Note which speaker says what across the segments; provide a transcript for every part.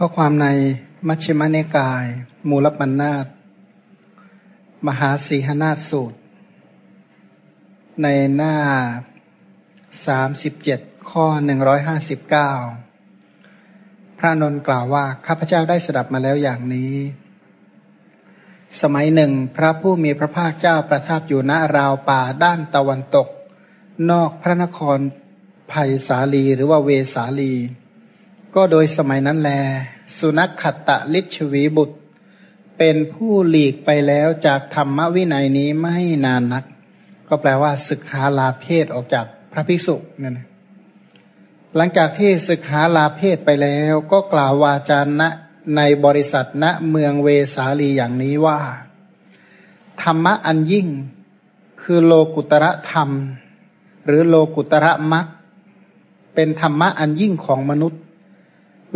Speaker 1: ข้อความในมัชฌิมนิกาย มูลปัญนาตมหาสีหนาสูตร ในหน้าสามสิบเจ็ดข้อหนึ่งร้อยห้าสิบเก้าพระนนกล่าวว่า ข้าพเจ้าได้สดับมาแล้วอย่างนี้ สมัยหนึ่ง พระผู้มีพระภาคเจ้าประทับอยู่ณราวป่าด้านตะวันตก นอกพระนครภัยสาลีหรือว่าเวสาลี ก็โดยสมัยนั้นแล สุนัขขัตตะลิชวีบุตร เป็นผู้หลีกไปแล้วจากธรรมวินัยนี้ไม่นานนัก ก็แปลว่าศึกหาลาเพศออกจากพระภิกษุเนี่ยนะหลังจากที่ศึกหาลาเพศไปแล้วก็กล่าววาจานะในบริษัทณเมืองเวสาลีอย่างนี้ว่า ธรรมะอันยิ่งคือโลกุตระธรรม หรือโลกุตระมักเป็นธรรมะอันยิ่งของมนุษย์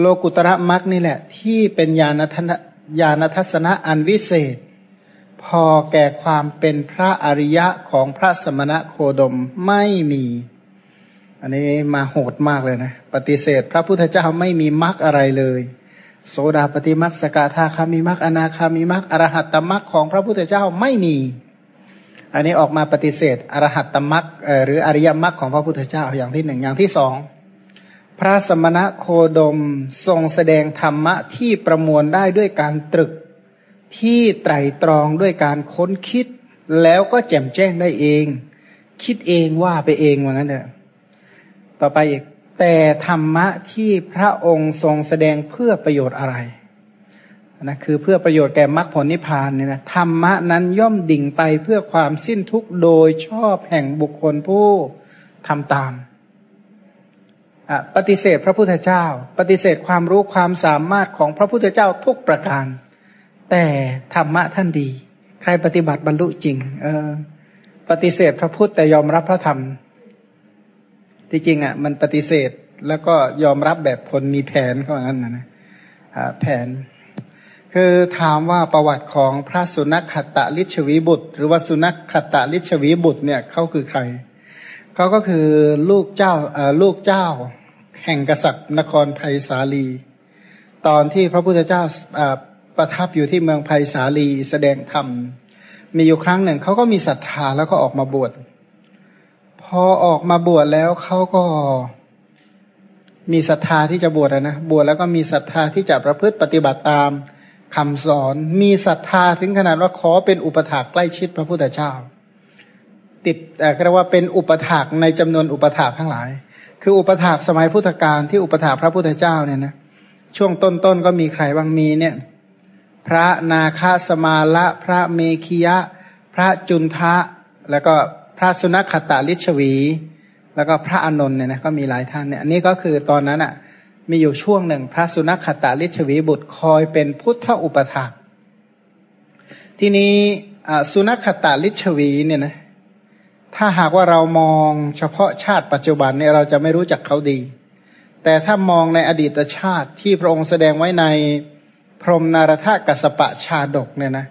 Speaker 1: โลกุตระมักนี่แหละ ที่เป็นญาณทัศญาณทัศนะอันวิเศษ พอแก่ความเป็นพระอริยะของพระสมณะโคดมไม่มี อันนี้มาโหดมากเลยนะ ปฏิเสธ พระพุทธเจ้าไม่มีมรรคอะไรเลย โสดาปฏิมรรคสกทาคามีมรรคอนาคามีมรรคอรหัตตมรรคของพระพุทธเจ้าไม่มี อันนี้ออกมาปฏิเสธอรหัตตมรรคหรืออริยมรรคของพระพุทธเจ้าอย่างที่หนึ่งอย่างที่สอง พระสมณะโคดมทรงแสดงธรรมะที่ประมวลได้ด้วยการตรึก ที่ไตรตรองด้วยการค้นคิด แล้วก็แจ่มแจ้งได้เอง คิดเองว่าไปเองว่างั้นเถอะต่อไปอีกแต่ธรรมะที่พระองค์ทรงแสดงเพื่อประโยชน์อะไรนะคือเพื่อประโยชน์แก่มรรคผลนิพพานเนี่ยนะธรรมะนั้นย่อมดิ่งไปเพื่อความสิ้นทุกข์โดยชอบแห่งบุคคลผู้ทำตาม ปฏิเสธพระพุทธเจ้า ปฏิเสธความรู้ความสามารถของพระพุทธเจ้าทุกประการ แต่ธรรมะท่านดี ใครปฏิบัติบรรลุจริง เออ ปฏิเสธพระพุทธแต่ยอมรับพระธรรม ที่จริงอะ มันปฏิเสธแล้วก็ยอมรับแบบคนมีแผนเขาอย่างนั้นนะนะแผน คือถามว่าประวัติของพระสุนัขขตะลิชวีบุตร หรือว่าสุนัขขตะลิชวีบุตรเนี่ยเขาคือใครเขาก็คือลูกเจ้าลูกเจ้า แห่งกษัตริย์นครไผ่สาลี ตอนที่พระพุทธเจ้าประทับอยู่ที่เมืองไผ่สาลีแสดงธรรม มีอยู่ครั้งหนึ่งเขาก็มีศรัทธาแล้วก็ออกมาบวช พอออกมาบวชแล้วเขาก็มีศรัทธาที่จะบวชนะบวชแล้วก็มีศรัทธาที่จะประพฤติปฏิบัติตามคำสอนมีศรัทธาถึงขนาดว่าขอเป็นอุปถากใกล้ชิดพระพุทธเจ้า ติดแต่เรียกว่าเป็นอุปถากในจำนวนอุปถากทั้งหลาย คืออุปถากสมัยพุทธกาลที่อุปถากพระพุทธเจ้าเนี่ยนะช่วงต้นๆก็มีใครบางมีเนี่ย พระนาคาสมาละ พระเมขียะ พระจุนทะ แล้วก็พระสุนัขตาลิชวี แล้วก็พระอนนท์เนี่ยนะก็มีหลายท่านเนี่ยอันนี้ก็คือตอนนั้นอะ มีอยู่ช่วงหนึ่ง พระสุนัขตาลิชวีบุตรคอยเป็นพุทธอุปถากทีนี้สุนัขตาลิชวีเนี่ยนะ ถ้าหากว่าเรามองเฉพาะชาติปัจจุบันเนี่ยเราจะไม่รู้จักเขาดี แต่ถ้ามองในอดีตชาติที่พระองค์แสดงไว้ในพรหมนารถกัสปะชาดกเนี่ยนะ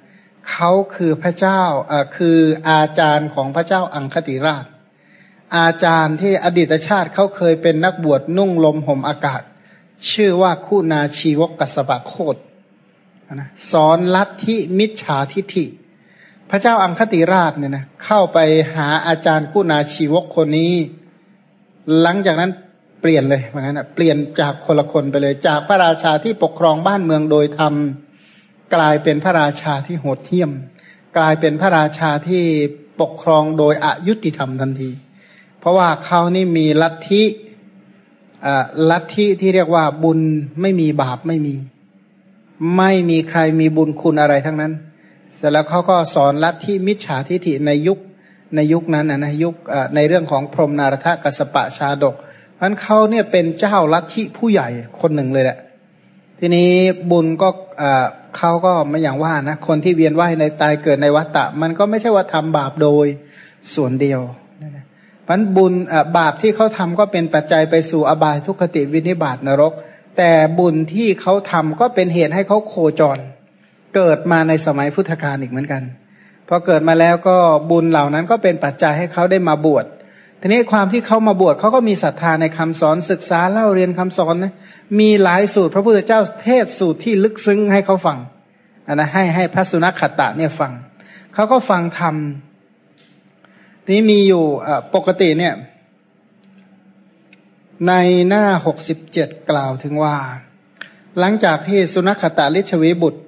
Speaker 1: เขาคือพระเจ้าอ่าคืออาจารย์ของพระเจ้าอังคติราช อาจารย์ที่อดีตชาติเขาเคยเป็นนักบวชนุ่งลมห่มอากาศ ชื่อว่าคู่นาชีวกกัสปะโคตนะสอนลัทธิมิจฉาทิฐิ พระเจ้าอังคติราชเนี่ยนะเข้าไปหาอาจารย์กุณาชีวกคนนี้ หลังจากนั้นเปลี่ยนเลยเหมือนกันนะเปลี่ยนจากคนละคนไปเลย จากพระราชาที่ปกครองบ้านเมืองโดยธรรมกลายเป็นพระราชาที่โหดเหี้ยม กลายเป็นพระราชาที่ปกครองโดยอายุติธรรมทันที เพราะว่าเขานี่มีลัทธิลัทธิที่เรียกว่าบุญไม่มีบาปไม่มี ไม่มีใครมีบุญคุณอะไรทั้งนั้น เสร็จแล้วเขาก็สอนลัทธิมิจฉาทิฐิในยุคในยุคนั้นนะยุคในเรื่องของพรหมนารถกัสปะชาดกเพราะเขาเนี่ยเป็นเจ้าลัทธิผู้ใหญ่คนหนึ่งเลยแหละ ทีนี้บุญก็เขาก็ไม่อย่างว่านะคนที่เวียนว่ายในตายเกิดในวัฏฏะมันก็ไม่ใช่ว่าทำบาปโดยส่วนเดียวเพราะบุญบาปที่เขาทำก็เป็นปัจจัยไปสู่อบายทุกขติวินิบาตนรก แต่บุญที่เขาทำก็เป็นเหตุให้เขาโคจร เกิดมาในสมัยพุทธกาลอีกเหมือนกันพอเกิดมาแล้วก็บุญเหล่านั้นก็เป็นปัจจัยให้เขาได้มาบวชทีนี้ความที่เขามาบวชเขาก็มีศรัทธาในคำสอนศึกษาเล่าเรียนคำสอนนะมีหลายสูตรพระพุทธเจ้าเทศสูตรที่ลึกซึ้งให้เขาฟังอันนะให้ให้พระสุนัขขตะเนี่ยฟังเขาก็ฟังธรรมนี้มีอยู่ปกติเนี่ย ในหน้าหกสิบเจ็ดกล่าวถึงว่า หลังจากที่สุนัขตาลิชวีบุตร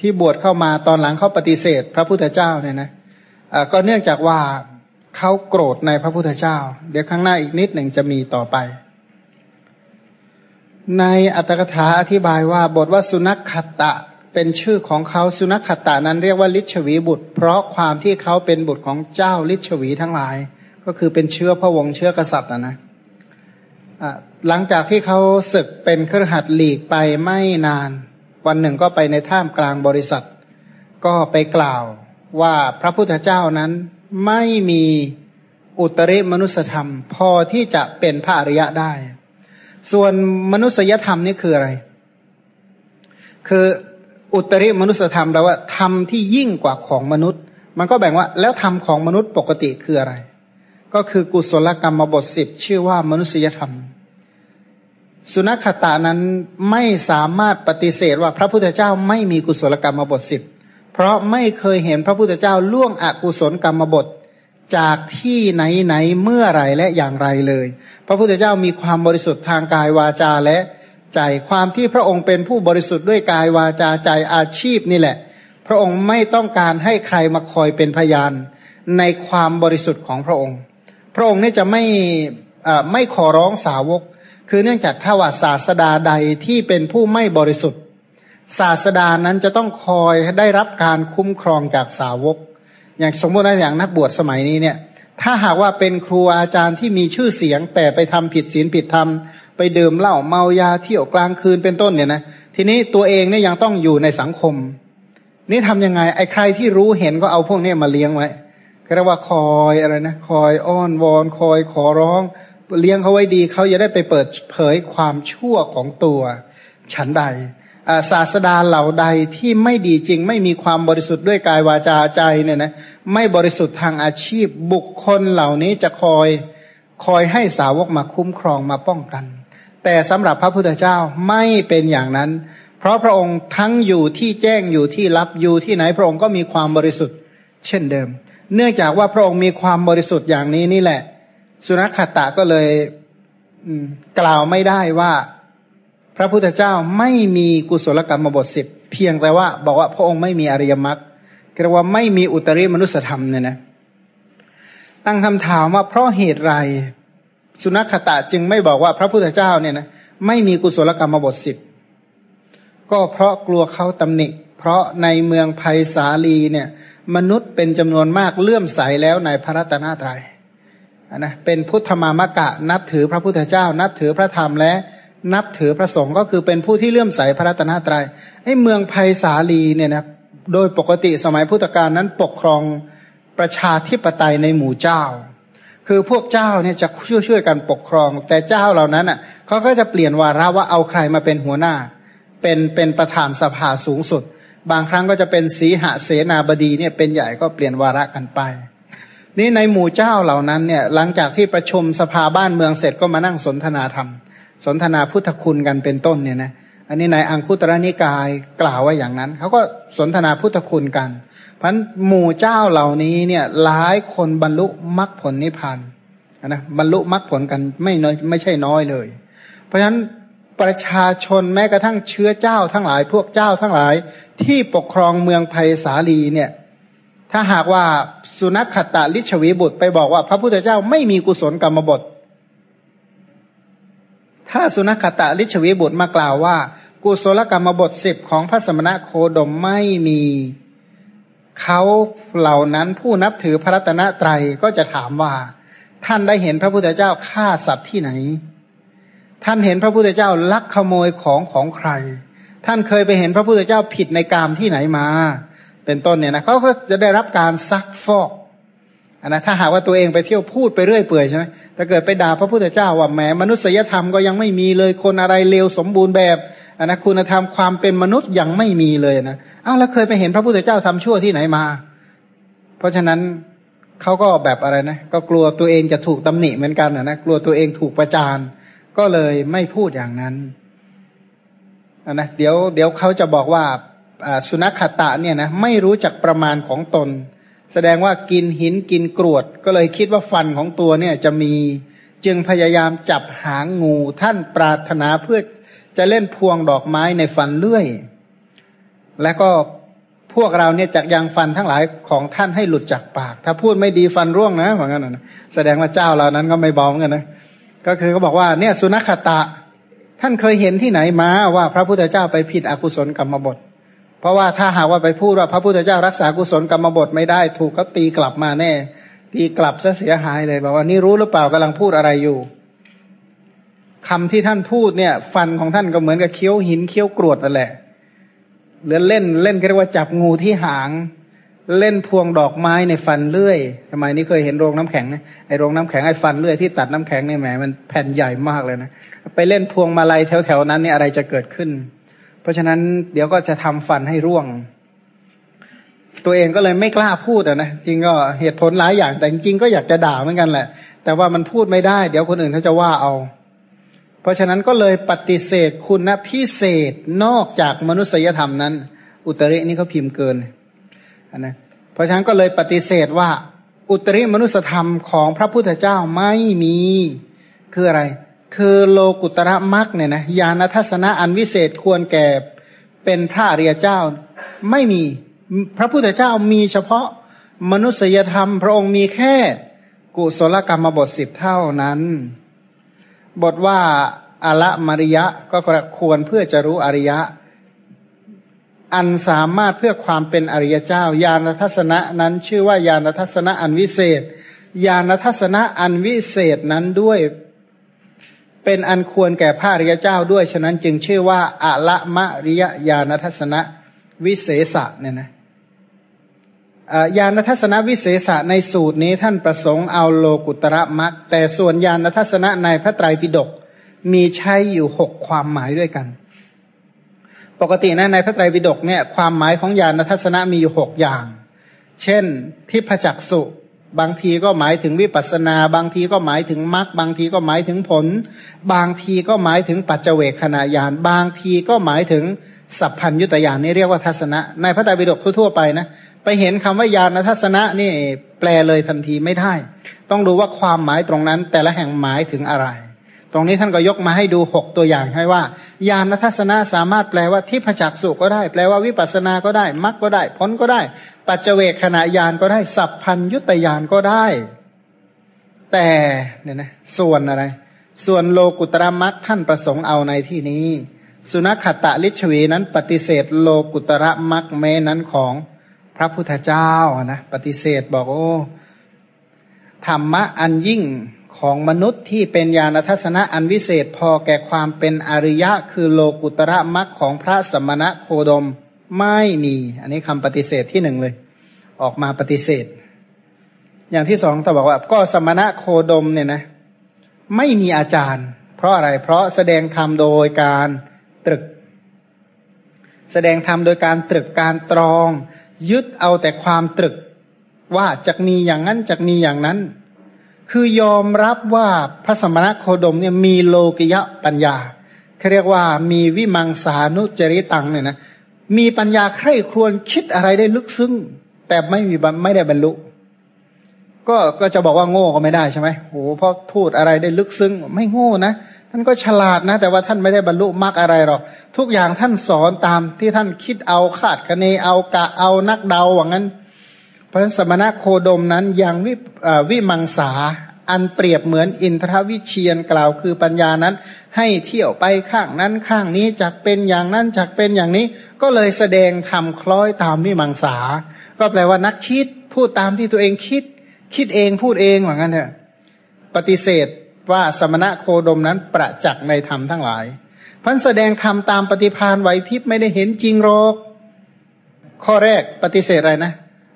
Speaker 1: ที่บวชเข้ามาตอนหลังเขาปฏิเสธ พระพุทธเจ้าเนี่ยนะะก็เนื่องจากว่าเขาโกรธในพระพุทธเจ้า เดี๋ยวข้างหน้าอีกนิดหนึ่งจะมีต่อไป ในอัตถกถาอธิบายว่าบทว่าสุนัขขตะเป็นชื่อของเขาสุนัขขตะนั้นเรียกว่าลิชวีบุตร เพราะความที่เขาเป็นบุตรของเจ้าลิชวีทั้งหลาย ก็คือเป็นเชื้อพระวงศ์เชื้อกษัตริย์นะนะหลังจากที่เขาศึกเป็นเครือขัดหลีกไปไม่นาน วันหนึ่งก็ไปในท่ามกลางบริษัท ก็ไปกล่าวว่าพระพุทธเจ้านั้นไม่มีอุตริมนุสธรรม พอที่จะเป็นพระอริยะได้ ส่วนมนุษยธรรมนี่คืออะไร คืออุตริมนุสธรรมแปลว่าธรรมที่ยิ่งกว่าของมนุษย์ มันก็แบ่งว่าแล้วธรรมของมนุษย์ปกติคืออะไร ก็คือกุศลกรรมบทสิบชื่อว่ามนุษยธรรม สุนัขตานั้นไม่สามารถปฏิเสธว่าพระพุทธเจ้าไม่มีกุศลกรรมบทสิบเพราะไม่เคยเห็นพระพุทธเจ้าล่วงอกุศลกรรมบทจากที่ไหนไหนเมื่อไรและอย่างไรเลย พระพุทธเจ้ามีความบริสุทธิ์ทางกายวาจาและใจความที่พระองค์เป็นผู้บริสุทธิ์ด้วยกายวาจาใจอาชีพนี่แหละ พระองค์ไม่ต้องการให้ใครมาคอยเป็นพยานในความบริสุทธิ์ของพระองค์ พระองค์นี่จะไม่ไม่ขอร้องสาวก คือเนื่องจากถ้าว่าศาสดาใดที่เป็นผู้ไม่บริสุทธิ์ ศาสดานั้นจะต้องคอยได้รับการคุ้มครองจากสาวก อย่างสมมติว่าอย่างนักบวชสมัยนี้เนี่ย ถ้าหากว่าเป็นครูอาจารย์ที่มีชื่อเสียง แต่ไปทำผิดศีลผิดธรรมไปดื่มเหล้าเมายาเที่ยวกลางคืนเป็นต้นเนี่ยนะทีนี้ตัวเองเนี่ยยังต้องอยู่ในสังคม นี่ทำยังไง ไอ้ใครที่รู้เห็นก็เอาพวกนี้มาเลี้ยงไว้เรียกว่าคอยอะไรนะคอยอ้อนวอนคอยขอร้อง เลี้ยงเขาไว้ดีเขาจะได้ไปเปิดเผยความชั่วของตัวฉันใดศาสดาเหล่าใดที่ไม่ดีจริง ไม่มีความบริสุทธิ์ด้วยกายวาจาใจเนี่ยนะไม่บริสุทธิ์ทางอาชีพบุคคลเหล่านี้จะคอยคอยให้สาวกมาคุ้มครองมาป้องกัน แต่สำหรับพระพุทธเจ้าไม่เป็นอย่างนั้น เพราะพระองค์ทั้งอยู่ที่แจ้งอยู่ที่รับอยู่ที่ไหนพระองค์ก็มีความบริสุทธิ์ เช่นเดิม เนื่องจากว่าพระองค์มีความบริสุทธิ์อย่างนี้นี่แหละ สุนัขตะก็เลยกล่าวไม่ได้ว่า พระพุทธเจ้าไม่มีกุศลกรรมบทสิบเพียงแต่ว่า บอกว่าพระองค์ไม่มีอริยมรรคเรียกว่าไม่มีอุตริมนุสธรรมเนี่ยนะ ตั้งคำถามว่าเพราะเหตุไร สุนัขตะจึงไม่บอกว่าพระพุทธเจ้าเนี่ยนะไม่มีกุศลกรรมบทสิบก็เพราะกลัวเขาตำหนิ เพราะในเมืองภัยสาลีเนี่ย มนุษย์เป็นจำนวนมากเลื่อมใสแล้วในพระรัตนตรัย นะเป็นพุทธมามกะ นับถือพระพุทธเจ้า นับถือพระธรรมและนับถือพระสงฆ์ก็คือเป็นผู้ที่เลื่อมใสพระรัตนตรยัยไอ้เมืองภัยสาลีเนี่ยนะโดยปกติสมัยพุทธกาลนั้นปกครองประชาธิปไตยในหมู่เจ้า คือพวกเจ้าเนี่ยจะช่วยช่วยกันปกครอง แต่เจ้าเหล่านั้นอะเขาก็จะเปลี่ยนวาระว่าเอาใครมาเป็นหัวหน้า เป็นเป็นประธานสภาสูงสุด บางครั้งก็จะเป็นสีหเสนาบดีเนี่ยเป็นใหญ่ก็เปลี่ยนวาระกันไป นี่ในหมู่เจ้าเหล่านั้นเนี่ยหลังจากที่ประชุมสภาบ้านเมืองเสร็จก็มานั่งสนทนาธรรม สนทนาพุทธคุณกันเป็นต้นเนี่ยนะอันนี้ในอังคุตรนิกายกล่าวว่าอย่างนั้นเขาก็สนทนาพุทธคุณกันเพันหมู่เจ้าเหล่านี้เนี่ยหลายคนบรรลุมรรคผลนิพพานนะบรรลุมรรคผลกันไม่น้อยไม่ใช่น้อยเลย เพราะฉะนั้นประชาชนแม้กระทั่งเชื้อเจ้าทั้งหลายพวกเจ้าทั้งหลายที่ปกครองเมืองไผ่สาลีเนี่ย ถ้าหากว่าสุนัขขตาลิชวีบุตรไปบอกว่า พระพุทธเจ้าไม่มีกุศลกรรมบท ถ้าสุนัขขตาลิชวีบุตรมากล่าวว่า กุศลกรรมบทสิบของพระสมณะโคดมไม่มีเขาเหล่านั้นผู้นับถือพระรัตนตรัยก็จะถามว่า ท่านได้เห็นพระพุทธเจ้าฆ่าสัตว์ที่ไหน ท่านเห็นพระพุทธเจ้าลักขโมยของของใคร ท่านเคยไปเห็นพระพุทธเจ้าผิดในกามที่ไหนมา เป็นต้นเนี่ยนะเขาก็จะได้รับการซักฟอกอันนะถ้าหากว่าตัวเองไปเที่ยวพูดไปเรื่อยเปื่อยใช่ไหมถ้าเกิดไปด่าพระพุทธเจ้าว่าแหมมนุษยธรรมก็ยังไม่มีเลยคนอะไรเลวสมบูรณ์แบบอันนะคุณธรรมความเป็นมนุษย์ยังไม่มีเลยนะอ้าวแล้วเคยไปเห็นพระพุทธเจ้าทำชั่วที่ไหนมา เพราะฉะนั้นเขาก็แบบอะไรนะ ก็กลัวตัวเองจะถูกตำหนิเหมือนกันนะกลัวตัวเองถูกประจานก็เลยไม่พูดอย่างนั้นนะเดี๋ยวเดี๋ยวเขาจะบอกว่า สุนัขขตะเนี่ยนะไม่รู้จักประมาณของตน แสดงว่ากินหินกินกรวด ก็เลยคิดว่าฟันของตัวเนี่ยจะมีจึงพยายามจับหางงูท่านปรารถนาเพื่อจะเล่นพวงดอกไม้ในฟันเลื่อย และก็พวกเราเนี่ยจักยังฟันทั้งหลายของท่านให้หลุดจากปาก ถ้าพูดไม่ดีฟันร่วงนะเหมือนกันนะแสดงว่าเจ้าเหล่านั้นก็ไม่บองกันนะก็คือเขาบอกว่าเนี่ยสุนัขตะ ท่านเคยเห็นที่ไหนมาว่าพระพุทธเจ้าไปผิดอกุศลกรรมบท เพราะว่าถ้าหากว่าไปพูดว่าพระพุทธเจ้ารักษากุศลกรรมบทไม่ได้ ถูกเขาตีกลับมาแน่ ตีกลับซะเสียหายเลยบอกว่านี่รู้หรือเปล่ากำลังพูดอะไรอยู่คำที่ท่านพูดเนี่ย ฟันของท่านก็เหมือนกับเคี้ยวหินเคี้ยวกรวดนั่นแหละหรือเล่นเล่นก็เรียกว่าจับงูที่หาง เล่นพวงดอกไม้ในฟันเลื่อยสมัยนี้เคยเห็นโรงน้ำแข็งนะไอโรงน้ำแข็งไอฟันเลื่อยที่ตัดน้ำแข็งนี่แหมมันแผ่นใหญ่มากเลยนะไปเล่นพวงมาลัยแถวๆนั้นนี่อะไรจะเกิดขึ้น ราะฉะนั้นเดี๋ยวก็จะทำฟันให้ร่วง ตัวเองก็เลยไม่กล้าพูดอะนะจริงก็เหตุผลหลายอย่างแต่จริงก็อยากจะด่าเหมือนกันแหละ แต่ว่ามันพูดไม่ได้ เดี๋ยวคนอื่นเขาจะว่าเอา เพราะฉะนั้นก็เลยปฏิเสธคุณนะพิเศษนอกจากมนุษยธรรมนั้น อุตรินี่เขาพิมพ์เกินนะเพราะฉะนั้นก็เลยปฏิเสธว่า อุตริมนุษยธรรมของพระพุทธเจ้าไม่มีคืออะไร คือโลกุตระมักเนี่ยนะญาณทัศนะอันวิเศษควรแก่เป็นพระอริยเจ้าไม่มีพระพุทธเจ้ามีเฉพาะมนุษยธรรม พระองค์มีแค่กุศลกรรมบทสิบเท่านั้น บทว่าอละมริยะก็ควรเพื่อจะรู้อริยะ อันสามารถเพื่อความเป็นอริยเจ้า ญาณทัศนะนั้นชื่อว่าญาณทัศนะอันวิเศษ ญาณทัศนะอันวิเศษนั้นด้วย เป็นอันควรแก่พระริยเจ้าด้วย ฉะนั้นจึงชื่อว่าอะละมะริยญาณทัศนะวิเศษะเนี่ยนะญาณทัศนวิเศษะในสูตรนี้ท่านประสงค์เอาโลกุตระมักแต่ส่วนญาณทัศนะในพระไตรปิฎกมีใช้อยู่หกความหมายด้วยกัน ปกตินะในพระไตรปิฎกเนี่ยความหมายของญาณทัศนะมีอยู่หกอย่าง เช่นทิพจักสุ บางทีก็หมายถึงวิปัสนา บางทีก็หมายถึงมรรคบางทีก็หมายถึงผล บางทีก็หมายถึงปัจเจเวคขณะยาน บางทีก็หมายถึงสัพพัญยุตยานนี่เรียกว่าทัศนะ ในพระไตรปิฎกทั่วไปนะไปเห็นคำว่ายานทัศนะนี่แปลเลยทันทีไม่ได้ ต้องดูว่าความหมายตรงนั้นแต่ละแห่งหมายถึงอะไร ตรงนี้ท่านก็ยกมาให้ดูหกตัวอย่างให้ว่ายานทัศนะสามารถแปลว่าที่พจักสุก็ได้ แปลว่าวิปัสสนาก็ได้มรรคก็ได้พ้นก็ได้ ปัจเจเวกขณะยานก็ได้สัพพัญยุตยานก็ได้ แต่เนี่ยนะส่วนอะไร ส่วนโลกุตระมรรคท่านประสงค์เอาในที่นี้ สุนัขตะลิชวีนั้น ปฏิเสธโลกุตระมรรคแม้นั้นของพระพุทธเจ้านะปฏิเสธบอกโอ้ธรรมะอันยิ่ง ของมนุษย์ที่เป็นญาณทัศนะอันวิเศษพอแก่ความเป็นอริยะ คือโลกุตระมรรคของพระสมณะโคดมไม่มี อันนี้คำปฏิเสธที่หนึ่งเลย ออกมาปฏิเสธ อย่างที่สองต้อบอกว่า ก็สมณะโคดมเนี่ยนะ ไม่มีอาจารย์ เพราะอะไรเพราะแสดงธรรมโดยการตรึก แสดงธรรมโดยการตรึกการตรอง ยึดเอาแต่ความตรึก ว่าจะมีอย่างนั้นจะมีอย่างนั้น คือยอมรับว่าพระสมณโคดมเนี่ยมีโลกิยะปัญญาเขาเรียกว่ามีวิมังสานุจริตังเนี่ยนะมีปัญญาใคร่ครวญคิดอะไรได้ลึกซึ้ง แต่ไม่มีไม่ได้บรรลุ ก็ก็จะบอกว่าโง่ก็ไม่ได้ใช่ไหมโอ้เพราะพูดอะไรได้ลึกซึ้ง ไม่โง่นะท่านก็ฉลาดนะ แต่ว่าท่านไม่ได้บรรลุมรรคอะไรหรอกทุกอย่างท่านสอนตามที่ท่านคิดเอาคาดคะเนเอากะเอานักเดาว่างั้น พระสมณะโคดมนั้นยังวิวิมังสาอันเปรียบเหมือนอินทรวิเชียนกล่าวคือปัญญานั้น ให้เที่ยวไปข้างนั้นข้างนี้จักเป็นอย่างนั้นจักเป็นอย่างนี้ ก็เลยแสดงทำคล้อยตามวิมังสา ก็แปลว่านักคิดพูดตามที่ตัวเองคิด คิดเองพูดเองว่างั้นเถอะปฏิเสธว่าสมณะโคดมนั้นประจักษ์ในธรรมทั้งหลายพันแสดงธรรมตามปฏิพานไหวพริบไม่ได้เห็นจริงหรอกข้อแรกปฏิเสธอะไรนะ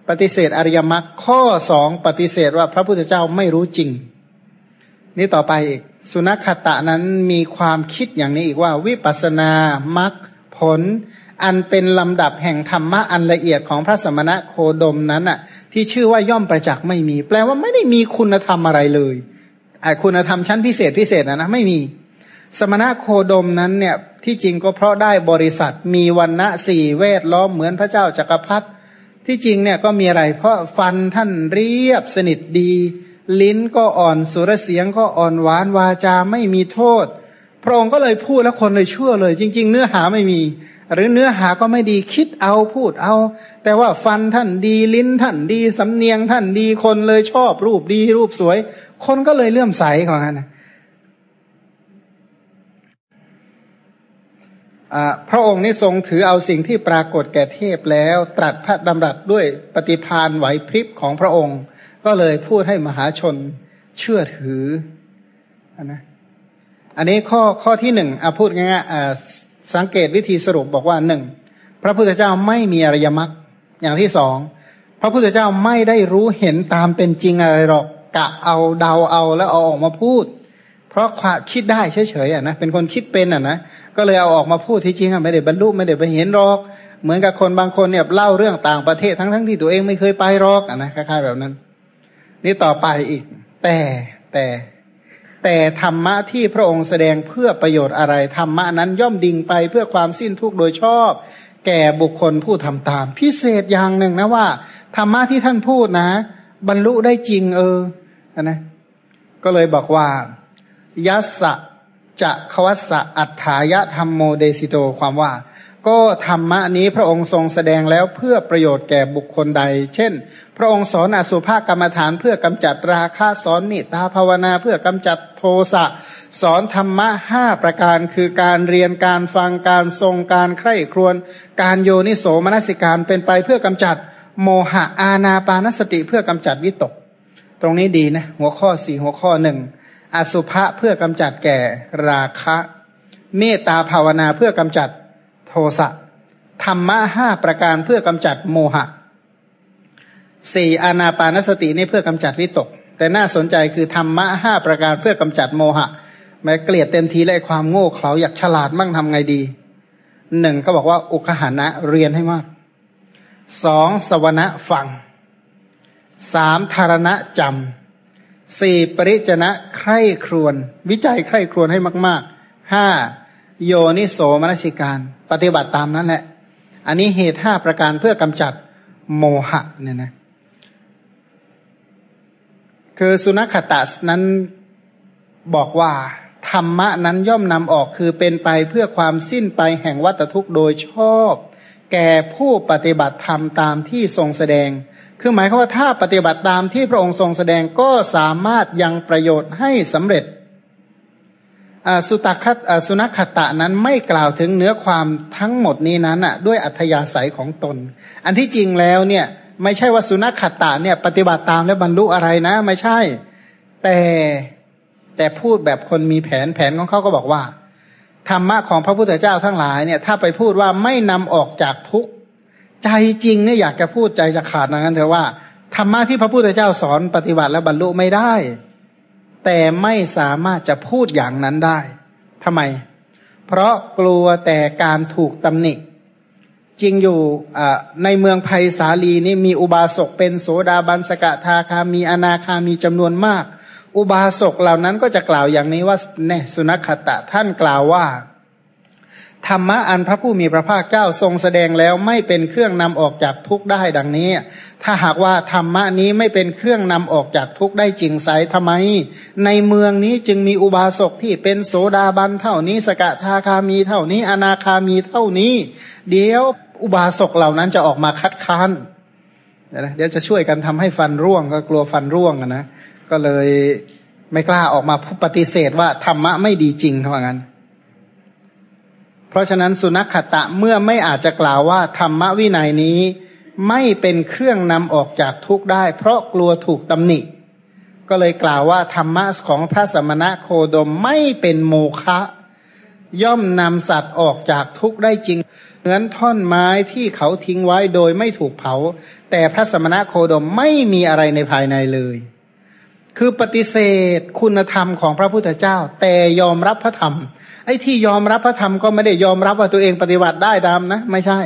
Speaker 1: ปฏิเสธอริยมรรคข้อสองปฏิเสธว่าพระพุทธเจ้าไม่รู้จริง นี่ต่อไปอีก สุนัขตะนั้นมีความคิดอย่างนี้อีกว่า วิปัสนามรรคผล อันเป็นลำดับแห่งธรรมะอันละเอียดของพระสมณะโคดมนั้นอะที่ชื่อว่าย่อมประจักษ์ไม่มี แปลว่าไม่ได้มีคุณธรรมอะไรเลยไอ้คุณธรรมชั้นพิเศษพิเศษนะนะไม่มี สมณะโคดมนั้นเนี่ยที่จริงก็เพราะได้บริษัทมีวันณะสี่เวทล้อมเหมือนพระเจ้าจักรพรรดิ ที่จริงเนี่ยก็มีอะไร เพราะฟันท่านเรียบสนิทดี ลิ้นก็อ่อนสุรเสียงก็อ่อนหวานวาจาไม่มีโทษ พระองค์ก็เลยพูดแล้วคนเลยเชื่อเลย จริง ๆ เนื้อหาไม่มี หรือเนื้อหาก็ไม่ดีคิดเอาพูดเอา แต่ว่าฟันท่านดีลิ้นท่านดีสำเนียงท่านดีคนเลยชอบรูปดีรูปสวย คนก็เลยเลื่อมใสของท่าน พระองค์นี้ทรงถือเอาสิ่งที่ปรากฏแก่เทพแล้ว ตรัสพระดำรัสด้วยปฏิพานไหวพริบของพระองค์ ก็เลยพูดให้มหาชนเชื่อถืออนนะอันนี้ข้อข้อที่หนึ่งอพูดง่ายๆสังเกตวิธีสรุปบอกว่าหนึ่งพระพุทธเจ้าไม่มีอริยมรรคอย่างที่สองพระพุทธเจ้าไม่ได้รู้เห็นตามเป็นจริงอะไรหรอกกะเอาเดาเอาแล้วเอาออกมาพูด เพราะความคิดได้เฉยๆอะนะเป็นคนคิดเป็นอะนะ ก็เลยเอาออกมาพูดที่จริงอะไม่ได้บรรลุไม่ได้ไปเห็นหรอก เหมือนกับคนบางคนเนี่ยเล่าเรื่องต่างประเทศทั้งทั้งที่ตัวเองไม่เคยไปหรอกอะนะคล้ายๆแบบนั้น นี่ต่อไปอีก แต่แต่แต่ธรรมะที่พระองค์แสดงเพื่อประโยชน์อะไรธรรมะนั้นย่อมดิ่งไปเพื่อความสิ้นทุกข์โดยชอบ แก่บุคคลผู้ทำตาม พิเศษอย่างหนึ่งนะว่าธรรมะที่ท่านพูดนะ บรรลุได้จริงเออนะ ก็เลยบอกว่า ยัสสะ จะควัสะอัฏฐายะธรรมโมเดสิโตความว่า ก็ธรรมะนี้พระองค์ทรงแสดงแล้วเพื่อประโยชน์แก่บุคคลใด เช่น พระองค์สอนอสุภกรรมฐานเพื่อกำจัดราคะสอนนิตาภาวนาเพื่อกำจัดโทสะสอนธรรมะห้าประการคือการเรียนการฟังการทรงการใคร่ครวญการโยนิโสมนสิการเป็นไปเพื่อกำจัดโมหะอาณาปานสติเพื่อกำจัดวิตก ตรงนี้ดีนะหัวข้อสี่หัวข้อหนึ่ง อสุภะเพื่อกำจัดแก่ราคะ เมตตาภาวนาเพื่อกำจัดโทสะธรรมะห้าประการเพื่อกำจัดโมหะสี่อานาปานสตินี่เพื่อกำจัดวิตก แต่น่าสนใจคือธรรมะห้าประการเพื่อกำจัดโมหะแม้เกลียดเต็มทีเลยความโง่เขลาอยากฉลาดมั่งทำไงดีหนึ่งก็บอกว่าอุคหานะเรียนให้มากสองสวนะฟังสามธารณะจำ สี่ปริจนะใคร่ครวน วิจัยใคร่ครวนให้มากๆห้าโยนิโสมนสิการ ปฏิบัติตามนั้นแหละ อันนี้เหตุห้าประการเพื่อกำจัดโมหะเนี่ยนะคือสุนัขตัสนั้นบอกว่าธรรมะนั้นย่อมนำออกคือเป็นไปเพื่อความสิ้นไปแห่งวัตทุกข์โดยชอบ แก่ผู้ปฏิบัติธรรมตามที่ทรงแสดง คือหมายความว่าถ้าปฏิบัติตามที่พระองค์ทรงแสดงก็สามารถยังประโยชน์ให้สำเร็จสุตคัตสุนัขตะนั้นไม่กล่าวถึงเนื้อความทั้งหมดนี้นั้นอะด้วยอัธยาศัยของตน อันที่จริงแล้วเนี่ยไม่ใช่ว่าสุนัขตะเนี่ยปฏิบัติตามแล้วบรรลุอะไรนะ ไม่ใช่ แต่แต่พูดแบบคนมีแผนแผนของเขาก็บอกว่าธรรมะของพระพุทธเจ้าทั้งหลายเนี่ยถ้าไปพูดว่าไม่นำออกจากทุกข์ ใจจริงเนี่ยอยากจะพูดใจจะขาดนะงั้นเถอะว่าธรรมะที่พระพุทธเจ้าสอนปฏิบัติแล้วบรรลุไม่ได้ แต่ไม่สามารถจะพูดอย่างนั้นได้ทำไม เพราะกลัวแต่การถูกตำหนิจริงอยู่ในเมืองไผ่สาลีนี่มีอุบาสกเป็นโสดาบันสกทาคามีอนาคามีจำนวนมาก อุบาสกเหล่านั้นก็จะกล่าวอย่างนี้ว่าเนสุนัขตะท่านกล่าวว่า ธรรมะอันพระผู้มีพระภาคเจ้าทรงแสดงแล้วไม่เป็นเครื่องนำออกจากทุกข์ได้ดังนี้ ถ้าหากว่าธรรมะนี้ไม่เป็นเครื่องนำออกจากทุกข์ได้จริงไซทำไม ในเมืองนี้จึงมีอุบาสกที่เป็นโสดาบันเท่านี้ สกทาคามีเท่านี้ อนาคามีเท่านี้ เดี๋ยวอุบาสกเหล่านั้นจะออกมาคัดค้านเดี๋ยวจะช่วยกันทำให้ฟันร่วงก็กลัวฟันร่วงนะก็เลยไม่กล้าออกมาปฏิเสธว่าธรรมะไม่ดีจริงเท่านั้น เพราะฉะนั้นสุนัขขตะเมื่อไม่อาจจะกล่าวว่าธรรมวินัยนี้ ไม่เป็นเครื่องนำออกจากทุกข์ได้ เพราะกลัวถูกตำหนิ ก็เลยกล่าวว่าธรรมะของพระสมณะโคดมไม่เป็นโมฆะย่อมนำสัตว์ออกจากทุกข์ได้จริง เหมือนท่อนไม้ที่เขาทิ้งไว้โดยไม่ถูกเผา แต่พระสมณะโคดมไม่มีอะไรในภายในเลย คือปฏิเสธคุณธรรมของพระพุทธเจ้า แต่ยอมรับพระธรรม ไอ้ที่ยอมรับพระธรรมก็ไม่ได้ยอมรับว่าตัวเองปฏิบัติได้ตามนะ ไม่ใช่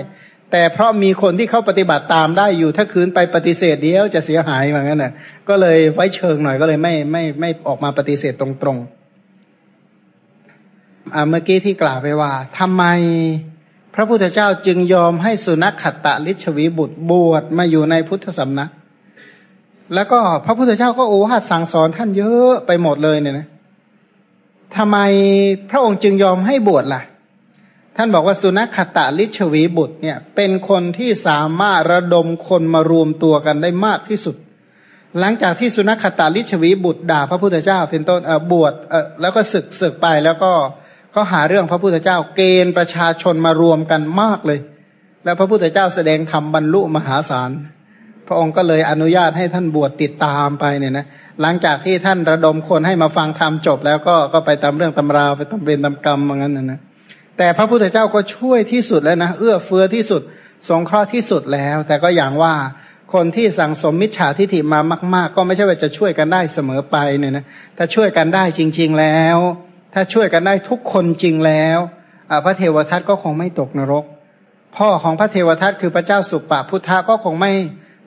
Speaker 1: แต่เพราะมีคนที่เขาปฏิบัติตามได้อยู่ถ้าคืนไปปฏิเสธเดียวจะเสียหายเหมือนกันนะก็เลยไว้เชิงหน่อยก็เลยไม่ไม่ไม่ออกมาปฏิเสธตรงเมื่อกี้ที่กล่าวไปว่าทำไมพระพุทธเจ้าจึงยอมให้สุนัขขัตตะลิชวีบุตรบวชมาอยู่ในพุทธสำนัก แล้วก็พระพุทธเจ้าก็โอวาทสั่งสอนท่านเยอะไปหมดเลยเนี่ยนะ ทำไมพระองค์จึงยอมให้บวชล่ะ ท่านบอกว่าสุนัขตะลิชวีบุตรเนี่ย เป็นคนที่สามารถระดมคนมารวมตัวกันได้มากที่สุด หลังจากที่สุนัขตาลิชวีบุตรด่าพระพุทธเจ้าเป็นต้นบวชแล้วก็ศึกศึกไปแล้วก็ก็หาเรื่องพระพุทธเจ้าเกณฑ์ประชาชนมารวมกันมากเลย แล้วพระพุทธเจ้าแสดงธรรมบรรลุมหาศาล พระองค์ก็เลยอนุญาตให้ท่านบวชติดตามไปเนี่ยนะ หลังจากที่ท่านระดมคนให้มาฟังธรรมจบ แล้วก็ก็ไปตามเรื่องตำราไปตามเวรตามกรรมอย่างนั้นนะนะแต่พระพุทธเจ้าก็ช่วยที่สุดแล้วนะเอื้อเฟื้อที่สุด สงเคราะห์ที่สุดแล้ว แต่ก็อย่างว่าคนที่สั่งสมมิจฉาทิฏฐิมามาก ๆ ก็ไม่ใช่ว่าจะช่วยกันได้เสมอไปเนี่ยนะถ้าช่วยกันได้จริง ๆแล้ว ถ้าช่วยกันได้ทุกคนจริงแล้วพระเทวทัตก็คงไม่ตกนรก พ่อของพระเทวทัตคือพระเจ้าสุปปพุทธะก็คงไม่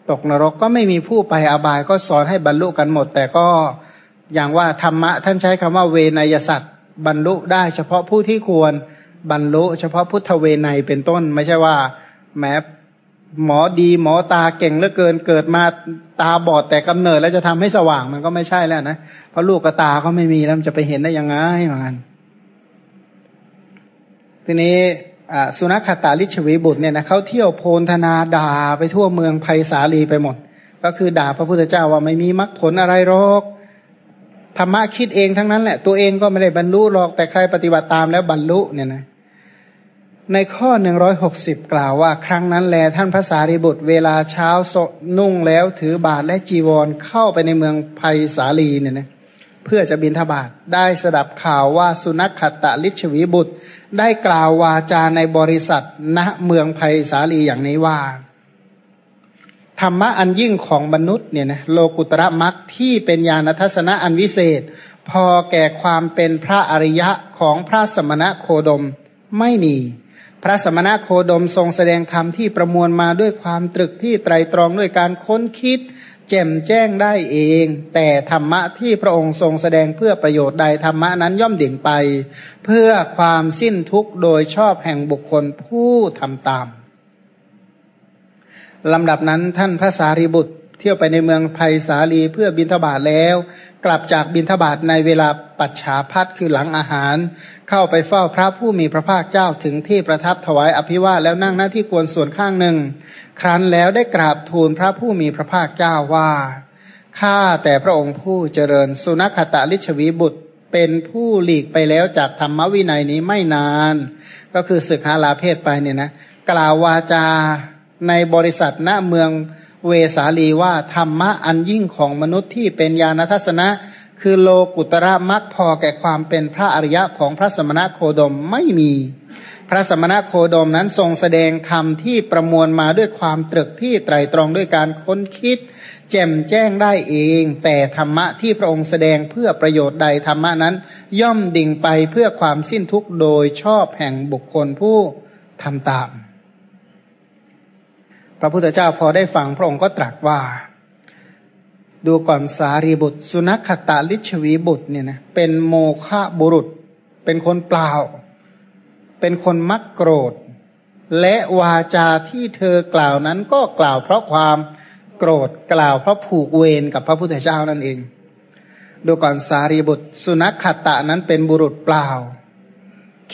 Speaker 1: ตกนรกก็ไม่มีผู้ไปอบายก็สอนให้บรรลุกันหมด แต่ก็อย่างว่าธรรมะท่านใช้คำว่าเวนยสัตว์บรรลุได้ เฉพาะผู้ที่ควรบรรลุ เฉพาะพุทธเวไนเป็นต้น ไม่ใช่ว่าแม้หมอดีหมอตาเก่งเหลือเกินเกิดมาตาบอดแต่กำเนิดแล้วจะทำให้สว่างมันก็ไม่ใช่แล้วนะเพราะลูกกระตาก็ไม่มีแล้วจะไปเห็นได้ยังไงเหมือนกันทีนี้ สุนัขตาลิชวีบุตรเนี่ยนะเขาเที่ยวโพนธนาด่าไปทั่วเมืองภัยสาลีไปหมด ก็คือด่าพระพุทธเจ้าว่าไม่มีมรรคผลอะไรหรอกธรรมะคิดเองทั้งนั้นแหละ ตัวเองก็ไม่ได้บรรลุหรอกแต่ใครปฏิบัติตามแล้วบรรลุเนี่ยนะในข้อหนึ่งร้อยหกสิบกล่าวว่า ครั้งนั้นแลท่านพระสารีบุตร เวลาเช้าสนุ่งแล้วถือบาทและจีวรเข้าไปในเมืองภัยสาลีเนี่ยนะ เพื่อจะบินทบาทได้สดับข่าวว่าสุนัขขตะลิชวีบุตร ได้กล่าววาจาในบริษัทณเมืองภัยสาลีอย่างนี้ว่า ธรรมะอันยิ่งของมนุษย์เนี่ยนะโลกุตระมักที่เป็นญาณทัศนะอันวิเศษ พอแก่ความเป็นพระอริยะของพระสมณะโคดมไม่มีพระสมณะโคดมทรงแสดงธรรมที่ประมวลมาด้วยความตรึกที่ไตรตรองด้วยการค้นคิด แจ่มแจ้งได้เอง แต่ธรรมะที่พระองค์ทรงแสดงเพื่อประโยชน์ใดธรรมะนั้นย่อมเด่งไป เพื่อความสิ้นทุกข์โดยชอบแห่งบุคคลผู้ทำตามลำดับนั้นท่านพระสารีบุตร เที่ยวไปในเมืองไผ่สาลีเพื่อบินทบาทแล้ว กลับจากบินทบาทในเวลาปัจฉาพัดคือหลังอาหาร เข้าไปเฝ้าพระผู้มีพระภาคเจ้าถึงที่ประทับถวายอภิวาแล้วนั่งหน้าที่ควรส่วนข้างหนึ่ง ครั้นแล้วได้กราบทูลพระผู้มีพระภาคเจ้าว่าข้าแต่พระองค์ผู้เจริญสุนัขตาลิชวีบุตรเป็นผู้หลีกไปแล้วจากธรรมวินัยนี้ไม่นาน ก็คือศึกหาลาเพศไปเนี่ยนะกล่าววาจาในบริษัทณเมือง เวสาลีว่าธรรมะอันยิ่งของมนุษย์ที่เป็นญาณทัศนะ คือโลกุตระมักพอแก่ความเป็นพระอริยะของพระสมณะโคดมไม่มี พระสมณะโคดมนั้นทรงแสดงธรรมที่ประมวลมาด้วยความตรึกที่ไตรตรองด้วยการค้นคิด แจ่มแจ้งได้เอง แต่ธรรมะที่พระองค์แสดงเพื่อประโยชน์ใดธรรมะนั้น ย่อมดิ่งไปเพื่อความสิ้นทุกข์โดยชอบแห่งบุคคลผู้ทำตาม พระพุทธเจ้าพอได้ฟังพระองค์ก็ตรัสว่า ดูก่อนสารีบุตร สุนัขตาลิชวีบุตรเนี่ยนะเป็นโมฆะบุรุษ เป็นคนเปล่า เป็นคนมักโกรธ และวาจาที่เธอกล่าวนั้นก็กล่าวเพราะความโกรธกล่าวเพราะผูกเวรกับพระพุทธเจ้านั่นเอง ดูก่อนสารีบุตร สุนัขตะนั้นเป็นบุรุษเปล่า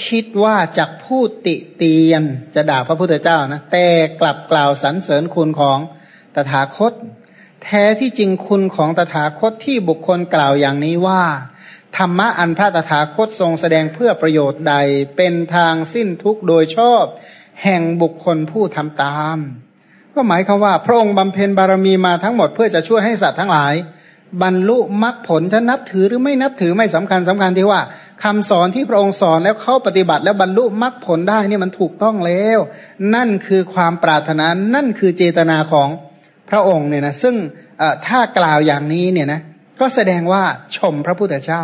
Speaker 1: คิดว่าจากพูดติเตียนจะด่าพระพุทธเจ้านะ แต่กลับกล่าวสรรเสริญคุณของตถาคต แท้ที่จริงคุณของตถาคตที่บุคคลกล่าวอย่างนี้ว่า ธรรมะอันพระตถาคตทรงแสดงเพื่อประโยชน์ใดเป็นทางสิ้นทุกโดยชอบ แห่งบุคคลผู้ทำตาม ก็หมายคือว่า พระองค์บำเพ็ญบารมีมาทั้งหมดเพื่อจะช่วยให้สัตว์ทั้งหลาย บรรลุมรรคผลจะนับถือหรือไม่นับถือไม่สำคัญสำคัญที่ว่าคำสอนที่พระองค์สอนแล้วเขาปฏิบัติแล้วบรรลุมรรคผลได้นี่มันถูกต้องแล้ว นั่นคือความปรารถนานั่นคือเจตนาของพระองค์เนี่ยนะซึ่งถ้ากล่าวอย่างนี้เนี่ยนะก็แสดงว่าชมพระพุทธเจ้า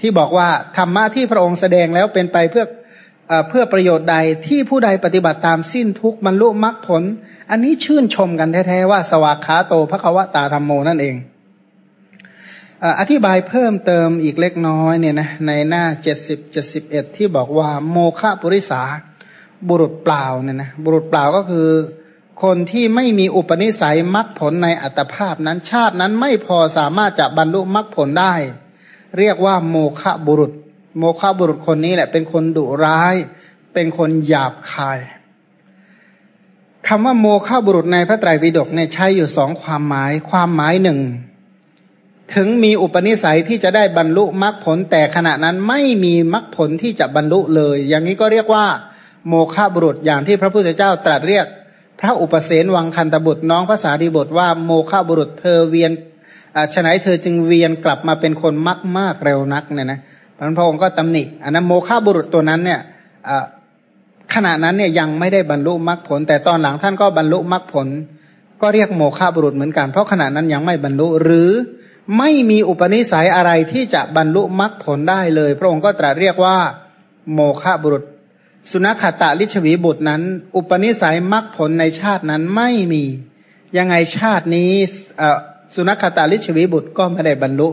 Speaker 1: ที่บอกว่าธรรมะที่พระองค์แสดงแล้วเป็นไปเพื่อ เพื่อประโยชน์ใดที่ผู้ใดปฏิบัติตามสิ้นทุกบรรลุมรรคผล อันนี้ชื่นชมกันแท้ๆว่า สวากขาโตพระควตาธรรมโมนั่นเอง อธิบายเพิ่มเติมอีกเล็กน้อยเนี่ยนะในหน้าเจ็ดสิบเจ็ดสิบเอ็ดที่บอกว่าโมฆะปุริสาบุรุษเปล่าเนี่ยนะบุรุษเปล่าก็คือ คนที่ไม่มีอุปนิสัยมรรคผลในอัตภาพนั้นชาตินั้นไม่พอสามารถจะบรรลุมรรคผลได้ เรียกว่าโมฆะบุรุษ โมฆะบุรุษคนนี้แหละ เป็นคนดุร้าย เป็นคนหยาบคายคำว่าโมฆะบุรุษในพระไตรปิฎกเนี่ยใช้อยู่สองความหมาย ความหมายหนึ่ง ถึงมีอุปนิสัยที่จะได้บรรลุมรรคผลแต่ขณะนั้นไม่มีมรรคผลที่จะบรรลุเลย อย่างนี้ก็เรียกว่า โมฆะบุรุษอย่างที่พระพุทธเจ้าตรัสเรียก พระอุปเสนวังคันตบุตรน้องภาษาดีบทว่าโมฆะบุรุษเธอเวียนฉนัยเธอจึงเวียนกลับมาเป็นคนมากมากเร็วนักเนี่ยนะ พระองค์ก็ตำหนิอันนั้นโมฆะบุรุษตัวนั้นเนี่ยขณะนั้นเนี่ยยังไม่ได้บรรลุมรรคผล แต่ตอนหลังท่านก็บรรลุมรรคผล ก็เรียกโมฆะบุรุษเหมือนกัน เพราะขณะนั้นยังไม่บรรลุหรือไม่มีอุปนิสัยอะไรที่จะบรรลุมรรคผลได้เลย พระองค์ก็ตรัสเรียกว่า โมฆะบุรุษ สุนัขตะลิชวีบุตรนั้น อุปนิสัยมรรคผลในชาตินั้นไม่มียังไงชาตินี้สุนัขตะลิชวีบุตรก็ไม่ได้บรรลุ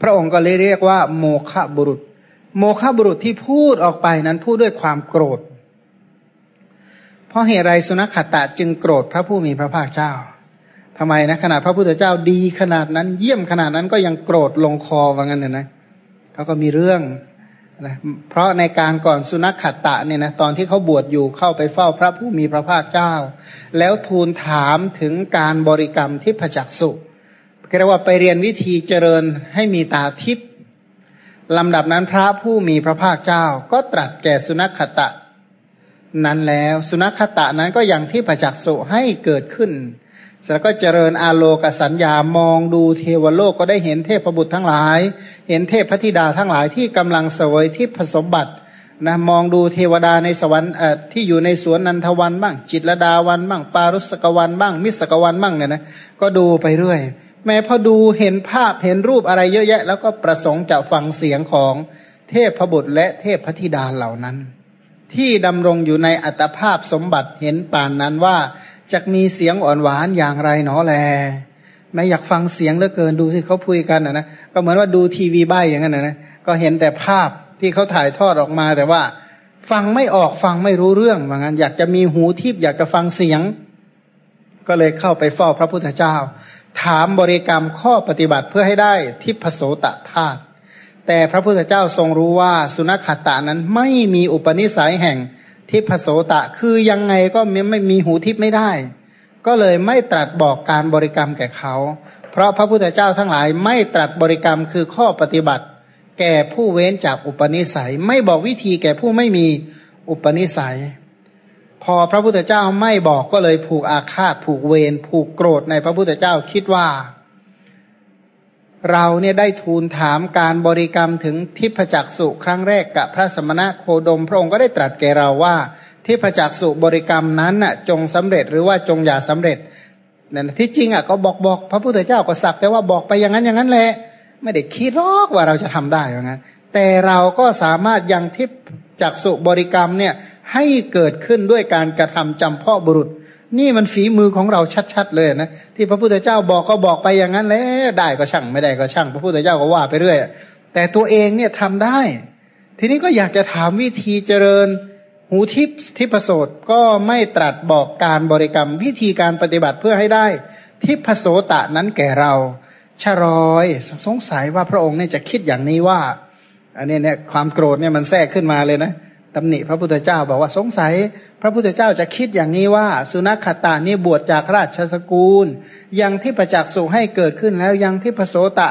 Speaker 1: พระองค์ก็เลยเรียกว่า โมฆะบุรุษ โมฆะบุรุษที่พูดออกไปนั้นพูดด้วยความโกรธ เพราะเหตุไรสุนัขตะจึงโกรธพระผู้มีพระภาคเจ้าทำไมนะขนาดพระพุทธเจ้าดีขนาดนั้น เยี่ยมขนาดนั้นก็ยังโกรธลงคอว่างั้นเนี่ยนะเขาก็มีเรื่องนะเพราะในการก่อนสุนัขขตตะเนี่ยนะตอนที่เขาบวชอยู่เข้าไปเฝ้าพระผู้มีพระภาคเจ้า แล้วทูลถามถึงการบริกรรมทิพจักสุเรียกว่าไปเรียนวิธีเจริญให้มีตาทิพ ลำดับนั้นพระผู้มีพระภาคเจ้าก็ตรัสแก่สุนัขขตะ นั้นแล้วสุนัขขตะนั้นก็ยังที่ประจักษุให้เกิดขึ้นแล้วก็เจริญอาโลกสัญญามองดูเทวโลกก็ได้เห็นเทพบุตรทั้งหลาย เห็นเทพพธิดาทั้งหลายที่กำลังสวยที่ผสมบัตินะมองดูเทวดาในสวรรค์ที่อยู่ในสวนนันทวันบ้าง จิตรดาวันบ้างปารุสกวันบ้าง มิสกวันบ้างเนี่ยนะก็ดูไปเรื่อย แม้พอดูเห็นภาพเห็นรูปอะไรเยอะแยะ แล้วก็ประสงค์จะฟังเสียงของเทพพบุตรและเทพพธิดาเหล่านั้น ที่ดำรงอยู่ในอัตภาพสมบัติเห็นป่านนั้นว่าจะมีเสียงอ่อนหวานอย่างไรหนอแลไม่อยากฟังเสียงเหลือเกินดูที่เขาพูดกันนะนะก็เหมือนว่าดูทีวีใบอย่างนั้นนะนะก็เห็นแต่ภาพที่เขาถ่ายทอดออกมาแต่ว่า ฟังไม่ออกฟังไม่รู้เรื่องว่างั้น อยากจะมีหูทิพย์อยากจะฟังเสียง ก็เลยเข้าไปเฝ้าพระพุทธเจ้า ถามบริกรรมข้อปฏิบัติเพื่อให้ได้ทิพโสตธาตุแต่พระพุทธเจ้าทรงรู้ว่าสุนัขตานั้นไม่มีอุปนิสัยแห่งทิพโสตะ คือยังไงก็ไม่ไม่มีหูทิพไม่ได้ ก็เลยไม่ตรัสบอกการบริกรรมแก่เขา เพราะพระพุทธเจ้าทั้งหลายไม่ตรัสบริกรรมคือข้อปฏิบัติ แก่ผู้เว้นจากอุปนิสัย ไม่บอกวิธีแก่ผู้ไม่มีอุปนิสัย พอพระพุทธเจ้าไม่บอกก็เลยผูกอาฆาตผูกเวรผูกโกรธในพระพุทธเจ้าคิดว่า เราเนี่ยได้ทูลถามการบริกรรมถึงทิพจักสุครั้งแรกกับพระสมณะโคดมพระองค์ก็ได้ตรัสแก่เราว่า ทิพจักสุบริกรรมนั้นน่ะ จงสำเร็จหรือว่าจงอย่าสำเร็จนั่นที่จริงอะก็บอกบอกพระพุทธเจ้าก็สักแต่ว่าบอกไปอย่างนั้นอย่างนั้นแหละไม่ได้คิดรอกว่าเราจะทำได้อย่างนั้นแต่เราก็สามารถยังทิพจักสุบริกรรมเนี่ย ให้เกิดขึ้นด้วยการกระทำจำเพาะบุรุษ นี่มันฝีมือของเราชัดๆเลยนะที่พระพุทธเจ้าบอกก็บอกไปอย่างนั้นแล้วได้ก็ช่างไม่ได้ก็ช่าง พระพุทธเจ้าก็ว่าไปเรื่อย แต่ตัวเองเนี่ยทำได้ ทีนี้ก็อยากจะถามวิธีเจริญหูทิพทิพโสตก็ไม่ตรัสบอกการบริกรรมวิธีการปฏิบัติเพื่อให้ได้ ทิพโสตะนั้นแก่เราชรอยสงสัยว่าพระองค์เนี่ยจะคิดอย่างนี้ว่า อันนี้เนี่ยความโกรธเนี่ยมันแทรกขึ้นมาเลยนะ ตำหนิพระพุทธเจ้าบอกว่าสงสัย พระพุทธเจ้าจะคิดอย่างนี้ว่า สุนัขขตานี่บวชจากราชสกุลยังที่ประจักษ์สุให้เกิดขึ้นแล้วยังที่พระโสตะ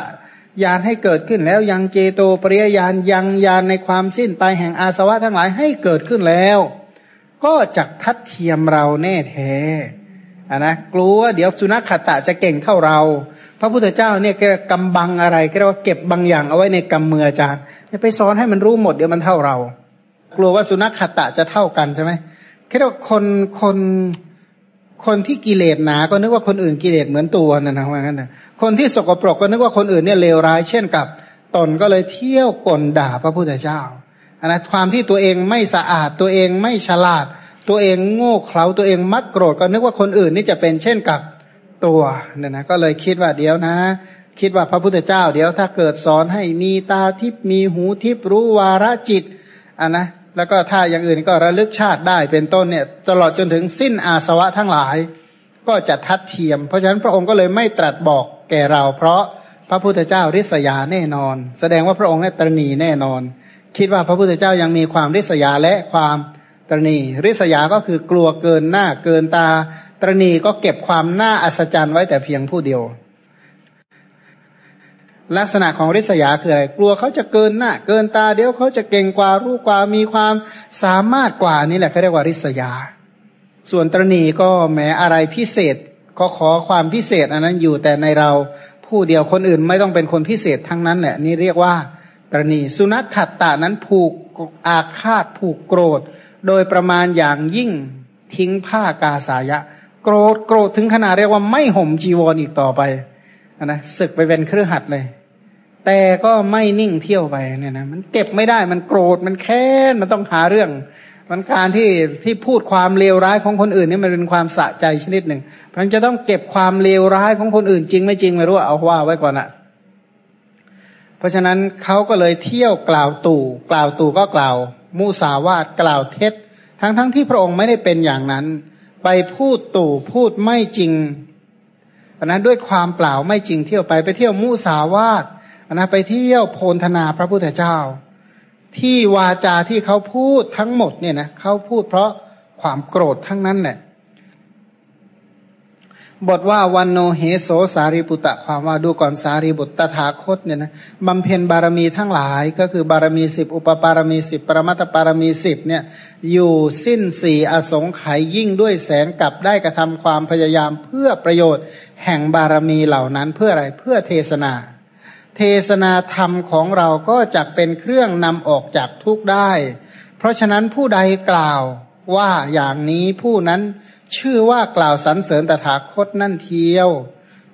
Speaker 1: ยานให้เกิดขึ้นแล้วยังเจโตปริยญาณยังยานในความสิ้นไปแห่งอาสวะทั้งหลายให้เกิดขึ้นแล้ว ก็จักทัดเทียมเราแน่แท้อะนะกลัวเดี๋ยวสุนัขขตะจะเก่งเท่าเรา พระพุทธเจ้าเนี่ยแกกำบังอะไรก็เรียกว่าเก็บบางอย่างเอาไว้ในกำมืออาจารย์ไปสอนให้มันรู้หมดเดี๋ยวมันเท่าเรา กลัวว่าสุนัขขตะจะเท่ากันใช่ไหมแค่ว่าคนคนคนที่กิเลสหนา ก็นึกว่าคนอื่นกิเลสเหมือนตัวนั่นนะว่างั้นนะคนที่สกปรกก็นึกว่าคนอื่นเนี่ยเลวร้าย เช่นกับตนก็เลยเที่ยวกลด่าพระพุทธเจ้าอันนะความที่ตัวเองไม่สะอาดตัวเองไม่ฉลาด ตัวเองโง่เขลาตัวเองมักโกรธก็นึกว่าคนอื่นนี่จะเป็นเช่นกับตัวเนี่ยนะก็เลยคิดว่าเดี๋ยวนะ คิดว่าพระพุทธเจ้า เดี๋ยวถ้าเกิดสอนให้มีตาทิพมีหูทิพรู้วาระจิตอะนะ แล้วก็ถ้าอย่างอื่นก็ระลึกชาติได้เป็นต้นเนี่ย ตลอดจนถึงสิ้นอาสวะทั้งหลาย ก็จะทัดเทียม เพราะฉะนั้นพระองค์ก็เลยไม่ตรัสบอกแก่เรา เพราะพระพุทธเจ้าริษยาแน่นอน แสดงว่าพระองค์เนี่ยตรณีแน่นอน คิดว่าพระพุทธเจ้ายังมีความริษยาและความตรณีริษยาก็คือกลัวเกินหน้าเกินตา ตรณีก็เก็บความน่าอัศจรรย์ไว้แต่เพียงผู้เดียว ลักษณะของริษยาคืออะไร กลัวเขาจะเกินหน้าเกินตาเดี๋ยวเขาจะเก่งกว่ารู้กว่ามีความสามารถกว่านี่แหละเขาเรียกว่าริษยา ส่วนตรณีก็แหมอะไรพิเศษก็ขอความพิเศษ อันนั้นอยู่แต่ในเราผู้เดียวคนอื่นไม่ต้องเป็นคนพิเศษทั้งนั้นแหละ นี่เรียกว่าตรณีสุนัขขัดตานั้นผูกอาฆาตผูกโกรธ โดยประมาณอย่างยิ่งทิ้งผ้ากาสายะ โกรธโกรธถึงขนาดเรียกว่าไม่ห่มจีวรออีกต่อไป นะศึกไปเป็นเครือขัดเลย แต่ก็ไม่นิ่งเที่ยวไปเนี่ยนะมันเก็บไม่ได้มันโกรธมันแค้นมันต้องหาเรื่อง มันการที่ที่พูดความเลวร้ายของคนอื่นนี่มันเป็นความสะใจชนิดหนึ่งมันจะต้องเก็บความเลวร้ายของคนอื่นจริงไม่จริงไม่รู้เอาว่าไว้ก่อนอะเพราะฉะนั้นเขาก็เลยเที่ยวกล่าวตู่ กล่าวตู่ก็กล่าวมูสาวาดกล่าวเท็จ ทั้งทั้งที่พระองค์ไม่ได้เป็นอย่างนั้น ไปพูดตู่พูดไม่จริง เพราะนั้นด้วยความเปล่าไม่จริงเที่ยวไปไปเที่ยวมูสาวาตนะไปเที่ยวโพลธนาพระพุทธเจ้า ที่วาจาที่เขาพูดทั้งหมดเนี่ยนะเขาพูดเพราะความโกรธทั้งนั้นแหละ บทว่าวันโนเหโสสารีปุตตะความว่าดูก่อนสารีบุตรตถาคตเนี่ยนะบำเพ็ญบารมีทั้งหลาย ก็คือบารมีสิบอุปปารมีสิบปรมัตถปารมีสิบเนี่ยอยู่สิ้นสี่อสงไขยยิ่งด้วยแสนกลับได้กระทำความพยายามเพื่อประโยชน์แห่งบารมีเหล่านั้นเพื่ออะไรเพื่อเทศนา เทศนาธรรมของเราก็จะเป็นเครื่องนำออกจากทุกข์ได้ เพราะฉะนั้นผู้ใดกล่าวว่าอย่างนี้ผู้นั้น ชื่อว่ากล่าวสรรเสริญตถาคตนั่นเทียว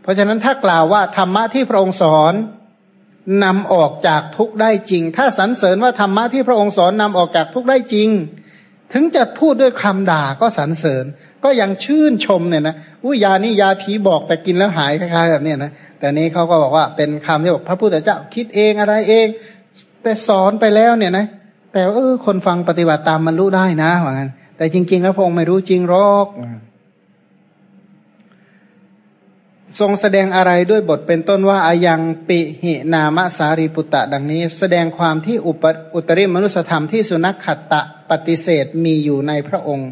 Speaker 1: เพราะฉะนั้นถ้ากล่าวว่าธรรมะที่พระองค์สอนนำออกจากทุกได้จริง ถ้าสรรเสริญว่าธรรมะที่พระองค์สอนนำออกจากทุกได้จริง ถึงจะพูดด้วยคำด่าก็สรรเสริญ ก็ยังชื่นชมเนี่ยนะอุ้ยยานี่ยาผีบอกแต่กินแล้วหายคล้ายๆแบบนี้นะแต่นี้เขาก็บอกว่าเป็นคำที่บอกพระพุทธเจ้าคิดเองอะไรเอง แต่สอนไปแล้วเนี่ยนะ แต่เออคนฟังปฏิบัติตามมันรู้ได้นะว่างั้น แต่จริง ๆ แล้วพระองค์ไม่รู้จริงหรอก ทรงแสดงอะไรด้วยบทเป็นต้นว่าอายังปิหินามสารีปุตตะดังนี้ แสดงความที่อุปอุตริมนุสธรรมที่สุนัขขัตตะปฏิเสธมีอยู่ในพระองค์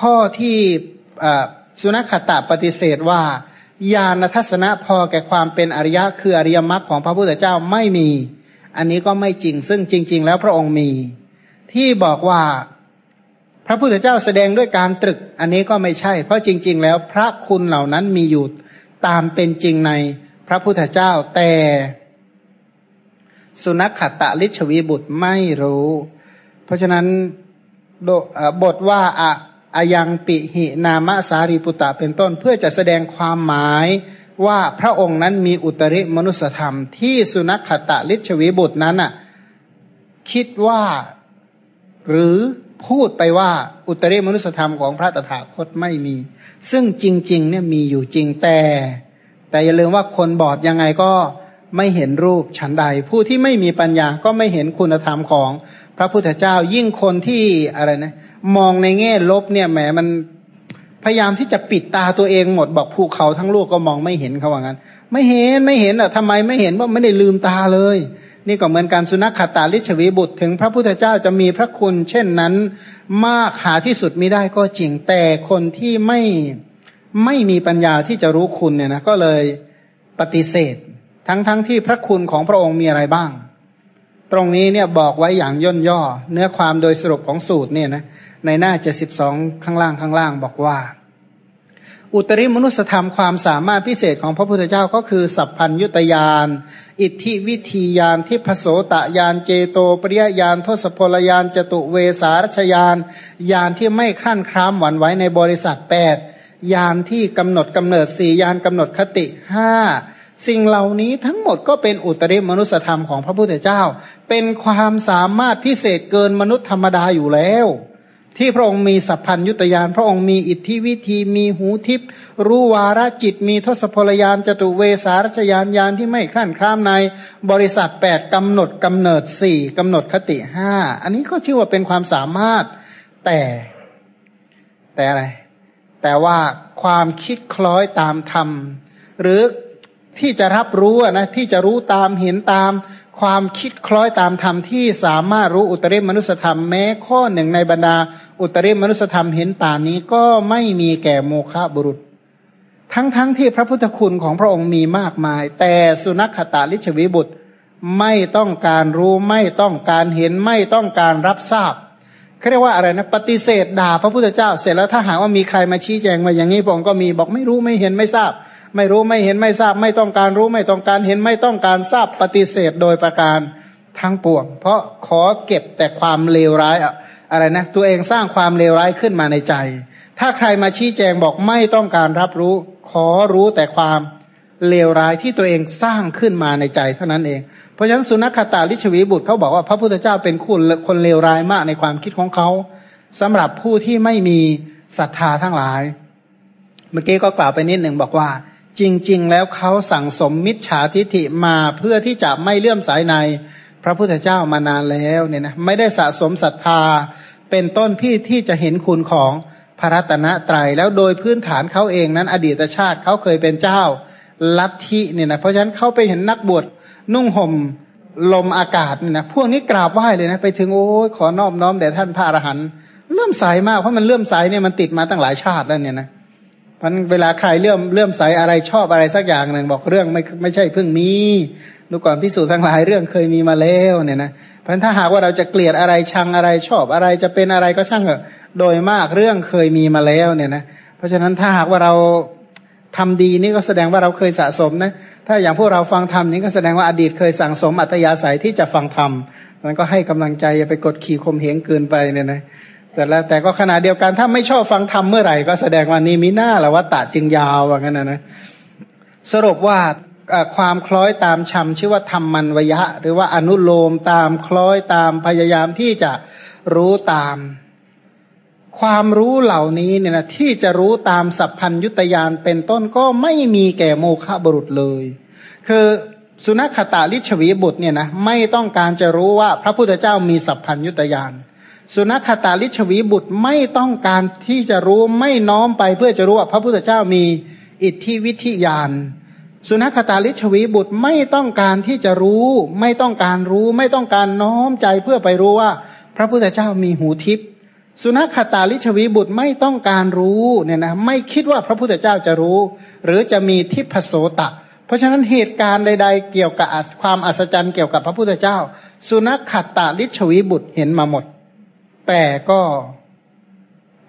Speaker 1: ข้อที่สุนัขขัตตะปฏิเสธว่าญาณทัศนะพอแก่ความเป็นอริยะคืออริยมรรคของพระพุทธเจ้าไม่มี อันนี้ก็ไม่จริง ซึ่งจริง ๆ แล้วพระองค์มี ที่บอกว่า พระพุทธเจ้าแสดงด้วยการตรึก อันนี้ก็ไม่ใช่ เพราะจริง ๆ แล้วพระคุณเหล่านั้นมีอยู่ตามเป็นจริงในพระพุทธเจ้าแต่ สุนัขขตะลิชวีบุตรไม่รู้ เพราะฉะนั้นบทว่าอะอายังปิหินามสารีปุตตะเป็นต้นเพื่อจะแสดงความหมายว่าพระองค์นั้นมีอุตริมนุสธรรม ที่สุนัขขตะลิชวีบุตรนั้นอะคิดว่าหรือ พูดไปว่าอุตริมนุสธรรมของพระตถาคตไม่มี ซึ่งจริง ๆ เนี่ยมีอยู่จริงแต่ แต่อย่าลืมว่าคนบอดยังไงก็ไม่เห็นรูปฉันใด ผู้ที่ไม่มีปัญญาก็ไม่เห็นคุณธรรมของพระพุทธเจ้ายิ่งคนที่อะไรนะ มองในแง่ลบเนี่ยแหมมันพยายามที่จะปิดตาตัวเองหมดบอกภูเขาทั้งลูกก็มองไม่เห็นเขาว่างั้น ไม่เห็นไม่เห็นอะทำไมไม่เห็นว่าไม่ได้ลืมตาเลย นี่ก็เหมือนการสุนัขขาตาลิชวีบุตรถึงพระพุทธเจ้าจะมีพระคุณ เช่นนั้น มากหาที่สุดไม่ได้ก็จริงแต่คนที่ไม่ไม่มีปัญญาที่จะรู้คุณเนี่ยนะก็เลยปฏิเสธ ทั้งทั้งที่พระคุณของพระองค์มีอะไรบ้าง ตรงนี้เนี่ยบอกไว้อย่างย่นย่อ เนื้อความโดยสรุปของสูตรเนี่ยนะในหน้าเจ็ดสิบสองข้างล่างข้างล่างบอกว่า อุตริมนุสธรรมความสามารถพิเศษของพระพุทธเจ้าก็คือ สัพพัญยุตยาน อิทธิวิธียานทิพโสตยานเจโตปริยยานทศพลยานจตุเวสารชยานยานที่ไม่คลั่นคล้ามหวั่นไหวในบริษัทแปดยานที่กำหนดกำเนิดสี่ยานกำหนดคติห้าสิ่งเหล่านี้ทั้งหมดก็เป็นอุตริมนุสธรรมของพระพุทธเจ้า เป็นความสามารถพิเศษเกินมนุษย์ธรรมดาอยู่แล้ว ที่พระองค์มีสัพพัญยุตยานพระองค์มีอิทธิวิธีมีหูทิพรู้วาระจิตมีทศพลยานจตุเวสารชยานยานที่ไม่คลั่นคล้ามใน บริษัทแปดกำหนดกำเนิดสี่กำหนดคติห้าอันนี้ก็ชื่อว่าเป็นความสามารถแต่ แต่อะไร แต่ว่าความคิดคล้อยตามธรรม หรือที่จะรับรู้นะที่จะรู้ตามเห็นตาม ความคิดคล้อยตามธรรมที่สามารถรู้อุตริมนุสธรรมแม้ข้อหนึ่งในบรรดา อุตริมนุสธรรมเห็นป่านนี้ก็ไม่มีแก่โมฆะบุรุษ ทั้งๆทที่พระพุทธคุณของพระองค์มีมากมาย แต่สุนัขตาลิชวิบุตรไม่ต้องการรู้ไม่ต้องการเห็นไม่ต้องการรับทราบเขาเรียกว่าอะไรนะปฏิเสธด่าพระพุทธเจ้าเสร็จแล้วถ้าหากว่ามีใครมาชี้แจงมาอย่างนี้พระองค์ก็มีบอกไม่รู้ไม่เห็นไม่ทราบ ไม่รู้ไม่เห็นไม่ทราบ ไม่ต้องการรู้ไม่ต้องการเห็นไม่ต้องการทราบปฏิเสธโดยประการทั้งปวง เพราะขอเก็บแต่ความเลวร้ายอะไรนะ ตัวเองสร้างความเลวร้ายขึ้นมาในใจ ถ้าใครมาชี้แจงบอกไม่ต้องการรับรู้ ขอรู้แต่ความเลวร้ายที่ตัวเองสร้างขึ้นมาในใจเท่านั้นเอง เพราะฉะนั้นสุนัขตาลิชวีบุตรเขาบอกว่าพระพุทธเจ้าเป็นคุณคนเลวร้ายมากในความคิดของเขาสำหรับผู้ที่ไม่มีศรัทธาทั้งหลาย เมื่อกี้ก็กล่าวไปนิดหนึ่งบอกว่า จริง ๆ แล้วเขาสั่งสมมิจฉาทิฐิมาเพื่อที่จะไม่เลื่อมสายในพระพุทธเจ้ามานานแล้วเนี่ยนะไม่ได้สะสมศรัทธาเป็นต้นพี่ที่จะเห็นคุณของพระรัตนตรยัยแล้วโดยพื้นฐานเขาเองนั้นอดีตชาติเขาเคยเป็นเจ้าลัทธิเนี่ยนะเพราะฉะนั้นเขาไปเห็นนักบวชนุ่งห่มลมอากาศเนี่ยนะพวกนี้กราบไหว้เลยนะไปถึงโอ้ยขอนอบน้อมแด่ท่านพระอรหันต์เลื่อมใสมากเพราะมันเลื่อมใสเนี่ยมันติดมาตั้งหลายชาติแล้วเนี่ยนะ มันเวลาใครเลื่อมเลื่อมใสอะไรชอบอะไรสักอย่างหนึ่งบอกเรื่องไม่ไม่ใช่เพิ่งมีดูก่อนพิสูจน์ทั้งหลายเรื่องเคยมีมาแล้วเนี่ยนะเพราะถ้าหากว่าเราจะเกลียดอะไรชังอะไรชอบอะไรจะเป็นอะไรก็ช่างเถอะโดยมากเรื่องเคยมีมาแล้วเนี่ยนะเพราะฉะนั้นถ้าหากว่าเราทำดีนี่ก็แสดงว่าเราเคยสะสมนะถ้าอย่างพวกเราฟังธรรมนี่ก็แสดงว่าอดีตเคยสั่งสมอัตยาศัยที่จะฟังธรรมมันก็ให้กำลังใจอย่าไปกดขี่ข่มเหงเกินไปเนี่ยนะ แต่แล้วแต่ก็ขณะเดียวกันถ้าไม่ชอบฟังธรรมเมื่อไหร่ก็แสดงว่านี่มีหน้าละว่าตะจึงยาวว่างั้นนะนะสรุปว่าความคล้อยตามชำชื่อว่าธรรมมันวยะ หรือว่าอนุโลมตามคล้อยตามพยายามที่จะรู้ตาม ความรู้เหล่านี้เนี่ยนะที่จะรู้ตามสัพพัญยุตยานเป็นต้นก็ไม่มีแก่โมฆะบุรุษเลย คือสุนัขตาลิชวีบุตรเนี่ยนะไม่ต้องการจะรู้ว่าพระพุทธเจ้ามีสัพพัญยุตยาน สุนัขตาลิชวีบุตรไม่ต้องการที่จะรู้ไม่น้อมไปเพื่อจะรู้ว่าพระพุทธเจ้ามีอิทธิวิธิยาน สุนัขตาลิชวีบุตรไม่ต้องการที่จะรู้ ไม่ต้องการรู้ ไม่ต้องการน้อมใจเพื่อไปรู้ว่า พระพุทธเจ้ามีหูทิพย์สุนัขตาลิชวีบุตรไม่ต้องการรู้เนี่ยนะไม่คิดว่าพระพุทธเจ้าจะรู้ หรือจะมีทิพโสตะ เพราะฉะนั้นเหตุการณ์ใด ๆ เกี่ยวกับความอัศจรรย์เกี่ยวกับพระพุทธเจ้า สุนัขตาลิชวีบุตรเห็นมาหมด แต่ก็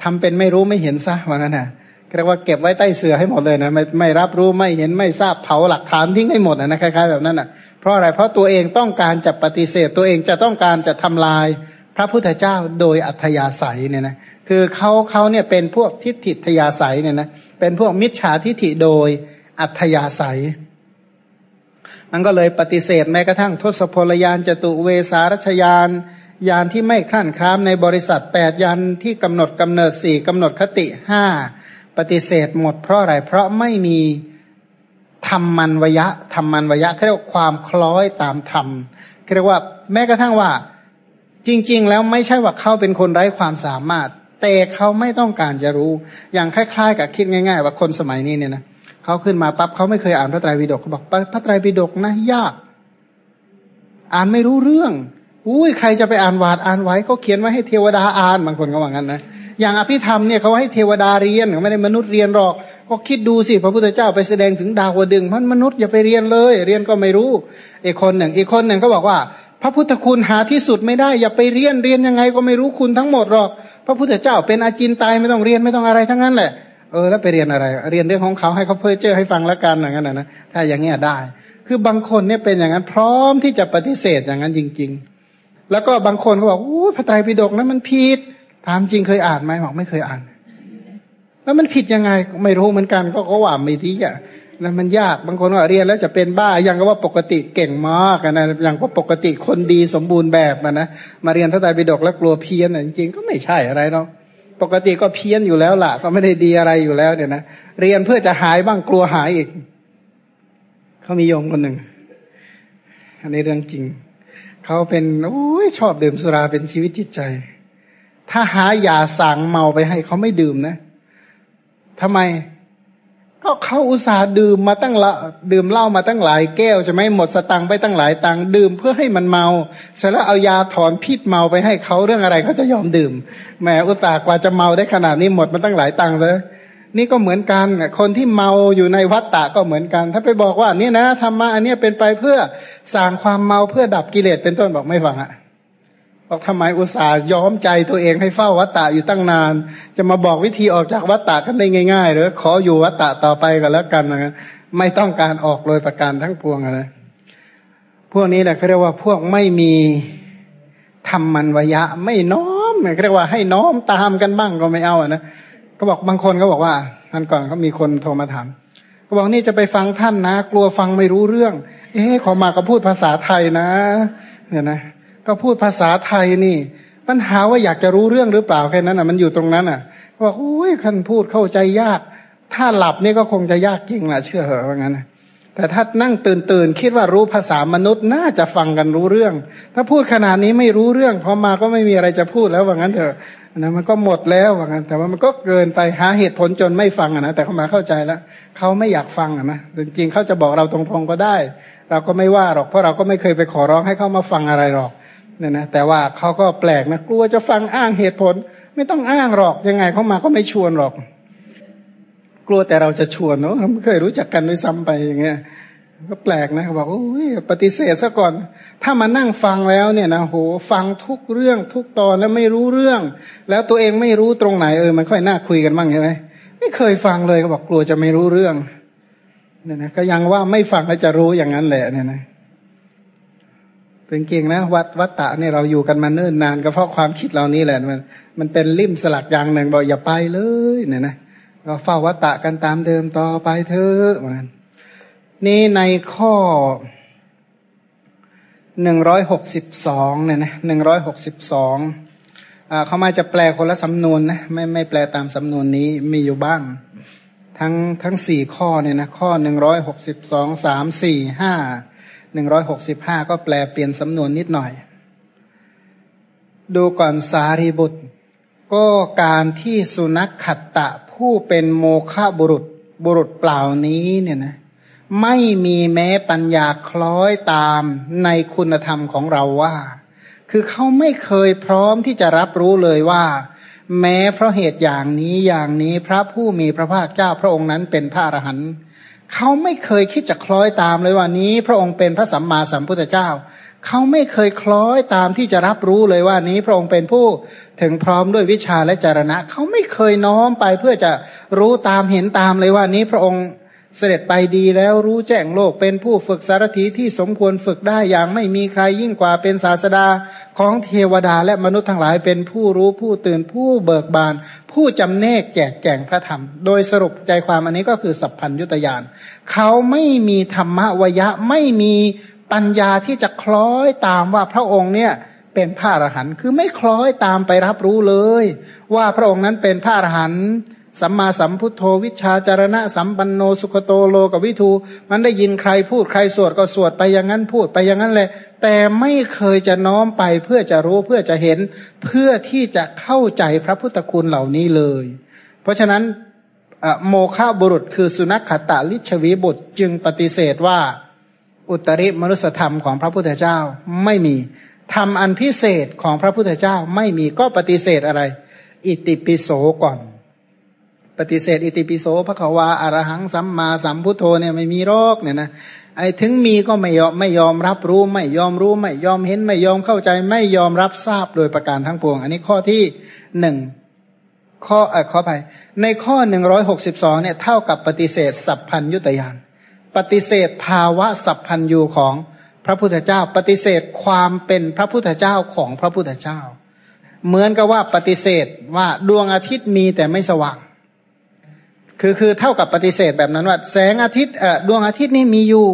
Speaker 1: ทำเป็นไม่รู้ไม่เห็นซะว่างั้นนะเรียกว่าเก็บไว้ใต้เสือให้หมดเลยนะไม่ไม่รับรู้ไม่เห็นไม่ทราบเผาหลักฐานทิ้งให้หมดนะคล้ายๆแบบนั้นนะเพราะอะไรเพราะตัวเองต้องการจะปฏิเสธ ตัวเองจะต้องการจะทำลาย พระพุทธเจ้าโดยอัธยาศัยเนี่ยนะคือเขาเขาเนี่ยเป็นพวกทิฏฐิทยาศัยเนี่ยนะเป็นพวกมิจฉาทิฏฐิโดยอัธยาศัยมันก็เลยปฏิเสธแม้กระทั่งทศพลยานจตุเวสารชยาน ยานที่ไม่คลั่นคล้ามในบริษัทแปดยานที่กำหนดกำเนิดสี่กำหนดคติห้าปฏิเสธหมดเพราะอะไร เพราะไม่มีธรรมมันวยะธรรมมันวยะเรียกว่าความคล้อยตามธรรมเรียกว่าแม้กระทั่งว่า จริง ๆ แล้วไม่ใช่ว่าเขาเป็นคนไร้ความสามารถ แต่เขาไม่ต้องการจะรู้ อย่างคล้าย ๆ กับคิดง่าย ๆ ว่าคนสมัยนี้เนี่ยนะเขาขึ้นมาปั๊บเขาไม่เคยอ่านพระไตรปิฎกเขาบอกพระไตรปิฎกนะยาก อ่านไม่รู้เรื่อง อุ้ยใครจะไปอ่านวาดอ่านไว้เขาเขียนไว้ให้เทวดาอ่านบางคนก็ว่างั้นนะอย่างอภิธรรมเนี่ยเขาให้เทวดาเรียนไม่ได้มนุษย์เรียนหรอก ก็คิดดูสิพระพุทธเจ้าไปแสดงถึงดาวดึงพันมนุษย์อย่าไปเรียนเลย เรียนก็ไม่รู้อีกคนหนึ่งอีกคนหนึ่งก็บอกว่า พระพุทธคุณหาที่สุดไม่ได้อย่าไปเรียนเรียนยังไงก็ไม่รู้คุณทั้งหมดหรอก พระพุทธเจ้าเป็นอาจินตายไม่ต้องเรียนไม่ต้องอะไรทั้งนั้นแหละเออแล้วไปเรียนอะไร เรียนเรื่องของเขาให้เขาเพื่อเจอให้ฟังล้วกันอย่างนั้นนะถ้าอย่างเงี้ยได้ คือบางคนเนี่ยเป็นอย่างนั้นพร้อมที่จะปฏิเสธอย่างนั้นจริง ๆ แล้วก็บางคนก็บอกโอ้พระไตรปิฎกนั้นมันผิด ถามจริงเคยอ่านไหมบอกไม่เคยอ่าน แล้วมันผิดยังไงไม่รู้เหมือนกันก็ก็ว่าไม่ดีอะแล้วมันยากบางคนว่าเรียนแล้วจะเป็นบ้ายังก็ว่าปกติเก่งมากนะอย่างก็ปกติคนดีสมบูรณ์แบบนะมาเรียนพระไตรปิฎกแล้วกลัวเพี้ยนจริงๆก็ไม่ใช่อะไรเนาะปกติก็เพี้ยนอยู่แล้วล่ะ ก็ไม่ได้ดีอะไรอยู่แล้วเนี่ยนะเรียนเพื่อจะหายบ้างกลัวหายอีกเขามีโยมคนหนึ่งอันนี้เรื่องจริง เขาเป็นโอ้ยชอบดื่มสุราเป็นชีวิตจิตใจ ถ้าหายาสั่งเมาไปให้เขาไม่ดื่มนะทำไม ก็เขาอุตส่าห์ดื่มมาตั้งละดื่มเหล้ามาตั้งหลายแก้วจะไม่หมดสตังไปตั้งหลายตังดื่มเพื่อให้มันเมา เสร็จแล้วเอายาถอนพิษเมาไปให้เขาเรื่องอะไรเขาจะยอมดื่มแหมอุตส่าห์กว่าจะเมาได้ขนาดนี้หมดมาตั้งหลายตังเลย นี่ก็เหมือนกันคนที่เมาอยู่ในวัฏฏะก็เหมือนกัน ถ้าไปบอกว่านี่นะธรรมะอันนี้เป็นไปเพื่อสร้างความเมาเพื่อดับกิเลสเป็นต้นบอกไม่ฟังอะบอกทำไมอุตส่าห์ย้อมใจตัวเองให้เฝ้าวัตตะอยู่ตั้งนาน จะมาบอกวิธีออกจากวัตตะกันได้ง่ายๆหรือขออยู่วัตตะต่อไปกันแล้วกันนะไม่ต้องการออกโดยประการทั้งปวงอะไรพวกนี้แหละเขาเรียกว่าพวกไม่มีธรรมันวยะ ไม่น้อมเขาเรียกว่าให้น้อมตามกันบ้างก็ไม่เอาอะนะ ก็บอกบางคนก็บอกว่าท่านก่อนเขามีคนโทรมาถามก็บอกนี่จะไปฟังท่านนะ กลัวฟังไม่รู้เรื่อง เอ๊ะขอมาก็พูดภาษาไทยนะ เนี่ยนะ ก็พูดภาษาไทยนี่ปัญหาว่าอยากจะรู้เรื่องหรือเปล่าแค่นั้นอะ มันอยู่ตรงนั้นอะบอกอุ้ยคันพูดเข้าใจยาก ถ้าหลับนี่ก็คงจะยากจริงแหละเชื่อเหรอว่างั้นแต่ถ้านั่งตื่นตื่นคิดว่ารู้ภาษามนุษย์น่าจะฟังกันรู้เรื่อง ถ้าพูดขนาดนี้ไม่รู้เรื่องพอมาก็ไม่มีอะไรจะพูดแล้วว่างั้นเถอะ นะมันก็หมดแล้วว่างั้นแต่ว่ามันก็เกินไปหาเหตุผลจนไม่ฟังอะนะแต่เขามาเข้าใจแล้วเขาไม่อยากฟังอะนะจริงๆเขาจะบอกเราตรงๆก็ได้ เราก็ไม่ว่าหรอกเพราะเราก็ไม่เคยไปขอร้องให้เขามาฟังอะไรหรอกเนี่ยนะแต่ว่าเขาก็แปลกนะกลัวจะฟังอ้างเหตุผล ไม่ต้องอ้างหรอกยังไงเขามาก็ไม่ชวนหรอก กลัวแต่เราจะชวนเนาะเราไม่เคยรู้จักกันด้วยซ้ำไปอย่างเงี้ย ก็แปลกนะบอกโอ้ยปฏิเสธซะก่อน ถ้ามานั่งฟังแล้วเนี่ยนะโหฟังทุกเรื่องทุกตอนแล้วไม่รู้เรื่อง แล้วตัวเองไม่รู้ตรงไหนเออมันค่อยน่าคุยกันบ้างใช่ไหมไม่เคยฟังเลยก็บอกกลัวจะไม่รู้เรื่องเนี่ยนะก็ยังว่าไม่ฟังแล้วจะรู้อย่างนั้นแหละเนี่ยนะเป็นเก่งนะวัดวัดตะเนี่ยเราอยู่กันมาเนิ่นนานก็เพราะความคิดเรานี้แหละมัน มันเป็นลิ่มสลักอย่างหนึ่งบอกอย่าไปเลยเนี่ยนะเราเฝ้าวัดตะกันตามเดิมต่อไปเถอะมัน นี่ในข้อหนึ่งร้อยหกสิบสองเนี่ยนะหนึ่งร้อยหกสิบสองเขามาจะแปลคนละสำนวนนะไม่ไม่แปลตามสำนวนนี้มีอยู่บ้าง ทั้งทั้งสี่ข้อเนี่ยนะข้อหนึ่งร้อยหกสิบสองสามสี่ห้าหนึ่งร้อยหกสิบห้าก็แปลเปลี่ยนสำนวนนิดหน่อย ดูก่อนสารีบุตร ก็การที่สุนัขขัตตะผู้เป็นโมฆะบุรุษบุรุษเปล่านี้เนี่ยนะ ไม่มีแม้ปัญญาคล้อยตามในคุณธรรมของเราว่า คือเขาไม่เคยพร้อมที่จะรับรู้เลยว่า แม้เพราะเหตุอย่างนี้อย่างนี้พระผู้มีพระภาคเจ้าพระองค์นั้นเป็นพระอรหันต์เขาไม่เคยคิดจะคล้อยตามเลยว่านี้ พระองค์เป็นพระสัมมาสัมพุทธเจ้า เขาไม่เคยคล้อยตามที่จะรับรู้เลยว่านี้ พระองค์เป็นผู้ถึงพร้อมด้วยวิชาและจารณะ เขาไม่เคยน้อมไปเพื่อจะรู้ตามเห็นตามเลยว่านี้พระองค์ เสด็จไปดีแล้วรู้แจ้งโลกเป็นผู้ฝึกสารถีที่สมควรฝึกได้อย่างไม่มีใครยิ่งกว่าเป็นศาสดาของเทวดาและมนุษย์ทั้งหลายเป็นผู้รู้ผู้ตื่นผู้เบิกบาน ผู้จำแนกแจกแจงพระธรรม โดยสรุปใจความอันนี้ก็คือสัพพัญยุตยานเขาไม่มีธรรมวยะไม่มีปัญญาที่จะคล้อยตามว่าพระองค์เนี่ยเป็นพระอรหันต์คือไม่คล้อยตามไปรับรู้เลย ว่าพระองค์นั้นเป็นพระอรหันต์ สัมมาสัมพุทโธวิชาจารณะสัมปันโนสุขโตโลกวิทูมันได้ยินใครพูดใครสวดก็สวดไปอย่างนั้นพูดไปอย่างนั้นเลยแต่ไม่เคยจะน้อมไปเพื่อจะรู้เพื่อจะเห็นเพื่อที่จะเข้าใจพระพุทธคุณเหล่านี้เลย เพราะฉะนั้นโมฆะบุรุษคือสุนัขขตาลิชวีบุตรจึงปฏิเสธว่า อุตริมนุสธรรมของพระพุทธเจ้าไม่มีธรรมอันพิเศษของพระพุทธเจ้าไม่มีก็ปฏิเสธอะไร อิติปิโสก่อน ปฏิเสธอิติปิโสพระขวาอารหังสัมมาสัมพุทโธเนี่ยไม่มีโรคเนี่ยนะไอ้ถึงมีก็ไม่ยอมไม่ยอมรับรู้ไม่ยอมรู้ไม่ยอมเห็นไม่ยอมเข้าใจไม่ยอมรับทราบโดยประการทั้งปวง อันนี้ข้อที่หนึ่งข้อเออขอไปในข้อหนึ่งร้อยหกสิบสองเนี่ยเท่ากับปฏิเสธสัพพัญยุตยานปฏิเสธภาวะสัพพัญยูของพระพุทธเจ้า ปฏิเสธความเป็นพระพุทธเจ้าของพระพุทธเจ้า เหมือนกับว่าปฏิเสธว่าดวงอาทิตย์มีแต่ไม่สว่าง คือคือเท่ากับปฏิเสธแบบนั้นว่าแสงอาทิตย์เอ่อดวงอาทิตย์นี่มีอยู่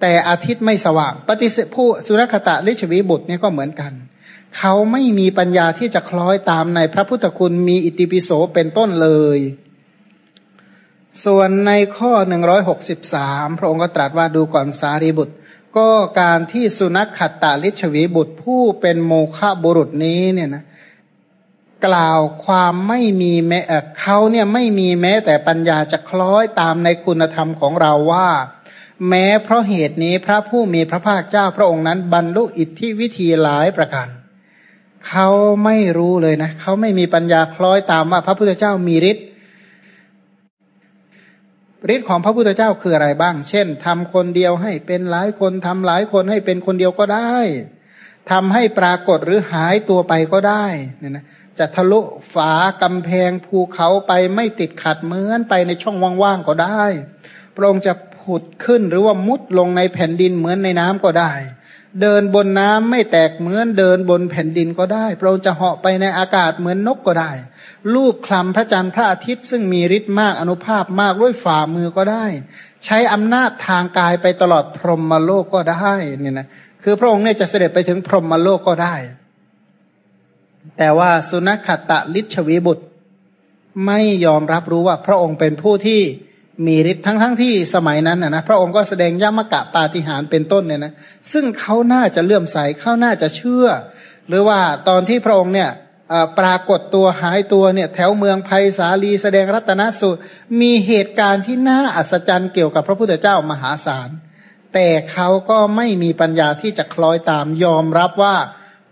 Speaker 1: แต่อาทิตย์ไม่สว่าง ปฏิเสธผู้สุรคตะลิชวีบุตรนี่ก็เหมือนกัน เขาไม่มีปัญญาที่จะคล้อยตามในพระพุทธคุณมีอิติปิโสเป็นต้นเลย ส่วนในข้อหนึ่งร้อยหกสิบสามพระองค์ก็ตรัสว่าดูก่อนสารีบุตร ก็การที่สุนัขขัดตาลิชวีบุตรผู้เป็นโมฆะบุรุษนี้เนี่ยนะ กล่าวความไม่มีแม้เขาเนี่ยไม่มีแม้แต่ปัญญาจะคล้อยตามในคุณธรรมของเราว่า แม้เพราะเหตุนี้พระผู้มีพระภาคเจ้าพระองค์นั้น บรรลุอิทธิวิธีหลายประการเขาไม่รู้เลยนะเขาไม่มีปัญญาคล้อยตามว่าพระพุทธเจ้ามีฤทธิ์ฤทธิ์ของพระพุทธเจ้าคืออะไรบ้าง เช่นทำคนเดียวให้เป็นหลายคนทำหลายคนให้เป็นคนเดียวก็ได้ทำให้ปรากฏหรือหายตัวไปก็ได้เนี่ยนะ จะทะลุฝากำแพงภูเขาไปไม่ติดขัดเหมือนไปในช่องว่างๆก็ได้ พระองค์จะผุดขึ้นหรือว่ามุดลงในแผ่นดินเหมือนในน้ำก็ได้ เดินบนน้ำไม่แตกเหมือนเดินบนแผ่นดินก็ได้ พระองค์จะเหาะไปในอากาศเหมือนนกก็ได้ ลูบคลำพระจันทร์พระอาทิตย์ซึ่งมีฤทธิ์มากอนุภาพมากด้วยฝ่ามือก็ได้ ใช้อำนาจทางกายไปตลอดพรหมโลกก็ได้เนี่ยนะคือพระองค์เนี่ยจะเสด็จไปถึงพรหมโลกก็ได้ แต่ว่าสุนัขตะลิชวีบุตร ไม่ยอมรับรู้ว่าพระองค์เป็นผู้ที่มีฤทธิ์ทั้งทั้งที่สมัยนั้นนะพระองค์ก็แสดงยมกะปาฏิหารเป็นต้นเนี่ยนะซึ่งเขาน่าจะเลื่อมใสเขาน่าจะเชื่อ หรือว่าตอนที่พระองค์เนี่ยปรากฏตัวหายตัวเนี่ยแถวเมืองภัยสาลีแสดงรัตนสูตรมีเหตุการณ์ที่น่าอัศจรรย์เกี่ยวกับพระพุทธเจ้ามหาศาล แต่เขาก็ไม่มีปัญญาที่จะคล้อยตามยอมรับว่า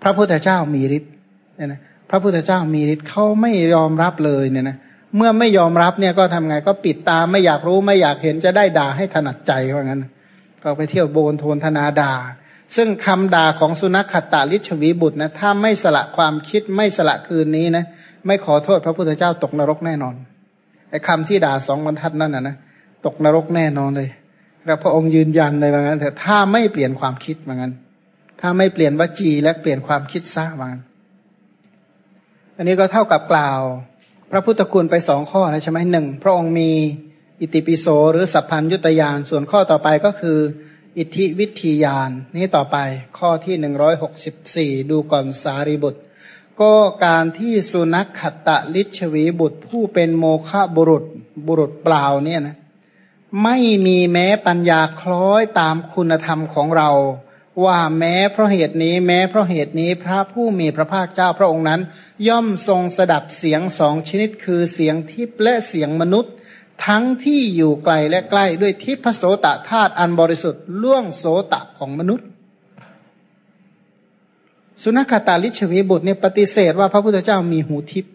Speaker 1: พระพุทธเจ้ามีฤทธิ์ เนี่ยนะพระพุทธเจ้ามีฤทธิ์เขาไม่ยอมรับเลยเนี่ยนะเมื่อไม่ยอมรับเนี่ยก็ทำไงก็ปิดตาไม่อยากรู้ไม่อยากเห็นจะได้ด่าให้ถนัดใจว่างั้น ก็ไปเที่ยวโบนโทนธนาด่าซึ่งคำด่าของสุนัขขตาลิชวีบุตรนะถ้าไม่สละความคิดไม่สละคืนนี้นะไม่ขอโทษพระพุทธเจ้าตกนรกแน่นอนไอ้คำที่ด่าสองบรรทัดนั่นนะนะตกนรกแน่นอนเลยแล้วพระองค์ยืนยันเลยว่างั้นแต่ถ้าไม่เปลี่ยนความคิดว่างั้น ถ้าไม่เปลี่ยนวจีและเปลี่ยนความคิดซะว่างั้น อันนี้ก็เท่ากับกล่าว พระพุทธคุณไปสองข้อนะใช่ไหมหนึ่งพระองค์มีอิติปิโสหรือสัพพัญยุตยานส่วนข้อต่อไปก็คือ อิทธิวิธียานนี้ต่อไปข้อที่หนึ่งร้อยหกสิบสี่ดูก่อนสารีบุตร ก็การที่สุนัขขตตะลิชวีบุตรผู้เป็นโมฆะบุรุษบุรุษเปล่าเนี่ยนะไม่มีแม้ปัญญาคล้อยตามคุณธรรมของเรา ว่าแม้เพราะเหตุนี้ แม้เพราะเหตุนี้พระผู้มีพระภาคเจ้าพระองค์นั้น ย่อมทรงสดับเสียงสองชนิดคือเสียงทิพและเสียงมนุษย์ ทั้งที่อยู่ไกลและใกล้ด้วยทิพโสตธาตุอันบริสุทธิ์ล่วงโสตะของมนุษย์ สุนัขตาลิชวีบุตรเนี่ยปฏิเสธว่าพระพุทธเจ้ามีหูทิพ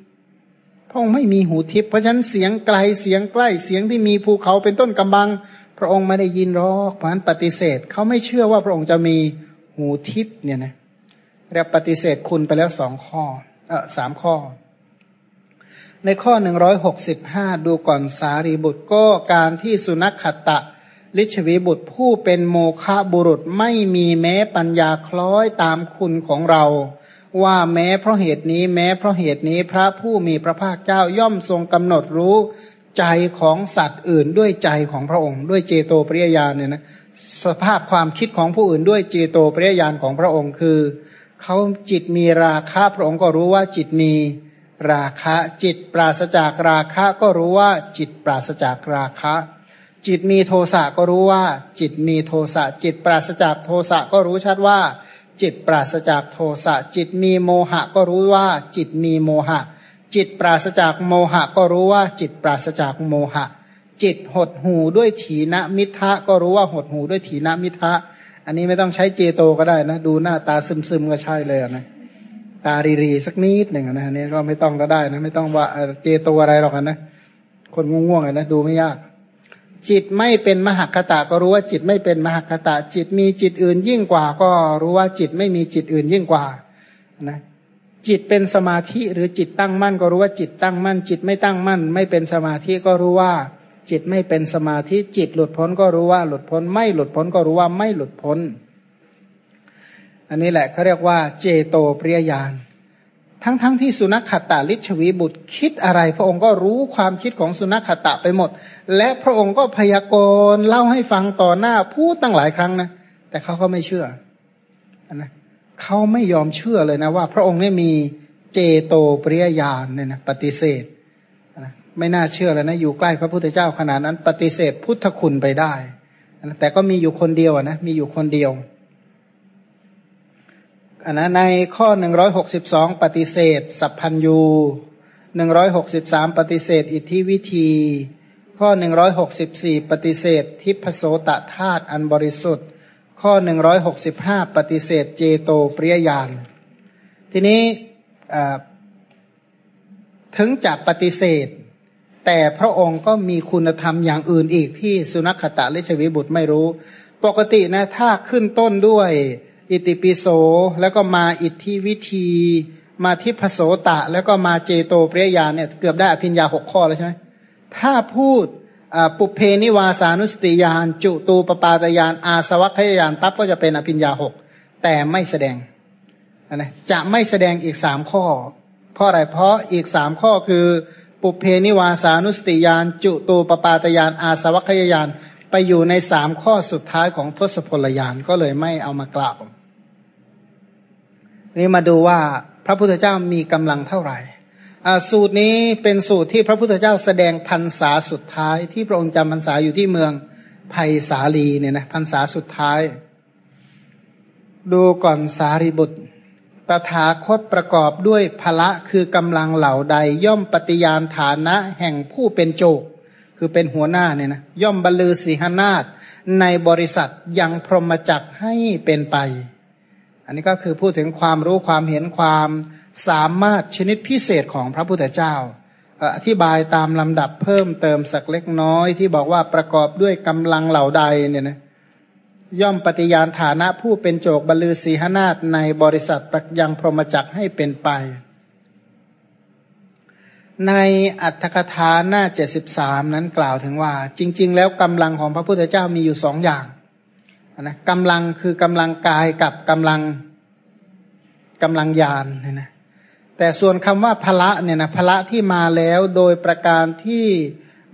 Speaker 1: พระองค์ไม่มีหูทิพเพราะฉะนั้นเสียงไกลเสียงใกล้เสียงที่มีภูเขาเป็นต้นกำบัง พระองค์ไม่ได้ยินหรอกเพราะนั้นปฏิเสธเขาไม่เชื่อว่าพระองค์จะมีหูทิพเนี่ยนะเรียกปฏิเสธคุณไปแล้วสองข้อเออสามข้อ ในข้อหนึ่งร้อยหกสิบห้าดูก่อนสารีบุตรก็การที่สุนัขขตะ ลิชวีบุตรผู้เป็นโมฆะบุรุษไม่มีแม้ปัญญาคล้อยตามคุณของเรา ว่าแม้เพราะเหตุนี้แม้เพราะเหตุนี้พระผู้มีพระภาคเจ้าย่อมทรงกำหนดรู้ ใจของสัตว์อื่นด้วยใจของพระองค์ ด้วยเจโตปริยญาณเนี่ยนะสภาพความคิดของผู้อื่นด้วยเจโตปริยญาณของพระองค์คือเขาจิตมีราคะพระองค์ก็รู้ว่าจิตมีราคะจิตปราศจากราคะก็รู้ว่าจิตปราศจากราคะ จิตมีโทสะก็รู้ว่า จิตมีโทสะจิตปราศจากโทสะก็รู้ชัดว่า จิตปราศจากโทสะจิตมีโมหะก็รู้ว่า จิตมีโมหะ จิตปราศจากโมหะ ก็รู้ว่าจิตปราศจากโมหะ จิตหดหูด้วยถีนมิทะก็รู้ว่าหดหูด้วยถีนมิทะ อันนี้ไม่ต้องใช้เจโตก็ได้นะ ดูหน้าตาซึมๆก็ใช่เลยนะตารีรีสักนิดหนึ่งนะนี่ก็ไม่ต้องก็ได้นะ ไม่ต้องว่าเจโตอะไรหรอกนะคนง่วงๆนะดูไม่ยาก จิตไม่เป็นมหคตะก็รู้ว่าจิตไม่เป็นมหคตะจิตมีจิตอื่นยิ่งกว่า ก็รู้ว่าจิตไม่มีจิตอื่นยิ่งกว่า นะ จิตเป็นสมาธิหรือจิตตั้งมั่น ก็รู้ว่าจิตตั้งมั่น จิตไม่ตั้งมั่น ไม่เป็นสมาธิก็รู้ว่า จิตไม่เป็นสมาธิจิตหลุดพ้นก็รู้ว่าหลุดพ้น ไม่หลุดพ้นก็รู้ว่าไม่หลุดพ้น อันนี้แหละเขาเรียกว่า เจโตปริยญาณทั้งๆทที่สุนัขขตาลิชวีบุตรคิดอะไร พระองค์ก็รู้ความคิดของสุนัขขตะไปหมด และพระองค์ก็พยากรณ์เล่าให้ฟังต่อหน้าพูดตั้งหลายครั้งนะ แต่เขาก็ไม่เชื่อนะ เขาไม่ยอมเชื่อเลยนะว่า พระองค์นี่มีเจโตปริยญาณเนี่ยนะปฏิเสธนะไม่น่าเชื่อเลยนะอยู่ใกล้พระพุทธเจ้าขนาดนั้น ปฏิเสธพุทธคุณไปได้นะแต่ก็มีอยู่คนเดียวนะมีอยู่คนเดียวอันนะในข้อหนึ่งร้อยหกสิบสองปฏิเสธ สัพพัญยูหนึ่งร้อยหกสิบสามปฏิเสธ อิทธิวิธี ข้อหนึ่งร้อยหกสิบสี่ปฏิเสธ ทิพโสตธาตุอันบริสุทธิ์ ข้อหนึ่งร้อยหกสิบห้าปฏิเสธเจโตปริยญาณ ทีนี้ถึงจะปฏิเสธ แต่พระองค์ก็มีคุณธรรมอย่างอื่นอีกที่สุนัขตะเลชวิบุตรไม่รู้ ปกตินะถ้าขึ้นต้นด้วย อิติปิโสแล้วก็มาอิทธิวิธี มาทิพโสตะ แล้วก็มาเจโตเปริยาเนี่ยเกือบได้อภิญญาหกข้อแล้วใช่ไหมถ้าพูด ปุเพนิวาสานุสติยานจุตูปปาตยานอาสวัคยานตับก็จะเป็นอภิญญาหกแต่ไม่แสดงนะจะไม่แสดงอีกสามข้อ เพราะอะไรเพราะอีกสามข้อคือ ปุเพนิวาสานุสติยาน จุตูปปาตยานอาสวัคยายานไปอยู่ในสามข้อสุดท้ายของทศพลยานก็เลยไม่เอามากล่าวนี่มาดูว่าพระพุทธเจ้ามีกำลังเท่าไหร่ สูตรนี้เป็นสูตรที่พระพุทธเจ้าแสดงพรรษาสุดท้าย ที่พระองค์จำพรรษาอยู่ที่เมืองไผ่สาลีเนี่ยนะพรรษาสุดท้าย ดูก่อนสารีบุตรตถาคตประกอบด้วยพละคือกำลังเหล่าใดย่อมปฏิญาณฐานะแห่งผู้เป็นโจก คือเป็นหัวหน้าเนี่ยนะย่อมบรรลือสีหนาฏในบริษัทยังพรหมจักให้เป็นไป อันนี้ก็คือพูดถึงความรู้ความเห็นความ สามารถชนิดพิเศษของพระพุทธเจ้า อธิบายตามลำดับเพิ่มเติมสักเล็กน้อยที่บอกว่าประกอบด้วยกำลังเหล่าใดเนี่ยนะย่อมปฏิญาณฐานะผู้เป็นโจกบรรลือศีหนาฏในบริษัทประยังพรหมจักให้เป็นไป ในอัตถกถาหน้าเจ็ดสิบสามนั้นกล่าวถึงว่า จริง ๆ แล้วกำลังของพระพุทธเจ้ามีอยู่สองอย่างนะกำลังคือกำลังกายกับกำลังกำลังยานเนี่ยนะ แต่ส่วนคำว่าพละเนี่ยนะพละที่มาแล้วโดยประการที่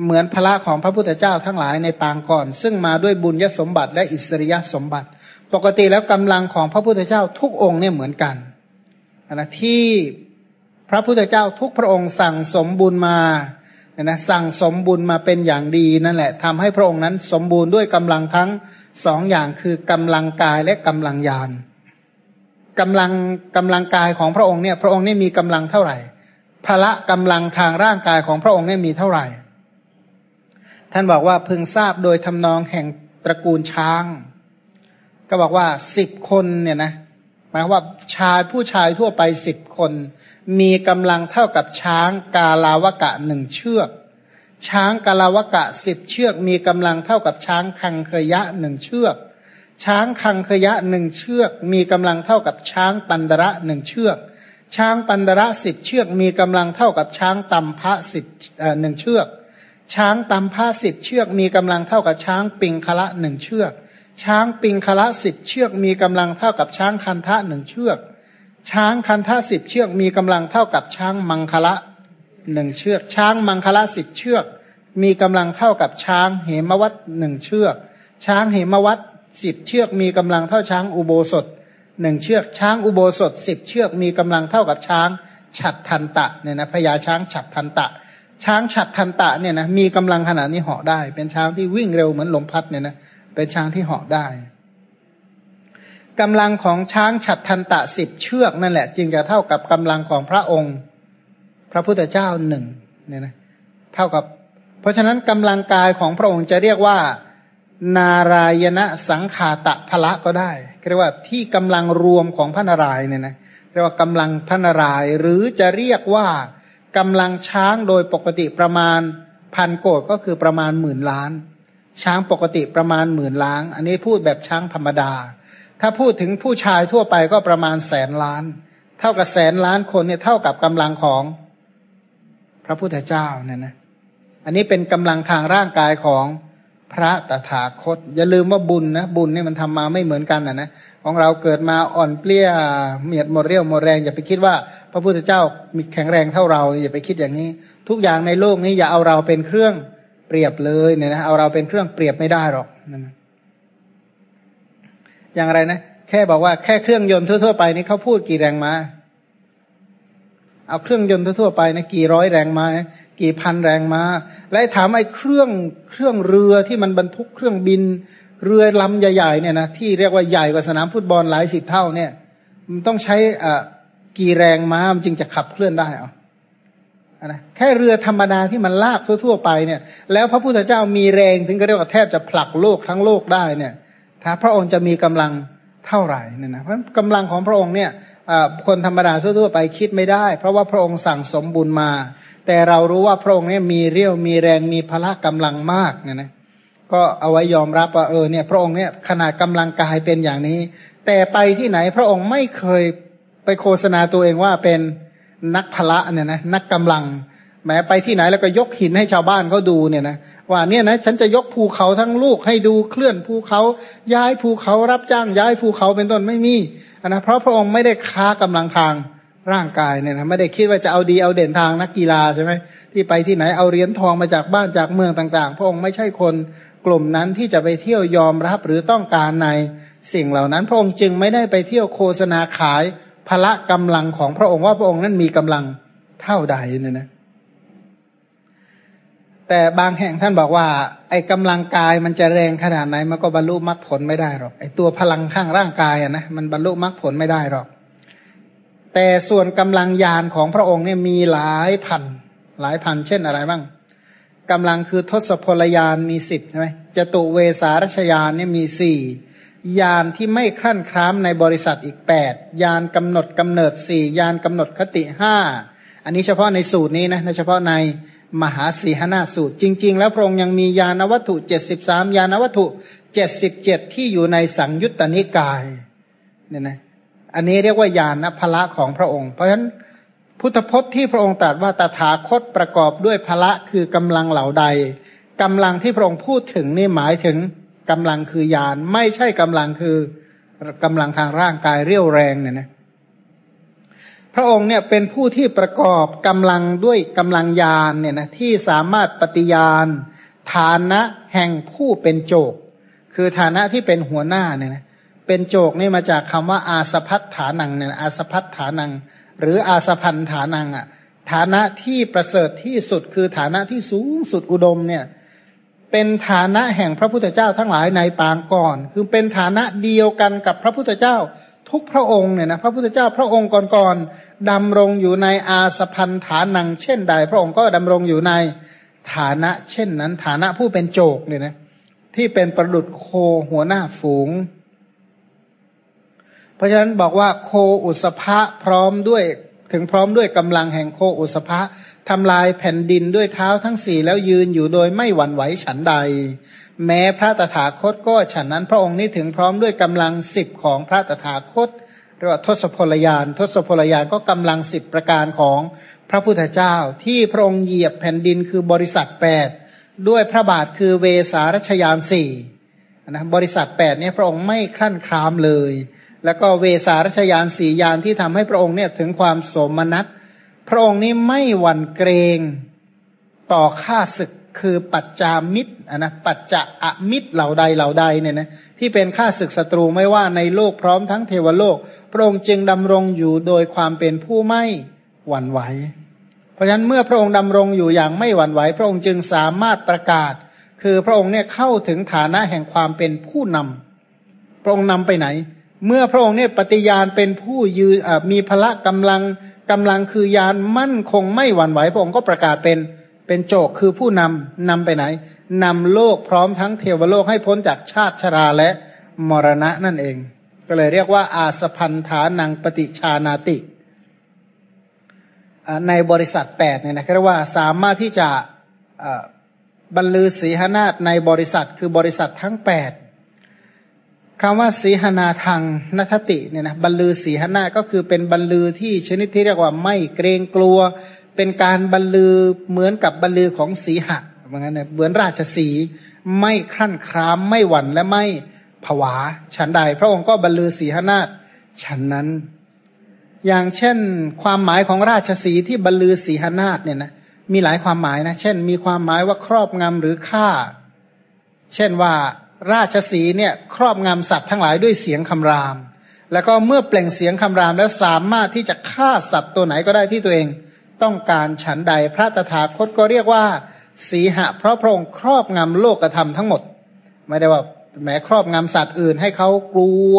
Speaker 1: เหมือนพละของพระพุทธเจ้าทั้งหลายในปางก่อน ซึ่งมาด้วยบุญยสมบัติและอิสริยสมบัติ ปกติแล้วกำลังของพระพุทธเจ้าทุกองค์เนี่ยเหมือนกันนะที่พระพุทธเจ้าทุกพระองค์สั่งสมบุญมานะสั่งสมบุญมาเป็นอย่างดีนั่นแหละทำให้พระองค์นั้นสมบูรณ์ด้วยกำลังทั้งสองอย่างคือกำลังกายและกำลังยาน กำลังกำลังกายของพระองค์เนี่ย พระองค์นี่มีกำลังเท่าไหร่พละกำลังทางร่างกายของพระองค์เนี่ยมีเท่าไหร่ ท่านบอกว่าพึงทราบโดยทำนองแห่งตระกูลช้าง ก็บอกว่าสิบคนเนี่ยนะหมายว่าชายผู้ชายทั่วไปสิบคน มีกำลังเท่ากับช้างกาลาวกะหนึ่งเชือก ช้างกาลาวกะสิบเชือก มีกำลังเท่ากับช้างคังเคยะหนึ่งเชือก ช้างคังขยะหนึ่งเชือก มีกำลังเท่ากับช้างปันดระหนึ่งเชือก ช้างปันดระสิบเชือก มีกำลังเท่ากับช้างตำพระสิบหนึ่งเชือก ช้างตำพระสิบเชือก มีกำลังเท่ากับช้างปิงคละหนึ่งเชือก ช้างปิงคละสิบเชือก มีกำลังเท่ากับช้างคันทะหนึ่งเชือก ช้างคันทะสิบเชือก มีกำลังเท่ากับช้างมังคละหนึ่งเชือก ช้างมังคละสิบเชือก มีกำลังเท่ากับช้างเหมวัตหนึ่งเชือก ช้างเหมวัต สิบเชือกมีกำลังเท่าช้างอุโบสถหนึ่งเชือกช้างอุโบสถสิบเชือกมีกำลังเท่ากับช้างฉัดทันตะเนี่ยนะพญาช้างฉัดทันตะ ช้างฉัดทันตะเนี่ยนะมีกำลังขนาดนี้เหาะได้ เป็นช้างที่วิ่งเร็วเหมือนลมพัดเนี่ยนะเป็นช้างที่เหาะได้กำลังของช้างฉัดทันตะสิบเชือกนั่นแหละ จึงจะเท่ากับกำลังของพระองค์ พระพุทธเจ้าหนึ่งเนี่ยนะเท่ากับ เพราะฉะนั้นกำลังกายของพระองค์จะเรียกว่า นารายณสังขาตะพละก็ได้เรียกว่าที่กำลังรวมของพระนารายณ์เนี่ยนะเรียกว่ากำลังพระนารายณ์หรือจะเรียกว่ากำลังช้างโดยปกติประมาณพันโกดก็คือประมาณหมื่นล้าน ช้างปกติประมาณหมื่นล้าน อันนี้พูดแบบช้างธรรมดา ถ้าพูดถึงผู้ชายทั่วไปก็ประมาณแสนล้าน เท่ากับแสนล้านคนเนี่ยเท่ากับกำลังของพระพุทธเจ้าเนี่ยนะ อันนี้เป็นกำลังทางร่างกายของ พระตถาคต อย่าลืมว่าบุญนะ บุญเนี่ยมันทำมาไม่เหมือนกันนะนะของเราเกิดมาอ่อนเปลี้ยเมียดหมดเรี่ยวหมดแรง อย่าไปคิดว่า พระพุทธเจ้ามีแข็งแรงเท่าเรา อย่าไปคิดอย่างนี้ ทุกอย่างในโลกนี้อย่าเอาเราเป็นเครื่องเปรียบเลยเนี่ยนะเอาเราเป็นเครื่องเปรียบไม่ได้หรอกนั่นอย่างไรนะแค่บอกว่าแค่เครื่องยนต์ทั่วๆไปนี่เขาพูดกี่แรงมาเอาเครื่องยนต์ทั่วๆไปนะกี่ร้อยแรงมากี่พันแรงมา และถามไอ้เครื่องเครื่องเรือที่มันบรรทุกเครื่องบิน เรือลำใหญ่ๆเนี่ยนะที่เรียกว่าใหญ่กว่าสนามฟุตบอลหลายสิบเท่าเนี่ย มันต้องใช้อ่ากี่แรงม้ามันจึงจะขับเคลื่อนได้เอานะแค่เรือธรรมดาที่มันลากทั่วๆไปเนี่ย แล้วพระพุทธเจ้ามีแรงถึงก็เรียกว่าแทบจะผลักโลกทั้งโลกได้เนี่ย ถ้าพระองค์จะมีกำลังเท่าไหร่เนี่ยนะเพราะกำลังของพระองค์เนี่ยคนธรรมดาทั่วๆไปคิดไม่ได้ เพราะว่าพระองค์สั่งสมบุญมา แต่เรารู้ว่าพระองค์เนี่ยมีเรี่ยวมีแรงมีพละกำลังมากเนี่ยนะก็เอาไว้ยอมรับว่าเออเนี่ย พระองค์เนี่ยขนาดกำลังกายเป็นอย่างนี้ แต่ไปที่ไหนพระองค์ไม่เคยไปโฆษณาตัวเองว่าเป็นนักพละเนี่ยนะนักกำลังแม้ไปที่ไหนแล้วก็ยกหินให้ชาวบ้านเขาดูเนี่ยนะว่าเนี่ยนะฉันจะยกภูเขาทั้งลูกให้ดูเคลื่อนภูเขาย้ายภูเขารับจ้างย้ายภูเขาเป็นต้นไม่มีนะเพราะพระองค์ไม่ได้ค้ากำลังทาง ร่างกายเนี่ยนะไม่ได้คิดว่าจะเอาดีเอาเด่นทางนักกีฬาใช่ไหมที่ไปที่ไหนเอาเหรียญทองมาจากบ้านจากเมืองต่าง ๆ พระองค์ไม่ใช่คนกลุ่มนั้นที่จะไปเที่ยวยอมรับหรือต้องการในสิ่งเหล่านั้น พระองค์จึงไม่ได้ไปเที่ยวโฆษณาขายพละกำลังของพระองค์ว่าพระองค์นั้นมีกำลังเท่าใดเนี่ยนะแต่บางแห่งท่านบอกว่า ไอ้กำลังกายมันจะแรงขนาดไหนมันก็บรรลุมรรคผลไม่ได้หรอกไอ้ตัวพลังข้างร่างกายอะนะมันบรรลุมรรคผลไม่ได้หรอก แต่ส่วนกำลังยานของพระองค์เนี่ยมีหลายพัน หลายพัน เช่นอะไรบ้างกำลังคือทศพลยานมีสิบใช่ไหมจตุเวสารชยานเนี่ยมีสี่ยานที่ไม่คลั่นคล้ามในบริษัทอีกแปดยานกำหนดกำเนิดสี่ยานกำหนดคติห้าอันนี้เฉพาะในสูตรนี้นะเฉพาะในมหาสีหนาสูตร จริง ๆ แล้วพระองค์ยังมียานวัตถุเจ็ดสิบสามยานวัตถุเจ็ดสิบเจ็ดที่อยู่ในสังยุตตนิกายเนี่ยนะ อันนี้เรียกว่ายานพละของพระองค์ เพราะฉะนั้นพุทธพจน์ที่พระองค์ตรัสว่าตถาคตประกอบด้วยพละคือกำลังเหล่าใดกำลังที่พระองค์พูดถึงนี่หมายถึงกำลังคือยานไม่ใช่กำลังคือกำลังทางร่างกายเรี่ยวแรงเนี่ยนะพระองค์เนี่ยเป็นผู้ที่ประกอบกำลังด้วยกำลังยานเนี่ยนะที่สามารถปฏิญาณฐานะแห่งผู้เป็นโจก คือฐานะที่เป็นหัวหน้าเนี่ยนะ เป็นโจกนี่มาจากคำว่าอาสพัฒฐานังเนี่ยอาสพัฒฐานัง หรืออาสพันฐานังอะ ฐานะที่ประเสริฐที่สุดคือฐานะที่สูงสุดอุดมเนี่ย เป็นฐานะแห่งพระพุทธเจ้าทั้งหลายในปางก่อน คือเป็นฐานะเดียวกันกับพระพุทธเจ้าทุกพระองค์เนี่ยนะพระพุทธเจ้าพระองค์ก่อนๆดำรงอยู่ในอาสพันฐานัง เช่นใด พระองค์ก็ดำรงอยู่ในฐานะ เช่นนั้น ฐานะผู้เป็นโจกเนี่ยนะที่เป็นประดุดโคหัวหน้าฝูง ราะฉะนั้นบอกว่าโคอุสภะพร้อมด้วยถึงพร้อมด้วยกำลังแห่งโคอุสภะทำลายแผ่นดินด้วยเท้าทั้งสี่แล้วยืนอยู่โดยไม่หวั่นไหวฉันใด แม้พระตถาคตก็ฉันนั้นพระองค์นี้ถึงพร้อมด้วยกำลังสิบของพระตถาคตเรียกว่าทศพลยาน ทศพลยานก็กำลังสิบประการของพระพุทธเจ้า ที่พระองค์เหยียบแผ่นดินคือบริษัทแปดด้วยพระบาทคือเวสารัชยานสี่นะบริษัทแปดเนี่ยพระองค์ไม่คลั่นคลามเลย แล้วก็เวสารชยานสี่ยานที่ทำให้พระองค์เนี่ยถึงความสมนัสพระองค์นี้ไม่หวั่นเกรงต่อข้าศึกคือปัจจามิตรนะปัจจะอมิตรเหล่าใดเหล่าใดเนี่ยนะที่เป็นข้าศึกศัตรูไม่ว่าในโลกพร้อมทั้งเทวโลก พระองค์จึงดำรงอยู่โดยความเป็นผู้ไม่หวั่นไหว เพราะฉะนั้นเมื่อพระองค์ดำรงอยู่อย่างไม่หวั่นไหว พระองค์จึงสามารถประกาศ คือพระองค์เนี่ยเข้าถึงฐานะแห่งความเป็นผู้นำพระองค์นำไปไหน เมื่อพระองค์เนี่ยปฏิญาณเป็นผู้ยืนมีพละกำลังกำลังคือยานมั่นคงไม่หวั่นไหวพระองค์ก็ประกาศเป็นเป็นโจกคือผู้นำนำไปไหนนำโลกพร้อมทั้งเทวโลกให้พ้นจากชาติชราและมรณะนั่นเอง ก็เลยเรียกว่าอาสพันธานังปฏิชานาติ ในบริษัทแปดเนี่ยนะเรียกว่าสามารถที่จะบรรลือสีหนาฏในบริษัทคือบริษัททั้งแปด คำว่าสีหนาทางนัตติเนี่ยนะบรรลือสีหนาก็คือเป็นบรรลือที่ชนิดที่เรียกว่าไม่เกรงกลัว เป็นการบรรลือเหมือนกับบรรลือของสีหะเหมือนกันเนี่ยเหมือนราชสีไม่คลั่นครามไม่หวั่นและไม่ผวาฉันใด พระองค์ก็บรรลือสีหนาฉันนั้น อย่างเช่น ความหมายของราชสีที่บรรลือสีหนาเนี่ยนะมีหลายความหมายนะ เช่น มีความหมายว่าครอบงำหรือฆ่า เช่นว่า ราชสีเนี่ยครอบงำสัตว์ทั้งหลายด้วยเสียงคำราม แล้วก็เมื่อเปล่งเสียงคำรามแล้วสามารถที่จะฆ่าสัตว์ตัวไหนก็ได้ที่ตัวเอง ต้องการฉันใดพระตถาคตก็เรียกว่า สีหะ เพราะพระองค์ครอบงำโลกธรรมทั้งหมด ไม่ได้ว่าแม้ครอบงำสัตว์อื่นให้เขากลัว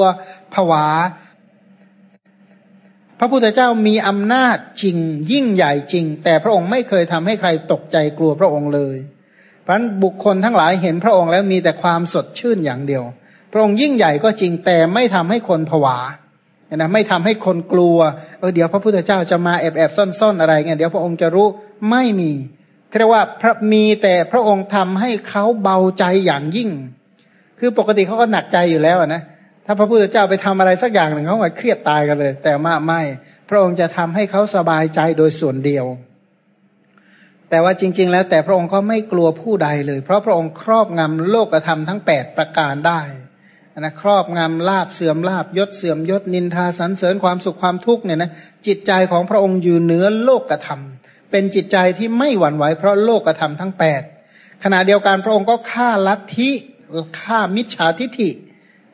Speaker 1: ผวา พระพุทธเจ้ามีอำนาจจริงยิ่งใหญ่จริง แต่พระองค์ไม่เคยทำให้ใครตกใจกลัวพระองค์เลย เพราะบุคคลทั้งหลายเห็นพระองค์แล้วมีแต่ความสดชื่นอย่างเดียว พระองค์ยิ่งใหญ่ก็จริงแต่ไม่ทำให้คนผวานะไม่ทำให้คนกลัวเออเดี๋ยวพระพุทธเจ้าจะมาแอบแอบซ่อนๆอะไรเงี้ยเดี๋ยวพระองค์จะรู้ไม่มีเรียกว่าพระมีแต่พระองค์ทำให้เขาเบาใจอย่างยิ่ง คือปกติเขาก็หนักใจอยู่แล้วนะถ้าพระพุทธเจ้าไปทำอะไรสักอย่างหนึ่งเขาก็เครียดตายกันเลย แต่มาไม่ พระองค์จะทำให้เขาสบายใจโดยส่วนเดียว แต่ว่าจริง ๆ แล้วแต่พระองค์ก็ไม่กลัวผู้ใดเลย เพราะพระองค์ครอบงำโลกธรรมทั้งแปดประการได้นะครอบงำลาบเสื่อมลาบยศเสื่อมยศนินทาสันเสริญความสุขความทุกข์เนี่ยนะจิตใจของพระองค์อยู่เหนือโลกธรรม เป็นจิตใจที่ไม่หวั่นไหวเพราะโลกธรรมทั้งแปดขณะเดียวกันพระองค์ก็ฆ่าลัทธิฆ่ามิจฉาทิฐิ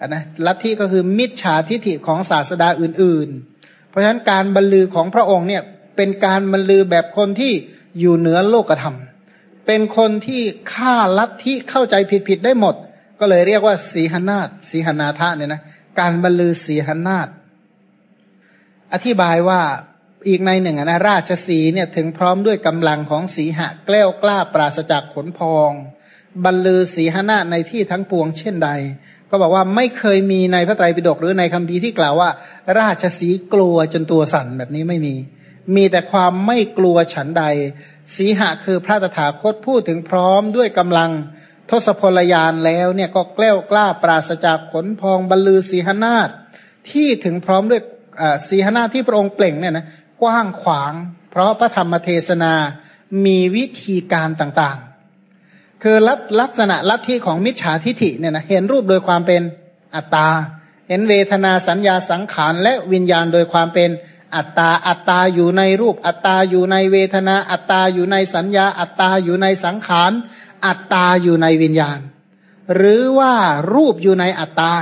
Speaker 1: นะลัทธิก็คือมิจฉาทิฐิของศาสดาอื่น ๆ เพราะฉะนั้นการบรรลือของพระองค์เนี่ยเป็นการบรรลือแบบคนที่ อยู่เหนือโลกธรรม เป็นคนที่ฆ่าลัทธิเข้าใจผิดๆได้หมด ก็เลยเรียกว่าสีหนาฏสีหนาทะเนี่ยนะการบรรลือสีหนาฏอธิบายว่าอีกในหนึ่งนะราชสีเนี่ยถึงพร้อมด้วยกำลังของสีหะแกล้วกล้าปราศจากขนพอง บรรลือสีหนาฏในที่ทั้งปวงเช่นใด ก็บอกว่าไม่เคยมีในพระไตรปิฎกหรือในคัมภีร์ที่กล่าวว่า ราชสีกลัวจนตัวสั่นแบบนี้ไม่มี มีแต่ความไม่กลัวฉันใด สีหะคือพระตถาคตพูดถึงพร้อมด้วยกำลังทศพลยานแล้วเนี่ยก็แกล้วกล้าปราศจากขนพองบรรลือสีหนาฏที่ถึงพร้อมด้วยสีหนาฏที่พระองค์เปล่งเนี่ยนะกว้างขวาง เพราะพระธรรมเทศนามีวิธีการต่างๆ คือลักษณะลัทธิของมิจฉาทิฐิเนี่ยนะเห็นรูปโดยความเป็นอัตตา เห็นเวทนาสัญญาสังขารและวิญญาณโดยความเป็น อัตตาอัตตาอยู่ในรูป อัตตาอยู่ในเวทนา อัตตาอยู่ในสัญญา อัตตาอยู่ในสังขาร อัตตาอยู่ในวิญญาณ หรือว่ารูปอยู่ในอัตตา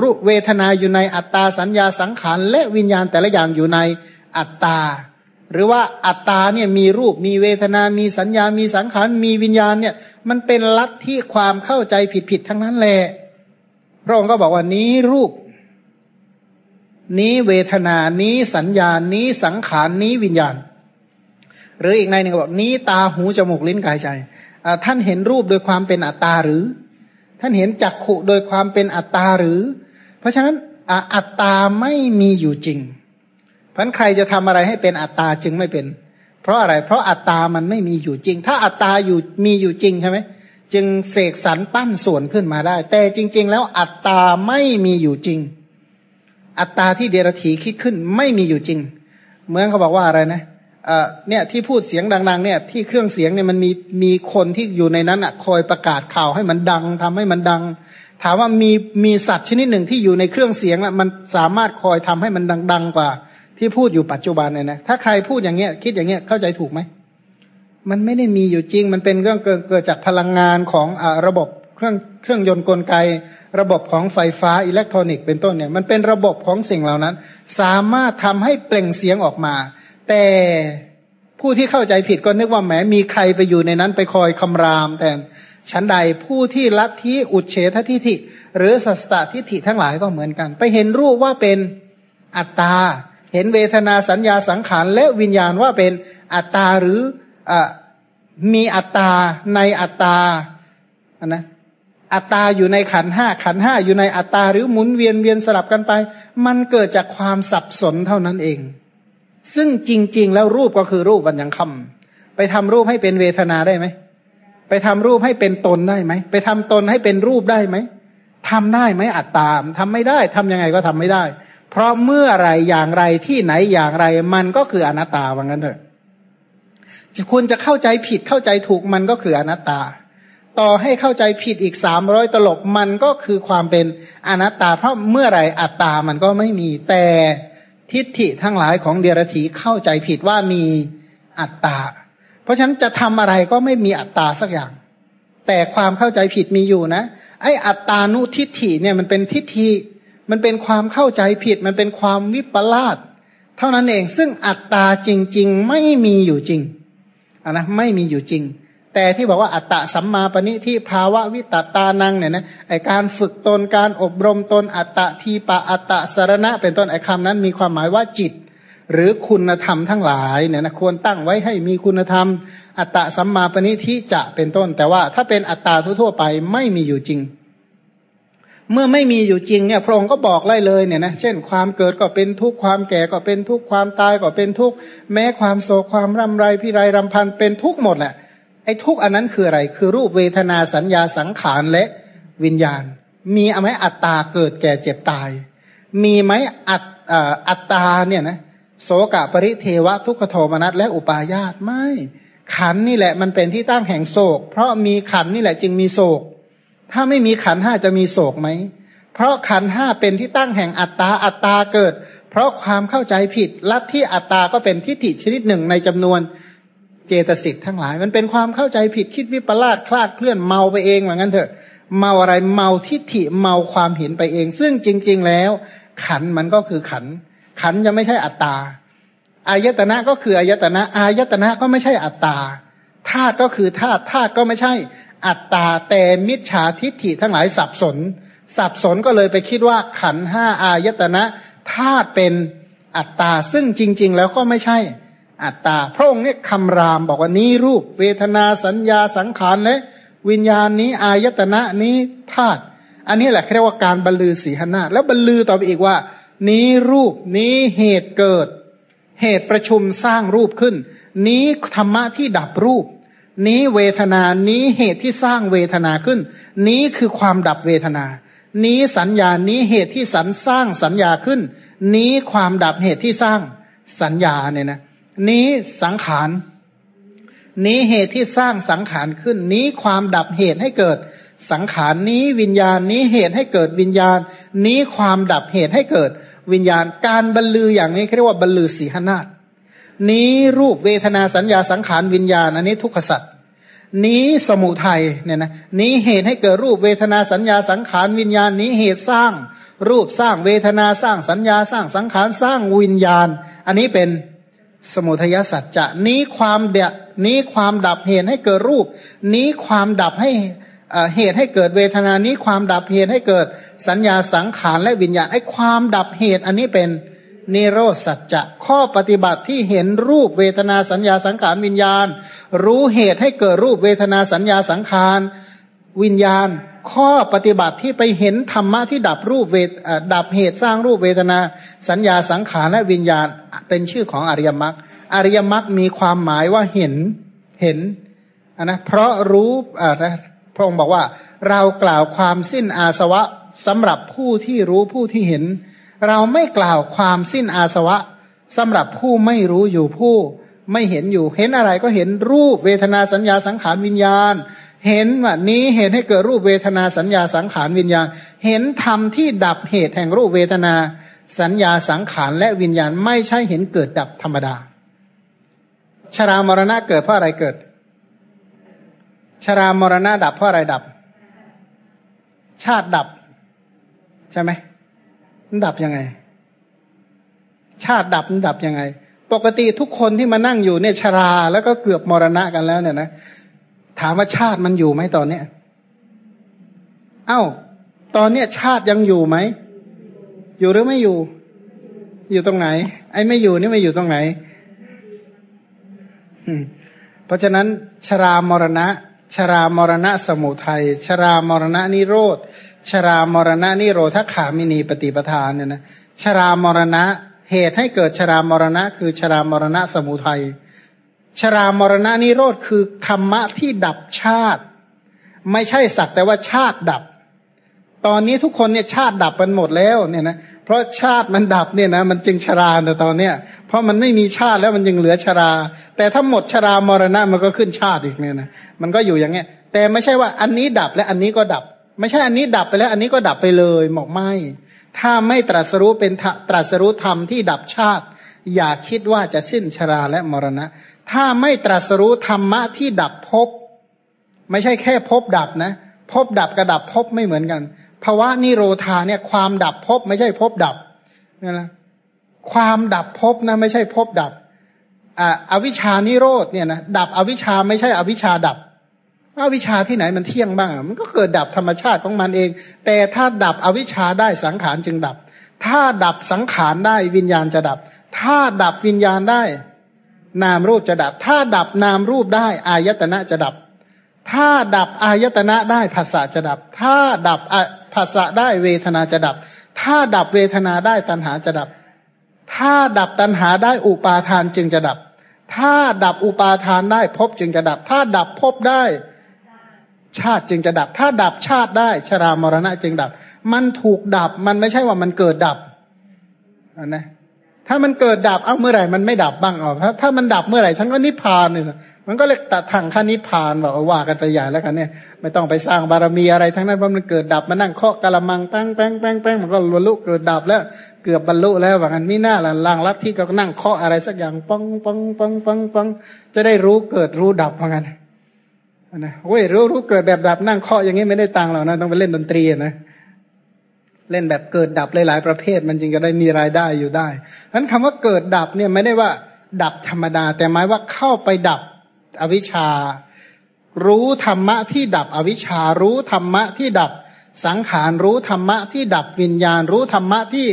Speaker 1: รูปเวทนาอยู่ในอัตตาสัญญาสังขารและวิญญาณแต่ละอย่างอยู่ในอัตตา หรือว่าอัตตาเนี่ยมีรูปมีเวทนา มีสัญญา มีสังขาร มีวิญญาณเนี่ยมันเป็นลัทธิความเข้าใจผิดๆทั้งนั้นแหละพระองค์ก็บอกว่านี้รูป นี้เวทนานี้สัญญานี้สังขารนี้วิญญาณ หรืออีกในหนึ่งบอกนี้ตาหูจมูกลิ้นกายใจท่านเห็นรูปโดยความเป็นอัตตาหรือ ท่านเห็นจักขุโดยความเป็นอัตตาหรือ เพราะฉะนั้นอัตตาไม่มีอยู่จริงเพราะใครจะทำอะไรให้เป็นอัตตาจึงไม่เป็น เพราะอะไร เพราะอัตตามันไม่มีอยู่จริง ถ้าอัตตาอยู่มีอยู่จริงใช่ไหมจึงเสกสรรปั้นส่วนขึ้นมาได้ แต่จริง ๆ แล้วอัตตาไม่มีอยู่จริง อัตตาที่เดรัจฉีคิดขึ้นไม่มีอยู่จริงเหมือนเขาบอกว่าอะไรนะเนี่ยที่พูดเสียงดัง ๆ เนี่ยที่เครื่องเสียงเนี่ยมันมีมีคนที่อยู่ในนั้นอะคอยประกาศข่าวให้มันดังทำให้มันดัง ถามว่ามีมีสัตว์ชนิดหนึ่งที่อยู่ในเครื่องเสียงอะมันสามารถคอยทำให้มันดัง ๆ กว่า ที่พูดอยู่ปัจจุบันเนี่ยนะถ้าใครพูดอย่างเงี้ยคิดอย่างเงี้ยเข้าใจถูกไหมมันไม่ได้มีอยู่จริง มันเป็นเรื่องเกิดเกิดจากพลังงานของอระบบ เครื่องเครื่องยนต์กลไก ระบบของไฟฟ้าอิเล็กทรอนิกส์เป็นต้นเนี่ยมันเป็นระบบของสิ่งเหล่านั้น สามารถทำให้เปล่งเสียงออกมา แต่ผู้ที่เข้าใจผิดก็นึกว่าแหมมีใครไปอยู่ในนั้นไปคอยคำรามแต่ชั้นใดผู้ที่ลัทธิอุเฉททิฐิ หรือสัสตทิฐิทั้งหลายก็เหมือนกัน ไปเห็นรูปว่าเป็นอัตตา เห็นเวทนาสัญญาสังขารและวิญญาณว่าเป็นอัตตาหรืออมีอัตตาในอัตตานะ อัตตาอยู่ในขันห้าขันห้าอยู่ในอัตตาหรือหมุนเวียนเวียนสลับกันไป มันเกิดจากความสับสนเท่านั้นเอง ซึ่งจริง ๆ แล้วรูปก็คือรูปวันยังคำไปทำรูปให้เป็นเวทนาได้ไหมไปทำรูปให้เป็นตนได้ไหมไปทำตนให้เป็นรูปได้ไหมทำได้ไหมอัตตามทำไม่ได้ทำยังไงก็ทำไม่ได้ เพราะเมื่อไรอย่างไรที่ไหนอย่างไร มันก็คืออนัตตาว่างั้นเถอะคุณจะเข้าใจผิดเข้าใจถูกมันก็คืออนัตตา ต่อให้เข้าใจผิดอีกสามร้อยตลบมันก็คือความเป็นอนัตตา เพราะเมื่อไรอัตตามันก็ไม่มีแต่ทิฏฐิทั้งหลายของเดรัจฉีเข้าใจผิดว่ามีอัตตา เพราะฉะนั้นจะทำอะไรก็ไม่มีอัตตาสักอย่าง แต่ความเข้าใจผิดมีอยู่นะ ไอ้อัตตานุทิฏฐิเนี่ยมันเป็นทิฏฐิมันเป็นความเข้าใจผิด มันเป็นความวิปลาสเท่านั้นเองซึ่งอัตตาจริง ๆ ไม่มีอยู่จริงอะนะไม่มีอยู่จริง แต่ที่บอกว่าอัตตะสัมมาปณิที่ภาวะวิตตานังเนี่ยนะไอการฝึกตนการอบรมตนอัตตะทีปะอัตตะสารณะ เป็นต้นไอคำนั้นมีความหมายว่าจิต หรือคุณธรรมทั้งหลายเนี่ยนะควรตั้งไว้ให้มีคุณธรรม อัตตะสัมมาปณิทิจะเป็นต้น แต่ว่าถ้าเป็นอัตตาทั่วๆไปไม่มีอยู่จริงเมื่อไม่มีอยู่จริงเนี่ยพระองค์ก็บอกไล่เลยเนี่ยนะเช่น ความเกิดก็เป็นทุกข์ความแก่ก็เป็นทุกข์ความตายก็เป็นทุกข์แม้ความโศกความร่ำไรพิไรรำพันเป็นทุกข์หมดแหละ ไอ้ทุกอันนั้นคืออะไร คือรูปเวทนาสัญญาสังขารและวิญญาณ มีไหมอัตตาเกิดแก่เจ็บตาย มีไหมอัตอัตตาเนี่ยนะโสกะปริเทวะทุกขโทมนัสและอุปาญาตไม่ ขันนี่แหละมันเป็นที่ตั้งแห่งโศก เพราะมีขันนี่แหละจึงมีโศก ถ้าไม่มีขันห้าจะมีโศกไหม เพราะขันห้าเป็นที่ตั้งแห่งอัตตาอัตตาเกิด เพราะความเข้าใจผิดลัทธิอัตตาก็เป็นทิฏฐิชนิดหนึ่งในจำนวน เจตสิกทั้งหลาย มันเป็นความเข้าใจผิดคิดวิปลาสคลาดเคลื่อนเมาไปเองเหมือนกันเถอะ เมาอะไรเมาทิฏฐิเมาความเห็นไปเอง ซึ่งจริง ๆ แล้ว ขันมันก็คือขัน ขันจะไม่ใช่อัตตาอายตนะก็คืออายตนะอายตนะก็ไม่ใช่อัตตาธาตุก็คือธาตุธาตุก็ไม่ใช่อัตตาแต่มิจฉาทิฏฐิทั้งหลายสับสน สับสนก็เลยไปคิดว่าขันห้าอายตนะธาตุเป็นอัตตาซึ่งจริง ๆ แล้วก็ไม่ใช่ อัตตา พระองค์เนี่ยคำรามบอกว่านี้รูปเวทนาสัญญาสังขารและวิญญาณนี้อายตนะนี้ธาตุอันนี้แหละเรียกว่าการบรรลือสีหนาแล้วบรรลือต่อไปอีกว่า นี้รูปนี้เหตุเกิด เหตุประชุมสร้างรูปขึ้น นี้ธรรมะที่ดับรูป นี้เวทนานี้เหตุที่สร้างเวทนาขึ้น นี้คือความดับเวทนา นี้สัญญานี้เหตุที่สันสร้างสัญญาขึ้น นี้ความดับเหตุที่สร้างสัญญาเนี่ยนะ นี้สังขาร นี้เหตุที่สร้างสังขารขึ้น นี้ความดับเหตุให้เกิดสังขารนี้วิญญาณนี้เหตุให้เกิดวิญญาณ นี้ความดับเหตุให้เกิด วิญญาณการบรรลืออย่างนี้เรียกว่าบรรลือสีหนาฏนี้รูปเวทนาสัญญาสังขารวิญญาณ อันนี้ทุกขสัตว์นี้สมุทัยเนี่ยนะนี้เหตุให้เกิดรูปเวทนาสัญญาสังขารวิญญาณ นี้เหตุสร้าง รูปสร้างเวทนาสร้างสัญญาสร้างสังขารสร้างวิญญาณ อันนี้เป็น สมุทัยสัจจะนี้ความเดะนี้ความดับเหตุให้เกิดรูป นี้ความดับให้เหตุให้เกิดเวทนานี้ความดับเหตุให้เกิดสัญญาสังขารและวิญญาณไอ้ความดับเหตุอันนี้เป็นนิโรสัจจะข้อปฏิบัติที่เห็นรูปเวทนาสัญญาสังขารวิญญาณ รู้เหตุให้เกิดรูปเวทนาสัญญาสังขารวิญญาณ ข้อปฏิบัติที่ไปเห็นธรรมะที่ดับรูปเวทดับเหตุสร้างรูปเวทนา สัญญาสังขารและวิญญาณ เป็นชื่อของอริยมรรคอริยมรรคมีความหมายว่าเห็นเห็นนนะเพราะรู้อ่านะพระองค์บอกว่าเรากล่าวความสิ้นอาสวะสำหรับผู้ที่รู้ผู้ที่เห็น เราไม่กล่าวความสิ้นอาสวะสำหรับผู้ไม่รู้อยู่ผู้ไม่เห็นอยู่ เห็นอะไรก็เห็นรูปเวทนาสัญญาสังขารวิญญาณ เห็นว่านี้เหตุให้เกิดรูปเวทนาสัญญาสังขารวิญญาณ เห็นธรรมที่ดับเหตุแห่งรูปเวทนา สัญญาสังขารและวิญญาณไม่ใช่เห็นเกิดดับธรรมดา ชรามรณะเกิดเพราะอะไรเกิด ชรามรณะดับเพราะอะไรดับ ชาติดับ ใช่ไหมมันดับยังไง ชาติดับมันดับยังไง ปกติทุกคนที่มานั่งอยู่เนี่ยชราแล้วก็เกือบมรณะกันแล้วเนี่ยนะ ถามว่าชาติมันอยู่ไหมตอนเนี้ยเอา้า ตอนเนี้ยชาติยังอยู่ไหม อยู่หรือไม่อยู่ อยู่ตรงไหน ไอ้ไม่อยู่นี่ไม่อยู่ตรงไหน เพราะฉะนั้น ชรามรณะ ชรามรณะสมุทัย ชรามรณะนิโรธ ชรามรณะนิโรธขามินีปฏิปทานเนี่ยนะ ชรามรณะ เหตุให้เกิดชรามรณะ คือชรามรณะสมุทัย ชรามรณะนิโรธคือธรรมะที่ดับชาติ ไม่ใช่สักแต่ว่าชาติดับ ตอนนี้ทุกคนเนี่ยชาติดับกันหมดแล้วเนี่ยนะเพราะชาติมันดับเนี่ยนะมันจึงชราในตอนเนี้ยเพราะมันไม่มีชาติแล้วมันยังเหลือชรา แต่ถ้าหมดชรามรณะมันก็ขึ้นชาติอีกเนี่ยนะมันก็อยู่อย่างเงี้ย แต่ไม่ใช่ว่าอันนี้ดับและอันนี้ก็ดับ ไม่ใช่อันนี้ดับไปแล้ว อันนี้ก็ดับไปเลยหมอกไม่ถ้าไม่ตรัสรู้เป็นตรัสรู้ธรรมที่ดับชาติ อย่าคิดว่าจะสิ้นชราและมรณะ ถ้าไม่ตรัสรู้ธรรมะที่ดับภพไม่ใช่แค่ภพดับนะภพดับกับดับภพไม่เหมือนกันภาวะนิโรธาเนี่ยความดับภพไม่ใช่ภพดับนี่นะความดับภพนะไม่ใช่ภพดับอ่าอวิชานิโรธเนี่ยนะดับอวิชาไม่ใช่อวิชาดับอวิชาที่ไหนมันเที่ยงบ้างมันก็เกิดดับธรรมชาติของมันเอง แต่ถ้าดับอวิชาได้สังขารจึงดับ ถ้าดับสังขารได้วิญญาณจะดับ ถ้าดับวิญญาณได้ นามรูปจะดับ ถ้าดับนามรูปได้ อายตนะจะดับ ถ้าดับอายตนะได้ภาษาจะดับ ถ้าดับภาษาได้เวทนาจะดับ ถ้าดับเวทนาได้ตัณหาจะดับ ถ้าดับตัณหาได้อุปาทานจึงจะดับ ถ้าดับอุปาทานได้ภพจึงจะดับ ถ้าดับภพได้ชาติจึงจะดับ ถ้าดับชาติได้ชรามรณะจึงดับ มันถูกดับ มันไม่ใช่ว่ามันเกิดดับนะ ถ้ามันเกิดดับเอ้าเมื่อไหร่มันไม่ดับบ้างอ๋อถ้าถ้ามันดับเมื่อไหร่ฉันก็นิพพานเนี่ยมันก็เลยตัดทางขั้นนิพพานบอกว่ากันไปใหญ่แล้วกันเนี่ยไม่ต้องไปสร้างบารมีอะไรทั้งนั้นเพราะมันเกิดดับมานั่งเคาะกะละมังแป้งแป้งแป้งแป้งมันก็บรรลุเกิดดับแล้วเกือบบรรลุแล้วว่างันมีหน้าละล่างลัทธิก็นั่งเคาะอะไรสักอย่างปังปังปังปังปังจะได้รู้เกิดรู้ดับว่างันนะเว้ยรู้รู้เกิดแบบดับนั่งเคาะอย่างนี้ไม่ได้ตังค์หรอกนะต้องไปเล่นดนตรีนะ เล่นแบบเกิดดับหลายๆประเภท มันจึงจะได้มีรายได้อยู่ได้เพราะคำว่าเกิดดับเนี่ยไม่ได้ว่าดับธรรมดา แต่หมายว่าเข้าไปดับอวิชชา รู้ธรรมะที่ดับอวิชชา รู้ธรรมะที่ดับสังขารรู้ธรรมะที่ดับวิญญาณ รู้ธรรมะที่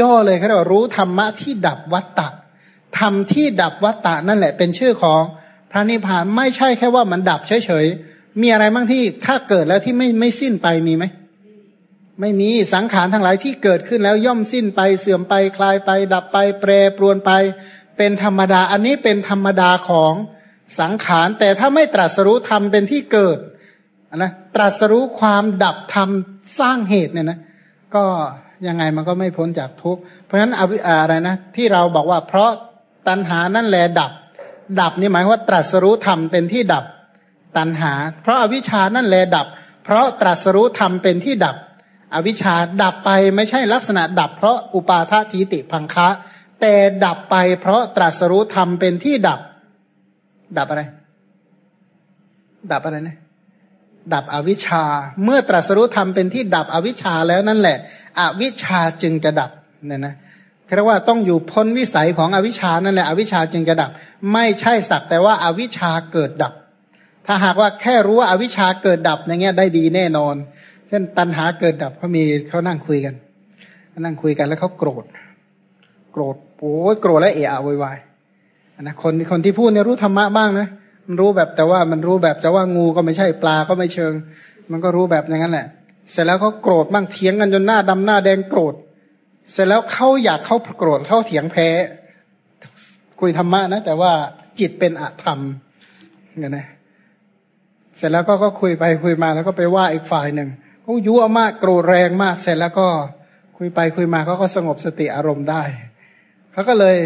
Speaker 1: ย่อๆเลยเขาเรียกว่ารู้ธรรมะที่ดับวัตตะธรรมที่ดับวัตตะนั่นแหละเป็นชื่อของพระนิพพานไม่ใช่แค่ว่ามันดับเฉยๆมีอะไรบ้างที่ถ้าเกิดแล้วที่ไม่ไม่สิ้นไปมีไหม ไม่มีสังขารทั้งหลายที่เกิดขึ้นแล้วย่อมสิ้นไปเสื่อมไปคลายไป ดับไป แปรปรวนไป เป็นธรรมดา อันนี้เป็นธรรมดาของสังขาร แต่ถ้าไม่ตรัสรู้ธรรมเป็นที่เกิดนะตรัสรู้ความดับธรรมสร้างเหตุเนี่ยนะ ก็ยังไงมันก็ไม่พ้นจากทุกข์เพราะฉะนั้นอะไรนะ ที่เราบอกว่าเพราะตัณหานั่นแหละดับ ดับนี่หมายว่าตรัสรู้ธรรมเป็นที่ดับ ตัณหา เพราะอวิชานั่นแหละดับ เพราะตรัสรู้ธรรมเป็นที่ดับ อวิชชาดับไปไม่ใช่ลักษณะดับเพราะอุปาททีติพังคะ แต่ดับไปเพราะตรัสรู้ธรรมเป็นที่ดับ ดับอะไร ดับอะไรนะดับอวิชชา เมื่อตรัสรู้ธรรมเป็นที่ดับอวิชชาแล้วนั่นแหละ อวิชชาจึงจะดับเนี่ยนะเรียกว่าต้องอยู่พ้นวิสัยของอวิชชานั่นแหละอวิชชาจึงจะดับ ไม่ใช่สักแต่ว่าอาวิชชาเกิดดับ ถ้าหากว่าแค่รู้ว่าอาวิชชาเกิดดับอย่างเงี้ยได้ดีแน่นอน ช่นตัณหาเกิดดับเขามีเขานั่งคุยกัน นั่งคุยกันแล้วเขาโกรธ โกรธโอ้ยโกรธแล้วเอะอะวายนะคนคนที่พูดเนี่ยรู้ธรรมะบ้างนะมันรู้แบบแต่ว่ามันรู้แบบจะว่างูก็ไม่ใช่ปลาก็ไม่เชิง มันก็รู้แบบอย่างนั้นแหละ เสร็จแล้วเขาโกรธบ้างเถียงกันจนหน้าดำหน้าแดงโกรธ เสร็จแล้วเขาอยากเขาโกรธเขาเถียงแพ้ คุยธรรมะนะแต่ว่าจิตเป็นอธรรมเงี้ยนะเสร็จแล้วก็ก็คุยไปคุยมาแล้วก็ไปว่าอีกฝ่ายหนึ่ง เขายั่วมากโกรธแรงมากเสร็จแล้วก็คุยไปคุยมาเขาก็สงบสติอารมณ์ได้เขาก็เลย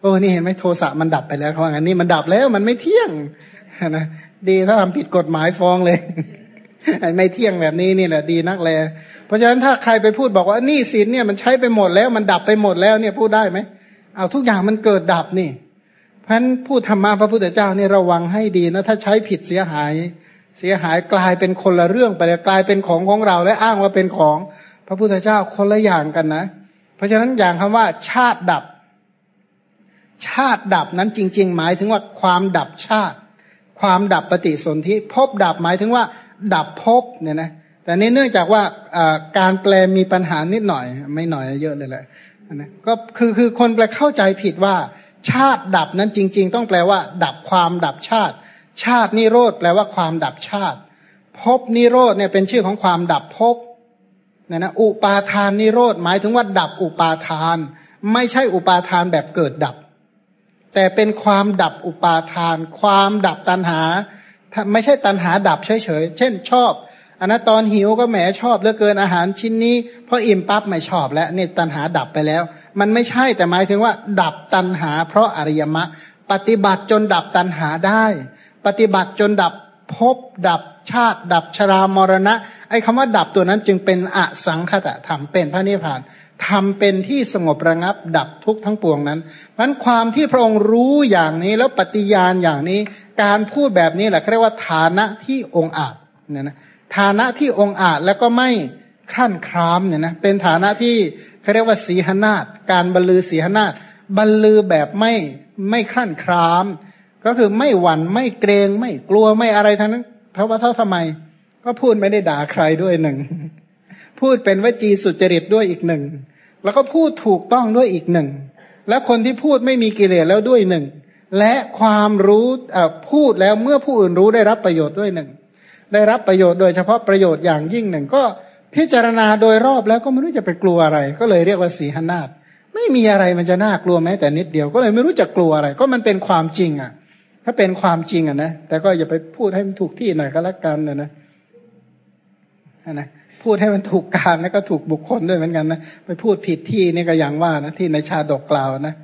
Speaker 1: โอ้นี่เห็นไหมโทสะมันดับไปแล้วเขาว่างั้นนี่มันดับแล้วมันไม่เที่ยงนะดีถ้าทำผิดกฎหมายฟ้องเลยไม่เที่ยงแบบนี้นี่แหละดีนักแล เพราะฉะนั้นถ้าใครไปพูดบอกว่านี่สินเนี่ยมันใช้ไปหมดแล้ว มันดับไปหมดแล้วเนี่ยพูดได้ไหมเอาทุกอย่างมันเกิดดับนี่เพราะฉะนั้นพูดธรรมะพระพุทธเจ้านี่ระวังให้ดีนะถ้าใช้ผิดเสียหาย เสียหายกลายเป็นคนละเรื่องไปเลยกลายเป็นของของเรา และอ้างว่าเป็นของพระพุทธเจ้าคนละอย่างกันนะ เพราะฉะนั้นอย่างคำว่า ชาติดับ ชาติดับนั้นจริง ๆ หมายถึงว่าความดับชาติ ความดับปฏิสนธิพบดับหมายถึงว่า ดับภพเนี่ยนะแต่นี้เนื่องจากว่าการแปลมีปัญหานิดหน่อย ไม่หน่อยเยอะเลยแหละนะก็คือคือคนแปลเข้าใจผิดว่า ชาติดับนั้นจริง ๆ ต้องแปลว่า ดับความดับชาติ ชาตินิโรธแปลว่าความดับชาติภพนิโรธเนี่ยเป็นชื่อของความดับภพนะนะอุปาทานนิโรธหมายถึงว่าดับอุปาทาน ไม่ใช่อุปาทานแบบเกิดดับ แต่เป็นความดับอุปาทาน ความดับตัณหา ไม่ใช่ตัณหาดับเฉยๆเช่นชอบอันนั้นตอนหิวก็แหมชอบเหลือเกินอาหารชิ้นนี้พออิ่มปั๊บไม่ชอบแล้วนี่ตัณหาดับไปแล้ว มันไม่ใช่แต่หมายถึงว่า ดับตัณหา เพราะอริยมรรคปฏิบัติจนดับตัณหาได้ ปฏิบัติจนดับภพดับชาติ ดับชรามรณะ ไอ้คำว่าดับตัวนั้นจึงเป็นอสังคตะธรรมเป็นพระนิพพานทำเป็นที่สงบระงับดับทุกทั้งปวงนั้นมันความที่พระองค์รู้อย่างนี้แล้วปฏิญาณอย่างนี้ การพูดแบบนี้แหละเรียกว่าฐานะที่องอาจเนี่ยนะฐานะที่องอาจแล้วก็ไม่ขั้นครามเนี่ยนะเป็นฐานะที่เขาเรียกว่าสีหนาฏการบรรลือสีหนาฏบรรลือแบบไม่ไม่ขั้นคราม ก็คือไม่หวั่นไม่เกรงไม่กลัวไม่อะไรทั้งนั้นเพราะว่าเท่าทำไม ก็พูดไม่ได้ด่าใครด้วยหนึ่ง พูดเป็นวจีสุจริตด้วยอีกหนึ่ง แล้วก็พูดถูกต้องด้วยอีกหนึ่ง แล้วคนที่พูดไม่มีกิเลสแล้วด้วยหนึ่ง และความรู้พูดแล้วเมื่อผู้อื่นรู้ได้รับประโยชน์ด้วยหนึ่ง ได้รับประโยชน์โดยเฉพาะประโยชน์อย่างยิ่งหนึ่ง ก็พิจารณาโดยรอบแล้วก็ไม่รู้จะไปกลัวอะไร ก็เลยเรียกว่าสีหนาฏไม่มีอะไรมันจะน่ากลัวแม้แต่นิดเดียวก็เลยไม่รู้จะกลัวอะไร ก็มันเป็นความจริงอะ ถ้าเป็นความจริงอะนะแต่ก็อย่าไปพูดให้มันถูกที่หน่อยก็แล้วกันนะนะนะพูดให้มันถูกการแล้วก็ถูกบุคคลด้วยเหมือนกันนะไปพูดผิดที่นี่ก็อย่างว่านะที่ในชาดกกล่าวนะ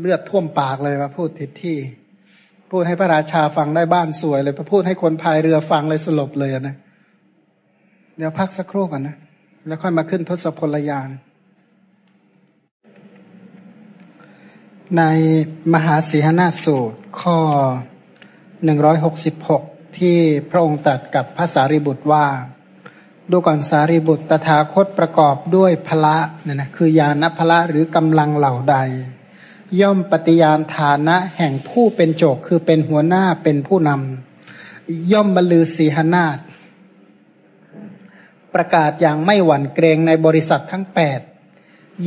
Speaker 1: เลือดท่วมปากเลยว่าพูดผิดที่ พูดให้พระราชาฟังได้บ้านสวยเลยไปพูดให้คนพายเรือฟังเลยสลบเลยนะเดี๋ยวพักสักครู่ก่อนนะแล้วค่อยมาขึ้นทศพลยาน ในมหาสีหนาสูตรข้อหนึ่งร้อยหกสิบหกที่พระองค์ตรัสกับพระสารีบุตรว่า ดูก่อนสารีบุตรตถาคตประกอบด้วยพละเนี่ยนะคือญาณพละหรือกำลังเหล่าใด ย่อมปฏิญาณฐานะแห่งผู้เป็นโจกคือเป็นหัวหน้าเป็นผู้นำย่อมบรรลือสีหนาฏประกาศอย่างไม่หวั่นเกรงในบริษัททั้งแปด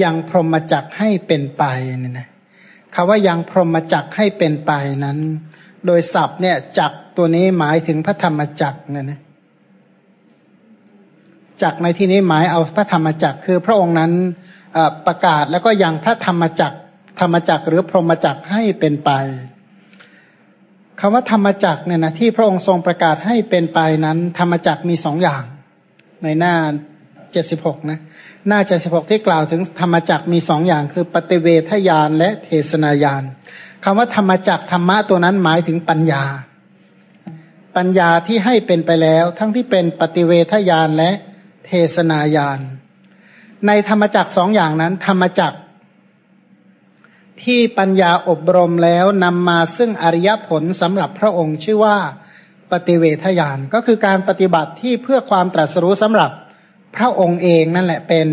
Speaker 1: ยังพรหมจักให้เป็นไปเนี่ยนะ คำว่ายังพรหมจักให้เป็นไปนั้น โดยศัพท์เนี่ยจักตัวนี้หมายถึงพระธรรมจักเนี่ยนะจักในที่นี้หมายเอาพระธรรมจักคือพระองค์นั้นประกาศแล้วก็ยังพระธรรมจักธรรมจักหรือพรหมจักให้เป็นไปคำว่าธรรมจักเนี่ยนะที่พระองค์ทรงประกาศให้เป็นไปนั้น ธรรมจักมีสองอย่าง ในหน้า เจ็ดสิบหกนะหน้าเจ็ดสิบหกที่กล่าวถึงธรรมจักมีสองอย่างคือปฏิเวทญาณและเทศนายานคำว่าธรรมจักธรรมะตัวนั้นหมายถึงปัญญา ปัญญาที่ให้เป็นไปแล้ว ทั้งที่เป็นปฏิเวทญาณและเทศนายาน ในธรรมจักสองอย่างนั้น ธรรมจักที่ปัญญาอบรมแล้วนำมาซึ่งอริยผลสำหรับพระองค์ชื่อว่าปฏิเวทญาณก็คือการปฏิบัติที่เพื่อความตรัสรู้สำหรับ พระองค์เองนั่นแหละเป็น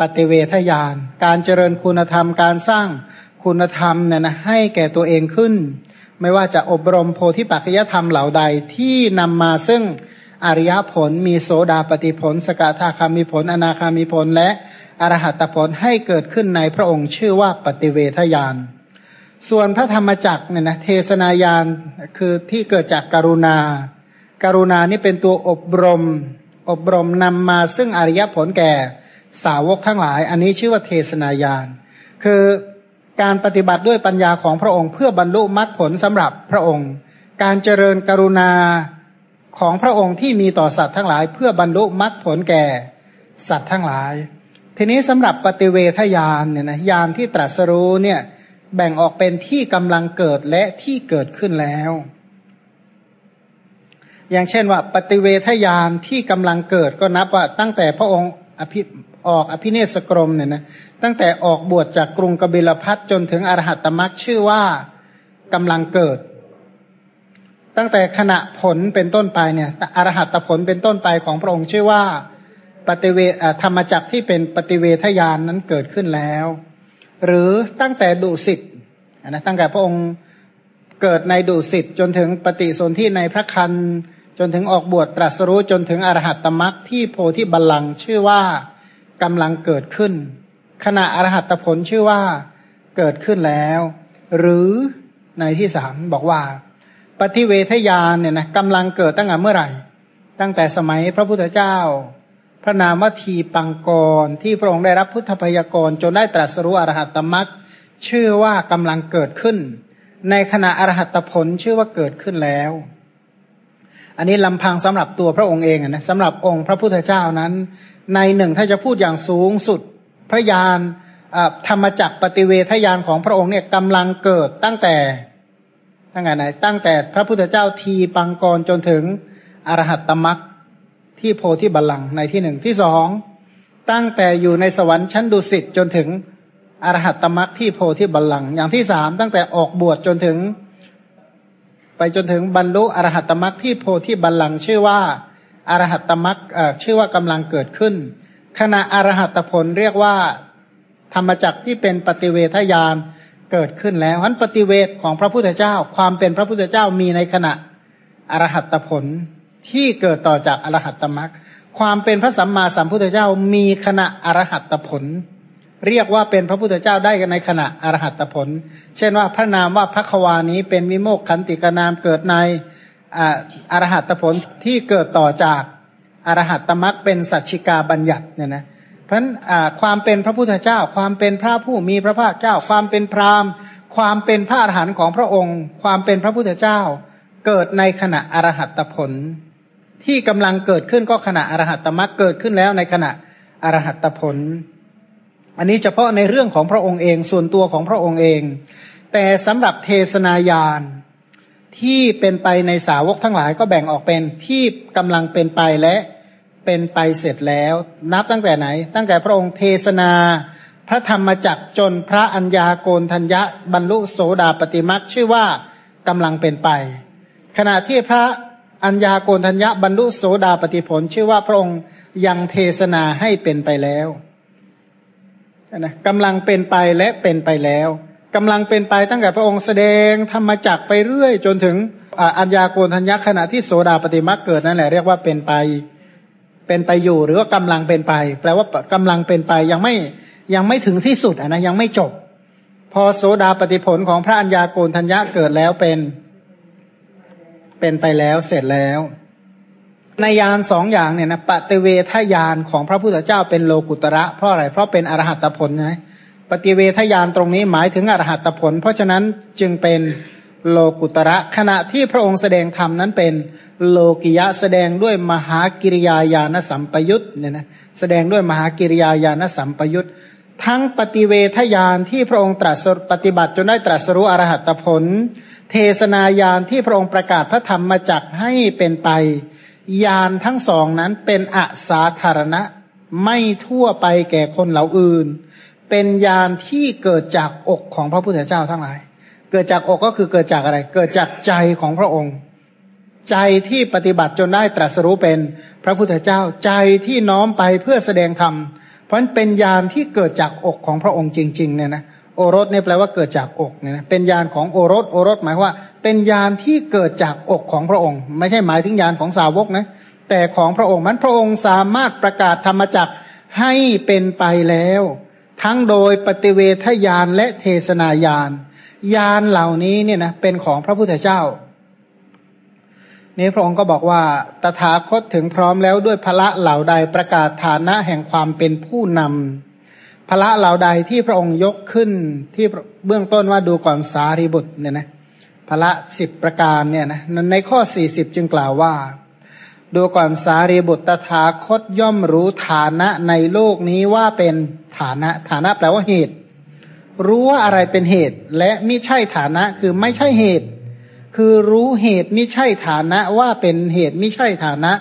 Speaker 1: ปฏิเวทญาณการเจริญคุณธรรมการสร้างคุณธรรมเนี่ยนะให้แก่ตัวเองขึ้น ไม่ว่าจะอบรมโพธิปัจจยธรรมเหล่าใดที่นำมาซึ่งอริยผลมีโสดาปฏิผล สกทาคามีผล อนาคามีผลและอรหัตผลให้เกิดขึ้นในพระองค์ชื่อว่าปฏิเวทญาณส่วนพระธรรมจักเนี่ยนะเทศนายานคือที่เกิดจากการุณาการุณานี่เป็นตัวอบรม อบรมนำมาซึ่งอริยผลแก่สาวกทั้งหลาย อันนี้ชื่อว่าเทศนายานคือการปฏิบัติด้วยปัญญาของพระองค์ เพื่อบรรลุมรรคผลสำหรับพระองค์ การเจริญกรุณาของพระองค์ที่มีต่อสัตว์ทั้งหลาย เพื่อบรรลุมรรคผลแก่สัตว์ทั้งหลาย ทีนี้สำหรับปฏิเวทยานเนี่ยนะยานที่ตรัสรู้เนี่ยแบ่งออกเป็นที่กำลังเกิดและที่เกิดขึ้นแล้ว อย่างเช่นว่า ปฏิเวทยานที่กำลังเกิดก็นับว่าตั้งแต่พระองค์อภิออกอภิเนศกรมเนี่ยนะตั้งแต่ออกบวชจากกรุงกบิลพัทจนถึงอรหัตมรักชื่อว่ากำลังเกิด ตั้งแต่ขณะผลเป็นต้นไปเนี่ยอรหัตผลเป็นต้นไปของพระองค์ชื่อว่าปฏิเวธรรมจักที่เป็นปฏิเวทยานนั้นเกิดขึ้นแล้ว หรือตั้งแต่ดุสิตนะตั้งแต่พระองค์เกิดในดุสิตจนถึงปฏิสนธิในพระคัน จนถึงออกบวชตรัสรู้จนถึงอรหัตตมรักที่โพธิบัลลังก์ชื่อว่ากำลังเกิดขึ้น ขณะอรหัตผลชื่อว่าเกิดขึ้นแล้ว หรือในที่สามบอกว่า ปฏิเวทยานเนี่ยนะกำลังเกิดตั้งแต่เมื่อไหร่ ตั้งแต่สมัยพระพุทธเจ้า พระนามวทีปังกรที่พระองค์ได้รับพุทธพยากรจนได้ตรัสรู้อรหัตตมรักชื่อว่ากำลังเกิดขึ้น ในขณะอรหัตผลชื่อว่าเกิดขึ้นแล้ว อันนี้ลำพังสำหรับตัวพระองค์เองนะสำหรับองค์พระพุทธเจ้านั้น ในหนึ่งถ้าจะพูดอย่างสูงสุดพระยานธรรมจักปฏิเวทยานของพระองค์เนี่ยกำลังเกิดตั้งแต่ตั้งแต่ไหนตั้งแต่พระพุทธเจ้าทีปังกรจนถึงอรหัตตมรักที่โพธิบัลลังในที่หนึ่งที่สองตั้งแต่อยู่ในสวรรค์ชั้นดุสิตจนถึงอรหัตตมรักที่โพธิบัลลังอย่างที่สามตั้งแต่ออกบวชจนถึง ไปจนถึงบรรลุอรหัตมรรคที่โพธิบัลลังก์ชื่อว่าอรหัตตมรรคชื่อว่ากำลังเกิดขึ้น ขณะอรหัตผลเรียกว่า ธรรมจักที่เป็นปฏิเวทญาณเกิดขึ้นแล้วเพราะปฏิเวทของพระพุทธเจ้า ความเป็นพระพุทธเจ้ามีในขณะอรหัตผลที่เกิดต่อจากอรหัตตมรรคความเป็นพระสัมมาสัมพุทธเจ้ามีขณะอรหัตผล เรียกว่าเป็นพระพุทธเจ้าได้กันในขณะอรหัตผล เช่นว่าพระนามว่าพระควานี้เป็นวิโมกขันติกนามเกิดในอรหัตผลที่เกิดต่อจากอรหัตตมรรคเป็นสัจฉิกาบัญญัติเนี่ยนะเพราะฉะนั้นความเป็นพระพุทธเจ้า ความเป็นพระผู้มีพระภาคเจ้า ความเป็นพราหมณ์ ความเป็นพระอรหันต์ของพระองค์ ความเป็นพระพุทธเจ้า เกิดในขณะอรหัตผล ที่กำลังเกิดขึ้นก็ขณะอรหัตตมรรคเกิดขึ้นแล้วในขณะอรหัตผล อันนี้เฉพาะในเรื่องของพระองค์เองส่วนตัวของพระองค์เอง แต่สำหรับเทศนายานที่เป็นไปในสาวกทั้งหลายก็แบ่งออกเป็นที่กำลังเป็นไปและเป็นไปเสร็จแล้ว นับตั้งแต่ไหน ตั้งแต่พระองค์เทศนาพระธรรมจักจนพระัญญาโกนทัญญะบรรลุโสดาปติมักชื่อว่ากำลังเป็นไป ขณะที่พระัญญาโกนทัญญะบรรลุโสดาปติผล ชื่อว่าพระองค์ยังเทศนาให้เป็นไปแล้ว นะกำลังเป็นไปและเป็นไปแล้วกำลังเป็นไปตั้งแต่พระองค์แสดงธรรมจักไปเรื่อย จนถึงอัญญาโกณทัญญาขณะที่โสดาปฏิมาเกิดนั่นแหละเรียกว่าเป็นไป เป็นไปอยู่หรือว่ากำลังเป็นไป แปลว่ากำลังเป็นไปยังไม่ยังไม่ถึงที่สุดนะยังไม่จบ พอโสดาปฏิผลของพระอัญญาโกณทัญญาเกิดแล้วเป็น เป็นไปแล้วเสร็จแล้ว ในยานสองอย่างเนี่ยนะปฏิเวทยานของพระพุทธเจ้าเป็นโลกุตระ เพราะอะไร เพราะเป็นอรหัตผลไงปฏิเวทยานตรงนี้หมายถึงอรหัตผล เพราะฉะนั้นจึงเป็นโลกุตระ ขณะที่พระองค์แสดงธรรมนั้นเป็นโลกิยะแสดงด้วยมหากิริยาญาณสัมปยุตเนี่ยนะแสดงด้วยมหากิริยาญาณสัมปยุตทั้งปฏิเวทยานที่พระองค์ตรัสปฏิบัติจนได้ตรัสรู้อรหัตผล เทศนายานที่พระองค์ประกาศพระธรรมมาจักให้เป็นไป ยานทั้งสองนั้นเป็นอสาธารณะ ไม่ทั่วไปแก่คนเหล่าอื่น เป็นญาณที่เกิดจากอกของพระพุทธเจ้าทั้งหลาย เกิดจากอกก็คือเกิดจากอะไร เกิดจากใจของพระองค์ ใจที่ปฏิบัติจนได้ตรัสรู้เป็นพระพุทธเจ้าใจที่น้อมไปเพื่อแสดงธรรมเพราะเป็นญาณที่เกิดจากอกของพระองค์จริง ๆ เนี่ยนะ โอรสเนี่ยแปลว่าเกิดจากอกเนี่ยนะเป็นญาณของโอรสโอรสหมายว่า เป็นญาณที่เกิดจากอกของพระองค์ ไม่ใช่หมายถึงญาณของสาวกนะแต่ของพระองค์มันพระองค์สามารถประกาศธรรมจักให้เป็นไปแล้ว ทั้งโดยปฏิเวทญาณและเทศนายานญาณเหล่านี้เนี่ยนะเป็นของพระพุทธเจ้านี้พระองค์ก็บอกว่า ตถาคตถึงพร้อมแล้วด้วยพระเหล่าใดประกาศฐานะแห่งความเป็นผู้นำ พระเหล่าใดที่พระองค์ยกขึ้นที่เบื้องต้นว่าดูก่อนสารีบุตรเนี่ยนะพระสิบประการเนี่ยนะในข้อสี่สิบจึงกล่าวว่า ดูก่อนสารีบุตรตถาคตย่อมรู้ฐานะในโลกนี้ว่าเป็นฐานะฐานะแปลว่าเหตุ รู้ว่าอะไรเป็นเหตุ และไม่ใช่ฐานะคือไม่ใช่เหตุ คือรู้เหตุไม่ใช่ฐานะว่าเป็นเหตุไม่ใช่ฐานะ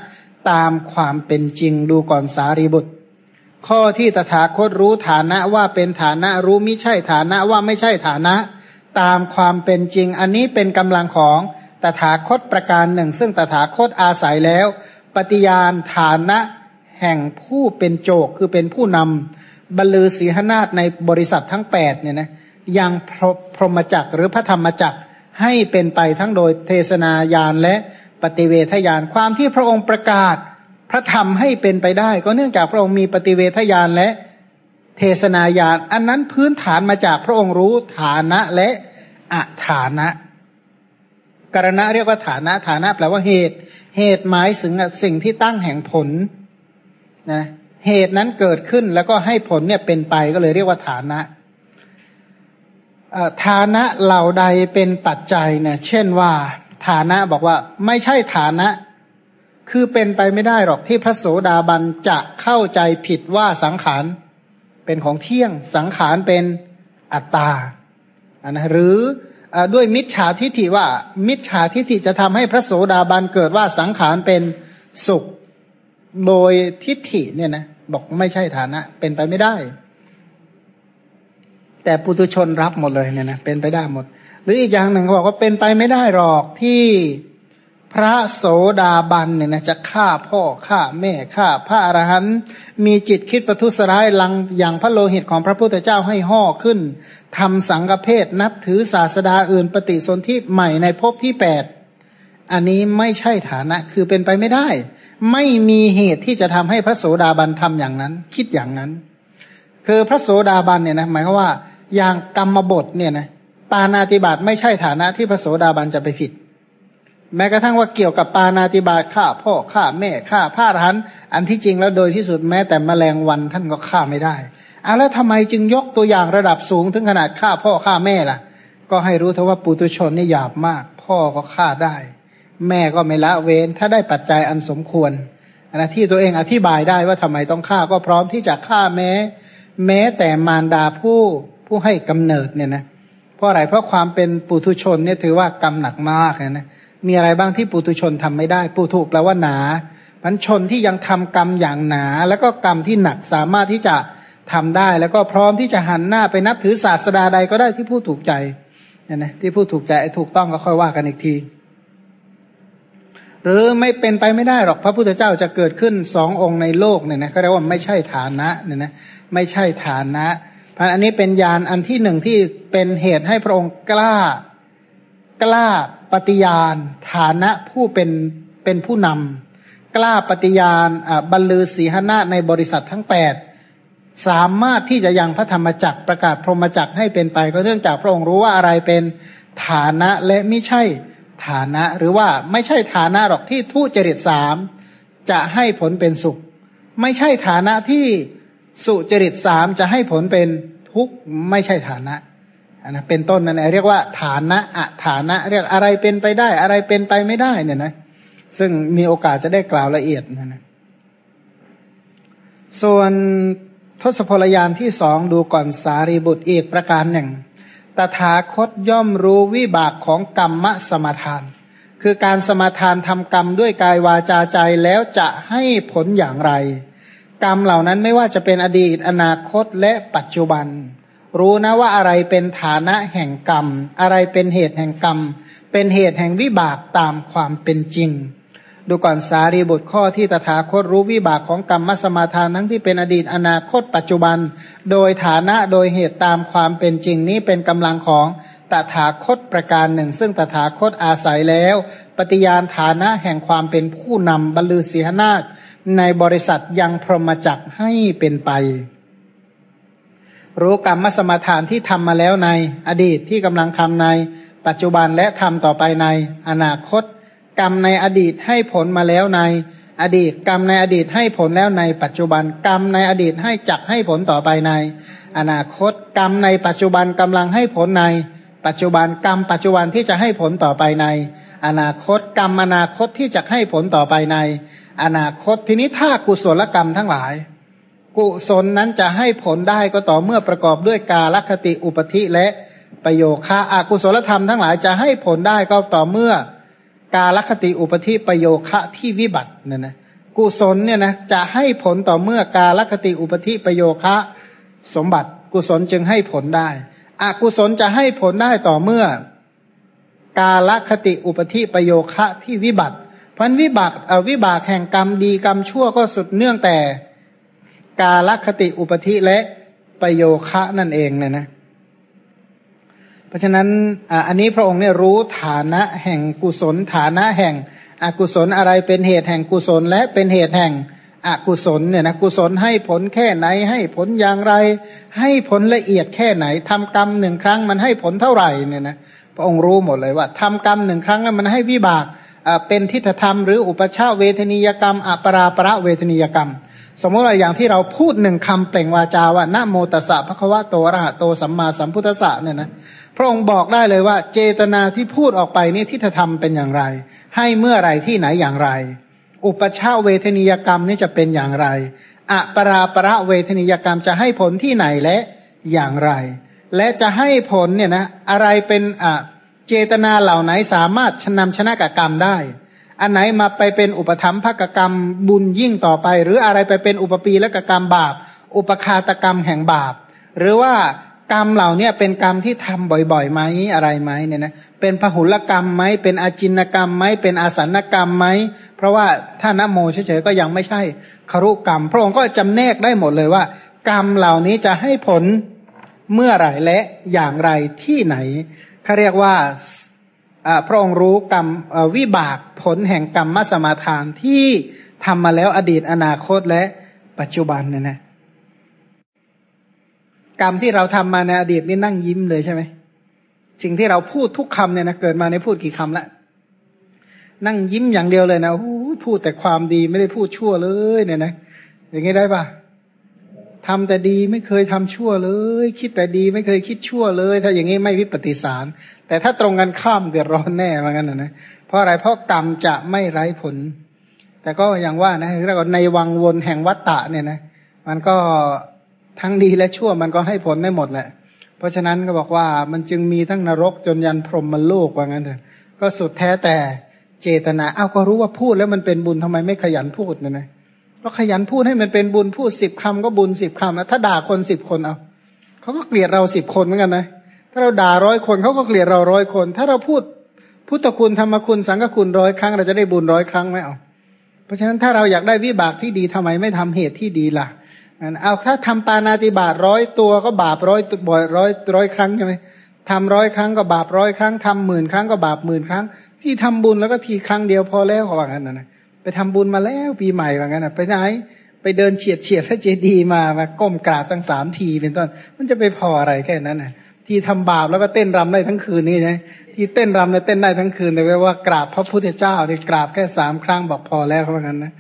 Speaker 1: ตามความเป็นจริงดูก่อนสารีบุตร ข้อที่ตถาคตรู้ฐานะว่าเป็นฐานะรู้ม่ใช่ฐานะว่าไม่ใช่ฐานะ ตามความเป็นจริง อันนี้เป็นกำลังของตถาคตประการหนึ่ง ซึ่งตถาคตอาศัยแล้ว ปฏิญาณฐานะแห่งผู้เป็นโจกคือเป็นผู้นำบรรลือศีหนาฏในบริษัททั้งแปดเนี่ยนะยังพรหมจักหรือพระธรรมจักให้เป็นไปทั้งโดยเทศนายานและปฏิเวทยานความที่พระองค์ประกาศ พระธรรมให้เป็นไปได้ ก็เนื่องจากพระองค์มีปฏิเวทยานและเทศนายานอันนั้นพื้นฐานมาจากพระองค์รู้ฐานะและอัฐานะกรณะเรียกว่าฐานะฐานะแปลว่าเหตุ เหตุหมายถึงสิ่งที่ตั้งแห่งผลนะเหตุนั้นเกิดขึ้นแล้วก็ให้ผลเนี่ยเป็นไปก็เลยเรียกว่าฐานะฐานะเหล่าใดเป็นปัจจัยเนี่ยเช่นว่า ฐานะบอกว่าไม่ใช่ฐานะ คือเป็นไปไม่ได้หรอกที่พระโสดาบันจะเข้าใจผิดว่าสังขารเป็นของเที่ยง สังขารเป็นอัตตาอันนะหรือด้วยมิจฉาทิฏฐิว่า มิจฉาทิฏฐิจะทำให้พระโสดาบันเกิดว่าสังขารเป็นสุข โดยทิฏฐิเนี่ยนะบอกไม่ใช่ฐานะ เป็นไปไม่ได้ แต่ปุตุชนรับหมดเลยเนี่ยนะเป็นไปได้หมด หรืออีกอย่างหนึ่งเขาบอกว่าเป็นไปไม่ได้หรอกที่ พระโสดาบันเนี่ยนะจะฆ่าพ่อฆ่าแม่ฆ่าพระอรหันต์มีจิตคิดประทุษร้ายลังอย่างพระโลหิตของพระพุทธเจ้าให้ห่อขึ้นทำสังฆเพศนับถือศาสดาอื่นปฏิสนธิใหม่ในภพที่แปดอันนี้ไม่ใช่ฐานะคือเป็นไปไม่ได้ ไม่มีเหตุที่จะทำให้พระโสดาบันทำอย่างนั้น คิดอย่างนั้น คือพระโสดาบันเนี่ยนะหมายความว่าอย่างกรรมบทเนี่ยนะปานาติบาตไม่ใช่ฐานะที่พระโสดาบันจะไปผิด แม้กระทั่งว่าเกี่ยวกับปานาติบาตฆ่าพ่อฆ่าแม่ฆ่าพระรันอันที่จริงแล้วโดยที่สุดแม้แต่แมลงวันท่านก็ฆ่าไม่ได้อาแล้วทำไมจึงยกตัวอย่างระดับสูงถึงขนาดฆ่าพ่อฆ่าแม่ล่ะ ก็ให้รู้เถอะว่าปุตุชนนี่หยาบมาก พ่อก็ฆ่าได้ แม่ก็ไม่ละเว้น ถ้าได้ปัจจัยอันสมควรนะที่ตัวเองอธิบายได้ว่าทำไมต้องฆ่าก็พร้อมที่จะฆ่าแม้ แม้แต่มารดาผู้ผู้ให้กำเนิดเนี่ยนะเพราะอะไรเพราะความเป็นปุถุชนเนี่ยถือว่ากรรมหนักมากนะ มีอะไรบ้างที่ปุถุชนทำไม่ได้ ปุถุแปลว่าหนา มันชนที่ยังทำกรรมอย่างหนา แล้วก็กรรมที่หนักสามารถที่จะทำได้ แล้วก็พร้อมที่จะหันหน้าไปนับถือศาสดาใดก็ได้ที่ผู้ถูกใจเนี่ยนะที่ผู้ถูกใจถูกต้องก็ค่อยว่ากันอีกที หรือไม่เป็นไปไม่ได้หรอกพระพุทธเจ้าจะเกิดขึ้นสององค์ในโลกเนี่ยนะเขาเรียกว่าไม่ใช่ฐานะเนี่ยนะไม่ใช่ฐานะพันอันนี้เป็นยานอันที่หนึ่งที่เป็นเหตุให้พระองค์กล้ากล้า ปฏิญาณ ฐานะผู้เป็นเป็นผู้นำกล้าปฏิญาณบรรลือศีหนาในบริษัททั้งแปดสามารถที่จะยังพระธรรมจักรประกาศพรหมจักรให้เป็นไปก็เนื่องจากพระองค์รู้ว่าอะไรเป็นฐานะและไม่ใช่ฐานะ หรือว่าไม่ใช่ฐานะหรอกที่ทุจริตสามจะให้ผลเป็นสุข ไม่ใช่ฐานะที่สุจริตสามจะให้ผลเป็นทุกข์ไม่ใช่ฐานะ นะเป็นต้นนั่นเรียกว่าฐานะอะฐานะ เรียกอะไรเป็นไปได้ อะไรเป็นไปไม่ได้เนี่ยนะซึ่งมีโอกาสจะได้กล่าวละเอียดนะนะส่วนทศพลยานที่สองดูก่อนสารีบุตรอีกประการหนึ่ง ตถาคตย่อมรู้วิบากของกรรมสมทาน คือการสมทานทำกรรมด้วยกายวาจาใจแล้วจะให้ผลอย่างไร กรรมเหล่านั้นไม่ว่าจะเป็นอดีตอนาคตและปัจจุบัน รู้นะว่าอะไรเป็นฐานะแห่งกรรม อะไรเป็นเหตุแห่งกรรม เป็นเหตุแห่งวิบากตามความเป็นจริง ดูก่อนสารีบุตรข้อที่ตถาคตรู้วิบากของกรรมมสมาทานทั้งที่เป็นอดีตอนาคตปัจจุบัน โดยฐานะโดยเหตุตามความเป็นจริงนี้เป็นกำลังของตถาคตประการหนึ่ง ซึ่งตถาคตอาศัยแล้ว ปฏิญาณฐานะแห่งความเป็นผู้นำบรรลือศีหนาฏในบริษัทยังพรหมจักให้เป็นไป รู้กรรมมสมาทานที่ทำมาแล้วในอดีตที่กำลังทำใน ปัจจุบันและทำต่อไปใน อนาคต กรรมในอดีตให้ผลมาแล้วใน อดีตกรรมในอดีตให้ผลแล้วในปัจจุบันกรรมในอดีตให้จักให้ผลต่อไปใน อนาคตกรรมในปัจจุบันกำลังให้ผลใน ปัจจุบันกรรมปัจจุบันที่จะให้ผลต่อไปใน อนาคตกรรมอนาคตที่จะให้ผลต่อไปใน อนาคตทีนี้ถ้ากุศลกรรมทั้งหลาย กุศลนั้นจะให้ผลได้ก็ต่อเมื่อประกอบด้วยกาลคติอุปธิและประโยคะอากุศลธรรมทั้งหลายจะให้ผลได้ก็ต่อเมื่อกาลคติอุปธิประโยคะที่วิบัติเนี่ยนะกุศลเนี่ยนะจะให้ผลต่อเมื่อกาลคติอุปธิประโยคะสมบัติ กุศลจึงให้ผลได้อกุศลจะให้ผลได้ต่อเมื่อกาลคติอุปธิประโยคะที่วิบัติพันวิบากวิบากแห่งกรรมดีกรรมชั่วก็สุดเนื่องแต่ กาลคติอุปธิและประโยคะนั่นเองเนี่ยนะ เพราะฉะนั้นอันนี้พระองค์เนี่ยรู้ฐานะแห่งกุศลฐานะแห่งอกุศลอะไรเป็นเหตุแห่งกุศล และเป็นเหตุแห่งอกุศลเนี่ยนะกุศลให้ผลแค่ไหน ให้ผลอย่างไร ให้ผลละเอียดแค่ไหนทำกรรมหนึ่งครั้งมันให้ผลเท่าไหร่เนี่ยนะพระองค์รู้หมดเลยว่าทำกรรมหนึ่งครั้งแล้วมันให้วิบากเป็นทิฏฐธรรมหรืออุปชาเวทนียกรรม อปราประเวทนียกรรม สมมติว่าอย่างที่เราพูดหนึ่งคำเปล่งวาจาว่านะโมตัสสะพระควะโตระหะโตสัมมาสัมพุทธะเนี่ยนะพระองค์บอกได้เลยว่า เจตนาที่พูดออกไปนี่ที่จะทำเป็นอย่างไร ให้เมื่อไรที่ไหนอย่างไร อุปชาเวทนิยกรรมนี่จะเป็นอย่างไรอะปราประเวทนิยกรรมจะให้ผลที่ไหนและอย่างไร และจะให้ผลเนี่ยนะอะไรเป็นอะเจตนาเหล่าไหนสามารถชนำชนะกกรรมได้ อันไหนมาไปเป็นอุปธรรมภกกรรมบุญยิ่งต่อไป หรืออะไรไปเป็นอุปปีและกกรรมบาป อุปคาตกรรมแห่งบาป หรือว่ากรรมเหล่านี้เป็นกรรมที่ทำบ่อยๆไหมอะไรไหมเนี่ยนะเป็นพหุลกรรมไหมเป็นอาจินกรรมไหมเป็นอาสันกรรมไหมเพราะว่าถ้านโมเฉยๆก็ยังไม่ใช่ครุกรรม พระองค์ก็จำแนกได้หมดเลยว่า กรรมเหล่านี้จะให้ผลเมื่อไหร่และอย่างไรที่ไหนเขาเรียกว่า พระองค์รู้กรรมวิบากผลแห่งกรรมมสมาทานที่ทำมาแล้วอดีตอนาคตและปัจจุบันเนี่ยนะกรรมที่เราทำมาในอดีตนี่นั่งยิ้มเลยใช่ไหมสิ่งที่เราพูดทุกคำเนี่ยนะเกิดมาในพูดกี่คำละนั่งยิ้มอย่างเดียวเลยนะพูดแต่ความดีไม่ได้พูดชั่วเลยเนี่ยนะอย่างงี้ได้ปะ ทำแต่ดีไม่เคยทำชั่วเลย คิดแต่ดีไม่เคยคิดชั่วเลย ถ้าอย่างนี้ไม่วิปฏิสาร แต่ถ้าตรงกันข้ามเดือดร้อนแน่เหมือนกันนะนะเพราะอะไรเพราะกรรมจะไม่ไร้ผล แต่ก็อย่างว่านะเรียกว่าในวังวนแห่งวัตตะเนี่ยนะ มันก็ทั้งดีและชั่วมันก็ให้ผลได้หมดแหละ เพราะฉะนั้นก็บอกว่ามันจึงมีทั้งนรกจนยันพรหมโลกว่างั้นเถอะก็สุดแท้แต่เจตนา เอ้าก็รู้ว่าพูดแล้วมันเป็นบุญทำไมไม่ขยันพูดเนี่ยนะ ก็ขยันพูดให้มันเป็นบุญพูดสิบคำก็บุญสิบคำนะถ้าด่าคนสิบคนเอาเขาก็เกลียดเราสิบคนเหมือนกันนะถ้าเราด่าร้อยคนเขาก็เกลียดเราร้อยคน ถ้าเราพูดพุทธคุณธรรมคุณสังฆคุณร้อยครั้ง เราจะได้บุญร้อยครั้งไหมเอาเพราะฉะนั้นถ้าเราอยากได้วิบากที่ดีทำไมไม่ทำเหตุที่ดีล่ะเอาถ้าทำปานาติบาตร้อยตัวก็บาปร้อยบ่อยร้อยร้อยครั้งใช่ไหมทำร้อยครั้งก็บาปร้อยครั้งทำหมื่นครั้งก็บาปหมื่นครั้ง ที่ทำบุญแล้วก็ทีครั้งเดียวพอแล้วเขาว่างั้นนะ ไปทำบุญมาแล้วปีใหม่ว่างั้นนะไปไหน ไปเดินเฉียดเฉียดพระเจดีย์มามาก้มกราบตั้งสามทีเป็นต้น มันจะไปพออะไรแค่นั้นนะที่ทำบาปแล้วก็เต้นรำได้ทั้งคืนนี่ใช่ที่เต้นรำเนี่ยเต้นได้ทั้งคืนแต่ว่ากราบพระพุทธเจ้าที่กราบแค่สามครั้งบอกพอแล้วเพราะงั้นนะ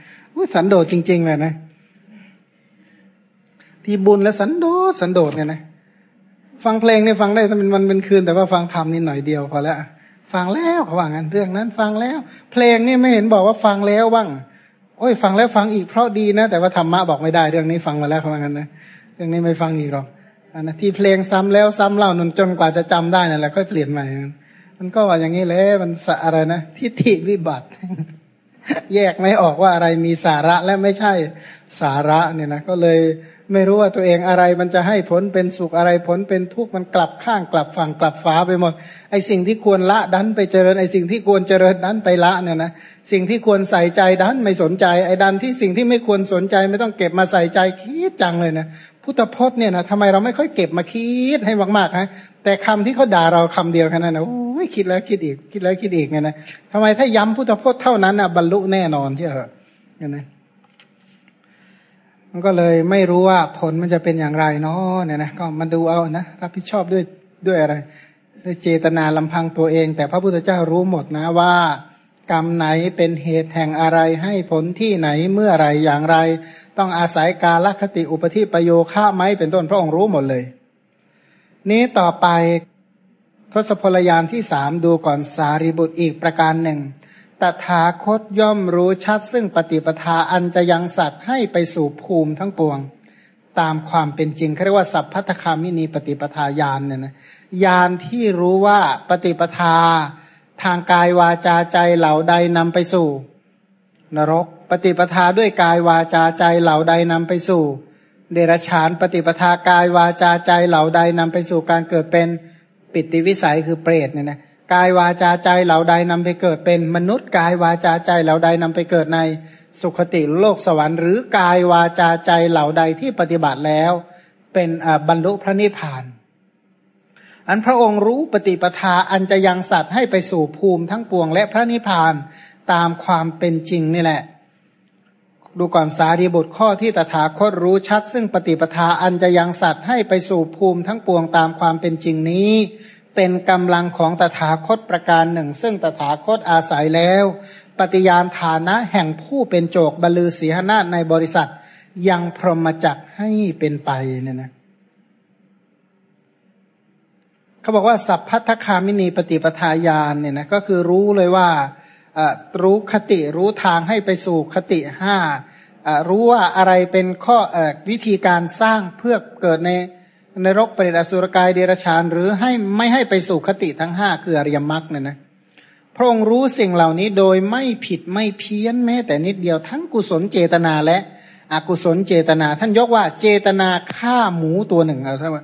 Speaker 1: สันโดษจริง ๆ เลยนะ ที่บุญและสันโดษสันโดษเนี่ยนะ ฟังเพลงเนี่ยฟังได้มันมันเป็นคืนแต่ว่าฟังธรรมนี่หน่อยเดียวพอแล้ว ฟังแล้วเขาว่างั้นเรื่องนั้นฟังแล้ว เพลงนี่ไม่เห็นบอกว่าฟังแล้วบ้างโอ้ยฟังแล้วฟังอีกเพราะดีนะ แต่ว่าธรรมะบอกไม่ได้เรื่องนี้ฟังมาแล้วเขาว่างั้นนะเรื่องนี้ไม่ฟังอีกหรอกอันนะที่เพลงซ้ำแล้วซ้ำเล่านนจนกว่าจะจำได้นั่นแหละค่อยเปลี่ยนใหม่มันก็ว่าอย่างนี้แหละมันอะไรนะทิฏฐิวิบัติ แยกไม่ออกว่าอะไรมีสาระและไม่ใช่สาระเนี่ยนะก็เลย ไม่รู้ว่าตัวเองอะไรมันจะให้ผลเป็นสุขอะไรผลเป็นทุกข์มันกลับข้างกลับฝั่งกลับฝาไปหมด ไอสิ่งที่ควรละดันไปเจริญไอสิ่งที่ควรเจริญดันไปละเนี่ยนะสิ่งที่ควรใส่ใจดันไม่สนใจไอดันที่สิ่งที่ไม่ควรสนใจไม่ต้องเก็บมาใส่ใจคิดจังเลยนะพุทธพจน์เนี่ยนะทำไมเราไม่ค่อยเก็บมาคิดให้มากๆฮะแต่คำที่เขาด่าเราคำเดียวแค่นั้นนะโอ้ยคิดแล้วคิดอีกคิดแล้วคิดอีกเนี่ยนะทำไมถ้าย้ำพุทธพจน์เท่านั้นนะบรรลุแน่นอนเชื่อเหรอเนี่ยนะ มันก็เลยไม่รู้ว่าผลมันจะเป็นอย่างไรเนาะเนี่ยนะก็มาดูเอานะรับผิดชอบด้วยด้วยอะไรด้วยเจตนาลำพังตัวเอง แต่พระพุทธเจ้ารู้หมดนะว่ากรรมไหนเป็นเหตุแห่งอะไรให้ผลที่ไหนเมื่อไรอย่างไร ต้องอาศัยกาลคติอุปธิประโยค่าไหมเป็นต้นพระองค์รู้หมดเลย นี้ต่อไปทศพลยานที่สามดูก่อนสารีบุตรอีกประการหนึ่ง ตถาคตย่อมรู้ชัดซึ่งปฏิปทาอันจะยังสัตว์ให้ไปสู่ภูมิทั้งปวง ตามความเป็นจริงเขาเรียกว่าสัพพัทคามินีปฏิปทาญาณเนี่ยนะญาณที่รู้ว่าปฏิปทาทางกายวาจาใจเหล่าใดนำไปสู่ นรก ปฏิปทาด้วยกายวาจาใจเหล่าใดนำไปสู่ เดรัจฉานปฏิปทากายวาจาใจเหล่าใดนำไปสู่การเกิดเป็นปิติวิสัยคือเปรตเนี่ยนะ กายวาจาใจเหล่าใดนำไปเกิดเป็นมนุษย์กายวาจาใจเหล่าใดนำไปเกิดในสุขติโลกสวรรค์หรือกายวาจาใจเหล่าใดที่ปฏิบัติแล้ว เป็นบรรลุพระนิพพาน อันพระองค์รู้ปฏิปทาอันจะยังสัตว์ให้ไปสู่ภูมิทั้งปวงและพระนิพพานตามความเป็นจริงนี่แหละ ดูก่อนสารีบุตรข้อที่ตถาคตรู้ชัด ซึ่งปฏิปทาอันจะยังสัตว์ให้ไปสู่ภูมิทั้งปวงตามความเป็นจริงนี้ เป็นกำลังของตถาคตประการหนึ่ง ซึ่งตถาคตอาศัยแล้ว ปฏิญาณฐานะแห่งผู้เป็นโจกบลือศีหนาในบริษัท ยังพรหมจักให้เป็นไปเนี่ยนะเขาบอกว่าสัพพัทธคามินีปฏิปทาญาณเนี่ยนะก็คือรู้เลยว่ารู้คติรู้ทางให้ไปสู่คติห้ารู้ว่าอะไรเป็นข้ออวิธีการสร้างเพื่อเกิดใน นรกเปรตอสุรกายเดรัจฉานหรือให้ไม่ให้ไปสู่คติทั้งห้าคืออริยมรรคเนี่ยนะพระองค์รู้สิ่งเหล่านี้โดยไม่ผิดไม่เพี้ยนแม้แต่นิดเดียวทั้งกุศลเจตนาและอกุศลเจตนา ท่านยกว่าเจตนาฆ่าหมูตัวหนึ่งเอาใช่ไหม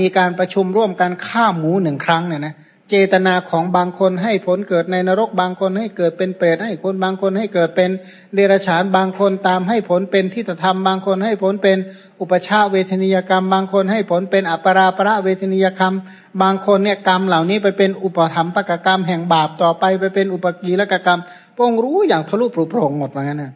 Speaker 1: มีการประชุมร่วมกันฆ่าหมูหนึ่งครั้งเนี่ยนะ เจตนาของบางคนให้ผลเกิดในนรกบางคนให้เกิดเป็นเปรตให้คนบางคนให้เกิดเป็นเดรัจฉานบางคนตามให้ผลเป็นทิฏฐธรรมบางคนให้ผลเป็นอุปชาเวทนิยกรรม บางคนให้ผลเป็นอัปราประเวทนิยกรรม บางคนเนี่ยกรรมเหล่านี้ไปเป็นอุปธรรมปกกรรมแห่งบาปต่อไปไปเป็นอุปกีรกกรรมพระองค์รู้อย่างทะลุปรุโปร่งหมดว่างั้นนะ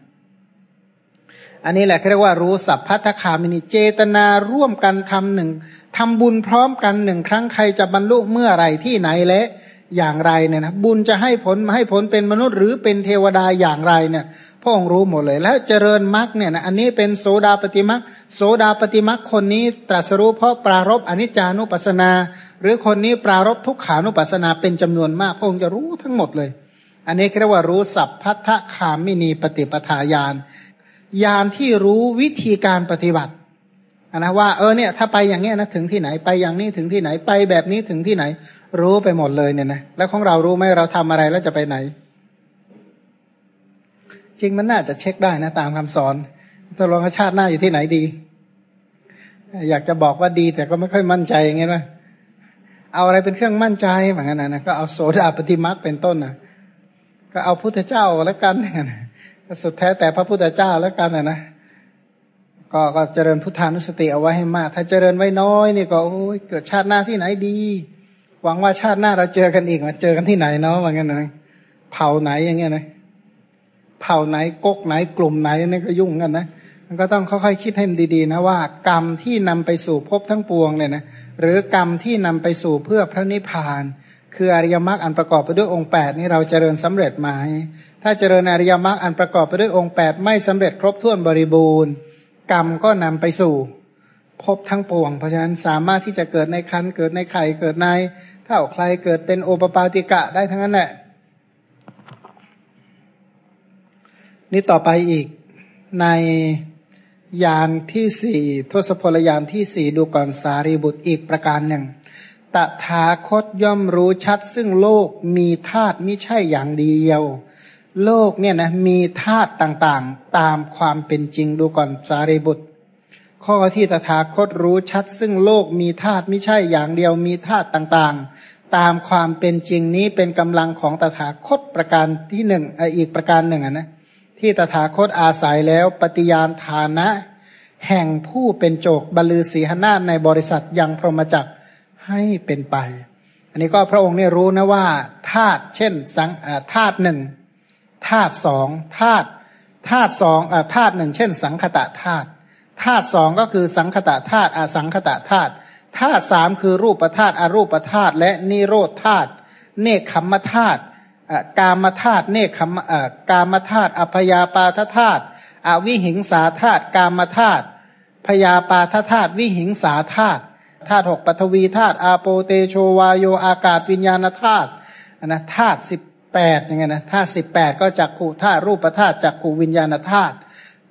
Speaker 1: อันนี้แหละเรียกว่ารู้สัพพัทธคามินิเจตนาร่วมกันทำหนึ่ง ทำบุญพร้อมกันหนึ่งครั้งใครจะบรรลุเมื่อไรที่ไหนและอย่างไรเนี่ยนะบุญจะให้ผลมาให้ผลเป็นมนุษย์หรือเป็นเทวดาอย่างไรเนี่ยพระองค์รู้หมดเลย แล้วเจริญมรรคเนี่ยนะอันนี้เป็นโสดาปฏิมรรคโสดาปฏิมรรคคนนี้ตรัสรู้เพราะปรารบอนิจจานุปัสนา หรือคนนี้ปรารบทุกขานุปัสนาเป็นจำนวนมาก พระองค์จะรู้ทั้งหมดเลย อันนี้เรียกว่ารู้สัพพัทธคามินีปฏิปทาญาณญาณที่รู้วิธีการปฏิบัติ นะว่าเออเนี่ยถ้าไปอย่างเงี้ยนะถึงที่ไหนไปอย่างนี้ถึงที่ไหนไปแบบนี้ถึงที่ไหน รู้ไปหมดเลยเนี่ยนะแล้วของเรารู้ไหมเราทำอะไรแล้วจะไปไหน จริงมันน่าจะเช็คได้นะตามคำสอนตกลงชาติหน้าอยู่ที่ไหนดี อยากจะบอกว่าดีแต่ก็ไม่ค่อยมั่นใจอย่างเงี้ยนะเอาอะไรเป็นเครื่องมั่นใจเหมือนกันนะก็เอาโสดาปฏิมักเป็นต้นนะก็เอาพุทธเจ้าแล้วกันนะสุดแท้แต่พระพุทธเจ้าแล้วกันนะนะ ก็ก็เจริญพุทธานุสติเอาไว้ให้มาก ถ้าเจริญไว้น้อยนี่ก็โอ้ยเกิดชาติหน้าที่ไหนดี หวังว่าชาติหน้าเราเจอกันอีกมาเจอกันที่ไหนเนาะว่างั้นนะเผ่าไหนอย่างเงี้ยนะเผ่าไหนก๊กไหนกลุ่มไหนนี่ก็ยุ่งกันนะมันก็ต้องค่อยๆคิดให้ดีๆนะว่ากรรมที่นำไปสู่ภพทั้งปวงเนี่ยนะหรือกรรมที่นำไปสู่เพื่อพระนิพพาน คืออริยมรรคอันประกอบไปด้วยองค์แปดนี่เราเจริญสำเร็จไหมถ้าเจริญอริยมรรคอันประกอบไปด้วยองค์แปดไม่สำเร็จครบถ้วนบริบูรณ์ กรรมก็นำไปสู่พบทั้งปวง เพราะฉะนั้นสามารถที่จะเกิดในคันเกิดในไข่เกิดในถ้าใครเกิดเป็นโอปปาติกะได้ทั้งนั้นแหละ นี่ต่อไปอีกในยานที่สี่ทศพลยานที่สี่ดูก่อนสารีบุตรอีกประการหนึ่ง ตถาคตย่อมรู้ชัดซึ่งโลกมีธาตุไม่ใช่อย่างเดียว โลกเนี่ยนะมีธาตุต่างๆ ตามความเป็นจริงดูก่อนสารีบุตร ข้อที่ตถาคตรู้ชัด ซึ่งโลกมีธาตุไม่ใช่อย่างเดียวมีธาตุต่างๆ ตามความเป็นจริงนี้เป็นกำลังของตถาคตประการที่หนึ่งอีกประการหนึ่งนะที่ตถาคตอาศัยแล้วปฏิญาณฐานะ แห่งผู้เป็นโจกบรลือศีหนาในบริษัทยังพรหมจักให้เป็นไป อันนี้ก็พระองค์เนี่ยรู้นะว่าธาตุเช่นสังธาตุหนึ่ง ธาตุสองธาตุธาตุสองธาตุหนึ่งเช่น สังคตะธาตุธาตุสองก็คือสังคตะธาตุอสังคตะธาตุธาตุสามคือรูปธาตุอรูปธาตุและนิโรธธาตุเนคขมธาตุกามธาตุเนคขมกามธาตุอภยาปาทธาตุอวิหิงสาธาตุกามธาตุพยาปาทธาตุวิหิงสาธาตุธาตุหกปฐวีธาตุอาโปเตโชวาโยอากาศวิญญาณธาตุนะธาตุสิบ แปดยังไงนะธาตุสิบแปดก็จักขู่ธาตุรูปธาตุจักขู่วิญญาณธาตุ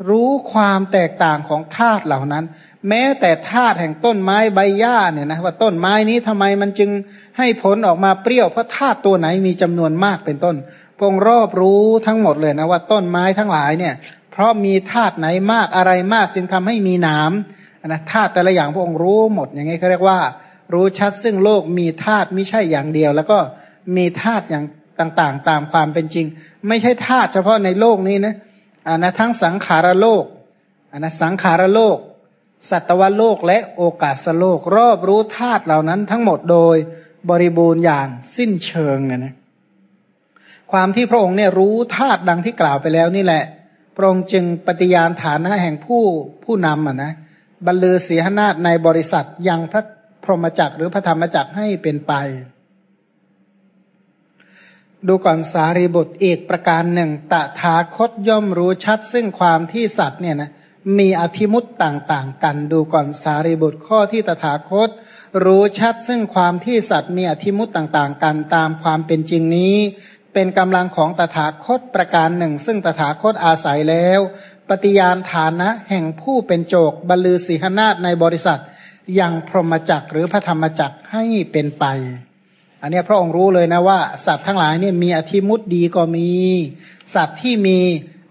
Speaker 1: รู้ความแตกต่างของธาตุเหล่านั้น แม้แต่ธาตุแห่งต้นไม้ใบหญ้าเนี่ยนะว่าต้นไม้นี้ทำไมมันจึงให้ผลออกมาเปรี้ยวเพราะธาตุตัวไหนมีจำนวนมากเป็นต้นพงรอบรู้ทั้งหมดเลยนะว่าต้นไม้ทั้งหลายเนี่ย เพราะมีธาตุไหนมากอะไรมากจึงทำให้มีหนามนะธาตุแต่ละอย่างพระองค์รู้หมดอย่างนี้เขาเรียกว่า รู้ชัดซึ่งโลกมีธาตุไม่ใช่อย่างเดียว แล้วก็มีธาตุอย่าง ต่างๆ ตามความเป็นจริง ไม่ใช่ธาตุเฉพาะในโลกนี้นะอันนะทั้งสังขารโลกอันนะสังขารโลก สัตวโลกและโอกาสโลก รอบรู้ธาตุเหล่านั้นทั้งหมดโดยบริบูรณ์อย่างสิ้นเชิงเนี่ยนะความที่พระองค์เนี่ยรู้ธาตุดังที่กล่าวไปแล้วนี่แหละ พระองค์จึงปฏิญาณฐานะแห่งผู้ผู้นำอะนะบรรลือเสียหนาฏในบริษัทยังพระพรหมจักรหรือพระธรรมจักรให้เป็นไป ดูก่อนสารีบุตรอีกประการหนึ่ง ตถาคตย่อมรู้ชัด ซึ่งความที่สัตว์เนี่ยนะมีอธิมุตต่างๆ กัน ดูก่อนสารีบุตรข้อที่ตถาคต รู้ชัดซึ่งความที่สัตว์มีอธิมุตต่างๆ กันตามความเป็นจริงนี้ เป็นกำลังของตถาคตประการหนึ่ง ซึ่งตถาคตอาศัยแล้ว ปฏิญาณฐานะแห่งผู้เป็นโจกบรรลือสีหนาฏในบริษัทยังพรหมจักหรือพระธรรมจักให้เป็นไป อันนี้พระองค์รู้เลยนะว่า สัตว์ทั้งหลายเนี่ยมีอธิมุตดีก็มี สัตว์ที่มี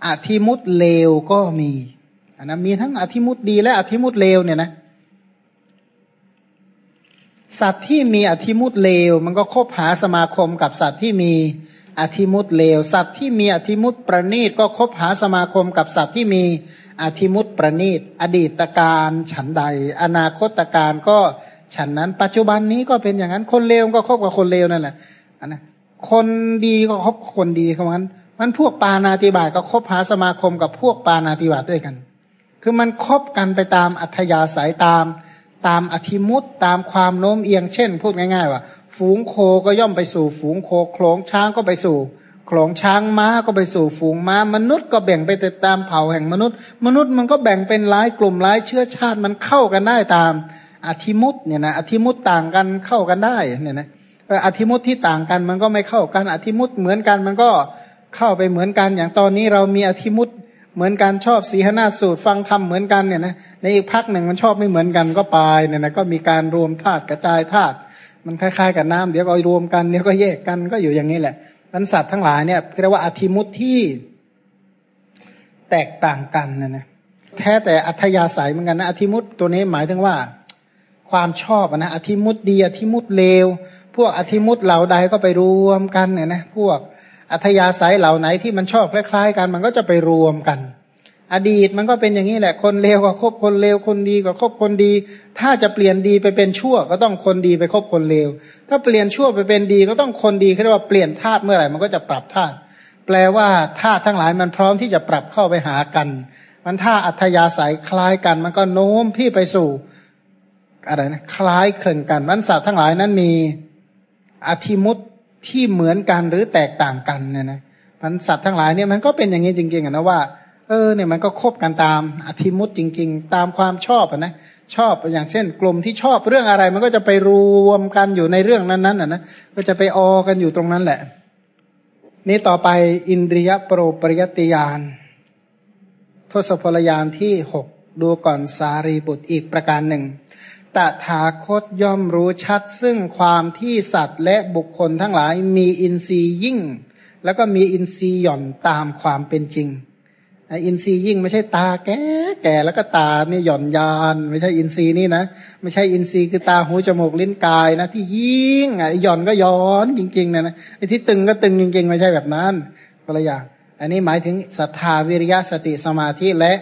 Speaker 1: อธิมุตเลวก็มีอันนั้นมีทั้งอธิมุตดีและอธิมุตเลวเนี่ยนะสัตว์ที่มีอธิมุตเลว มันก็คบหาสมาคมกับสัตว์ที่มีอธิมุตเลว สัตว์ที่มีอธิมุตประณีตก็คบหาสมาคมกับสัตว์ที่มีอธิมุตประณีตอดีตการฉันใด อนาคตการก็ ฉันนั้นปัจจุบันนี้ก็เป็นอย่างนั้น คนเลวก็คบกับคนเลวนั่นแหละอันนะคนดีก็คบคนดีเขางั้น มันพวกปานาติบาตก็คบหาสมาคมกับพวกปานาติบาตด้วยกัน คือมันคบกันไปตามอัธยาศัยตามตามอธิมุตตามความโน้มเอียงเช่น พูดง่ายๆว่า ฝูงโคก็ย่อมไปสู่ ฝูงโคโคลงช้างก็ไปสู่โขลงช้างม้าก็ไปสู่ฝูงม้ามนุษย์ก็แบ่งไปติดตามเผ่าแห่งมนุษย์ มนุษย์มันก็แบ่งเป็นหลายกลุ่มหลายเชื้อชาติมันเข้ากันได้ตาม อธิมุตเนี่ยนะอธิมุตต่างกันเข้ากันได้เนี่ยนะอธิมุตที่ต่างกันมันก็ไม่เข้ากัน อธิมุตเหมือนกันมันก็เข้าไปเหมือนกัน อย่างตอนนี้เรามีอธิมุตเหมือนกันชอบสีหนาสูตรฟังธรรมเหมือนกันเนี่ยนะในอีกพักหนึ่งมันชอบไม่เหมือนกันก็ไปเนี่ยนะก็มีการรวมธาตุกระจายธาตุมันคล้ายๆกับน้ำเดี๋ยวก็รวมกันเดี๋ยวก็แยกกันก็อยู่อย่างนี้แหละมันสัตว์ทั้งหลายเนี่ยเรียกว่าอธิมุตที่แตกต่างกันนะนะแท้แต่อัธยาศัยเหมือนกันนะอธิมุตตัวนี้หมายถึงว่า ความชอบนะอธิมุตดีอธิมุตเลว พวกอธิมุตเหล่าใดก็ไปรวมกันเนี่ยนะพวกอัธยาศัยเหล่าไหนที่มันชอบคล้ายๆกัน มันก็จะไปรวมกัน อดีตมันก็เป็นอย่างนี้แหละคนเลวก็คบคนเลวคนดีก็คบคนดี ถ้าจะเปลี่ยนดีไปเป็นชั่ว ก็ต้องคนดีไปคบคนเลว ถ้าเปลี่ยนชั่วไปเป็นดีก็ต้องคนดีเรียกว่าเปลี่ยนธาตุเมื่อไหร่มันก็จะปรับธาตุแปลว่าธาตุทั้งหลายมันพร้อมที่จะปรับเข้าไปหากัน มันถ้าอัธยาศัยคล้ายกัน มันก็โน้มที่ไปสู่ อะไรนะคล้ายคลึงกันมันสัตว์ทั้งหลายนั้นมีอธิมุตที่เหมือนกันหรือแตกต่างกันเนี่ยนะมันสัตว์ทั้งหลายเนี่ยมันก็เป็นอย่างนี้จริงๆนะว่าเออเนี่ยมันก็คบกันตามอธิมุตจริง ๆ ตามความชอบนะชอบอย่างเช่น กลุ่มที่ชอบเรื่องอะไร มันก็จะไปรวมกันอยู่ในเรื่องนั้นๆนะนะก็จะไปออกันอยู่ตรงนั้นแหละ นี่ต่อไปอินทรียโปรปริยติยานทศพลยานที่หกดูก่อนสารีบุตรอีกประการหนึ่ง ตถาคตย่อมรู้ชัด ซึ่งความที่สัตว์และบุคคลทั้งหลายมีอินทรีย์ยิ่ง แล้วก็มีอินทรีย์หย่อนตามความเป็นจริงอินทรีย์ยิ่งไม่ใช่ตาแก่แก่แล้วก็ตาเนี่ยหย่อนยาน ไม่ใช่อินทรีย์นี่นะไม่ใช่อินทรีย์คือตาหูจมูกลิ้นกายนะที่ยิ่งอะหย่อนก็ย้อนจริงๆนะนะไอ้ที่ตึงก็ตึงจริง ๆ ไม่ใช่แบบนั้นก็ละอย่างอันนี้หมายถึงศรัทธาวิริยะสติสมาธิและ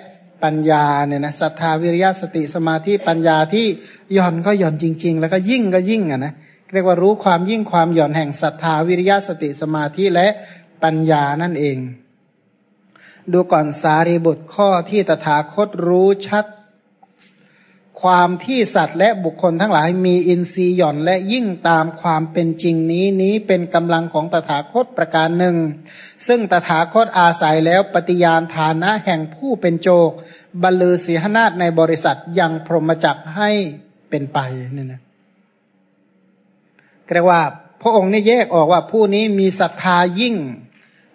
Speaker 1: ปัญญาเนี่ยนะศรัทธาวิริยะสติสมาธิปัญญาที่หย่อนก็หย่อนจริง ๆ แล้วก็ยิ่งก็ยิ่งอะนะเรียกว่ารู้ความยิ่งความหย่อนแห่งศรัทธาวิริยะสติสมาธิและปัญญานั่นเอง ดูก่อนสารีบุตรข้อที่ตถาคตรู้ชัด ความที่สัตว์และบุคคลทั้งหลายมีอินทรีย์หย่อนและยิ่งตามความเป็นจริงนี้นี้เป็นกำลังของตถาคตประการหนึ่ง ซึ่งตถาคตอาศัยแล้วปฏิญาณฐานะแห่งผู้เป็นโจกบรรลือศีหนาฏในบริษัทยังพรหมจักให้เป็นไปนี่นะเรียกว่าพระองค์นี่แยกออกว่าผู้นี้มีศรัทธายิ่ง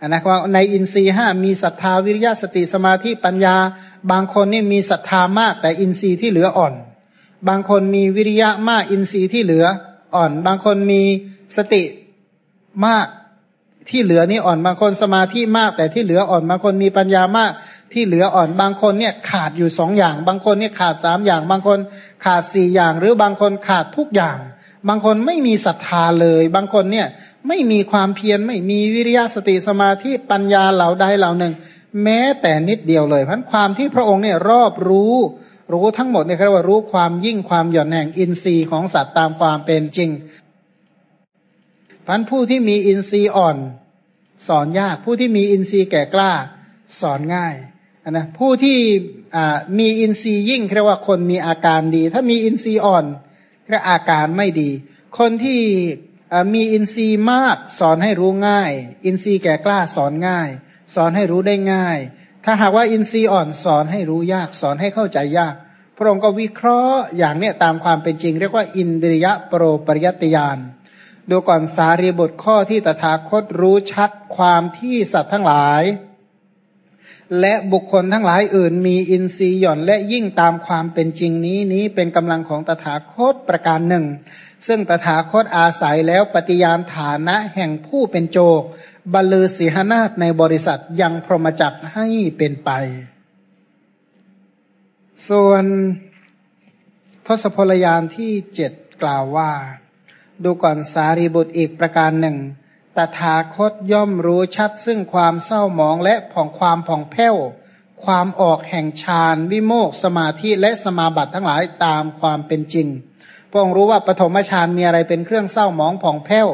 Speaker 1: นะว่าในอินทรีห้ามีศรัทธาวิริยะสติสมาธิปัญญา บางคนนี่มีศรัทธามากแต่อินทรีย์ที่เหลืออ่อน บางคนมีวิริยะมากอินทรีย์ที่เหลืออ่อน บางคนมีสติมากที่เหลือนี่อ่อน บางคนสมาธิมาก แต่ที่เหลืออ่อน บางคนมีปัญญามาก ที่เหลืออ่อน บางคนเนี่ยขาดอยู่สองอย่าง บางคนเนี่ยขาดสามอย่าง บางคนขาดสี่อย่าง หรือบางคนขาดทุกอย่าง บางคนไม่มีศรัทธาเลย บางคนเนี่ยไม่มีความเพียรไม่มีวิริยะสติสมาธิปัญญาเหล่าใดเหล่าหนึ่ง แม้แต่นิดเดียวเลยพันความที่พระองค์เนี่ยรอบรู้ รู้ทั้งหมดเนี่ยเรียกว่ารู้ความยิ่งความหย่อนแห่งอินทรีย์ของสัตว์ตามความเป็นจริงพันผู้ที่มีอินทรีย์อ่อน สอนยากผู้ที่มีอินทรีย์แก่กล้า สอนง่ายนะผู้ที่มีอินทรีย์ยิ่งเรียกว่าคนมีอาการดี ถ้ามีอินทรีย์อ่อนเรียกอาการไม่ดี คนที่มีอินทรีย์มากสอนให้รู้ง่าย อินทรีย์แก่กล้าสอนง่าย สอนให้รู้ได้ง่าย ถ้าหากว่าอินทรีย์อ่อนสอนให้รู้ยากสอนให้เข้าใจยาก พระองค์ก็วิเคราะห์อย่างเนี้ยตามความเป็นจริง เรียกว่าอินทรียะโปรปริยติยานดูก่อนสารีบทข้อที่ตถาคตรู้ชัดความที่สัตว์ทั้งหลาย และบุคคลทั้งหลายอื่นมีอินทรีย์หย่อนและยิ่งตามความเป็นจริงนี้นี้เป็นกำลังของตถาคตประการหนึ่ง ซึ่งตถาคตอาศัยแล้วปฏิญาณฐานะแห่งผู้เป็นโจก บรรลือศีหนาฏในบริษัทยังพรหมจักให้เป็นไป ส่วนทศพลยานที่เจ็ดกล่าวว่า ดูก่อนสารีบุตรอีกประการหนึ่ง ตถาคตย่อมรู้ชัดซึ่งความเศร้าหมองและผ่องความผ่องแผ้ว ความออกแห่งฌานวิโมกสมาธิและสมาบัติทั้งหลายตามความเป็นจริงพระองค์รู้ว่าปฐมฌานมีอะไรเป็นเครื่องเศร้าหมองผ่องแผ้ว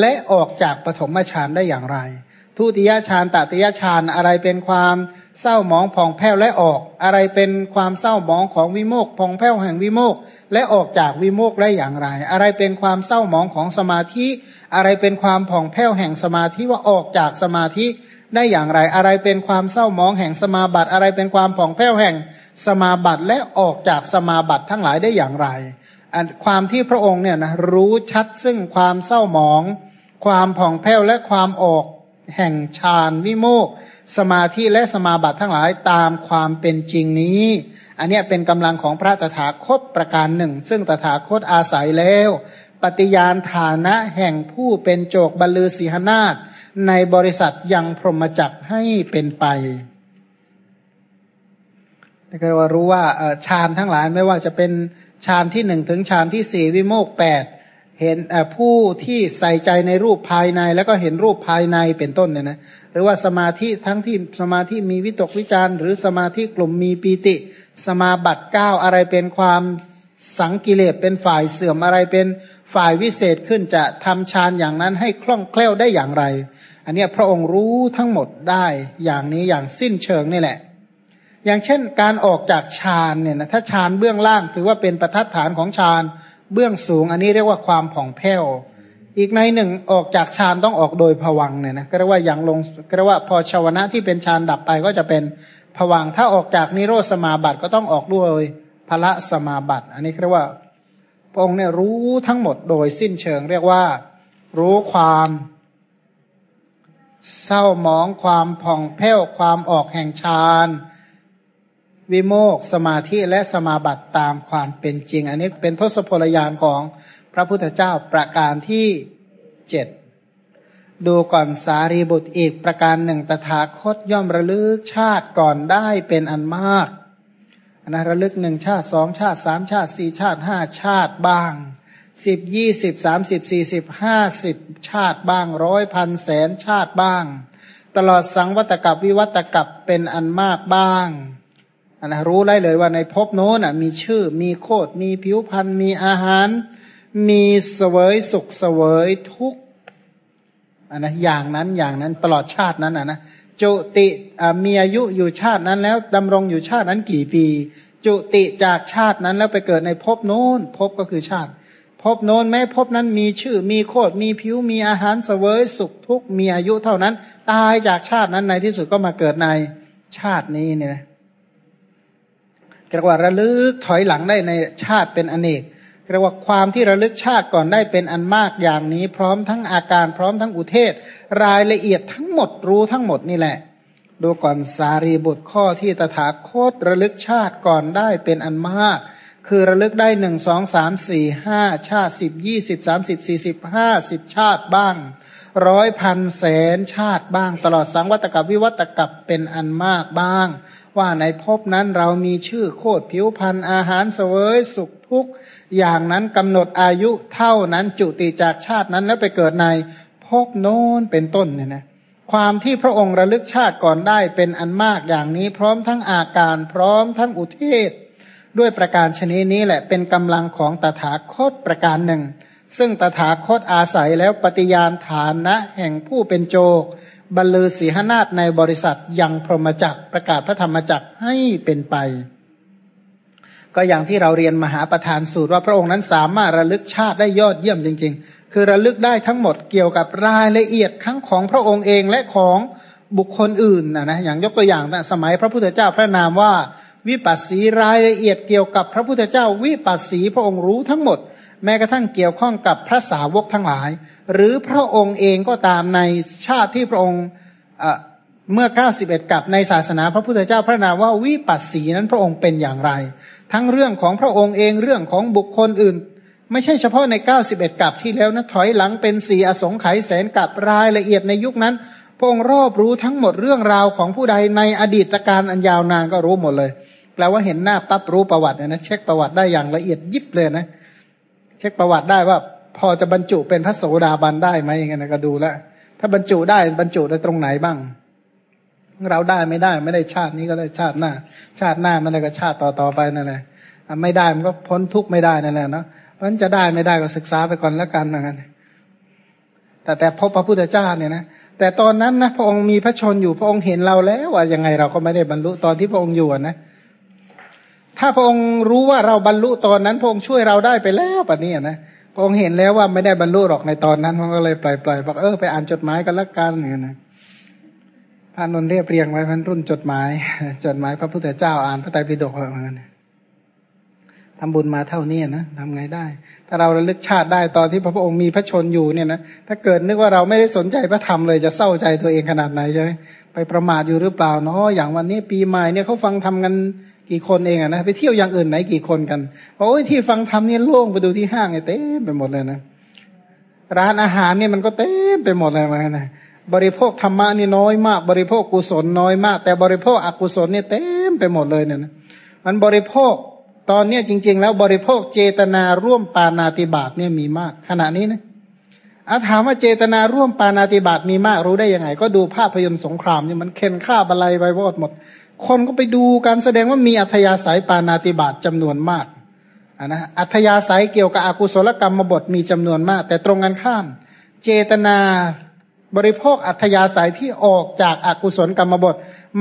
Speaker 1: และออกจากปฐมฌานได้อย่างไร ทุติยฌานตติยฌานอะไรเป็นความเศร้าหมองผ่องแผ้วและออก อะไรเป็นความเศร้าหมองของวิโมกผ่องแผ้วแห่งวิโมกและออกจากวิโมกได้อย่างไร อะไรเป็นความเศร้าหมองของสมาธิ อะไรเป็นความผ่องแผ้วแห่งสมาธิว่าออกจากสมาธิได้อย่างไร อะไรเป็นความเศร้าหมองแห่งสมาบัติ อะไรเป็นความผ่องแผ้วแห่งสมาบัติและออกจากสมาบัติทั้งหลายได้อย่างไร ความที่พระองค์เนี่ยนะรู้ชัดซึ่งความเศร้าหมอง ความผ่องแผ้วและความออก แห่งฌานวิโมกสมาธิและสมาบัติทั้งหลายตามความเป็นจริงนี้ อันนี้เป็นกำลังของพระตถาคตประการหนึ่ง ซึ่งตถาคตอาศัยแล้ว ปฏิญาณฐานะแห่งผู้เป็นโจกบรรลือสีหนาฏในบริษัทยังพรหมจักให้เป็นไปก็ว่ารู้ว่าฌานทั้งหลายไม่ว่าจะเป็น ฌานที่หนึ่งถึงฌานที่สี่วิโมกแปดเห็นผู้ที่ใส่ใจในรูปภายใน แล้วก็เห็นรูปภายในเป็นต้นเนี่ยนะหรือว่าสมาธิทั้งที่สมาธิมีวิตกวิจารหรือสมาธิกลุ่มมีปีติ สมาบัติเก้าอะไรเป็นความสังกิเลสเป็นฝ่ายเสื่อมอะไรเป็นฝ่ายวิเศษขึ้นจะทำฌานอย่างนั้นให้คล่องแคล่วได้อย่างไร อันนี้พระองค์รู้ทั้งหมดได้อย่างนี้อย่างสิ้นเชิงนี่แหละ อย่างเช่นการออกจากฌานเนี่ยนะถ้าฌานเบื้องล่างถือว่าเป็นประทัดฐานของฌานเบื้องสูง อันนี้เรียกว่าความผ่องแผ้ว อีกในหนึ่งออกจากฌานต้องออกโดยผวังเนี่ยนะก็เรียกว่าอย่างลงก็เรียกว่าพอชาวนะที่เป็นฌานดับไปก็จะเป็นผวังถ้าออกจากนิโรธสมาบัติก็ต้องออกด้วยพละสมาบัติ อันนี้เรียกว่าพระองค์เนี่ยรู้ทั้งหมดโดยสิ้นเชิง เรียกว่า รู้ความเศร้าหมองความผ่องแผ้วความออกแห่งฌาน วิโมกสมาธิและสมาบัติตามความเป็นจริง อันนี้เป็นทศพลยานของพระพุทธเจ้าประการที่เจ็ดดูก่อนสารีบุตรอีกประการหนึ่งตถาคตย่อมระลึกชาติก่อนได้เป็นอันมากนะระลึกหนึ่งชาติสองชาติสามชาติสี่ชาติห้าชาติบ้างสิบยี่สิบสามสิบสี่สิบห้าสิบชาติบ้างร้อยพันแสนชาติบ้าง ตลอดสังวัตกับวิวัตกับเป็นอันมากบ้าง นนะรู้ได้เลยว่าในภพโน้นมีชื่อ มีโคดมีผิวพันธ์มีอาหาร มีเสวยสุขเสวยทุกอันนะอย่างนั้นอย่างนั้นตลอดชาตินั้นอะนะจุติมีอายุอยู่ชาตินั้นแล้วดำรงอยู่ชาตินั้นกี่ปี จุติจากชาตินั้นแล้วไปเกิดในภพโน้นภพก็คือชาติภพโน้นแม้ภพนั้นมีชื่อมีโคดมีผิวมีอาหารเสวยสุขทุกมีอายุเท่านั้น ตายจากชาตินั้นในที่สุดก็มาเกิดในชาตินี้เนี่ยนะ เรียกว่าระลึกถอยหลังได้ในชาติเป็นอเนกเรียกว่าความที่ระลึกชาติก่อนได้เป็นอันมากอย่างนี้ พร้อมทั้งอาการพร้อมทั้งอุเทศ รายละเอียดทั้งหมดรู้ทั้งหมดนี่แหละ ดูก่อนสารีบุตรข้อที่ตถาคตระลึกชาติก่อนได้เป็นอันมาก คือระลึกได้หนึ่งสองสามสี่ห้าชาติสิบยี่สิบสามสิบสี่สิบห้าสิบชาติบ้างร้อยพันแสนชาติบ้าง ตลอดสังวัตกับวิวัตกับเป็นอันมากบ้าง ว่าในภพนั้นเรามีชื่อโคตรผิวพันธ์อาหารเสวยสุขทุกอย่างนั้นกำหนดอายุเท่านั้นจุติจากชาตินั้นแล้วไปเกิดในภพโน้นเป็นต้นเนี่ยนะความที่พระองค์ระลึกชาติก่อนได้เป็นอันมากอย่างนี้ พร้อมทั้งอาการพร้อมทั้งอุเทศ ด้วยประการชนิดนี้แหละเป็นกำลังของตถาคตประการหนึ่ง ซึ่งตถาคตอาศัยแล้วปฏิญาณฐานนะแห่งผู้เป็นโจ บรรลือศีหนาฏในบริษัทยังพรหมจักประกาศพระธรรมจักให้เป็นไป ก็อย่างที่เราเรียนมหาประธานสูตรว่าพระองค์นั้นสามารถระลึกชาติได้ยอดเยี่ยมจริง ๆ คือระลึกได้ทั้งหมดเกี่ยวกับรายละเอียดทั้งของพระองค์เองและของบุคคลอื่นนะนะอย่างยกตัวอย่างสมัยพระพุทธเจ้าพระนามว่าวิปัสสีรายละเอียดเกี่ยวกับพระพุทธเจ้าวิปัสสีพระองค์รู้ทั้งหมด แม้กระทั่งเกี่ยวข้องกับพระสาวกทั้งหลาย หรือพระองค์เองก็ตามในชาติที่พระองค์เมื่อ 91 กับในศาสนาพระพุทธเจ้าพระนามว่าวิปัสสีนั้นพระองค์เป็นอย่างไร ทั้งเรื่องของพระองค์เองเรื่องของบุคคลอื่น ไม่ใช่เฉพาะใน 91 กับที่แล้วนะถอยหลังเป็นสีอสงไขยแสนกับรายละเอียดในยุคนั้น พระองค์รอบรู้ทั้งหมดเรื่องราวของผู้ใดในอดีตการอันยาวนานก็รู้หมดเลย แปลว่าเห็นหน้าปั๊บรู้ประวัตินะเช็คประวัติได้อย่างละเอียดยิบเลยนะ ช็คประวัติได้ว่า พอจะบรรจุเป็นพระโสดาบันได้ไหมอย่างเงี้ยก็ดูแล้วถ้าบรรจุได้บรรจุได้ตรงไหนบ้าง เราได้ไม่ได้ไม่ได้ชาตินี้ก็ได้ชาติหน้า ชาติหน้ามันก็ชาติต่อต่อไปนั่นแหละไม่ได้มันก็พ้นทุกข์ไม่ได้นั่นแหละเนาะเพราะฉะนั้นจะได้ไม่ได้ก็ศึกษาไปก่อนแล้วกันอย่างนั้นแต่แต่พบพระพุทธเจ้าเนี่ยนะแต่ตอนนั้นนะพระองค์มีพระชนอยู่พระองค์เห็นเราแล้วว่ายังไงเราก็ไม่ได้บรรลุตอนที่พระองค์อยู่นะ ถ้าพระองค์รู้ว่าเราบรรลุตอนนั้น พระองค์ช่วยเราได้ไปแล้วปะนี้นะพระองค์เห็นแล้วว่าไม่ได้บรรลุหรอกในตอนนั้นพระองค์ก็เลยปล่อยปล่อยบอกเออไปอ่านจดหมายกันละกันเนี่ยนะพระนนเรียบเรียงไว้พันรุ่นจดหมาย จดหมายพระพุทธเจ้าอ่านพระไตรปิฎกอะไรเหมือนกันทำบุญมาเท่านี้นะทำไงได้ ถ้าเราระลึกชาติได้ตอนที่พระองค์มีพระชนอยู่เนี่ยนะถ้าเกิดนึกว่าเราไม่ได้สนใจพระธรรมเลยจะเศร้าใจตัวเองขนาดไหนใช่ไหมไปประมาทอยู่หรือเปล่าเนาะอย่างวันนี้ปีใหม่เนี่ยเขาฟังทำกัน กี่คนเองอะนะไปเที่ยวอย่างอื่นไหนกี่คนกันโอ้ยที่ฟังทำเนี่ยโล่งไปดูที่ห้างไอ้เต็มไปหมดเลยนะร้านอาหารเนี่ยมันก็เต็มไปหมดเลยมันนะบริโภคธรรมะนี่น้อยมาก บริโภคกุศลน้อยมาก แต่บริโภคอกุศลเนี่ยเต็มไปหมดเลยเนี่ยนะมันบริโภคตอนเนี้ยจริง ๆ แล้วบริโภคเจตนาร่วมปานาติบาตเนี่ยมีมาก ขณะนี้นะอาถามว่าเจตนาร่วมปานาติบาตมีมากรู้ได้ยังไง ก็ดูภาพยนตร์สงครามเนี่ยมันเค้นฆ่าบะไลไปวอดหมด คนก็ไปดูการแสดงว่ามีอัธยาศัยปานาติบาตจำนวนมากะนะอัธยาศัยเกี่ยวกับอกุศลกรรมบทมีจำนวนมาก แต่ตรงกันข้าม เจตนาบริโภคอัธยาศัยที่ออกจากอากุศลกรรมบท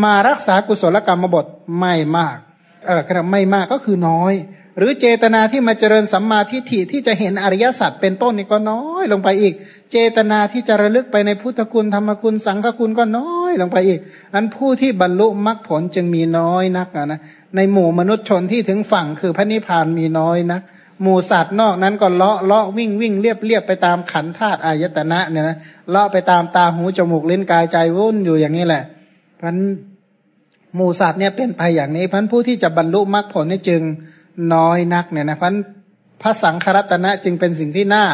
Speaker 1: มารักษากุศลกรรมบทไม่มาก เออขนาดไม่มากก็คือน้อย หรือเจตนาที่มาเจริญสัมมาทิฏฐิที่จะเห็นอริยสัจเป็นต้นนี่ก็น้อยลงไปอีก เจตนาที่จะระลึกไปในพุทธคุณธรรมคุณสังฆคุณก็น้อย ลงไปอีก อันผู้ที่บรรลุมรรคผลจึงมีน้อยนักนะในหมู่มนุษย์ชนที่ถึงฝั่งคือพระนิพพานมีน้อยนักหมู่สัตว์นอกนั้นก็เลาะเลาะวิ่งวิ่งเรียบเรียบไปตามขันธาตุอายตนะเนี่ยนะเลาะไปตามตาหูจมูกลิ้นกายใจวุ่นอยู่อย่างนี้แหละพันหมู่สัตว์เนี่ยเป็นไปอย่างนี้พันผู้ที่จะบรรลุมรรคผลนี่จึงน้อยนักเนี่ยนะพันพระสังฆรัตนะจึงเป็นสิ่งที่น่า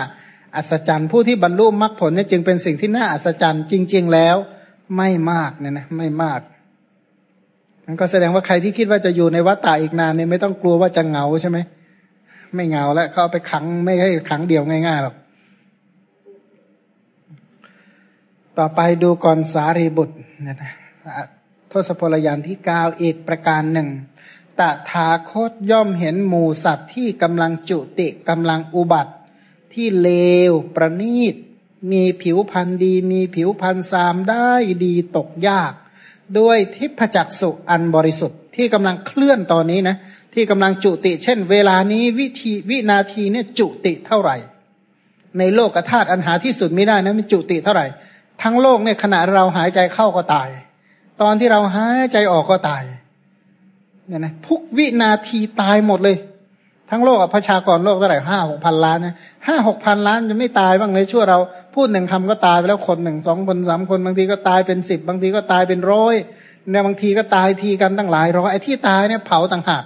Speaker 1: อัศจรรย์ผู้ที่บรรลุมรรคผลนี่จึงเป็นสิ่งที่น่าอัศจรรย์จริง ๆ แล้ว ไม่มากเนี่ยนะไม่มากมันก็แสดงว่าใครที่คิดว่าจะอยู่ในวัฏฏะอีกนานเนี่ยไม่ต้องกลัวว่าจะเหงาใช่ไหมไม่เงาแล้วเขาไปขังไม่ให้ขังเดียวง่ายๆหรอกต่อไปดูก่อนสารีบุตรนะนะทศพลยานที่เก้าอีกประการหนึ่งตถาคตย่อมเห็นหมูสัตว์ที่กำลังจุติกำลังอุบัติ ที่เลวประณีต มีผิวพันธ์ดี มีผิวพันธ์สามได้ดีตกยาก ด้วยทิพจักสุอันบริสุทธิ์ที่กำลังเคลื่อนตอนนี้นะ ที่กำลังจุติ เช่น เวลานี้วิธีวินาทีเนี่ยจุติเท่าไหร่ ในโลกธาตุอันหาที่สุดไม่ได้นะมันจุติเท่าไหร่ ทั้งโลกเนี่ยขณะเราหายใจเข้าก็ตาย ตอนที่เราหายใจออกก็ตายเนี่ยนะทุกวินาทีตายหมดเลย ทั้งโลกประชากรโลกเท่าไหร่ห้าหกพันล้านนะห้าหกพันล้านจะไม่ตายบ้างเลยชั่วเรา พูดหนึ่งคำก็ตายไปแล้วคนหนึ่งสองคนสามคนบางทีก็ตายเป็นสิบบางทีก็ตายเป็นร้อยเนี่ยบางทีก็ตายทีกันตั้งหลายร้อยไอ้ที่ตายเนี่ยเผาต่างหาก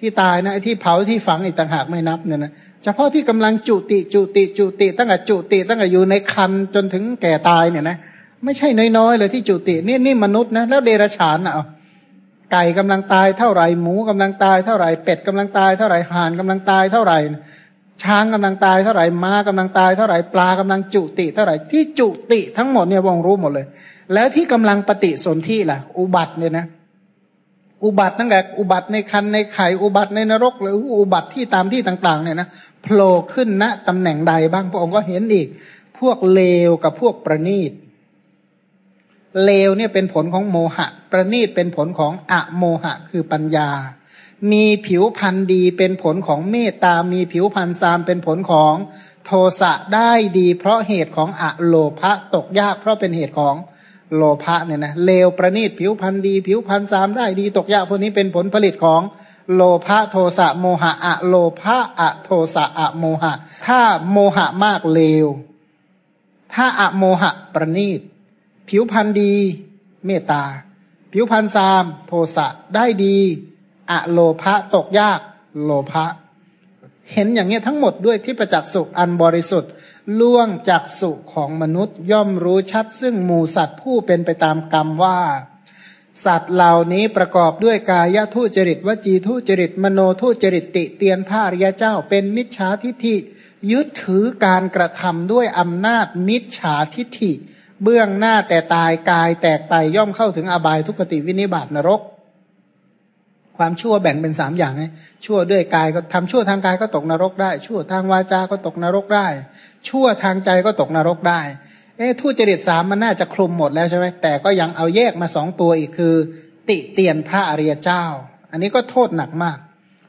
Speaker 1: ที่ตายนะไอ้ที่เผาที่ฝังอีกต่างหากไม่นับเนี่ยนะเฉพาะที่กำลังจุติจุติจุติตั้งแต่จุติตั้งแต่อยู่ในคันจนถึงแก่ตายเนี่ยนะไม่ใช่น้อยๆเลยที่จุตินี่นี่มนุษย์นะแล้วเดรัจฉานอะไก่กำลังตายเท่าไหร่หมูกำลังตายเท่าไหร่เป็ดกำลังตายเท่าไหร่ห่านกำลังตายเท่าไหร่ ช้างกำลังตายเท่าไหร่ม้ากำลังตายเท่าไหร่ปลากำลังจุติเท่าไหร่ที่จุติทั้งหมดเนี่ยวงรู้หมดเลย แล้วที่กำลังปฏิสนธิล่ะ อุบัติเนี่ยนะ อุบัติตั้งแต่อุบัติในคันในไข่อุบัติในนรกหรืออุบัติที่ตามที่ต่างๆ เนี่ยนะโผล่ขึ้นณตำแหน่งใดบ้างพระองค์ก็เห็นอีก พวกเลวกับพวกประณีตเลวเนี่ยเป็นผลของโมหะ ประณีตเป็นผลของอะโมหะคือปัญญา มีผิวพันธ์ดีเป็นผลของเมตตา มีผิวพันธ์ซามเป็นผลของโทสะได้ดี เพราะเหตุของอะโลภะตกยากเพราะเป็นเหตุของโลภะเนี่ยนะเลวประณีตผิวพันธ์ดี ผิวพันธ์สามได้ดีตกยากพวกนี้เป็นผลผลิตของโลภะโทสะโมหะอะโลภะอะโทสะอะโมหะ ถ้าโมหะมากเลว ถ้าอะโมหะประณีต ผิวพันธ์ดี เมตตา ผิวพันธ์สาม โทสะได้ดี อะโลภะตกยากโลภะเห็นอย่างนี้ทั้งหมดด้วยที่ประจักษ์สุอันบริสุทธิ์ล่วงจากสุของมนุษย์ย่อมรู้ชัด ซึ่งหมูสัตว์ผู้เป็นไปตามกรรมว่า สัตว์เหล่านี้ประกอบด้วยกายทุจริตวจีทุจริต มโนทุจริตติเตียนพระริยเจ้าเป็นมิจฉาทิฏฐิ ยึดถือการกระทำด้วยอำนาจมิจฉาทิฏฐิ เบื้องหน้าแต่ตายกายแตกไปย่อมเข้าถึงอบายทุกติวินิบาตนรก ความชั่วแบ่งเป็นสามอย่างไงชั่วด้วยกายก็ทำชั่วทางกายก็ตกนรกได้ ชั่วทางวาจาก็ตกนรกได้ ชั่วทางใจก็ตกนรกได้ เอ๊ะทุจริตสามมันน่าจะคลุมหมดแล้วใช่ไหมแต่ก็ยังเอาแยกมาสองตัวอีกคือ ติเตียนพระอริยเจ้า อันนี้ก็โทษหนักมาก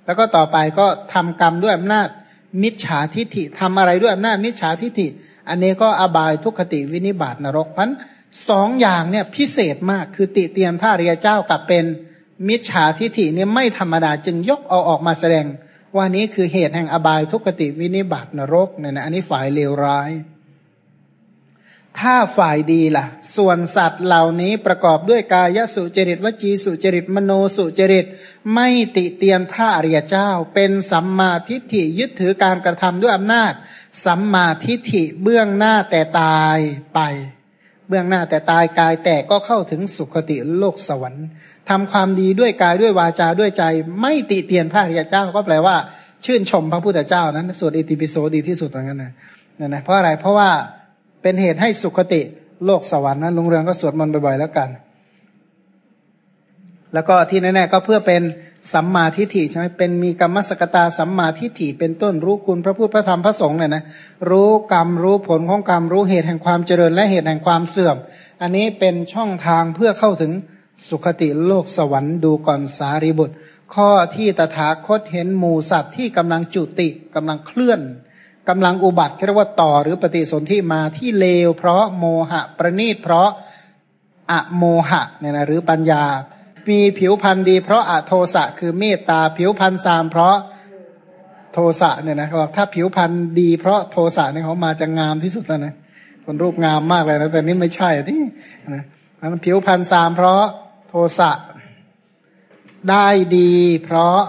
Speaker 1: แล้วก็ต่อไปก็ทำกรรมด้วยอำนาจมิจฉาทิฐิทำอะไรด้วยอำนาจมิจฉาทิฐิ อันนี้ก็อบายทุกขติวินิบาตนรกพันสองอย่างเนี่ยพิเศษมากคือติเตียนพระอริยเจ้ากับเป็น มิจฉาทิฐิเนี่ยไม่ธรรมดาจึงยกเอาออกมาแสดง ว่านี้คือเหตุแห่งอบายทุกขติวินิบาตนรกเนี่ยนะอันนี้ฝ่ายเลวร้าย ถ้าฝ่ายดีล่ะ ส่วนสัตว์เหล่านี้ประกอบด้วยกายสุจริตวจีสุจริตมโนสุจริต ไม่ติเตียนพระอริยเจ้า เป็นสัมมาทิฏฐิยึดถือการกระทำด้วยอำนาจ สัมมาทิฏฐิเบื้องหน้าแต่ตายไปเบื้องหน้าแต่ตายกายแต่ก็เข้าถึงสุคติโลกสวรรค์ ทำความดีด้วยกายด้วยวาจาด้วยใจ ไม่ติเตียนพระอริยเจ้าก็แปลว่า ชื่นชมพระพุทธเจ้านั้นสวดอิติปิโสดีที่สุดเหมือนกันนะนะเพราะอะไรเพราะว่าเป็นเหตุให้สุขติโลกสวรรค์นะลุงเรืองก็สวดมนต์บ่อยๆแล้วกัน แล้วก็ที่แน่ๆก็เพื่อเป็นสัมมาทิฏฐิใช่ไหมเป็นมีกรรมสกตาสัมมาทิฏฐิเป็นต้นรู้คุณพระพุทธพระธรรมพระสงฆ์เนี่ยนะรู้กรรมรู้ผลของกรรมรู้เหตุแห่งความเจริญและเหตุแห่งความเสื่อม อันนี้เป็นช่องทางเพื่อเข้าถึง สุขติโลกสวรรค์ดูก่อนสารีบุตร ข้อที่ตถาคตเห็นหมูสัตว์ที่กำลังจุติกำลังเคลื่อนกำลังอุบัติเรียกว่าต่อหรือปฏิสนธิมาที่เลว เพราะโมหะประณีตเพราะอะโมหะเนี่ยนะหรือปัญญา มีผิวพันธ์ดี เพราะอะโทสะคือเมตตาผิวพันธ์สามเพราะโทสะเนี่ยนะบอกถ้าผิวพันธ์ดี เพราะโทสะเนี่ยเขามาจะงามที่สุดแล้วนะคนรูปงามมากเลยนะแต่นี่ไม่ใช่ที่นะผิวพันธ์สามเพราะ โทสะได้ดี เพราะ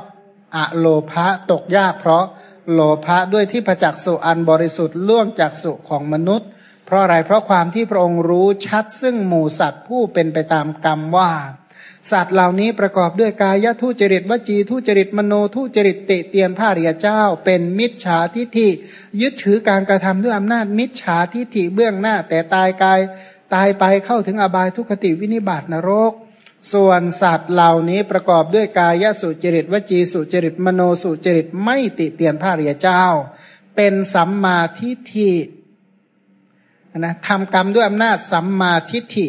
Speaker 1: อะโลภะตกยากเพราะโลภะด้วยที่ประจักษ์สุอันบริสุทธิ์ล่วงจากสุของมนุษย์ เพราะอะไรเพราะความที่พระองค์รู้ชัดซึ่งหมู่สัตว์ผู้เป็นไปตามกรรมว่า สัตว์เหล่านี้ประกอบด้วยกายทุจริตวจีทุจริตมโนทุจริตเตเตียนพระเรียเจ้า เป็นมิจฉาทิฏฐิยึดถือการกระทำด้วยอำนาจมิจฉาทิฏฐิเบื้องหน้าแต่ตายกายตายไปเข้าถึงอบายทุคติวินิบาตนรก ส่วนสัตว์เหล่านี้ประกอบด้วยกายสุจริตวจีสุจริตมโนสุจริตไม่ติเตียนพระเรียเจ้า เป็นสัมมาทิฏฐินะทำกรรมด้วยอำนาจสัมมาทิฏฐิ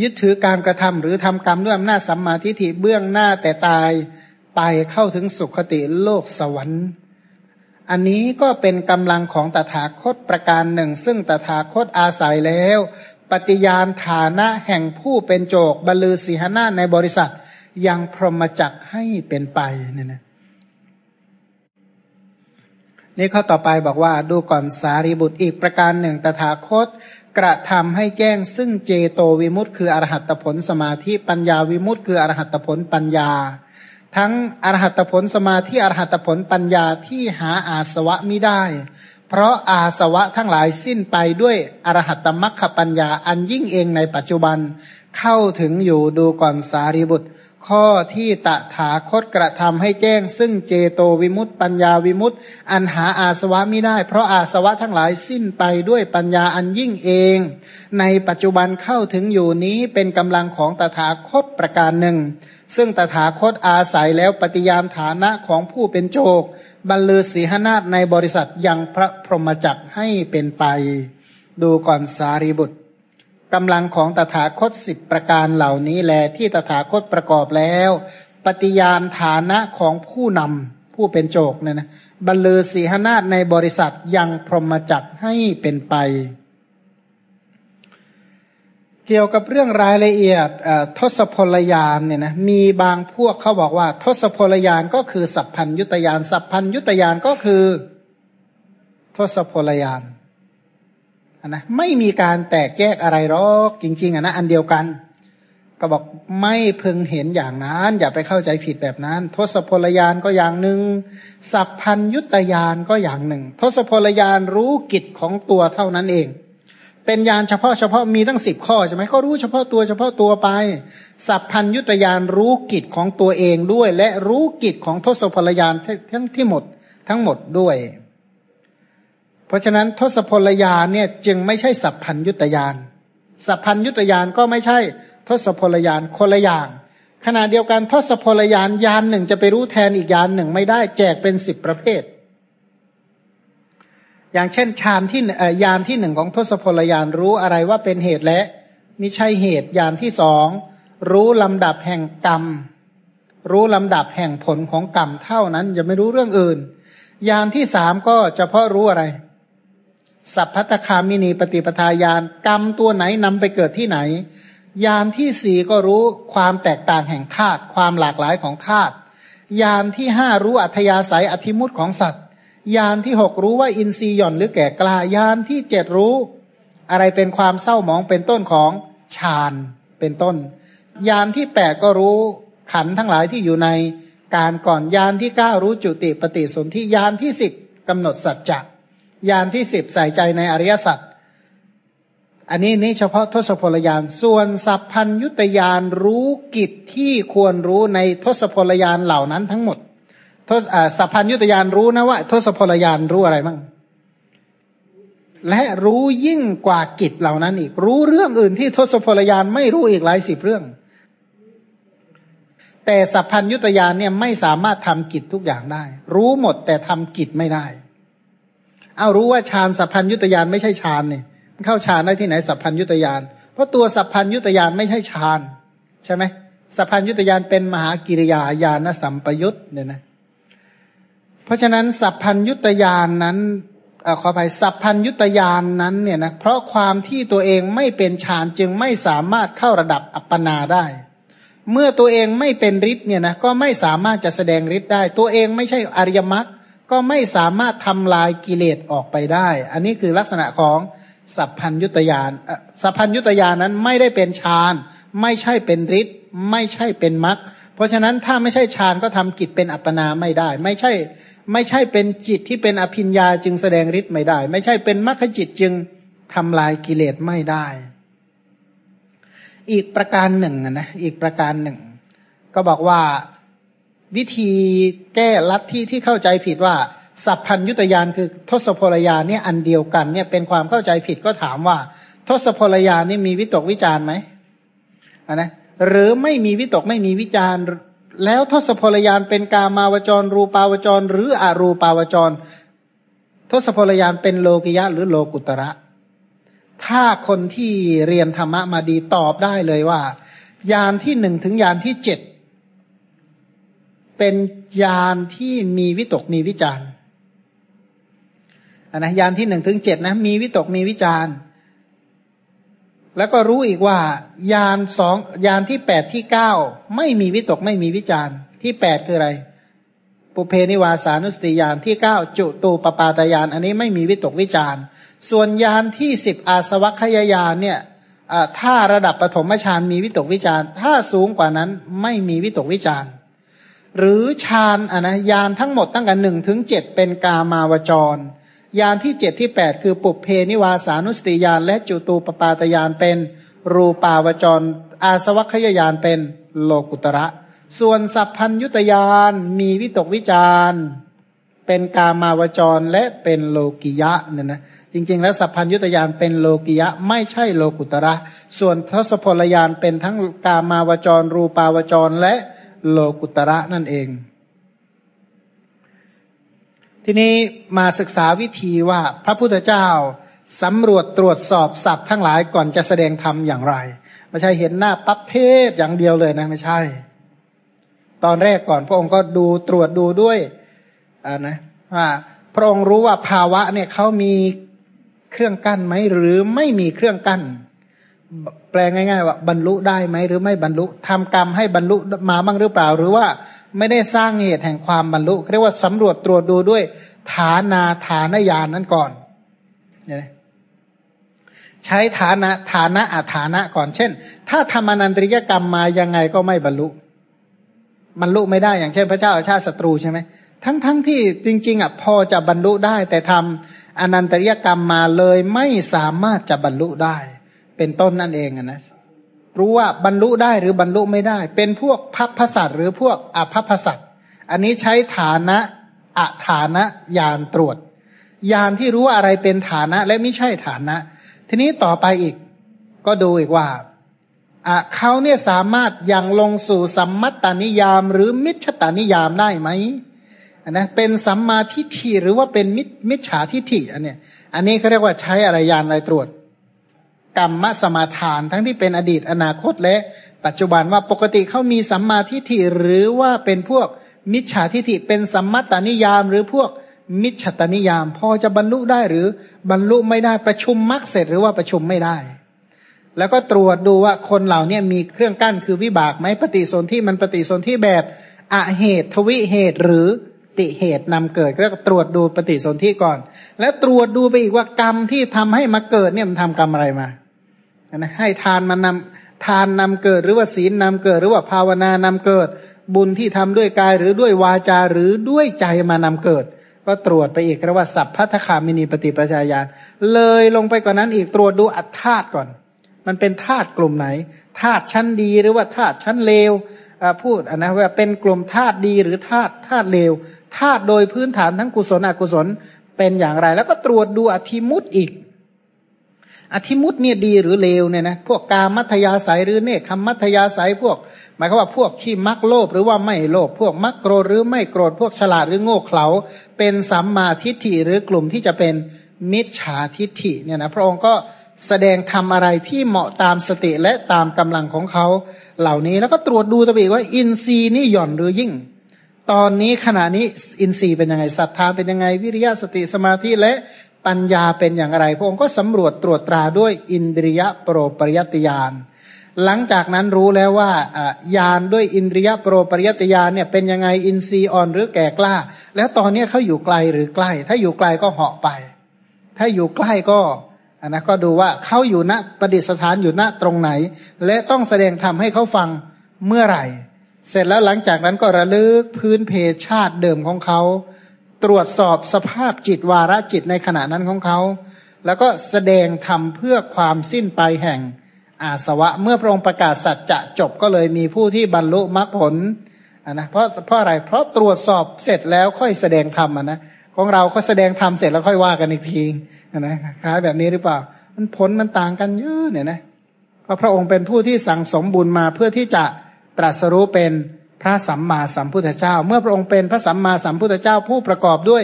Speaker 1: ยึดถือการกระทำหรือทำกรรมด้วยอำนาจสัมมาทิฏฐิเบื้องหน้าแต่ตายไปเข้าถึงสุขติโลกสวรรค์ อันนี้ก็เป็นกำลังของตถาคตประการหนึ่ง ซึ่งตถาคตอาศัยแล้ว ปฏิญาณฐานะแห่งผู้เป็นโจกบรรลือสีหนาในบริษัท ยังพรหมจักให้เป็นไปเนี่ยนะนี่ข้อต่อไปบอกว่าดูก่อนสารีบุตรอีกประการหนึ่งตถาคต กระทำให้แจ้งซึ่งเจโตวิมุตต์คืออรหัตผลสมาธิปัญญาวิมุตต์คืออรหัตผลปัญญา ทั้งอรหัตผลสมาธิอรหัตผลปัญญาที่หาอาสวะไม่ได้ เพราะอาสวะทั้งหลายสิ้นไปด้วยอรหัตตมัคคปัญญาอันยิ่งเองในปัจจุบันเข้าถึงอยู่ดูก่อนสารีบุตร ข้อที่ตถาคตกระทำให้แจ้ง ซึ่งเจโตวิมุตต์ปัญญาวิมุตต์อันหาอาสวะไม่ได้ เพราะอาสวะทั้งหลายสิ้นไปด้วยปัญญาอันยิ่งเอง ในปัจจุบันเข้าถึงอยู่นี้เป็นกำลังของตถาคตประการหนึ่ง ซึ่งตถาคตอาศัยแล้วปฏิญาณฐานะของผู้เป็นโจก บรรลือศีหนาฏในบริษัทยังพระพรหมจักรให้เป็นไป ดูก่อนสารีบุตรกำลังของตถาคตสิบประการเหล่านี้แลที่ตถาคตประกอบแล้ว ปฏิญาณฐานะของผู้นำผู้เป็นโจกเนี่ยนะบรรลือศีหนาฏในบริษัทยังพรหมจักรให้เป็นไป เกี่ยวกับเรื่องรายละเอียดทศพลยานเนี่ยนะมีบางพวกเขาบอกว่า ทศพลยานก็คือสัพพัญยุตยานสัพพัญยุตยานก็คือ ทศพลยานนะไม่มีการแตกแยกอะไรหรอกจริง ๆอะนะอันเดียวกัน ก็บอกไม่พึงเห็นอย่างนั้น อย่าไปเข้าใจผิดแบบนั้น ทศพลยานก็อย่างหนึ่ง สัพพัญยุตยานก็อย่างหนึ่ง ทศพลยานรู้กิจของตัวเท่านั้นเอง เป็นญาณเฉพาะเฉพาะมีตั้งสิบข้อใช่ไหมเขารู้เฉพาะตัวเฉพาะตัวไป สัพพัญยุตยานรู้กิจของตัวเองด้วย และรู้กิจของทศพลยานทั้งที่หมดทั้งหมดด้วย เพราะฉะนั้นทศพลยานเนี่ยจึงไม่ใช่สัพพัญยุตยาน สัพพัญยุตยานก็ไม่ใช่ทศพลยานคนละอย่างขณะเดียวกันทศพลยานยานหนึ่งจะไปรู้แทนอีกยานหนึ่งไม่ได้แจกเป็นสิบประเภท อย่างเช่นฌานที่ยานที่หนึ่งของทศพลยานรู้อะไรว่าเป็นเหตุและมิใช่เหตุยานที่สองรู้ลำดับแห่งกรรม รู้ลำดับแห่งผลของกรรมเท่านั้นจะไม่รู้เรื่องอื่น ยานที่สามก็เฉพาะรู้อะไร สัพพัตคามินีปฏิปทาญาณกรรมตัวไหนนำไปเกิดที่ไหน ยามที่สี่ก็รู้ความแตกต่างแห่งธาตุความหลากหลายของธาตุยามที่ห้ารู้อัธยาศัยอธิมุตของสัตว์ ยามที่หกรู้ว่าอินทรีย์หย่อนหรือแก่กล้ายามที่เจ็ดรู้ อะไรเป็นความเศร้าหมองเป็นต้นของฌานเป็นต้น ยามที่แปดก็รู้ขันทั้งหลายที่อยู่ในการก่อนยามที่เก้ารู้จุติปฏิสนธิยามที่สิบกำหนดสัจจะยามที่สิบใส่ใจในอริยสัจอันนี้นี่เฉพาะทศพลยานส่วนสัพพัญยุตยานรู้กิจที่ควรรู้ในทศพลยานเหล่านั้นทั้งหมด ทศสัพพัญยุตยานรู้นะว่าทศพลยานรู้อะไรบ้างและรู้ยิ่งกว่ากิจเหล่านั้นอีก รู้เรื่องอื่นที่ทศพลยานไม่รู้อีกหลายสิบเรื่อง แต่สัพพัญยุตยานเนี่ยไม่สามารถทำกิจทุกอย่างได้ รู้หมดแต่ทำกิจไม่ได้ เอารู้ว่าฌานสัพพัญยุตยานไม่ใช่ฌานเนี่ยเข้าฌานได้ที่ไหนสัพพัญยุตยานเพราะตัวสัพพัญยุตยานไม่ใช่ฌาน ใช่ไหมสัพพัญยุตยานเป็นมหากิริยาญาณสัมปยุตเนี่ยนะเราะฉะนั้นสัพพัญยุตยานนั้นอขออภัยสัพพัญยุตยานนั้นเนี่ยนะเพราะความที่ตัวเองไม่เป็นฌานจึงไม่สามารถเข้าระดับอัปปนาได้ เมื่อตัวเองไม่เป็นฤทธิ์เนี่ยนะก็ไม่สามารถจะแสดงฤทธิ์ได้ ตัวเองไม่ใช่อริยมรรคก็ไม่สามารถทำลายกิเลสออกไปได้ อันนี้คือลักษณะของสัพพัญยุตยานสัพพัญยุตยานนั้นไม่ได้เป็นฌาน ไม่ใช่เป็นฤทธิ์ไม่ใช่เป็นมรรคเพราะฉะนั้นถ้าไม่ใช่ฌานก็ทำกิจเป็นอัปปนาไม่ได้ ไม่ใช่ ไม่ใช่เป็นจิตที่เป็นอภิญญาจึงแสดงฤทธิ์ไม่ได้ ไม่ใช่เป็นมรรคจิตจึงทำลายกิเลสไม่ได้ อีกประการหนึ่งนะอีกประการหนึ่ง ก็บอกว่าวิธีแก้ลัทธิที่เข้าใจผิดว่า สัพพัญยุตยานคือทศพลยานเนี่ยอันเดียวกันเนี่ยเป็นความเข้าใจผิดก็ถามว่า ทศพลยานนี่มีวิตกวิจารไหมนนะหรือไม่มีวิตกไม่มีวิจาร แล้วทศพลยานเป็นกามาวจร รูปาวจร หรืออรูปาวจร ทศพลยานเป็นโลกิยะ หรือโลกุตระ ถ้าคนที่เรียนธรรมะมาดีตอบได้เลยว่า ยานที่หนึ่งถึงยานที่เจ็ดเป็นยานที่มีวิตกมีวิจารณ์นนะยานที่หนึ่งถึงเจ็ดนะ มีวิตกมีวิจาร แล้วก็รู้อีกว่ายานสองยานที่แปดที่เก้าไม่มีวิตกไม่มีวิจารที่แปดคืออะไร ปุเพนิวาสานุสติยานที่เก้าจุตูปปาตยานอันนี้ไม่มีวิตกวิจารส่วนยานที่สิบอาสวัคยายานเนี่ยถ้าระดับปฐมฌานมีวิตกวิจารถ้าสูงกว่านั้นไม่มีวิตกวิจารหรือฌานอะนะยานทั้งหมดตั้งแต่หนึ่งถึงเจ็ดเป็นกามาวจร ยานที่เจ็ดที่แปดคือปุเพนิวาสานุสติยานและจุตูปปาตยานเป็น รูปาวจร อาสวัคยายานเป็นโลกุตระ ส่วนสัพพัญยุตยานมีวิตกวิจารเป็นกามาวจรและเป็นโลกิยะเนี่ยนะจริงๆ แล้วสัพพัญยุตยานเป็นโลกิยะไม่ใช่โลกุตระ ส่วนทศพลยานเป็นทั้งกามาวจร รูปาวจรและโลกุตระนั่นเอง ทีนี้มาศึกษาวิธีว่าพระพุทธเจ้าสำรวจตรวจสอบสัตว์ทั้งหลายก่อนจะแสดงธรรมอย่างไร ไม่ใช่เห็นหน้าปั๊บเทศอย่างเดียวเลยนะไม่ใช่ ตอนแรกก่อนพระองค์ก็ดูตรวจดูด้วยอ่านะว่าพระองค์รู้ว่าภาวะเนี่ยเขามีเครื่องกั้นไหมหรือไม่มีเครื่องกั้น แปลง่าย ๆ ว่าบรรลุได้ไหมหรือไม่บรรลุทำกรรมให้บรรลุมาบ้างหรือเปล่า หรือว่า ไม่ได้สร้างเหตุแห่งความบรรลุเรียกว่าสำรวจตรวจดูด้วยฐานาฐานญาณนนั้นก่อนใช้ฐานะฐานะอาฐานะก่อนเช่น ถ้าทำอนันตริยกรรมมายังไงก็ไม่บรรลุบรรลุไม่ได้อย่างเช่น พระเจ้าอาชาติศัตรูใช่ไหมทั้งๆทที่จริง ๆอะพอจะบรรลุได้ แต่ทำอนันตริยกรรมมาเลยไม่สามารถจะบรรลุได้ เป็นต้นนั่นเองนะ รู้ว่าบรรลุได้หรือบรรลุไม่ได้ เป็นพวกพัพพสัตหรือพวกอภัพสัตอันนี้ใช้ฐานะอัฐานะยานตรวจยานที่รู้อะไรเป็นฐานะและไม่ใช่ฐานะ ทีนี้ต่อไปอีก ก็ดูอีกว่าเขาเนี่ยสามารถยังลงสู่สัมมัตตานิยาม หรือมิจฉตานิยามได้ไหมนะเป็นสัมมาทิฏฐิหรือว่าเป็นมิมิจฉาทิฏฐิอันเนี้ยอันนี้เขาเรียกว่าใช้อะไรยานอะไรตรวจ กรรมสมาทาน ทั้งที่เป็นอดีตอนาคตและปัจจุบันว่าปกติเขามีสัมมาทิฏฐิหรือว่าเป็นพวกมิจฉาทิฏฐิเป็นสัมมตานิยาม หรือพวกมิจฉตานิยาม พอจะบรรลุได้หรือบรรลุไม่ได้ประชุมมรรคเสร็จหรือว่าประชุมไม่ได้ แล้วก็ตรวจดูว่าคนเหล่านี้มีเครื่องกั้นคือวิบากไหมปฏิสนธิมันปฏิสนธิแบบอเหตุทวิเหตุหรือติเหตุนำเกิดก็ตรวจดูปฏิสนธิก่อน แล้วตรวจดูไปอีกว่ากรรมที่ทำให้มาเกิดเนี่ยมันทำกรรมอะไรมา นะให้ทานมันนำทานนำเกิดหรือว่าศีลนำเกิดหรือว่าภาวนานำเกิด บุญที่ทำด้วยกายหรือด้วยวาจาหรือด้วยใจมานำเกิด ก็ตรวจไปอีกเรียกว่าสัพพัทธคามินีปฏิปชาญาเลยลงไปกว่านั้นอีกตรวจดูอัตธาตุก่อน มันเป็นธาตุกลุ่มไหนธาตุชั้นดีหรือว่าธาตุชั้นเลวพูดนะว่าเป็นกลุ่มธาตุดีหรือธาตุธาตุเลวธาตุโดยพื้นฐานทั้งกุศลอกุศลเป็นอย่างไร แล้วก็ตรวจดูอธิมุตอีก อธิมุตเนี่ยดีหรือเลวเนี่ยนะพวกกามัธยาศัยหรือเนคขมัธยาศัยพวก หมายความว่าพวกขี้มักโลภหรือว่าไม่โลภพวกมักโกรธหรือไม่โกรธพวกฉลาดหรือโง่เขลาเป็นสัมมาทิฏฐิหรือกลุ่มที่จะเป็นมิจฉาทิฏฐิเนี่ยนะพระองค์ก็แสดงทำอะไรที่เหมาะตามสติและตามกำลังของเขาเหล่านี้แล้วก็ตรวจดูตัวเองว่า อินทรีย์นี่หย่อนหรือยิ่ง ตอนนี้ขณะนี้อินทรีย์เป็นยังไงศรัทธาเป็นยังไงวิริยะสติสมาธิและ ปัญญาเป็นอย่างไร พระองค์ก็สำรวจตรวจตราด้วยอินทรียโปรปริยติยานหลังจากนั้นรู้แล้วว่าญาณด้วยอินทรียโปรปริยติยานเนี่ยเป็นยังไงอินทรีย์อ่อนหรือแก่กล้า แล้วตอนนี้เขาอยู่ไกลหรือใกล้ ถ้าอยู่ไกลก็เหาะไป ถ้าอยู่ใกล้ก็อันนะก็ดูว่าเขาอยู่ณประดิษฐานอยู่ณตรงไหน และต้องแสดงธรรมให้เขาฟังเมื่อไหร่ เสร็จแล้วหลังจากนั้นก็ระลึกพื้นเพชาติเดิมของเขา ตรวจสอบสภาพจิตวาระจิตในขณะนั้นของเขา แล้วก็แสดงธรรมเพื่อความสิ้นไปแห่งอาสวะ เมื่อพระองค์ประกาศสัจจะจบก็เลยมีผู้ที่บรรลุมรรคผลนะเพราะเพราะอะไรเพราะตรวจสอบเสร็จแล้วค่อยแสดงธรรมนะของเราก็แสดงธรรมเสร็จแล้วค่อยว่ากันอีกทีนะคล้ายแบบนี้หรือเปล่า มันผลมันต่างกันเยอะเนี่ยนะเพราะพระองค์เป็นผู้ที่สั่งสมบุญมาเพื่อที่จะตรัสรู้เป็น พระสัมมาสัมพุทธเจ้า เมื่อพระองค์เป็นพระสัมมาสัมพุทธเจ้าผู้ประกอบด้วย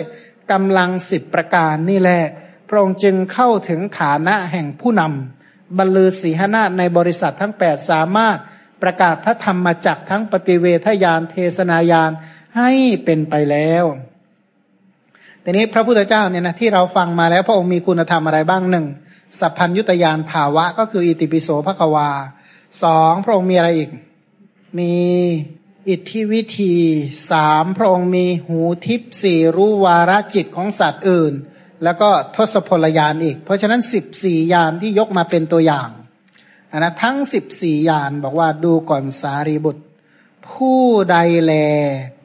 Speaker 1: กำลังสิบประการนี่แหละ พระองค์จึงเข้าถึงฐานะแห่งผู้นำบรรลือสีหนาในบริษัททั้งแปดสามารถประกาศพระธรรมมาจากทั้งปฏิเวทยานเทศนายานให้เป็นไปแล้วทีนี้พระพุทธเจ้าเนี่ยนะที่เราฟังมาแล้ว พระองค์มีคุณธรรมอะไรบ้างหนึ่งสัพพัญยุตยานภาวะก็คืออิติปิโสภควาสองพระองค์มีอะไรอีก มี อิทธิวิธีสามพระองค์มีหูทิพสี่รู้วาระจิตของสัตว์อื่น แล้วก็ทศพลยานอีก เพราะฉะนั้นสิบสี่ยานที่ยกมาเป็นตัวอย่างนนะทั้งสิบสี่ยานบอกว่าดูก่อนสารีบุตร ผู้ใดแล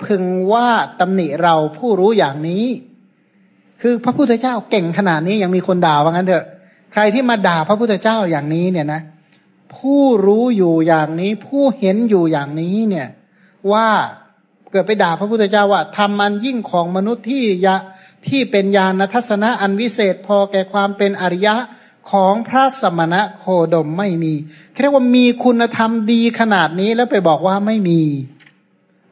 Speaker 1: พึงว่าตำหนิเราผู้รู้อย่างนี้ คือพระพุทธเจ้าเก่งขนาดนี้ยังมีคนด่าว่างั้นเถอะ ใครที่มาด่าพระพุทธเจ้าอย่างนี้เนี่ยนะ ผู้รู้อยู่อย่างนี้ ผู้เห็นอยู่อย่างนี้เนี่ย ว่าเกิดไปด่าพระพุทธเจ้าว่าทำมันยิ่งของมนุษย์ที่ยะที่เป็นญาณทัศนะอันวิเศษพอแก่ความเป็นอริยะของพระสมณะโคดมไม่มีเรียกว่ามีคุณธรรมดีขนาดนี้แล้วไปบอกว่าไม่มี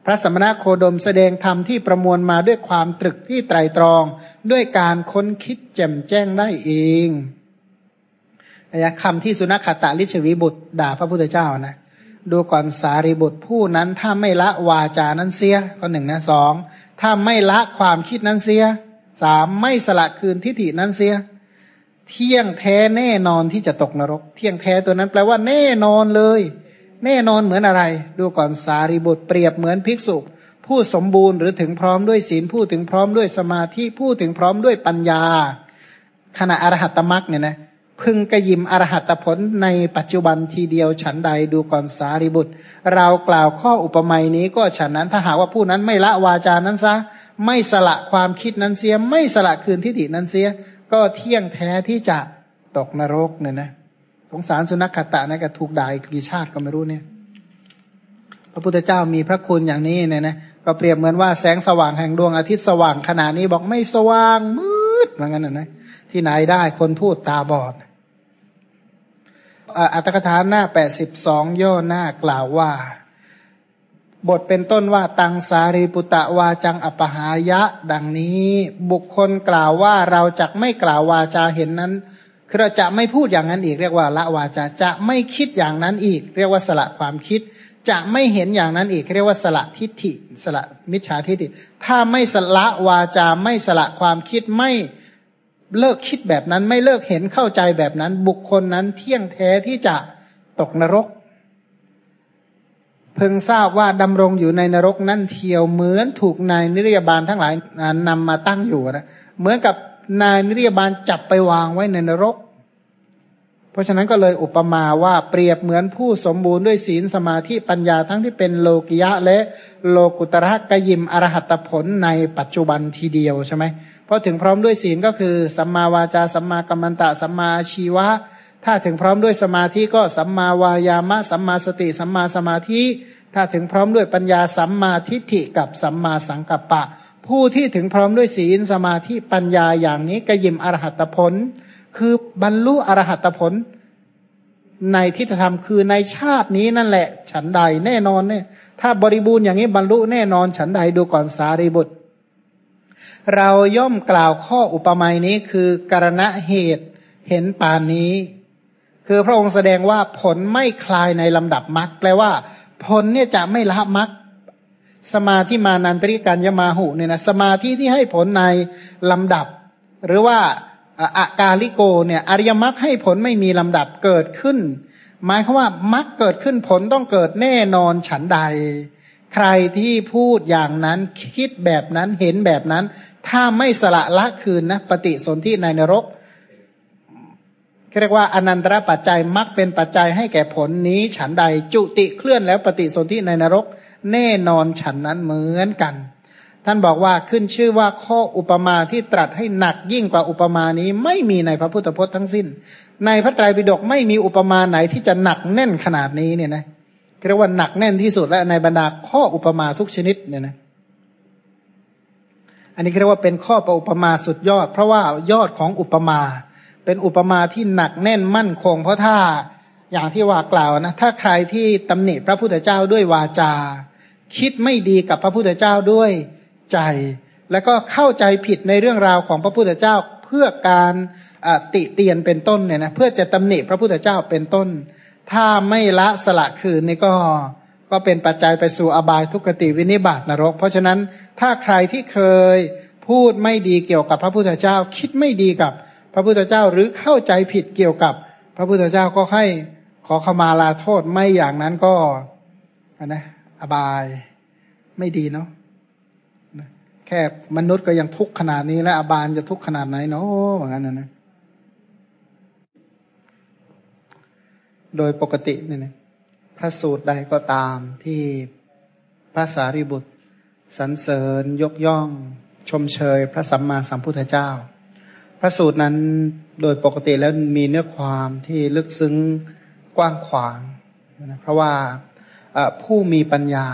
Speaker 1: พระสมณะโคดมแสดงธรรมที่ประมวลมาด้วยความตรึกที่ไตรตรอง ด้วยการค้นคิดแจ่มแจ้งได้เองนะคำที่สุนัขตะลิชวีบุตรด่าพระพุทธเจ้านะ ดูก่อนสารีบุตรผู้นั้นถ้าไม่ละวาจานั้นเสียก็หนึ่งนะสองถ้าไม่ละความคิดนั้นเสียสามไม่สละคืนทิฏฐินั้นเสีย เที่ยงแท้แน่นอนที่จะตกนรก เที่ยงแท้ตัวนั้นแปลว่าแน่นอนเลย แน่นอนเหมือนอะไร ดูก่อนสารีบุตรเปรียบเหมือนภิกษุผู้สมบูรณ์หรือถึงพร้อมด้วยศีลผู้ถึงพร้อมด้วยสมาธิผู้ถึงพร้อมด้วยปัญญา ขณะอรหัตตมรักเนี่ยนะ พึงกระยิมอรหัตผลในปัจจุบันทีเดียวฉันใดดูก่อนสารีบุตร เรากล่าวข้ออุปมาอนี้ก็ฉันนั้นถ้าหากว่าผู้นั้นไม่ละวาจานั้นซะ ไม่สละความคิดนั้นเสีย ไม่สละคืนทิฏฐินั้นเสีย ก็เที่ยงแท้ที่จะตกนรกเนี่ยนะสงสารสุนัขขตะนะก็ถูกด่ากี่ชาติก็ไม่รู้เนี่ย พระพุทธเจ้ามีพระคุณอย่างนี้เนี่ยนะก็เปรียบเหมือนว่าแสงสว่างแห่งดวงอาทิตย์สว่างขนาดนี้บอกไม่สว่างมืดเหมือนกันนะที่ไหนได้คนพูดตาบอด อัตถกถาหน้าแปดสิบสองย่อหน้ากล่าวว่า บทเป็นต้นว่าตังสารีปุตะวาจังอปหายะ ดังนี้บุคคลกล่าวว่าเราจะไม่กล่าววาจาเห็นนั้นคือเราจะไม่พูดอย่างนั้นอีกเรียกว่าละวาจาจะไม่คิดอย่างนั้นอีก เรียกว่าสละความคิด จะไม่เห็นอย่างนั้นอีก เรียกว่าสละทิฏฐิ สละมิจฉาทิฏฐิ ถ้าไม่สละวาจาไม่สละความคิดไม่ เลิกคิดแบบนั้น ไม่เลิกเห็นเข้าใจแบบนั้น บุคคลนั้นเที่ยงแท้ที่จะตกนรก เพิ่งทราบว่าดำรงอยู่ในนรกนั่นเทียวเหมือนถูกนายนิรยาบาลทั้งหลายนำมาตั้งอยู่นะเหมือนกับนายนิรยาบาลจับไปวางไว้ในนรก เพราะฉะนั้นก็เลยอุปมาว่าเปรียบเหมือนผู้สมบูรณ์ด้วยศีลสมาธิปัญญาทั้งที่เป็นโลกิยะและโลกุตระกยิมอรหัตผลในปัจจุบันทีเดียวใช่ไหม พอถึงพร้อมด้วยศีลก็คือ สัมมาวาจาสัมมากัมมันตะสัมมาชีวะ ถ้าถึงพร้อมด้วยสมาธิก็สัมมาวายามะสัมมาสติ สัมมาสมาธิ ถ้าถึงพร้อมด้วยปัญญาสัมมาทิฏฐิกับสัมมาสังกัปปะ ผู้ที่ถึงพร้อมด้วยศีลสมาธิปัญญาอย่างนี้กระยิมอรหัตผล คือบรรลุอรหัตผลในทิฏฐธรรมคือในชาตินี้นั่นแหละ ฉันใดแน่นอนเนี่ย ถ้าบริบูรณ์อย่างนี้บรรลุแน่นอนฉันใดดูก่อนสารีบุตร เราย่อมกล่าวข้ออุปมาอนี้คือกรณะเหตุเห็นป่านนี้ คือพระองค์แสดงว่าผลไม่คลายในลำดับมรรคแปลว่า ผลเนี่ยจะไม่ละมรรคสมาธิมานันตริการยมาหุเนี่ยนะสมาธิที่ให้ผลในลำดับ หรือว่าอากาลิโกเนี่ยอริยมรรคให้ผลไม่มีลำดับเกิดขึ้น หมายความว่ามรรคเกิดขึ้นผลต้องเกิดแน่นอนฉันใด ใครที่พูดอย่างนั้นคิดแบบนั้นเห็นแบบนั้น ถ้าไม่สละละคืนนะปฏิสนธิในนรกเรียกว่าอนันตรปัจจัยมักเป็นปัจจัยให้แก่ผลนี้ฉันใดจุติเคลื่อนแล้วปฏิสนธิในนรก แน่นอนฉันนั้นเหมือนกัน ท่านบอกว่าขึ้นชื่อว่าข้ออุปมาที่ตรัสให้หนักยิ่งกว่าอุปมานี้ไม่มีในพระพุทธพจน์ทั้งสิ้น ในพระไตรปิฎกไม่มีอุปมาไหนที่จะหนักแน่นขนาดนี้เนี่ยนะเเรียกว่าหนักแน่นที่สุดและในบรรดาข้ออุปมาทุกชนิดเนี่ยนะอันนี้เรียกว่าเป็นข้อประอุปมาสุดยอด เพราะว่ายอดของอุปมา เป็นอุปมาที่หนักแน่นมั่นคง เพราะถ้าอย่างที่ว่ากล่าวนะถ้าใครที่ตำหนิพระพุทธเจ้าด้วยวาจา คิดไม่ดีกับพระพุทธเจ้าด้วยใจ แล้วก็เข้าใจผิดในเรื่องราวของพระพุทธเจ้าเพื่อการติเตียนเป็นต้นเนี่ยนะเพื่อจะตำหนิพระพุทธเจ้าเป็นต้น ถ้าไม่ละสละคืนนี่ก็ก็เป็นปัจจัยไปสู่อบายทุกขติวินิบาตนรก เพราะฉะนั้นถ้าใครที่เคยพูดไม่ดีเกี่ยวกับพระพุทธเจ้า คิดไม่ดีกับพระพุทธเจ้าหรือเข้าใจผิดเกี่ยวกับ พระพุทธเจ้าก็ให้ขอขมาลาโทษไม่อย่างนั้นก็นะอบายไม่ดีเนาะแค่มนุษย์ก็ยังทุกข์ขนาดนี้แล้วอบายจะทุกข์ขนาดไหนเนาะเหมือนกันนะนะ โดยปกติเนี่ยนะพระสูตรใดก็ตามที่พระสารีบุตรสรรเสริญยกย่อง ชมเชย พระสัมมาสัมพุทธเจ้า พระสูตรนั้นโดยปกติแล้วมีเนื้อความที่ลึกซึ้งกว้างขวางนะเพราะว่าผู้มีปัญญา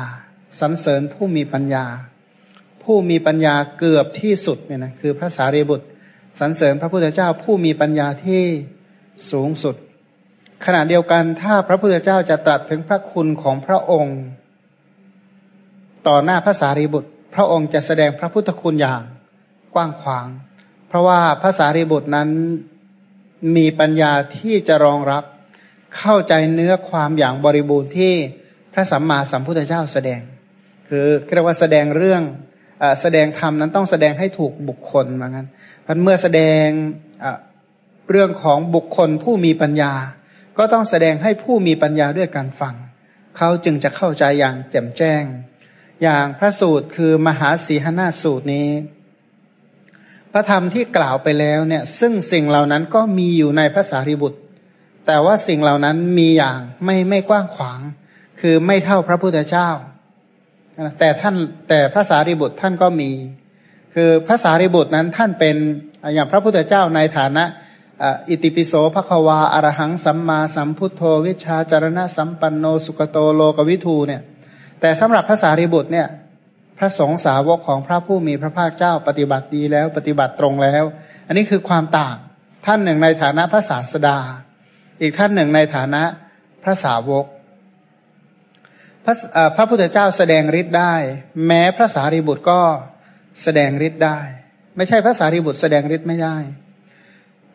Speaker 1: สรรเสริญผู้มีปัญญา ผู้มีปัญญาเกือบที่สุดเนี่ยนะคือพระสารีบุตรสรรเสริญพระพุทธเจ้าผู้มีปัญญาที่สูงสุด ขณะเดียวกันถ้าพระพุทธเจ้าจะตรัสถึงพระคุณของพระองค์ ต่อหน้าพระสารีบุตร พระองค์จะแสดงพระพุทธคุณอย่างกว้างขวาง เพราะว่าพระสารีบุตรนั้นมีปัญญาที่จะรองรับเข้าใจเนื้อความอย่างบริบูรณ์ที่พระสัมมาสัมพุทธเจ้าแสดง คือเรียกว่าแสดงเรื่องแสดงธรรมนั้นต้องแสดงให้ถูกบุคคลเหมือนกันเมื่อแสดงเรื่องของบุคคลผู้มีปัญญา ก็ต้องแสดงให้ผู้มีปัญญาด้วยการฟัง เขาจึงจะเข้าใจอย่างแจ่มแจ้ง อย่างพระสูตรคือมหาสีหนาสูตรนี้ พระธรรมที่กล่าวไปแล้วเนี่ย ซึ่งสิ่งเหล่านั้นก็มีอยู่ในพระสารีบุตร แต่ว่าสิ่งเหล่านั้นมีอย่างไม่ไม่กว้างขวาง คือไม่เท่าพระพุทธเจ้า แต่ท่านแต่พระสารีบุตรท่านก็มีคคือภาษาริบุตรนั้นท่านเป็นอย่างพระพุทธเจ้าในฐานะ อิติปิโสภควาอรหังสัมมาสัมพุทโธวิชาจารณะสัมปันโนสุกโตโลกวิทูเนี่ย แต่สำหรับภาษาริบุตรเนี่ย พระสงฆ์สาวกของพระผู้มีพระภาคเจ้าปฏิบัติดีแล้วปฏิบัติตรงแล้ว อันนี้คือความต่างท่านหนึ่งในฐานะพระศาสดา อีกท่านหนึ่งในฐานะพระสาวก พระพระพุทธเจ้าแสดงฤทธิ์ได้ แม้พระสารีบุตรก็แสดงฤทธิ์ได้ ไม่ใช่พระสารีบุตรแสดงฤทธิ์ไม่ได้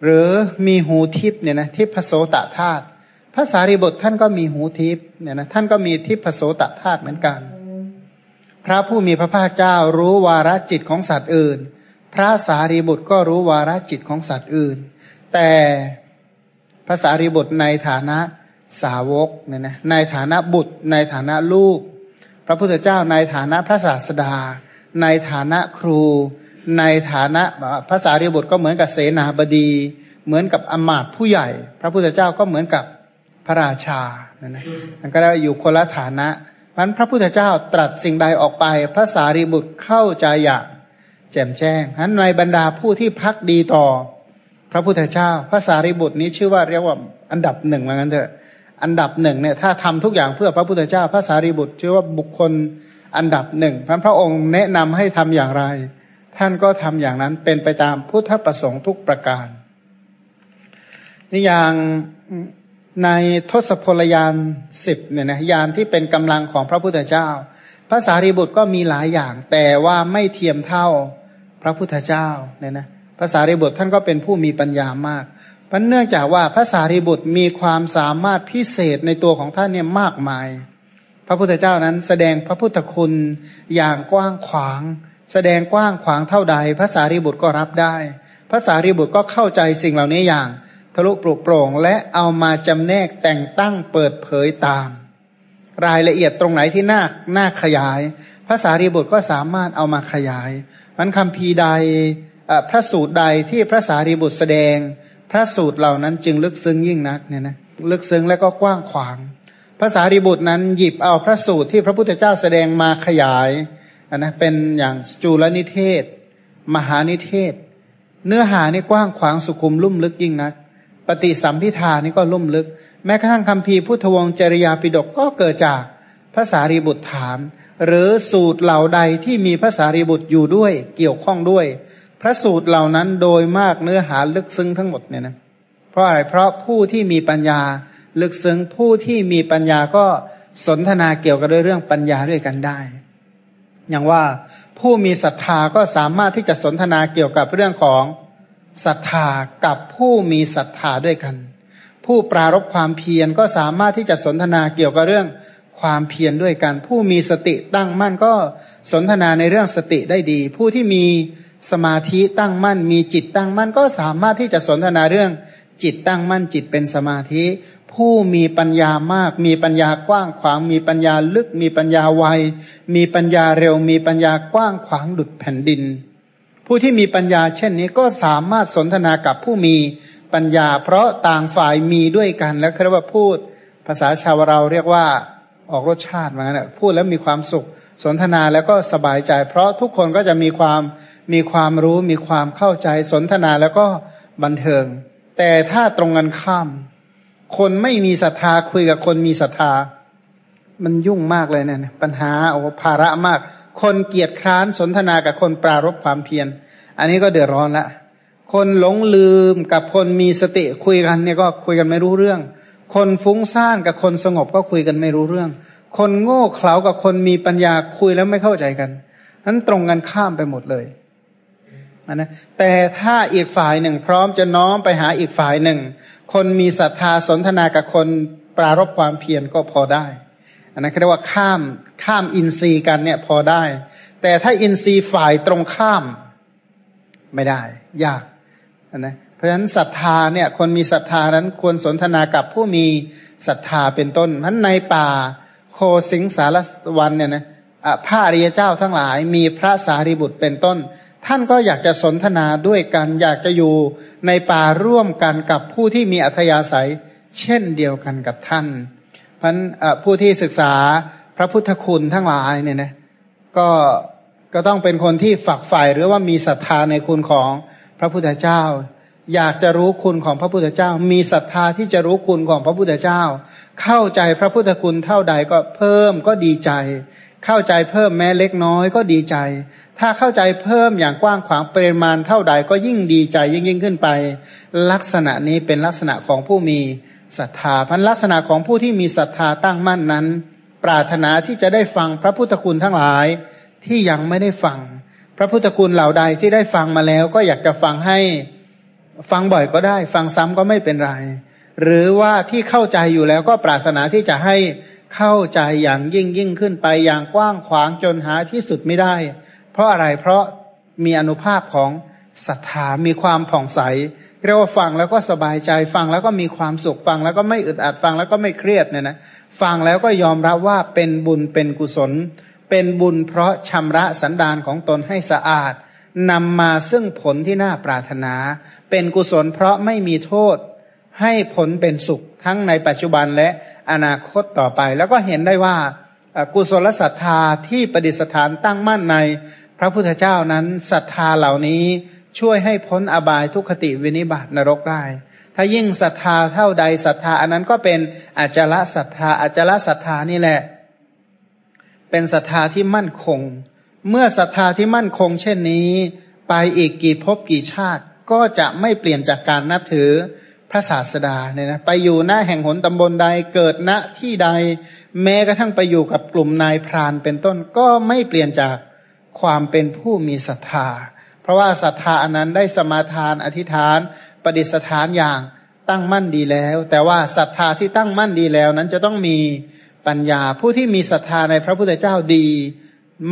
Speaker 1: หรือมีหูทิพเนี่ยนะทิพโสตธาตุพระสารีบุตรท่านก็มีหูทิพเนี่ยนะท่านก็มีทิพโสตธาตุเหมือนกัน พระผู้มีพระภาคเจ้ารู้วาระจิตของสัตว์อื่น พระสารีบุตรก็รู้วาระจิตของสัตว์อื่น แต่พระสารีบุตรในฐานะสาวกเนี่ยนะในฐานะบุตร ในฐานะลูก พระพุทธเจ้าในฐานะพระศาสดา ในฐานะครู ในฐานะภาษารีบุตรก็เหมือนกับเสนาบดี เหมือนกับอมาตผู้ใหญ่ พระพุทธเจ้าก็เหมือนกับพระราชานั่นนะมันก็ได้อยู่คนละฐานะมันพระพุทธเจ้าตรัสสิ่งใดออกไปภาษารีบุตรเข้าใจอย่างแจ่มแจ้งฉะนั้นในบรรดาผู้ที่พักดีต่อ พระพุทธเจ้าภาษารีบุตรนี้ชื่อว่าเรียกว่าอันดับหนึ่งเหมือนกันเถอะอันดับหนึ่งเนี่ยถ้าทำทุกอย่างเพื่อพระพุทธเจ้าภาษารีบุตรชื่อว่าบุคคลอันดับหนึ่งพระองค์แนะนำให้ทำอย่างไร ท่านก็ทำอย่างนั้นเป็นไปตามพุทธประสงค์ทุกประการนี่อย่างในทศพลยานสิบเนี่ยนะยานที่เป็นกำลังของพระพุทธเจ้าภาษารีบุตรก็มีหลายอย่าง แต่ว่าไม่เทียมเท่าพระพุทธเจ้าเนี่ยนะภาษารีบุตรท่านก็เป็นผู้มีปัญญามากเพราะเนื่องจากว่าภาษารีบุตรมีความสามารถพิเศษในตัวของท่านเนี่ยมากมาย พระพุทธเจ้านั้นแสดงพระพุทธคุณอย่างกว้างขวาง แสดงกว้างขวางเท่าใดภาษารีบุตรก็รับได้ภาษารีบุตรก็เข้าใจสิ่งเหล่านี้อย่าง ทะลุปลุกโปร่งและเอามาจำแนกแต่งตั้งเปิดเผยตาม รายละเอียดตรงไหนที่น่าน่าขยายภาษารีบุตรก็สามารถเอามาขยาย มันคำพีใดพระสูตรใดที่พระสารีบุตรแสดง พระสูตรเหล่านั้นจึงลึกซึ้งยิ่งนักเนี่ยนะลึกซึ้งและก็กว้างขวางภาษารีบุตรนั้นหยิบเอาพระสูตรที่พระพุทธเจ้าแสดงมาขยาย นนะเป็นอย่างจุลนิเทศ มหานิเทศ เนื้อหานี่กว้างขวางสุขุมลุ่มลึกยิ่งนัก ปฏิสัมพิธานี่ก็ลุ่มลึก แม้กระทั่งคำพีพุทธวงศ์จริยาปิฎกก็เกิดจากภาษารีบุตรถาม หรือสูตรเหล่าใดที่มีภาษารีบุตรอยู่ด้วย เกี่ยวข้องด้วย พระสูตรเหล่านั้นโดยมากเนื้อหาลึกซึ้งทั้งหมดเนี่ยนะเพราะอะไรเพราะผู้ที่มีปัญญา ลึกซึ้งผู้ที่มีปัญญาก็สนทนาเกี่ยวกับเรื่องปัญญาด้วยกันได้ อย่างว่าผู้มีศรัทธาก็สามารถที่จะสนทนาเกี่ยวกับเรื่องของศรัทธากับผู้มีศรัทธาด้วยกัน ผู้ปรารบความเพียรก็สามารถที่จะสนทนาเกี่ยวกับเรื่องความเพียรด้วยกัน ผู้มีสติตั้งมั่นก็สนทนาในเรื่องสติได้ดี ผู้ที่มีสมาธิตั้งมั่น มีจิตตั้งมั่นก็สามารถที่จะสนทนาเรื่องจิตตั้งมั่นจิตเป็นสมาธิ ผู้มีปัญญามาก มีปัญญากว้างขวาง มีปัญญาลึก มีปัญญาไว มีปัญญาเร็ว มีปัญญากว้างขวางดุดแผ่นดิน ผู้ที่มีปัญญาเช่นนี้ก็สามารถสนทนากับผู้มีปัญญา เพราะต่างฝ่ายมีด้วยกันแล้วคือว่าพูด ภาษาชาวเราเรียกว่าออกรสชาติมาเนี่ยพูดแล้วมีความสุข สนทนาแล้วก็สบายใจ เพราะทุกคนก็จะมีความมีความรู้มีความเข้าใจสนทนาแล้วก็บันเทิง แต่ถ้าตรงกันข้าม คนไม่มีศรัทธาคุยกับคนมีศรัทธา มันยุ่งมากเลยเนี่ยปัญหาโอ้ภาระมาก คนเกียจคร้านสนทนากับคนปรารบความเพียร อันนี้ก็เดือดร้อนละ คนหลงลืมกับคนมีสติคุยกันเนี่ยก็คุยกันไม่รู้เรื่อง คนฟุ้งซ่านกับคนสงบก็คุยกันไม่รู้เรื่อง คนโง่เขลากับคนมีปัญญาคุยแล้วไม่เข้าใจกันนั้นตรงกันข้ามไปหมดเลยนะแต่ถ้าอีกฝ่ายหนึ่งพร้อมจะน้อมไปหาอีกฝ่ายหนึ่ง คนมีศรัทธาสนทนากับคนปรารบความเพียรก็พอได้ อันนั้นเรียกว่าข้ามข้ามอินทรีย์กันเนี่ยพอได้ แต่ถ้าอินทรีย์ฝ่ายตรงข้ามไม่ได้ ยากนะเพราะฉะนั้นศรัทธาเนี่ย คนมีศรัทธานั้นควรสนทนากับผู้มีศรัทธาเป็นต้นนั้นในป่าโคสิงสารวันเนี่ยนะพระอริยเจ้าทั้งหลายมีพระสารีบุตรเป็นต้น ท่านก็อยากจะสนทนาด้วยกัน อยากจะอยู่ ในป่าร่วมกันกับผู้ที่มีอัธยาศัย เช่นเดียวกันกับท่าน เพราะผู้ที่ศึกษาพระพุทธคุณทั้งหลายเนี่ยนะก็ก็ต้องเป็นคนที่ฝักใฝ่หรือว่ามีศรัทธาในคุณของพระพุทธเจ้า อยากจะรู้คุณของพระพุทธเจ้า มีศรัทธาที่จะรู้คุณของพระพุทธเจ้า เข้าใจพระพุทธคุณเท่าใดก็เพิ่มก็ดีใจ เข้าใจเพิ่มแม้เล็กน้อยก็ดีใจ ถ้าเข้าใจเพิ่มอย่างกว้างขวางปริมาณเท่าใดก็ยิ่งดีใจยิ่งยิ่งขึ้นไป ลักษณะนี้เป็นลักษณะของผู้มีศรัทธาพันลักษณะของผู้ที่มีศรัทธาตั้งมั่นนั้น ปรารถนาที่จะได้ฟังพระพุทธคุณทั้งหลายที่ยังไม่ได้ฟัง พระพุทธคุณเหล่าใดที่ได้ฟังมาแล้วก็อยากจะฟังให้ฟังบ่อยก็ได้ ฟังซ้ำก็ไม่เป็นไรหรือว่าที่เข้าใจอยู่แล้วก็ปรารถนาที่จะให้เข้าใจอย่างยิ่งยิ่งขึ้นไปอย่างกว้างขวางจนหาที่สุดไม่ได้ เพราะอะไรเพราะมีอนุภาพของศรัทธามีความผ่องใส เรียกว่าฟังแล้วก็สบายใจฟังแล้วก็มีความสุขฟัง แล้วก็ไม่อึดอัดฟังแล้วก็ไม่เครียดเนี่ยนะฟังแล้วก็ยอมรับว่าเป็นบุญเป็นกุศล เป็นบุญเพราะชำระสันดานของตนให้สะอาดนำมาซึ่งผลที่น่าปรารถนา เป็นกุศลเพราะไม่มีโทษ ให้ผลเป็นสุขทั้งในปัจจุบันและอนาคตต่อไป แล้วก็เห็นได้ว่ากุศลศรัทธาที่ประดิษฐานตั้งมั่นใน พระพุทธเจ้านั้นศรัทธาเหล่านี้ช่วยให้พ้นอบายทุกขติวินิบาตนรกได้ ถ้ายิ่งศรัทธาเท่าใดศรัทธาอันนั้นก็เป็นอจละศรัทธาอจละศรัทธานี่แหละ เป็นศรัทธาที่มั่นคง เมื่อศรัทธาที่มั่นคง เช่นนี้ ไปอีกกี่ภพกี่ชาติก็จะไม่เปลี่ยนจากการนับถือพระศาสดาเนี่ยนะไปอยู่หน้าแห่งหนตำบลใดเกิดณที่ใด แม้กระทั่งไปอยู่กับกลุ่มนายพรานเป็นต้นก็ไม่เปลี่ยนจาก ความเป็นผู้มีศรัทธา เพราะว่าศรัทธาอันนั้นได้สมาทานอธิษฐานประดิษฐานอย่างตั้งมั่นดีแล้ว แต่ว่าศรัทธาที่ตั้งมั่นดีแล้ว นั้นจะต้องมีปัญญา ผู้ที่มีศรัทธาในพระพุทธเจ้าดี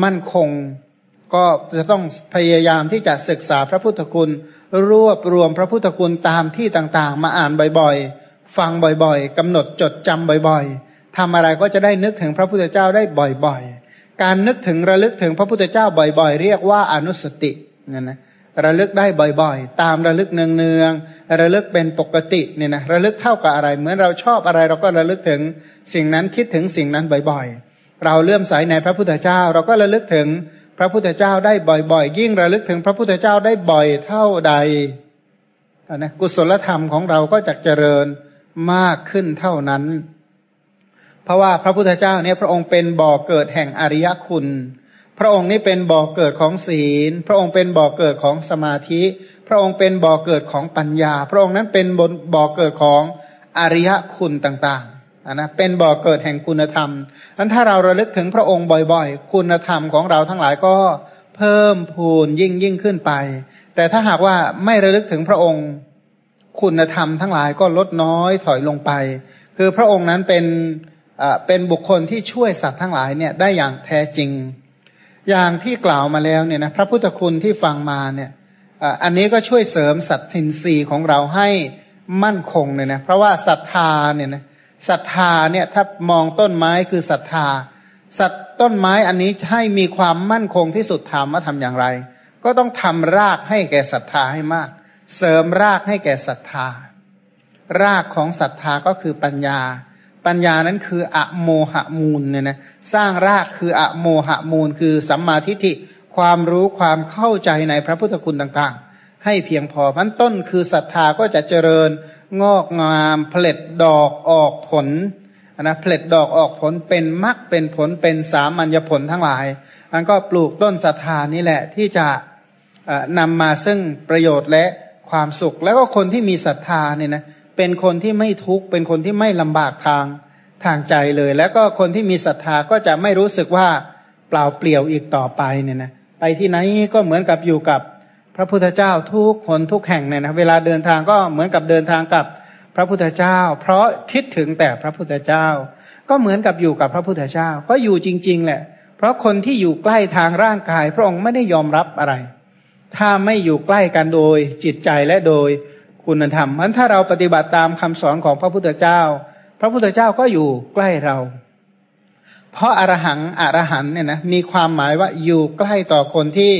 Speaker 1: มั่นคง ก็จะต้องพยายามที่จะศึกษาพระพุทธคุณ รวบรวมพระพุทธคุณตามที่ต่างๆ มาอ่านบ่อยๆ ฟังบ่อยๆกำหนดจดจำบ่อยๆทำอะไรก็จะได้นึกถึงพระพุทธเจ้าได้บ่อยๆ การนึกถึงระลึกถึงพระพุทธเจ้าบ่อย ๆ เรียกว่าอนุสติเนี่ยนะระลึกได้บ่อยๆ ตามระลึกเนืองๆ ระลึกเป็นปกติเนี่ยนะระลึกเท่ากับอะไร เหมือนเราชอบอะไรเราก็ระลึกถึงสิ่งนั้นคิดถึงสิ่งนั้นบ่อยๆ เราเลื่อมใสในพระพุทธเจ้า เราก็ระลึกถึงพระพุทธเจ้าได้บ่อยๆ ยิ่งระลึกถึงพระพุทธเจ้าได้บ่อยเท่าใดนะกุศลธรรมของเราก็จะเจริญมากขึ้นเท่านั้น เพราะว่าพระพุทธเจ้าเนี่ยพระองค์เป็นบ่อเกิดแห่งอริยคุณ พระองค์นี้เป็นบ่อเกิดของศีล พระองค์เป็นบ่อเกิดของสมาธิ พระองค์เป็นบ่อเกิดของปัญญา พระองค์นั้นเป็นบ่อเกิดของอริยคุณต่างๆนะเป็นบ่อเกิดแห่งคุณธรรมนั้นถ้าเราระลึกถึงพระองค์บ่อยๆ คุณธรรมของเราทั้งหลายก็เพิ่มพูนยิ่งยิ่งขึ้นไป แต่ถ้าหากว่าไม่ระลึกถึงพระองค์คุณธรรมทั้งหลายก็ลดน้อยถอยลงไป คือพระองค์นั้นเป็น เป็นบุคคลที่ช่วยสัตว์ทั้งหลายเนี่ยได้อย่างแท้จริง อย่างที่กล่าวมาแล้วเนี่ยนะพระพุทธคุณที่ฟังมาเนี่ยอันนี้ก็ช่วยเสริมสัตทินรีของเราให้มั่นคงเนี่ยนะเพราะว่าศรัทธาเนี่ยนะศรัทธาเนี่ยถ้ามองต้นไม้คือศรัทธาสัตต้นไม้อันนี้ให้มีความมั่นคงที่สุดถามว่าทำอย่างไร ก็ต้องทำรากให้แก่ศรัทธาให้มาก เสริมรากให้แก่ศรัทธา รากของศรัทธาก็คือปัญญา ปัญญานั้นคืออะโมหะมูลเนี่ยนะสร้างรากคืออะโมหะมูล คือสัมมาทิฏฐิความรู้ความเข้าใจในพระพุทธคุณต่างๆ ให้เพียงพอพันต้นคือศรัทธาก็จะเจริญงอกงามผลิตดอกออกผลนะผลิตดอกออกผลเป็นมรรคเป็นผลเป็นสามัญญผลทั้งหลายอันก็ปลูกต้นศรัทธานี่แหละที่จะนำมาซึ่งประโยชน์และความสุข แล้วก็คนที่มีศรัทธาเนี่ยนะ เป็นคนที่ไม่ทุกข์เป็นคนที่ไม่ลำบากทางทางใจเลย แล้วก็คนที่มีศรัทธาก็จะไม่รู้สึกว่าเปล่าเปลี่ยวอีกต่อไปเนี่ยนะไปที่ไหนก็เหมือนกับอยู่กับพระพุทธเจ้าทุกคนทุกแห่งเนี่ยนะเวลาเดินทางก็เหมือนกับเดินทางกับพระพุทธเจ้า เพราะคิดถึงแต่พระพุทธเจ้า ก็เหมือนกับอยู่กับพระพุทธเจ้า ก็อยู่จริง ๆ แหละ เพราะคนที่อยู่ใกล้ทางร่างกาย พระองค์ไม่ได้ยอมรับอะไร ถ้าไม่อยู่ใกล้กันโดยจิตใจและโดย คุณธรรมมันถ้าเราปฏิบัติตามคำสอนของพระพุทธเจ้า พระพุทธเจ้าก็อยู่ใกล้เรา เพราะอรหังอรหันเนี่ยนะมีความหมายว่าอยู่ใกล้ต่อคนที่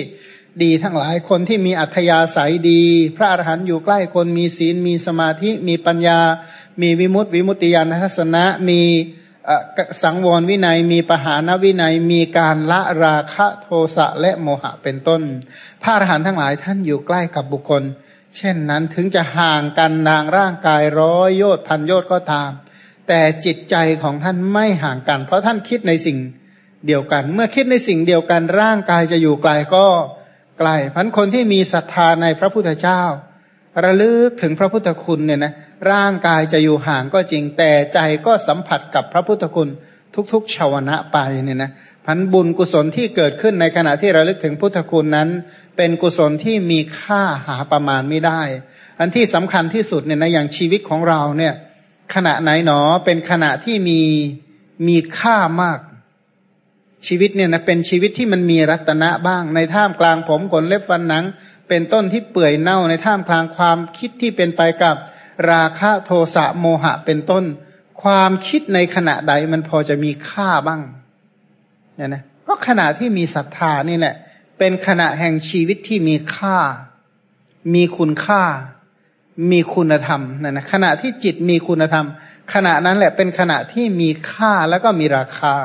Speaker 1: ดีทั้งหลายคนที่มีอัธยาศัยดี พระอรหันต์อยู่ใกล้คนมีศีล มีสมาธิ มีปัญญา มีวิมุตติวิมุตติญาณทัศนะ มีสังวรวินัย มีปหานวินัย มีการละราคะโทสะและโมหะเป็นต้น พระอรหันต์ทั้งหลายท่านอยู่ใกล้กับบุคคล เช่นนั้นถึงจะห่างกันนางร่างกายร้อยโยชน์พันโยชน์ก็ตาม แต่จิตใจของท่านไม่ห่างกัน เพราะท่านคิดในสิ่งเดียวกัน เมื่อคิดในสิ่งเดียวกันร่างกายจะอยู่ไกลก็ไกลพันคนที่มีศรัทธาในพระพุทธเจ้า ระลึกถึงพระพุทธคุณเนี่ยนะร่างกายจะอยู่ห่างก็จริงแต่ใจก็สัมผัสกับพระพุทธคุณทุกๆชาวนะไปเนี่ยนะ พันบุญกุศลที่เกิดขึ้นในขณะที่ระลึกถึงพุทธคุณนั้น เป็นกุศลที่มีค่าหาประมาณไม่ได้ อันที่สำคัญที่สุดเนี่ยนะอย่างชีวิตของเราเนี่ย ขณะไหนหนอเป็นขณะที่มีมีค่ามาก ชีวิตเนี่ยนะเป็นชีวิตที่มันมีรัตนะบ้าง ในท่ามกลางผมขนเล็บฟันหนัง เป็นต้นที่เปื่อยเน่าในท่ามกลางความคิดที่เป็นไปกับราคะโทสะโมหะเป็นต้น ความคิดในขณะใดมันพอจะมีค่าบ้าง เนี่ยนะก็ขณะที่มีศรัทธานี่แหละ เป็นขณะแห่งชีวิตที่มีค่า มีคุณค่า มีคุณธรรมนะนะขณะที่จิตมีคุณธรรม ขณะนั้นแหละเป็นขณะที่มีค่าแล้วก็มีราคา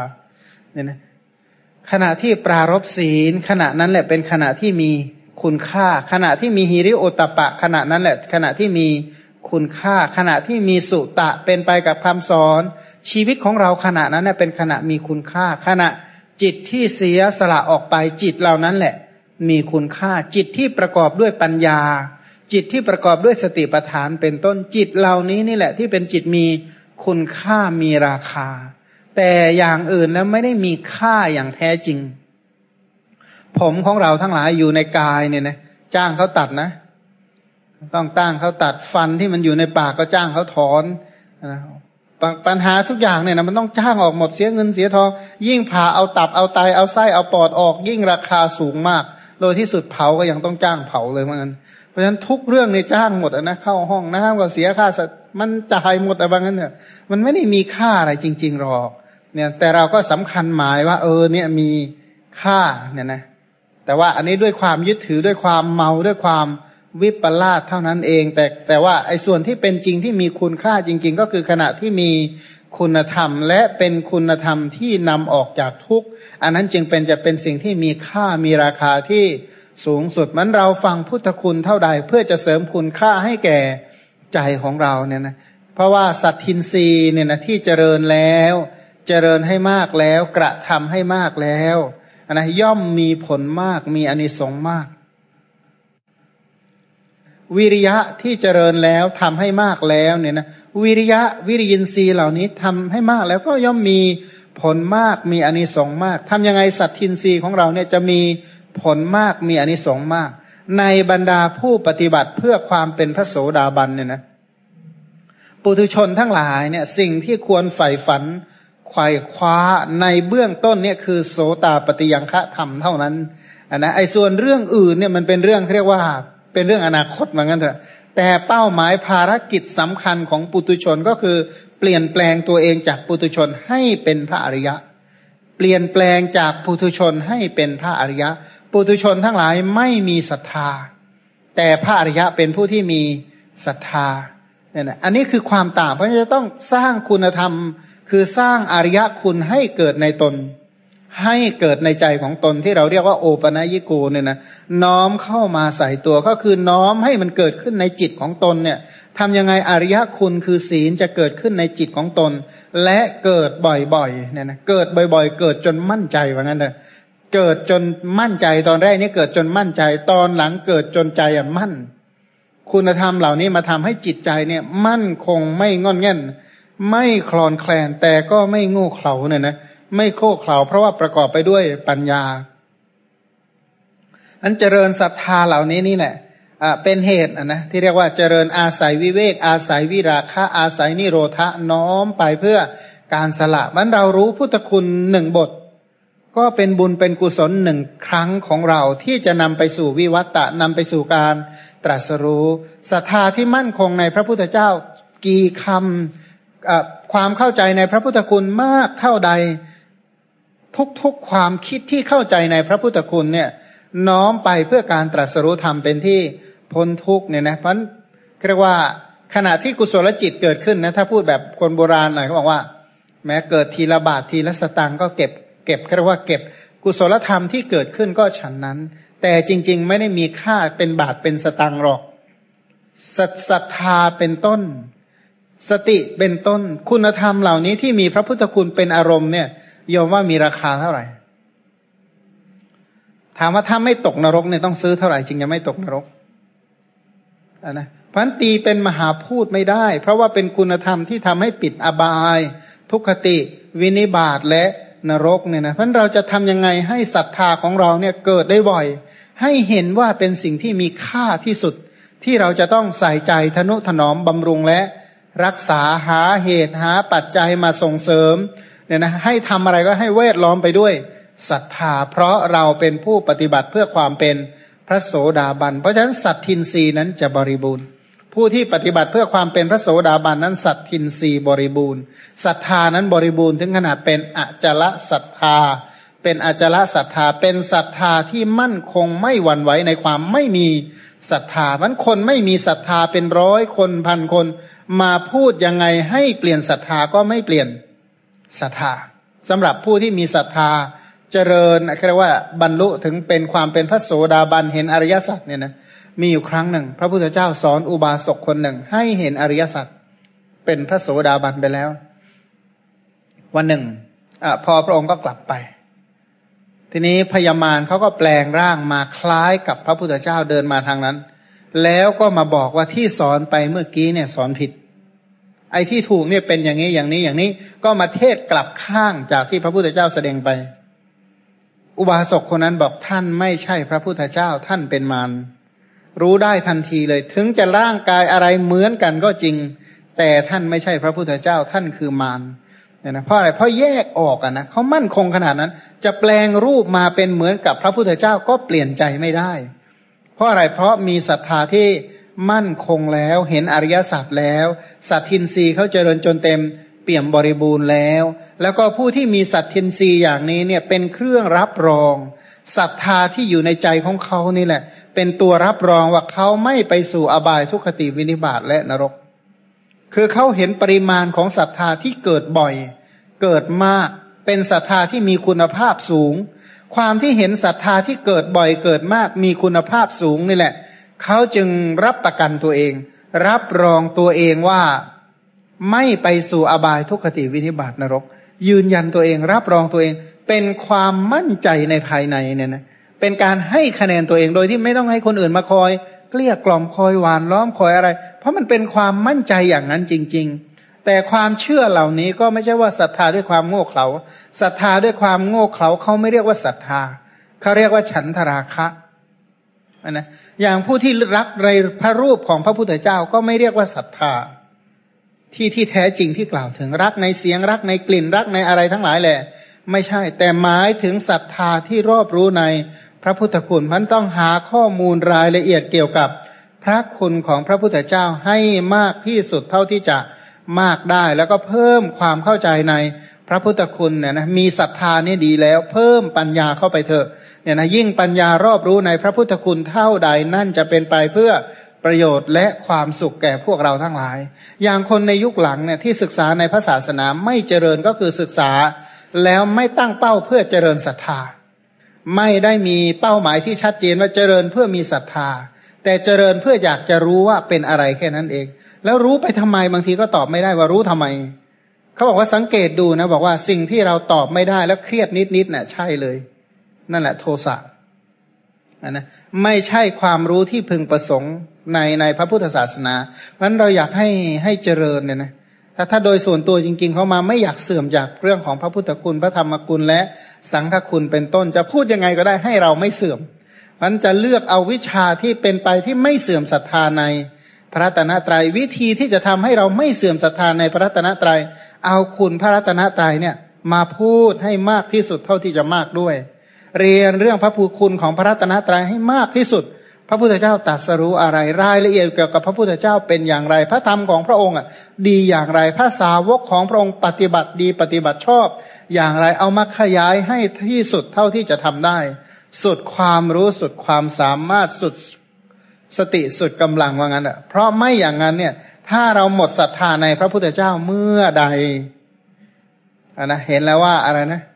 Speaker 1: เนี่ยนะขณะที่ปรารบศีล ขณะนั้นแหละเป็นขณะที่มีคุณค่า ขณะที่มีฮิริโอตปะ ขณะนั้นแหละ ขณะที่มีคุณค่า ขณะที่มีสุตะเป็นไปกับคำสอน ชีวิตของเราขณะนั้นเป็นขณะมีคุณค่า ขณะ จิตที่เสียสละออกไปจิตเหล่านั้นแหละ มีคุณค่าจิตที่ประกอบด้วยปัญญา จิตที่ประกอบด้วยสติปัฏฐานเป็นต้นจิตเหล่านี้นี่แหละ ที่เป็นจิตมีคุณค่ามีราคา แต่อย่างอื่นแล้วไม่ได้มีค่าอย่างแท้จริง ผมของเราทั้งหลายอยู่ในกายเนี่ยนะจ้างเขาตัดนะ ต้องตั้งเขาตัดฟันที่มันอยู่ในปากก็จ้างเขาถอนนะ ปัญหาทุกอย่างเนี่ยนะมันต้องจ้างออกหมดเสียเงินเสียทอง ยิ่งผ่าเอาตับเอาไตเอาไส้เอาปอดออก ยิ่งราคาสูงมาก โดยที่สุดเผาก็ยังต้องจ้างเผาเลยเหมือนกันเพราะฉะนั้นทุกเรื่องในจ้างหมดนะเข้าห้องน้ำก็เสียค่ามันจ่ายหมดอะไรบางนั้นเนี่ยมันไม่ได้มีค่าอะไรจริง ๆหรอก เนี่ย แต่เราก็สำคัญหมายว่า เออ เนี่ยมีค่าเนี่ยนะ แต่ว่าอันนี้ด้วยความยึดถือด้วยความเมาด้วยความ วิปลาสเท่านั้นเอง แต่แต่ว่าไอ้ส่วนที่เป็นจริงที่มีคุณค่าจริง ๆ ก็คือขณะที่มีคุณธรรม และเป็นคุณธรรมที่นำออกจากทุกข์อันนั้นจึงเป็นจะเป็นสิ่งที่มีค่ามีราคาที่สูงสุดมันเราฟังพุทธคุณเท่าใดเพื่อจะเสริมคุณค่าให้แก่ใจของเราเนี่ยนะเพราะว่าสัตทินรีเนี่ยนะที่เจริญแล้ว เจริญให้มากแล้ว กระทำให้มากแล้วนะย่อมมีผลมากมีอนิสงส์มาก วิริยะที่เจริญแล้วทำให้มากแล้วเนี่ยนะวิริยะวิริยินทรีย์เหล่านี้ทำให้มากแล้วก็ย่อมมีผลมากมีอนิสงส์มากทำยังไงสัตทินทรีย์ของเราเนี่ยจะมีผลมากมีอนิสงส์มาก ในบรรดาผู้ปฏิบัติเพื่อความเป็นพระโสดาบันเนี่ยนะปุถุชนทั้งหลายเนี่ยสิ่งที่ควรใฝ่ฝันไขว่คว้าในเบื้องต้นเนี่ยคือโสตาปฏิยังฆะธรรมเท่านั้นอันนะไอ้ส่วนเรื่องอื่นเนี่ยมันเป็นเรื่องเรียกว่า เป็นเรื่องอนาคตเหมือนกันเถอะแต่เป้าหมายภารกิจสำคัญของปุตุชนก็คือเปลี่ยนแปลงตัวเองจากปุตุชนให้เป็นพระอริยะ เปลี่ยนแปลงจากปุตุชนให้เป็นพระอริยะ ปุตุชนทั้งหลายไม่มีศรัทธา แต่พระอริยะเป็นผู้ที่มีศรัทธาเนี่ยนะอันนี้คือความต่างเพราะจะต้องสร้างคุณธรรม คือสร้างอริยะคุณให้เกิดในตน ให้เกิดในใจของตนที่เราเรียกว่าโอปนัยิกูเนี่ยนะน้อมเข้ามาใส่ตัวก็คือน้อมให้มันเกิดขึ้นในจิตของตนเนี่ยทำยังไงอริยคุณคือศีลจะเกิดขึ้นในจิตของตน และเกิดบ่อยๆเนี่ยนะเกิดบ่อย ๆ เกิดจนมั่นใจว่างั้นเถอะเกิดจนมั่นใจตอนแรกนี่เกิดจนมั่นใจตอนหลังเกิดจนใจอะมั่น คุณธรรมเหล่านี้มาทำให้จิตใจเนี่ย มั่นคงไม่งอนแง่น ไม่คลอนแคลนแต่ก็ไม่โง่เขลาเนี่ยนะ ไม่โค้เข่าเพราะว่าประกอบไปด้วยปัญญา อันเจริญศรัทธาเหล่านี้นี่แหละเป็นเหตุนะที่เรียกว่าเจริญอาศัยวิเวก อาศัยวิราคะอาศัยนิโรธะน้อมไปเพื่อการสละมันเรารู้พุทธคุณหนึ่งบท ก็เป็นบุญเป็นกุศลหนึ่งครั้งของเราที่จะนำไปสู่วิวัตตะนำไปสู่การตรัสรู้ศรัทธาที่มั่นคงในพระพุทธเจ้ากี่คำความเข้าใจในพระพุทธคุณมากเท่าใด ทุกๆความคิดที่เข้าใจในพระพุทธคุณเนี่ย น้อมไปเพื่อการตรัสรู้ธรรมเป็นที่พ้นทุกเนี่ยนะเพราะเรียกว่าขณะที่กุศลจิตเกิดขึ้นนะถ้าพูดแบบคนโบราณหน่อยเขาบอกว่า แม้เกิดทีละบาททีละสตางก็เก็บ เก็บเรียกว่าเก็บกุศลธรรมที่เกิดขึ้นก็ฉันนั้น แต่จริง ๆ ไม่ได้มีค่าเป็นบาทเป็นสตางหรอกศรัทธาเป็นต้น สติเป็นต้น คุณธรรมเหล่านี้ที่มีพระพุทธคุณเป็นอารมณ์เนี่ย ยอมว่ามีราคาเท่าไหร่ ถามว่าถ้าไม่ตกนรกเนี่ยต้องซื้อเท่าไหร่จึงจะไม่ตกนรกนะพันตีเป็นมหาพูดไม่ได้ เพราะว่าเป็นคุณธรรมที่ทำให้ปิดอบาย ทุกขติ วินิบาตและนรกเนี่ยนะเพราะเราจะทำยังไงให้ศรัทธาของเราเนี่ยเกิดได้บ่อย ให้เห็นว่าเป็นสิ่งที่มีค่าที่สุด ที่เราจะต้องใส่ใจทนุถนอมบำรุงและ รักษาหาเหตุหาปัจจัยมาส่งเสริม เนี่ยนะให้ทำอะไรก็ให้เวทล้อมไปด้วยศรัทธา เพราะเราเป็นผู้ปฏิบัติเพื่อความเป็นพระโสดาบัน เพราะฉะนั้นสัตทินรีนั้นจะบริบูรณ์ ผู้ที่ปฏิบัติเพื่อความเป็นพระโสดาบันนั้นสัตทินรีบริบูรณ์ศรัทธานั้นบริบูรณ์ถึงขนาดเป็นอจละศรัทธา เป็นอจละศรัทธา เป็นศรัทธาที่มั่นคงไม่หวั่นไหวในความไม่มีศรัทธามันคนไม่มีศรัทธาเป็นร้อยคนพันคน มาพูดยังไงให้เปลี่ยนศรัทธาก็ไม่เปลี่ยน ศรัทธาสำหรับผู้ที่มีศรัทธาเจริญเรียกว่าบรรลุถึงเป็นความเป็นพระโสดาบันเห็นอริยสัจเนี่ยนะมีอยู่ครั้งหนึ่ง พระพุทธเจ้าสอนอุบาสกคนหนึ่ง ให้เห็นอริยสัจเป็นพระโสดาบันไปแล้ว วันหนึ่งอพอพระองค์ก็กลับไป ทีนี้พญามารเขาก็แปลงร่างมาคล้ายกับพระพุทธเจ้าเดินมาทางนั้น แล้วก็มาบอกว่าที่สอนไปเมื่อกี้เนี่ยสอนผิด ไอ้ที่ถูกเนี่ยเป็นอย่างนี้อย่างนี้อย่างนี้ ก็มาเทศกลับข้างจากที่พระพุทธเจ้าแสดงไป อุบาสกคนนั้นบอกท่านไม่ใช่พระพุทธเจ้าท่านเป็นมารรู้ได้ทันทีเลย ถึงจะร่างกายอะไรเหมือนกันก็จริง แต่ท่านไม่ใช่พระพุทธเจ้าท่านคือมารเนี่ยนะเพราะอะไรเพราะแยกออกอะนะเขามั่นคงขนาดนั้น จะแปลงรูปมาเป็นเหมือนกับพระพุทธเจ้าก็เปลี่ยนใจไม่ได้ เพราะอะไรเพราะมีศรัทธาที่ มั่นคงแล้ว เห็นอริยสัจแล้วสัตทินรีเขาเจริญจนเต็มเปี่ยมบริบูรณ์แล้ว แล้วก็ผู้ที่มีสัตทินรีอย่างนี้เนี่ยเป็นเครื่องรับรองศรัทธาที่อยู่ในใจของเขานี่แหละ เป็นตัวรับรองว่าเขาไม่ไปสู่อบายทุกขติวินิบาตและนรก คือเขาเห็นปริมาณของศรัทธาที่เกิดบ่อย เกิดมาก เป็นศรัทธาที่มีคุณภาพสูง ความที่เห็นศรัทธาที่เกิดบ่อยเกิดมากมีคุณภาพสูงนี่แหละ เขาจึงรับประกันตัวเอง รับรองตัวเองว่าไม่ไปสู่อบายทุกขติวินิบาตนรก ยืนยันตัวเอง รับรองตัวเอง เป็นความมั่นใจในภายในเนี่ยนะเป็นการให้คะแนนตัวเองโดยที่ไม่ต้องให้คนอื่นมาคอยเกลี้ยกล่อมคอยหวานล้อมคอยอะไร เพราะมันเป็นความมั่นใจอย่างนั้นจริง ๆ แต่ความเชื่อเหล่านี้ก็ไม่ใช่ว่าศรัทธาด้วยความโง่เขลาศรัทธาด้วยความโง่เขลาเขาไม่เรียกว่าศรัทธาเขาเรียกว่าฉันทราคะนะ อย่างผู้ที่รักในพระรูปของพระพุทธเจ้าก็ไม่เรียกว่าศรัทธา ที่ที่แท้จริงที่กล่าวถึงรักในเสียงรักในกลิ่นรักในอะไรทั้งหลายแหละ ไม่ใช่ แต่หมายถึงศรัทธาที่รอบรู้ในพระพุทธคุณมันต้องหาข้อมูลรายละเอียดเกี่ยวกับพระคุณของพระพุทธเจ้าให้มากที่สุดเท่าที่จะมากได้ แล้วก็เพิ่มความเข้าใจในพระพุทธคุณเนี่ยนะมีศรัทธานี่ดีแล้ว เพิ่มปัญญาเข้าไปเถอะ เนี่ยนะยิ่งปัญญารอบรู้ในพระพุทธคุณเท่าใดนั่นจะเป็นไปเพื่อประโยชน์และความสุขแก่พวกเราทั้งหลาย อย่างคนในยุคหลังเนี่ยที่ศึกษาในพระศาสนาไม่เจริญก็คือศึกษา แล้วไม่ตั้งเป้าเพื่อเจริญศรัทธา ไม่ได้มีเป้าหมายที่ชัดเจนว่าเจริญเพื่อมีศรัทธา แต่เจริญเพื่ออยากจะรู้ว่าเป็นอะไรแค่นั้นเอง แล้วรู้ไปทำไมบางทีก็ตอบไม่ได้ว่ารู้ทำไม เขาบอกว่าสังเกตดูนะบอกว่าสิ่งที่เราตอบไม่ได้แล้วเครียดนิดๆเนะ่ะใช่เลย นั่นแหละโทสะนะไม่ใช่ความรู้ที่พึงประสงค์ในในพระพุทธศาสนาเพราะนั้นเราอยากให้ให้เจริญเนี่ยนะถ้าถ้าโดยส่วนตัวจริง ๆ เขามาไม่อยากเสื่อมจากเรื่องของพระพุทธคุณพระธรรมคุณและสังฆคุณเป็นต้น จะพูดยังไงก็ได้ให้เราไม่เสื่อมมันจะเลือกเอาวิชาที่เป็นไปที่ไม่เสื่อมศรัทธาในพระตนะตรยัยวิธีที่จะทำให้เราไม่เสื่อมศรัทธาในพระตนะตรยัยเอาคุณพระรัตนะตรัยเนี่ย มาพูดให้มากที่สุดเท่าที่จะมากด้วย เรียนเรื่องพระภูคุณของพระรัตนตรัยให้มากที่สุด พระพุทธเจ้าตรัสรู้อะไรรายละเอียดเกี่ยวกับพระพุทธเจ้าเป็นอย่างไรพระธรรมของพระองค์ดีอย่างไรพระสาวกของพระองค์ปฏิบัติดีปฏิบัติชอบ อย่างไรเอามาขยายให้ที่สุดเท่าที่จะทำได้ สุดความรู้สุดความสามารถสุดสติสุดกำลังว่างั้นอะ เพราะไม่อย่างนั้นเนี่ย ถ้าเราหมดศรัทธาในพระพุทธเจ้าเมื่อใดอะนะเห็นแล้วว่าอะไรนะเ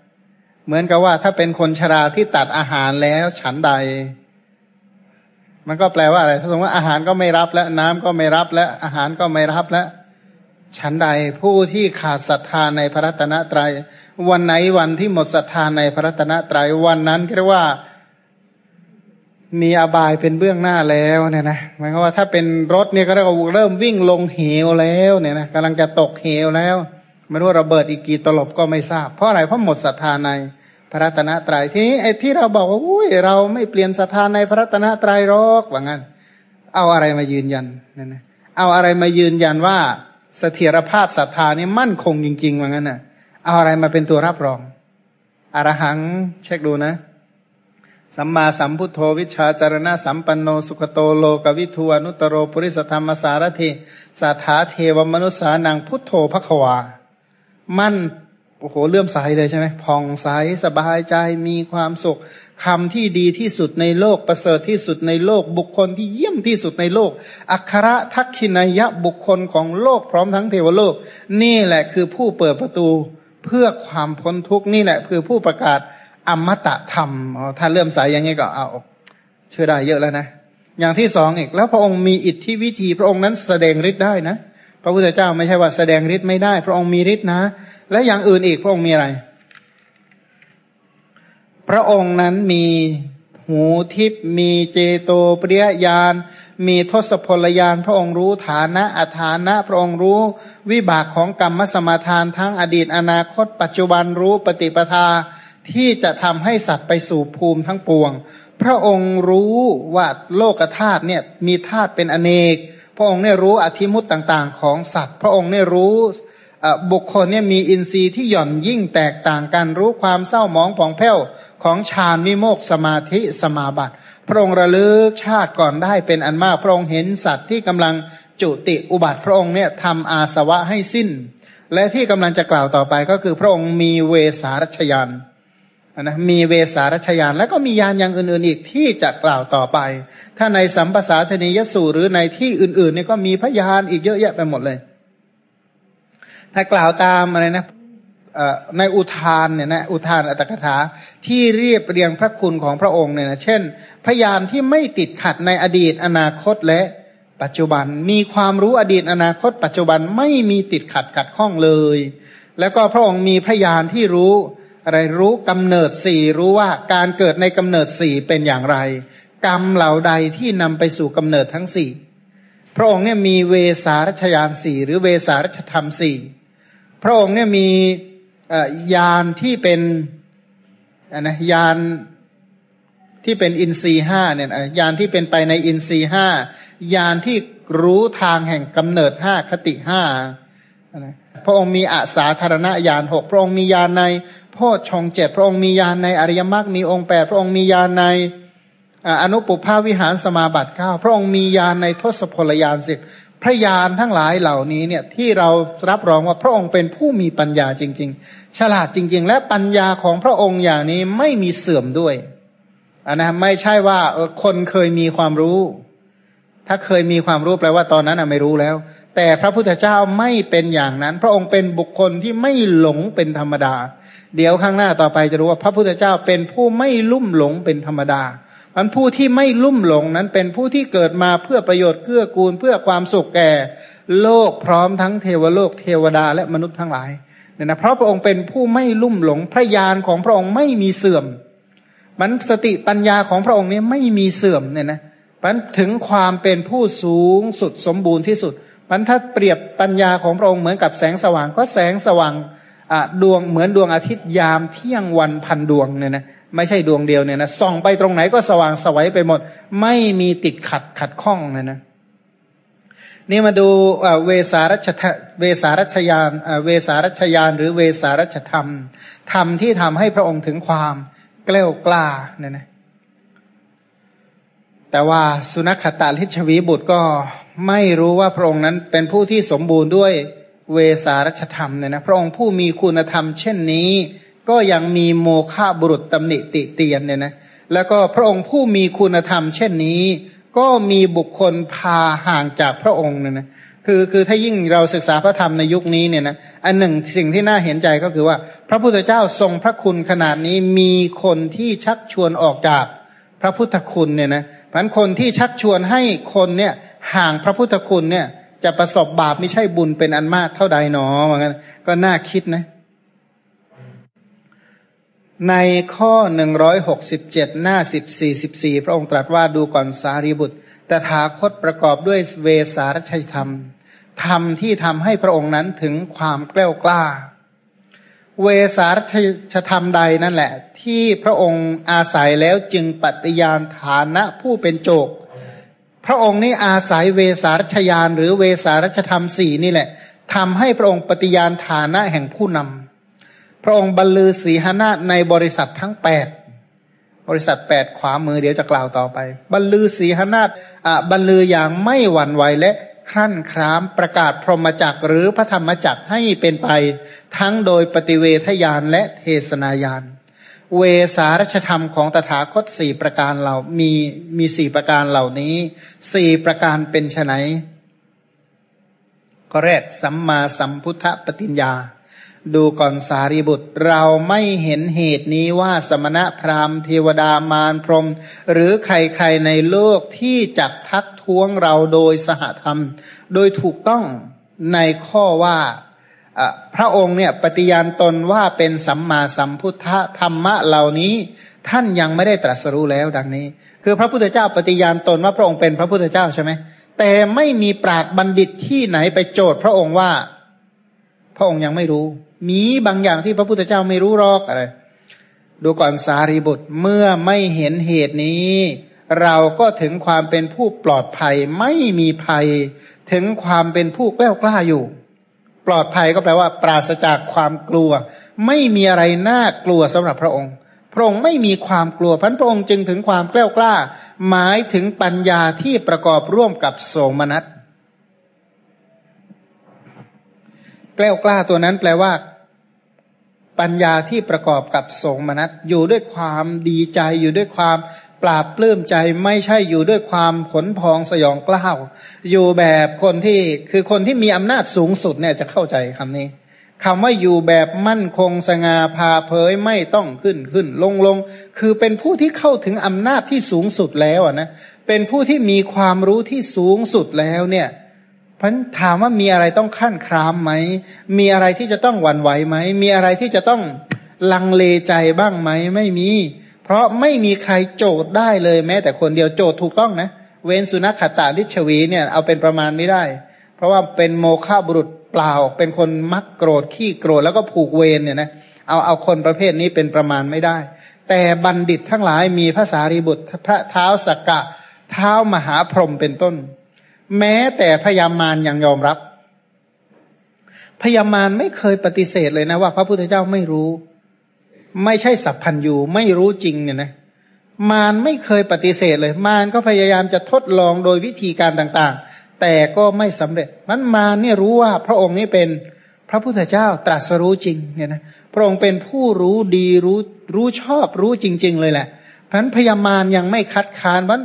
Speaker 1: เหมือนกับว่าถ้าเป็นคนชราที่ตัดอาหารแล้วฉันใด มันก็แปลว่าอะไร ถ้าสมมติว่าอาหารก็ไม่รับแล้วน้ำก็ไม่รับแล้วอาหารก็ไม่รับแล้วฉันใดผู้ที่ขาดศรัทธาในพระรัตนตรยัย วันไหนวันที่หมดศรัทธาในพระรัตนตรยัยวันนั้นเรียกว่ามีอบายเป็นเบื้องหน้าแล้วเนี่ยนะหมายความว่าถ้าเป็นรถเนี่ยก็เริ่มวิ่งลงเหวแล้วเนี่ยนะกำลังจะตกเหวแล้ว ไม่รู้ระเบิดอีกกี่ตลบก็ไม่ทราบ เพราะอะไรเพราะหมดศรัทธาใน พระรัตนตรยัยทีนี้ไอ้ที่เราบอกว่าอุ้ยเราไม่เปลี่ยนศรัทธาในพระรัตนตรัยหรอกว่างั้น เอาอะไรมายืนยันนั่นนะเอาอะไรมายืนยันว่าเสถียรภาพศรัทธานี่มั่นคงจริงๆว่างั้นน่ะ เอาอะไรมาเป็นตัวรับรองอรหังเช็คดูนะสัมมาสัมพุทโธวิชาจารณะสัมปันโนสุขโตโลกวิทูอนุตโรปุริสธรรมสารถิสัทธาเทวมนุษสานังพุทโธพระควา มั่น โอ้โหเลื่อมใสเลยใช่ไหมผ่องใสสบายใจมีความสุขคำที่ดีที่สุดในโลกประเสริฐที่สุดในโลกบุคคลที่เยี่ยมที่สุดในโลก อัครทักขินายะบุคคลของโลกพร้อมทั้งเทวโลก นี่แหละคือผู้เปิดประตูเพื่อความพ้นทุกข์นี่แหละ คือผู้ประกาศอมตะธรรมถ้าเลื่อมใสอย่างนี้ก็เอาเชื่อได้เยอะแล้วนะ อย่างที่สองอีกแล้วพระองค์มีอิทธิวิธีพระองค์นั้นแสดงฤทธิ์ได้นะ พระพุทธเจ้าไม่ใช่ว่าแสดงฤทธิ์ไม่ได้ พระองค์มีฤทธิ์นะ และอย่างอื่นอีกพระองค์มีอะไร พระองค์นั้นมีหูทิพมีเจโตปริยญาณมีทศพลญาณพระองค์รู้ฐานะอัฐานะพระองค์รู้ วิบากของกรรมสมาทานทั้งอดีตอนาคต ปัจจุบันรู้ปฏิปทาที่จะทำให้สัตว์ไปสู่ภูมิทั้งปวง พระองค์รู้ว่าโลกธาตุเนี่ยมีธาตุเป็นอเนก พระองค์เนี่ยรู้อธิมุตต่างๆ ของสัตว์ พระองค์เนี่ยรู้ บุคคลเนี่ยมีอินทรีย์ที่หย่อนยิ่งแตกต่างกันรู้ความเศร้าหมองผ่องแผ้วของฌานวิโมกสมาธิสมาบัติ พระองค์ระลึกชาติก่อนได้เป็นอันมากพระองค์เห็นสัตว์ที่กำลังจุติอุบัติพระองค์เนี่ยทำอาสวะให้สิ้น และที่กำลังจะกล่าวต่อไปก็คือพระองค์มีเวสารัชยานนะมีเวสารัชยาน แล้วก็มียานอย่างอื่น ๆ อีกที่จะกล่าวต่อไป ถ้าในสัมปสาธนิยสูหรือในที่อื่นๆนี่ยก็มีพยานอีกเยอะแยะไปหมดเลย ถ้ากล่าวตามอะไรนะในอุทานเนี่ยนะอุทานอัตถกถาที่เรียบเรียงพระคุณของพระองค์เนี่ยนะเช่น พยานที่ไม่ติดขัดในอดีตอนาคตและปัจจุบันมีความรู้อดีตอนาคต ปัจจุบันไม่มีติดขัดขัดข้องเลย แล้วก็พระองค์มีพยานที่รู้อะไรรู้กำเนิดสี่รู้ว่าการเกิดในกำเนิดสี่เป็นอย่างไร กรรมเหล่าใดที่นำไปสู่กำเนิดทั้งสี่พระองค์เนี่ยมีเวสารัชยานสี่หรือเวสารัชธรรมสี่ พระองค์เนี่ยมียานที่เป็นนะยานที่เป็นอินทรีห้าเนี่ยยานที่เป็นไปในอินทรีห้ายานที่รู้ทางแห่งกำเนิดห้าคติห้าพระองค์มีอาสาธารณญาณหกพระองค์มีญาณในพชฌงเจ็ดพระองค์มีญาณในอริยมรรคมีองค์แปดพระองค์มีญาณในอนุปุภาวิหารสมาบัติเก้าพระองค์มีญาณในทศพลญาณสิบ พระญาณทั้งหลายเหล่านี้เนี่ยที่เรารับรองว่าพระองค์เป็นผู้มีปัญญาจริง ๆ ฉลาดจริง ๆ และปัญญาของพระองค์อย่างนี้ไม่มีเสื่อมด้วยอันนะไม่ใช่ว่าคนเคยมีความรู้ ถ้าเคยมีความรู้แปลว่าตอนนั้นไม่รู้แล้ว แต่พระพุทธเจ้าไม่เป็นอย่างนั้น พระองค์เป็นบุคคลที่ไม่หลงเป็นธรรมดา เดี๋ยวข้างหน้าต่อไปจะรู้ว่าพระพุทธเจ้าเป็นผู้ไม่ลุ่มหลงเป็นธรรมดา มันผู้ที่ไม่ลุ่มหลงนั้นเป็นผู้ที่เกิดมาเพื่อประโยชน์เกื้อกูลเพื่อความสุขแก่ โลกพร้อมทั้งเทวโลกเทวดาและมนุษย์ทั้งหลายเนี่ยนะเพราะพระองค์เป็นผู้ไม่ลุ่มหลงพระญาณของพระองค์ไม่มีเสื่อม มันสติปัญญาของพระองค์นี้ไม่มีเสื่อมเนี่ยนะมันถึงความเป็นผู้สูงสุดสมบูรณ์ที่สุดมันถ้าเปรียบปัญญาของพระองค์เหมือนกับแสงสว่างก็แสงสว่างดวงเหมือนดวงอาทิตย์ยามเที่ยงวันพันดวงเนี่ยนะ ไม่ใช่ดวงเดียวเนี่ยนะส่องไปตรงไหนก็สว่างสวัยไปหมด ไม่มีติดขัดขัดข้องเลยนะนี่มาดูเวสารัชเวสารัชยานเวสารัชยาน หรือเวสารัชธรรมธรรมที่ทำให้พระองค์ถึงความกล้ากล้าเนี่ยนะแต่ว่าสุนัขตาลิชวีบุตรก็ไม่รู้ว่าพระองค์นั้นเป็นผู้ที่สมบูรณ์ด้วยเวสารัชธรรมเนี่ยนะพระองค์ผู้มีคุณธรรมเช่นนี้ ก็ยังมีโมฆะบุรุษตำหนิติเตียนเนี่ยนะแล้วก็พระองค์ผู้มีคุณธรรม เช่นนี้ ก็มีบุคคลพาห่างจากพระองค์เนี่ยนะคือคือถ้ายิ่งเราศึกษาพระธรรมในยุคนี้เนี่ยนะอันหนึ่งสิ่งที่น่าเห็นใจก็คือว่า พระพุทธเจ้าทรงพระคุณขนาดนี้มีคนที่ชักชวนออกจากพระพุทธคุณเนี่ยนะเพราะคนที่ชักชวนให้คนเนี่ยห่างพระพุทธคุณเนี่ยจะประสบบาปไม่ใช่บุญเป็นอันมากเท่าใดหนอเหมือนกันก็น่าคิดนะ ในข้อหนึ่งร้อยหกสิบเจ็ดหน้าสิบสี่สิบสี่พระองค์ตรัสว่าดูก่อนสารีบุตร แต่ถาคตประกอบด้วยเวสารชัยธรรม ธรรมที่ทำให้พระองค์นั้นถึงความกล้วกล้า เวสารชธรรมใดนั่นแหละ ที่พระองค์อาศัยแล้วจึงปฏิญาณฐานะผู้เป็นโจก พระองค์นี้อาศัยเวสารชยานหรือเวสารชธรรมสี่นี่แหละทำให้พระองค์ปฏิญาณฐานะแห่งผู้นำ ระองค์บรรลือสีหนาในบริษัททั้งแปดบริษัทแปดขวามือเดี๋ยวจะกล่าวต่อไป บรรลือสีหนาบรรลืออย่างไม่หวั่นไหวและครั่นครามประกาศพรหมจักหรือพระธรรมจักให้เป็นไป ทั้งโดยปฏิเวทยานและเทศนายาน เวสารชธรรมของตถาคตสี่ประการเหล่ามีมีสี่ประการเหล่านี้สี่ประการเป็นไฉนก็แรกสัมมาสัมพุทธปฏิญญา ดูก่อนสารีบุตร เราไม่เห็นเหตุนี้ว่าสมณะพราหมณ์เทวดามารพรม หรือใครๆในโลกที่จักทักท้วงเราโดยสหธรรม โดยถูกต้องในข้อว่าพระองค์เนี่ยปฏิญาณตนว่าเป็นสัมมาสัมพุทธธรรมะเหล่านี้ ท่านยังไม่ได้ตรัสรู้แล้วดังนี้ คือพระพุทธเจ้าปฏิญาณตนว่าพระองค์เป็นพระพุทธเจ้าใช่ไหมแต่ไม่มีปราดบัณฑิตที่ไหนไปโจทย์พระองค์ว่า พระองค์ยังไม่รู้ มีบางอย่างที่พระพุทธเจ้าไม่รู้หรอกอะไร ดูก่อนสารีบุตรเมื่อไม่เห็นเหตุนี้ เราก็ถึงความเป็นผู้ปลอดภัยไม่มีภัย ถึงความเป็นผู้แกล้วกล้าอยู่ ปลอดภัยก็แปลว่า ปราศจากความกลัว ไม่มีอะไรน่ากลัวสำหรับพระองค์ พระองค์ไม่มีความกลัวพันพระองค์จึงถึงความแกล้วกล้า หมายถึงปัญญาที่ประกอบร่วมกับโสมนัส กล้วกล้าตัวนั้นแปลว่า ปัญญาที่ประกอบกับโสมนัสอยู่ด้วยความดีใจอยู่ด้วยความปราบปลื้มใจไม่ใช่อยู่ด้วยความขนพองสยองกล้าว อยู่แบบคนที่คือคนที่มีอำนาจสูงสุดเนี่ยจะเข้าใจคำนี้คำว่าอยู่แบบมั่นคงสง่าพาเผยไม่ต้องขึ้นขึ้นลงลงคือเป็นผู้ที่เข้าถึงอำนาจที่สูงสุดแล้วนะเป็นผู้ที่มีความรู้ที่สูงสุดแล้วเนี่ย พันถามว่ามีอะไรต้องขั้นครามไหม มีอะไรที่จะต้องหวั่นไหวไหม มีอะไรที่จะต้องลังเลใจบ้างไหม ไม่มี เพราะไม่มีใครโจทย์ได้เลยแม้ แต่คนเดียวโจทย์ถูกต้องนะ เวนสุนัขขตาลิชวีเนี่ยเอาเป็นประมาณไม่ได้ เพราะว่าเป็นโมฆะบุรุษเปล่า เป็นคนมักโกรธขี้โกรธแล้วก็ผูกเวรเนี่ยนะ เอาเอาคนประเภทนี้เป็นประมาณไม่ได้ แต่บัณฑิตทั้งหลายมีภาษารีบุตรพระเท้าสกกะ เท้ามหาพรหมเป็นต้น แม้แต่พยามารยังยอมรับ พยามารไม่เคยปฏิเสธเลยนะว่า พระพุทธเจ้าไม่รู้ ไม่ใช่สัพพันยูไม่รู้จริงเนี่ยนะ มารไม่เคยปฏิเสธเลย มารก็พยายามจะทดลองโดยวิธีการต่างๆ แต่ก็ไม่สำเร็จมันมาเนี่ยรู้ว่าพระองค์นี้เป็นพระพุทธเจ้าตรัสรู้จริงเนี่ยนะพระองค์เป็นผู้รู้ดีรู้รู้ชอบรู้จริง ๆ เลยแหละเพราะนั้นพยามารยังไม่คัดค้านวัน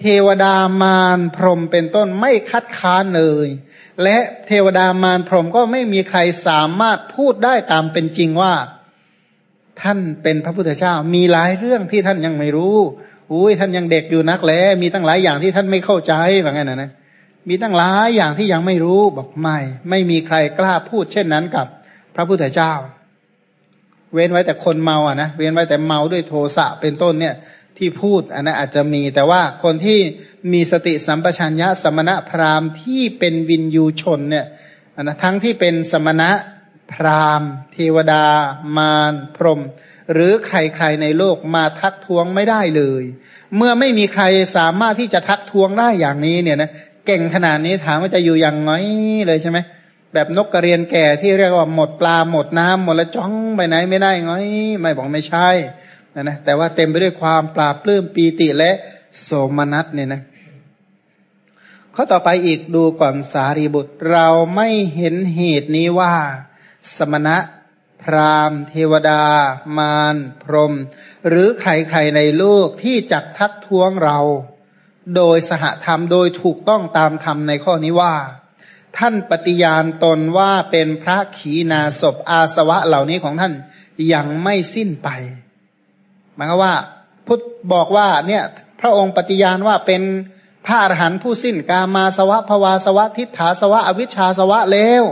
Speaker 1: เทวดามารพรมเป็นต้นไม่คัดค้านเลย และเทวดามารพรมก็ไม่มีใครสามารถพูดได้ตามเป็นจริงว่า ท่านเป็นพระพุทธเจ้า มีหลายเรื่องที่ท่านยังไม่รู้อุ้ยท่านยังเด็กอยู่นักแลมีตั้งหลายอย่างที่ท่านไม่เข้าใจแบบนั้นนะมีตั้งหลายอย่างที่ยังไม่รู้บอกไม่ ไม่มีใครกล้าพูดเช่นนั้นกับพระพุทธเจ้า เว้นไว้แต่คนเมาอะนะเว้นไว้แต่เมาด้วยโทสะเป็นต้นเนี่ย ที่พูดอันนั้นอาจจะมี แต่ว่าคนที่มีสติสัมปชัญญะสมณะพราหมณ์ที่เป็นวินยูชนเนี่ยนนะทั้งที่เป็นสมณะพราหมณ์ เทวดา มารพรหมหรือใครๆในโลกมาทักท้วงไม่ได้เลย เมื่อไม่มีใครสามารถที่จะทักท้วงได้อย่างนี้เนี่ยนะเก่งขนาดนี้ถามว่าจะอยู่อย่างน้อยเลยใช่ไหมแบบนกกระเรียนแก่ที่เรียกว่าหมดปลาหมดน้ำหมดละจ้องไปไหนไม่ได้ง้อย ไม่บอกไม่ใช่ นะนะแต่ว่าเต็มไปด้วยความปราบปลื้มปีติและโสมนัสเนี่ยนะข้อต่อไปอีกดูก่อนสารีบุตร เราไม่เห็นเหตุนี้ว่า สมณะ พราหมณ์ เทวดา มารพรหมหรือใครๆในโลกที่จักทักท้วงเรา โดยสหธรรมโดยถูกต้องตามธรรมในข้อนี้ว่า ท่านปฏิญาณตนว่าเป็นพระขีณาศพอาสวะเหล่านี้ของท่านยังไม่สิ้นไป มายความว่า พุทธบอกว่าเนี่ยพระองค์ปฏิญาณว่าเป็นพระอรหันต์ผู้สิ้นกามาสวะภวาสวะ ทิฏฐาสวะ อวิชชาสวะแล้ว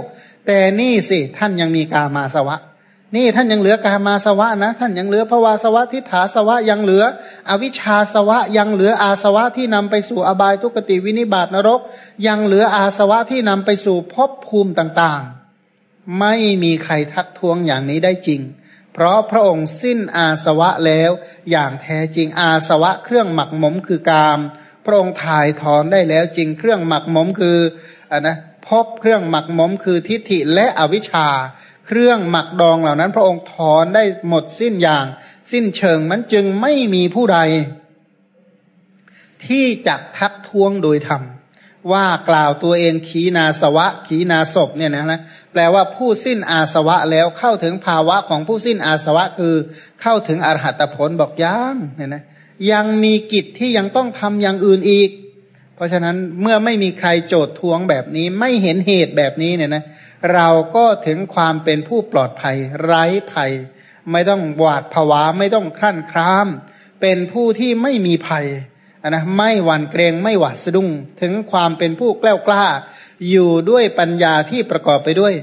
Speaker 1: แต่นี่สิท่านยังมีกามาสวะ นี่ท่านยังเหลือกามาสวะนะ ท่านยังเหลือภวาสวะ ทิฏฐาสวะยังเหลือ อวิชชาสวะ ยังเหลืออาสวะที่นำไปสู่อบายทุกติวินิบาตนรก ยังเหลืออาสวะที่นำไปสู่ภพภูมิต่างๆ ไม่มีใครทักท้วงอย่างนี้ได้จริง เพราะพระองค์สิ้นอาสวะแล้ว อย่างแท้จริงอาสวะเครื่องหมักหมมคือกาม พระองค์ถ่ายถอนได้แล้วจริงเครื่องหมักหมมคืออ่านะพบเครื่องหมักหมมคือทิฏฐิและอวิชชา เครื่องหมักดองเหล่านั้น พระองค์ถอนได้หมดสิ้นอย่าง สิ้นเชิงมันจึงไม่มีผู้ใด ที่จะทักท้วงโดยธรรม ว่ากล่าวตัวเองขีนาสวะ ขีนาศพเนี่ยนะนะแปลว่าผู้สิ้นอาสวะแล้วเข้าถึงภาวะของผู้สิ้นอาสวะคือเข้าถึงอรหัตผลบอกยังเนี่ยนะยังมีกิจที่ยังต้องทำอย่างอื่นอีก เพราะฉะนั้นเมื่อไม่มีใครโจทย์ทวงแบบนี้ไม่เห็นเหตุแบบนี้เนี่ยนะเราก็ถึงความเป็นผู้ปลอดภัย ไร้ภัย ไม่ต้องหวาดผวาไม่ต้องครั่นคราม เป็นผู้ที่ไม่มีภัย นะไม่หวั่นเกรงไม่หวาดสะดุ้งถึงความเป็นผู้กล้ากล้า อยู่ด้วยปัญญาที่ประกอบไปด้วย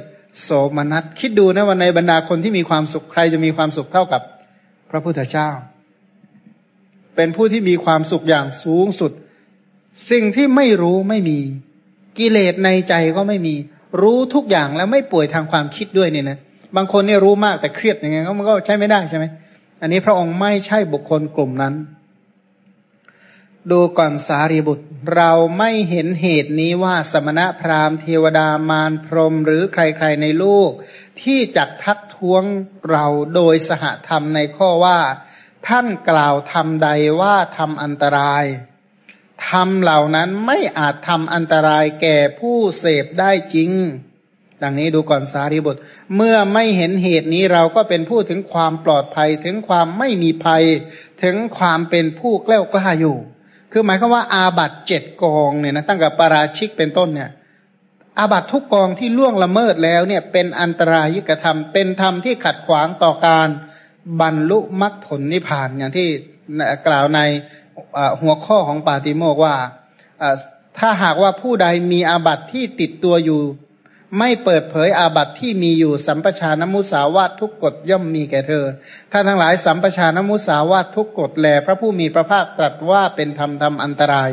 Speaker 1: โสมนัสคิดดูนะวันในบรรดาคนที่มีความสุขใครจะมีความสุขเท่ากับ พระพุทธเจ้า เป็นผู้ที่มีความสุขอย่างสูงสุด สิ่งที่ไม่รู้ไม่มี กิเลสในใจก็ไม่มี รู้ทุกอย่างแล้วไม่ป่วยทางความคิดด้วยเนี่ยนะบางคนเนี่ยรู้มากแต่เครียดอย่างเงี้ยมันก็ใช้ไม่ได้ใช่ไหมอันนี้พระองค์ไม่ใช่บุคคลกลุ่มนั้น ดูก่อนสารีบุตร เราไม่เห็นเหตุนี้ว่าสมณะพราหมณ์เทวดามารพรมหรือใครๆในโลก ที่จักทักท้วงเราโดยสหธรรมในข้อว่า ท่านกล่าวทำใดว่าทำอันตรายทำเหล่านั้นไม่อาจทำอันตรายแก่ผู้เสพได้จริง ดังนี้ดูก่อนสารีบุตร เมื่อไม่เห็นเหตุนี้เราก็เป็นผู้ถึงความปลอดภัยถึงความไม่มีภัย ถึงความเป็นผู้แกล้วกล้าอยู่ คือหมายความว่าอาบัตเจ็ดกองเนี่ยนะตั้งแต่ปราชิกเป็นต้นเนี่ย อาบัตทุกกองที่ล่วงละเมิดแล้วเนี่ย เป็นอันตรายิกธรรม เป็นธรรมที่ขัดขวางต่อการบรรลุมรรคผลนิพพานอย่างที่กล่าวในหัวข้อของปาติโมกว่าถ้าหากว่าผู้ใดมีอาบัตที่ติดตัวอยู่ ไม่เปิดเผยอาบัติที่มีอยู่สัมปชานมุสาวาตทุกกฎย่อมมีแก่เธอ ถ้าทั้งหลายสัมปชานมุสาวาตทุกกฎแล พระผู้มีพระภาคตรัสว่าเป็นธรรมธรรมอันตราย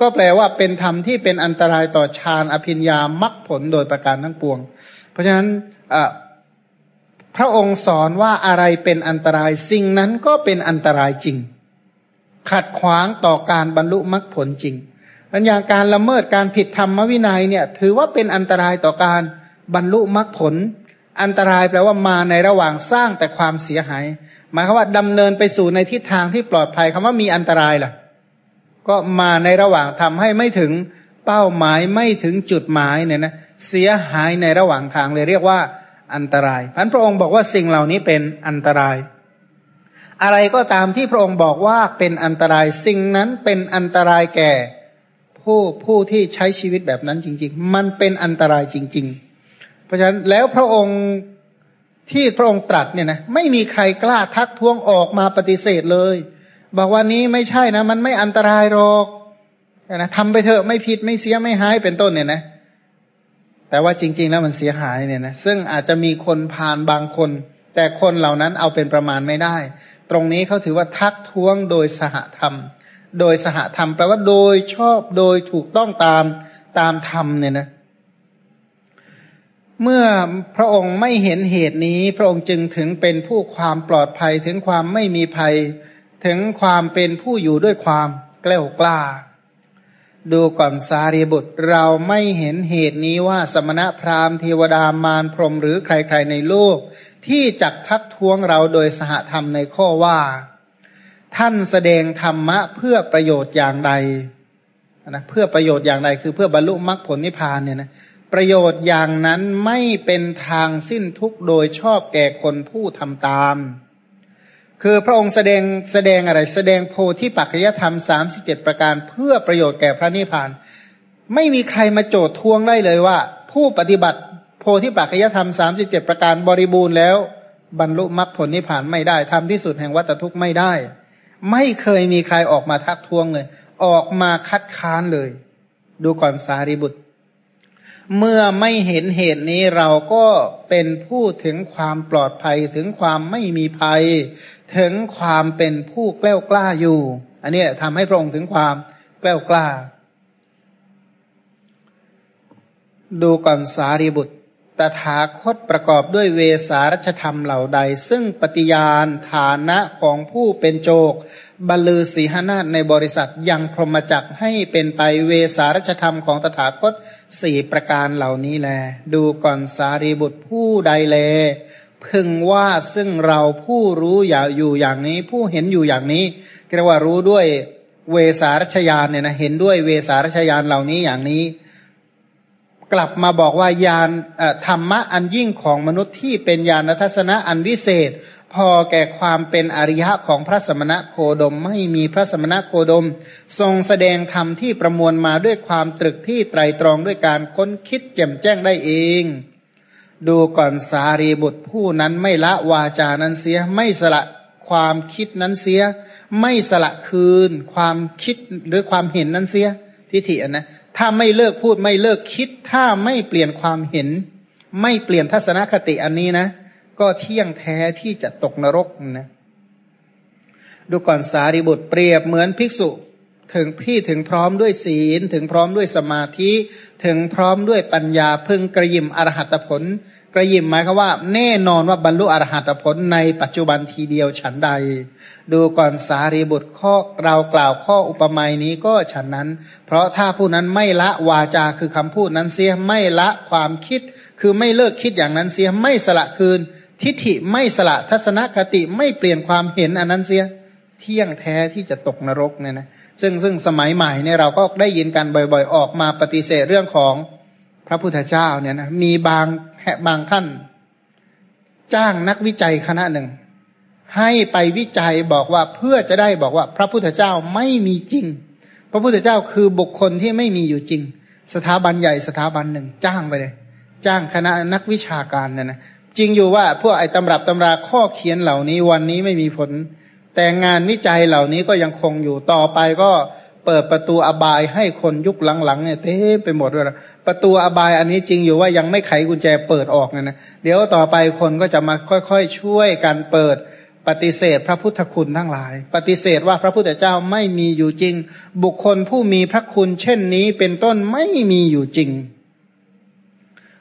Speaker 1: ก็แปลว่าเป็นธรรมที่เป็นอันตรายต่อฌานอภิญญามรรคผลโดยประการทั้งปวง เพราะฉะนั้นพระองค์สอนว่าอะไรเป็นอันตรายสิ่งนั้นก็เป็นอันตรายจริง ขัดขวางต่อการบรรลุมรรคผลจริง อันอย่างการละเมิดการผิดธรรมวินัยเนี่ย ถือว่าเป็นอันตรายต่อการบรรลุมรรคผล อันตรายแปลว่ามาในระหว่างสร้างแต่ความเสียหาย หมายความว่าดำเนินไปสู่ในทิศทางที่ปลอดภัยคำว่ามีอันตรายล่ะ ก็มาในระหว่างทำให้ไม่ถึงเป้าหมายไม่ถึงจุดหมายเนี่ยนะเสียหายในระหว่างทางเลยเรียกว่าอันตรายพันพระองค์บอกว่าสิ่งเหล่านี้เป็นอันตราย อะไรก็ตามที่พระองค์บอกว่าเป็นอันตรายสิ่งนั้นเป็นอันตรายแก่ ผู้ผู้ที่ใช้ชีวิตแบบนั้นจริง ๆ มันเป็นอันตรายจริง ๆ เพราะฉะนั้นแล้วพระองค์ที่พระองค์ตรัสเนี่ยนะไม่มีใครกล้าทักท้วงออกมาปฏิเสธเลย บอกว่านี้ไม่ใช่นะ มันไม่อันตรายหรอกนะทำไปเถอะไม่ผิดไม่เสียไม่หายเป็นต้นเนี่ยนะ แต่ว่าจริง ๆ แล้วมันเสียหายเนี่ยนะซึ่งอาจจะมีคนผ่านบางคน แต่คนเหล่านั้นเอาเป็นประมาณไม่ได้ ตรงนี้เขาถือว่าทักท้วงโดยสหธรรม โดยสหธรรมแปลว่าโดยชอบโดยถูกต้องตามตามธรรมเนี่ยนะเมื่อพระองค์ไม่เห็นเหตุนี้ พระองค์จึงถึงเป็นผู้ความปลอดภัยถึงความไม่มีภัย ถึงความเป็นผู้อยู่ด้วยความกล้ากล้า ดูก่อนสารีบุตรเราไม่เห็นเหตุนี้ว่าสมณะพราหมณ์เทวดามารพรมหรือใครๆในโลก ที่จักทักท้วงเราโดยสหธรรมในข้อว่า ท่านแสดงธรรมะเพื่อประโยชน์อย่างใดนะเพื่อประโยชน์อย่างใดคือเพื่อบรรลุมรรคผลนิพพานเนี่ยนะประโยชน์อย่างนั้นไม่เป็นทางสิ้นทุกโดยชอบแก่คนผู้ทำตาม คือพระองค์แสดงแสดงอะไร แสดงโพธิปัจจยธรรมสามสิบเจ็ดประการเพื่อประโยชน์แก่พระนิพพาน ไม่มีใครมาโจทย์ทวงได้เลยว่า ผู้ปฏิบัติโพธิปัจจยธรรมสามสิบเจ็ดประการบริบูรณ์แล้ว บรรลุมรรคผลนิพพานไม่ได้ทำที่สุดแห่งวัตทุกข์ไม่ได้ ไม่เคยมีใครออกมาทักท้วงเลย ออกมาคัดค้านเลย ดูก่อนสารีบุตร เมื่อไม่เห็นเหตุนี้เราก็เป็นผู้ถึงความปลอดภัยถึงความไม่มีภัย ถึงความเป็นผู้กล้ากล้าอยู่ อันนี้ทำให้พระองค์ถึงความกล้ากล้า ดูก่อนสารีบุตร ตถาคตประกอบด้วยเวสารัชธรรมเหล่าใด ซึ่งปฏิญาณฐานะของผู้เป็นโจกบรรลือสีหนาฏในบริษัทยังพรหมจักให้เป็นไปเวสารัชธรรมของตถาคตสี่ประการเหล่านี้แล ดูก่อนสารีบุตรผู้ใดแล พึงว่าซึ่งเราผู้รู้อย่าอยู่อย่างนี้ ผู้เห็นอยู่อย่างนี้เรียกว่ารู้ด้วยเวสารัชยานเนี่ยนะเห็นด้วยเวสารัชยานเหล่านี้อย่างนี้ กลับมาบอกว่ายานธรรมะอันยิ่งของมนุษย์ที่เป็นญาณทัศนะอันวิเศษ พอแก่ความเป็นอริยะของพระสมณะโคดมไม่มีพระสมณะโคดม ทรงแสดงธรรมที่ประมวลมาด้วยความตรึกที่ไตรตรองด้วยการค้นคิดแจ่มแจ้งได้เอง ดูก่อนสารีบุตรผู้นั้นไม่ละวาจานั้นเสียไม่สละความคิดนั้นเสีย ไม่สละคืน ความคิดหรือความเห็นนั้นเสียทิฏฐินะ ถ้าไม่เลิกพูดไม่เลิกคิด ถ้าไม่เปลี่ยนความเห็น ไม่เปลี่ยนทัศนคติอันนี้นะ ก็เที่ยงแท้ที่จะตกนรกนะดูก่อนสารีบุตรเปรียบเหมือนภิกษุถึงพี่ถึงพร้อมด้วยศีล ถึงพร้อมด้วยสมาธิ ถึงพร้อมด้วยปัญญาพึงกระยิมอรหัตผล กระยิมหมายคือว่า แน่นอนว่าบรรลุอรหัตผลในปัจจุบันทีเดียวฉันใด ดูก่อนสารีบุตรข้อเรากล่าวข้ออุปมานี้ก็ฉันนั้น เพราะถ้าผู้นั้นไม่ละวาจาคือคำพูดนั้นเสียไม่ละความคิด คือไม่เลิกคิดอย่างนั้นเสียไม่สละคืน ทิฏฐิไม่สละทัศนคติไม่เปลี่ยนความเห็นอันนั้นเสีย เที่ยงแท้ที่จะตกนรกเนี่ยนะซึ่งซึ่งสมัยใหม่เนี่ยเราก็ได้ยินกันบ่อย ๆ ออกมาปฏิเสธเรื่องของพระพุทธเจ้าเนี่ยนะมีบาง บางท่าน จ้างนักวิจัยคณะหนึ่ง ให้ไปวิจัยบอกว่าเพื่อจะได้บอกว่า พระพุทธเจ้าไม่มีจริง พระพุทธเจ้าคือบุคคลที่ไม่มีอยู่จริง สถาบันใหญ่สถาบันหนึ่ง จ้างไปเลย จ้างคณะนักวิชาการเนี่ยนะจริงอยู่ว่าพวกไอ้ตำรับตำราข้อเขียนเหล่านี้วันนี้ไม่มีผล แต่งานวิจัยเหล่านี้ก็ยังคงอยู่ต่อไปก็ เปิดประตูอบายให้คนยุคหลังๆเนี่ยเต็มไปหมดเลยประตูอบายอันนี้จริงอยู่ว่ายังไม่ไขกุญแจเปิดออกเนะนะเดี๋ยวต่อไปคนก็จะมาค่อยๆช่วยกันเปิดปฏิเสธพระพุทธคุณทั้งหลาย ปฏิเสธว่าพระพุทธเจ้าไม่มีอยู่จริง บุคคลผู้มีพระคุณเช่นนี้เป็นต้นไม่มีอยู่จริง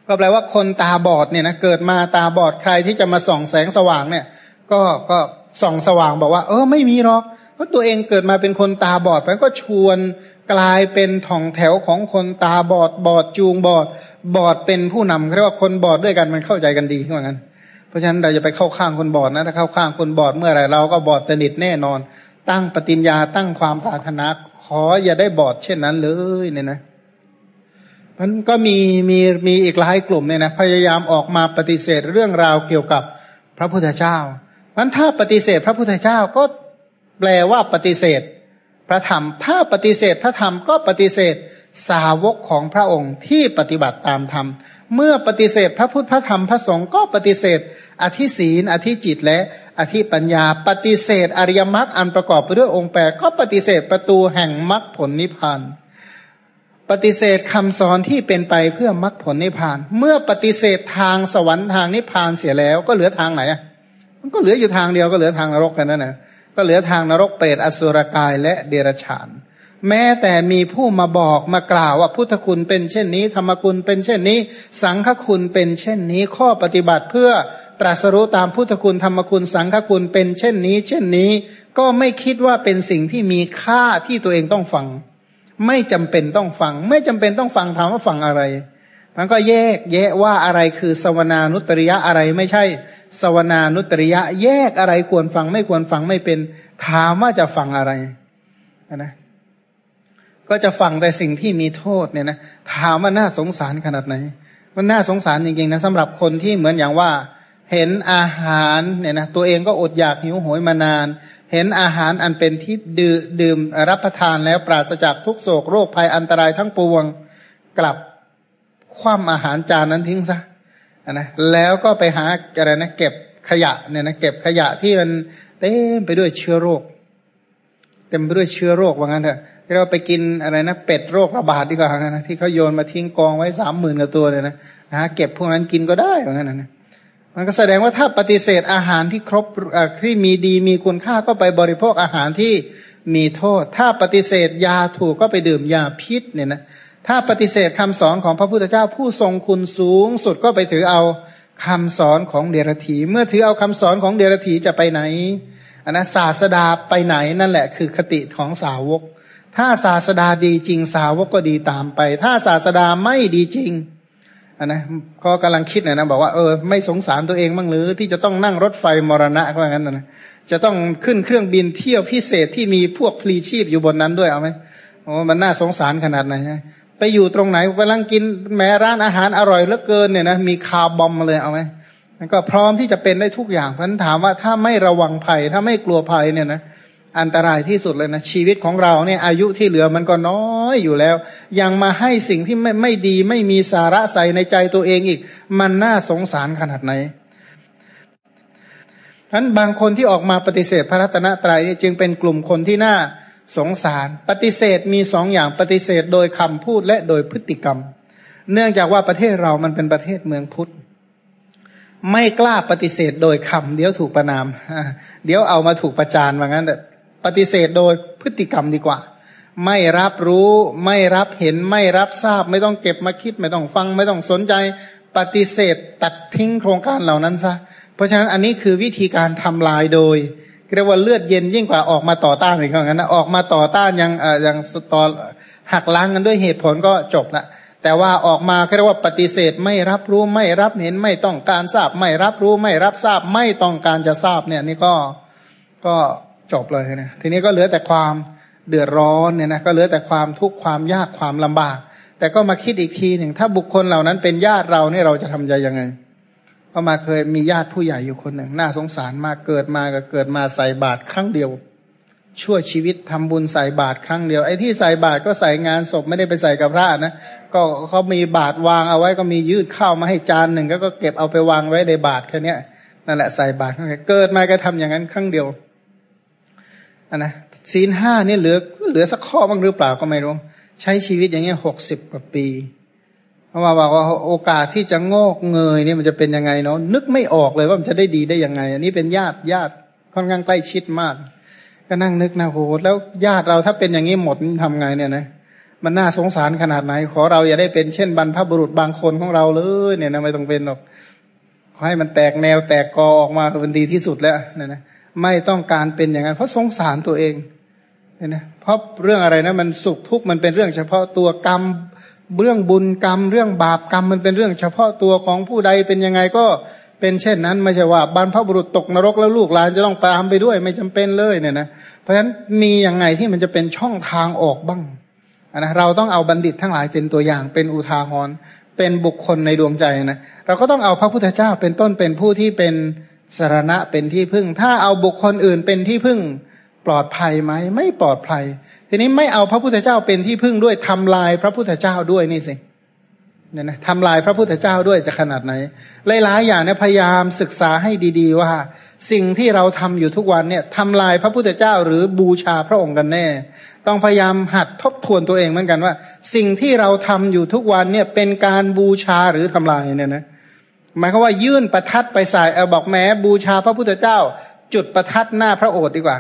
Speaker 1: ก็แปลว่าคนตาบอดเนี่ยนะเกิดมาตาบอดใครที่จะมาส่องแสงสว่างเนี่ย ก็ก็ส่องสว่างบอกว่า เออไม่มีหรอก ราะตัวเองเกิดมาเป็นคนตาบอดไปก็ชวนกลายเป็นท่องแถวของคนตาบอดบอดจูงบอด บอดเป็นผู้นำเรียกว่าคนบอดด้วยกันมันเข้าใจกันดีเหมือนกันเพราะฉะนั้นเราจะไปเข้าข้างคนบอดนะถ้าเข้าข้างคนบอดเมื่อไหร่เราก็บอดสนิทแน่นอน ตั้งปฏิญญาตั้งความปรารถนาขออย่าได้บอดเช่นนั้นเลยเนี่ยนะมันก็มีมีมีอีกหลายกลุ่มเนี่ยนะพยายามออกมาปฏิเสธเรื่องราวเกี่ยวกับพระพุทธเจ้ามันถ้าปฏิเสธพระพุทธเจ้าก็ แปลว่าปฏิเสธ พระธรรม ถ้าปฏิเสธพระธรรมก็ปฏิเสธสาวกของพระองค์ที่ปฏิบัติตามธรรม เมื่อปฏิเสธพระพุทธพระธรรมพระสงฆ์ก็ปฏิเสธ อธิศีนอธิจิตและอธิปัญญา ปฏิเสธอริยมรรคอันประกอบไปด้วยองค์แปดก็ปฏิเสธประตูแห่งมรรคผลนิพพาน ปฏิเสธคำสอนที่เป็นไปเพื่อมรรคผลนิพพาน เมื่อปฏิเสธทางสวรรค์ทางนิพพานเสียแล้วก็เหลือทางไหนอะมันก็เหลืออยู่ทางเดียวก็เหลือทางนรกกันนั่นแหละ ก็เหลือทางนรกเปรตอสุรกายและเดรัจฉาน แม้แต่มีผู้มาบอกมากล่าวว่าพุทธคุณเป็นเช่นนี้ ธรรมคุณเป็นเช่นนี้ สังฆคุณเป็นเช่นนี้ ข้อปฏิบัติเพื่อตรัสรู้ตามพุทธคุณธรรมคุณสังฆคุณเป็นเช่นนี้ เช่นนี้ ก็ไม่คิดว่าเป็นสิ่งที่มีค่าที่ตัวเองต้องฟัง ไม่จำเป็นต้องฟัง ไม่จำเป็นต้องฟังถามว่าฟังอะไรมันก็แยกแยะว่าอะไรคือสวนานุตริยะอะไรไม่ใช่ สวนานุตริยะ แยกอะไรควรฟังไม่ควรฟังไม่เป็น ถามว่าจะฟังอะไรนะก็จะฟังแต่สิ่งที่มีโทษเนี่ยนะถามว่าน่าสงสารขนาดไหน มันน่าสงสารจริงๆนะสำหรับคนที่เหมือนอย่างว่า เห็นอาหารเนี่ยนะตัวเองก็อดอยากหิวโหยมานาน เห็นอาหารอันเป็นที่ดื่มดื่มรับประทานแล้วปราศจากทุกโศกโรคภัยอันตรายทั้งปวงกลับคว่ำอาหารจานนั้นทิ้งซะ นะแล้วก็ไปหาอะไรนะเก็บขยะเนี่ยนะเก็บขยะที่มันเต็มไปด้วยเชื้อโรค เต็มไปด้วยเชื้อโรคว่างั้นเถอะเราไปกินอะไรนะเป็ดโรคระบาดดีกว่านะที่เขาโยนมาทิ้งกองไว้สามหมื่นกว่าตัวเลยนะหาเก็บพวกนั้นกินก็ได้ว่างั้นนะมันก็แสดงว่าถ้าปฏิเสธอาหารที่ครบที่มีดีมีคุณค่าก็ไปบริโภคอาหารที่มีโทษ ถ้าปฏิเสธยาถูกก็ไปดื่มยาพิษเนี่ยนะ ถ้าปฏิเสธคำสอนของพระพุทธเจ้าผู้ทรงคุณสูงสุดก็ไปถือเอาคำสอนของเดรธีเมื่อถือเอาคำสอนของเดรธีจะไปไหนอันนะศาสดาไปไหนนั่นแหละคือคติของสาวก ถ้าศาสดาดีจริงสาวกก็ดีตามไป ถ้าศาสดาไม่ดีจริงอันนะก็กำลังคิดนะนะบอกว่าเออไม่สงสารตัวเองบ้างหรือที่จะต้องนั่งรถไฟมรณะว่างั้นนะจะต้องขึ้นเครื่องบินเที่ยวพิเศษที่มีพวกพลีชีพอยู่บนนั้นด้วยเอาไหมโอ้มันน่าสงสารขนาดไหน ไปอยู่ตรงไหนกำลังกินแม้ร้านอาหารอร่อยเหลือเกินเนี่ยนะมีคาร์บอมมาเลยเอาไหมมันก็พร้อมที่จะเป็นได้ทุกอย่างเพราะนั้นถามว่าถ้าไม่ระวังภัย ถ้าไม่กลัวภัยเนี่ยนะอันตรายที่สุดเลยนะชีวิตของเราเนี่ยอายุที่เหลือมันก็น้อยอยู่แล้ว ยังมาให้สิ่งที่ไม่ไม่ดีไม่มีสาระใส่ในใจตัวเองอีก มันน่าสงสารขนาดไหนนั้นบางคนที่ออกมาปฏิเสธพระรัตนตรัยจึงเป็นกลุ่มคนที่น่า สงสาร ปฏิเสธมีสองอย่างปฏิเสธโดยคำพูดและโดยพฤติกรรม เนื่องจากว่าประเทศเรามันเป็นประเทศเมืองพุทธ ไม่กล้าปฏิเสธโดยคำเดี๋ยวถูกประนาม เดี๋ยวเอามาถูกประจานว่างั้นแต่ปฏิเสธโดยพฤติกรรมดีกว่า ไม่รับรู้ไม่รับเห็นไม่รับทราบ ไม่ต้องเก็บมาคิด ไม่ต้องฟัง ไม่ต้องสนใจ ปฏิเสธตัดทิ้งโครงการเหล่านั้นซะเพราะฉะนั้นอันนี้คือวิธีการทำลายโดย เรียกว่าเลือดเย็นยิ่งกว่าออกมาต่อต้านอีกอย่างนั้นนะออกมาต่อต้านยังอ่ายังต่อหักล้างกันด้วยเหตุผลก็จบละแต่ว่าออกมาเรียกว่าปฏิเสธไม่รับรู้ไม่รับเห็นไม่ต้องการทราบ ไม่รับรู้ไม่รับทราบไม่ต้องการจะทราบเนี่ยนี่ก็ก็จบเลยนะทีนี้ก็เหลือแต่ความเดือดร้อนเนี่ยนะก็เหลือแต่ความทุกข์ความยากความลำบาก แต่ก็มาคิดอีกทีหนึ่งถ้าบุคคลเหล่านั้นเป็นญาติเราเนี่ยเราจะทำใจยังไง พระมาเคยมีญาติผู้ใหญ่อยู่คนหนึ่ง น่าสงสารมากเกิดมาก็เกิดมาใส่บาตรครั้งเดียว ชั่วชีวิตทำบุญใส่บาตรครั้งเดียวไอ้ที่ใส่บาตรก็ใส่งานศพไม่ได้ไปใส่กับพระนะก็เขามีบาตรวางเอาไว้ก็มียืดข้าวมาให้จานหนึ่งก็ก็เก็บเอาไปวางไว้ในบาตรแค่นี้นั่นแหละใส่บาตรเกิดมาก็ทำอย่างนั้นครั้งเดียวอันนะศีลห้านี่เหลือเหลือสักข้อบ้างหรือเปล่าก็ไม่รู้ ใช้ชีวิตอย่างเงี้ยหกสิบกว่าปี เพราว่าบอกว่าโอกาสที่จะงอกเงยเนี่ยมันจะเป็นยังไงเนาะนึกไม่ออกเลยว่ามันจะได้ดีได้ยังไง อันนี้เป็นญาติญาติค่อนข้างใกล้ชิดมาก ก็นั่งนึกนะโหแล้วญาติเราถ้าเป็นอย่างนี้หมดทำไงเนี่ยนะมันน่าสงสารขนาดไหน ขอเราอย่าได้เป็นเช่นบรรพบุรุษบางคนของเราเลยเนี่ยนะไม่ต้องเป็นหรอกขอให้มันแตกแนวแตกกอออกมาเป็นดีที่สุดแล้วเนี่ยนะไม่ต้องการเป็นอย่างนั้นเพราะสงสารตัวเองเนี่ยนะเพราะเรื่องอะไรนะมันสุขทุกข์มันเป็นเรื่องเฉพาะตัวกรรม เรื่องบุญกรรม เรื่องบาปกรรมมันเป็นเรื่องเฉพาะตัวของผู้ใดเป็นยังไงก็เป็นเช่นนั้นไม่ใช่ว่าบรรพบุรุษตกนรกแล้วลูกหลานจะต้องตามไปด้วยไม่จำเป็นเลยเนี่ยนะเพราะฉะนั้นมีอย่างไงที่มันจะเป็นช่องทางออกบ้างนะเราต้องเอาบัณฑิตทั้งหลายเป็นตัวอย่างเป็นอุทาหรณ์เป็นบุคคลในดวงใจนะเราก็ต้องเอาพระพุทธเจ้าเป็นต้นเป็นผู้ที่เป็นสารณะเป็นที่พึ่ง ถ้าเอาบุคคลอื่นเป็นที่พึ่งปลอดภัยไหมไม่ปลอดภัย ทีนี้ไม่เอาพระพุทธเจ้าเป็นที่พึ่งด้วยทำลายพระพุทธเจ้าด้วยนี่สิเนี่ยนะทำลายพระพุทธเจ้าด้วยจะขนาดไหน หลายๆอย่างเนี่ยพยายามศึกษาให้ดีๆว่า สิ่งที่เราทำอยู่ทุกวันเนี่ยทำลายพระพุทธเจ้าหรือบูชาพระองค์กันแน่ ต้องพยายามหัดทบทวนตัวเองเหมือนกันว่า สิ่งที่เราทำอยู่ทุกวันเนี่ยเป็นการบูชาหรือทำลายเนี่ยนะหมายความว่ายื่นประทัดไปใส่เอาบอกแม้บูชาพระพุทธเจ้า จุดประทัดหน้าพระโอษฐ์ดีกว่า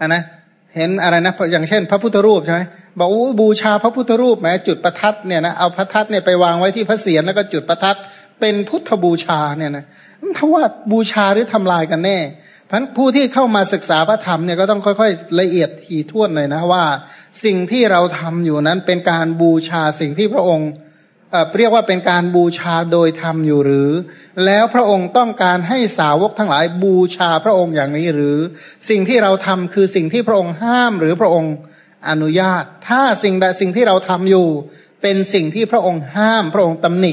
Speaker 1: อันนะ เห็นอะไรนะอย่างเช่น พระพุทธรูปใช่ไหมบอกอบูชาพระพุทธรูปแม้จุดประทัดเนี่ยนะเอาประทัดเนี่ยไปวางไว้ที่พระเศียรแล้วก็จุดประทัดเป็นพุทธบูชาเนี่ยนะถ้าว่าบูชาหรือทำลายกันแน่พันผู้ที่เข้ามาศึกษาพระธรรมเนี่ยก็ต้องค่อยๆ ละเอียดถี่ถ้วนเลยนะว่า สิ่งที่เราทำอยู่นั้นเป็นการบูชาสิ่งที่พระองค์ เรียกว่าเป็นการบูชาโดยธรรมอยู่หรือ แล้วพระองค์ต้องการให้สาวกทั้งหลายบูชาพระองค์อย่างนี้หรือ สิ่งที่เราทำคือสิ่งที่พระองค์ห้ามหรือพระองค์อนุญาต ถ้าสิ่งใดสิ่งที่เราทำอยู่ เป็นสิ่งที่พระองค์ห้าม พระองค์ตำหนิ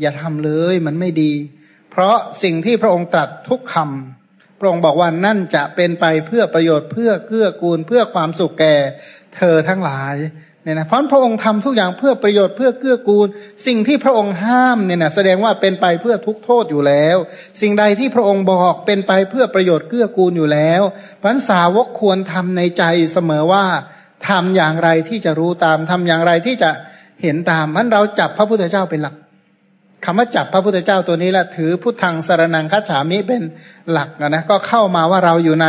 Speaker 1: อย่าทำเลยมันไม่ดี เพราะสิ่งที่พระองค์ตรัสทุกคำพระองค์บอกว่านั่นจะเป็นไปเพื่อประโยชน์เพื่อเกื้อกูลเพื่อความสุขแก่ เธอทั้งหลาย เนี่ยนะเพราะพระองค์ทำทุกอย่างเพื่อประโยชน์เพื่อเกื้อกูล สิ่งที่พระองค์ห้ามเนี่ยนะแสดงว่าเป็นไปเพื่อทุกโทษอยู่แล้ว สิ่งใดที่พระองค์บอกเป็นไปเพื่อประโยชน์เกื้อกูลอยู่แล้วพันสาวกควรทำในใจเสมอว่าทำอย่างไรที่จะรู้ตามทำอย่างไรที่จะเห็นตามมันเราจับพระพุทธเจ้าเป็นหลักคำว่าจับพระพุทธเจ้าตัวนี้ละถือพุทธังสารนังคัจฉามิเป็นหลักนะก็เข้ามาว่าเราอยู่ใน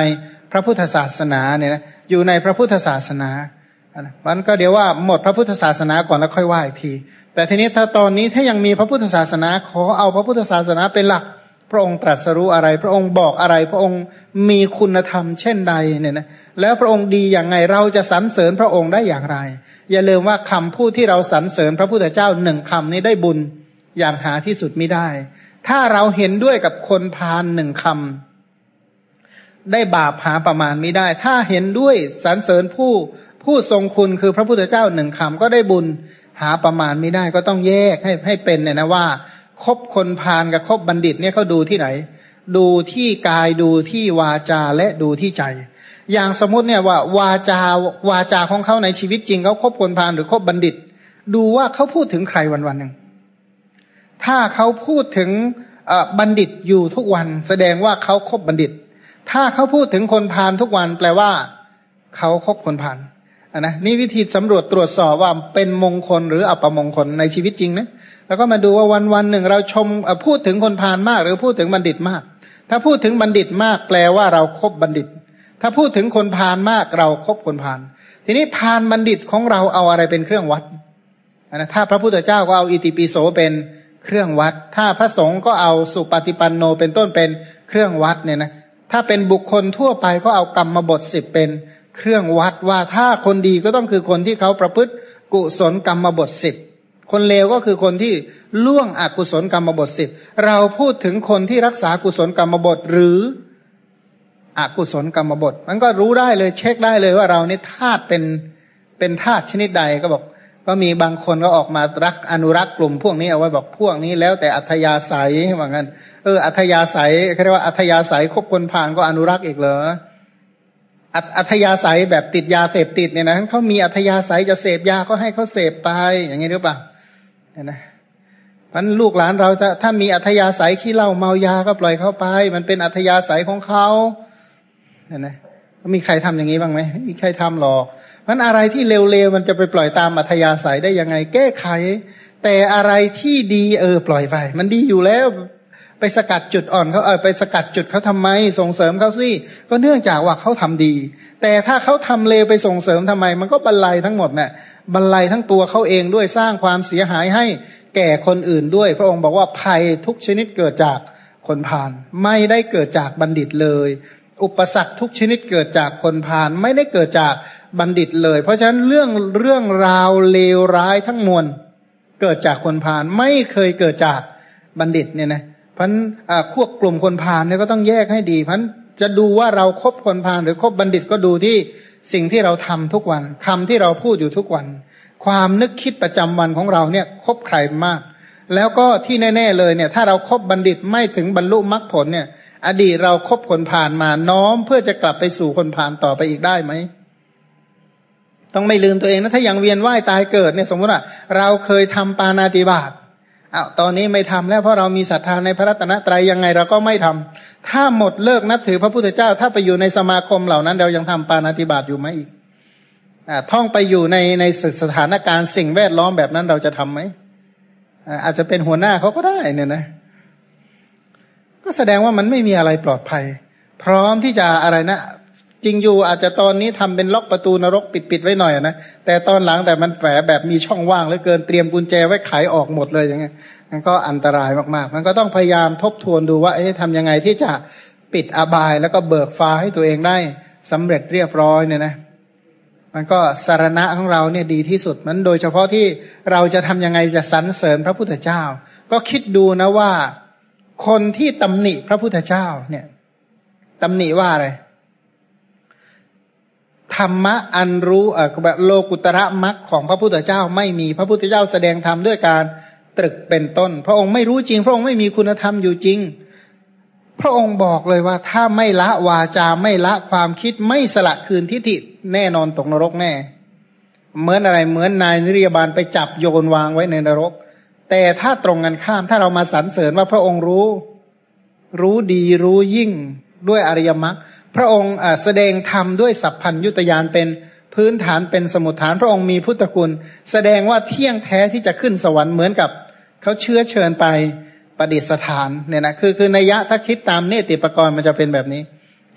Speaker 1: พระพุทธศาสนาเนี่ยนะอยู่ในพระพุทธศาสนา มันก็เดี๋ยวว่าหมดพระพุทธศาสนาก่อนแล้วค่อยว่าอีกที แต่ทีนี้ถ้าตอนนี้ถ้ายังมีพระพุทธศาสนาขอเอาพระพุทธศาสนาเป็นหลัก พระองค์ตรัสรู้อะไร พระองค์บอกอะไร พระองค์มีคุณธรรม เช่นใดเนี่ยนะแล้วพระองค์ดีอย่างไงเราจะสรรเสริญพระองค์ได้อย่างไร อย่าลืมว่าคำพูดที่เราสรรเสริญพระพุทธเจ้าหนึ่งคำนี้ได้บุญอย่างหาที่สุดไม่ได้ ถ้าเราเห็นด้วยกับคนพาลหนึ่งคำได้บาปหาประมาณไม่ได้ ถ้าเห็นด้วยสรรเสริญผู้ ผู้ทรงคุณคือพระพุทธเจ้าหนึ่งคำก็ได้บุญหาประมาณไม่ได้ก็ต้องแยกให้ให้เป็นเนี่ยนะว่าคบคนพาลกับคบบัณฑิตเนี่ยเขาดูที่ไหน ดูที่กายดูที่วาจาและดูที่ใจ อย่างสมมติเนี่ยว่าวาจาวาจาของเขาในชีวิตจริงเขาคบคนพาลหรือคบบัณฑิต ดูว่าเขาพูดถึงใครวันวันหนึ่งถ้าเขาพูดถึงบัณฑิตอยู่ทุกวัน แสดงว่าเขาคบบัณฑิต ถ้าเขาพูดถึงคนพาลทุกวันแปลว่าเขาคบคนพาล นะนี่วิธีสำรวจตรวจสอบว่าเป็นมงคลหรืออัปมงคลในชีวิตจริงนะแล้วก็มาดูว่าวันวันหนึ่งเราชมพูดถึงคนพาลมาก หรือพูดถึงบัณฑิตมาก ถ้าพูดถึงบัณฑิตมากแปลว่าเราครบบัณฑิต ถ้าพูดถึงคนพาลมากเราครบคนพาลทีนี้พาลบัณฑิตของเราเอาอะไรเป็นเครื่องวัดนะถ้าพระพุทธเจ้าก็เอาอิติปิโสเป็นเครื่องวัด ถ้าพระสงฆ์ก็เอาสุปฏิปันโนเป็นต้นเป็นเครื่องวัดเนี่ยนะถ้าเป็นบุคคลทั่วไปก็เอากรรมบทสิบเป็น เครื่องวัดว่าถ้าคนดีก็ต้องคือคนที่เขาประพฤติกุศลกรรมบทสิบคนเลวก็คือคนที่ล่วงอกุศลกรรมบทสิบเราพูดถึงคนที่รักษากุศลกรรมบทหรืออกุศลกรรมบท มันก็รู้ได้เลยเช็คได้เลยว่าเรานี่ธาตุเป็นเป็นธาตุชนิดใดก็บอก ก็มีบางคนก็ออกมารักอนุรักษ์กลุ่มพวกนี้เอาไว้บอกพวกนี้แล้วแต่อัธยาศัยว่างั้น เอออัธยาศัยเขาเรียกว่าอัธยาศัยคบคนผ่านก็อนุรักษ์อีกเหรอ อัธยาศัยแบบติดยาเสพติดเนี่ยนะเขามีอัธยาศัยจะเสพยาก็ให้เขาเสพไป อย่างนี้หรือเปล่าเนี่ยนะมันลูกหลานเราจะถ้ามีอัธยาศัยขี้เหล้าเมายาก็ปล่อยเขาไป มันเป็นอัธยาศัยของเขาเนี่ยนะมีใครทำอย่างนี้บ้างไหมมีใครทำหรอกมันอะไรที่เร็วๆมันจะไปปล่อยตามอัธยาศัยได้ยังไง แก้ไข แต่อะไรที่ดีเออปล่อยไป มันดีอยู่แล้ว ไปสกัดจุดอ่อนเขาเออไปสกัดจุดเขาทำไม ส่งเสริมเขาสิก็เนื่องจากว่าเขาทำดี แต่ถ้าเขาทำเลวไปส่งเสริมทำไม มันก็บรรลัยทั้งหมดเนะ่ยบรรลัยทั้งตัวเขาเองด้วยสร้างความเสียหายให้แก่คนอื่นด้วย พระองค์บอกว่าภัยทุกชนิดเกิดจากคนพาลไม่ได้เกิดจากบัณฑิตเลย อุปสรรคทุกชนิดเกิดจากคนพาลไม่ได้เกิดจากบัณฑิตเลย เพราะฉะนั้นเรื่องเรื่องราวเลวร้ายทั้งมวลเกิดจากคนพาลไม่เคยเกิดจากบัณฑิตเนี่ยนะ พันพวกกลุ่มคนพาลเนี่ยก็ต้องแยกให้ดีพันจะดูว่าเราครบคนพาลหรือคบบัณฑิตก็ดูที่สิ่งที่เราทำทุกวันคำที่เราพูดอยู่ทุกวัน ความนึกคิดประจำวันของเราเนี่ยคบใครมาก แล้วก็ที่แน่ ๆเลยเนี่ย ถ้าเราครบบัณฑิตไม่ถึงบรรลุมรรคผลเนี่ย อดีตเราครบคนผ่านมาน้อมเพื่อจะกลับไปสู่คนผ่านต่อไปอีกได้ไหมต้องไม่ลืมตัวเองนะถ้ายังเวียนว่ายตายเกิดเนี่ยสมมติว่าเราเคยทำปานาติบาต อ้าวตอนนี้ไม่ทำแล้วเพราะเรามีศรัทธาในพระรัตนตรัยยังไงเราก็ไม่ทำถ้าหมดเลิกนับถือพระพุทธเจ้า ถ้าไปอยู่ในสมาคมเหล่านั้น เรายังทำปานาติบาตอยู่ไหมอีกอ่าท่องไปอยู่ในในสถานการณ์สิ่งแวดล้อมแบบนั้นเราจะทํำไหมอาจจะเป็นหัวหน้าเขาก็ได้เนี่ยนะ ก็แสดงว่ามันไม่มีอะไรปลอดภัย พร้อมที่จะอะไรนะ จริงอยู่อาจจะตอนนี้ทำเป็นล็อกประตูนรกปิดปิดไว้หน่อยนะแต่ตอนหลังแต่มันแฝแบบมีช่องว่างเหลือเกินเตรียมกุญแจไว้ไขออกหมดเลยอย่างเงี้ยมันก็อันตรายมากๆ มันก็ต้องพยายามทบทวนดูว่าเอ๊ะทำยังไงที่จะปิดอบายแล้วก็เบิกฟ้าให้ตัวเองได้สำเร็จเรียบร้อยเนี่ยนะมันก็สารณะของเราเนี่ยดีที่สุดมันโดยเฉพาะที่เราจะทำยังไงจะสรรเสริญพระพุทธเจ้า ก็คิดดูนะว่าคนที่ตำหนิพระพุทธเจ้าเนี่ยตำหนิว่าอะไร ธรรมะอันรู้เออแบบโลกุตระมักของพระพุทธเจ้าไม่มีพระพุทธเจ้าแสดงธรรมด้วยการตรึกเป็นต้น พระองค์ไม่รู้จริง พระองค์ไม่มีคุณธรรมอยู่จริง พระองค์บอกเลยว่าถ้าไม่ละวาจาไม่ละความคิดไม่สละคืนทิฏฐิแน่นอนตกนรกแน่ เหมือนอะไรเหมือนนายนิรยาบาลไปจับโยนวางไว้ในนรก แต่ถ้าตรงกันข้ามถ้าเรามาสรรเสริญว่าพระองค์รู้ รู้ดีรู้ยิ่งด้วยอริยมรรค พระองค์แสดงธรรมด้วยสัพพัญยุตยานเป็นพื้นฐานเป็นสมุทฐาน พระองค์มีพุทธคุณ แสดงว่าเที่ยงแท้ที่จะขึ้นสวรรค์เหมือนกับเขาเชื้อเชิญไปประดิษฐานเนี่ยนะคือคือนัยยะถ้าคิดตามเนติปกรณ์มันจะเป็นแบบนี้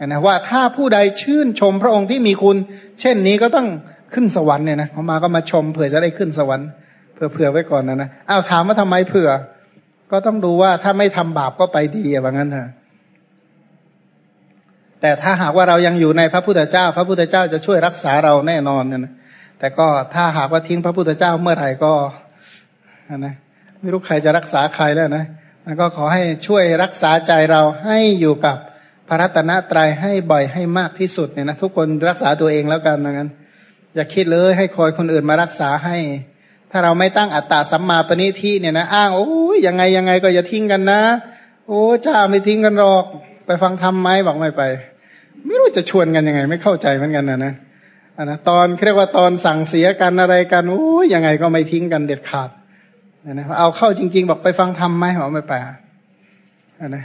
Speaker 1: นะว่าถ้าผู้ใดชื่นชมพระองค์ที่มีคุณ เช่นนี้ก็ต้องขึ้นสวรรค์เนี่ยนะพอมาก็มาชมเผื่อจะได้ขึ้นสวรรค์เผื่อเผื่อไว้ก่อนนะนะอ้าวถามว่าทำไมเผื่อ ก็ต้องดูว่าถ้าไม่ทำบาปก็ไปดีอย่างนั้นเถอะ แต่ถ้าหากว่าเรายังอยู่ในพระพุทธเจ้า พระพุทธเจ้าจะช่วยรักษาเราแน่นอนนะแต่ก็ถ้าหากว่าทิ้งพระพุทธเจ้าเมื่อไหร่ก็นะไม่รู้ใครจะรักษาใครแล้วนะแล้วก็ขอให้ช่วยรักษาใจเราให้อยู่กับพระรัตนตรัยให้บ่อยให้มากที่สุดเนี่ยนะทุกคนรักษาตัวเองแล้วกันนะงั้นอย่าคิดเลยให้คอยคนอื่นมารักษาให้ ถ้าเราไม่ตั้งอัตตาสัมมาปณิทิเนี่ยนะ อ้างโอ้ยยังไงยังไงก็อย่าทิ้งกันนะ โอ้จ้าไม่ทิ้งกันหรอก ไปฟังธรรมไหมบอกไม่ไป ไม่รู้จะชวนกันยังไง ไม่เข้าใจเหมือนกันนะนะอันนะตอนเรียกว่าตอนสั่งเสียกันอะไรกันโอ้ยยังไงก็ไม่ทิ้งกันเด็ดขาดนะเอาเข้าจริง ๆ บอกไปฟังธรรมไหมบอกไม่ไปอันนะ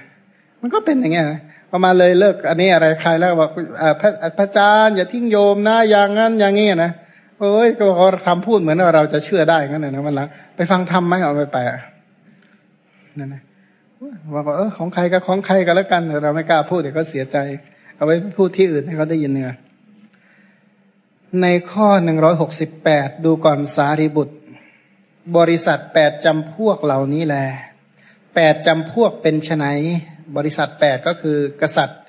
Speaker 1: มันก็เป็นอย่างเงี้ยนะพอมาเลยเลิก อันนี้อะไรใครแล้วบอกพระพระอาจารย์อย่าทิ้งโยมนะอย่างนั้นอย่างนี้นะโอ้ยก็เขาทำพูดเหมือนว่าเราจะเชื่อได้งั้นนะมันหลังไปฟังธรรมไหมเอาไปไปนั่นนะ ว่าเออของใครก็ของใครก็แล้วกัน เราไม่กล้าพูดเดี๋ยวเขาเสียใจ เอาไว้พูดที่อื่นให้เขาได้ยินเนื้อในข้อหนึ่งร้อยหกสิบแปดดูก่อนสารีบุตร บริษัทแปดจำพวกเหล่านี้แหละแปดจำพวกเป็นไฉนบริษัทแปดก็คือกษัตริย์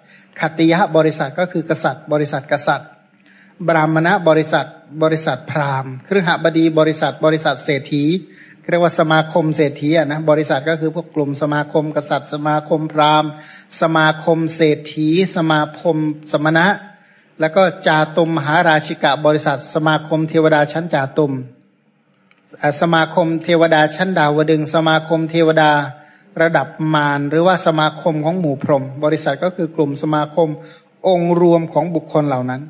Speaker 1: ขัติยะบริษัทก็คือกษัตริย์ บริษัทกษัตริย์ บรามณะบริษัท บริษัทพราหมณ์ครือหบดีบริษัท บริษัทเศรษฐี เรียกว่าสมาคมเศรษฐีอะนะบริษัทก็คือพวกกลุ่มสมาคมกษัตริย์ สมาคมพราหมณ์ สมาคมเศรษฐี สมาคมสมณะ แล้วก็จาตุมมหาราชิกะบริษัท สมาคมเทวดาชั้นจาตุมสมาคมเทวดาชั้นดาวดึง สมาคมเทวดาระดับมารหรือว่าสมาคมของหมู่พรหมบริษัทก็คือกลุ่มสมาคมองค์รวมของบุคคลเหล่านั้น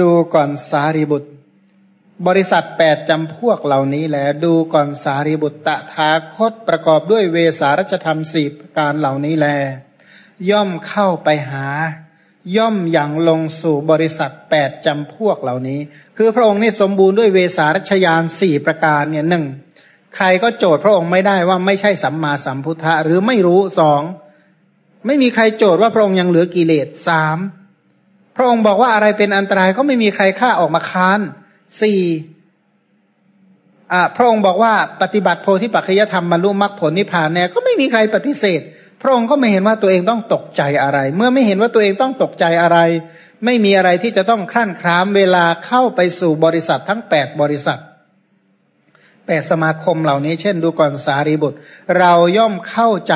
Speaker 1: ดูก่อนสารีบุตร บริษัทแปดจำพวกเหล่านี้แหละดูก่อนสารีบุตรตถาคตประกอบด้วยเวสารัชธรรมสีการเหล่านี้แล ย่อมเข้าไปหา ย่อมอย่างลงสู่บริษัทแปดจำพวกเหล่านี้ คือพระองค์นี่สมบูรณ์ด้วยเวสารัชยานสี่ประการเนี่ยหนึ่งใครก็โจทย์พระองค์ไม่ได้ว่าไม่ใช่สัมมาสัมพุทธะหรือไม่รู้สองไม่มีใครโจทย์ว่าพระองค์ยังเหลือกิเลสสามพระองค์บอกว่าอะไรเป็นอันตรายก็ไม่มีใครฆ่าออกมาค้าน สี่พระองค์บอกว่าปฏิบัติโพธิปัจจยธรรมบรรลุมรรคผลนิพพานแน่ก็ไม่มีใครปฏิเสธ พระองค์ก็ไม่เห็นว่าตัวเองต้องตกใจอะไร เมื่อไม่เห็นว่าตัวเองต้องตกใจอะไร ไม่มีอะไรที่จะต้องคลั่นครามเวลาเข้าไปสู่บริษัททั้งแปดบริษัทแปดสมาคมเหล่านี้เช่นดูก่อนสารีบุตร เราย่อมเข้าใจ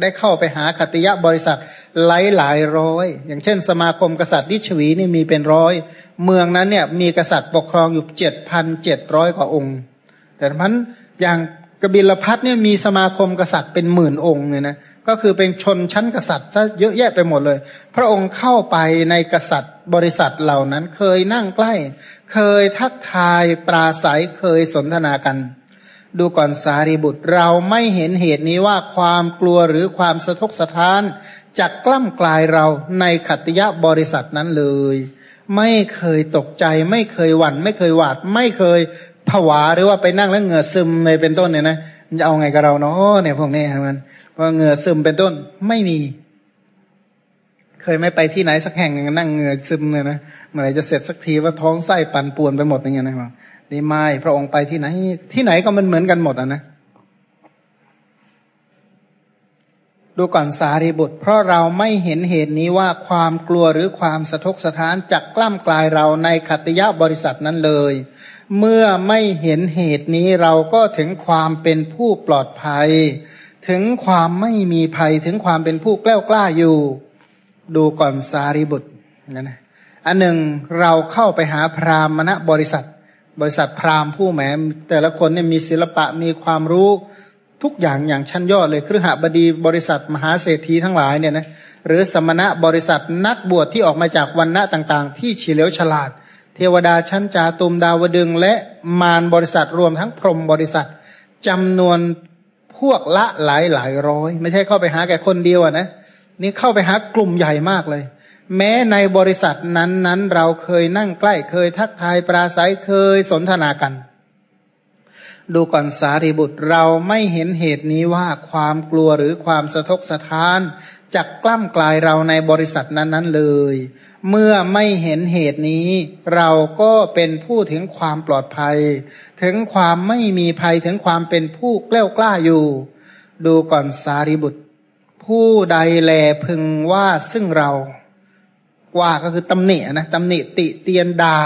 Speaker 1: ได้เข้าไปหาคติยะบริษัทหลายหลายร้อย อย่างเช่น สมาคมกษัตริย์ดิชวีนี่มีเป็นร้อย เมืองนั้นเนี่ยมีกษัตริย์ปกครองอยู่เจ็ดพันเจ็ดร้อยกว่าองค์ แต่พันอย่างกบิลพัทเนี่ยมีสมาคมกษัตริย์เป็นหมื่นองค์เนี่ยนะก็คือเป็นชนชั้นกษัตริย์ซะเยอะแยะไปหมดเลย พระองค์เข้าไปในกษัตริย์บริษัทเหล่านั้นเคยนั่งใกล้ เคยทักทายปราศัยเคยสนทนากัน ดูก่อนสารีบุตรเราไม่เห็นเหตุนี้ว่าความกลัวหรือความสะทกสะท้านจะกล้ำกลายเราในขัตยะบริษัทนั้นเลย ไม่เคยตกใจ ไม่เคยหวัน่น ไม่เคยหวาด ไม่เคยผวาหรือว่าไปนั่งแล้วเหงื่อซึมเลยเป็นต้นเนี่ยนะจะเอาไงกับเราเนาะเนี่ยพวกนี้มันว่าเหงื่อซึมเป็นต้นไม่มี เคยไม่ไปที่ไหนสักแห่งหนึ่งนั่งเหงื่อซึมเลยนะเมื่อไหร่จะเสร็จสักทีว่าท้องไส้ปั่นป่วนไปหมดอย่างเงี้ยนะครับ นี่ไม่พระองค์ไปที่ไหน ที่ไหนก็มันเหมือนกันหมดอะนะ ดูก่อนสารีบุตร เพราะเราไม่เห็นเหตุนี้ว่าความกลัวหรือความสะทกสะท้านจักกล้ำกลายเราในขัตยะบริษัทนั้นเลย เมื่อไม่เห็นเหตุนี้เราก็ถึงความเป็นผู้ปลอดภัย ถึงความไม่มีภัยถึงความเป็นผู้กล้ากล้าอยู่ ดูก่อนสารีบุตรนะนะอันหนึ่งเราเข้าไปหาพราหมณบริษัท บริษัทพราหมณ์ผู้แหมแต่ละคนเนี่ยมีศิลปะมีความรู้ทุกอย่างอย่างชั้นยอดเลยครือหบดีบริษัทมหาเศรษฐีทั้งหลายเนี่ยนะหรือสมณะบริษัทนักบวชที่ออกมาจากวันณะต่างๆ ที่เฉลียวฉลาด เทวดาชั้นจาตุมดาวดึงและมารบริษัทรวมทั้งพรหมบริษัทจำนวนพวกละหลายหลายร้อย ไม่ใช่เข้าไปหาแก่คนเดียวนะนี่เข้าไปหากลุ่มใหญ่มากเลย แม้ในบริษัทนั้นนั้นเราเคยนั่งใกล้เคยทักทายปราศัยเคยสนทนากัน ดูก่อนสารีบุตรเราไม่เห็นเหตุนี้ว่าความกลัวหรือความสะทกสะท้านจะกล้ำกลายเราในบริษัทนั้นๆเลย เมื่อไม่เห็นเหตุนี้ เราก็เป็นผู้ถึงความปลอดภัย ถึงความไม่มีภัยถึงความเป็นผู้กล้ากล้าอยู่ ดูก่อนสารีบุตร ผู้ใดแลพึงว่าซึ่งเรา ว่าก็คือตำหนินะตำหนิติเตียนดา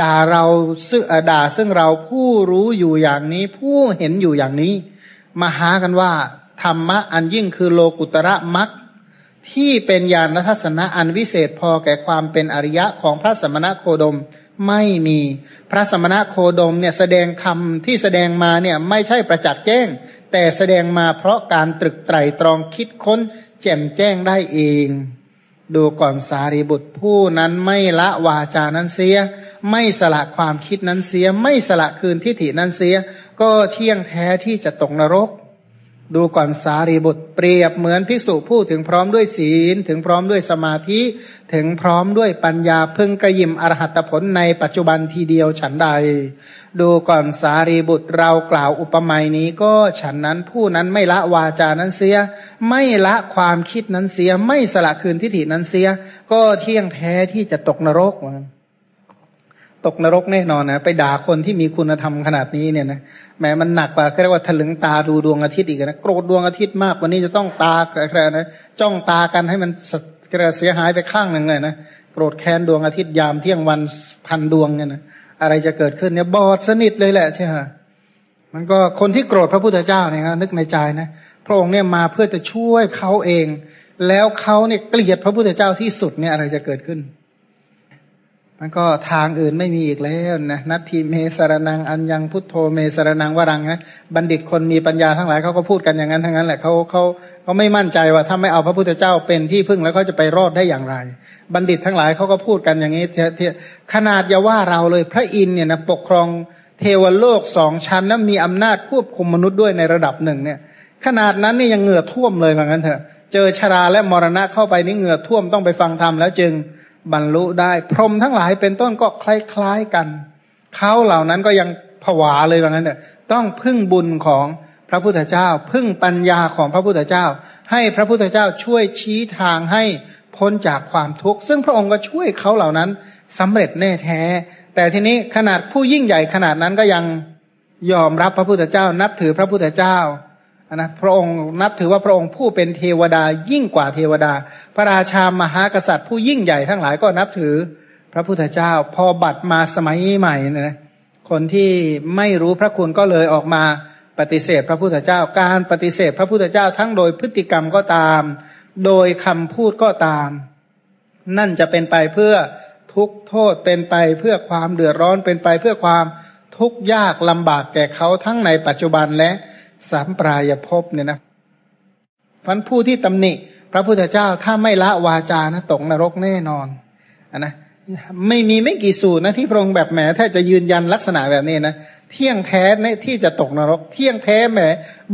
Speaker 1: ด่าเราซึ่งด่าซึ่งเราผู้รู้อยู่อย่างนี้ ผู้เห็นอยู่อย่างนี้ มาหากันว่า ธรรมะอันยิ่งคือโลกุตระมักที่เป็นญาณทัศนะอันวิเศษพอแก่ความเป็นอริยะของพระสมณโคดมไม่มีพระสมณโคดมเนี่ยแสดงคำที่แสดงมาเนี่ยไม่ใช่ประจักษ์แจ้ง แต่แสดงมาเพราะการตรึกไตรตรองคิดค้น แจ่มแจ้งได้เอง ดูก่อนสารีบุตรผู้นั้นไม่ละวาจานั้นเสีย ไม่สละความคิดนั้นเสีย ไม่สละคืนทิฏฐินั้นเสีย ก็เที่ยงแท้ที่จะตกนรก ดูก่อนสารีบุตรเปรียบเหมือนภิกษุผู้ถึงพร้อมด้วยศีล ถึงพร้อมด้วยสมาธิถึงพร้อมด้วยปัญญาพึงกระยิมอรหัตผลในปัจจุบันทีเดียวฉันใด ดูก่อนสารีบุตรเรากล่าวอุปมานี้ก็ฉันนั้นผู้นั้นไม่ละวาจานั้นเสีย ไม่ละความคิดนั้นเสีย ไม่สละคืนทิฏฐินั้นเสีย ก็เที่ยงแท้ที่จะตกนรก ตกนรกแน่นอนนะไปด่าคนที่มีคุณธรรมขนาดนี้เนี่ยนะแม้มันหนักกว่าเรียกว่าถลึงตาดูดวงอาทิตย์อีกนะโกรธดวงอาทิตย์มากวันนี้จะต้องตาอะไรนะจ้องตากันให้มันเสียหายไปข้างหนึ่งเลยนะโกรธแค้นดวงอาทิตย์ยามเที่ยงวันพันดวงเนี่ยนะอะไรจะเกิดขึ้นเนี่ยบอดสนิทเลยแหละใช่ไหมมันก็คนที่โกรธพระพุทธเจ้าเนี่ยนึกในใจนะพระองค์เนี่ยมาเพื่อจะช่วยเขาเอง แล้วเขาเนี่ยเกลียดพระพุทธเจ้าที่สุดเนี่ยอะไรจะเกิดขึ้น มันก็ทางอื่นไม่มีอีกแล้วนะนัตทีเมสรนังอัญญังพุทโธเมสรนังวรังนะบัณฑิตคนมีปัญญาทั้งหลายเขาก็พูดกันอย่างนั้นทั้งนั้นแหละเขาเขาเขาไม่มั่นใจว่าถ้าไม่เอาพระพุทธเจ้าเป็นที่พึ่งแล้วเขาจะไปรอดได้อย่างไร บัณฑิตทั้งหลายเขาก็พูดกันอย่างนี้ขนาดอย่าว่าเราเลยพระอินเนี่ยนะปกครองเทวโลกสองชั้นนั้นมีอำนาจควบคุมมนุษย์ด้วยในระดับหนึ่งเนี่ย ขนาดนั้นนี่ยังเหงื่อท่วมเลยเหมือนกันเถอะ เจอชราและมรณะเข้าไปนี่เหงื่อท่วมต้องไปฟังธรรมแล้วจึง บรรลุได้ พรหมทั้งหลายเป็นต้นก็คล้ายๆกันเขาเหล่านั้นก็ยังผวาเลยว่างั้นเนี่ยต้องพึ่งบุญของพระพุทธเจ้า พึ่งปัญญาของพระพุทธเจ้า ให้พระพุทธเจ้าช่วยชี้ทางให้พ้นจากความทุกข์ซึ่งพระองค์ก็ช่วยเขาเหล่านั้นสำเร็จแน่แท้ แต่ทีนี้ขนาดผู้ยิ่งใหญ่ขนาดนั้นก็ยังยอมรับพระพุทธเจ้า นับถือพระพุทธเจ้า นะพระองค์นับถือว่าพระองค์ผู้เป็นเทวดายิ่งกว่าเทวดา พระราชามหากษัตริย์ผู้ยิ่งใหญ่ทั้งหลายก็นับถือพระพุทธเจ้า พอบัตรมาสมัยใหม่นะคนที่ไม่รู้พระคุณก็เลยออกมาปฏิเสธพระพุทธเจ้าการปฏิเสธพระพุทธเจ้าทั้งโดยพฤติกรรมก็ตาม โดยคำพูดก็ตาม นั่นจะเป็นไปเพื่อทุกโทษเป็นไปเพื่อความเดือดร้อนเป็นไปเพื่อความทุกข์ยากลำบากแก่เขาทั้งในปัจจุบันและ สามปลายภพเนี่ยนะพันผู้ที่ตำหนิ พระพุทธเจ้าถ้าไม่ละวาจานะตกนรกแน่นอนอนนะไม่มีไม่กี่สูตรนะที่พระองค์แบบแหมถ้าจะยืนยันลักษณะแบบนี้นะเที่ยงแท้ในที่จะตกนรก เที่ยงแท้แหม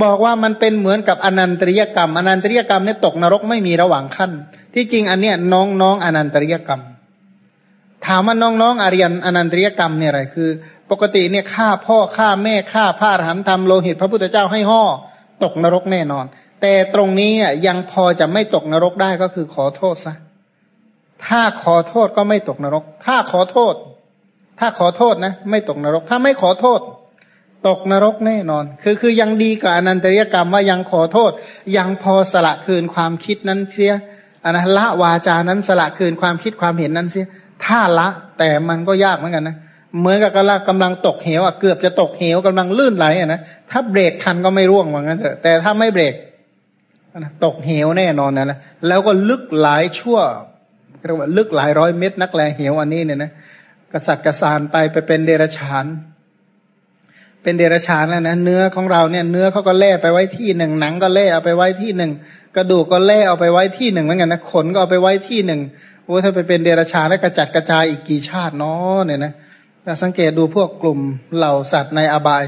Speaker 1: บอกว่ามันเป็นเหมือนกับอนันตริยกรรม อนันตริยกรรมเนี่ยตกนรกไม่มีระหว่างขั้น ที่จริงอันเนี้ยน้องน้องอนันตริยกรรม ถามว่าน้องน้องอริยนอนันตริยกรรมเนี่ยอะไรคือ ปกติเนี่ยฆ่าพ่อฆ่าแม่ฆ่าพระอรหันต์ทำโลหิต พระพุทธเจ้าให้ห่อตกนรกแน่นอน แต่ตรงนี้ยังพอจะไม่ตกนรกได้ก็คือขอโทษซะถ้าขอโทษก็ไม่ตกนรก ถ้าขอโทษ ถ้าขอโทษนะ ไม่ตกนรก ถ้าไม่ขอโทษ ตกนรกแน่นอน คือคือยังดีกับอนันตริยกรรมว่ายังขอโทษ ยังพอสละคืนความคิดนั้นเสียอันนะละวาจานั้นสละคืนความคิดความเห็นนั้นเสียถ้าละแต่มันก็ยากเหมือนกันนะ เหมือนกับกำลังกำลังตกเหวอะเกือบจะตกเหวกำลังลื่นไหลอะนะถ้าเบรกทันก็ไม่ร่วงเหมือนกันเถอะแต่ถ้าไม่เบรกตกเหวแน่นอนนะนะแล้วก็ลึกหลายชั่วเรียกว่าลึกหลายร้อยเมตรนักแลเหวอันนี้เนี่ยนะกษัตริย์กระสานไปไปเป็นเดรัจฉาน เป็นเดรัจฉานแล้วนะเนื้อของเราเนี่ยเนื้อเขาก็แล่ไปไว้ที่หนึ่งหนังก็แล่เอาไปไว้ที่หนึ่งกระดูกก็แล่เอาไปไว้ที่หนึ่งเหมือนกันนะขนก็เอาไปไว้ที่หนึ่งโอ้ถ้าไปเป็นเดรัจฉานแล้วกระจัดกระจายอีกกี่ชาติเนาะเนี่ยนะ สังเกตดูพวกกลุ่มเหล่าสัตว์ในอบาย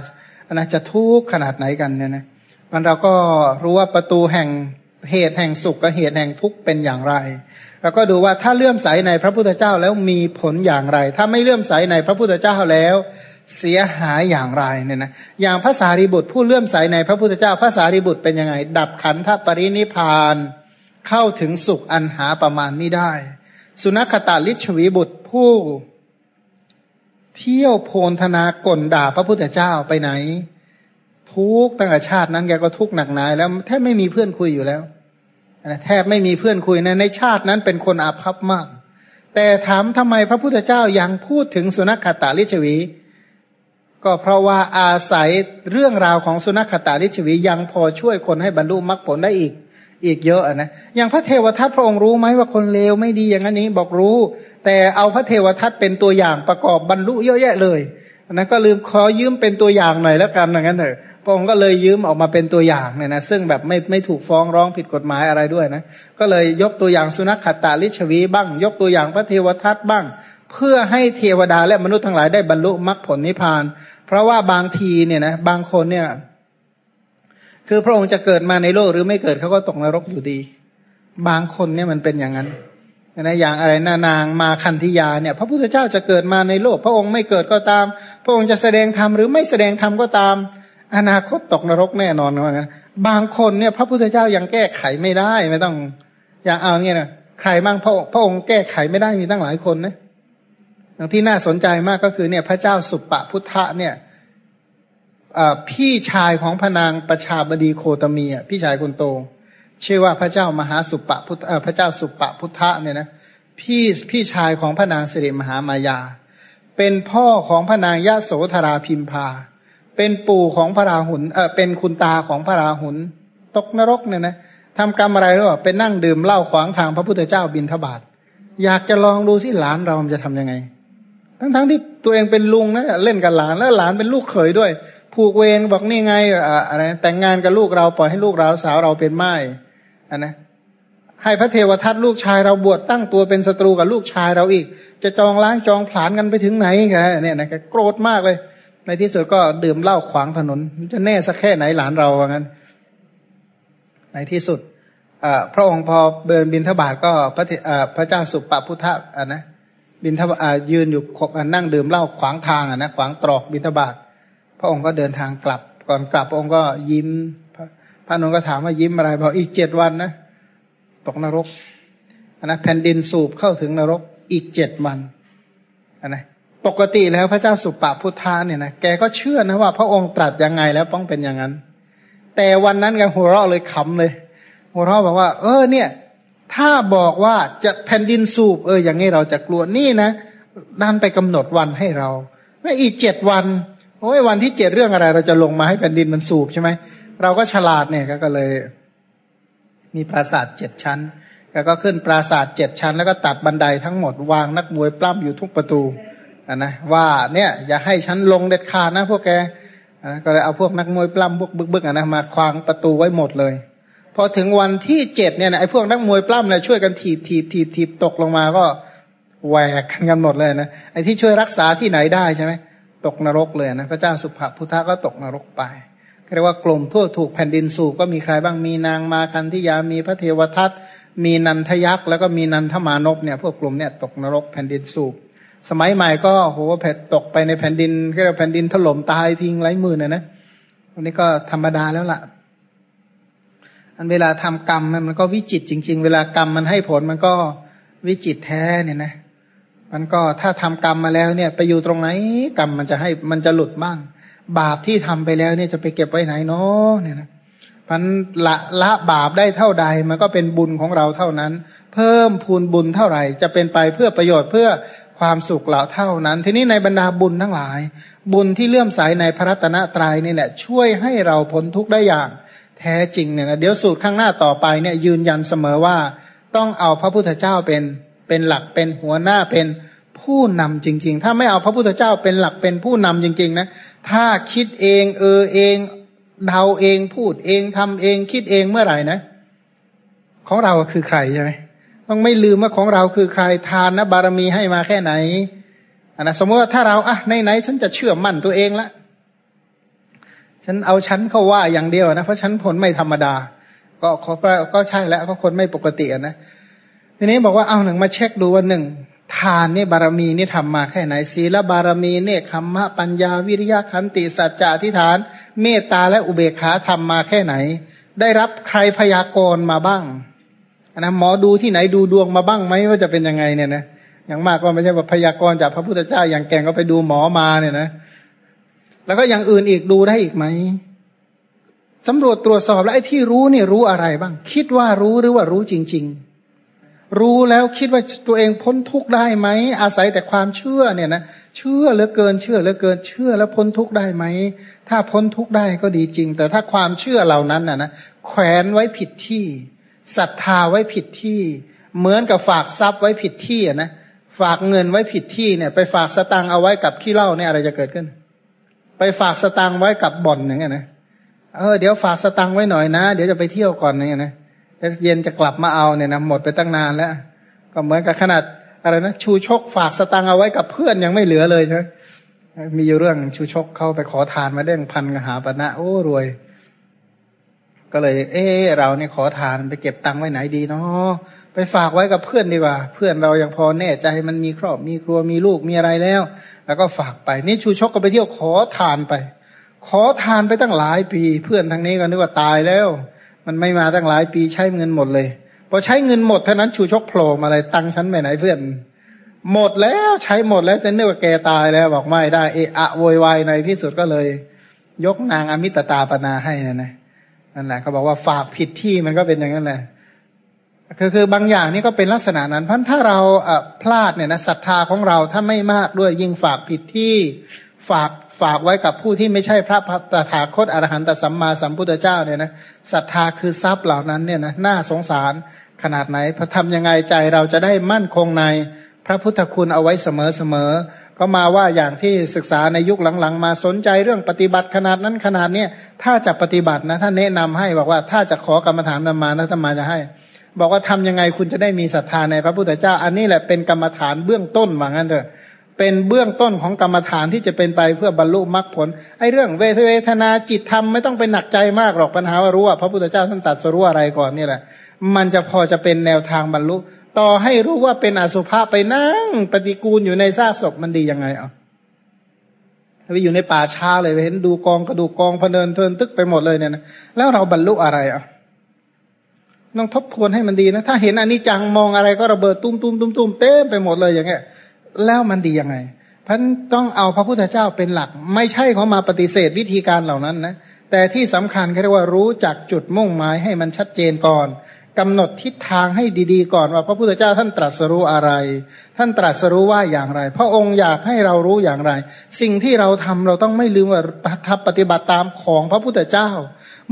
Speaker 1: นะจะทุกข์ขนาดไหนกันเนี่ยนะมันเราก็รู้ว่าประตูแห่งเหตุแห่งสุขกับเหตุแห่งทุกข์เป็นอย่างไร แล้วก็ดูว่าถ้าเลื่อมใสในพระพุทธเจ้าแล้วมีผลอย่างไร ถ้าไม่เลื่อมใสในพระพุทธเจ้าแล้วเสียหายอย่างไรเนี่ยนะอย่างภาษารีบุตรผู้เลื่อมใสในพระพุทธเจ้าภาษารีบุตรเป็นยังไง ดับขันธปรินิพานเข้าถึงสุขอันหาประมาณไม่ได้ สุนัขตาลิชวีบุตรผู้ เที่ยวโพนธนากลด่าพระพุทธเจ้าไปไหน ทุกตั้งแต่ชาตินั้นแกก็ทุกหนักหนาแล้วแทบไม่มีเพื่อนคุยอยู่แล้วแทบไม่มีเพื่อนคุยนะในชาตินั้นเป็นคนอาภัพมาก แต่ถามทำไมพระพุทธเจ้ายังพูดถึงสุนัขตาลิชวี ก็เพราะว่าอาศัยเรื่องราวของสุนัขตาลิชวียังพอช่วยคนให้บรรลุมรรคผลได้อีกอีกเยอะนะอย่างพระเทวทัตพระองค์รู้ไหมว่าคนเลวไม่ดีอย่างนี้บอกรู้ แต่เอาพระเทวทัตเป็นตัวอย่างประกอบบรรลุเยอะแยะเลยนะก็ลืมขอยืมเป็นตัวอย่างหน่อยแล้วกันอย่างนั้นเถอะพระองค์ก็เลยยืมออกมาเป็นตัวอย่างเนี่ยนะซึ่งแบบไม่ไม่ถูกฟ้องร้องผิดกฎหมายอะไรด้วยนะก็เลยยกตัวอย่างสุนัขขตาลิชวีบ้าง ยกตัวอย่างพระเทวทัตบ้าง เพื่อให้เทวดาและมนุษย์ทั้งหลายได้บรรลุมรรคผลนิพพาน เพราะว่าบางทีเนี่ยนะบางคนเนี่ย คือพระองค์จะเกิดมาในโลกหรือไม่เกิดเขาก็ตกนรกอยู่ดี บางคนเนี่ยมันเป็นอย่างนั้น นะอย่างอะไรนานางมาคันธิยาเนี่ย พระพุทธเจ้าจะเกิดมาในโลก พระองค์ไม่เกิดก็ตาม พระองค์จะแสดงธรรมหรือไม่แสดงธรรมก็ตาม อนาคตตกนรกแน่นอนว่างั้นบางคนเนี่ย พระพุทธเจ้ายังแก้ไขไม่ได้ ไม่ต้อง อย่างเอาเงี้ยนะใครบ้างพระพระองค์แก้ไขไม่ได้มีตั้งหลายคนนะอย่างที่น่าสนใจมากก็คือเนี่ย พระเจ้าสุปปพุทธะเนี่ยพี่ชายของพนางประชาบดีโคตมีอะพี่ชายคนโต ชื่อว่าพระเจ้ามหาสุปปพุทธพระเจ้าสุปปพุทธะเนี่ยนะพี่พี่ชายของพระนางสิริมหามายา เป็นพ่อของพระนางยะโสธราพิมพา เป็นปู่ของพระราหุลเออเป็นคุณตาของพระราหุลตกนรกเนี่ยนะทำกรรมอะไรหรือเปล่าเป็นนั่งดื่มเหล้าขวางทางพระพุทธเจ้าบินทบาทอยากจะลองดูสิหลานเราจะทํำยังไง ทั้งๆทที่ตัวเองเป็นลุงนะเล่นกับหลานแล้วหลานเป็นลูกเขยด้วย ผูกเวรบอกนี่ไงอะไรแต่งงานกับลูกเราปล่อยให้ลูกเราสาวเราเป็นไม้ อันนะให้พระเทวทัตลูกชายเราบวชตั้งตัวเป็นศัตรูกับลูกชายเราอีก จะจองล้างจองผลานกันไปถึงไหนกันเนี่ยนะโกรธมากเลย ในที่สุดก็ดื่มเหล้าขวางถนน จะแน่สักแค่ไหนหลานเราว่างั้น ในที่สุดพระองค์พอเดินบินทบาทก็พระพระเจ้าสุปปพุทธะนะบินทบาทยืนอยู่นั่งดื่มเหล้าขวางทางอนะขวางตรอกบินทบาท พระองค์ก็เดินทางกลับก่อนกลับพระองค์ก็ยิ้ม พระนนท์ก็ถามว่ายิ้มอะไรบอกอีกเจ็ดวันนะตกนรกนะแผ่นดินสูบเข้าถึงนรกอีกเจ็ดวันนะปกติแล้วพระเจ้าสุปปพุทธาเนี่ยนะแกก็เชื่อนะว่าพระองค์ตรัสยังไงแล้วต้องเป็นอย่างนั้น แต่วันนั้นแกหัวเราะเลยขำเลย หัวเราะบอกว่า เออเนี่ย ถ้าบอกว่าจะแผ่นดินสูบเอออย่างนี้เราจะกลัวนี่นะดันไปกำหนดวันให้เราไม่อีกเจ็ดวันโอ้ยวันที่เจ็ดเรื่องอะไร เราจะลงมาให้แผ่นดินมันสูบใช่ไหม เราก็ฉลาดเนี่ยก็เลย มีปราสาทเจ็ดชั้น แล้วก็ขึ้นปราสาทเจ็ดชั้น แล้วก็ตัดบันไดทั้งหมดวางนักมวยปล้ำอยู่ทุกประตูนะว่าเนี่ยอย่าให้ฉันลงเด็ดขาดนะพวกแกก็เลยเอาพวกนักมวยปล้ำพวกบึกๆนะมาควางประตูไว้หมดเลยพอถึงวันที่เจ็ดเนี่ยนะไอ้พวกนักมวยปล้ำเนี่ยช่วยกันถีบถีบถีบถีบตกลงมาก็แหวกกันหมดเลยนะไอ้ที่ช่วยรักษาที่ไหนได้ใช่ไหมตกนรกเลยนะพระเจ้าสุภพุทธะก็ตกนรกไป เรียกว่ากลุ่มทั่วถูกแผ่นดินสูบก็มีใครบ้างมีนางมาคันธิยามีพระเทวทัตมีนันทยักษ์แล้วก็มีนันทมานพเนี่ยพวกกลุ่มเนี่ยตกนรกแผ่นดินสูบสมัยใหม่ก็โหแผ่ตกไปในแผ่นดินเรียกว่าแผ่นดินถล่มตายทิ้งไร้มือนะนะวันนี้ก็ธรรมดาแล้วล่ะ อันเวลาทำกรรมมันก็วิจิตจริง ๆ เวลากรรมมันให้ผลมันก็วิจิตแท้เนี่ยนะ มันก็ถ้าทำกรรมมาแล้วเนี่ย ไปอยู่ตรงไหนกรรมมันจะให้มันจะหลุดบ้าง บาปที่ทำไปแล้วเนี่ยจะไปเก็บไว้ไหนเนาะเนี่ยนะมันละละบาปได้เท่าใดมันก็เป็นบุญของเราเท่านั้น เพิ่มพูนบุญเท่าไหร่ จะเป็นไปเพื่อประโยชน์เพื่อความสุขเหล่าเท่านั้น ทีนี้ในบรรดาบุญทั้งหลาย บุญที่เลื่อมใสในพระรัตนตรัยนี่แหละ ช่วยให้เราพ้นทุกข์ได้อย่างแท้จริงเนี่ยนะเดี๋ยวสูตรข้างหน้าต่อไปเนี่ยยืนยันเสมอว่า ต้องเอาพระพุทธเจ้าเป็นเป็นหลักเป็นหัวหน้าเป็นผู้นำจริง ๆ ถ้าไม่เอาพระพุทธเจ้าเป็นหลักเป็นผู้นำจริง ๆ นะ ถ้าคิดเอง เออเองเดาเองพูดเองทำเองคิดเองเมื่อไหร่นะ ของเราคือใครใช่ไหมต้องไม่ลืมว่าของเราคือใครทานนะบารมีให้มาแค่ไหนอันนะสมมติว่าถ้าเราอะในไหนฉันจะเชื่อมั่นตัวเองละฉันเอาฉันเข้าว่าอย่างเดียวนะเพราะฉันผลไม่ธรรมดา ก็ก็ใช่แล้วก็คนไม่ปกตินะทีนี้บอกว่าเอาหนึ่งมาเช็คดูว่าหนึ่ง ทานนี่บารมีนี่ทำมาแค่ไหนศีลบารมีเนคขมมะปัญญาวิริยะขันติสัจจะทิฏฐาน เมตตาและอุเบกขาทำมาแค่ไหน ได้รับใครพยากรณ์มาบ้างนะหมอดูที่ไหนดูดวงมาบ้างไหมว่าจะเป็นยังไงเนี่ยนะอย่างมากก็ไม่ใช่ว่าพยากรณ์จากพระพุทธเจ้าอย่างแก่งก็ไปดูหมอมาเนี่ยนะ แล้วก็อย่างอื่นอีกดูได้อีกไหมสำรวจตรวจสอบแล้วไอ้ที่รู้เนี่ยรู้อะไรบ้าง คิดว่ารู้หรือว่ารู้จริง ๆ รู้แล้วคิดว่าตัวเองพ้นทุกข์ได้ไหมอาศัยแต่ความเชื่อเนี่ยนะเชื่อเหลือเกินเชื่อเหลือเกินเชื่อแล้วพ้นทุกข์ได้ไหมถ้าพ้นทุกข์ได้ก็ดีจริง แต่ถ้าความเชื่อเหล่านั้นนะนะแขวนไว้ผิดที่ศรัทธาไว้ผิดที่ เหมือนกับฝากทรัพย์ไว้ผิดที่นะฝากเงินไว้ผิดที่เนี่ย ไปฝากสตังเอาไว้กับขี้เหล้าเนี่ยอะไรจะเกิดขึ้น ไปฝากสตังไว้กับบ่อนอย่างเงี้ยนะเออเดี๋ยวฝากสตังไว้หน่อยนะ เดี๋ยวจะไปเที่ยวก่อนอย่างเนี่ยนะ แล้วเย็นจะกลับมาเอาเนี่ยนะหมดไปตั้งนานแล้ว ก็เหมือนกับขนาดอะไรนะชูชกฝากสตังเอาไว้กับเพื่อนยังไม่เหลือเลยใช่ไหมมีอยู่เรื่องชูชกเข้าไปขอทานมาเด้งพันกหาปณะโอ้รวย ก็เลย เออเราเนี่ยขอทานไปเก็บตังไว้ไหนดีเนาะไปฝากไว้กับเพื่อนดีกว่า เพื่อนเรายังพอแน่ใจมันมีครอบมีครัวมีลูกมีอะไรแล้ว แล้วก็ฝากไป นี่ชูชกก็ไปเที่ยวขอทานไป ขอทานไปตั้งหลายปี เพื่อนทางนี้ก็นึกว่าตายแล้ว มันไม่มาตั้งหลายปีใช้เงินหมดเลยพอใช้เงินหมดเท่านั้นชูชกโผล่มาเลยตังฉันไปไหนเพื่อนหมดแล้วใช้หมดแล้วจะนึกว่าแกตายแล้วบอกไม่ได้เอะอะโวยวายในที่สุดก็เลย ยกนางอมิตตาปนาให้นะนะนั่นแหละเขาบอกว่าฝากผิดที่มันก็เป็นอย่างนั้นแหละคือคือบางอย่างนี่ก็เป็นลักษณะนั้น เพราะถ้าเราพลาดเนี่ยนะศรัทธาของเราถ้าไม่มากด้วยยิ่งฝากผิดที่ฝาก ฝากไว้กับผู้ที่ไม่ใช่พระตถาคตอรหันตสัมมาสัมพุทธเจ้าเนี่ยนะศรัทธาคือทรัพย์เหล่านั้นเนี่ยนะน่าสงสารขนาดไหนพระทำยังไงใจเราจะได้มั่นคงในพระพุทธคุณเอาไว้เสมอเสมอก็มาว่าอย่างที่ศึกษาในยุคหลังๆ มาสนใจเรื่องปฏิบัติขนาดนั้นขนาดเนี้ยถ้าจะปฏิบัตินะท่านแนะนำให้บอกว่าถ้าจะขอกรรมฐานธรรมานะธรรมาจะให้ บอกว่าทำยังไงคุณจะได้มีศรัทธาในพระพุทธเจ้า อันนี้แหละเป็นกรรมฐานเบื้องต้นว่างั้นเถอะ เป็นเบื้องต้นของกรรมฐานที่จะเป็นไปเพื่อบรรลุมรรคผลไอ้เรื่องเวทนาจิตธรรมไม่ต้องไปหนักใจมากหรอกปัญหาว่ารู้ว่าพระพุทธเจ้าท่านตัดสรู้อะไรก่อนนี่แหละ มันจะพอจะเป็นแนวทางบรรลุ ต่อให้รู้ว่าเป็นอสุภะไปนั่งปฏิกูลอยู่ในซากศพมันดียังไงอะไปอยู่ในป่าช้าเลยไปเห็นดูกองกระดูกกองพเนินเทินตึกไปหมดเลยเนี่ยนะแล้วเราบรรลุอะไรอะต้องทบทวนให้มันดีนะ ถ้าเห็นอันนี้จังมองอะไรก็ระเบิดตุ้มตุ้มตุ้มตุ้มเต้มไปหมดเลยอย่างเงี้ย แล้วมันดียังไงพันต้องเอาพระพุทธเจ้าเป็นหลัก ไม่ใช่เขามาปฏิเสธวิธีการเหล่านั้นนะแต่ที่สำคัญก็เรียกว่ารู้จักจุดมุ่งหมายให้มันชัดเจนก่อนกำหนดทิศทางให้ดีๆ ก่อนว่าพระพุทธเจ้าท่านตรัสรู้อะไร ท่านตรัสรู้ว่าอย่างไร พระองค์อยากให้เรารู้อย่างไร สิ่งที่เราทำเราต้องไม่ลืมว่าทับปฏิบัติตามของพระพุทธเจ้า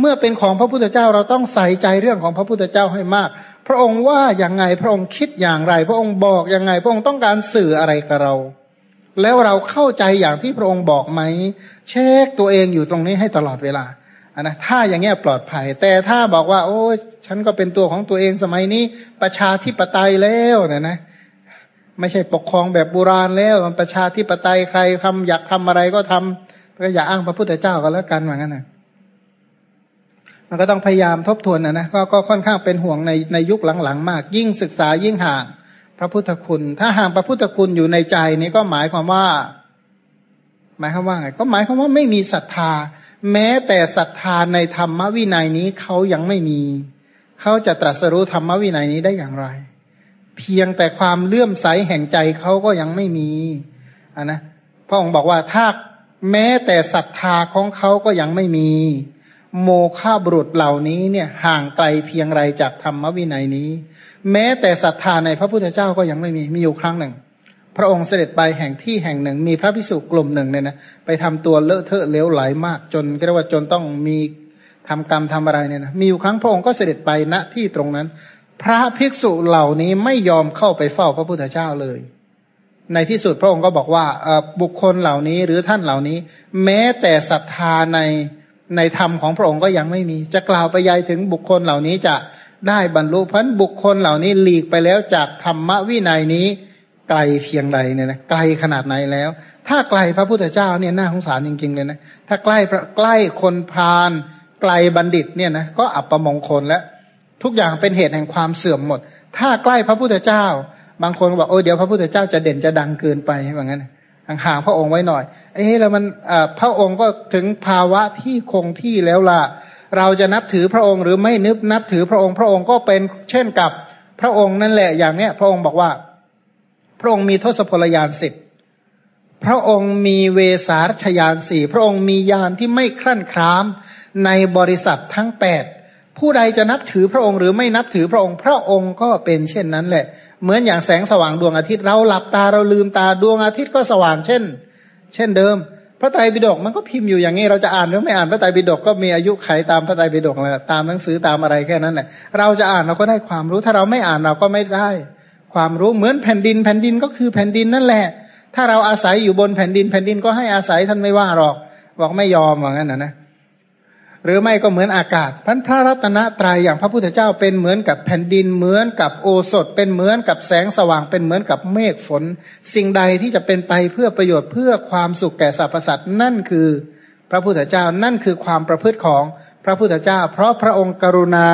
Speaker 1: เมื่อเป็นของพระพุทธเจ้าเราต้องใส่ใจเรื่องของพระพุทธเจ้าให้มาก พระองค์ว่าอย่างไงพระองค์คิดอย่างไร พระองค์บอกอย่างไง พระองค์ต้องการสื่ออะไรกับเรา แล้วเราเข้าใจอย่างที่พระองค์บอกไหม เช็คตัวเองอยู่ตรงนี้ให้ตลอดเวลาอันนะถ้าอย่างเงี้ยปลอดภัย แต่ถ้าบอกว่า โอ้ฉันก็เป็นตัวของตัวเองสมัยนี้ ประชาธิปไตยแล้วเนี่ยนะไม่ใช่ปกครองแบบโบราณแล้วมันประชาธิปไตยใครทำอยากทำอะไรก็ทำก็อย่าอ้างพระพุทธเจ้าก็แล้วกันเหมือนกันนะ มันก็ต้องพยายามทบทวนนะนะกก็ค่อนข้างเป็นห่วงในในยุคหลังๆ มาก ยิ่งศึกษายิ่งห่างพระพุทธคุณ ถ้าห่างพระพุทธคุณอยู่ในใจนี้ก็หมายความว่า หมายความว่าไงก็หมายความว่าไม่มีศรัทธา แม้แต่ศรัทธาในธรรมวินัยนี้เขายังไม่มี เขาจะตรัสรู้ธรรมวินัยนี้ได้อย่างไร เพียงแต่ความเลื่อมใสแห่งใจเขาก็ยังไม่มีอ่านะพระองค์บอกว่าถ้าแม้แต่ศรัทธาของเขาก็ยังไม่มี โมฆะบุรุษเหล่านี้เนี่ยห่างไกลเพียงไรจากธรรมวินัยนี้ แม้แต่ศรัทธาในพระพุทธเจ้าก็ยังไม่มีมีอยู่ครั้งหนึ่ง พระองค์เสด็จไปแห่งที่แห่งหนึ่ง มีพระพิสุกลุ่มหนึ่งเนี่ยนะไปทำตัวเลอะเทอะเลวไหลมาก จนเรียกว่าจนต้องมีทำกรรมทำอะไรเนี่ยนะมีอยู่ครั้งพระองค์ก็เสด็จไปณที่ตรงนั้น พระภิกษุเหล่านี้ไม่ยอมเข้าไปเฝ้าพระพุทธเจ้าเลยในที่สุดพระองค์ก็บอกว่าบุคคลเหล่านี้หรือท่านเหล่านี้ แม้แต่ศรัทธาใน ในธรรมของพระองค์ก็ยังไม่มี จะกล่าวไปยายถึงบุคคลเหล่านี้จะได้บรรลุพันบุคคลเหล่านี้หลีกไปแล้วจากธรรมวินัยนี้ไกลเพียงใดเนี่ยนะไกลขนาดไหนแล้ว ถ้าไกลพระพุทธเจ้าเนี่ยน่าสงสารจริง ๆ เลยนะถ้าใกล้ใกล้คนพาลไกลบัณฑิตเนี่ยนะก็อับประมงคลแล้วทุกอย่างเป็นเหตุแห่งความเสื่อมหมด ถ้าใกล้พระพุทธเจ้า บางคนบอกโอ้เดี๋ยวพระพุทธเจ้าจะเด่นจะดังเกินไปว่างั้น ห่างพระองค์ไว้หน่อย เอ๊ะแล้วมันพระองค์ก็ถึงภาวะที่คงที่แล้วล่ะ เราจะนับถือพระองค์หรือไม่นึบนับถือพระองค์พระองค์ก็เป็นเช่นกับพระองค์นั่นแหละอย่างเนี้ย พระองค์บอกว่า พระองค์มีทศพลยานสิบพระองค์มีเวสารชยานสี่พระองค์มียานที่ไม่คลั่นครามในบริษัททั้งแปดผู้ใดจะนับถือพระองค์หรือไม่นับถือพระองค์ พระองค์ก็เป็นเช่นนั้นแหละ เหมือนอย่างแสงสว่างดวงอาทิตย์ เราหลับตาเราลืมตาดวงอาทิตย์ก็สว่างเช่น เช่นเดิม พระไตรปิฎกมันก็พิมพ์อยู่อย่างนี้เราจะอ่านหรือไม่อ่านพระไตรปิฎกก็มีอายุไขตามพระไตรปิฎกแหละตามหนังสือตามอะไรแค่นั้นแหละเราจะอ่านเราก็ได้ความรู้ถ้าเราไม่อ่านเราก็ไม่ได้ ความรู้เหมือนแผ่นดินแผ่นดินก็คือแผ่นดินนั่นแหละ ถ้าเราอาศัยอยู่บนแผ่นดินแผ่นดินก็ให้อาศัยท่านไม่ว่าหรอก บอกไม่ยอมว่างั้นนะนะ หรือไม่ก็เหมือนอากาศพันพระรัตนตรัยอย่างพระพุทธเจ้าเป็นเหมือนกับแผ่นดินเหมือนกับโอสถ เป็นเหมือนกับแสงสว่างเป็นเหมือนกับเมฆฝน สิ่งใดที่จะเป็นไปเพื่อประโยชน์เพื่อความสุขแก่สรรพสัตว์นั่นคือพระพุทธเจ้านั่นคือความประพฤติของพระพุทธเจ้า เพราะพระองค์กรุณา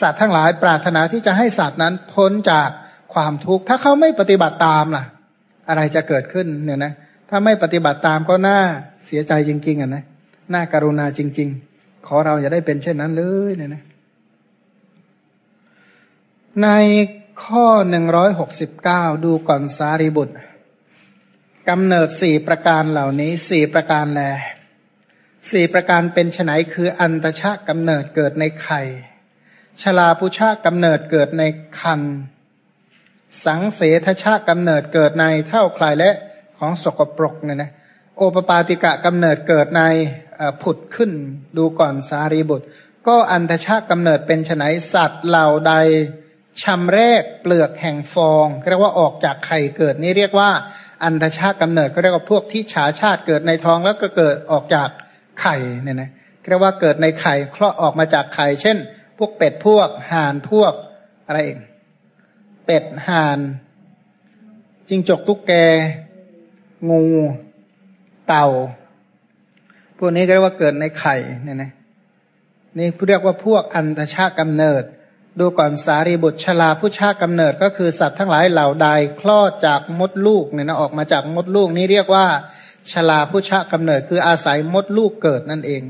Speaker 1: สัตว์ทั้งหลายปรารถนาที่จะให้สัตว์นั้นพ้นจากความทุกข์ถ้าเขาไม่ปฏิบัติตามล่ะ อะไรจะเกิดขึ้นเนี่ยนะ ถ้าไม่ปฏิบัติตามก็น่าเสียใจจริง ๆอะนะน่าการุณาจริง ๆ ขอเราอย่าได้เป็นเช่นนั้นเลยเนี่ยนะ ในข้อหนึ่งร้อยหกสิบเก้าดูก่อนสารีบุตรกำเนิดสี่ประการเหล่านี้สี่ประการแลสี่ประการเป็นไนคืออันตชะกำเนิดเกิดในไข่ชลาพุชะกำเนิดเกิดในคัน สังเสทชะกำเนิดเกิดในเท่าคลายและของสกปรกเนี่ยนะโอปปาติกะกำเนิดเกิดใน ผุดขึ้น ดูก่อนสารีบุตร ก็อันทชากำเนิดเป็นไนสัตว์เหล่าใดชำแรกเปลือกแห่งฟองเรียกว่าออกจากไข่เกิดนี่เรียกว่า อันทชากำเนิดก็เรียกว่าพวกที่ฉาชาติเกิดในท้องแล้วก็เกิดออกจากไข่เนี่ยนะเรียกว่าเกิดในไข่คลอดออกมาจากไข่เช่น พวกเป็ดพวกห่านพวกอะไรเองเป็ดห่านจิงจกตุ๊กแก งู เต่า วกนี้ก็เรียกว่าเกิดในไข่เนี่ยนะนี่เรียกว่าพวกอันตชากำเนิด ดูก่อนสารีบุตรชลาผู้ชากำเนิดก็คือสัตว์ทั้งหลายเหล่าใดคลอดจากมดลูกเนี่ยนะออกมาจากมดลูกนี้เรียกว่าชลาผู้ชากำเนิด คืออาศัยมดลูกเกิดนั่นเอง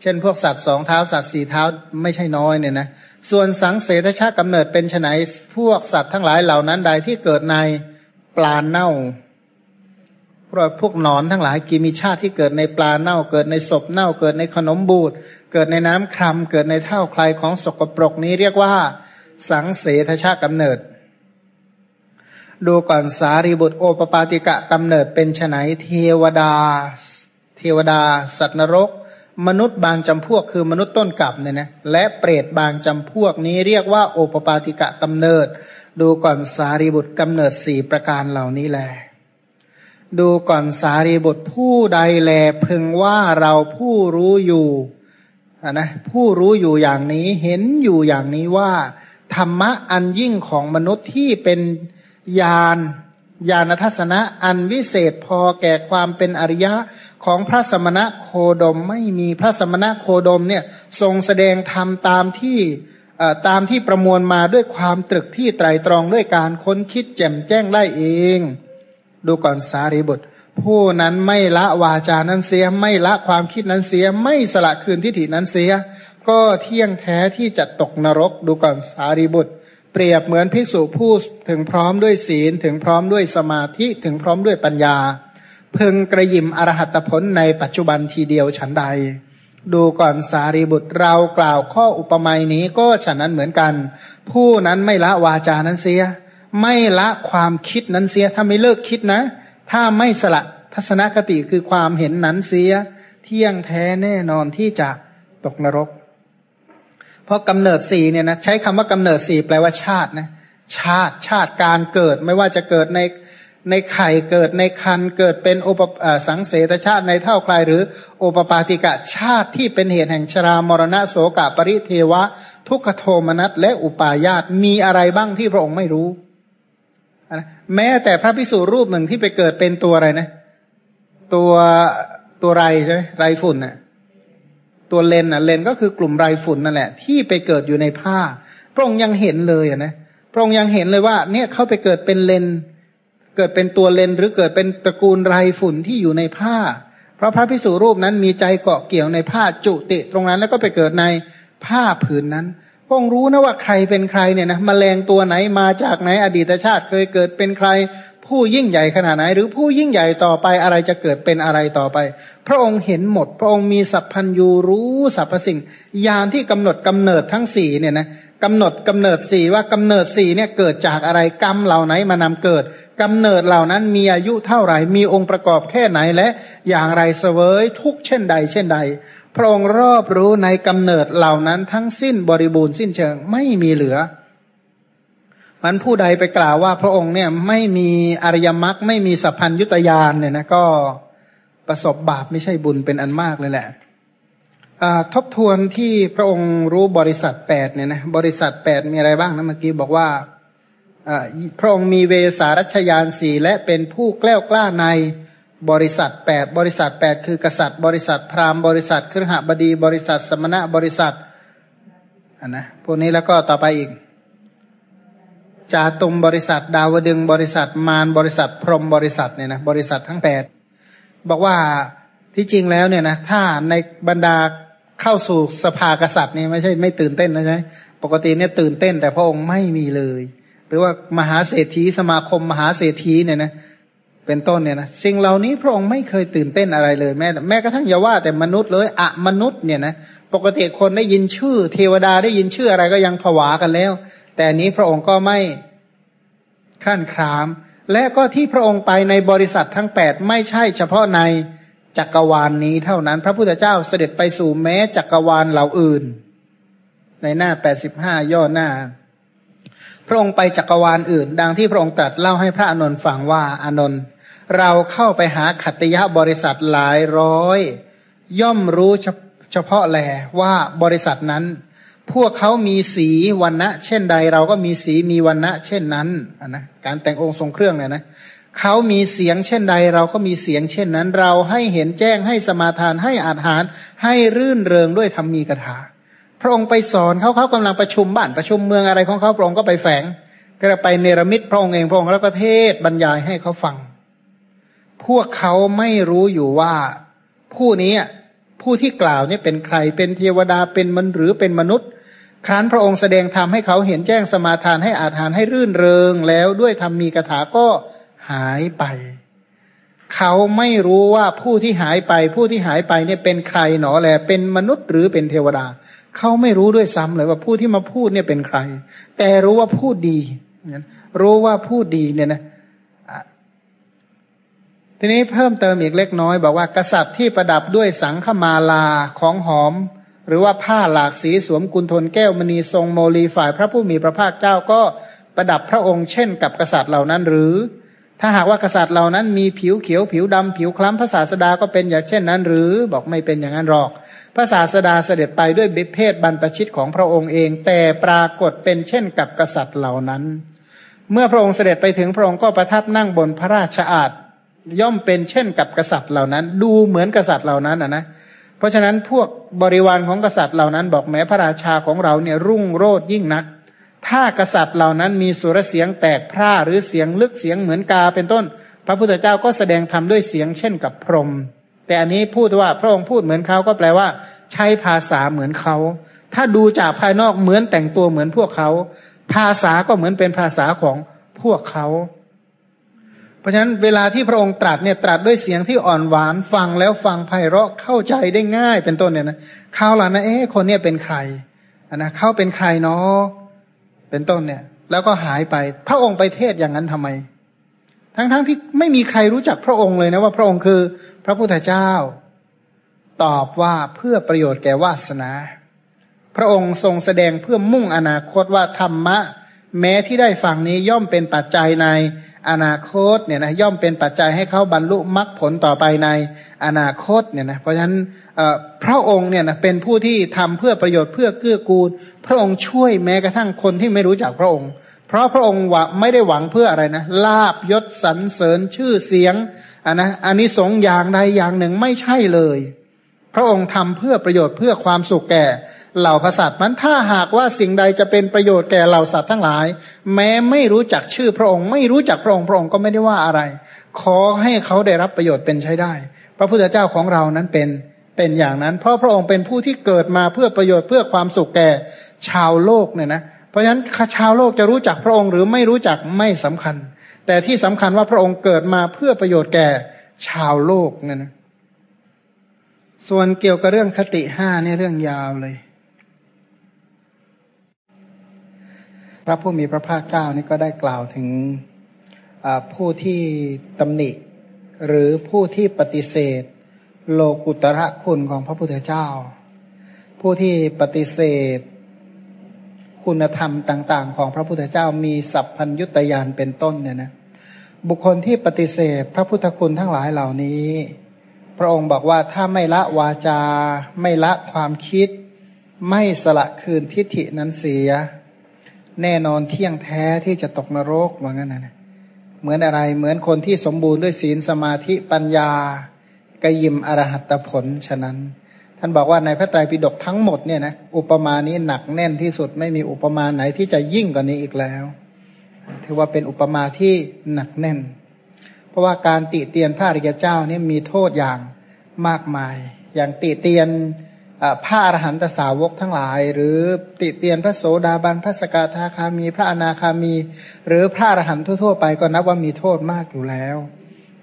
Speaker 1: เช่นพวกสัตว์สองเท้าสัตว์สี่เท้าไม่ใช่น้อยเนี่ยนะส่วนสังเสทชากำเนิดเป็นไฉนพวกสัตว์ทั้งหลายเหล่านั้นใดที่เกิดในปลาเน่า พราะพวกนอนทั้งหลายกีมีชาติที่เกิดในปลาเน่าเกิดในศพเน่าเกิดในขนมบูดเกิดในน้ำครำเกิดในเท่าใคลายของสกปรกนี้เรียกว่า สังเสทชาติกำเนิด ดูก่อนสารีบุตรโอปปาติกะกำเนิดเป็นไนเทวดา เทวดา สัตว์นรก มนุษย์บางจำพวกคือมนุษย์ต้นกลับเนี่ยนะและเปรตบางจำพวกนี้เรียกว่าโอปปาติกะกำเนิด ดูก่อนสารีบุตรกำเนิดสี่ประการเหล่านี้แหละ ดูก่อนสารีบุตรผู้ใดแลพึงว่าเราผู้รู้อยู่นะผู้รู้อยู่อย่างนี้เห็นอยู่อย่างนี้ว่า ธรรมะอันยิ่งของมนุษย์ที่เป็นญาณญาณทัศนะอันวิเศษพอแก่ความเป็นอริยะของพระสมณะโคดมไม่มีพระสมณะโคดมเนี่ยทรงแสดงธรรมตามที่ตามที่ประมวลมาด้วยความตรึกที่ไตรตรองด้วยการค้นคิดแจ่มแจ้งได้เอง ดูก่อนสารีบุตร ผู้นั้นไม่ละวาจานั้นเสีย ไม่ละความคิดนั้นเสีย ไม่สละคืนทิฏฐินั้นเสีย ก็เที่ยงแท้ที่จะตกนรก ดูก่อนสารีบุตร เปรียบเหมือนภิกษุผู้ถึงพร้อมด้วยศีล ถึงพร้อมด้วยสมาธิถึงพร้อมด้วยปัญญา พึงกระยิมอรหัตผลในปัจจุบันทีเดียวฉันใดดูก่อนสารีบุตรเรากล่าวข้ออุปมาอนี้ก็ฉะนั้นเหมือนกัน ผู้นั้นไม่ละวาจานั้นเสีย ไม่ละความคิดนั้นเสีย ถ้าไม่เลิกคิดนะ ถ้าไม่สละทัศนคติคือความเห็นนั้นเสีย เที่ยงแท้แน่นอนที่จะตกนรก เพราะกำเนิดสี่เนี่ยนะใช้คำว่ากำเนิดสี่แปลว่าชาตินะ ชาติชาติการเกิดไม่ว่าจะเกิดในในไข่เกิดในคันเกิดเป็นโอปสังเสตชาติในเท่าคลายหรือโอปปาติกะชาติที่เป็นเหตุแห่งชรามรณะโสกะปริเทวะ ทุกขโทมนัสและอุปาญาตมีอะไรบ้างที่พระองค์ไม่รู้ แม้แต่พระพิสุรูปหนึ่งที่ไปเกิดเป็นตัวอะไรนะ ตัวตัวไรใช่ไหมไรฝุ่นน่ะ ตัวเลนน่ะ เลนก็คือกลุ่มไรฝุ่นนั่นแหละ ที่ไปเกิดอยู่ในผ้า พระองค์ยังเห็นเลยอะนะพระองค์ยังเห็นเลยว่า เนี่ยเขาไปเกิดเป็นเลน เกิดเป็นตัวเลนหรือเกิดเป็นตระกูลไรฝุ่นที่อยู่ในผ้า เพราะพระพิสุรูปนั้นมีใจเกาะเกี่ยวในผ้าจุติตรงนั้นแล้วก็ไปเกิดในผ้าผืนนั้น พระองรู้นะว่าใครเป็นใครเนี่ยนะมแมลงตัวไหนมาจากไหนอดีตชาติเคยเกิดเป็นใคร ผู้ยิ่งใหญ่ขนาดไหน หรือผู้ยิ่งใหญ่ต่อไปอะไรจะเกิดเป็นอะไรต่อไป พระองค์เห็นหมด พระองค์มีสัพพัญญูรู้สรรพสิ่งยานที่กำหนดกำเนิดทั้งสี่เนี่ยนะกำหนดกำเนิดสี่ว่ากำเนิดสี่เนี่ยเกิดจากอะไรกรรมเหล่าไหนมานำเกิดกำเนิดเหล่านั้นมีอายุเท่าไหร่มีองค์ประกอบแค่ไหนและอย่างไรเสวยทุกเช่นใดเช่นใด พระองค์รอบรู้ในกำเนิดเหล่านั้นทั้งสิ้นบริบูรณ์สิ้นเชิงไม่มีเหลือ มันผู้ใดไปกล่าวว่าพระองค์เนี่ยไม่มีอริยมรรคไม่มีสัพพัญยุตยานเนี่ยนะก็ประสบบาปไม่ใช่บุญเป็นอันมากเลยแหละทบทวนที่พระองค์รู้บริษัทแปดเนี่ยนะบริษัทแปดมีอะไรบ้างนะเมื่อกี้บอกว่าพระองค์มีเวสารัชยานสี่และเป็นผู้แกล้วกล้าใน บริษัทแปดบริษัทแปดคือกษัตริย์ บริษัทพราหมณ์บริษัทครหบดี บริษัทสมณะบริษัทอันนะพวกนี้แล้วก็ต่อไปอีกจาตุมบริษัท ดาวดึงบริษัทมารบริษัท พรหมบริษัทเนี่ยนะบริษัททั้งแปดบอกว่าที่จริงแล้วเนี่ยนะถ้าในบรรดาเข้าสู่สภากษัตริย์นี่ไม่ใช่ไม่ตื่นเต้นนะใช่ปกติเนี่ยตื่นเต้น แต่พระองค์ไม่มีเลย หรือว่ามหาเศรษฐีสมาคมมหาเศรษฐีเนี่ยนะ เป็นต้นเนี่ยนะสิ่งเหล่านี้พระองค์ไม่เคยตื่นเต้นอะไรเลยแม้แม้กระทั่งอย่าว่าแต่มนุษย์เลยอะมนุษย์เนี่ยนะปกติคนได้ยินชื่อ เทวดาได้ยินชื่ออะไรก็ยังผวากันแล้ว แต่นี้พระองค์ก็ไม่ขั้นคราม และก็ที่พระองค์ไปในบริษัททั้งแปดไม่ใช่เฉพาะในจักรวาลนนี้เท่านั้น พระพุทธเจ้าเสด็จไปสู่แม้จักรวาลเหล่าอื่น ในหน้าแปดสิบห้าย่อหน้า พระองค์ไปจักรวาลอื่น ดังที่พระองค์ตรัสเล่าให้พระอนนท์ฟังว่าอานนท์ เราเข้าไปหาขัตยะบริษัทหลายร้อย ย่อมรู้เฉพาะแหลว่าบริษัทนั้น พวกเขามีสีวันณะ เช่นใด เราก็มีสีมีวันณะ เช่นนั้นนะการแต่งองค์ทรงเครื่องเนี่ยนะเขามีเสียงเช่นใด เราก็มีเสียงเช่นนั้น เราให้เห็นแจ้งให้สมาทานให้อาหาร ให้รื่นเริงด้วยธรรมีกถาพระองค์ไปสอนเขาเขากำลังประชุมบ้านประชุมเมืองอะไรของเขาพระองค์ก็ไปแฝง ก็ไปเนรมิตพระองค์เองพระองค์แล้วก็เทศบรรยายให้เขาฟัง พวกเขาไม่รู้อยู่ว่าผู้นี้ผู้ที่กล่าวนี่เป็นใครเป็นเทวดาเป็นมันหรือเป็นมนุษย์ ครั้นพระองค์แสดงธรรมให้เขาเห็นแจ้งสมาทานให้อาถานให้รื่นเริงแล้วด้วยธรรมมีกถาก็หายไป เขาไม่รู้ว่าผู้ที่หายไป ผู้ที่หายไปเนี่ยเป็นใครหนอแลเป็นมนุษย์หรือเป็นเทวดา เขาไม่รู้ด้วยซ้ำเลยว่าผู้ที่มาพูดเนี่ยเป็นใคร แต่รู้ว่าพูดดีรู้ว่าพูดดีเนี่ยนะ ทีนี้เพิ่มเติมอีกเล็กน้อยบอกว่ากษัตริย์ที่ประดับด้วยสังฆมาลาของหอม หรือว่าผ้าหลากสีสวมกุลทนแก้วมณีทรงโมลีฝ่ายพระผู้มีพระภาคเจ้าก็ประดับพระองค์เช่นกับกษัตริย์เหล่านั้นหรือ ถ้าหากว่ากษัตริย์เหล่านั้นมีผิวเขียวผิวดำผิวคล้ำพระศาสดาก็เป็นอย่างเช่นนั้นหรือบอกไม่เป็นอย่างนั้นหรอก พระศาสดาเสด็จไปด้วยบิเพศบรรพชิตของพระองค์เอง แต่ปรากฏเป็นเช่นกับกษัตริย์เหล่านั้น เมื่อพระองค์เสด็จไปถึงพระองค์ก็ประทับนั่งบนพระราชอาณ ย่อมเป็นเช่นกับกษัตริย์เหล่านั้น ดูเหมือนกษัตริย์เหล่านั้นอะนะเพราะฉะนั้นพวกบริวารของกษัตริย์เหล่านั้นบอกแม้พระราชาของเราเนี่ยรุ่งโรดยิ่งนัก ถ้ากษัตริย์เหล่านั้นมีสุรเสียงแตกพร่าหรือเสียงลึกเสียงเหมือนกาเป็นต้น พระพุทธเจ้าก็แสดงธรรมด้วยเสียงเช่นกับพรหมแต่อันนี้พูดว่าพระองค์พูดเหมือนเขาก็แปลว่า ใช้ภาษาเหมือนเขา ถ้าดูจากภายนอกเหมือนแต่งตัวเหมือนพวกเขา ภาษาก็เหมือนเป็นภาษาของพวกเขา ราะฉะนั้นเวลาที่พระองค์ตรัสเนี่ยตรัสด้วยเสียงที่อ่อนหวานฟังแล้วฟังไพเราะเข้าใจได้ง่ายเป็นต้นเนี่ยนะเขาล่ะนะเอ๊ะคนเนี่ยเป็นใครนะเขาเป็นใครเนาะเป็นต้นเนี่ย แล้วก็หายไป พระองค์ไปเทศอย่างนั้นทำไม ทั้งๆทที่ไม่มีใครรู้จักพระองค์เลยนะว่าพระองค์คือพระพุทธเจ้า ตอบว่าเพื่อประโยชน์แก่วาสนา พระองค์ทรงแสดงเพื่อมุ่งอนาคตว่าธรรมะ แม้ที่ได้ฟังนี้ย่อมเป็นปัจจัยใน อนาคตเนี่ยนะย่อมเป็นปัจจัยให้เขาบรรลุมรรคผลต่อไปในอนาคตเนี่ยนะเพราะฉะนั้นพระองค์เนี่ยนะเป็นผู้ที่ทำเพื่อประโยชน์เพื่อเกื้อกูล พระองค์ช่วยแม้กระทั่งคนที่ไม่รู้จักพระองค์ เพราะพระองค์ไม่ได้หวังเพื่ออะไรนะลาบยศสรรเสริญชื่อเสียงอันนะอันนี้สงอย่างใดอย่างหนึ่งไม่ใช่เลย พระองค์ทำเพื่อประโยชน์เพื่อความสุขแก่ เหล่าพสัตว์มันถ้าหากว่าสิ่งใดจะเป็นประโยชน์แก่เหล่าสัตว์ทั้งหลาย แม้ไม่รู้จักชื่อพระองค์ ไม่รู้จักพระองค์พระองค์ก็ไม่ได้ว่าอะไร ขอให้เขาได้รับประโยชน์เป็นใช้ได้ พระพุทธเจ้าของเรานั้นเป็นเป็นอย่างนั้น เพราะพระองค์เป็นผู้ที่เกิดมาเพื่อประโยชน์เพื่อความสุขแก่ชาวโลกเนี่ยนะ เพราะฉะนั้นชาวโลกจะรู้จักพระองค์หรือไม่รู้จักไม่สำคัญ แต่ที่สำคัญว่าพระองค์เกิดมาเพื่อประโยชน์แก่ชาวโลกเนี่ยนะ ส่วนเกี่ยวกับเรื่องคติห้าเนี่ยเรื่องยาวเลย พระผู้มีพระภาคเจ้านี่ก็ได้กล่าวถึงผู้ที่ตำหนิ หรือผู้ที่ปฏิเสธ โลกุตระคุณของพระพุทธเจ้า ผู้ที่ปฏิเสธ คุณธรรมต่าง ๆ ของพระพุทธเจ้ามีสัพพัญยุตยานเป็นต้นเนี่ยนะบุคคลที่ปฏิเสธพระพุทธคุณทั้งหลายเหล่านี้ พระองค์บอกว่าถ้าไม่ละวาจา ไม่ละความคิด ไม่สละคืนทิฏฐินั้นเสีย แน่นอนเที่ยงแท้ที่จะตกนรกว่างั้นนะเหมือนอะไรเหมือนคนที่สมบูรณ์ด้วยศีลสมาธิปัญญากยิมอรหัตผลฉะนั้น ท่านบอกว่าในพระไตรปิฎกทั้งหมดเนี่ยนะอุปมานี้หนักแน่นที่สุดไม่มีอุปมาไหนที่จะยิ่งกว่านี้อีกแล้ว ถือว่าเป็นอุปมาที่หนักแน่น ราะว่าการติเตียนพระอริยเจ้านี่มีโทษอย่างมากมาย อย่างติเตียนพระอรหันตสาวกทั้งหลาย หรือติเตียนพระโสดาบันพระสกทาคามี พระอนาคามี หรือพระอรหันต์ทั่วๆไปก็นับว่ามีโทษมากอยู่แล้ว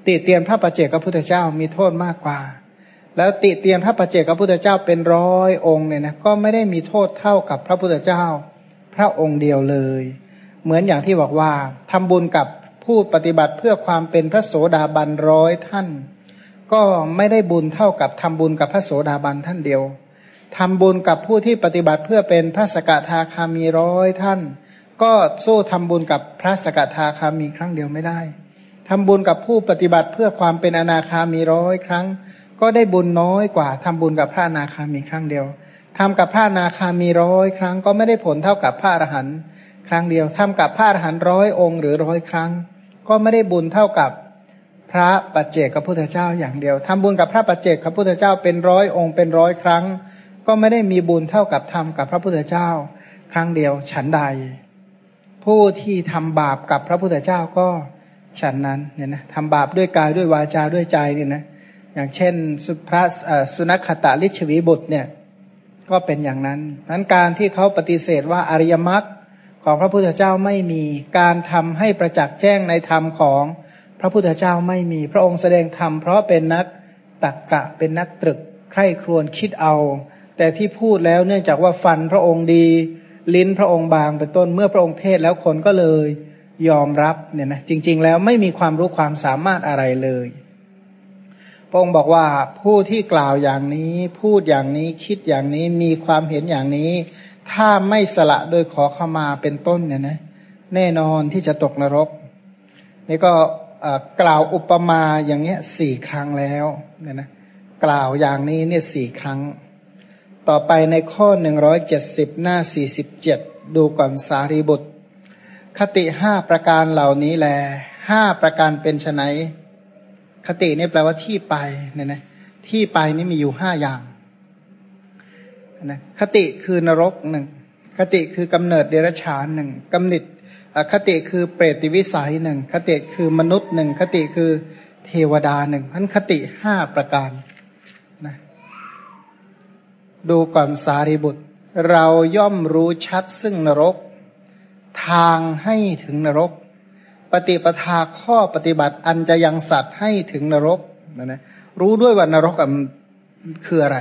Speaker 1: ติเตียนพระปเจกพระพุทธเจ้ามีโทษมากกว่า แล้วติเตียนพระปเจกพระพุทธเจ้าเป็นร้อยองค์เนี่ยนะก็ไม่ได้มีโทษเท่ากับพระพุทธเจ้า พระองค์เดียวเลย เหมือนอย่างที่บอกว่าทำบุญกับ ผู้ปฏิบัติเพื่อความเป็นพระโสดาบันร้อยท่าน ก็ไม่ได้บุญเท่ากับทำบุญกับพระโสดาบันท่านเดียวทำบุญกับผู้ที่ปฏิบัติเพื่อเป็นพระสกทาคามีร้อยท่าน ก็สู้ทำบุญกับพระสกทาคามีครั้งเดียวไม่ได้ทำบุญกับผู้ปฏิบัติเพื่อความเป็นอนาคามีร้อยครั้ง ก็ได้บุญน้อยกว่าทำบุญกับพระอนาคามีครั้งเดียวทำกับพระอนาคามีร้อยครั้ง ก็ไม่ได้ผลเท่ากับพระอรหันต์ครั้งเดียวทำกับพระอรหันต์ร้อยองค์หรือร้อยครั้ง ก็ไม่ได้บุญเท่ากับพระปัจเจกพระพุทธเจ้าอย่างเดียวทำบุญกับพระปัจเจกพระพุทธเจ้าเป็นร้อยองค์เป็นร้อยครั้ง ก็ไม่ได้มีบุญเท่ากับทำกับพระพุทธเจ้า ครั้งเดียวฉันใด ผู้ที่ทำบาปกับพระพุทธเจ้าก็ฉันนั้นเนี่ยนะทำบาปด้วยกายด้วยวาจาด้วยใจเนี่ยนะอย่างเช่นสุพระสุนัขตาลิชวีบุตรเนี่ยก็เป็นอย่างนั้นนั้นการที่เขาปฏิเสธว่าอริยมรรค ของพระพุทธเจ้าไม่มี การทำให้ประจักษ์แจ้งในธรรมของพระพุทธเจ้าไม่มี พระองค์แสดงธรรมเพราะเป็นนักตักกะเป็นนักตรึกใคร่ครวญคิดเอา แต่ที่พูดแล้วเนื่องจากว่าฟันพระองค์ดี ลิ้นพระองค์บางเป็นต้นเมื่อพระองค์เทศแล้วคนก็เลยยอมรับเนี่ยนะจริง ๆ แล้วไม่มีความรู้ความสามารถอะไรเลย พระองค์บอกว่าผู้ที่กล่าวอย่างนี้ พูดอย่างนี้คิดอย่างนี้มีความเห็นอย่างนี้ ถ้าไม่สละโดยขอเข้ามาเป็นต้นเนี่ยนะแน่นอนที่จะตกนรก นี่ก็กล่าวอุปมาอย่างเงี้ยสี่ครั้งแล้วเนี่ยนะกล่าวอย่างนี้เนี่ยสี่ครั้ง ต่อไปในข้อหนึ่งร้อยเจ็ดสิบหน้าสี่สิบเจ็ดดูก่อนสารีบุตร คติห้าประการเหล่านี้แลห้าประการเป็นไนคตินี่แปลว่าที่ไปเนี่ยนะที่ไปนี่มีอยู่ห้าอย่าง นะคติคือนรกหนึ่งคติคือกำเนิดเดรัจฉานหนึ่งกำเนิดคติคือเปรติวิสัยหนึ่งคติคือมนุษย์หนึ่งคติคือเทวดาหนึ่งพันคติห้าประการนะดูก่อนสารีบุตร เราย่อมรู้ชัดซึ่งนรก ทางให้ถึงนรก ปฏิปทาข้อปฏิบัติอันจะยังสัตว์ให้ถึงนรกนะนะรู้ด้วยว่านรกคืออะไร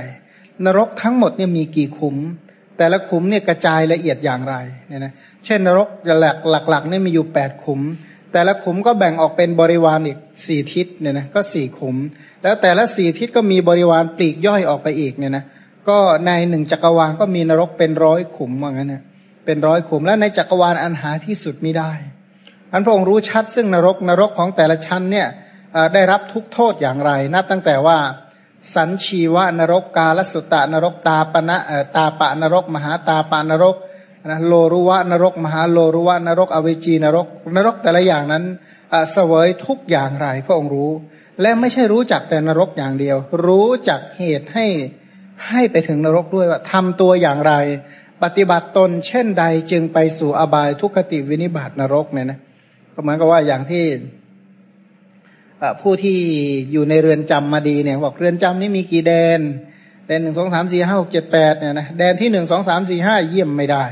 Speaker 1: นรกทั้งหมดเนี่ยมีกี่ขุม แต่ละขุมเนี่ยกระจายละเอียดอย่างไรเนี่ยนะเช่นนรกหลักหลักๆเนี่ยมีอยู่แปดขุม แต่ละขุมก็แบ่งออกเป็นบริวารอีกสี่ทิศเนี่ยนะก็สี่ขุม แล้วแต่ละสี่ทิศก็มีบริวารปลีกย่อยออกไปอีกเนี่ยนะก็ในหนึ่งจักรวาลก็มีนรกเป็นร้อยขุมว่างั้นนะเป็นร้อยขุมแล้วในจักรวาลอันหาที่สุดไม่ได้ อันพระองค์รู้ชัดซึ่งนรกนรกของแต่ละชั้นเนี่ยได้รับทุกโทษอย่างไร นับตั้งแต่ว่า สันชีวะนรกกาลสุตตะนรกตาปณะตาปะนรก มหาตาปานรกนะโลรุวะนรก มหาโลรุวะนรก อเวจีนรก นรกแต่ละอย่างนั้นเสวยทุกอย่างไรพระองค์รู้ และไม่ใช่รู้จักแต่นรกอย่างเดียว รู้จักเหตุให้ให้ไปถึงนรกด้วยว่าทำตัวอย่างไร ปฏิบัติตนเช่นใดจึงไปสู่อบายทุกขติวินิบาตนรกเนี่ยนะก็เหมือนกับว่าอย่างที่ ผู้ที่อยู่ในเรือนจำมาดีเนี่ยบอกเรือนจำนี้มีกี่แดนแดนหนึ่งสองสามสี่ห้าหกเจ็ดแปดเนี่ยนะแดนที่หนึ่งสองสามสี่ห้าเยี่ยมไม่ได้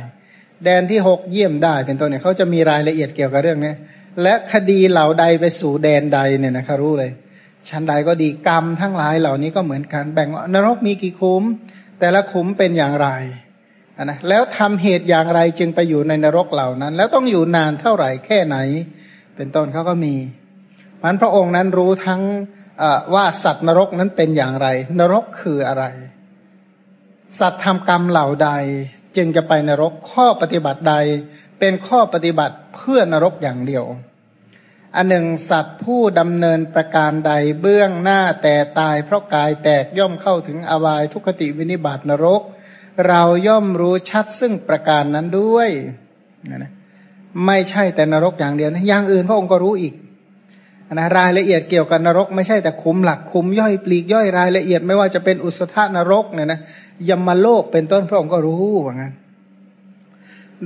Speaker 1: แดนที่หกเยี่ยมได้เป็นต้นเนี่ยเขาจะมีรายละเอียดเกี่ยวกับเรื่องนี้และคดีเหล่าใดไปสู่แดนใดเนี่ยนะเขารู้เลยชั้นใดก็ดีกรรมทั้งหลายเหล่านี้ก็เหมือนกันแบ่งนรกมีกี่คุ้ม แต่ละคุ้มเป็นอย่างไรนะแล้วทำเหตุอย่างไรจึงไปอยู่ในนรกเหล่านั้น แล้วต้องอยู่นานเท่าไหร่แค่ไหน เป็นต้นเขาก็มี มันพระองค์นั้นรู้ทั้งว่าสัตว์นรกนั้นเป็นอย่างไร นรกคืออะไร สัตว์ทำกรรมเหล่าใด จึงจะไปนรกข้อปฏิบัติใด เป็นข้อปฏิบัติเพื่อนรกอย่างเดียว อันหนึ่งสัตว์ผู้ดำเนินประการใดเบื้องหน้าแต่ตายเพราะกายแตกย่อมเข้าถึงอวายทุกขติวินิบาตนรก เราย่อมรู้ชัดซึ่งประการนั้นด้วยนะไม่ใช่แต่นรกอย่างเดียวนะอย่างอื่นพระองค์ก็รู้อีก นะรายละเอียดเกี่ยวกับนรก ไม่ใช่แต่คุ้มหลักคุ้มย่อยปลีกย่อยรายละเอียดไม่ว่าจะเป็นอุสธานรกเนี่ยนะยมโลกเป็นต้นพระองค์ก็รู้ว่างั้น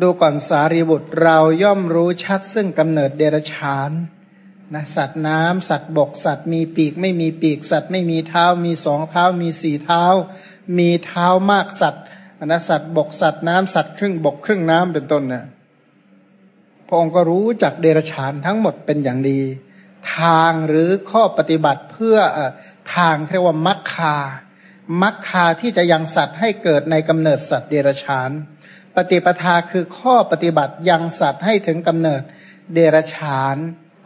Speaker 1: ดูก่อนสารีบุตรเราย่อมรู้ชัดซึ่งกำเนิดเดรัจฉานนะสัตว์น้ำสัตว์บก สัตว์มีปีกไม่มีปีก สัตว์ไม่มีเท้า มีสองเท้า มีสี่เท้า มีเท้ามากสัตว์นะสัตว์บกสัตว์น้ำสัตว์ครึ่งบกครึ่งน้ำเป็นต้นนะพระองค์ก็รู้จักเดรัจฉานทั้งหมดเป็นอย่างดี ทางหรือข้อปฏิบัติเพื่อทางเรียกว่ามัคคา มัคคาที่จะยังสัตว์ให้เกิดในกำเนิดสัตว์เดรัจฉาน ปฏิปทาคือข้อปฏิบัติยังสัตว์ให้ถึงกำเนิดเดรฉาน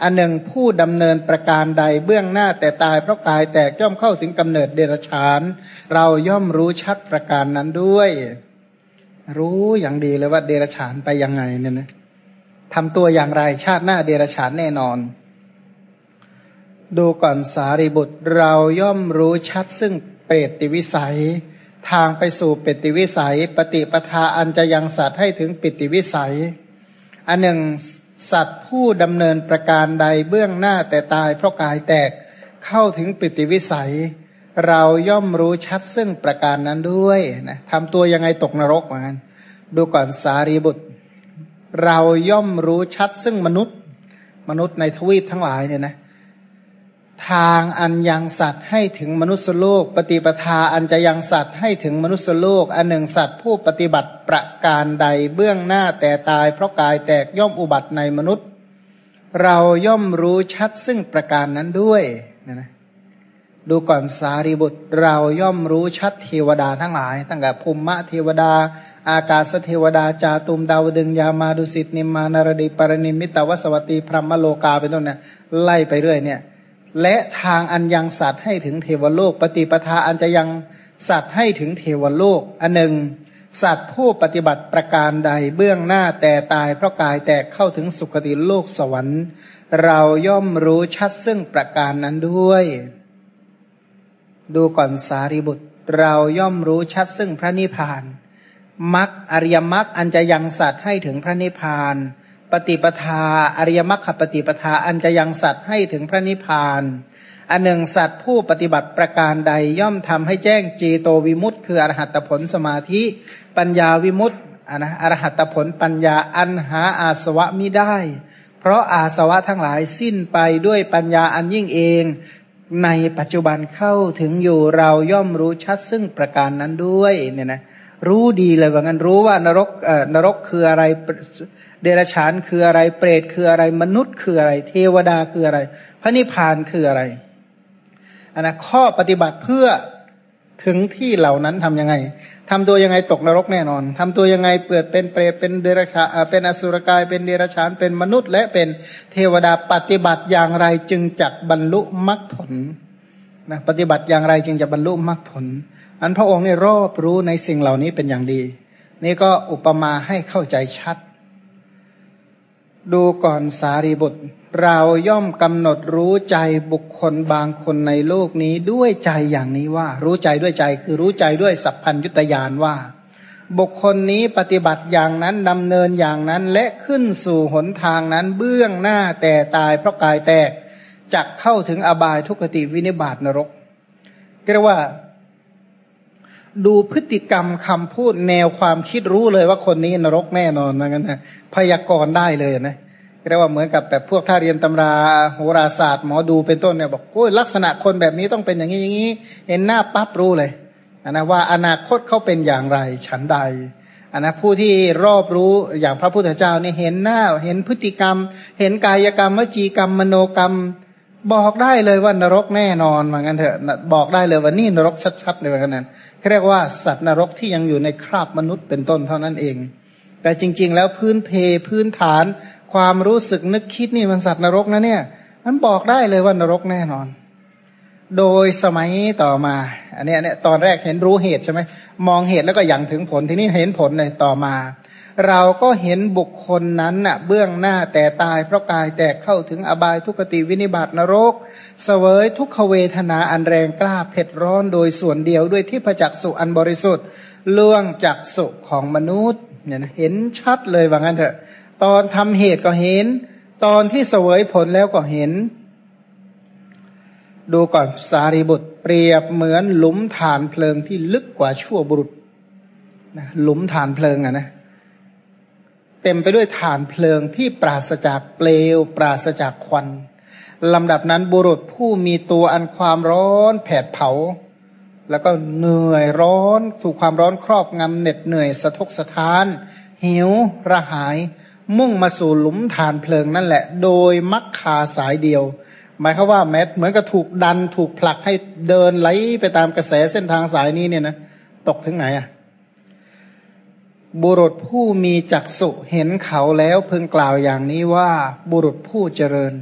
Speaker 1: อันหนึ่งผู้ดำเนินประการใดเบื้องหน้าแต่ตายเพราะกายแตกย่อมเข้าถึงกำเนิดเดรฉาน เราย่อมรู้ชัดประการนั้นด้วย รู้อย่างดีเลยว่าเดรฉานไปยังไงเนี่ยนะทำตัวอย่างไรชาติหน้าเดรฉานแน่นอน ดูก่อนสารีบุตรเราย่อมรู้ชัดซึ่งเปรตติวิสัย ทางไปสู่เปิติวิสัย ปฏิปทาอันจะยังสัตว์ให้ถึงปิติวิสัย อันหนึ่งสัตว์ผู้ดำเนินประการใดเบื้องหน้าแต่ตายเพราะกายแตกเข้าถึงปิติวิสัย เราย่อมรู้ชัดซึ่งประการนั้นด้วยนะทำตัวยังไงตกนรกเหมือนกันดูก่อนสารีบุตร เราย่อมรู้ชัดซึ่งมนุษย์ มนุษย์ในทวีปทั้งหลายเนี่ยนะ ทางอันยังสัตว์ให้ถึงมนุษยโลก ปฏิปทาอันจะยังสัตว์ให้ถึงมนุษยโลก อันหนึ่งสัตว์ผู้ปฏิบัติประการใดเบื้องหน้าแต่ตาย เพราะกายแตกย่อมอุบัติในมนุษย์ เราย่อมรู้ชัดซึ่งประการนั้นด้วยนะนะดูก่อนสารีบุตรเราย่อมรู้ชัดเทวดาทั้งหลาย ตั้งแต่ภูมิเทวดา อากาศเทวดาจาตุมดาวดึงยามาดุสิตนิมานารดีปรณิมิตวสวัตีพรหมโลกาเป็นต้นเนี่ยไล่ไปเรื่อยเนี่ย และทางอันยังสัตว์ให้ถึงเทวโลก ปฏิปทาอันจะยังสัตว์ให้ถึงเทวโลก อันหนึ่ง สัตว์ผู้ปฏิบัติประการใดเบื้องหน้าแต่ตายเพราะกายแตกเข้าถึงสุคติโลกสวรรค์ เราย่อมรู้ชัดซึ่งประการนั้นด้วย ดูก่อนสารีบุตร เราย่อมรู้ชัดซึ่งพระนิพพานมักอริยมักอันจะยังสัตว์ให้ถึงพระนิพพาน ปฏิปทา อริยมรรคปฏิปทาอันจะยังสัตว์ให้ถึงพระนิพพานอันหนึ่งสัตว์ผู้ปฏิบัติประการใดย่อมทำให้แจ้งจีโตวิมุตต์คืออรหัตผลสมาธิ ปัญญาวิมุตต์นะอรหัตผลปัญญาอันหาอาสวะมิได้ เพราะอาสวะทั้งหลายสิ้นไปด้วยปัญญาอันยิ่งเอง ในปัจจุบันเข้าถึงอยู่เราย่อมรู้ชัดซึ่งประการนั้นด้วยเนี่ยนะรู้ดีเลยว่างั้นรู้ว่านรกเอ่อนรกคืออะไร เดรัจฉานคืออะไร เปรตคืออะไร มนุษย์คืออะไร เทวดาคืออะไร พระนิพพานคืออะไรอันนะข้อปฏิบัติเพื่อถึงที่เหล่านั้นทํำยังไงทำตัวยังไงตกนรกแน่นอนทำตัวยังไงเปิดเป็นเปรตเป็นเดรัจฉานเป็นอสุรกายเป็นเดรัจฉานเป็นมนุษย์ และเป็นเทวดาปฏิบัติอย่างไรจึงจักบรรลุมรรคผลนะปฏิบัติอย่างไรจึงจะบรรลุมรรคผล อันพระองค์นี่รอบรู้ในสิ่งเหล่านี้เป็นอย่างดี นี่ก็อุปมาให้เข้าใจชัด ดูก่อนสารีบุตร เราย่อมกำหนดรู้ใจบุคคลบางคนในโลกนี้ด้วยใจอย่างนี้ว่า รู้ใจด้วยใจคือรู้ใจด้วยสัพพัญยุตยานว่า บุคคลนี้ปฏิบัติอย่างนั้นดำเนินอย่างนั้นและขึ้นสู่หนทางนั้นเบื้องหน้าแต่ตายเพราะกายแตกจักเข้าถึงอบายทุกติวินิบาตนรกเรียกว่า ดูพฤติกรรมคำพูดแนวความคิดรู้เลยว่าคนนี้นรกแน่นอนนะงั้นนะพยากรณ์ได้เลยนะเรียกว่าเหมือนกับแบบพวกถ้าเรียนตำราโหราศาสตร์หมอดูเป็นต้นเนี่ยบอกโอ้ยลักษณะคนแบบนี้ต้องเป็นอย่างนี้อย่างนี้ เห็นหน้าปั๊บรู้เลยนะว่าอนาคตเขาเป็นอย่างไรฉันใดอันนะผู้ที่รอบรู้อย่างพระพุทธเจ้านี่เห็นหน้า เห็นพฤติกรรม เห็นกายกรรมวจีกรรมมโนกรรม บอกได้เลยว่านรกแน่นอนเหมือนกันเถอะบอกได้เลยว่านี่นรกชัดๆเลยเหมือนกันนั้น เรียกว่าสัตว์นรกที่ยังอยู่ในคราบมนุษย์เป็นต้นเท่านั้นเอง แต่จริง ๆ แล้วพื้นเพพื้นฐาน ความรู้สึกนึกคิดนี่มันสัตว์นรกนะเนี่ย มันบอกได้เลยว่านรกแน่นอน โดยสมัยต่อมา อันนี้เนี่ยตอนแรกเห็นรู้เหตุใช่ไหมมองเหตุแล้วก็ยังถึงผลทีนี้เห็นผลเลยต่อมา เราก็เห็นบุคคลนั้นน่ะ เบื้องหน้าแต่ตายเพราะกายแตกเข้าถึงอบายทุกติวินิบาตนรก เสวยทุกขเวทนาอันแรงกล้าเผ็ดร้อนโดยส่วนเดียวด้วยที่ประจักสุอันบริสุทธิ์ล่วงจากสุของมนุษย์เนี่ยนะเห็นชัดเลยว่างั้นเถอะ ตอนทำเหตุก็เห็น ตอนที่เสวยผลแล้วก็เห็น ดูก่อนสารีบุตรเปรียบเหมือนหลุมฐานเพลิงที่ลึกกว่าชั่วบุรุษนะหลุมฐานเพลิงอะนะ เต็มไปด้วยฐานเพลิงที่ปราศจากเปลว ปราศจากควันลำดับนั้นบุรุษผู้มีตัวอันความร้อนแผดเผา แล้วก็เหนื่อยร้อนถูกความร้อนครอบงำเหน็ดเหนื่อยสะทกสะท้าน หิว ระหาย มุ่งมาสู่หลุมฐานเพลิงนั่นแหละ โดยมักคาสายเดียว หมายคือว่าแม้เหมือนกับถูกดันถูกผลักให้เดินไหลไปตามกระแสเส้นทางสายนี้เนี่ยนะตกถึงไหนอะ่ะ บุรุษผู้มีจักษุเห็นเขาแล้วพึงกล่าวอย่างนี้ว่าบุรุษผู้เจริญ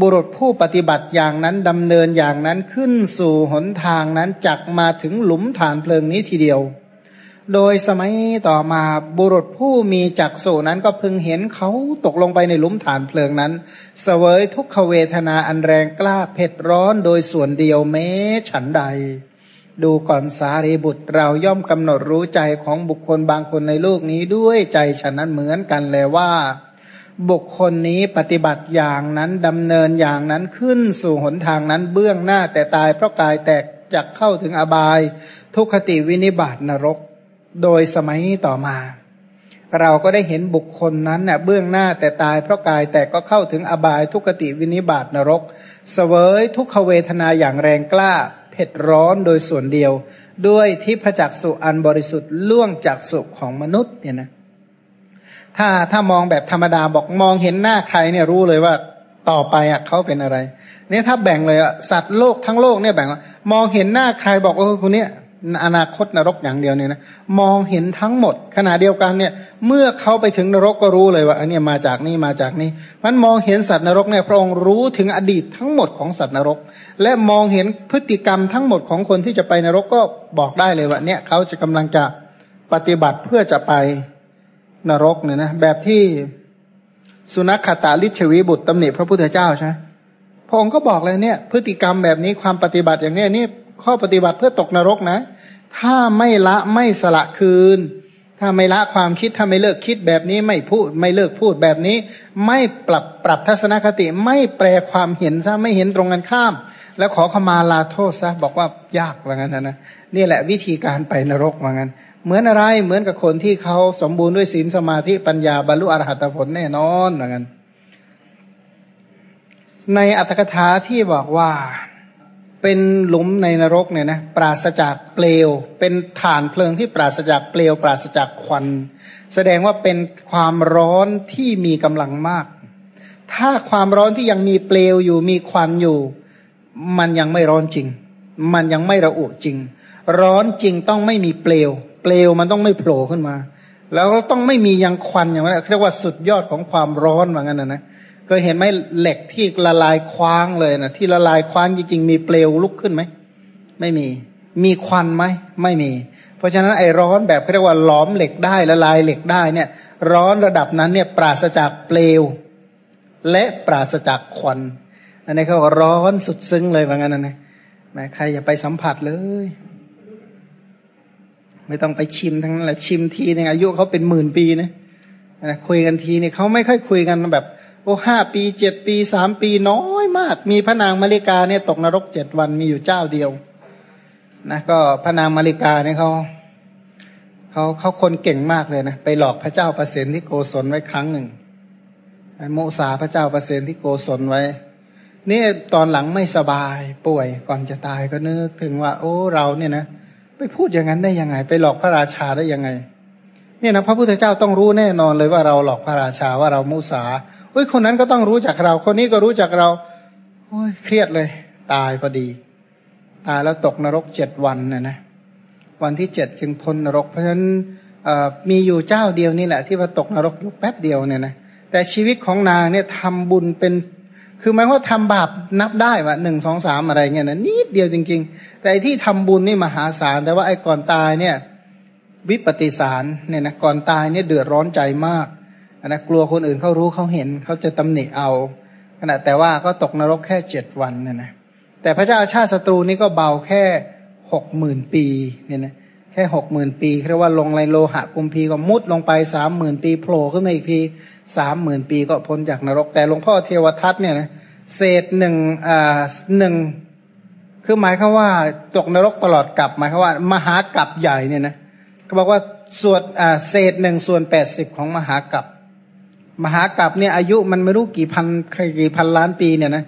Speaker 1: บุรุษผู้ปฏิบัติอย่างนั้นดำเนินอย่างนั้นขึ้นสู่หนทางนั้นจักมาถึงหลุมฐานเพลิงนี้ทีเดียว โดยสมัยต่อมาบุรุษผู้มีจักษุนั้นก็พึงเห็นเขาตกลงไปในหลุมฐานเพลิงนั้นสเสวยทุกขเวทนาอันแรงกล้าเผ็ดร้อนโดยส่วนเดียวแม้ฉันใด ดูก่อนสารีบุตรเราย่อมกำหนดรู้ใจของบุคคลบางคนในโลกนี้ด้วยใจฉันนั้นเหมือนกันเลยว่า บุคคลนี้ปฏิบัติอย่างนั้นดำเนินอย่างนั้นขึ้นสู่หนทางนั้นเบื้องหน้าแต่ตายเพราะกายแตกจักเข้าถึงอบาย ทุกขติวินิบาตนรก โดยสมัยต่อมา เราก็ได้เห็นบุคคลนั้นเน่ยเบื้องหน้าแต่ตายเพราะกายแตกก็เข้าถึงอบายทุกขติวินิบาตนรกเสวยทุกขเวทนาอย่างแรงกล้า เผ็ดร้อนโดยส่วนเดียว ด้วยทิพจักสุอันบริสุทธิ์ล่วงจากสุของมนุษย์เนี่ยนะถ้าถ้ามองแบบธรรมดาบอกมองเห็นหน้าใครเนี่ยรู้เลยว่าต่อไปอะเขาเป็นอะไร เนี่ยถ้าแบ่งเลยอะสัตว์โลกทั้งโลกเนี่ยแบ่งมองเห็นหน้าใครบอกโอ้คนเนี้ย อนาคตนรกอย่างเดียวเนี่ยนะมองเห็นทั้งหมด ขณะเดียวกันเนี่ย เมื่อเขาไปถึงนรกก็รู้เลยว่าอันนี้มาจากนี่มาจากนี่มันมองเห็นสัตว์นรกเนี่ยพระองค์รู้ถึงอดีตทั้งหมดของสัตว์นรก และมองเห็นพฤติกรรมทั้งหมดของคนที่จะไปนรกก็บอกได้เลยว่าเนี่ยเขาจะกำลังจะปฏิบัติเพื่อจะไปนรกเนี่ยนะแบบที่สุนัขตาลิชวีบุตรตำหนิพระพุทธเจ้าใช่ไหมพระองค์ก็บอกเลยเนี่ย พฤติกรรมแบบนี้ความปฏิบัติอย่างนี้นี่ข้อปฏิบัติเพื่อตกนรกนะ ถ้าไม่ละไม่สละคืน ถ้าไม่ละความคิดถ้าไม่เลิกคิดแบบนี้ไม่พูดไม่เลิกพูดแบบนี้ ไม่ปรับปรับทัศนคติไม่แปลความเห็นซะไม่เห็นตรงกันข้าม แล้วขอขมาลาโทษซะบอกว่ายากว่างั้นนะนี่แหละวิธีการไปนรกว่างั้น เหมือนอะไรเหมือนกับคนที่เขาสมบูรณ์ด้วยศีลสมาธิปัญญาบรรลุอรหัตผลแน่นอนว่างั้นในอัตถกถาที่บอกว่า เป็นหลุมในนรกเนี่ยนะปราศจากเปลว เป็นฐานเพลิงที่ปราศจากเปลว ปราศจากควัน แสดงว่าเป็นความร้อนที่มีกำลังมาก ถ้าความร้อนที่ยังมีเปลวอยู่มีควันอยู่ มันยังไม่ร้อนจริง มันยังไม่ระอุจริง ร้อนจริงต้องไม่มีเปลว เปลวมันต้องไม่โผล่ขึ้นมา แล้วต้องไม่มียังควันอย่างนั้นเรียกว่าสุดยอดของความร้อนเหมือนกันนะนะ เคยเห็นไหมเหล็กที่ละลายคว้างเลยนะที่ละลายคว้างจริงๆ มีเปลวลุกขึ้นไหม ไม่มี มีควันไหมไม่มี เพราะฉะนั้นไอ้ร้อนแบบเรียกว่าหลอมเหล็กได้ละลายเหล็กได้เนี่ย ร้อนระดับนั้นเนี่ยปราศจากเปลว และปราศจากควัน อันนี้เขาร้อนสุดซึ้งเลยว่างั้นนะแม่ใครอย่าไปสัมผัสเลย ไม่ต้องไปชิมทั้งนั้นแหละชิมทีนึงอายุเขาเป็นหมื่นปีนะนะคุยกันทีเนี่ยเขาไม่ค่อยคุยกันแบบ โอ้ห้าปีเจ็ดปีสามปีน้อยมาก มีพระนางมาริกาเนี่ยตกนรกเจ็ดวันมีอยู่เจ้าเดียวนะก็พระนางมาริกาเนี่ยเขาเขาเขาคนเก่งมากเลยนะไปหลอกพระเจ้าประสิทธิที่โกศลไว้ครั้งหนึ่งไอ้โมสาพระเจ้าประสิทธิที่โกศลไว้นี่ตอนหลังไม่สบายป่วยก่อนจะตายก็นึกถึงว่า โอ้เราเนี่ยนะไปพูดอย่างนั้นได้ยังไง ไปหลอกพระราชาได้ยังไง เนี่ยนะพระพุทธเจ้าต้องรู้แน่นอนเลยว่าเราหลอกพระราชาว่าเรามุสา เฮ้ยคนนั้นก็ต้องรู้จักเรา คนนี้ก็รู้จักเราโอ้ยเครียดเลย ตายพอดี ตายแล้วตกนรกเจ็ดวันนะนะวันที่เจ็ดจึงพ้นนรก เพราะฉะนั้นมีอยู่เจ้าเดียวนี่แหละ ที่ว่าตกนรกอยู่แป๊บเดียวเนี่ยนะแต่ชีวิตของนางเนี่ยทำบุญเป็นคือหมายว่าทำบาปนับได้ว่าหนึ่งสองสามอะไรเงี้ยนะนิดเดียวจริง ๆ แต่ที่ทำบุญนี่มหาศาล แต่ว่าไอ้ก่อนตายเนี่ย วิปฏิสารเนี่ยนะก่อนตายเนี่ยเดือดร้อนใจมาก นะกลัวคนอื่นเขารู้เขาเห็นเขาจะตำหนิเอาขณะแต่ว่าก็ตกนรกแค่เจ็ดวันเนี่ยนะแต่พระเจ้าชาติศัตรูนี่ก็เบาแค่หกหมื่นปีเนี่ยนะแค่หกหมื่นปีเรียกว่าลงในโลหะกุมพีก็มุดลงไปสามหมื่นปีโผล่ขึ้นมาอีกทีสามหมื่นปีก็พ้นจากนรก แต่หลวงพ่อเทวทัตเนี่ยนะเศษหนึ่งอ่าหนึ่งคือหมายคือว่าตกนรกตลอดกลับหมายคือว่า มหากับใหญ่เนี่ยนะเขาบอกว่าส่วนอ่าเศษหนึ่งส่วนแปดสิบของมหากับ มหากับเนี่ยอายุมันไม่รู้กี่พันกี่พันล้านปีเนี่ยนะ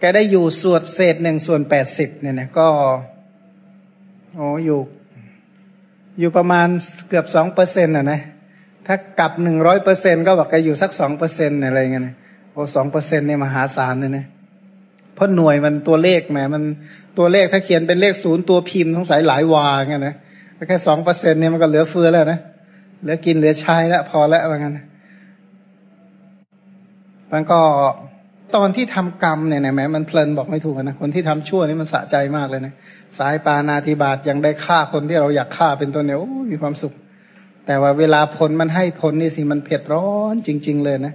Speaker 1: แกได้อยู่ส่วนเศษหนึ่งส่วนแปดสิบเนี่ยนะก็โอ้อยู่ อยู่ประมาณเกือบสองเปอร์เซ็นต์อะนะถ้ากลับหนึ่งร้อยเปอร์เซ็นก็บอกแกอยู่สักสองเปอร์เซ็นต์อะไรเงี้ยนะโอ้สองเปอร์เซ็นต์เนี่ยมหาศาลเลยนะเพราะหน่วยมันตัวเลขแหมมันตัวเลขถ้าเขียนเป็นเลขศูนย์ตัวพิมพ์สงสัยหลายวาเงี้ยนะแค่สองเปอร์เซ็นเนี่ยมันก็เหลือเฟือแล้วนะเหลือกินเหลือใช้แล้วพอแล้วว่างั้น มันก็ตอนที่ทำกรรมเนี่ยนะแม้มันเพลินบอกไม่ถูกนะคนที่ทำชั่วนี่มันสะใจมากเลยนะสายปานาธิบาตยังได้ฆ่าคนที่เราอยากฆ่าเป็นตัวเนี่ยโอ้มีความสุข แต่ว่าเวลาผลมันให้ผลนี่สิมันเผ็ดร้อนจริง ๆ เลยนะ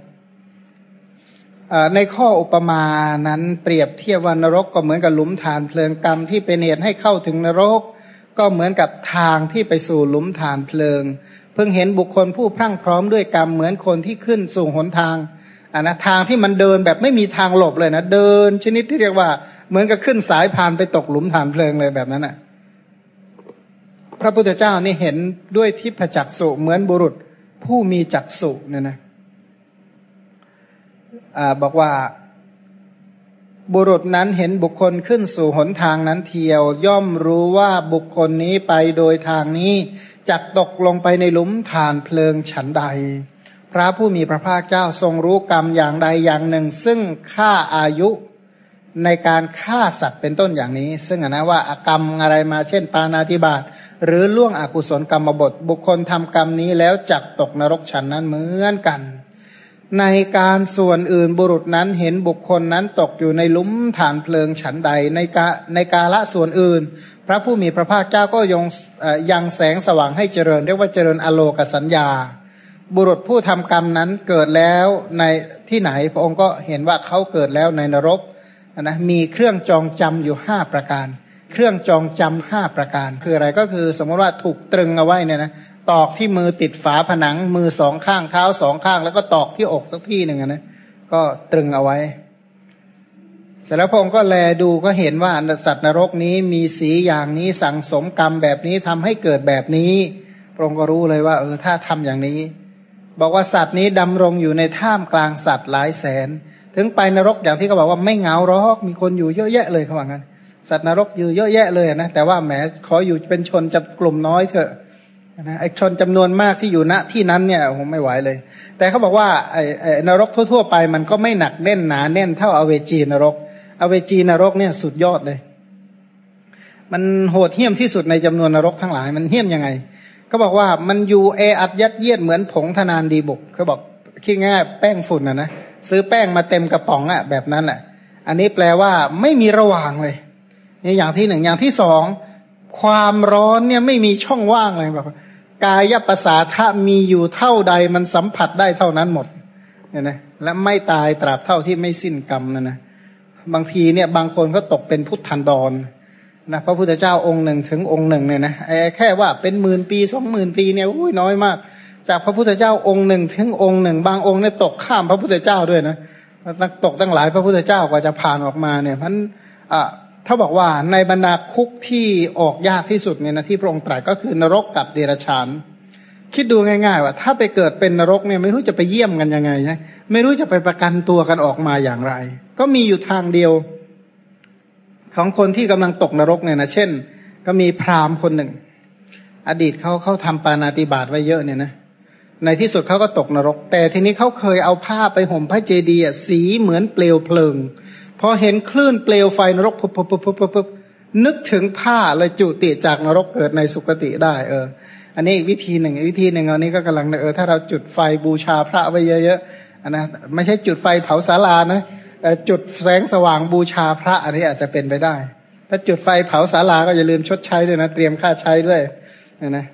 Speaker 1: ในข้ออุปมานั้นเปรียบเทียบว่านรกก็เหมือนกับหลุมฐานเพลิงกรรมที่เป็นเหตุให้เข้าถึงนรก ก็เหมือนกับทางที่ไปสู่หลุมฐานเพลิง เพิ่งเห็นบุคคลผู้พรั่งพร้อมด้วยกรรมเหมือนคนที่ขึ้นสู่หนทาง อันนะทางที่มันเดินแบบไม่มีทางหลบเลยนะเดินชนิดที่เรียกว่า เหมือนกับขึ้นสายพานไปตกหลุมฐานเพลิงเลยแบบนั้นอะ พระพุทธเจ้านี่เห็นด้วยทิพจักสุเหมือนบุรุษผู้มีจักสุเนี่ยนะอ่าบอกว่าบุรุษนั้นเห็นบุคคลขึ้นสู่หนทางนั้นเทียว ย่อมรู้ว่าบุคคลนี้ไปโดยทางนี้จักตกลงไปในหลุมฐานเพลิงฉันใด พระผู้มีพระภาคเจ้าทรงรู้กรรมอย่างใดอย่างหนึ่ง ซึ่งฆ่าอายุในการฆ่าสัตว์เป็นต้นอย่างนี้ ซึ่งนะว่าอากรรมอะไรมาเช่น ปานาธิบาตหรือล่วงอกุศลกรรมบท บุคคลทำกรรมนี้แล้วจักตกนรกฉันนั้นเหมือนกัน ในการส่วนอื่นบุรุษนั้นเห็นบุคคลนั้นตกอยู่ในลุ้มฐานเพลิงฉันใดในกาในกาละส่วนอื่น พระผู้มีพระภาคเจ้าก็ยงยังแสงสว่างให้เจริญเรียกว่าเจริญอโลกสัญญา บุรุษผู้ทำกรรมนั้นเกิดแล้วในที่ไหนพระองค์ก็เห็นว่าเขาเกิดแล้วในนรกนะมีเครื่องจองจำอยู่ห้าประการ เครื่องจองจำห้าประการ คืออะไรก็คือสมมติว่าถูกตรึงเอาไว้เนี่ยนะตอกที่มือติดฝาผนัง มือสองข้างเท้าสองข้าง แล้วก็ตอกที่อกสักที่หนึ่งนะก็ตรึงเอาไว้ เสร็จแล้วพระองค์ก็แลดูก็เห็นว่าสัตว์นรกนี้มีสีอย่างนี้สั่งสมกรรมแบบนี้ทำให้เกิดแบบนี้พระองค์ก็รู้เลยว่า เออถ้าทำอย่างนี้ บอกว่าสัตว์นี้ดำรงอยู่ในท่ามกลางสัตว์หลายแสน ถึงไปนรกอย่างที่เขาบอกว่าไม่เหงาหรอกมีคนอยู่เยอะแยะเลยเขาบอกงั้น สัตว์นรกอยู่เยอะแยะเลยนะแต่ว่าแหมขออยู่เป็นชนจะกลุ่มน้อยเถอะนะไอชนจำนวนมากที่อยู่ณที่นั้นเนี่ยผมไม่ไหวเลย แต่เขาบอกว่าไอไอนรกทั่ว ๆ ไปมันก็ไม่หนักแน่นหนาแน่นเท่าอเวจีนรก อเวจีนรกเนี่ยสุดยอดเลย มันโหดเหี้ยมที่สุดในจำนวนนรกทั้งหลาย มันเหี้ยมยังไง เขาบอกว่ามันอยู่เออัดยัดเยียดเหมือนผงธนานดีบุกเขาบอกคิดง่ายแป้งฝุ่นนะนะซื้อแป้งมาเต็มกระป๋องอะแบบนั้นแหละอันนี้แปลว่าไม่มีระหว่างเลยนี่อย่างที่หนึ่งอย่างที่สองความร้อนเนี่ยไม่มีช่องว่างเลยแบบกายภาษาทะมีอยู่เท่าใดมันสัมผัสได้เท่านั้นหมดเนี่ยนะและไม่ตายตราบเท่าที่ไม่สิ้นกรรมนะนะบางทีเนี่ยบางคนก็ตกเป็นพุทธันดร นะพระพุทธเจ้าองค์หนึ่งถึงองค์หนึ่งเนี่ยนะไอ้แค่ว่าเป็นหมื่นปีสองหมื่นปีเนี่ยอุ้ยน้อยมาก จากพระพุทธเจ้าองค์หนึ่งถึงองค์หนึ่งบางองค์เนี่ยตกข้ามพระพุทธเจ้าด้วยนะตกตั้งหลายพระพุทธเจ้ากว่าจะผ่านออกมาเนี่ยพันอ่าถ้าบอกว่าในบรรดาคุกที่ออกยากที่สุดเนี่ยนะที่พระองค์ตรัสก็คือนรกกับเดรัจฉานคิดดูง่ายๆ ว่า ถ้าไปเกิดเป็นนรกเนี่ยไม่รู้จะไปเยี่ยมกันยังไงใช่ไม่รู้จะไปประกันตัวกันออกมาอย่างไร ก็มีอยู่ทางเดียว ของคนที่กำลังตกนรกเนี่ยนะเช่น ก็มีพราหมณ์คนหนึ่ง อดีตเขาเขาทำปานาติบาตไว้เยอะเนี่ยนะในที่สุดเขาก็ตกนรก แต่ทีนี้เขาเคยเอาผ้าไปห่มพระเจดีย์สีเหมือนเปลวเพลิงพอเห็นคลื่นเปลวไฟนรกปุ๊บปุ๊บปุ๊บปุ๊บปุ๊บนึกถึงผ้าเลยจุติจากนรกเกิดในสุคติได้ เออ อันนี้วิธีหนึ่งวิธีหนึ่งอันนี้ก็กำลังเออถ้าเราจุดไฟบูชาพระไว้เยอะๆอันนะไม่ใช่จุดไฟเผาศาลานะ จุดแสงสว่างบูชาพระอันนี้อาจจะเป็นไปได้ ถ้าจุดไฟเผาศาลาก็อย่าลืมชดใช้ด้วยนะ เตรียมค่าใช้ด้วยนะนะ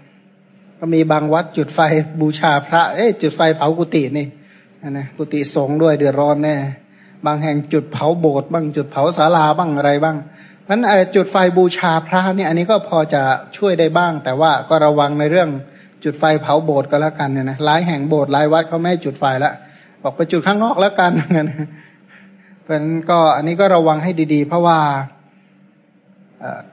Speaker 1: ก็มีบางวัดจุดไฟบูชาพระ เอ๊จุดไฟเผากุฏินี่นะกุฏิสงด้วยเดือดร้อนแน่บางแห่งจุดเผาโบสถ์บ้างจุดเผาศาลาบ้างอะไรบ้างนั้นจุดไฟบูชาพระเนี่ยอันนี้ก็พอจะช่วยได้บ้าง แต่ว่าก็ระวังในเรื่องจุดไฟเผาโบสถ์ก็แล้วกันเนี่ยนะหลายแห่งโบสถ์หลายวัดเขาไม่จุดไฟละบอกไปจุดข้างนอกแล้วกันเงี้ย ราะนั้นก็อันนี้ก็ระวังให้ดี ๆ เพราะว่า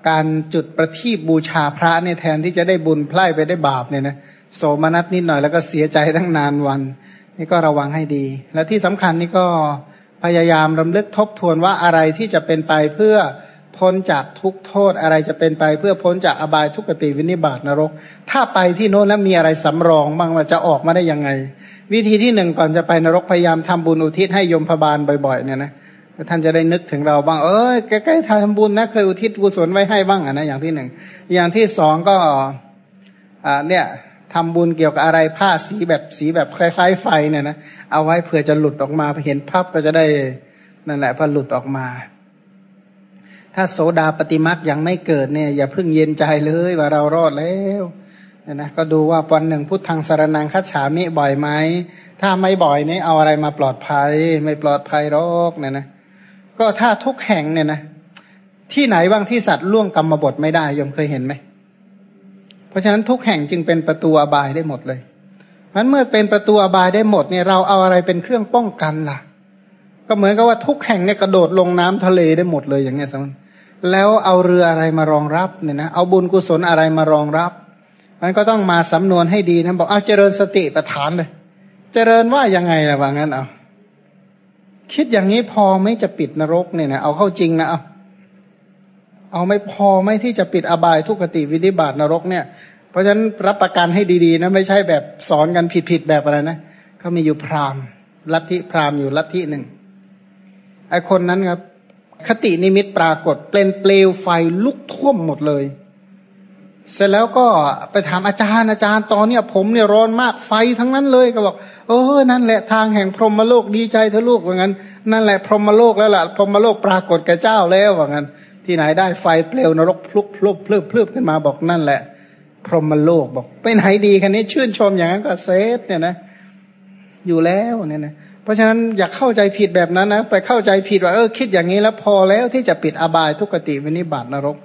Speaker 1: การจุดประทีปบูชาพระเนี่ยแทนที่จะได้บุญไพร่ไปได้บาปเนี่ยนะโสมนัสนิดหน่อยแล้วก็เสียใจทั้งนานวัน นี่ก็ระวังให้ดี และที่สำคัญนี่ก็พยายามรำลึกทบทวนว่าอะไรที่จะเป็นไปเพื่อพ้นจากทุกโทษอะไรจะเป็นไปเพื่อพ้นจากอบายทุกติวินิบาตนรก ถ้าไปที่โน้นแล้วมีอะไรสำรองบ้างว่าจะออกมาได้ยังไง วิธีที่หนึ่งก่อนจะไปนรกพยายามทำบุญอุทิศให้ยมพบาลบ่อยๆ เนี่ยนะ ท่านจะได้นึกถึงเราบ้าง เอ้ยใกล้ๆทำบุญนะเคยอุทิศกุศลไว้ให้บ้างอะนะอย่างที่หนึ่ง อย่างที่สองก็อ่าเนี่ยทำบุญเกี่ยวกับอะไรผ้าสีแบบสีแบบคล้าย ๆ ไฟเนี่ยนะเอาไว้เผื่อจะหลุดออกมาเห็นภาพก็จะได้นั่นแหละพอหลุดออกมา ถ้าโสดาปฏิมักยังไม่เกิดเนี่ย อย่าเพิ่งเย็นใจเลยว่าเรารอดแล้วนะก็ดูว่าวันหนึ่งพุทธังสารนังคัจฉามิบ่อยไหมถ้าไม่บ่อยนี่เอาอะไรมาปลอดภัย ไม่ปลอดภัยหรอกเนี่ยนะ ก็ถ้าทุกแห่งเนี่ยนะที่ไหนบ้างที่สัตว์ล่วงกรรมบทไม่ได้ยมเคยเห็นไหม เพราะฉะนั้นทุกแห่งจึงเป็นประตูอบายได้หมดเลยมันเมื่อเป็นประตูอบายได้หมดเนี่ยเราเอาอะไรเป็นเครื่องป้องกันล่ะ ก็เหมือนกับว่าทุกแห่งเนี่ยกระโดดลงน้ำทะเลได้หมดเลยอย่างเงี้ยสมมติแล้วเอาเรืออะไรมารองรับเนี่ยนะเอาบุญกุศลอะไรมารองรับมันก็ต้องมาสำนวนให้ดีนะบอกเอาเจริญสติประฐานเลย เจริญว่ายังไงล่ะว่างั้นเอา คิดอย่างนี้พอไม่จะปิดนรกเนี่ยนะเอาเข้าจริงนะเอาเอาไม่พอไม่ที่จะปิดอบายทุกขติวิธิบาตนรกเนี่ย เพราะฉะนั้นรับประกันให้ดีๆนะไม่ใช่แบบสอนกันผิดๆแบบอะไรนะเขามีอยู่พราหมณ์ลัทธิพราหมณ์อยู่ลัทธิหนึ่งไอคนนั้นครับ คตินิมิตปรากฏเป็นเปลวไฟลุกท่วมหมดเลย เสร็จแล้วก็ไปถามอาจารย์อาจารย์ตอนเนี้ยผมเนี่ยร้อนมากไฟทั้งนั้นเลยก็บอกเออนั่นแหละทางแห่งพรหมโลกดีใจเธอลูกว่างั้น นั่นแหละพรหมโลกแล้วล่ะพรหมโลกปรากฏแก่เจ้าแล้วว่างั้น ที่ไหนได้ไฟเปลวนรกพลุกพลุบพลุบพลุบขึ้นมาบอกนั่นแหละ พรหมโลกบอกไปไหนดีคันนี้ชื่นชมอย่างนั้นก็เซฟเนี่ยนะ อยู่แล้วเนี่ยนะเพราะฉะนั้นอย่าเข้าใจผิดแบบนั้นนะไปเข้าใจผิดว่าเออคิดอย่างนี้แล้วพอแล้วที่จะปิดอบายทุกติวินิบาตนรก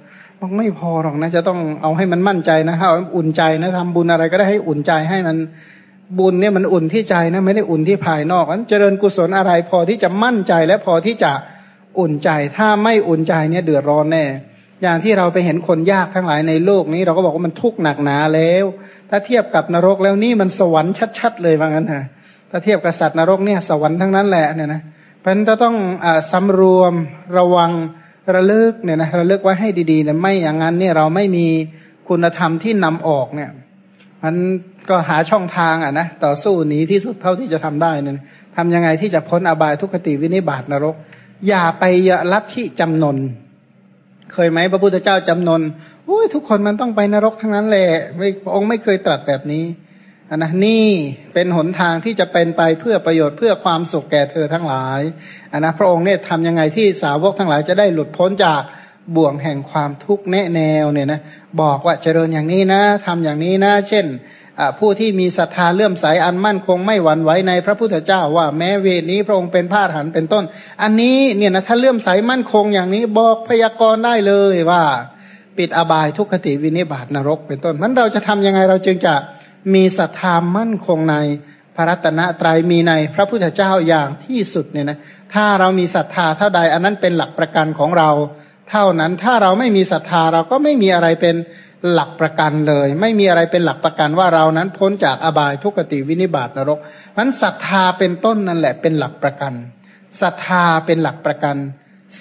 Speaker 1: มันไม่พอหรอกนะ จะต้องเอาให้มันมั่นใจนะเอาอุ่นใจนะทำบุญอะไรก็ได้ให้อุ่นใจให้มันบุญเนี่ยมันอุ่นที่ใจนะไม่ได้อุ่นที่ภายนอกนั้นเจริญกุศลอะไรพอที่จะมั่นใจและพอที่จะอุ่นใจ ถ้าไม่อุ่นใจเนี่ยเดือดร้อนแน่อย่างที่เราไปเห็นคนยากทั้งหลายในโลกนี้ เราก็บอกว่ามันทุกข์หนักหนาแล้ว ถ้าเทียบกับนรกแล้วนี่มันสวรรค์ชัด ๆ เลยว่างั้นฮะถ้าเทียบกับสัตว์นรกเนี่ยสวรรค์ทั้งนั้นแหละเนี่ยนะเพราะฉะนั้นจะต้องอสำรวมระวัง ระลึกเนี่ยนะระลึกไว้ให้ดีๆเนี่ยไม่อย่างนั้นเนี่ยเราไม่มีคุณธรรมที่นำออกเนี่ยมันก็หาช่องทางอะนะต่อสู้หนีที่สุดเท่าที่จะทำได้เนี่ยทำยังไงที่จะพ้นอบายทุกขติวินิบาตนรก อย่าไปยลัทธิจำนน เคยไหมพระพุทธเจ้าจำนนโอ้ยทุกคนมันต้องไปนรกทั้งนั้นแหละไม่องค์ไม่เคยตรัสแบบนี้ นนะนี่เป็นหนทางที่จะเป็นไปเพื่อประโยชน์เพื่อความสุขแก่เธอทั้งหลายอันนะพระองค์เนี่ยทำยังไงที่สาวกทั้งหลายจะได้หลุดพ้นจากบ่วงแห่งความทุกข์แนะแนวเนี่ยนะบอกว่าเจริญอย่างนี้นะทำอย่างนี้นะ เช่นผู้ที่มีศรัทธาเลื่อมใสอันมั่นคงไม่หวั่นไหวในพระพุทธเจ้าว่าแม้เวทนี้พระองค์เป็นพระหันเป็นต้น อันนี้เนี่ยนะถ้าเลื่อมใสมั่นคงอย่างนี้บอกพยากรณ์ได้เลยว่า ปิดอบายทุกขติวินิบาตนรกเป็นต้นมันเราจะทำยังไงเราจึงจะ มีศรัทธามั่นคงในพระรัตนตรัยมีในพระพุทธเจ้าอย่างที่สุดเนี่ยนะถ้าเรามีศรัทธาเท่าใดอันนั้นเป็นหลักประกันของเรา เท่านั้นถ้าเราไม่มีศรัทธาเราก็ไม่มีอะไรเป็นหลักประกันเลย ไม่มีอะไรเป็นหลักประกันว่าเรานั้นพ้นจากอบายทุกติวินิบาตนรกมันศรัทธาเป็นต้นนั่นแหละเป็นหลักประกันศรัทธาเป็นหลักประกัน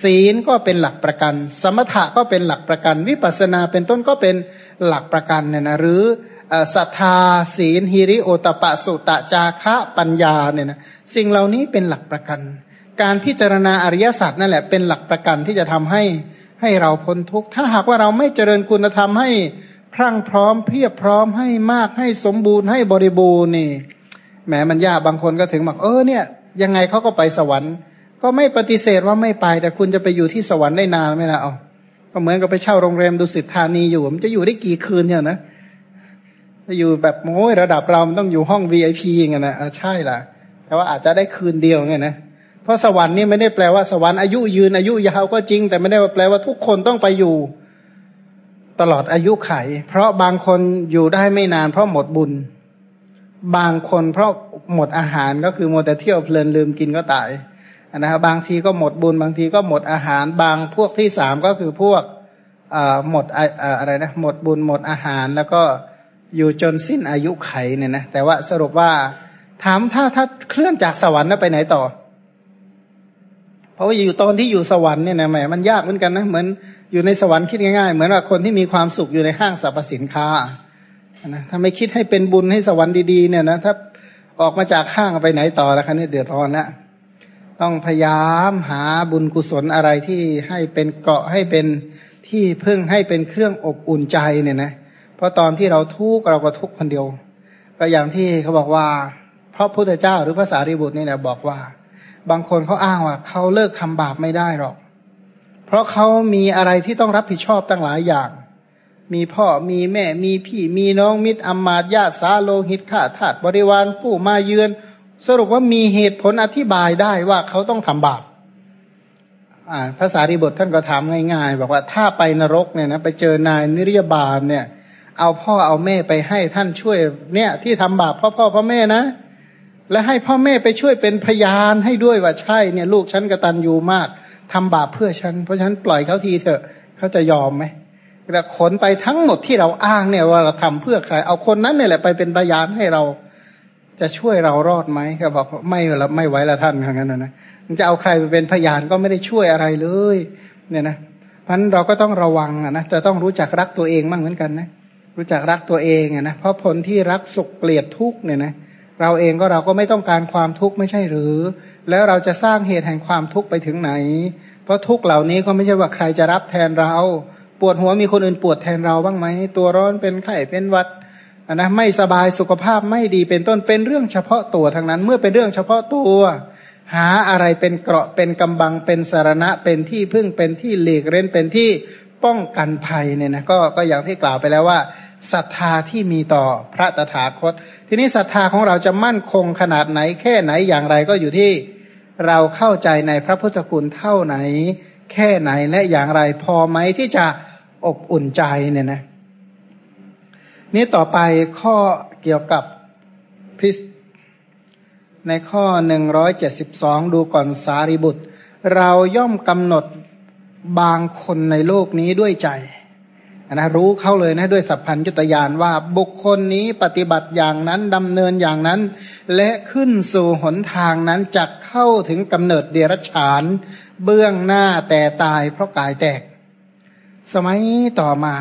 Speaker 1: ศีลก็เป็นหลักประกัน สมถะก็เป็นหลักประกัน วิปัสสนาเป็นต้นก็เป็นหลักประกันเนี่ยนะหรือ ศรัทธา ศีลฮิริโอตปะสุตะจาคะปัญญาเนี่ยนะสิ่งเหล่านี้เป็นหลักประกัน การพิจารณาอริยสัจนั่นแหละเป็นหลักประกันที่จะทำให้ให้เราพ้นทุกข์ถ้าหากว่าเราไม่เจริญคุณธรรมให้พรั่งพร้อมเพียบพร้อมให้มากให้สมบูรณ์ให้บริบูรณ์นี่แหมมันยากบางคนก็ถึงบอกเออเนี่ย ยังไงเขาก็ไปสวรรค์ ก็ไม่ปฏิเสธว่าไม่ไป แต่คุณจะไปอยู่ที่สวรรค์ได้นานไหมล่ะเอาก็เหมือนกับไปเช่าโรงแรมดุสิตธานีอยู่มันจะอยู่ได้กี่คืนเนี่ยนะาอยู่แบบโอ้ยระดับเรามันต้องอยู่ห้องวีไอพีไงนะใช่ล่ะ แต่ว่าอาจจะได้คืนเดียวไงนะเพราะสวรรค์นี่ไม่ได้แปลว่าสวรรค์อายุยืนอายุยาวก็จริง แต่ไม่ได้แปลว่าทุกคนต้องไปอยู่ตลอดอายุไข เพราะบางคนอยู่ได้ไม่นาน เพราะหมดบุญ บางคนเพราะหมดอาหารก็คือโมแต่เที่ยวเพลินลืมกินก็ตายนะครับบางทีก็หมดบุญ บางทีก็หมดอาหาร บางพวกที่สามก็คือพวกหมดอะไรนะหมดบุญหมดอาหารแล้วก็ อยู่จนสิ้นอายุไขเนี่ยนะแต่ว่าสรุปว่าถามถ้าถ้าเคลื่อนจากสวรรค์แล้วไปไหนต่อ เพราะว่าอยู่ตอนที่อยู่สวรรค์เนี่ยนะแหมมันยากเหมือนกันนะเหมือนอยู่ในสวรรค์คิดง่ายๆ เหมือนว่าคนที่มีความสุขอยู่ในห้างสรรพสินค้านะถ้าไม่คิดให้เป็นบุญให้สวรรค์ดีๆเนี่ยนะถ้าออกมาจากห้างไปไหนต่อแล้วคันนี้เดือดร้อนแล้วต้องพยายามหาบุญกุศลอะไรที่ให้เป็นเกาะให้เป็นที่พึ่งให้เป็นเครื่องอบอุ่นใจเนี่ยนะ เพราะตอนที่เราทุกข์เราก็ทุกข์คนเดียวก็อย่างที่เขาบอกว่า เพราะพุทธเจ้าหรือภาษาริบุตรนี่แหละบอกว่า บางคนเขาอ้างว่าเขาเลิกทำบาปไม่ได้หรอก เพราะเขามีอะไรที่ต้องรับผิดชอบตั้งหลายอย่าง มีพ่อมีแม่มีพี่มีน้องมิตรอมาตญาติสาโลหิตข้าทาสบริวารผู้มาเยือน สรุปว่ามีเหตุผลอธิบายได้ว่าเขาต้องทำบาปภาษาริบทท่านก็ถามง่ายๆ บอกว่าถ้าไปนรกเนี่ยนะไปเจอนายนิรยาบาลเนี่ย เอาพ่อเอาแม่ไปให้ท่านช่วยเนี่ย ที่ทำบาปพ่อพ่อพ่อแม่นะ และให้พ่อแม่ไปช่วยเป็นพยานให้ด้วยว่าใช่เนี่ย ลูกฉันกระตันยูมากทำบาปเพื่อฉัน เพราะฉันปล่อยเขาทีเถอะเขาจะยอมไหมแต่ขนไปทั้งหมดที่เราอ้างเนี่ยว่าเราทำเพื่อใคร เอาคนนั้นเนี่ยแหละไปเป็นพยานให้เราจะช่วยเรารอดไหมเขาบอกไม่ละไม่ไหวละท่านอย่างนั้นนะมันจะเอาใครไปเป็นพยานก็ไม่ได้ช่วยอะไรเลย เนี่ยนะเพราะนั้นเราก็ต้องระวังนะจะต้องรู้จักรักตัวเองมั่งเหมือนกันนะ รู้จักรักตัวเองนะเพราะผลที่รักสุขเกลียดทุกเนี่ยนะเราเองก็เราก็ไม่ต้องการความทุกข์ไม่ใช่หรือ แล้วเราจะสร้างเหตุแห่งความทุกข์ไปถึงไหน เพราะทุกเหล่านี้ก็ไม่ใช่ว่าใครจะรับแทนเรา ปวดหัวมีคนอื่นปวดแทนเราบ้างไหมตัวร้อนเป็นไข้เป็นวัดนะไม่สบายสุขภาพไม่ดีเป็นต้นเป็นเรื่องเฉพาะตัวทั้งนั้น เมื่อเป็นเรื่องเฉพาะตัว หาอะไรเป็นเกราะเป็นกำบังเป็นสารณะเป็นที่พึ่งเป็นที่หลีกเล่นเป็นที่ ป้องกันภัยเนี่ยนะก็ก็อย่างที่กล่าวไปแล้วว่าศรัทธาที่มีต่อพระตถาคต ทีนี้ศรัทธาของเราจะมั่นคงขนาดไหน แค่ไหนอย่างไรก็อยู่ที่เราเข้าใจในพระพุทธคุณเท่าไหน แค่ไหนและอย่างไรพอไหมที่จะอบอุ่นใจเนี่ยนะ นี่ต่อไปข้อเกี่ยวกับพิสในข้อหนึ่งร้อยเจ็ดสิบสองดูก่อนสารีบุตร เราย่อมกำหนด บางคนในโลกนี้ด้วยใจนะรู้เข้าเลยนะด้วยสัพพัญญุตยานว่าบุคคลนี้ปฏิบัติอย่างนั้นดำเนินอย่างนั้น และขึ้นสู่หนทางนั้นจะเข้าถึงกำเนิดเดรัจฉาน เบื้องหน้าแต่ตายเพราะกายแตก สมัยต่อมา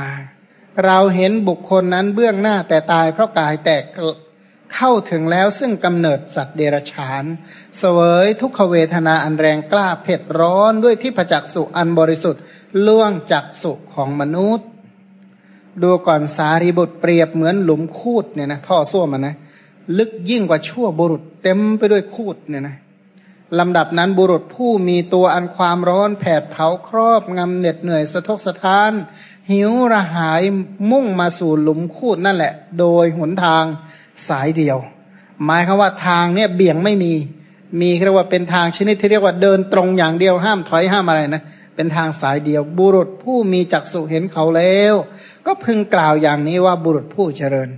Speaker 1: เราเห็นบุคคลนั้นเบื้องหน้าแต่ตายเพราะกายแตก เข้าถึงแล้วซึ่งกำเนิดสัตว์เดรัจฉาน เสวยทุกขเวทนาอันแรงกล้าเผ็ดร้อนด้วยที่ประจักษุอันบริสุทธิ์ล่วงจากสุของมนุษย์ ดูก่อนสารีบุตรเปรียบเหมือนหลุมคูดเนี่ยนะท่อส้วมมันนะ ลึกยิ่งกว่าชั่วบุรุษเต็มไปด้วยคูดเนี่ยนะลำดับนั้นบุรุษผู้มีตัวอันความร้อนแผดเผาครอบงำเหน็ดเหนื่อยสะทกสะท้าน หิวระหายมุ่งมาสู่หลุมคูดนั่นแหละ โดยหนทาง สายเดียว หมายคือว่าทางเนี่ยเบี่ยงไม่มี มีเรียกว่าเป็นทางชนิดที่เรียกว่าเดินตรงอย่างเดียวห้ามถอยห้ามอะไรนะเป็นทางสายเดียว บุรุษผู้มีจักษุเห็นเขาแล้ว ก็พึงกล่าวอย่างนี้ว่าบุรุษผู้เจริญ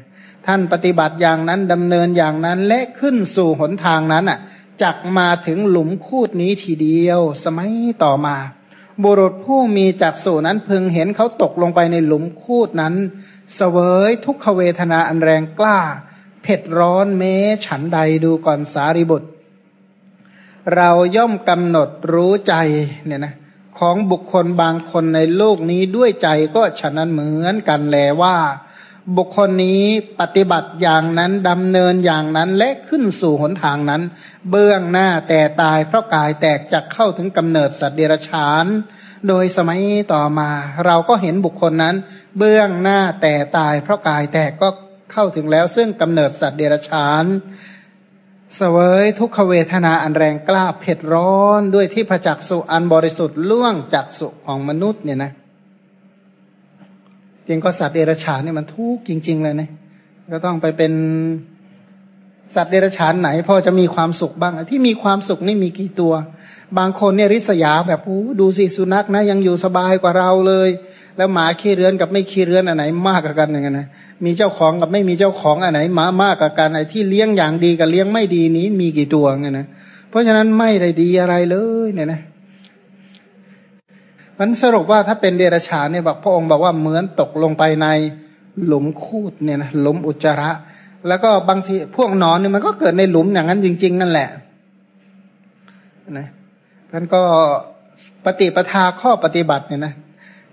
Speaker 1: ท่านปฏิบัติอย่างนั้นดำเนินอย่างนั้นและขึ้นสู่หนทางนั้นอะจักมาถึงหลุมคูดนี้ทีเดียว สมัยต่อมา บุรุษผู้มีจักษุนั้นพึงเห็นเขาตกลงไปในหลุมคูดนั้นเสวยทุกขเวทนาอันแรงกล้า เผ็ดร้อนแม้ฉันใดดูก่อนสารีบุตร เราย่อมกำหนดรู้ใจเนี่ยนะของบุคคลบางคนในโลกนี้ด้วยใจก็ฉะนั้นเหมือนกันแลว่า บุคคลนี้ปฏิบัติอย่างนั้นดำเนินอย่างนั้นและขึ้นสู่หนทางนั้น เบื้องหน้าแต่ตายเพราะกายแตกจากเข้าถึงกำเนิดสัตว์เดรัจฉาน โดยสมัยต่อมา เราก็เห็นบุคคลนั้น เบื้องหน้าแต่ตายเพราะกายแตกก็ เข้าถึงแล้วซึ่งกำเนิดสัตว์เดรัจฉานเสวยทุกขเวทนาอันแรงกล้าเผ็ดร้อนด้วยที่พระจักสุอันบริสุทธิ์ล่วงจากสุของมนุษย์เนี่ยนะจริงก็สัตว์เดรัจฉานเนี่ยมันทุกข์จริง ๆ เลยนะก็ต้องไปเป็นสัตว์เดรัจฉานไหนพอจะมีความสุขบ้างที่มีความสุขนี่มีกี่ตัว บางคนเนี่ยริษยาแบบโอ้ดูสิสุนัขนะยังอยู่สบายกว่าเราเลย แล้วหมาขี้เรือนกับไม่ขี้เรือนอันไหนมากกว่ากันอย่างเงี้ยนะ มีเจ้าของกับไม่มีเจ้าของอันไหนมามากกว่ากันไอ้ที่เลี้ยงอย่างดีกับเลี้ยงไม่ดีนี้มีกี่ตัวเงี้ยนะเพราะฉะนั้นไม่ได้ดีอะไรเลยเนี่ยนะมันสรุปว่าถ้าเป็นเดรัจฉานเนี่ยบอกพระองค์บอกว่าเหมือนตกลงไปในหลุมคูดเนี่ยนะหลุมอุจจาระ แล้วก็บางทีพวกนอนเนี่ยมันก็เกิดในหลุมอย่างนั้นจริง ๆ นั่นแหละนะท่านก็ปฏิปทาข้อปฏิบัติเนี่ยนะ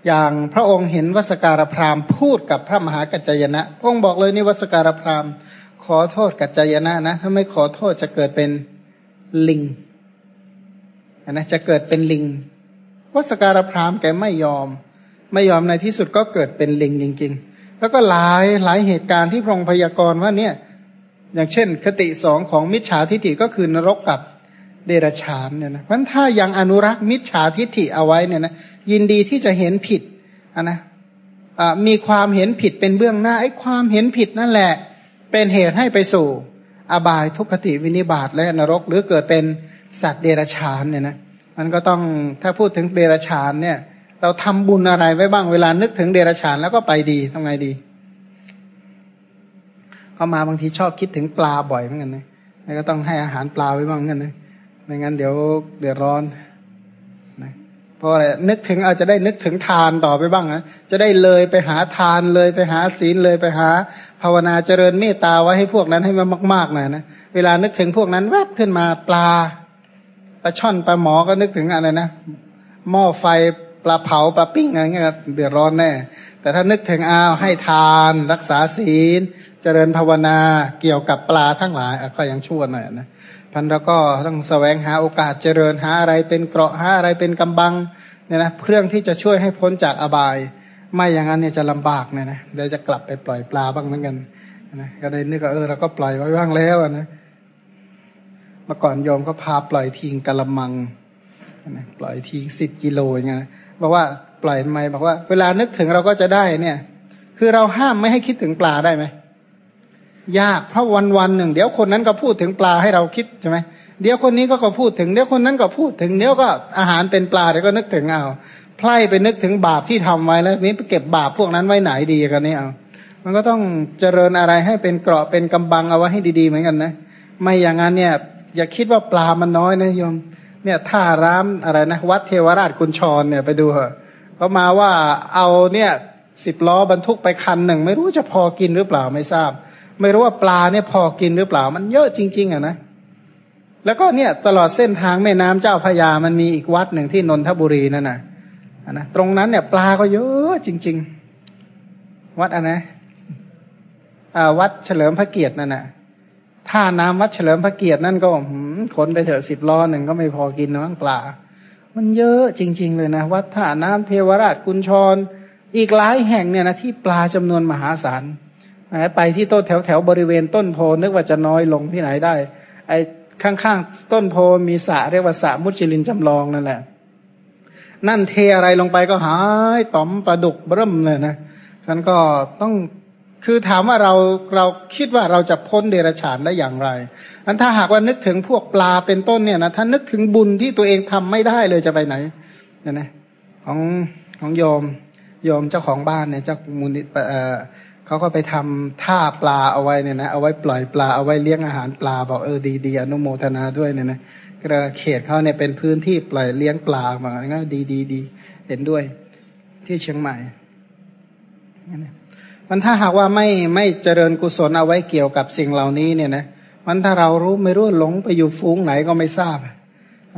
Speaker 1: อย่างพระองค์เห็นวัสการพรามพูดกับพระมหากัจจยนะ พระองค์บอกเลยนี่วัสการพรามขอโทษกัจจยนะนะถ้าไม่ขอโทษจะเกิดเป็นลิงนะจะเกิดเป็นลิงวัสการพรามแกไม่ยอม ไม่ยอมในที่สุดก็เกิดเป็นลิงจริง ๆ แล้วก็หลายหลายเหตุการณ์ที่พระองค์พยากรณ์ว่าเนี่ย อย่างเช่น คติสองของมิจฉาทิฏฐิก็คือนรกกับ เดรัจฉานเนี่ยนะเพราะถ้ายังอนุรักษ์มิจฉาทิฏฐิเอาไว้เนี่ยนะยินดีที่จะเห็นผิดนนะมีความเห็นผิดเป็นเบื้องหน้าไอ้ความเห็นผิดนั่นแหละ เป็นเหตุให้ไปสู่ อบายทุกขติวินิบาตและนรก หรือเกิดเป็นสัตว์เดรัจฉานเนี่ยนะมันก็ต้องถ้าพูดถึงเดรัจฉานเนี่ย เราทำบุญอะไรไว้บ้างเวลานึกถึงเดรัจฉานแล้วก็ไปดีทำไงดีเขามาบางทีชอบคิดถึงปลาบ่อยเหมือนกันนะแล้วก็ต้องให้อาหารปลาไว้บ้างเหมือนกันนะ ไม่งั้นเดี๋ยวเดือดร้อนนะเพราะอะไรนึกถึงอาจจะได้นึกถึงทานต่อไปบ้างนะจะได้เลยไปหาทานเลยไปหาศีลเลยไปหา ภาวนาเจริญเมตตาไว้ให้พวกนั้นให้มันมากๆหน่อยนะเวลานึกถึงพวกนั้นแวบขึ้นมาปลาปลาช่อนปลาหมอก็นึกถึงอะไรนะหม้อไฟปลาเผาปลาปิ้งอะไรเงี้ยเดือดร้อนแน่ แต่ถ้านึกถึงอ้าวให้ทานรักษาศีล เจริญภาวนาเกี่ยวกับปลาทั้งหลายก็ยังชั่วหน่อยนะ พันเราก็ต้องแสวงหาโอกาสเจริญหาอะไรเป็นเกราะหาอะไรเป็นกำบังเนี่ยนะเครื่องที่จะช่วยให้พ้นจากอบาย ไม่อย่างนั้นเนี่ยจะลำบากเนี่ยนะเดี๋ยวจะกลับไปปล่อยปลาบ้างเหมือนกันนะก็ได้นึกว่าเออเราก็ปล่อยไว้บ้างแล้วนะเมื่อก่อนโยมก็พาปล่อยทิ้งกะละมังนะปล่อยทิ้งสิบกิโลอย่างเงี้ยบอกว่าปล่อยทำไมบอกว่า เวลานึกถึงเราก็จะได้เนี่ย คือเราห้ามไม่ให้คิดถึงปลาได้ไหม ยากเพราะวันวันหนึ่ง เดี๋ยวคนนั้นก็พูดถึงปลาให้เราคิดใช่ไหมเดี๋ยวคนนี้ก็ก็พูดถึงเดี๋ยวคนนั้นก็พูดถึงเดี๋ยวก็อาหารเป็นปลาเดี๋ยวก็นึกถึงเอาไพร่ไปนึกถึงบาปที่ทำไว้แล้วนี้ไปเก็บบาปพวกนั้นไว้ไหนดีกันนี่เอามันก็ต้องเจริญอะไรให้เป็นเกราะเป็นกำบังเอาไว้ให้ดีๆเหมือนกันนะ ไม่อย่างนั้นเนี่ย อย่าคิดว่าปลามันน้อยนะโยม เนี่ยท่าร้ามอะไรนะวัดเทวราชกุญชรเนี่ยไปดูเหอะเขามาว่าเอาเนี่ยสิบล้อบรรทุกไปคันหนึ่ง ไม่รู้จะพอกินหรือเปล่าไม่ทราบ ไม่รู้ว่าปลาเนี่ยพอกินหรือเปล่า มันเยอะจริง ๆอะนะแล้วก็เนี่ยตลอดเส้นทางแม่น้ำเจ้าพยามันมีอีกวัดหนึ่งที่นนทบุรีนั่นนะนะตรงนั้นเนี่ย ปลาก็เยอะจริง ๆ วัดอะไรอ่าวัดเฉลิมพระเกียรตินั่นนะถ้าน้ำวัดเฉลิมพระเกียรตินั่นก็ขนไปเถอะสิบล้อหนึ่งก็ไม่พอกินน้ำปลา มันเยอะจริง ๆ เลยนะ วัดท่าน้ำเทวราชกุญชร อีกหลายแห่งเนี่ยนะที่ปลาจำนวนมหาศาล ไปที่ต้นแถวแถวบริเวณต้นโพนึกว่าจะน้อยลงที่ไหนได้ ไอ้ข้างๆต้นโพมีสระเรียกว่าสระมุจลินจำลองนั่นแหละ นั่นเทอะไรลงไปก็หายต่อมปลาดุกเริ่มเลยนะฉันก็ต้องคือถามว่าเราเราคิดว่าเราจะพ้นเดรัจฉานได้อย่างไรอันถ้าหากว่านึกถึงพวกปลาเป็นต้นเนี่ยนะถ้านึกถึงบุญที่ตัวเองทำไม่ได้เลยจะไปไหนเนี่ยนะของของโยมโยมเจ้าของบ้านเนี่ยเจ้ามูลนิเออ เขาก็ไปทำท่าปลาเอาไว้เนี่ยนะเอาไว้ปล่อยปลาเอาไว้เลี้ยงอาหารปลาบอกเออดีดีอนุโมทนาด้วยเนี่ยนะก็เขตเขาเนี่ยเป็นพื้นที่ปล่อยเลี้ยงปลาบางงั้นดีดีดีเห็นด้วยที่เชียงใหม่มันถ้าหากว่าไม่ไม่เจริญกุศลเอาไว้เกี่ยวกับสิ่งเหล่านี้เนี่ยนะมันถ้าเรารู้ไม่รู้หลงไปอยู่ฟูงไหนก็ไม่ทราบ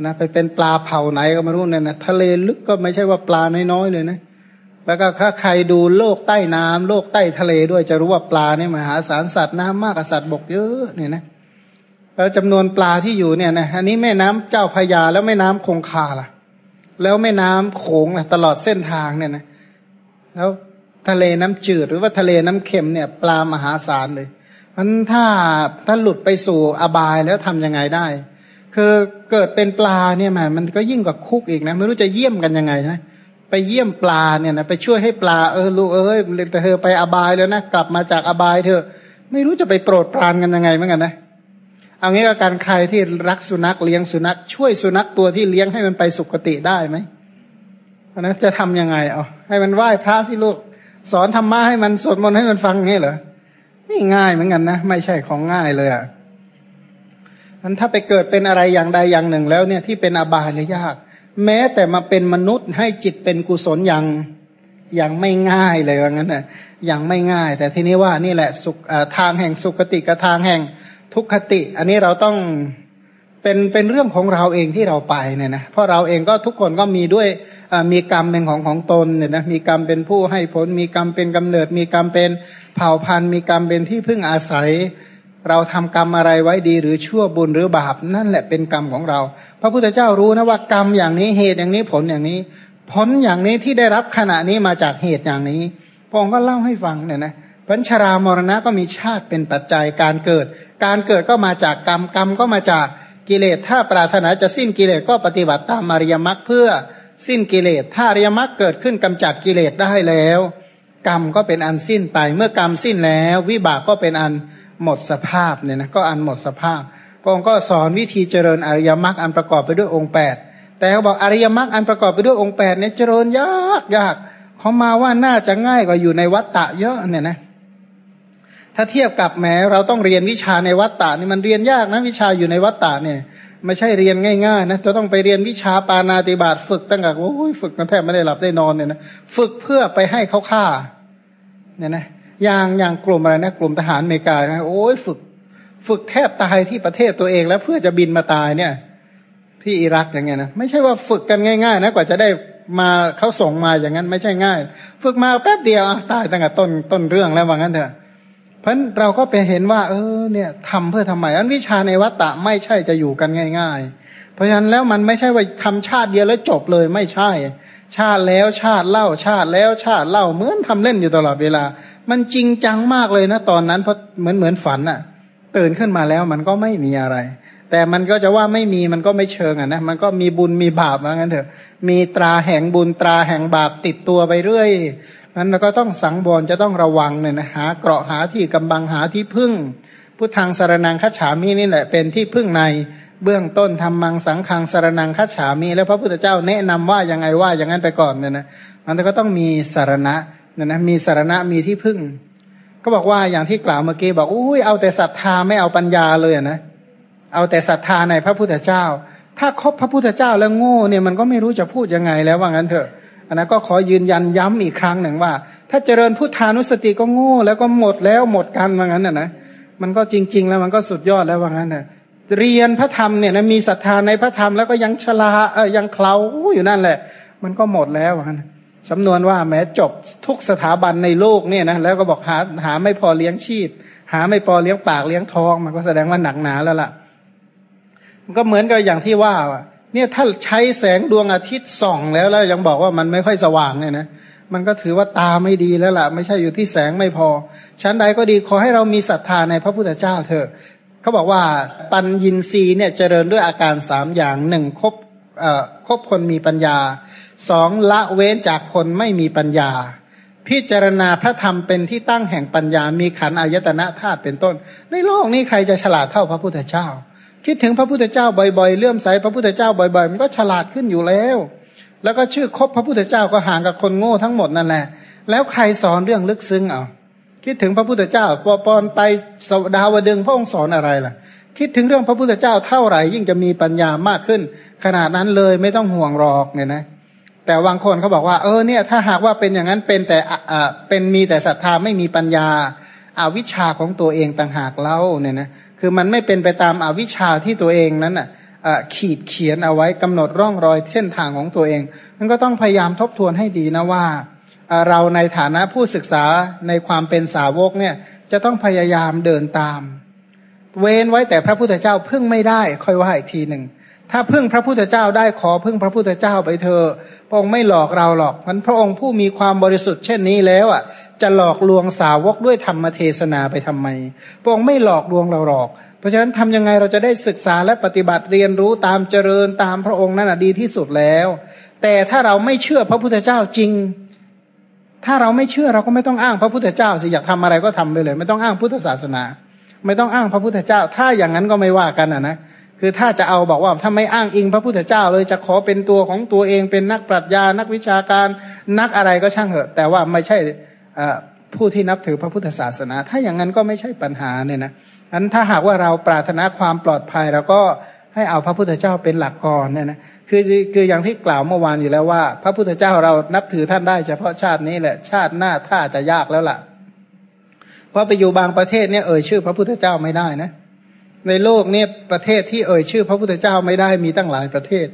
Speaker 1: นะไปเป็นปลาเผาไหนก็ไม่รู้เนี่ยนะทะเลลึกก็ไม่ใช่ว่าปลาน้อยๆเลยนะ แล้วก็ถ้าใครดูโลกใต้น้ำโลกใต้ทะเลด้วยจะรู้ว่าปลาเนี่ยมหาศาลสัตว์น้ำมากกว่าสัตว์บกเยอะเนี่ยนะแล้วจำนวนปลาที่อยู่เนี่ยนะอันนี้แม่น้ำเจ้าพยาแล้วแม่น้ำคงคาล่ะ แล้วแม่น้ำโขงล่ะ ตลอดเส้นทางเนี่ยนะแล้วทะเลน้ำจืดหรือว่าทะเลน้ำเค็มเนี่ย ปลามหาศาลเลยมันถ้าถ้าหลุดไปสู่อบายแล้วทํำยังไงได้ คือเกิดเป็นปลาเนี่ยมันมันก็ยิ่งกว่าคุกอีกนะ ไม่รู้จะเยี่ยมกันยังไงนะ ไปเยี่ยมปลาเนี่ยนะไปช่วยให้ปลาเออลูกเอ้ยแต่เธอไปอบายแล้วนะกลับมาจากอบายเธอ ไม่รู้จะไปโปรดปรานกันยังไงเหมือนกันนะเอางี้ก็การใครที่รักสุนัขเลี้ยงสุนัข ช่วยสุนัขตัวที่เลี้ยงให้มันไปสุคติได้ไหมนะจะทํำยังไงเอาให้มันไหว้พระสิลูกสอนธรรมะให้มันสวดมนต์ให้มันฟังงี้เหรอนี่ง่ายเหมือนกันนะไม่ใช่ของง่ายเลยอะมันถ้าไปเกิดเป็นอะไรอย่างใดอย่างหนึ่งแล้วเนี่ยที่เป็นอบายเนี่ยยาก แม้แต่มาเป็นมนุษย์ให้จิตเป็นกุศลอย่างอย่างไม่ง่ายเลยว่างั้นนะอย่างไม่ง่าย แต่ทีนี้ว่านี่แหละสุขทางแห่งสุขติกับทางแห่งทุกขติ อันนี้เราต้องเป็นเป็นเรื่องของเราเองที่เราไปเนี่ยนะเพราะเราเองก็ทุกคนก็มีด้วยมีกรรมเป็นของของตนเนี่ยนะมีกรรมเป็นผู้ให้ผล มีกรรมเป็นกำเนิด มีกรรมเป็นเผ่าพันธุ์ มีกรรมเป็นที่พึ่งอาศัย เราทำกรรมอะไรไว้ดีหรือชั่วบุญหรือบาปนั่นแหละเป็นกรรมของเรา ระพุทธเจ้ารู้นะว่ากรรมอย่างนี้เหตุอย่างนี้ผลอย่างนี้ ผลอย่างนี้ที่ได้รับขณะนี้มาจากเหตุอย่างนี้พระองค์ก็เล่าให้ฟังเนี่ยนะพัญชรามรณะก็มีชาติเป็นปัจจัยการเกิด การเกิดก็มาจากกรรมกรรมก็มาจากกิเลส ถ้าปรารถนาจะสิ้นกิเลสก็ปฏิบัติตามอริยมรรคเพื่อสิ้นกิเลส ถ้าอริยมรรคเกิดขึ้นกำจัดกิเลสได้แล้ว กรรมก็เป็นอันสิ้นไป เมื่อกรรมสิ้นแล้ว วิบากก็เป็นอันหมดสภาพเนี่ยนะก็อันหมดสภาพ พระองค์ก็สอนวิธีเจริญอริยมรรคอันประกอบไปด้วยองค์แปดแต่เขาบอกอริยมรรคอันประกอบไปด้วยองค์แปดเนี่ยเจริญยากยากเขามาว่าน่าจะง่ายกว่าอยู่ในวัฏฏะเยอะเนี่ยนะถ้าเทียบกับแหมเราต้องเรียนวิชาในวัฏฏะนี่มันเรียนยากนะวิชาอยู่ในวัฏฏะเนี่ย ไม่ใช่เรียนง่ายๆนะจะต้องไปเรียนวิชาปานาติบาตฝึกตั้งแต่โอ้ยฝึกกันแทบไม่ได้หลับได้นอนเนี่ยนะฝึกเพื่อไปให้เขาฆ่าเนี่ยนะอย่างอย่างกลุ่มอะไรนะกลุ่มทหารอเมริกาโอ้ยฝึก ฝึกแทบตายที่ประเทศตัวเองแล้วเพื่อจะบินมาตายเนี่ย ที่อิรักอย่างเงี้ยนะไม่ใช่ว่าฝึกกันง่ายๆนะกว่าจะได้มาเขาส่งมาอย่างนั้นไม่ใช่ง่าย ฝึกมาแป๊บเดียวตายตั้งแต่ต้นต้นเรื่องแล้วว่างั้นเถอะเพราะเราก็ไปเห็นว่า เออเนี่ยทำเพื่อทำไมอันวิชาในวัตตะไม่ใช่จะอยู่กันง่าย ๆ เพราะฉะนั้นแล้วมันไม่ใช่ว่าทำชาติเดียวแล้วจบเลยไม่ใช่ ชาติแล้วชาติเล่าชาติแล้วชาติเล่าเหมือนทำเล่นอยู่ตลอดเวลา มันจริงจังมากเลยนะตอนนั้นเพราะเหมือนเหมือนฝันอะ ตื่นขึ้นมาแล้วมันก็ไม่มีอะไร แต่มันก็จะว่าไม่มีมันก็ไม่เชิงอะนะมันก็มีบุญมีบาปว่างั้นเถอะ มีตราแห่งบุญตราแห่งบาปติดตัวไปเรื่อยนั้นเราก็ต้องสังวรจะต้องระวังเนี่ยนะหาเกราะหาที่กำบังหาที่พึ่ง พุทธังสารนังคัจฉามินี่แหละเป็นที่พึ่งในเบื้องต้นทำมังสังขังสารนังคัจฉามิแล้วพระพุทธเจ้าแนะนำว่ายังไงว่าอย่างนั้นไปก่อนเนี่ยนะมันก็ต้องมีสารณะเนี่ยนะมีสารณะมีที่พึ่ง ก็บอกว่าอย่างที่กล่าวเมื่อกี้บอกอุ้ยเอาแต่ศรัทธาไม่เอาปัญญาเลยนะเอาแต่ศรัทธาในพระพุทธเจ้า ถ้าคบพระพุทธเจ้าแล้วโง่เนี่ยมันก็ไม่รู้จะพูดยังไงแล้วว่างั้นเถอะอันนั้นก็ขอยืนยันย้ำอีกครั้งหนึ่งว่า ถ้าเจริญพุทธานุสติก็โง่แล้วก็หมดแล้วหมดกันว่างั้นน่ะนะมันก็จริง ๆ แล้วมันก็สุดยอดแล้วว่างั้นน่ะเรียนพระธรรมเนี่ยนะมีศรัทธาในพระธรรมแล้วก็ยังชลาเออยังเคล้าอยู่นั่นแหละ มันก็หมดแล้วว่างั้น สำนวนว่าแม้จบทุกสถาบันในโลกเนี่ยนะแล้วก็บอกหาหาไม่พอเลี้ยงชีพ หาไม่พอเลี้ยงปากเลี้ยงท้อง มันก็แสดงว่าหนักหนาแล้วล่ะ มันก็เหมือนกับอย่างที่ว่าเนี่ยถ้าใช้แสงดวงอาทิตย์ส่องแล้วแล้วยังบอกว่ามันไม่ค่อยสว่างเนี่ยนะมันก็ถือว่าตาไม่ดีแล้วล่ะ ไม่ใช่อยู่ที่แสงไม่พอชั้นใดก็ดีขอให้เรามีศรัทธาในพระพุทธเจ้าเถอะเขาบอกว่าปัญญินรีเนี่ยเจริญด้วยอาการสามอย่างหนึ่งคบเอ่อคบคนมีปัญญา สองละเว้นจากคนไม่มีปัญญา พิจารณาพระธรรมเป็นที่ตั้งแห่งปัญญา มีขันอายตนะธาตุเป็นต้น ในโลกนี้ใครจะฉลาดเท่าพระพุทธเจ้า คิดถึงพระพุทธเจ้าบ่อยๆเลื่อมใสพระพุทธเจ้าบ่อยๆ มันก็ฉลาดขึ้นอยู่แล้ว แล้วก็ชื่อคบพระพุทธเจ้าก็ห่างกับคนโง่ทั้งหมดนั่นแหละ แล้วใครสอนเรื่องลึกซึ้งเอาคิดถึงพระพุทธเจ้าปอปอนไปสดาวดึงพระองค์สอนอะไรล่ะ คิดถึงเรื่องพระพุทธเจ้าเท่าไหร่ยิ่งจะมีปัญญามากขึ้น ขนาดนั้นเลยไม่ต้องห่วงหรอกเนี่ยนะ แต่บางคนเขาบอกว่าเออเนี่ยถ้าหากว่าเป็นอย่างนั้นเป็นแต่อ่าเป็นมีแต่ศรัทธาไม่มีปัญญาอาวิชชาของตัวเองต่างหากเล่าเนี่ยนะคือมันไม่เป็นไปตามอาวิชชาที่ตัวเองนั้นอะขีดเขียนเอาไว้กำหนดร่องรอยเส้นทางของตัวเอง มันก็ต้องพยายามทบทวนให้ดีนะว่า เราในฐานะผู้ศึกษาในความเป็นสาวกเนี่ยจะต้องพยายามเดินตาม เว้นไว้แต่พระพุทธเจ้าพึ่งไม่ได้ ค่อยว่าอีกทีหนึ่ง ถ้าพึ่งพระพุทธเจ้าได้ขอพึ่งพระพุทธเจ้าไปเถอะพระองค์ไม่หลอกเราหรอกมันพระองค์ผู้มีความบริสุทธิ์เช่นนี้แล้วอะ จะหลอกลวงสาวกด้วยธรรมเทศนาไปทำไม พระองค์ไม่หลอกลวงเราหรอก เพราะฉะนั้นทำยังไงเราจะได้ศึกษาและปฏิบัติเรียนรู้ตามเจริญตามพระองค์นั่นดีที่สุดแล้ว แต่ถ้าเราไม่เชื่อพระพุทธเจ้าจริง ถ้าเราไม่เชื่อเราก็ไม่ต้องอ้างพระพุทธเจ้าสิอยากทำอะไรก็ทำไปเลย ไม่ต้องอ้างพุทธศาสนา ไม่ต้องอ้างพระพุทธเจ้า ถ้าอย่างนั้นก็ไม่ว่ากันอะนะ คือถ้าจะเอาบอกว่าถ้าไม่อ้างอิงพระพุทธเจ้าเลยจะขอเป็นตัวของตัวเองเป็นนักปรัชญานักวิชาการนักอะไรก็ช่างเถอะ แต่ว่าไม่ใช่ผู้ที่นับถือพระพุทธศาสนา ถ้าอย่างนั้นก็ไม่ใช่ปัญหาเนี่ยนะนั้นถ้าหากว่าเราปรารถนาความปลอดภัยเราก็ให้เอาพระพุทธเจ้าเป็นหลักก่อนเนี่ยนะคือคืออย่างที่กล่าวเมื่อวานอยู่แล้วว่า พระพุทธเจ้าเรานับถือท่านได้เฉพาะชาตินี้แหละชาติหน้าท่าจะยากแล้วล่ะ เพราะไปอยู่บางประเทศเนี่ยเอ่ยชื่อพระพุทธเจ้าไม่ได้นะ ในโลกนี้ประเทศที่เอ่ยชื่อ พระพุทธเจ้าไม่ได้มีตั้งหลายประเทศ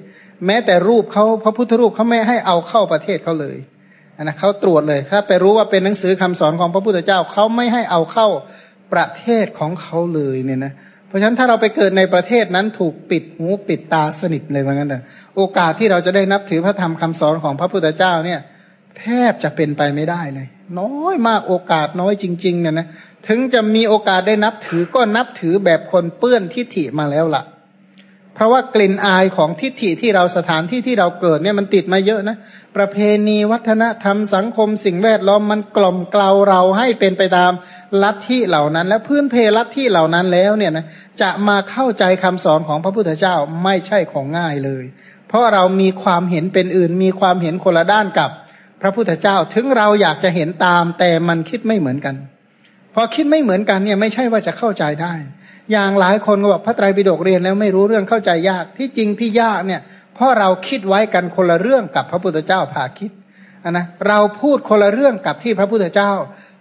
Speaker 1: แม้แต่รูปเขาพระพุทธรูปเขาไม่ให้เอาเข้าประเทศเขาเลยนะเขาตรวจเลยถ้าไปรู้ว่าเป็นหนังสือคำสอนของพระพุทธเจ้าเขาไม่ให้เอาเข้าประเทศของเขาเลยเนี่ยนะเพราะฉะนั้นถ้าเราไปเกิดในประเทศนั้นถูกปิดหูปิดตาสนิทเลยเหมือนกันเลยโอกาสที่เราจะได้นับถือพระธรรมคำสอนของพระพุทธเจ้าเนี่ย แทบจะเป็นไปไม่ได้เลย น้อยมากโอกาสน้อยจริงๆเนี่ยนะ ถึงจะมีโอกาสได้นับถือก็นับถือแบบคนเปื้อนทิฏฐิมาแล้วละ่ะราะว่ากลิ่นอายของทิฏฐิที่เราสถานที่ที่เราเกิดเนี่ยมันติดมาเยอะนะ ประเพณีวัฒนธรรมสังคมสิ่งแวดล้อมมันกล่อมเกลาเราให้เป็นไปตามลัทธิเหล่านั้น และพื้นเพลัทธิเหล่านั้นแล้วเนี่ยนะจะมาเข้าใจคำสอนของพระพุทธเจ้าไม่ใช่ของง่ายเลย เพราะเรามีความเห็นเป็นอื่น มีความเห็นคนละด้านกับ พระพุทธเจ้าถึงเราอยากจะเห็นตามแต่มันคิดไม่เหมือนกัน พอคิดไม่เหมือนกันเนี่ยไม่ใช่ว่าจะเข้าใจได้ อย่างหลายคนก็บอกพระไตรปิฎกเรียนแล้วไม่รู้เรื่องเข้าใจยากที่จริงที่ยากเนี่ยเพราะเราคิดไว้กันคนละเรื่องกับพระพุทธเจ้าพาคิดนะเราพูดคนละเรื่องกับที่พระพุทธเจ้า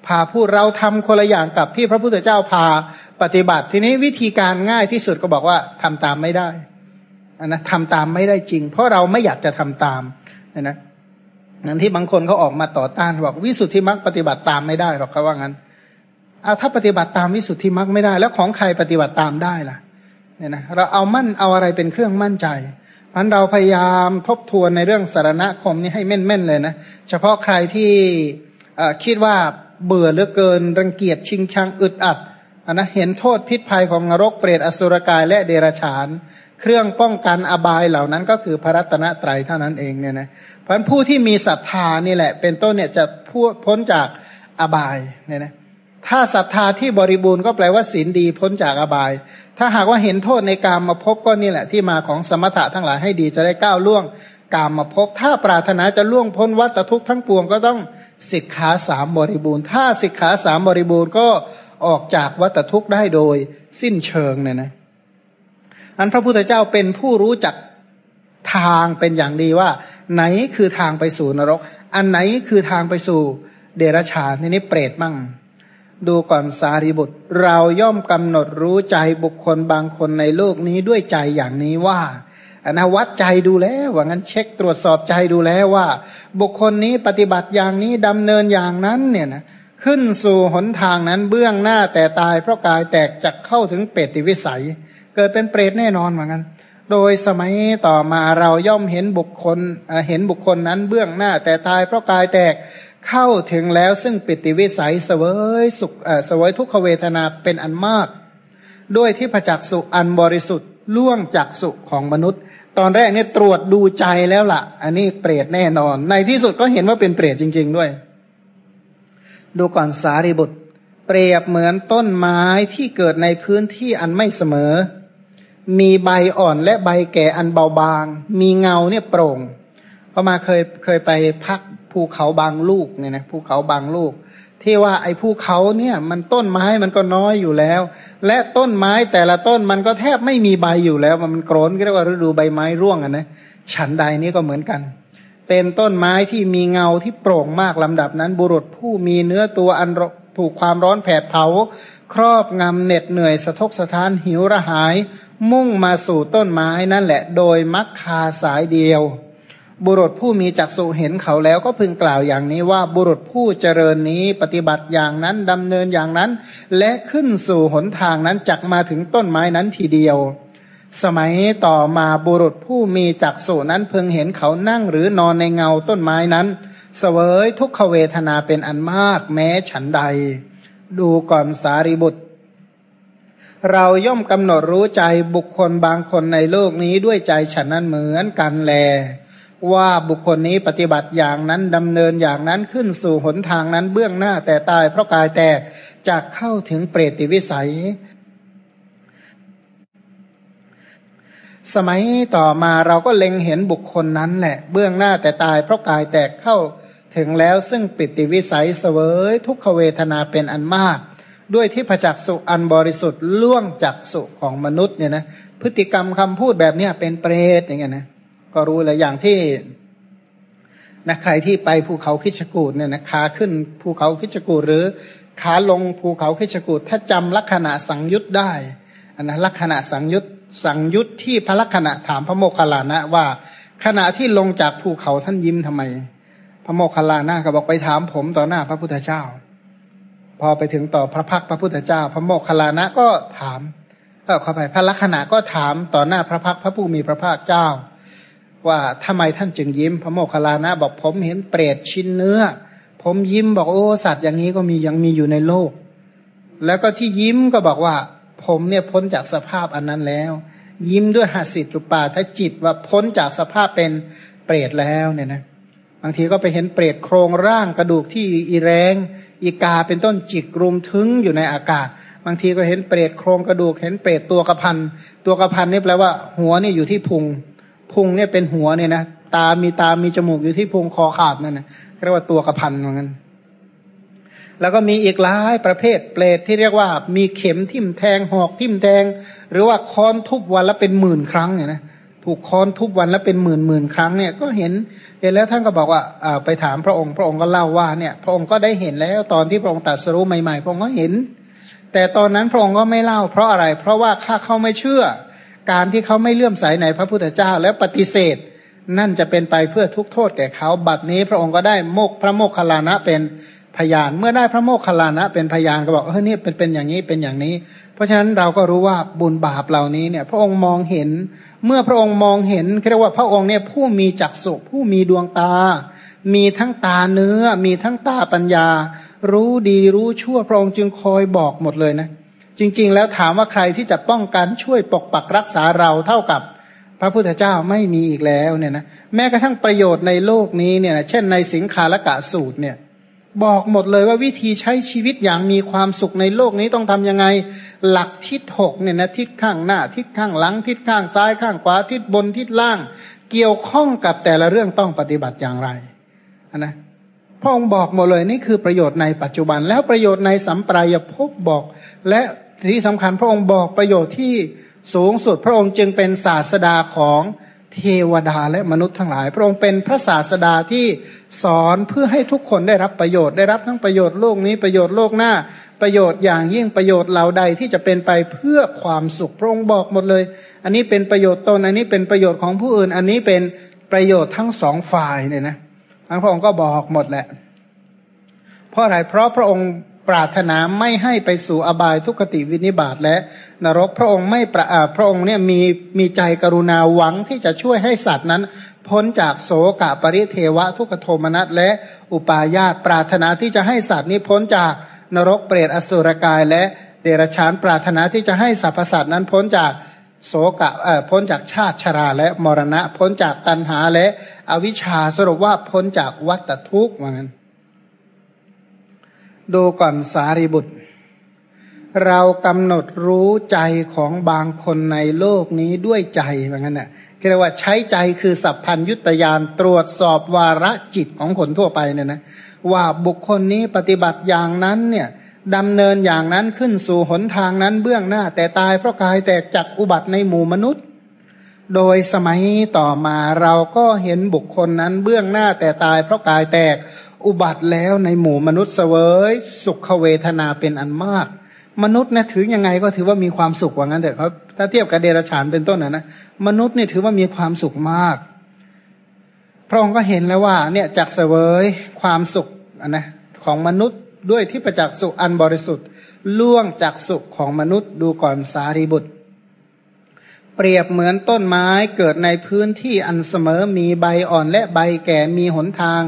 Speaker 1: พาพูดเราทำคนละอย่างกับที่พระพุทธเจ้าพาปฏิบัติ ทีนี้วิธีการง่ายที่สุดก็บอกว่าทำตามไม่ได้นะทำตามไม่ได้จริง เพราะเราไม่อยากจะทำตามนะนั้นที่บางคนเขาออกมาต่อต้านบอกวิสุทธิมรรคปฏิบัติตามไม่ได้หรอกเขาว่างั้น เอาถ้าปฏิบัติตามวิสุทธิมรรคไม่ได้ แล้วของใครปฏิบัติตามได้ล่ะเนี่ยนะเราเอามั่นเอาอะไรเป็นเครื่องมั่นใจพันเราพยายามทบทวนในเรื่องสารณคมนี้ให้แม่นๆเลยนะเฉพาะใครที่คิดว่าเบื่อเหลือเกินรังเกียจชิงชังอึดอัดนะเห็นโทษพิษภัยของนรกเปรตอสุรกายและเดรัจฉาน เครื่องป้องกันอบายเหล่านั้นก็คือพระรัตนตรัยเท่านั้นเองเนี่ยนะเพันผู้ที่มีศรัทธานี่แหละ เป็นต้นเนี่ยจะพ้นจากอบายเนี่ยนะ ถ้าศรัทธาที่บริบูรณ์ก็แปลว่าศีลดีพ้นจากอบาย ถ้าหากว่าเห็นโทษในการมาพบก็นี่แหละที่มาของสมถะทั้งหลายให้ดีจะได้ก้าวล่วงกามมาพบถ้าปรารถนาจะล่วงพ้นวัฏทุกข์ทั้งปวงก็ต้องสิกขาสามบริบูรณ์ ถ้าสิกขาสามบริบูรณ์ก็ออกจากวัฏทุกข์ได้โดยสิ้นเชิงเนี่ยนะอันพระพุทธเจ้าเป็นผู้รู้จักทางเป็นอย่างดีว่า ไหนคือทางไปสู่นรก อันไหนคือทางไปสู่เดรัจฉานนี่เปรตมั่ง ดูก่อนสารีบุตร เราย่อมกำหนดรู้ใจบุคคลบางคนในโลกนี้ด้วยใจอย่างนี้ว่าอนาวัดใจดูแล้วว่างั้นเช็คตรวจสอบใจดูแล้วว่า บุคคลนี้ปฏิบัติอย่างนี้ดำเนินอย่างนั้นเนี่ยนะขึ้นสู่หนทางนั้นเบื้องหน้าแต่ตายเพราะกายแตกจะเข้าถึงเปรติวิสัย เกิดเป็นเปรตแน่นอนเหมือนกันโดยสมัยต่อมาเราย่อมเห็นบุคคลเห็นบุคคลนั้นเบื้องหน้าแต่ตายเพราะกายแตก เข้าถึงแล้วซึ่งปิติวิสัยเสวยสุขเสวยทุกขเวทนาเป็นอันมาก ด้วยที่ประจักษุอันบริสุทธิ์ล่วงจักสุของมนุษย์ ตอนแรกเนี่ยตรวจดูใจแล้วละ่ะ อันนี้เปรตแน่นอน ในที่สุดก็เห็นว่าเป็นเปรตจริง ๆ ด้วย ดูก่อนสารีบุตร เปรียบเหมือนต้นไม้ที่เกิดในพื้นที่อันไม่เสมอ มีใบอ่อนและใบแก่อันเบาบาง มีเงาเนี่ยโปร่งพอมาเคยเคยไปพัก ภูเขาบางลูกเนี่ยนะภูเขาบางลูก ที่ว่าไอ้ภูเขาเนี่ย มันต้นไม้มันก็น้อยอยู่แล้ว และต้นไม้แต่ละต้นมันก็แทบไม่มีใบอยู่แล้ว มันโกรนก็เรียกว่าฤดูใบไม้ร่วงอะนะฉันใดนี้ก็เหมือนกัน เป็นต้นไม้ที่มีเงาที่โปร่งมากลำดับนั้น บุรุษผู้มีเนื้อตัวอันถูกความร้อนแผดเผา ครอบงำเหน็ดเหนื่อยสะทกสะท้านหิวระหาย มุ่งมาสู่ต้นไม้นั่นแหละ โดยมักคาสายเดียว บุรุษผู้มีจักษุเห็นเขาแล้วก็พึงกล่าวอย่างนี้ว่าบุรุษผู้เจริญนี้ปฏิบัติอย่างนั้นดำเนินอย่างนั้น และขึ้นสู่หนทางนั้นจักมาถึงต้นไม้นั้นทีเดียว สมัยต่อมาบุรุษผู้มีจักษุนั้นพึงเห็นเขานั่งหรือนอนในเงาต้นไม้นั้นเสวยทุกขเวทนาเป็นอันมากแม้ฉันใด ดูก่อนสารีบุตร เราย่อมกำหนดรู้ใจบุคคลบางคนในโลกนี้ด้วยใจฉันนั้นเหมือนกันแล ว่าบุคคลนี้ปฏิบัติอย่างนั้นดำเนินอย่างนั้นขึ้นสู่หนทางนั้นเบื้องหน้าแต่ตายเพราะกายแตกจากเข้าถึงเปรติวิสัย สมัยต่อมาเราก็เล็งเห็นบุคคลนั้นแหละ เบื้องหน้าแต่ตายเพราะกายแตกเข้าถึงแล้วซึ่งปิติวิสัยเสวยทุกขเวทนาเป็นอันมาก ด้วยที่พจักสุอันบริสุทธิ์ล่วงจักสุของมนุษย์เนี่ยนะพฤติกรรมคำพูดแบบนี้เป็นเปรตอย่างเงี้ยนะ ก็รู้เลยอย่างที่นะใครที่ไปภูเขาคิชกูดเนี่ยนะขาขึ้นภูเขาคิชกูดหรือขาลงภูเขาคิชกูดถ้าจำลักษณะสังยุตได้นนะลักษณะสังยุตสังยุตที่พระลักษณะถามพระโมคคัลลานะว่า ขณะที่ลงจากภูเขาท่านยิ้มทำไม พระโมคคัลลานะก็บอกไปถามผมต่อหน้าพระพุทธเจ้า พอไปถึงต่อพระพักพระพุทธเจ้า พระโมคคัลลานะก็ถามเออเข้าไปพระลักษณะก็ถามต่อหน้าพระพักพระผู้มีพระภาคเจ้า ว่าทำไมท่านจึงยิ้ม พระโมคคัลลานะบอกผมเห็นเปรตชิ้นเนื้อ ผมยิ้มบอกโอ้สัตว์อย่างนี้ก็มียังมีอยู่ในโลก แล้วก็ที่ยิ้มก็บอกว่า ผมเนี่ยพ้นจากสภาพอันนั้นแล้ว ยิ้มด้วยหาสิตุปาถ้าจิตว่าพ้นจากสภาพเป็นเปรตแล้วเนี่ยนะบางทีก็ไปเห็นเปรตโครงร่างกระดูกที่อีแรงอีกาเป็นต้นจิกรุมทึงอยู่ในอากาศ บางทีก็เห็นเปรตโครงกระดูก เห็นเปรตตัวกระพันตัวกระพันนี่แปลว่า หัวนี่อยู่ที่พุง พุงเนี่ยเป็นหัวเนี่ยนะตา มีตา มีจมูกอยู่ที่พุงคอขาดนั่นนะเรียกว่าตัวกระพันเหมือนกันแล้วก็มีอีกหลายประเภทเปรตที่เรียกว่า มีเข็มทิ่มแทงหอกทิ่มแทง หรือว่าค้อนทุบวันละเป็นหมื่นครั้งเนี่ยนะถูกค้อนทุบวันละเป็นหมื่นหมื่นครั้งเนี่ยก็เห็นเห็นแล้วท่านก็บอกว่าไปถามพระองค์ พระองค์ก็เล่าว่าเนี่ย พระองค์ก็ได้เห็นแล้วตอนที่พระองค์ตัดสรู้ใหม่ๆพระองค์ก็เห็น แต่ตอนนั้นพระองค์ก็ไม่เล่า เพราะอะไร เพราะว่าข้าเขาไม่เชื่อ การที่เขาไม่เลื่อมใสในพระพุทธเจ้าแล้วปฏิเสธ นั่นจะเป็นไปเพื่อทุกโทษแก่เขาบัดนี้พระองค์ก็ได้โมกพระโมกขลานะเป็นพยานเมื่อได้พระโมกขลานะ เป็นพยานก็บอกเออนี่เป็นเป็นอย่างนี้เป็นอย่างนี้ เพราะฉะนั้นเราก็รู้ว่าบุญบาปเหล่านี้เนี่ย พระองค์มองเห็น เมื่อพระองค์มองเห็นเรียกว่าพระองค์เนี่ยผู้มีจักษุผู้มีดวงตา มีทั้งตาเนื้อ มีทั้งตาปัญญา รู้ดีรู้ชั่วพระองค์จึงคอยบอกหมดเลยนะ จริง ๆ แล้วถามว่าใครที่จะป้องกันช่วยปกปักรักษาเราเท่ากับ พระพุทธเจ้าไม่มีอีกแล้วเนี่ยนะแม้กระทั่งประโยชน์ในโลกนี้เนี่ยนะเช่นในสิงคาลกะสูตรเนี่ยบอกหมดเลยว่าวิธีใช้ชีวิตอย่างมีความสุขในโลกนี้ต้องทํำยังไง หลักทิศหกเนี่ยนะทิศข้างหน้า ทิศข้างหลัง ทิศข้างซ้ายข้างขวาทิศบนทิศล่าง เกี่ยวข้องกับแต่ละเรื่องต้องปฏิบัติอย่างไรนะพระองค์บอกหมดเลยนี่คือประโยชน์ในปัจจุบันแล้วประโยชน์ในสัมปรายภพบอก และ ที่สำคัญพระองค์บอกประโยชน์ที่สูงสุดพระองค์จึงเป็นศาสดาของเทวดาและมนุษย์ทั้งหลาย พระองค์เป็นพระศาสดาที่สอนเพื่อให้ทุกคนได้รับประโยชน์ได้รับทั้งประโยชน์โลกนี้ประโยชน์โลกหน้า ประโยชน์อย่างยิ่งประโยชน์เหล่าใดที่จะเป็นไปเพื่อความสุขพระองค์บอกหมดเลย อันนี้เป็นประโยชน์ตนอันนี้เป็นประโยชน์ของผู้อื่น อันนี้เป็นประโยชน์ทั้งสองฝ่ายเนี่ยนะพระองค์ก็บอกหมดแหละเพราะอะไรเพราะพระองค์ ปรารถนาไม่ให้ไปสู่อบายทุกขติวินิบาตและนรกพระองค์ไม่ประอาพระองค์เนี่ยมีมีใจกรุณาหวังที่จะช่วยให้สัตว์นั้น พ้นจากโสกะปริเทวะทุกโทมนัสและอุปาญาตปรารถนาที่จะให้สัตว์นี้พ้นจากนรกเปรตอสุรกายและเดรัจฉานปรารถนาที่จะให้สรรพสัตว์นั้นพ้นจากโสกะเอ่อพ้นจากชาติชราและมรณะ พ้นจากตัณหาและอวิชชาสรุปว่าพ้นจากวัฏทุกข์ว่างั้น ดูก่อนสารีบุตร เรากำหนดรู้ใจของบางคนในโลกนี้ด้วยใจว่างั้นน่ะเรียกว่าใช้ใจคือสัพพัญยุตยานตรวจสอบวาระจิตของคนทั่วไปเนี่ยนะว่าบุคคลนี้ปฏิบัติอย่างนั้นเนี่ยดำเนินอย่างนั้นขึ้นสู่หนทางนั้นเบื้องหน้า แต่ตายเพราะกายแตกจากอุบัติในหมู่มนุษย์ โดยสมัยต่อมาเราก็เห็นบุคคลนั้นเบื้องหน้าแต่ตายเพราะกายแตก อุบัติแล้วในหมู่มนุษย์เสวย สุขเวทนาเป็นอันมาก มนุษย์นะถือยังไงก็ถือว่ามีความสุขว่างั้นเถอะครับ ถ้าเทียบกับเดรัจฉานเป็นต้นนะนะมนุษย์นี่ถือว่ามีความสุขมาก พระองค์ก็เห็นแล้วว่า เนี่ยจากเสวยความสุขนะของมนุษย์ด้วยที่ประจักษ์สุขอันบริสุทธิ์ล่วงจากสุขของมนุษย์ดูก่อนสารีบุตร เปรียบเหมือนต้นไม้เกิดในพื้นที่อันเสมอมีใบอ่อนและใบแก่มีหนทาง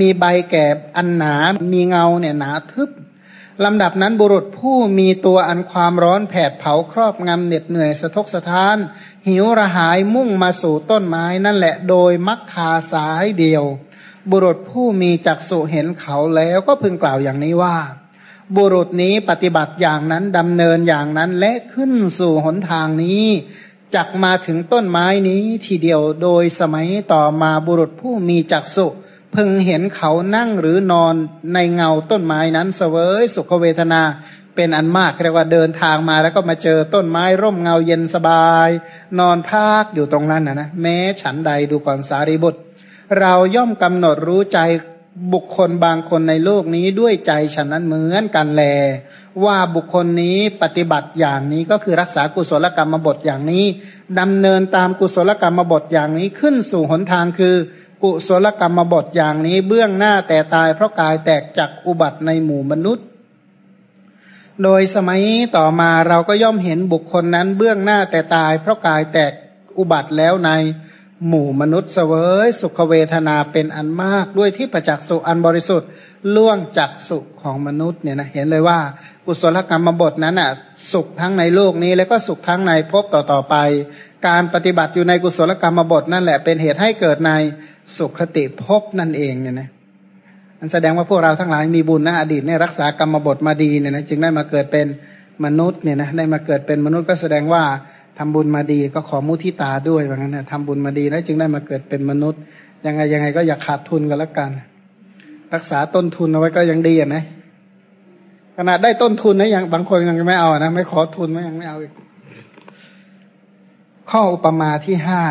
Speaker 1: มีใบแก่อันหนา มีเงาเนี่ยหนาทึบลำดับนั้นบุรุษผู้มีตัวอันความร้อนแผดเผาครอบงำเหน็ดเหนื่อยสะทกสะท้าน หิวระหายมุ่งมาสู่ต้นไม้นั่นแหละโดยมักคาสายเดียว บุรุษผู้มีจักษุเห็นเขาแล้วก็พึงกล่าวอย่างนี้ว่า บุรุษนี้ปฏิบัติอย่างนั้นดำเนินอย่างนั้นและขึ้นสู่หนทางนี้จักมาถึงต้นไม้นี้ทีเดียวโดยสมัยต่อมาบุรุษผู้มีจักษุ พึงเห็นเขานั่งหรือนอนในเงาต้นไม้นั้นเสวยสุขเวทนาเป็นอันมากเรียกว่าเดินทางมาแล้วก็มาเจอต้นไม้ร่มเงาเย็นสบาย นอนพักอยู่ตรงนั้นนะนะแม้ฉันใดดูก่อนสารีบุตร เราย่อมกำหนดรู้ใจบุคคลบางคนในโลกนี้ด้วยใจฉันนั้นเหมือนกันแล ว่าบุคคลนี้ปฏิบัติอย่างนี้ก็คือรักษากุศลกรรมบทอย่างนี้ดำเนินตามกุศลกรรมบทอย่างนี้ขึ้นสู่หนทางคือ กุศลกรรมบทอย่างนี้เบื้องหน้าแต่ตายเพราะกายแตกจากอุบัติในหมู่มนุษย์ โดยสมัยต่อมาเราก็ย่อมเห็นบุคคลนั้นเบื้องหน้าแต่ตาย เพราะกายแตกอุบัติแล้วในหมู่มนุษย์เสวยสุขเวทนาเป็นอันมากด้วยที่ประจักษ์สุอันบริสุทธิ์ล่วงจากสุขของมนุษย์เนี่ยนะเห็นเลยว่ากุศลกรรมบทนั้นอะสุขทั้งในโลกนี้ แล้วก็สุขทั้งในภพต่อๆไป การปฏิบัติอยู่ในกุศลกรรมบทนั่นแหละเป็นเหตุให้เกิดใน สุขติภพนั่นเองเนี่ยนะอันแสดงว่าพวกเราทั้งหลายมีบุญนะอดีตเนี่ยรักษากรรมบทมาดีเนี่ยนะจึงได้มาเกิดเป็นมนุษย์เนี่ยนะได้มาเกิดเป็นมนุษย์ก็แสดงว่าทำบุญมาดีก็ขอมุทิตาด้วยว่างั้นนะทำบุญมาดีแล้วจึงได้มาเกิดเป็นมนุษย์ ยังไงยังไงก็อย่าขาดทุนกันแล้วกัน รักษาต้นทุนเอาไว้ก็ยังดีอะนะขนาดได้ต้นทุนนะยังบางคนยังไม่เอานะไม่ขอทุนไม่ยังไม่เอาอีกข้ออุปมาที่ห้า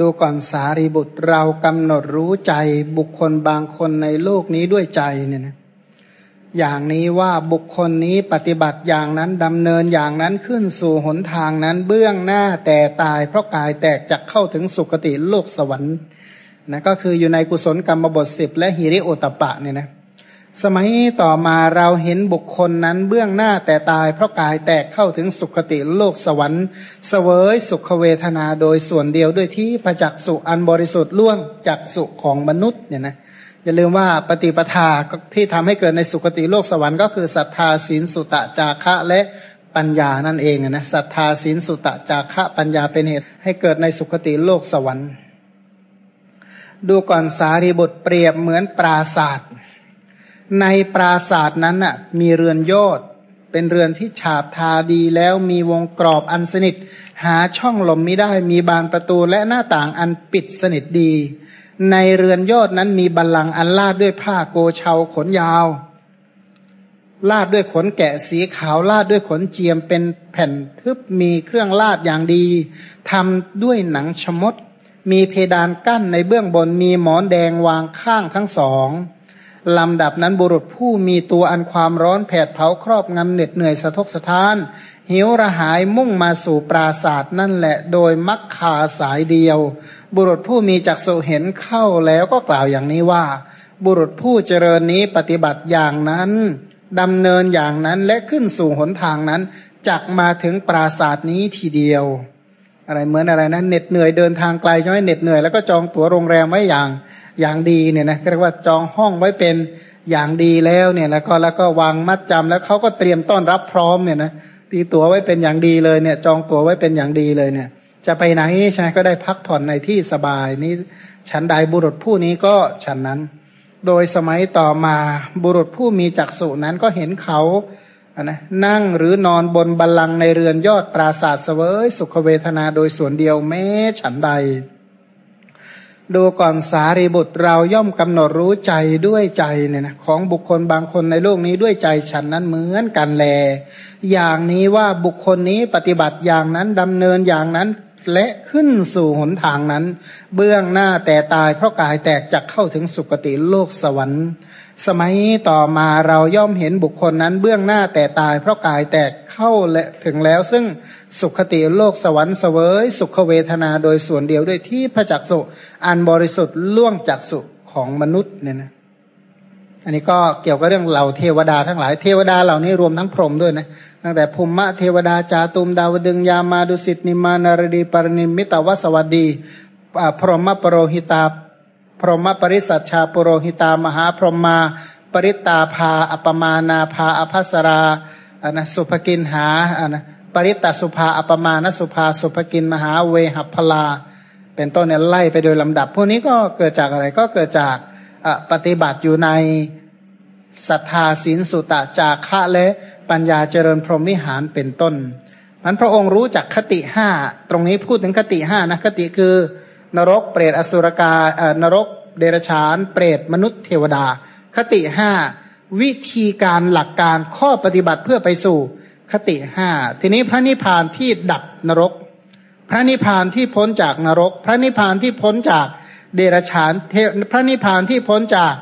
Speaker 1: ดูก่อนสารีบุตรเรากำหนดรู้ใจบุคคลบางคนในโลกนี้ด้วยใจเนี่ยนะอย่างนี้ว่าบุคคลนี้ปฏิบัติอย่างนั้นดำเนินอย่างนั้นขึ้นสู่หนทางนั้นเบื้องหน้าแต่ตาย เพราะกายแตกจะเข้าถึงสุคติโลกสวรรค์นะก็คืออยู่ในกุศลกรรมบทสิบและฮิริโอตปะเนี่ยนะ สมัยต่อมาเราเห็นบุคคลนั้นเบื้องหน้าแต่ตายเพราะกายแตกเข้าถึงสุคติโลกสวรรค์เสวยสุขเวทนาโดยส่วนเดียวด้วยที่ประจักษ์สุอันบริสุทธิ์ล่วงจากสุของมนุษย์เนี่ยนะอย่าลืมว่าปฏิปทาที่ทำให้เกิดในสุคติโลกสวรรค์ก็คือศรัทธาศีลสุตะจาคะและปัญญานั่นเองนะศรัทธาศีลสุตะจาคะปัญญาเป็นเหตุให้เกิดในสุคติโลกสวรรค์ ดูก่อนสารีบุตรเปรียบเหมือนปราศาสตร์ ในปราศาสตร์นั้นน่ะ มีเรือนยอด เป็นเรือนที่ฉาบทาดีแล้วมีวงกรอบอันสนิท หาช่องลมไม่ได้มีบานประตูและหน้าต่างอันปิดสนิทดี ในเรือนยอดนั้นมีบัลลังก์อันลาดด้วยผ้าโกเชาขนยาว ลาดด้วยขนแกะสีขาวลาดด้วยขนเจียมเป็นแผ่นทึบมีเครื่องลาดอย่างดีทำด้วยหนังชมด มีเพดานกั้นในเบื้องบนมีหมอนแดงวางข้างทั้งสอง ลำดับนั้นบุรุษผู้มีตัวอันความร้อนแผดเผาครอบงำเหน็ดเหนื่อยสะทกสะท้าน หิวระหายมุ่งมาสู่ปราศาสตร์นั่นแหละ โดยมักคาสายเดียว บุรุษผู้มีจักษุเห็นเข้าแล้วก็กล่าวอย่างนี้ว่า บุรุษผู้เจริญนี้ปฏิบัติอย่างนั้นดำเนินอย่างนั้นและขึ้นสู่หนทางนั้นจักมาถึงปราศาสตร์นี้ทีเดียว อะไรเหมือนอะไรนะเหน็ดเหนื่อยเดินทางไกลใช่ไหมเหน็ดเหนื่อยแล้วก็จองตั๋วโรงแรมไว้อย่าง อย่างดีเนี่ยนะเรียกว่าจองห้องไว้เป็นอย่างดีแล้วเนี่ยแล้วก็แล้วก็วางมัดจำแล้วเขาก็เตรียมต้อนรับพร้อมเนี่ยนะตีตั๋วไว้เป็นอย่างดีเลยเนี่ย จองตั๋วไว้เป็นอย่างดีเลยเนี่ย จะไปไหนใช่ก็ได้พักผ่อนในที่สบายนี้ฉันใดบุรุษผู้นี้ก็ฉันนั้น โดยสมัยต่อมาบุรุษผู้มีจักษุนั้นก็เห็นเขานะนั่งหรือนอนบนบัลลังก์ในเรือนยอดปราสาทเสวยสุขเวทนาโดยส่วนเดียวแม้ฉันใด ดูก่อนสารีบุตรเราย่อมกำหนดรู้ใจด้วยใจเนี่ยนะของบุคคลบางคนในโลกนี้ด้วยใจฉันนั้นเหมือนกันแล อย่างนี้ว่าบุคคลนี้ปฏิบัติอย่างนั้นดำเนินอย่างนั้นและขึ้นสู่หนทางนั้น เบื้องหน้าแต่ตายเพราะกายแตกจะเข้าถึงสุคติโลกสวรรค์ สมัยต่อมาเราย่อมเห็นบุคคลนั้นเบื้องหน้าแต่ตายเพราะกายแตกเข้าและถึงแล้วซึ่งสุขติโลกสวรรค์เสวย สุขเวทนาโดยส่วนเดียวด้วยที่พระจักสุอันบริสุทธิ์ล่วงจักสุของมนุษย์เนี่ยนะอันนี้ก็เกี่ยวกับเรื่องเหล่าเทวดาทั้งหลายเทวดาเหล่านี้รวมทั้งพรหมด้วยนะตั้งแต่ภูมิเทวดาจาตุมดาวดึงยามาดุสิตนิมานารดีปรนิมิตวสวัสดีพรหมปรโรหิตา พรหมปริสัชชาปรโรหิตามหาพรหมาปริตาภาอปมานาภาอภัสราอันสุภกินหาอันปริตตสุภาอปมานสุภาสุภกินมหาเวหัพลา เป็นต้นเนี่ยไล่ไปโดยลำดับ พวกนี้ก็เกิดจากอะไรก็เกิดจากปฏิบัติอยู่ในศรัทธาศีลสุตะจาคะและปัญญาเจริญพรหมวิหารเป็นต้นมันพระองค์รู้จักคติห้าตรงนี้พูดถึงคติห้านะคติคือ นรกเปรตอสุรกานรกเดรฉาน เปรตมนุษย์เทวดา คติห้าวิธีการหลักการข้อปฏิบัติเพื่อไปสู่คติห้าทีนี้พระนิพพานที่ดับนรก พระนิพพานที่พ้นจากนรก พระนิพพานที่พ้นจากเดรฉานพระนิพพานที่พ้นจาก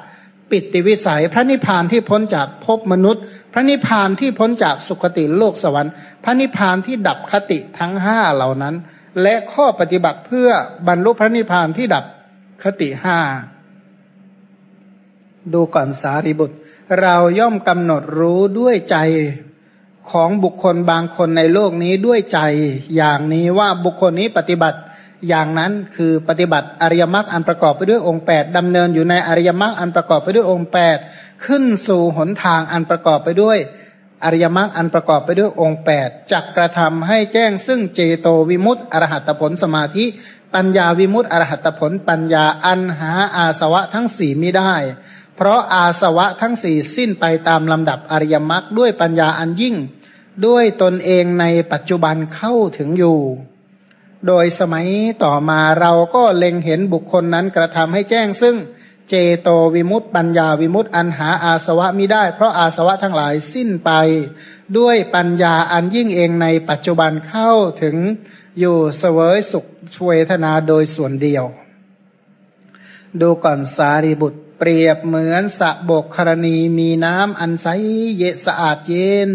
Speaker 1: ปิติวิสัย พระนิพพานที่พ้นจากภพมนุษย์ พระนิพพานที่พ้นจากสุคติโลกสวรรค์ พระนิพพานที่ดับคติทั้งห้าเหล่านั้น และข้อปฏิบัติเพื่อบรรลุพระนิพพานที่ดับคติห้าดูก่อนสารีบุตร เราย่อมกำหนดรู้ด้วยใจของบุคคลบางคนในโลกนี้ด้วยใจ อย่างนี้ว่าบุคคลนี้ปฏิบัติอย่างนั้นคือปฏิบัติอริยมรรคอันประกอบไปด้วยองค์แปดดำเนินอยู่ในอริยมรรคอันประกอบไปด้วยองค์แปดขึ้นสู่หนทางอันประกอบไปด้วย อริยมรรคอันประกอบไปด้วยองค์แปดจักกระทำให้แจ้งซึ่งเจโตวิมุตติอรหัตผลสมาธิ ปัญญาวิมุตติอรหัตผลปัญญาอันหาอาสวะทั้งสี่ไม่ได้ เพราะอาสวะทั้งสี่สิ้นไปตามลำดับอริยมรรคด้วยปัญญาอันยิ่ง ด้วยตนเองในปัจจุบันเข้าถึงอยู่ โดยสมัยต่อมาเราก็เล็งเห็นบุคคลนั้นกระทำให้แจ้งซึ่งเจโตวิมุตต์ปัญญาวิมุตต์อันหาอาสวะมิได้ เพราะอาสวะทั้งหลายสิ้นไป ด้วยปัญญาอันยิ่งเองในปัจจุบันเข้าถึงอยู่เสวยสุขเวทนาโดยส่วนเดียว ดูก่อนสารีบุตรเปรียบเหมือนสะบกครณีมีน้ำอันใสเยสะอาดเย็น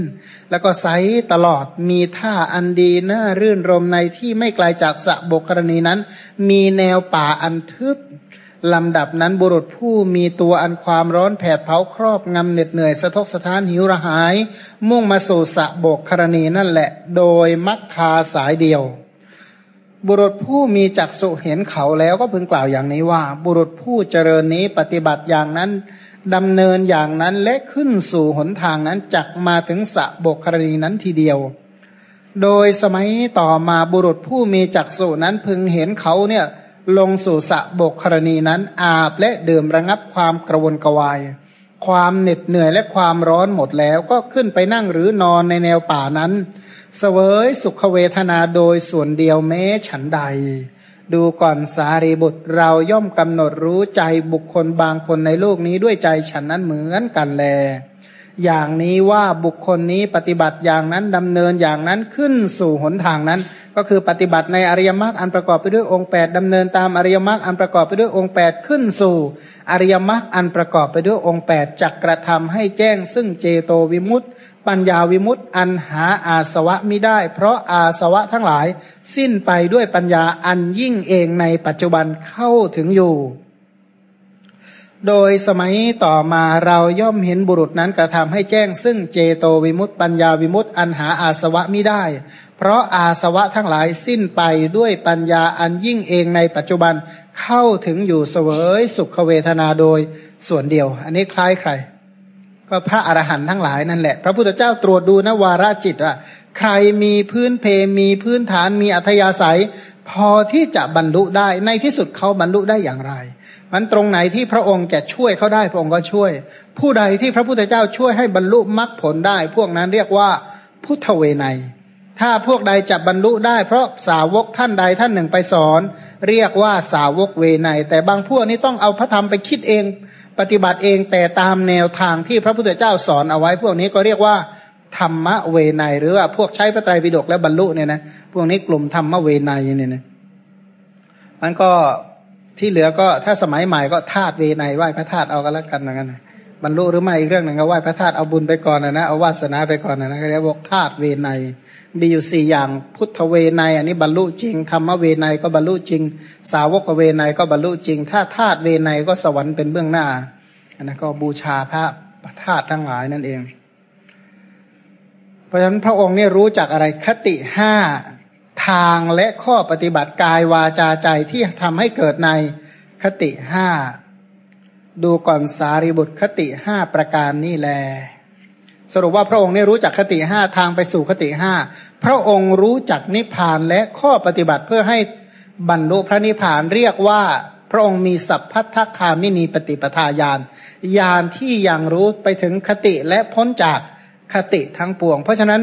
Speaker 1: แล้วก็ใสตลอดมีท่าอันดีน่ารื่นรมในที่ไม่ไกลาจากสะบกครณีนั้น มีแนวป่าอันทึบ ลำดับนั้นบุรุษผู้มีตัวอันความร้อนแผดเผาครอบงำเหน็ดเหนื่อยสะทกสะท้านหิวระหาย มุ่งมาสู่สะโบกครณีนั่นแหละ โดยมักทาสายเดียว บุรุษผู้มีจักษุเห็นเขาแล้วก็พึงกล่าวอย่างนี้ว่า บุรุษผู้เจริญนี้ปฏิบัติอย่างนั้นดำเนินอย่างนั้นและขึ้นสู่หนทางนั้นจักมาถึงสะโบกครณีนั้นทีเดียวโดยสมัยต่อมาบุรุษผู้มีจักษุนั้นพึงเห็นเขาเนี่ย ลงสู่สะบกครณีนั้น อาบและดื่มระงับความกระวนกระวาย ความเหน็ดเหนื่อยและความร้อนหมดแล้วก็ขึ้นไปนั่งหรือนอนในแนวป่านั้นเสวยสุขเวทนาโดยส่วนเดียวแม้ฉันใด ดูก่อนสารีบุตรเราย่อมกำหนดรู้ใจบุคคลบางคนในโลกนี้ด้วยใจฉันนั้นเหมือนกันแล อย่างนี้ว่าบุคคลนี้ปฏิบัติอย่างนั้นดำเนินอย่างนั้นขึ้นสู่หนทางนั้น ก็คือปฏิบัติในอริยมรรคอันประกอบไปด้วยองค์แปดดำเนินตามอริยมรรคอันประกอบไปด้วยองค์แปดขึ้นสู่ อริยมรรคอันประกอบไปด้วยองค์แปดจักกระทำให้แจ้ง ซึ่งเจโตวิมุตติ ปัญญาวิมุตต์อันหาอาสวะมิได้ เพราะอาสวะทั้งหลาย สิ้นไปด้วยปัญญาอันยิ่งเองในปัจจุบันเข้าถึงอยู่ โดยสมัยต่อมาเราย่อมเห็นบุรุษนั้นกระทำให้แจ้ง ซึ่งเจโตวิมุตต์ปัญญาวิมุตต์อันหาอาสวะมิได้ เพราะอาสวะทั้งหลายสิ้นไปด้วยปัญญาอันยิ่งเองในปัจจุบันเข้าถึงอยู่เสวยสุขเวทนาโดยส่วนเดียว อันนี้คล้ายใคร ก็พระอรหันต์ทั้งหลายนั่นแหละ พระพุทธเจ้าตรวจดูนะวาระจิตว่าใครมีพื้นเพมีพื้นฐานมีอัธยาศัย พอที่จะบรรลุได้ในที่สุดเขาบรรลุได้อย่างไร มันตรงไหนที่พระองค์จะช่วยเขาได้พระองค์ก็ช่วย ผู้ใดที่พระพุทธเจ้าช่วยให้บรรลุมรรคผลได้ พวกนั้นเรียกว่าพุทธเวไนถ้าพวกใดจะบรรลุได้ เพราะสาวกท่านใดท่านหนึ่งไปสอน เรียกว่าสาวกเวไนแต่บางพวกนี้ต้องเอาพระธรรมไปคิดเอง ปฏิบัติเองแต่ตามแนวทางที่พระพุทธเจ้าสอนเอาไว้ พวกนี้ก็เรียกว่าธรรมะเวไนหรือว่าพวกใช้พระไตรปิฎกแล้วบรรลุเนี่ยนะพวกนี้กลุ่มธรรมะเวไนเนี่ยนะมันก็ ที่เหลือก็ถ้าสมัยใหม่ก็ธาตุเวไนไหว้พระธาตุเอากันแล้วกันเหมือนกันบรรลุหรือไม่อีกเรื่องหนึ่งก็ไหว้พระธาตุเอาบุญไปก่อนนะนะเอาวาสนาไปก่อนนะนะเรียกว่าธาตุเวไนมีอยู่สี่อย่างพุทธเวไนอันนี้บรรลุจริงธรรมเวไนก็บรรลุจริง สาวกเวไนก็บรรลุจริง ถ้าธาตุเวไนก็สวรรค์เป็นเบื้องหน้าอันนั้นก็บูชาพระธาตุทั้งหลายนั่นเอง เพราะฉะนั้นพระองค์เนี่ยรู้จักอะไรคติห้า ทางและข้อปฏิบัติกายวาจาใจที่ทำให้เกิดในคติห้าดูก่อนสารีบุตรคติห้าประการนี่แล สรุปว่าพระองค์เนี่ยรู้จักคติห้าทางไปสู่คติห้าพระองค์รู้จักนิพพานและข้อปฏิบัติเพื่อให้บรรลุพระนิพพานเรียกว่าพระองค์มีสัพพัทธคามินีปฏิปทาญาณญาณที่ยังรู้ไปถึงคติและพ้นจากคติทั้งปวง เพราะฉะนั้น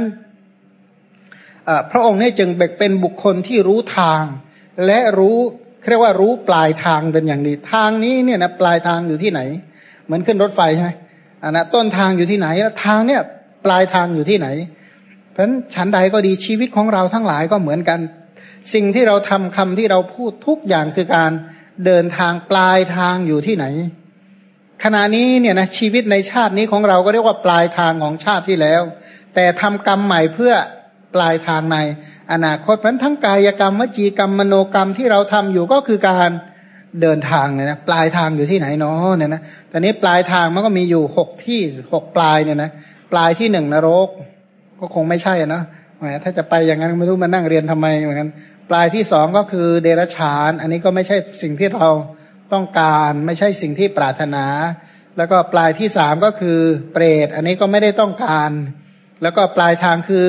Speaker 1: พระองค์เนี่ยจึงเป็นบุคคลที่รู้ทาง และรู้เรียกว่ารู้ปลายทางเป็นอย่างดีทางนี้เนี่ยนะปลายทางอยู่ที่ไหน เหมือนขึ้นรถไฟใช่ไหมอันนะต้นทางอยู่ที่ไหนแล้วทางเนี่ยปลายทางอยู่ที่ไหน เพราะฉะนั้นฉันใดก็ดีชีวิตของเราทั้งหลายก็เหมือนกัน สิ่งที่เราทำคำที่เราพูดทุกอย่างคือการเดินทางปลายทางอยู่ที่ไหน ขณะนี้เนี่ยนะชีวิตในชาตินี้ของเราก็เรียกว่าปลายทางของชาติที่แล้ว แต่ทำกรรมใหม่เพื่อ ปลายทางในอนาคตเพราะทั้งกายกรรมวจีกรรมมโนกรรมที่เราทำอยู่ก็คือการเดินทางเนี่ยนะปลายทางอยู่ที่ไหนเนาะเนี่ยนะตอนนี้ปลายทางมันก็มีอยู่หกที่หกปลายเนี่ยนะปลายที่หนึ่งนรก ก็คงไม่ใช่นะแหมถ้าจะไปอย่างนั้นไม่รู้มานั่งเรียนทำไมเหมือนกันปลายที่สองก็คือเดรัจฉาน อันนี้ก็ไม่ใช่สิ่งที่เราต้องการไม่ใช่สิ่งที่ปรารถนา แล้วก็ปลายที่สามก็คือเปรต อันนี้ก็ไม่ได้ต้องการ แล้วก็ปลายทางคือ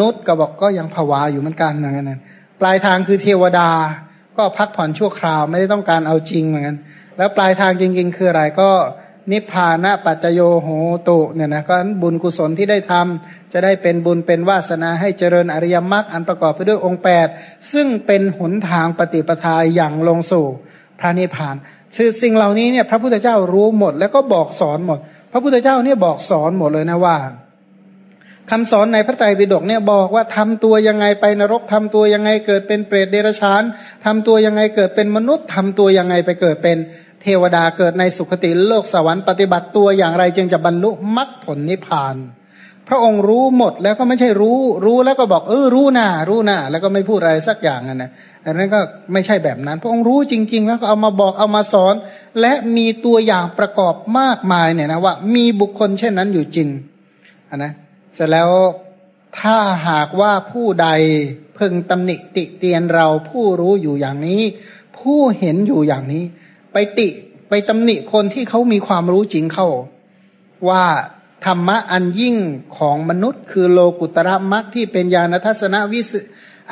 Speaker 1: นุษย์ก็บอกก็ยังผวาอยู่เหมือนกันเหมือนกันปลายทางคือเทวดา ก็พักผ่อนชั่วคราวไม่ได้ต้องการเอาจริงเหมือนกันแล้วปลายทางจริง ๆ คืออะไรก็นิพพานะปัจจโยโหตุเนี่ยนะก็บุญกุศลที่ได้ทำจะได้เป็นบุญเป็นวาสนาให้เจริญอริยมรรคอันประกอบไปด้วยองค์แปดซึ่งเป็นหนทางปฏิปทาอย่างลงสู่พระนิพพานคือสิ่งเหล่านี้เนี่ยพระพุทธเจ้ารู้หมด แล้วก็บอกสอนหมด พระพุทธเจ้าเนี่ยบอกสอนหมดเลยนะว่า คำสอนในพระไตรปิฎกเนี่ยบอกว่าทำตัวยังไงไปนรกทำตัวยังไงเกิดเป็นเปรตเดรัจฉานทำตัวยังไงเกิดเป็นมนุษย์ทำตัวยังไงไปเกิดเป็นเทวดาเกิดในสุคติโลกสวรรค์ปฏิบัติตัวอย่างไรจึงจะบรรลุมรรคผลนิพพาน พระองค์รู้หมดแล้วก็ไม่ใช่รู้ รู้แล้วก็บอกเออรู้น้ารู้น้าแล้วก็ไม่พูดอะไรสักอย่างนะอันนั้นก็ไม่ใช่แบบนั้น พระองค์รู้จริง ๆ แล้วก็เอามาบอกเอามาสอน และมีตัวอย่างประกอบมากมายเนี่ยนะว่า มีบุคคลเช่นนั้นอยู่จริงนนะ เสร็จแล้วถ้าหากว่าผู้ใดพึงตำหนิติเตียนเราผู้รู้อยู่อย่างนี้ ผู้เห็นอยู่อย่างนี้ ไปติไปตำหนิคนที่เขามีความรู้จริงเข้า ว่าธรรมะอันยิ่งของมนุษย์ คือโลกุตระมรรคที่เป็นญาณทัศนวิส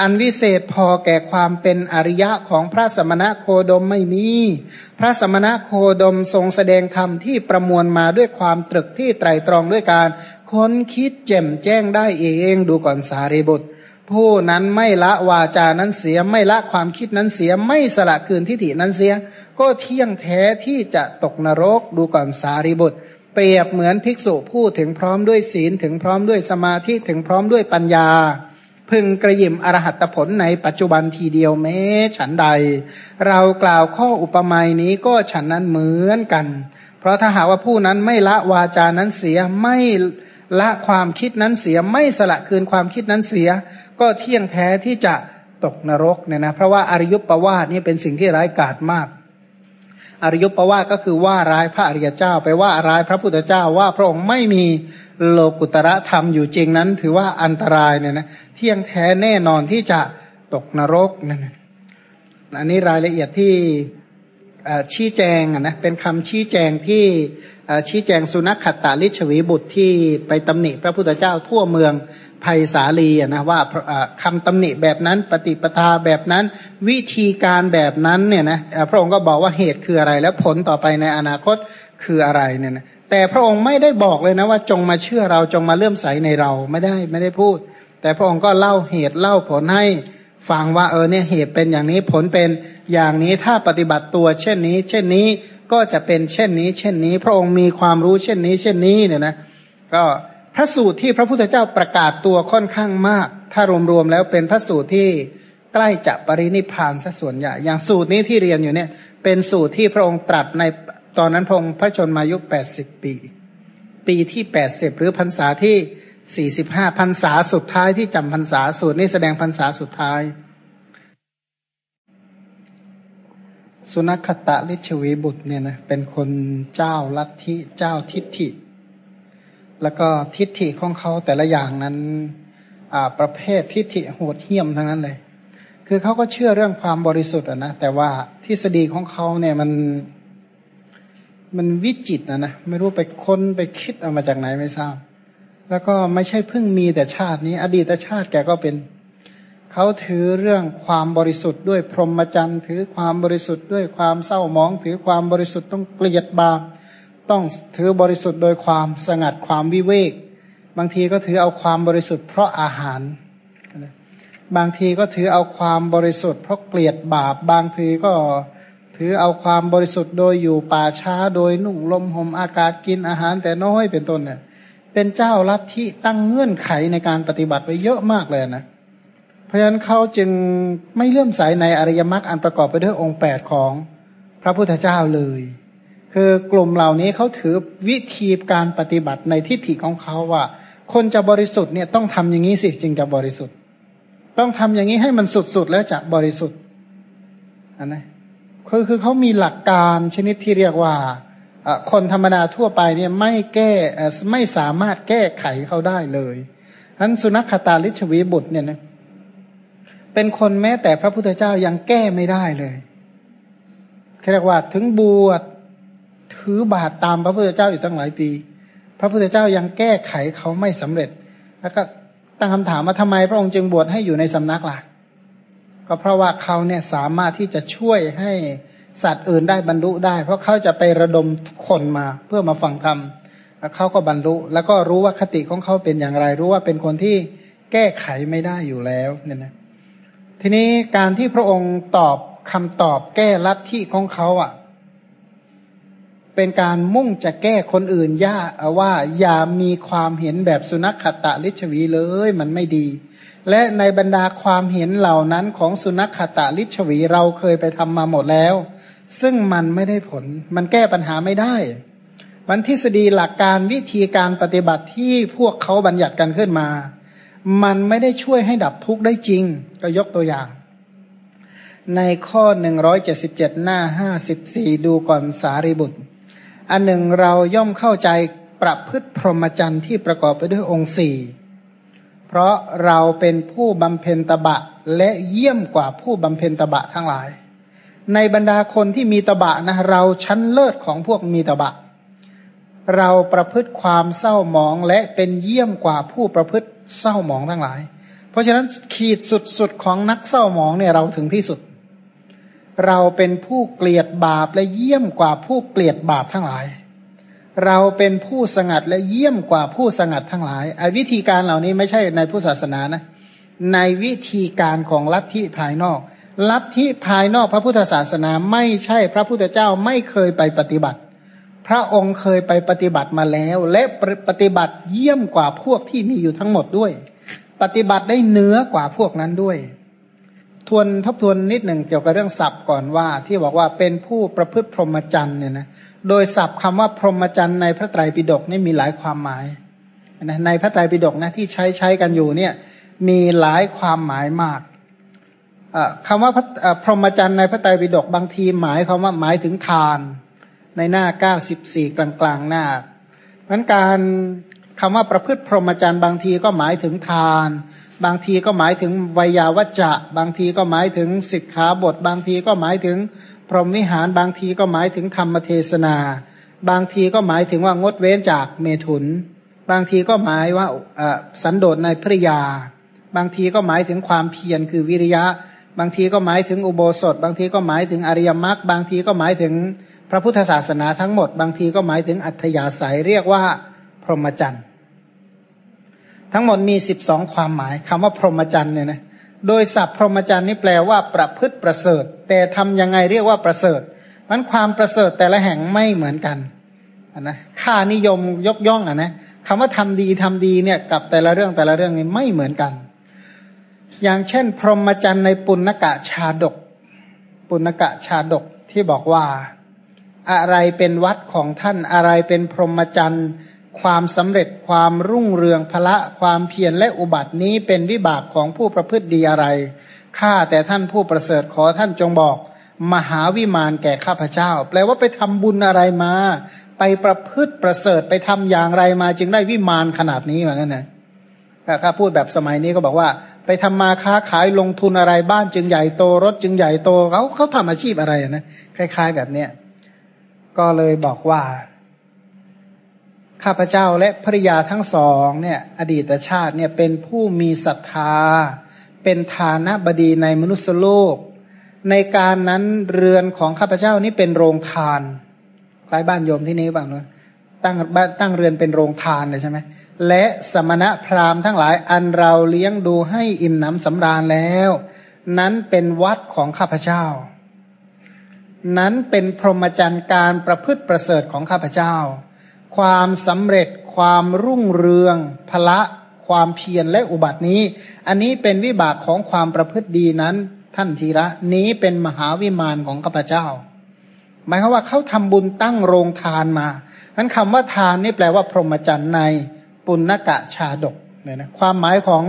Speaker 1: อันวิเศษพอแก่ความเป็นอริยะของพระสมณะโคดมไม่มี พระสมณะโคดมทรงแสดงธรรมที่ประมวลมาด้วยความตรึกที่ไตรตรองด้วยการค้นคิดแจ่มแจ้งได้เองดูก่อนสารีบุตร ผู้นั้นไม่ละวาจานั้นเสียไม่ละความคิดนั้นเสียไม่สละคืนทิฏฐินั้นเสีย ก็เที่ยงแท้ที่จะตกนรกดูก่อนสารีบุตรเปรียบเหมือนภิกษุผู้ถึงพร้อมด้วยศีลถึงพร้อมด้วยสมาธิถึงพร้อมด้วยปัญญา พึงกระยิมอรหัตผลในปัจจุบันทีเดียวแม้ฉันใด เรากล่าวข้ออุปมาณนี้ก็ฉันนั้นเหมือนกัน เพราะถ้าหากว่าผู้นั้นไม่ละวาจานั้นเสียไม่ละความคิดนั้นเสียไม่สละคืนความคิดนั้นเสีย ก็เที่ยงแท้ที่จะตกนรกเนี่ยนะเพราะว่าอริยประวาสนี่เป็นสิ่งที่ร้ายกาจมาก อริยประวาก็คือว่าร้ายพระอริยเจ้า ไปว่าร้ายพระพุทธเจ้าว่าพระองค์ไม่มีโลกุตระธรรมอยู่จริงนั้น ถือว่าอันตรายเนี่ยนะเที่ยงแท้แน่นอนที่จะตกนรกนั่นอันนี้รายละเอียดที่ชี้แจงนะเป็นคำชี้แจงที่ ชี้แจงสุนัขขัตตาลิชวีบุตรที่ไปตำหนิพระพุทธเจ้าทั่วเมืองภัยสาลีนะว่าคำตำหนิแบบนั้นปฏิปทาแบบนั้น วิธีการแบบนั้นเนี่ยนะพระองค์ก็บอกว่าเหตุคืออะไร และผลต่อไปในอนาคตคืออะไรเนี่ยนะแต่พระองค์ไม่ได้บอกเลยนะว่าจงมาเชื่อเราจงมาเลื่อมใสในเราไม่ได้ไม่ได้พูด แต่พระองค์ก็เล่าเหตุเล่าผลให้ฟังว่าเออเนี่ยเหตุเป็นอย่างนี้ผลเป็นอย่างนี้ถ้าปฏิบัติตัว เช่นนี้ เช่นนี้ ก็จะเป็นเช่นนี้เช่นนี้ พระองค์มีความรู้เช่นนี้ เช่นนี้เนี่ยนะ ก็พระสูตรที่พระพุทธเจ้าประกาศตัวค่อนข้างมาก ถ้ารวมๆแล้วเป็นพระสูตรที่ใกล้จะปรินิพานซะส่วนใหญ่ อย่างสูตรนี้ที่เรียนอยู่เนี่ย เป็นสูตรที่พระองค์ตรัสในตอนนั้นพระองค์พระชนมายุแปดสิบปี ปีที่แปดสิบหรือพรรษาที่สี่สิบห้าพรรษาสุดท้ายที่จำพรรษาสูตรนี้แสดงพรรษาสุดท้าย สุนัขตะลิชวีบุตรเนี่ยนะเป็นคนเจ้าลัทธิเจ้าทิฏฐิ แล้วก็ทิฏฐิของเขาแต่ละอย่างนั้นอ่าประเภททิฏฐิโหดเหี้ยมทั้งนั้นเลย คือเขาก็เชื่อเรื่องความบริสุทธิ์นะแต่ว่าทฤษฎีของเขาเนี่ยมันมันวิจิตนะนะไม่รู้ไปค้นไปคิดเอามาจากไหนไม่ทราบ แล้วก็ไม่ใช่เพิ่งมีแต่ชาตินี้ อดีตชาติแกก็เป็น เขาถือเรื่องความบริสุทธิ์ด้วยพรหมจรรย์ ถือความบริสุทธิ์ด้วยความเศร้าหมอง ถือความบริสุทธิ์ต้องเกลียดบาปต้องถือบริสุทธิ์โดยความสงัดความวิเวก บางทีก็ถือเอาความบริสุทธิ์เพราะอาหาร บางทีก็ถือเอาความบริสุทธิ์เพราะเกลียดบาป บางทีก็ถือเอาความบริสุทธิ์โดยอยู่ป่าช้าโดยนุ่งลมห่มอากาศกินอาหารแต่น้อยเป็นต้นเนี่ยเป็นเจ้าลัทธิตั้งเงื่อนไขในการปฏิบัติไว้เยอะมากเลยนะ เพราะฉะนั้นเขาจึงไม่เลื่อมใสในอริยมรรคอันประกอบไปด้วยองค์แปดของพระพุทธเจ้าเลย คือกลุ่มเหล่านี้เขาถือวิธีการปฏิบัติในทิฏฐิของเขาว่า คนจะบริสุทธิ์เนี่ยต้องทำอย่างนี้สิจึงจะบริสุทธิ์ ต้องทำอย่างนี้ให้มันสุดๆแล้วจะบริสุทธิ์อันนั้คือคือเขามีหลักการชนิดที่เรียกว่าคนธรรมดาทั่วไปเนี่ยไม่แก้ไม่สามารถแก้ไขเขาได้เลยทั้นสุนัขตาลิชวีบุตรเนี่ยนะ เป็นคนแม้แต่พระพุทธเจ้ายังแก้ไม่ได้เลยเรียกว่าถึงบวชถือบาตรตามพระพุทธเจ้าอยู่ตั้งหลายปี พระพุทธเจ้ายังแก้ไขเขาไม่สำเร็จ แล้วก็ตั้งคำถามว่าทำไมพระองค์จึงบวชให้อยู่ในสำนักล่ะก็เพราะว่าเขาเนี่ยสามารถที่จะช่วยให้สัตว์อื่นได้บรรลุได้ เพราะเขาจะไประดมคนมาเพื่อมาฟังธรรมแล้วเขาก็บรรลุ แล้วก็รู้ว่าคติของเขาเป็นอย่างไร รู้ว่าเป็นคนที่แก้ไขไม่ได้อยู่แล้วเนี่ยนะ ทีนี้การที่พระองค์ตอบคำตอบแก้ลัทธิของเขาอะ เป็นการมุ่งจะแก้คนอื่นย่าว่าอย่ามีความเห็นแบบสุนัขขตะลิชวีเลยมันไม่ดี และในบรรดาความเห็นเหล่านั้นของสุนัขขตะลิชวีเราเคยไปทำมาหมดแล้ว ซึ่งมันไม่ได้ผล มันแก้ปัญหาไม่ได้วันทฤษฎีหลักการวิธีการปฏิบัติที่พวกเขาบัญญัติกันขึ้นมา มันไม่ได้ช่วยให้ดับทุกข์ได้จริง ก็ยกตัวอย่าง ในข้อหนึ่งร้อยเจ็ดสิบเจ็ดหน้าห้าสิบสี่ดูก่อนสารีบุตร อันหนึ่งเราย่อมเข้าใจประพฤติพรหมจรรย์ที่ประกอบไปด้วยองค์สี่เพราะเราเป็นผู้บำเพ็ญตบะและเยี่ยมกว่าผู้บำเพ็ญตบะทั้งหลาย ในบรรดาคนที่มีตบะนะเราชั้นเลิศของพวกมีตบะ เราประพฤติความเศร้าหมองและเป็นเยี่ยมกว่าผู้ประพฤติ เศร้าหมองทั้งหลาย เพราะฉะนั้นขีดสุดๆของนักเศร้าหมองเนี่ยเราถึงที่สุด เราเป็นผู้เกลียดบาปและเยี่ยมกว่าผู้เกลียดบาปทั้งหลาย เราเป็นผู้สงัดและเยี่ยมกว่าผู้สงัดทั้งหลายไอ้วิธีการเหล่านี้ไม่ใช่ในพุทธศาสนานะ ในวิธีการของลัทธิภายนอก ลัทธิภายนอกพระพุทธศาสนาไม่ใช่พระพุทธเจ้าไม่เคยไปปฏิบัติ พระองค์เคยไปปฏิบัติมาแล้ว และปฏิบัติเยี่ยมกว่าพวกที่มีอยู่ทั้งหมดด้วย ปฏิบัติได้เนื้อกว่าพวกนั้นด้วย ทวนทบทวนนิดหนึ่งเกี่ยวกับเรื่องศัพท์ก่อนว่า ที่บอกว่าเป็นผู้ประพฤติพรหมจรรย์เนี่ยนะโดยศัพท์คำว่าพรหมจรรย์ในพระไตรปิฎกนี่มีหลายความหมายนะในพระไตรปิฎกนะที่ใช้ใช้กันอยู่เนี่ยมีหลายความหมายมากคำว่าพรหมจรรย์ในพระไตรปิฎกบางทีหมายคำว่าหมายถึงทาน ในหน้าเก้าสิบสี่กลางกลางหน้ามันการคำว่าประพฤติพรหมจรรย์บางทีก็หมายถึงทาน บางทีก็หมายถึงวิยาวัจจะ บางทีก็หมายถึงสิกขาบท บางทีก็หมายถึงพรหมวิหาร บางทีก็หมายถึงธรรมเทศนา บางทีก็หมายถึงว่างดเว้นจากเมถุน บางทีก็หมายว่าสันโดษในภริยา บางทีก็หมายถึงความเพียรคือวิริยะ บางทีก็หมายถึงอุโบสถ บางทีก็หมายถึงอริยมรรคบางทีก็หมายถึง พระพุทธศาสนาทั้งหมดบางทีก็หมายถึงอัธยาศัยเรียกว่า พรหมจรรย์ ทั้งหมดมีสิบสองความหมายคำว่าพรหมจรรย์เนี่ยนะโดยศัพท์พรหมจรรย์นี่แปลว่าประพฤติประเสริฐ แต่ทำยังไงเรียกว่าประเสริฐมันความประเสริฐแต่ละแห่งไม่เหมือนกันนะค่านิยมยกย่องอะนะคำว่าทำดีทำดีเนี่ยกับแต่ละเรื่องแต่ละเรื่องนี่ไม่เหมือนกัน อย่างเช่น พรหมจรรย์ในปุณกะชาดก ปุณกะชาดกที่บอกว่า อะไรเป็นวัดของท่านอะไรเป็นพรหมจรรย์ความสำเร็จความรุ่งเรืองพละความเพียรและอุบัตินี้เป็นวิบากของผู้ประพฤติดีอะไรข้าแต่ท่านผู้ประเสริฐขอท่านจงบอก มหาวิมานแก่ข้าพเจ้า แปลว่าไปทำบุญอะไรมา ไปประพฤติประเสริฐไปทำอย่างไรมาจึงได้วิมานขนาดนี้เหมือนกันนะถ้าพูดแบบสมัยนี้ก็บอกว่า ไปทำมาค้าขายลงทุนอะไรบ้านจึงใหญ่โตรถจึงใหญ่โตเขาเขาทำอาชีพอะไรนะคล้าย ๆ แบบเนี้ย ก็เลยบอกว่า ข้าพเจ้าและภริยาทั้งสองเนี่ย อดีตชาติเนี่ยเป็นผู้มีศรัทธา เป็นฐานะบดีในมนุษยโลก ในการนั้นเรือนของข้าพเจ้านี้เป็นโรงทานคล้ายบ้านโยมที่นี้บ้างเนาะตั้งบ้านตั้งเรือนเป็นโรงทานเลยใช่ไหมและสมณะพราหมณ์ทั้งหลายอันเราเลี้ยงดูให้อิ่มหนำสำราญแล้ว นั้นเป็นวัดของข้าพเจ้า นั้นเป็นพรหมจรรย์การประพฤติประเสริฐของข้าพเจ้า ความสำเร็จความรุ่งเรืองพละความเพียรและอุบัตินี้ อันนี้เป็นวิบากของความประพฤติดีนั้น ท่านทีระนี้เป็นมหาวิมานของข้าพเจ้า หมายความว่าเขาทำบุญตั้งโรงทานมานั้นคำว่าทานนี่แปลว่าพรหมจรรย์ในปุณกะชาดกเนี่ยนะความหมายของ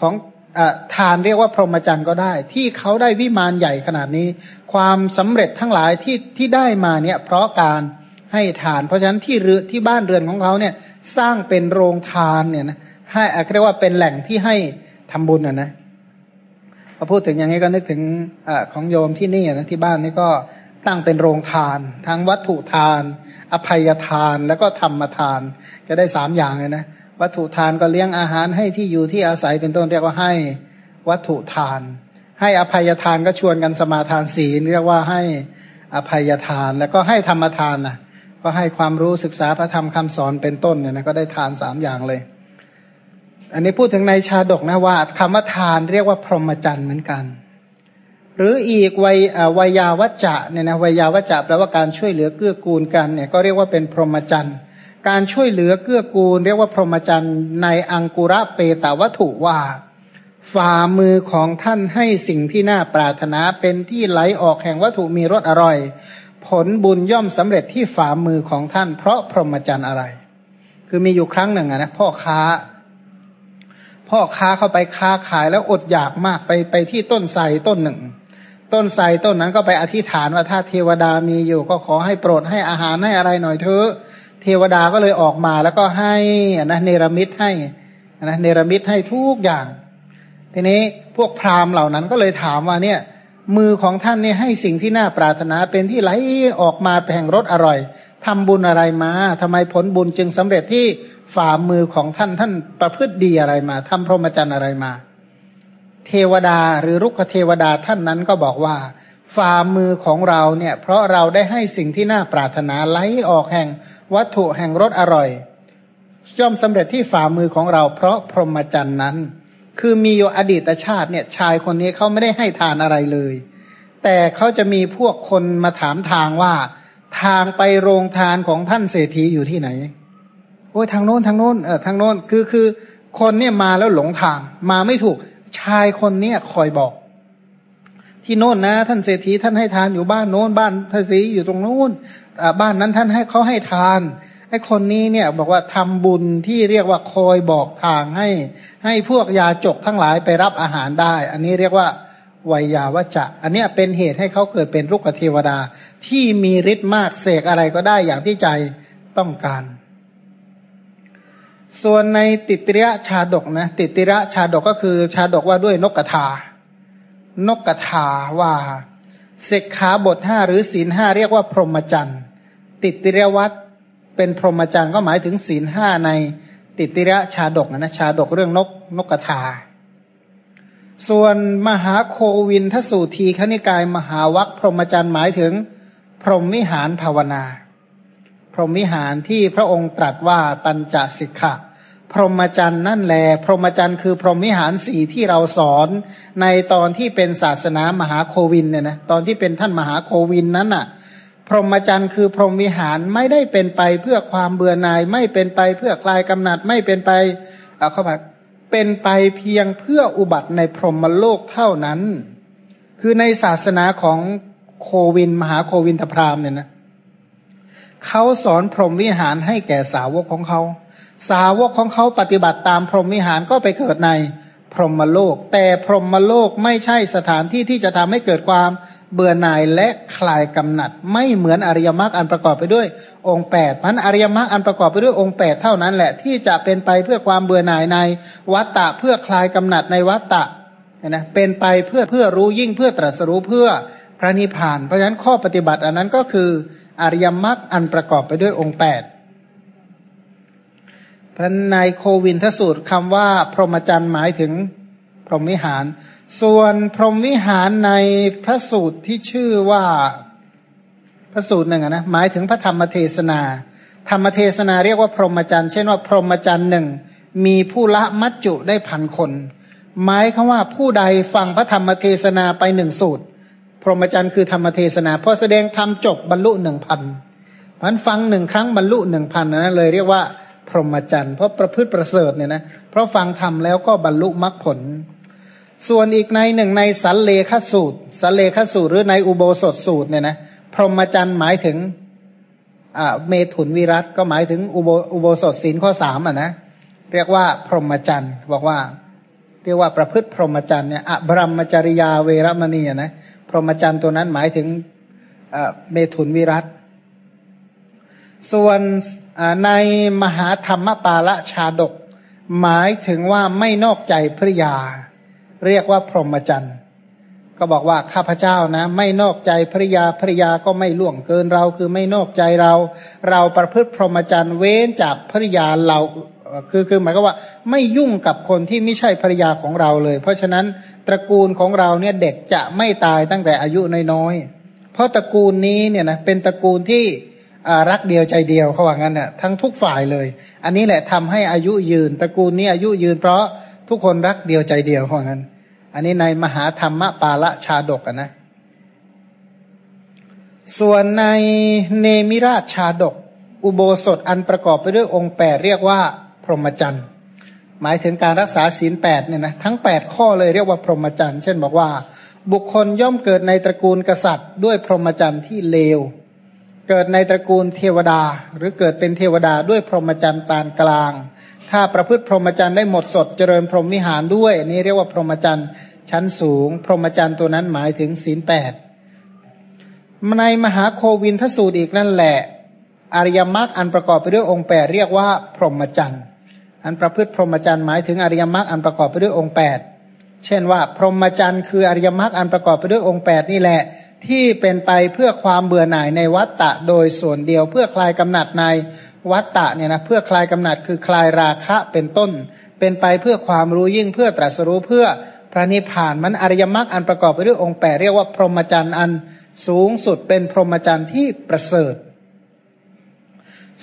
Speaker 1: ของ ทานเรียกว่าพรหมจรรย์ก็ได้ ที่เขาได้วิมานใหญ่ขนาดนี้ ความสำเร็จทั้งหลายที่ที่ได้มาเนี่ยเพราะการให้ทาน เพราะฉะนั้นที่เรือที่บ้านเรือนของเขาเนี่ยสร้างเป็นโรงทานเนี่ยนะให้เรียกว่าเป็นแหล่งที่ให้ทำบุญอะนะพอพูดถึงอย่างนี้ก็นึกถึงอของโยมที่นี่นะที่บ้านนี่ก็ตั้งเป็นโรงทาน ทั้งวัตถุทาน อภัยทานแล้วก็ธรรมทาน จะได้สามอย่างเลยนะ วัตถุทานก็เลี้ยงอาหารให้ที่อยู่ที่อาศัยเป็นต้นเรียกว่าให้วัตถุทาน ให้อภัยทานก็ชวนกันสมาทานศีลเรียกว่าให้อภัยทานแล้วก็ให้ธรรมทานนะก็ให้ความรู้ศึกษาพระธรรมคำสอนเป็นต้นเนี่ยนะก็ได้ทานสามอย่างเลย อันนี้พูดถึงในชาดกนะว่าคำว่าทานเรียกว่าพรหมจรรย์เหมือนกัน หรืออีกวัยวัยาวัจจะเนี่ยนะวัยาวัจจะแปลว่าการช่วยเหลือเกื้อกูลกันเนี่ยก็เรียกว่าเป็นพรหมจรรย์ การช่วยเหลือเกื้อกูล เรียกว่าพรหมจรรย์ในอังกุระเปตาวัตถุว่า ฝ่ามือของท่านให้สิ่งที่น่าปรารถนาเป็นที่ไหลออกแห่งวัตถุมีรสอร่อย ผลบุญย่อมสำเร็จที่ฝ่ามือของท่าน เพราะพรหมจรรย์อะไร คือมีอยู่ครั้งหนึ่งนะพ่อค้า พ่อค้าเข้าไปค้าขายแล้วอดอยากมากไปไปที่ต้นไทรต้นหนึ่งต้นไทรต้นนั้นก็ไปอธิษฐานว่าถ้าเทวดามีอยู่ก็ขอให้โปรดให้อาหารให้อะไรหน่อยเถอะ เทวดาก็เลยออกมาแล้วก็ให้นะเนรมิตให้นะเนรมิตให้ทุกอย่าง ทีนี้พวกพราหมณ์เหล่านั้นก็เลยถามว่าเนี่ย มือของท่านเนี่ยให้สิ่งที่น่าปรารถนาเป็นที่ไหลออกมาแห่งรสอร่อยทำบุญอะไรมาทำไมผลบุญจึงสำเร็จที่ฝ่ามือของท่านท่านประพฤติดีอะไรมาทำพรหมจรรย์อะไรมา เทวดาหรือรุกขเทวดาท่านนั้นก็บอกว่าฝ่ามือของเราเนี่ย เพราะเราได้ให้สิ่งที่น่าปรารถนาไหลออกแห่ง วัตถุแห่งรสอร่อยย่อมสำเร็จที่ฝ่ามือของเรา เพราะพรหมจรรย์นั้น คือมีอยู่อดีตชาติเนี่ย ชายคนนี้เขาไม่ได้ให้ทานอะไรเลย แต่เขาจะมีพวกคนมาถามทางว่า ทางไปโรงทานของท่านเศรษฐีอยู่ที่ไหนโอ้ยทางโน้นทางโน้นเออทางโน้นคือคือคนเนี่ยมาแล้วหลงทาง มาไม่ถูกชายคนเนี่ยคอยบอก ที่โน้นนะ ท่านเศรษฐีท่านให้ทานอยู่บ้านโน้นบ้านท่านเศรษฐีอยู่ตรงโน้น บ้านนั้นท่านให้เขาให้ทานไอ้คนนี้เนี่ยบอกว่าทำบุญที่เรียกว่าคอยบอกทางให้ ให้พวกยาจกทั้งหลายไปรับอาหารได้ อันนี้เรียกว่าวัยยาวจะ อันนี้เป็นเหตุให้เขาเกิดเป็นลูกเทวดา ที่มีฤทธิ์มากเสกอะไรก็ได้อย่างที่ใจต้องการ ส่วนในติตริยชาดกนะติตริยชาดกก็คือชาดกว่าด้วยนกกระทานกกระทาว่าเสกขาบทห้าหรือศีลห้าเรียกว่าพรหมจรรย์ ติตริยวัตเป็นพรหมจรรย์ก็หมายถึงศีลห้าในติติระชาดกนะชาดกเรื่องนกนกกระทา ส่วนมหาโควินทสูตรทีขณิกายมหาวัคพรหมจรรย์หมายถึง พรหมวิหารภาวนา พรหมวิหารที่พระองค์ตรัสว่าปัญจสิกขะพรหมจรรย์นั่นแหลพรหมจรรย์คือพรหมวิหารสีที่เราสอนในตอนที่เป็นศาสนามหาโควินเนี่ยนะตอนที่เป็นท่านมหาโควินนั้นน่ะ พรหมจรรย์คือพรหมวิหารไม่ได้เป็นไปเพื่อความเบื่อหน่าย ไม่เป็นไปเพื่อคลายกำหนัด ไม่เป็นไปเอาเข้าไปเป็นไปเพียงเพื่ออุบัติในพรหมโลกเท่านั้น คือในศาสนาของโควิน มหาโควินทพรามเนี่ยนะเขาสอนพรหมวิหารให้แก่สาวกของเขา สาวกของเขาปฏิบัติตามพรหมวิหารก็ไปเกิดในพรหมโลก แต่พรหมโลกไม่ใช่สถานที่ที่จะทำให้เกิดความ เบื่อหน่ายและคลายกำหนัด ไม่เหมือนอริยมรรคอันประกอบไปด้วย องค์แปดมันอริยมรรคอันประกอบไปด้วยองค์แปดเท่านั้นแหละ ที่จะเป็นไปเพื่อความเบื่อหน่ายในวัตตะเพื่อคลายกำหนัดในวัตตะนะเป็นไปเพื่อเพื่อรู้ยิ่งเพื่อตรัสรู้เพื่อพระนิพพาน เพราะฉะนั้นข้อปฏิบัติอันนั้นก็คืออริยมรรคอันประกอบไปด้วยองค์แปดพันในโควินทสูตรคำว่า พรหมจรรย์หมายถึงพรหมวิหาร ส่วนพรหมวิหารในพระสูตรที่ชื่อว่าพระสูตรหนึ่งนะหมายถึงพระธรรมเทศนา ธรรมเทศนาเรียกว่าพรหมจรรย์เช่นว่าพรหมจรรย์หนึ่งมีผู้ละมัจจุได้พันคน หมายคือว่าผู้ใดฟังพระธรรมเทศนาไปหนึ่งสูตร พรหมจรรย์คือธรรมเทศนาพอแสดงธรรมจบบรรลุหนึ่งพันมันฟังหนึ่งครั้งบรรลุหนึ่งพันนะเลยเรียกว่าพรหมจรรย์เพราะประพฤติประเสริฐเนี่ยนะเพราะฟังธรรมแล้วก็บรรลุมรรคผล ส่วนอีกในหนึ่งในสันเลขสูตร สันเลขสูตรหรือในอุโบสถสูตรเนี่ยนะพรหมจรรย์หมายถึงเมถุนวิรัตก็หมายถึงอุโบอุโบสถศีลข้อสามอะนะเรียกว่าพรหมจรรย์บอกว่า เรียกว่าประพฤติพรหมจรรย์เนี่ยอบรมจริยาเวรมณีนะพรหมจรรย์ตัวนั้นหมายถึงเมถุนวิรัตส่วนในมหาธรรมปาละชาดก หมายถึงว่าไม่นอกใจภริยา เรียกว่าพรหมจรรย์ก็บอกว่าข้าพเจ้านะ ไม่นอกใจภริยาภริยาก็ไม่ล่วงเกินเราคือไม่นอกใจเรา เราประพฤติพรหมจรรย์เว้นจากภริยาเราคือคือหมายก็ว่าไม่ยุ่งกับคนที่ไม่ใช่ภริยาของเราเลย เพราะฉะนั้นตระกูลของเราเนี่ยเด็กจะไม่ตายตั้งแต่อายุน้อยๆเพราะตระกูลนี้เนี่ยนะเป็นตระกูลที่รักเดียวใจเดียวเขาว่างั้นเนี่ยทั้งทุกฝ่ายเลย อันนี้แหละทำให้อายุยืน ตระกูลนี้อายุยืนเพราะ ทุกคนรักเดียวใจเดียวเขาว่างั้น อันนี้ในมหาธรรมปาละชาดกนะ ส่วนในเนมิราชชาดก อุโบสถอันประกอบไปด้วยองค์แปดเรียกว่า พรหมจรรย์หมายถึงการรักษาศีลแปดเนี่ยนะทั้งแปดข้อเลยเรียกว่าพรหมจรรย์เช่นบอกว่า บุคคลย่อมเกิดในตระกูลกษัตริย์ ด้วยพรหมจรรย์ที่เลว เกิดในตระกูลเทวดา หรือเกิดเป็นเทวดาด้วยพรหมจรรย์ปานกลาง ถ้าประพฤติพรหมจรรย์ได้หมดสดเจริญพรหมวิหารด้วยนี่เรียกว่าพรหมจรรย์ชั้นสูง พรหมจรรย์ตัวนั้นหมายถึงศีลแปดในมหาโควินทสูตรอีกนั่นแหละ อริยมรรคอันประกอบไปด้วยองค์แปดเรียกว่าพรหมจรรย์อันประพฤติพรหมจรรย์หมายถึงอริยมรรคอันประกอบไปด้วยองค์แปดเช่นว่า พรหมจรรย์คืออริยมรรคอันประกอบไปด้วยองค์แปดนี่แหละ ที่เป็นไปเพื่อความเบื่อหน่ายในวัตตะโดยส่วนเดียวเพื่อคลายกำหนัดใน วัตตะเนี่ยนะเพื่อคลายกำหนัดคือคลายราคะเป็นต้น เป็นไปเพื่อความรู้ยิ่งเพื่อตรัสรู้เพื่อพระนิพพานมันอริยมรรคอันประกอบไปด้วยองค์แปดเรียกว่าพรหมจรรย์อันสูงสุดเป็นพรหมจรรย์ที่ประเสริฐ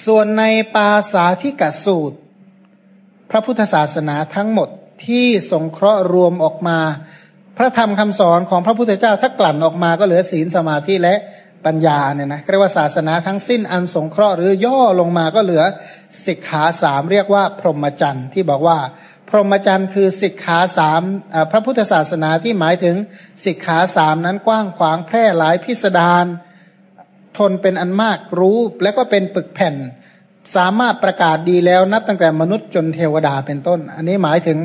Speaker 1: ส่วนในปาสาธิกสูตร พระพุทธศาสนาทั้งหมดที่สงเคราะห์รวมออกมา พระธรรมคำสอนของพระพุทธเจ้าถ้ากลั่นออกมาก็เหลือศีลสมาธิและ ปัญญาเนี่ยนะเรียกว่าศาสนาทั้งสิ้นอันสงเคราะห์หรือย่อลงมาก็เหลือสิกขาสามเรียกว่า พรหมจรรย์ที่บอกว่า พรหมจรรย์คือสิกขาสามพระพุทธศาสนาที่หมายถึงสิกขาสามนั้นกว้างขวางแพร่หลายพิสดารทนเป็นอันมากรู้และก็เป็นปึกแผ่น สามารถประกาศดีแล้วนับตั้งแต่มนุษย์จนเทวดาเป็นต้น อันนี้หมายถึง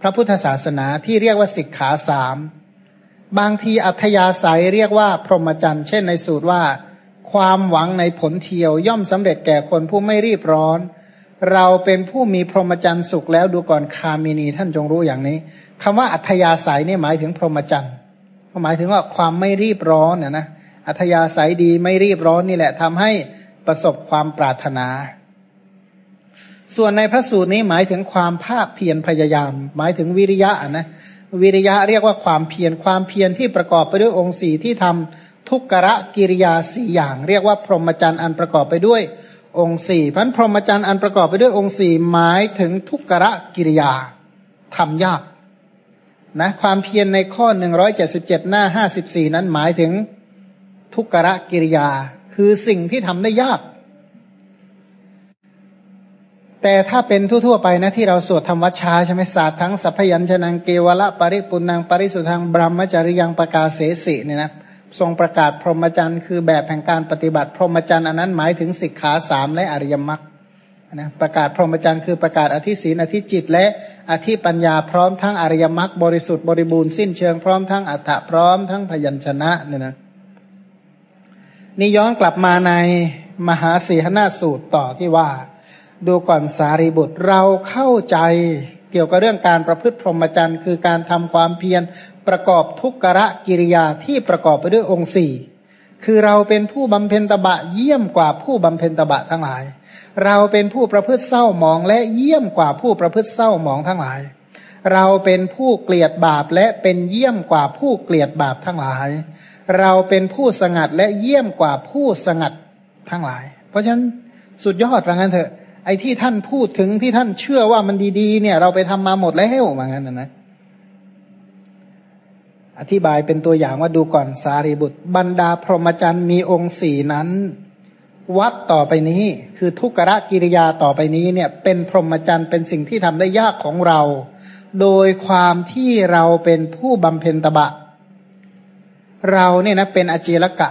Speaker 1: พระพุทธศาสนาที่เรียกว่าสิกขาสาม บางทีอัธยาศัยเรียกว่า พรหมจรรย์ เช่นในสูตรว่า ความหวังในผลเทียวย่อมสำเร็จแก่คนผู้ไม่รีบร้อน เราเป็นผู้มีพรหมจรรย์สุขแล้วดูก่อนคามินีท่านจงรู้อย่างนี้คำว่าอัธยาศัยนี่หมายถึงพรหมจรรย์หมายถึงว่าความไม่รีบร้อนนะนะอัธยาศัยดีไม่รีบร้อนนี่แหละทำให้ประสบความปรารถนา ส่วนในพระสูตรนี้หมายถึงความภาคเพียรพยายาม หมายถึงวิริยะนะ วิริยะเรียกว่าความเพียรความเพียรที่ประกอบไปด้วยองค์สี่ที่ทำทุกกะกิริยาสี่อย่าง เรียกว่าพรหมจรรย์อันประกอบไปด้วยองค์สี่พันพรหมจรรย์อันประกอบไปด้วยองค์สี่หมายถึงทุกกะกิริยาทำยากนะความเพียรในข้อหนึ่งร้อยเจ็ดสิบเจ็ดหน้าห้าสิบสี่นั้นหมายถึงทุกกะกิริยา คือสิ่งที่ทำได้ยาก แต่ถ้าเป็นทั่วๆไปนะที่เราสวดธรรมวัชชาใช่ไหมศาสตร์ทั้งสัพยัญชนะเกวละปริปุนังปริสุทธังบรมจริยังประกาศเสสิเนี่ยนะทรงประกาศพรหมจรรย์คือแบบแห่งการปฏิบัติพรหมจรรย์อันนั้นหมายถึงสิกขาสามและอริยมรรคนะประกาศพรหมจรรย์คือประกาศอธิศีนอธิจิต และอธิปัญญาพร้อมทั้งอริยมรรคบริสุทธิ์บริบูรณ์สิ้นเชิงพร้อมทั้งอัฏฐะพร้อมทั้งพยัญชนะเนี่ยนะนี่ย้อนกลับมาในมหาสีหนาสูตรต่อที่ว่า ดูก่อนสารีบุตรเราเข้าใจเกี่ยวกับเรื่องการประพฤติพรหมจรรย์ คือการทำความเพียรประกอบทุกกระกิริยาที่ประกอบไปด้วยองค์สี่คือเราเป็นผู้บำเพ็ญตบะเยี่ยมกว่าผู้บำเพ็ญตบะทั้งหลาย เราเป็นผู้ประพฤติเศร้าหมองและเยี่ยมกว่าผู้ประพฤติเศร้าหมองทั้งหลาย เราเป็นผู้เกลียดบาปและเป็นเยี่ยมกว่าผู้เกลียดบาปทั้งหลาย เราเป็นผู้สงัดและเยี่ยมกว่าผู้สงัดทั้งหลาย เพราะฉะนั้นสุดยอดว่างั้นเถอะ ไอ้ที่ท่านพูดถึงที่ท่านเชื่อว่ามันดีๆ เนี่ย เราไปทำมาหมดแล้วว่างั้นนะนะอธิบายเป็นตัวอย่างว่าดูก่อนสารีบุตร บรรดาพรหมจรรย์มีองค์สี่นั้น วัดต่อไปนี้ คือทุกขะกิริยาต่อไปนี้เนี่ย เป็นพรหมจรรย์เป็นสิ่งที่ทำได้ยากของเรา โดยความที่เราเป็นผู้บำเพ็ญตบะ เราเนี่ยนะเป็นอจิรกะ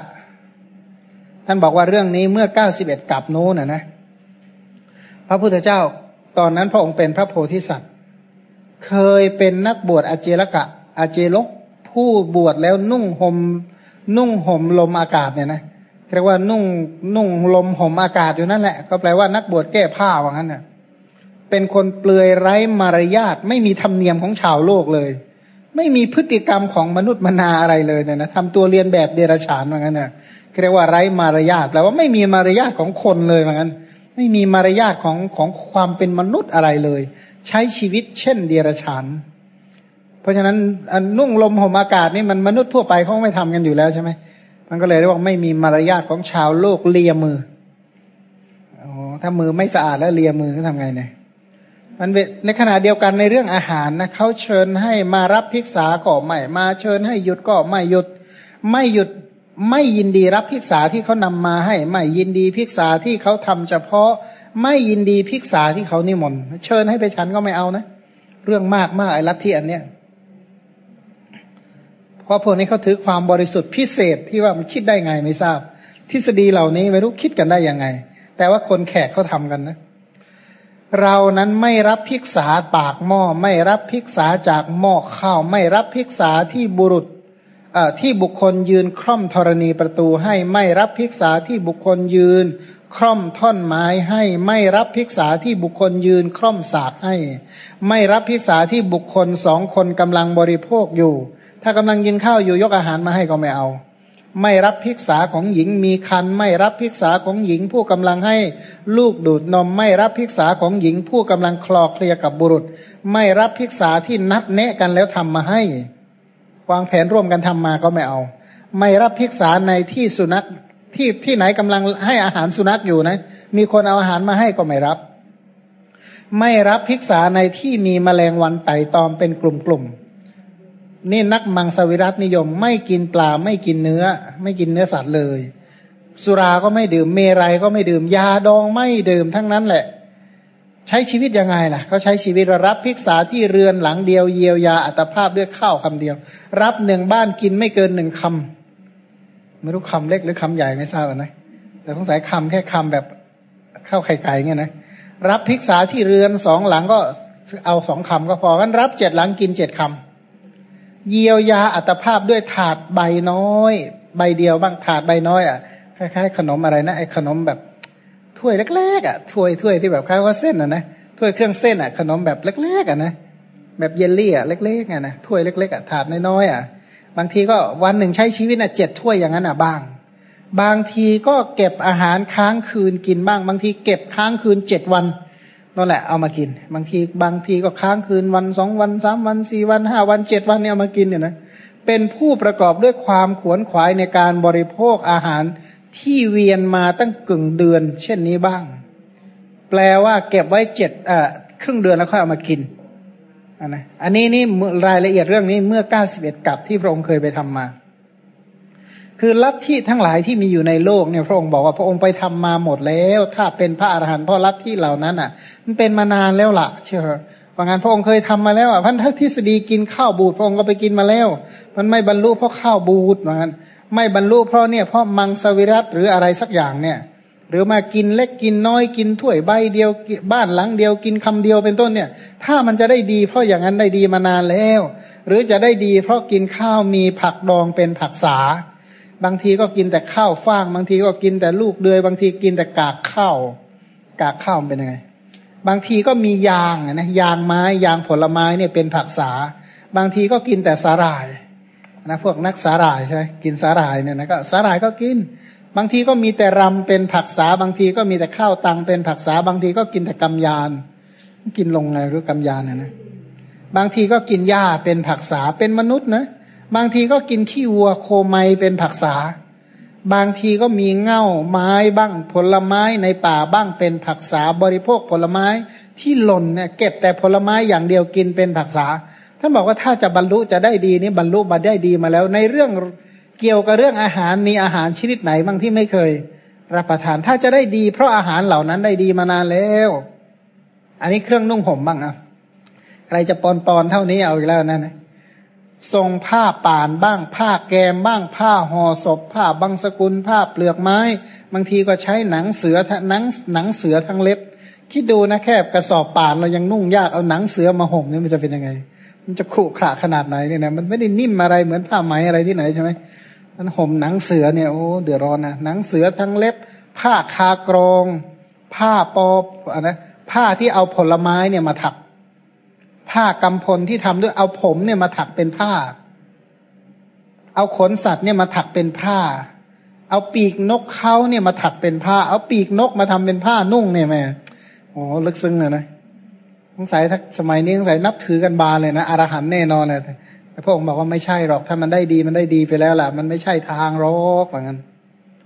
Speaker 1: ท่านบอกว่าเรื่องนี้เมื่อเก้าสิบเอ็ดกับโน้นนะนะ พระพุทธเจ้า ตอนนั้นพระองค์เป็นพระโพธิสัตว์ เคยเป็นนักบวชอาเจรกะอาเจลกผู้บวชแล้วนุ่งหม่มนุ่งห่มลมอากาศเนี่ยนะเรียกว่านุ่งนุ่งลมห่มอากาศอยู่นั่นแหละ ก็แปลว่านักบวชแก้ผ้าว่างั้นน่ะเป็นคนเปลือยไร้มารยาทไม่มีธรรมเนียมของชาวโลกเลย ไม่มีพฤติกรรมของมนุษย์มนาอะไรเลยเนี่ยนะทำตัวเรียนแบบเดรัจฉานว่างั้นน่ะเรียกว่าไร้มารยาทแปลว่าไม่มีมารยาทของคนเลยว่างั้น ไม่มีมารยาทของของความเป็นมนุษย์อะไรเลย ใช้ชีวิตเช่นเดรัจฉานเพราะฉะนั้นนุ่งลมห่มอากาศนี่มันมนุษย์ทั่วไปเขาไม่ทำกันอยู่แล้วใช่ไหมมันก็เลยเรียกว่าไม่มีมารยาทของชาวโลกเลียมือโอ้ถ้ามือไม่สะอาดแล้วเลียมือเขาทำไงเนี่ยมันในขณะเดียวกันในเรื่องอาหารนะเขาเชิญให้มารับพิกษาก็ไม่มาเชิญให้หยุดก็ไม่หยุด ไม่หยุด ไม่ยินดีรับพิกษาที่เขานำมาให้ ไม่ยินดีพิกษาที่เขาทำเฉพาะ ไม่ยินดีพิกษาที่เขานิมนต์เชิญให้ไปฉันก็ไม่เอานะ เรื่องมากมากไอ้ลัทธิอันเนี้ยเพราะพวกนี้เขาถือความบริสุทธิ์พิเศษที่ว่ามันคิดได้ไงไม่ทราบ ทฤษฎีเหล่านี้ไม่รู้คิดกันได้ยังไง แต่ว่าคนแขกเขาทากันนะเรานั้นไม่รับพิกษาปากหม้อไม่รับพิกษาจากหม้อข้าวไม่รับพิกษาที่บุรุษ ที่บุคคลยืนคร่อมธรณีประตูให้ไม่รับภิกษาที่บุคคลยืนคร่อมท่อนไม้ให้ไม่รับภิกษาที่บุคคลยืนคร่อมสากให้ ไม่รับภิกษาที่บุคคลสองคนกำลังบริโภคอยู่ ถ้ากำลังกินข้าวอยู่ยกอาหารมาให้ก็ไม่เอา ไม่รับภิกษาของหญิงมีคัน ไม่รับภิกษาของหญิงผู้กำลังให้ลูกดูดนม ไม่รับภิกษาของหญิงผู้กำลังคลอเคลียกับบุรุษ ไม่รับภิกษาที่นัดแนะกันแล้วทำมาให้ วางแผนร่วมกันทำมาก็ไม่เอา ไม่รับพิกษาในที่สุนัขที่ที่ไหนกำลังให้อาหารสุนัขอยู่นะ มีคนเอาอาหารมาให้ก็ไม่รับ ไม่รับพิกษาในที่มีแมลงวันไต่ตอมเป็นกลุ่มๆนี่นักมังสวิรัตนิยม ไม่กินปลาไม่กินเนื้อ ไม่กินเนื้อสัตว์เลย สุราก็ไม่ดื่มเมรัยก็ไม่ดื่มยาดองไม่ดื่มทั้งนั้นแหละ ใช้ชีวิตยังไงล่ะเขาใช้ชีวิตรับพิกษาที่เรือนหลังเดียวเยียวยาอัตภาพด้วยข้าวคำเดียว รับหนึ่งบ้านกินไม่เกินหนึ่งคำไม่รู้คำเล็กหรือคำใหญ่ไม่ทราบนะแต่สงสัยคำแค่คำแบบข้าวไข่ไก่เงี้ยนะรับพิกษาที่เรือนสองหลังก็เอาสองคำก็พอกันรับเจ็ดหลังกินเจ็ดคำเยียวยาอัตภาพด้วยถาดใบน้อย ใบเดียวบ้างถาดใบน้อยอะคล้ายๆขนมอะไรนะไอ้ขนมแบบ ถ้วยเล็กๆอะถ้วยถ้วยที่แบบคล้ายว่าเส้นอะนะถ้วยเครื่องเส้นอะขนมแบบเล็กๆอะนะแบบเยลลี่อะเล็กๆอะนะถ้วยเล็กๆอะถาดน้อยๆอะ บางทีก็วันหนึ่งใช้ชีวิตอะเจ็ดถ้วยอย่างนั้นอะบ้าง บางทีก็เก็บอาหารค้างคืนกินบ้าง บางทีเก็บค้างคืนเจ็ดวันนั่นแหละเอามากิน บางทีบางทีก็ค้างคืนวันสองวันสามวันสี่วันห้าวันเจ็ดวันเนี่ยเอามากินเนี่ยนะเป็นผู้ประกอบด้วยความขวนขวายในการบริโภคอาหาร ที่เวียนมาตั้งกึ่งเดือน เช่นนี้บ้าง แปลว่าเก็บไว้เจ็ดอ่าครึ่งเดือนแล้วค่อยเอามากินอันนะอันนี้นี่รายละเอียดเรื่องนี้เมื่อเก้าสิบเอ็ดกับที่พระองค์เคยไปทำมา คือลัทธิทั้งหลายที่มีอยู่ในโลกเนี่ยพระองค์บอกว่าพระองค์ไปทำมาหมดแล้ว ถ้าเป็นพระอรหันต์เพราะลัทธิเหล่านั้นอะ มันเป็นมานานแล้วล่ะ เชื่อว่างั้นพระองค์เคยทำมาแล้วอะพันธทฤษฎีกินข้าวบูดพระองค์ก็ไปกินมาแล้ว มันไม่บรรลุเพราะข้าวบูดว่างั้น ไม่บรรลุเพราะเนี่ยเพราะมังสวิรัตหรืออะไรสักอย่างเนี่ย หรือมากินเล็กกินน้อยกินถ้วยใบเดียวบ้านหลังเดียวกินคำเดียวเป็นต้นเนี่ย ถ้ามันจะได้ดีเพราะอย่างนั้นได้ดีมานานแล้ว หรือจะได้ดีเพราะกินข้าวมีผักดองเป็นผักษาบางทีก็กินแต่ข้าวฟ่าง บางทีก็กินแต่ลูกเดือย บางทีกินแต่กากข้าวกากข้าวเป็นยังไง บางทีก็มียางนะยางไม้ยางผลไม้เนี่ยเป็นผักษาบางทีก็กินแต่สาหร่าย นะพวกนักสาหร่ายใช่กินสาหร่ายเนี่ยนะก็สาหร่ายก็กิน บางทีก็มีแต่รำเป็นผักษาบางทีก็มีแต่ข้าวตังเป็นผักษาบางทีก็กินแต่กำยาน กินลงไงหรือกำยานนะนะบางทีก็กินหญ้าเป็นผักษาเป็นมนุษย์นะบางทีก็กินขี้วัวโคไมเป็นผักษา บางทีก็มีเง่าไม้บ้างผลไม้ในป่าบ้างเป็นผักษาบริโภคผลไม้ที่หล่นเนี่ยเก็บแต่ผลไม้อย่างเดียวกินเป็นผักษา ท่านบอกว่าถ้าจะบรรลุจะได้ดีนี่บรรลุมาได้ดีมาแล้ว ในเรื่องเกี่ยวกับเรื่องอาหารมีอาหารชนิดไหนบ้างที่ไม่เคย รับประทานถ้าจะได้ดี เพราะอาหารเหล่านั้นได้ดีมานานแล้ว อันนี้เครื่องนุ่งห่มบ้างอะใครจะปอนปอนเท่านี้เอาอีกแล้วนั่นนะทรงผ้าป่านบ้าง ผ้าแกมบ้าง ผ้าห่อศพ ผ้าบางสกุล ผ้าเปลือกไม้ บางทีก็ใช้หนังเสือหนังหนังเสือทั้งเล็บ คิดดูนะแค่กระสอบป่านเรายังนุ่งยากเอาหนังเสือมาห่มนี่มันจะเป็นยังไง มันจะขรุขระขนาดไหนเนี่ยนะมันไม่ได้นิ่มอะไรเหมือนผ้าไหมอะไรที่ไหนใช่ไหมมันห่มหนังเสือเนี่ยโอ้เดือดร้อนนะหนังเสือทั้งเล็บ ผ้าคากรอง ผ้าปอบอะนะผ้าที่เอาผลไม้เนี่ยมาถัก ผ้ากำพลที่ทำด้วยเอาผมเนี่ยมาถักเป็นผ้า เอาขนสัตว์เนี่ยมาถักเป็นผ้า เอาปีกนกเขาเนี่ยมาถักเป็นผ้า เอาปีกนกมาทำเป็นผ้านุ่งเนี่ยแม่โอ้ลึกซึ้งเลยนะ สงสัยถ้าสมัยนี้สงสัยนับถือกันบาเลยนะอรหันแน่นอนเลยแต่พระองค์บอกว่าไม่ใช่หรอกถ้ามันได้ดีมันได้ดีไปแล้วล่ะ มันไม่ใช่ทางรอกเหมือนกัน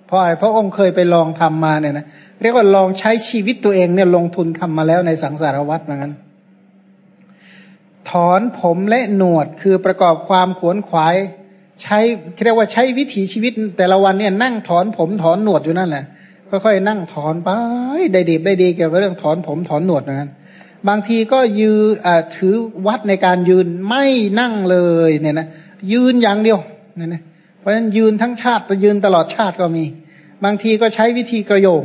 Speaker 1: เพราะอะไรพระองค์เคยไปลองทำมาเนี่ยนะเรียกว่าลองใช้ชีวิตตัวเองเนี่ยลงทุนทำมาแล้วในสังสารวัฏเหมือนกันถอนผมและหนวดคือประกอบความขวนขวาย ใช้เรียกว่าใช้วิถีชีวิต แต่ละวันเนี่ยนั่งถอนผมถอนหนวดอยู่นั่นแหละค่อยๆนั่งถอนไปได้ดีได้ดีเกี่ยวกับเรื่องถอนผมถอนหนวดนะกัน บางทีก็ยืนถือวัดในการยืนไม่นั่งเลยเนี่ยนะยืนอย่างเดียวเนี่ยนะเพราะฉะนั้นยืนทั้งชาติไปยืนตลอดชาติก็มี บางทีก็ใช้วิธีกระโยง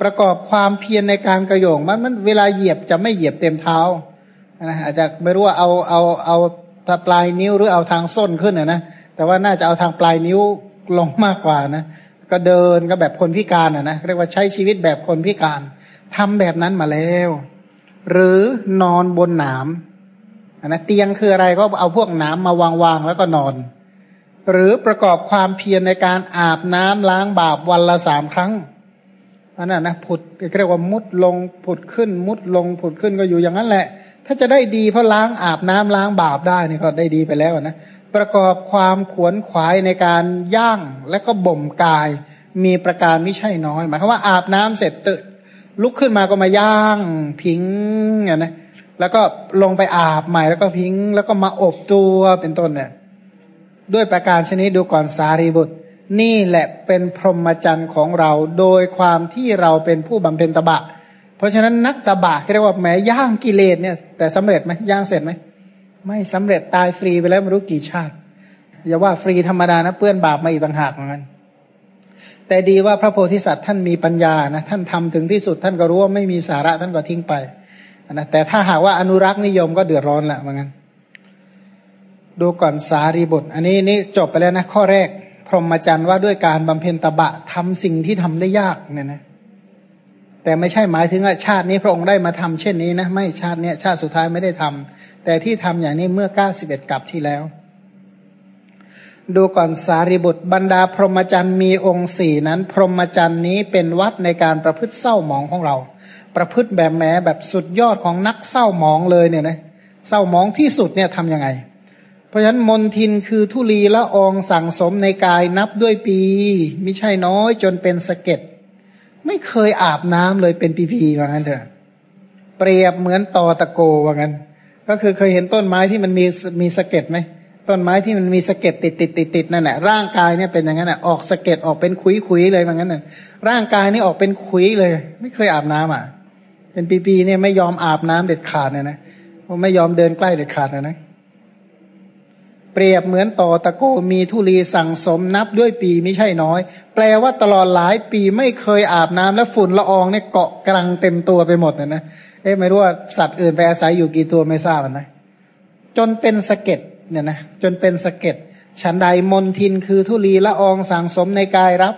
Speaker 1: ประกอบความเพียรในการกระโยงมันมันเวลาเหยียบจะไม่เหยียบเต็มเท้านะอาจจะไม่รู้ว่าเอาเอาเอาปลายนิ้วหรือเอาทางส้นขึ้นนะนะแต่ว่าน่าจะเอาทางปลายนิ้วลงมากกว่านะก็เดินก็แบบคนพิการอะนะเรียกว่าใช้ชีวิตแบบคนพิการทำแบบนั้นมาแล้ว หรือนอนบนหนามนะเตียงคืออะไรก็เอาพวกหนามมาวางๆแล้วก็นอน หรือประกอบความเพียรในการอาบน้ำล้างบาปวันละสามครั้งอันนั้นนะผุดเรียกว่ามุดลงผุดขึ้น มุดลงผุดขึ้นก็อยู่อย่างนั้นแหละ ถ้าจะได้ดีเพราะล้างอาบน้ำล้างบาปได้นี่ก็ได้ดีไปแล้วนะประกอบความขวนขวายในการย่างและก็บ่มกาย มีประการไม่ใช่น้อยหมายความว่าอาบน้ำเสร็จตื่น ลุกขึ้นมาก็มาย่างพิงเนี่ยนะแล้วก็ลงไปอาบใหม่แล้วก็พิง แล้วก็มาอบตัวเป็นต้นเนี่ย ด้วยประการชนิดดูก่อนสารีบุตร นี่แหละเป็นพรหมจรรย์ของเราโดยความที่เราเป็นผู้บำเพ็ญตบะ เพราะฉะนั้นนักตบะเรียกว่าแม้ย่างกิเลสเนี่ย แต่สำเร็จไหมย่างเสร็จไหมไม่สำเร็จตายฟรีไปแล้วไม่รู้กี่ชาติอย่าว่าฟรีธรรมดานะเปื้อนบาปมาอีกต่างหากเหมือนกัน แต่ดีว่าพระโพธิสัตว์ท่านมีปัญญานะท่านทำถึงที่สุดท่านก็รู้ว่าไม่มีสาระท่านก็ทิ้งไปนะแต่ถ้าหากว่าอนุรักษ์นิยมก็เดือดร้อนแหละเหมือนกันดูก่อนสารีบุตร อันนี้นี่จบไปแล้วนะข้อแรก พรหมจรรย์ว่าด้วยการบำเพ็ญตบะทำสิ่งที่ทำได้ยากเนี่ยนะแต่ไม่ใช่หมายถึงว่าชาตินี้พระองค์ได้มาทำเช่นนี้นะไม่ชาติเนี้ยชาติสุดท้ายไม่ได้ทำแต่ที่ทำอย่างนี้เมื่อเก้าสิบเอ็ดกับที่แล้ว ดูก่อนสารีบุตรบรรดาพรหมจรรย์มีองค์สี่นั้น พรหมจรรย์นี้เป็นวัดในการประพฤติเศร้าหมองของเรา ประพฤติแบบแหมแบบสุดยอดของนักเศร้าหมองเลยเนี่ยนะเศร้าหมองที่สุดเนี่ยทำยังไง เพราะฉะนั้นมนทินคือทุลีละอองสั่งสมในกายนับด้วยปีไม่ใช่น้อยจนเป็นสะเก็ดไม่เคยอาบน้ำเลยเป็นปีๆว่างั้นเถอะ เปรียบเหมือนตอตะโกว่างั้น ก็คือเคยเห็นต้นไม้ที่มันมีมีสะเก็ดไหม ต้นไม้ที่มันมีสะเก็ดติดติดติดติดนั่นแหละร่างกายเนี่ยเป็นอย่างนั้นแหะออกสะเก็ดออกเป็นคุยคุยเลยว่างั้นน่ะร่างกายนี่ออกเป็นคุยเลย ไม่เคยอาบน้ำอะ เป็นปีๆเนี่ยไม่ยอมอาบน้ำเด็ดขาดเนี่ยนะไม่ยอมเดินใกล้เด็ดขาดนะนะเปรียบเหมือนต่อตะโกมีทุลีสั่งสมนับด้วยปีไม่ใช่น้อย แปลว่าตลอดหลายปีไม่เคยอาบน้ำแล้วฝุ่นละอองเนี่ยเกาะกลังเต็มตัวไปหมดนะนะเอ๊ะไม่รู้ว่าสัตว์อื่นไปอาศัยอยู่กี่ตัวไม่ทราบนะจนเป็นสะเก็ด เนี่ยนะจนเป็นสะเก็ดฉันใดมนทินคือทุลีละอองสังสมในกายรับ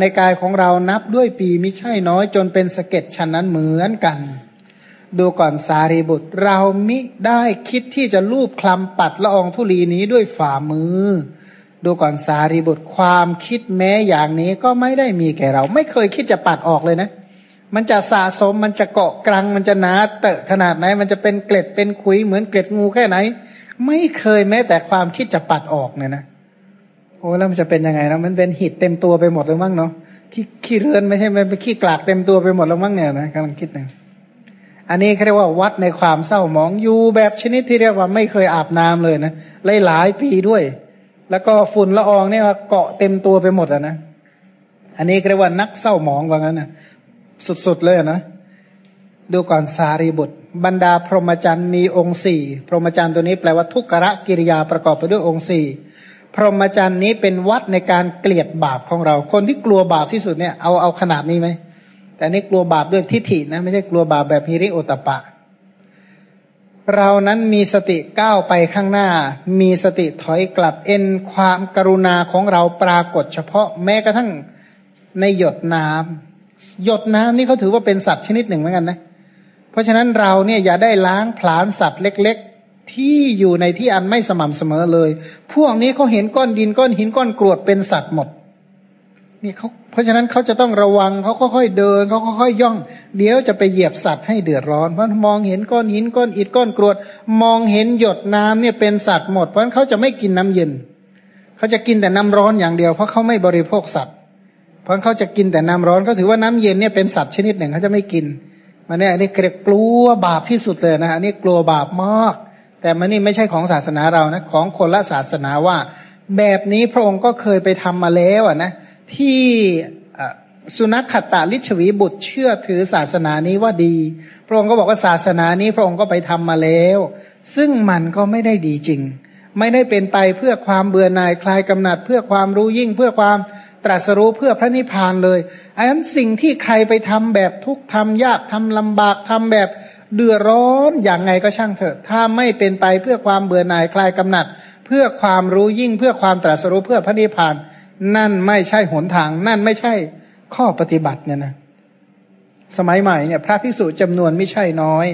Speaker 1: ในกายของเรานับด้วยปีไม่ใช่น้อย จนเป็นสะเก็ดฉันนั้นเหมือนกัน ดูก่อนสารีบุตร เรามิได้คิดที่จะลูบคลำปัดละอองทุลีนี้ด้วยฝ่ามือ ดูก่อนสารีบุตรความคิดแม้อย่างนี้ก็ไม่ได้มีแก่เรา ไม่เคยคิดจะปัดออกเลยนะ มันจะสะสมมันจะเกาะกลังมันจะหนาเตอะขนาดไหน มันจะเป็นเกล็ดเป็นขุยเหมือนเกล็ดงูแค่ไหน ไม่เคยแม้แต่ความคิดจะปัดออกเนี่ยนะโอ้แล้วมันจะเป็นยังไงนะมันเป็นหิดเต็มตัวไปหมดเลยมั้งเนาะขี้ขี้เรือนไม่ใช่เป็นขี้กลากเต็มตัวไปหมดแล้วมั้งเนี่ยนะกำลังคิดนะอันนี้เขาเรียกว่าวัดในความเศร้าหมองอยู่แบบชนิดที่เรียกว่าไม่เคยอาบน้ำเลยนะหลายหลายปีด้วย แล้วก็ฝุ่นละอองเนี่ยเกาะเต็มตัวไปหมดอะนะอันนี้เรียกว่านักเศร้าหมองว่างั้นนะสุดๆเลยนะดูก่อนสารีบุตร บรรดาพรหมจรรย์มีองค์สี่พรหมจรรย์ตัวนี้แปลว่าทุกขะกิริยาประกอบไปด้วยองค์สี่พรหมจรรย์นี้เป็นวัดในการเกลียดบาปของเรา คนที่กลัวบาปที่สุดเนี่ยเอาเอาขนาดนี้ไหมแต่นี่กลัวบาปด้วยทิฏฐินะไม่ใช่กลัวบาปแบบฮิริโอตปะ เรานั้นมีสติก้าวไปข้างหน้า มีสติถอยกลับเอ็นความกรุณาของเราปรากฏเฉพาะแม้กระทั่งในหยดน้ำหยดน้ำนี่เขาถือว่าเป็นสัตว์ชนิดหนึ่งเหมือนกันนะเพราะฉะนั้นเราเนี่ยอย่าได้ล้างผลาญสัตว์เล็ก ๆ ที่อยู่ในที่อันไม่สม่ำเสมอเลย พวกนี้เขาเห็นก้อนดินก้อนหินก้อนกรวดเป็นสัตว์หมดนี่เขาเพราะฉะนั้นเขาจะต้องระวังเขาค่อยๆเดินเขาค่อยๆย่อง เดี๋ยวจะไปเหยียบสัตว์ให้เดือดร้อนเพราะมองเห็นก้อนหินก้อนอิฐก้อนกรวด มองเห็นหยดน้ำเนี่ยเป็นสัตว์หมด เพราะะเขาจะไม่กินน้ำเย็นเขาจะกินแต่น้ำร้อนอย่างเดียวเพราะเขาไม่บริโภคสัตว์ เพราะเขาจะกินแต่น้ำร้อนเขาถือว่าน้ำเย็นเนี่ยเป็นสัตว์ชนิดหนึ่งเขาจะไม่กิน มันเนี่ยอันนี้กลัวบาปที่สุดเลยนะอันนี้กลัวบาปมาก แต่มันนี่ไม่ใช่ของศาสนาเรานะของคนละศาสนาว่า แบบนี้พระองค์ก็เคยไปทำมาแล้วอะนะที่สุนัขขตาลิชวีบุตรเชื่อถือศาสนานี้ว่าดี พระองค์ก็บอกว่าศาสนานี้พระองค์ก็ไปทำมาแล้ว ซึ่งมันก็ไม่ได้ดีจริง ไม่ได้เป็นไปเพื่อความเบื่อหน่ายคลายกำหนัด เพื่อความรู้ยิ่งเพื่อความ ตรัสรู้เพื่อพระนิพพานเลยอันนั้นสิ่งที่ใครไปทำแบบทุกทำยากทำลำบากทำแบบเดือดร้อนอย่างไงก็ช่างเถอะ ถ้าไม่เป็นไปเพื่อความเบื่อหน่ายคลายกำหนัด เพื่อความรู้ยิ่งเพื่อความตรัสรู้เพื่อพระนิพพาน นั่นไม่ใช่หนทาง นั่นไม่ใช่ข้อปฏิบัติเนี่ยนะสมัยใหม่เนี่ย พระภิกษุจำนวนไม่ใช่น้อย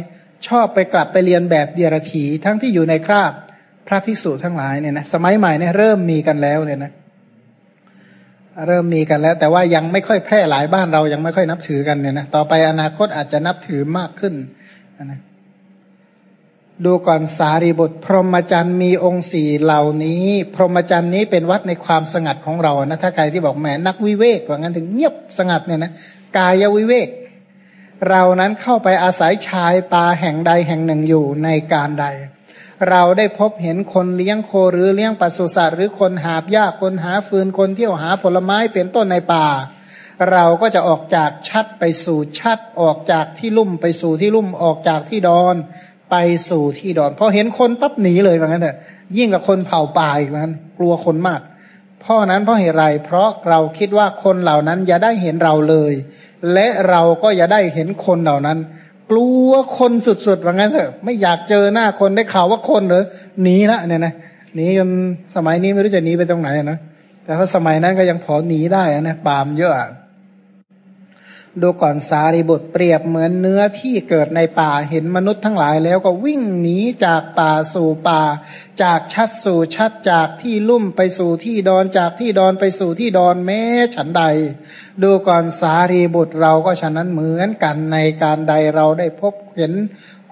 Speaker 1: ชอบไปกลับไปเรียนแบบเดียรถีทั้งที่อยู่ในคราบ พระภิกษุทั้งหลายเนี่ยนะสมัยใหม่เนี่ยเริ่มมีกันแล้วเนี่ยนะ เริ่มมีกันแล้ว แต่ว่ายังไม่ค่อยแพร่หลายบ้านเรายังไม่ค่อยนับถือกันเนี่ยนะต่อไปอนาคตอาจจะนับถือมากขึ้นนะดูก่อนสารีบทพรหมจรรย์มีองค์สี่เหล่านี้ พรหมจรรย์นี้เป็นวัดในความสงัดของเรานะถ้าใครที่บอกแหมนักวิเวกว่างั้นถึงเงียบสงัดเนี่ยนะกายวิเวก เรานั้นเข้าไปอาศัยชายป่าแห่งใดแห่งหนึ่งอยู่ในการใด เราได้พบเห็นคนเลี้ยงโคหรือเลี้ยงปศุสัตว์หรือคนหาบหญ้าคนหาฟืนคนเที่ยวหาผลไม้เป็นต้นในป่า เราก็จะออกจากชัดไปสู่ชัดออกจากที่ลุ่มไปสู่ที่ลุ่มออกจากที่ดอนไปสู่ที่ดอนพอเห็นคนปั๊บหนีเลยว่างั้นเถอะยิ่งกับคนเผาป่าอีกว่างั้น กลัวคนมากเพราะนั้นเพราะเหตุไรเพราะเราคิดว่าคนเหล่านั้นอย่าได้เห็นเราเลย และเราก็อย่าได้เห็นคนเหล่านั้น กลัวคนสุดๆว่างั้นเถอะ ไม่อยากเจอหน้าคนได้ข่าวว่าคนเหรอหนีละเนี่ยนะหนีจนสมัยนี้ไม่รู้จะหนีไปตรงไหนนะแต่ถ้าสมัยนั้นก็ยังพอหนีได้นะปามเยอะ ดูก่อนสารีบุตรเปรียบเหมือนเนื้อที่เกิดในป่าเห็นมนุษย์ทั้งหลายแล้วก็วิ่งหนีจากป่าสู่ป่า จากชัดสู่ชัดจากที่ลุ่มไปสู่ที่ดอนจากที่ดอนไปสู่ที่ดอนแม้ฉันใด ดูก่อนสารีบุตรเราก็ฉะนั้นเหมือนกันในการใดเราได้พบเห็น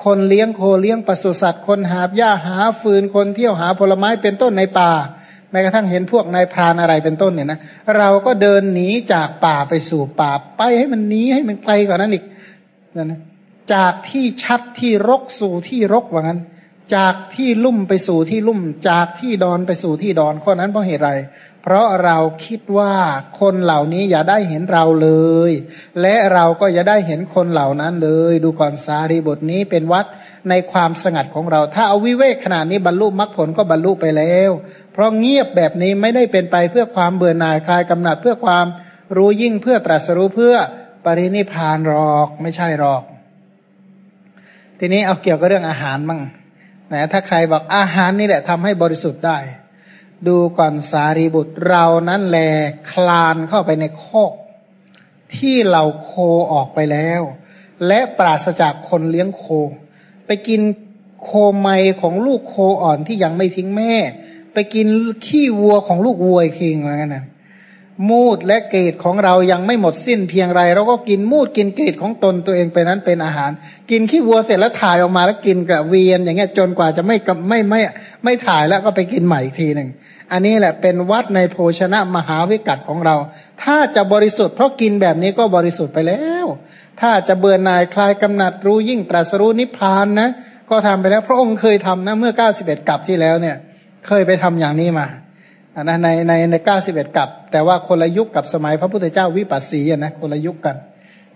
Speaker 1: คนเลี้ยงโคเลี้ยงปศุสัตว์คนหาบหญ้าหาฟืนคนเที่ยวหาผลไม้เป็นต้นในป่า แม้กระทั่งเห็นพวกนายพรานอะไรเป็นต้นเนี่ยนะเราก็เดินหนีจากป่าไปสู่ป่าไปให้มันหนีให้มันไกลกว่านั้นอีกนั่นนะจากที่ชัดที่รกสู่ที่รกว่างั้น จากที่ลุ่มไปสู่ที่ลุ่ม จากที่ดอนไปสู่ที่ดอนข้อนั้นเพราะเหตุไร เพราะเราคิดว่าคนเหล่านี้อย่าได้เห็นเราเลย และเราก็อย่าได้เห็นคนเหล่านั้นเลย ดูก่อนสารีบทนี้เป็นวัดในความสงัดของเรา ถ้าเอาวิเวกขนาดนี้บรรลุมรรคผลก็บรรลุไปแล้ว เพราะเงียบแบบนี้ไม่ได้เป็นไปเพื่อความเบื่อหน่ายคลายกำหนัดเพื่อความรู้ยิ่งเพื่อตรัสรู้เพื่อปรินิพานหรอกไม่ใช่หรอก ทีนี้เอาเกี่ยวกับเรื่องอาหารมั่งนะถ้าใครบอกอาหารนี่แหละทำให้บริสุทธิ์ได้ ดูก่อนสารีบุตรเรานั้นแลคลานเข้าไปในโคกที่เหล่าโคออกไปแล้ว และปราศจากคนเลี้ยงโค ไปกินโคไมของลูกโคอ่อนที่ยังไม่ทิ้งแม่ ไปกินขี้วัวของลูกวัวอีกทีเหมือนกันนะมูดและกรีดของเรายังไม่หมดสิ้นเพียงไร เราก็กินมูดกินกรีดของตนตัวเองไปนั้นเป็นอาหาร กินขี้วัวเสร็จแล้วถ่ายออกมาแล้วกินกับเวียนอย่างเงี้ยจนกว่าจะไม่ไม่ไม่ไม่ถ่ายแล้วก็ไปกินใหม่อีกทีหนึ่งอันนี้แหละเป็นวัดในโภชนะมหาวิกัตของเรา ถ้าจะบริสุทธิ์เพราะกินแบบนี้ก็บริสุทธิ์ไปแล้ว ถ้าจะเบื่อหน่ายคลายกำหนัดรู้ยิ่งตรัสรู้นิพพานนะก็ทำไปแล้วพระองค์เคยทำนะเมื่อเก้าสิบเอ็ดกับที่แล้วเนี่ย เคยไปทำอย่างนี้มาอันะในในในเก้าสิบเอ็ดกับ แต่ว่าคนละยุคกับสมัยพระพุทธเจ้าวิปัสสีนะคนละยุคกัน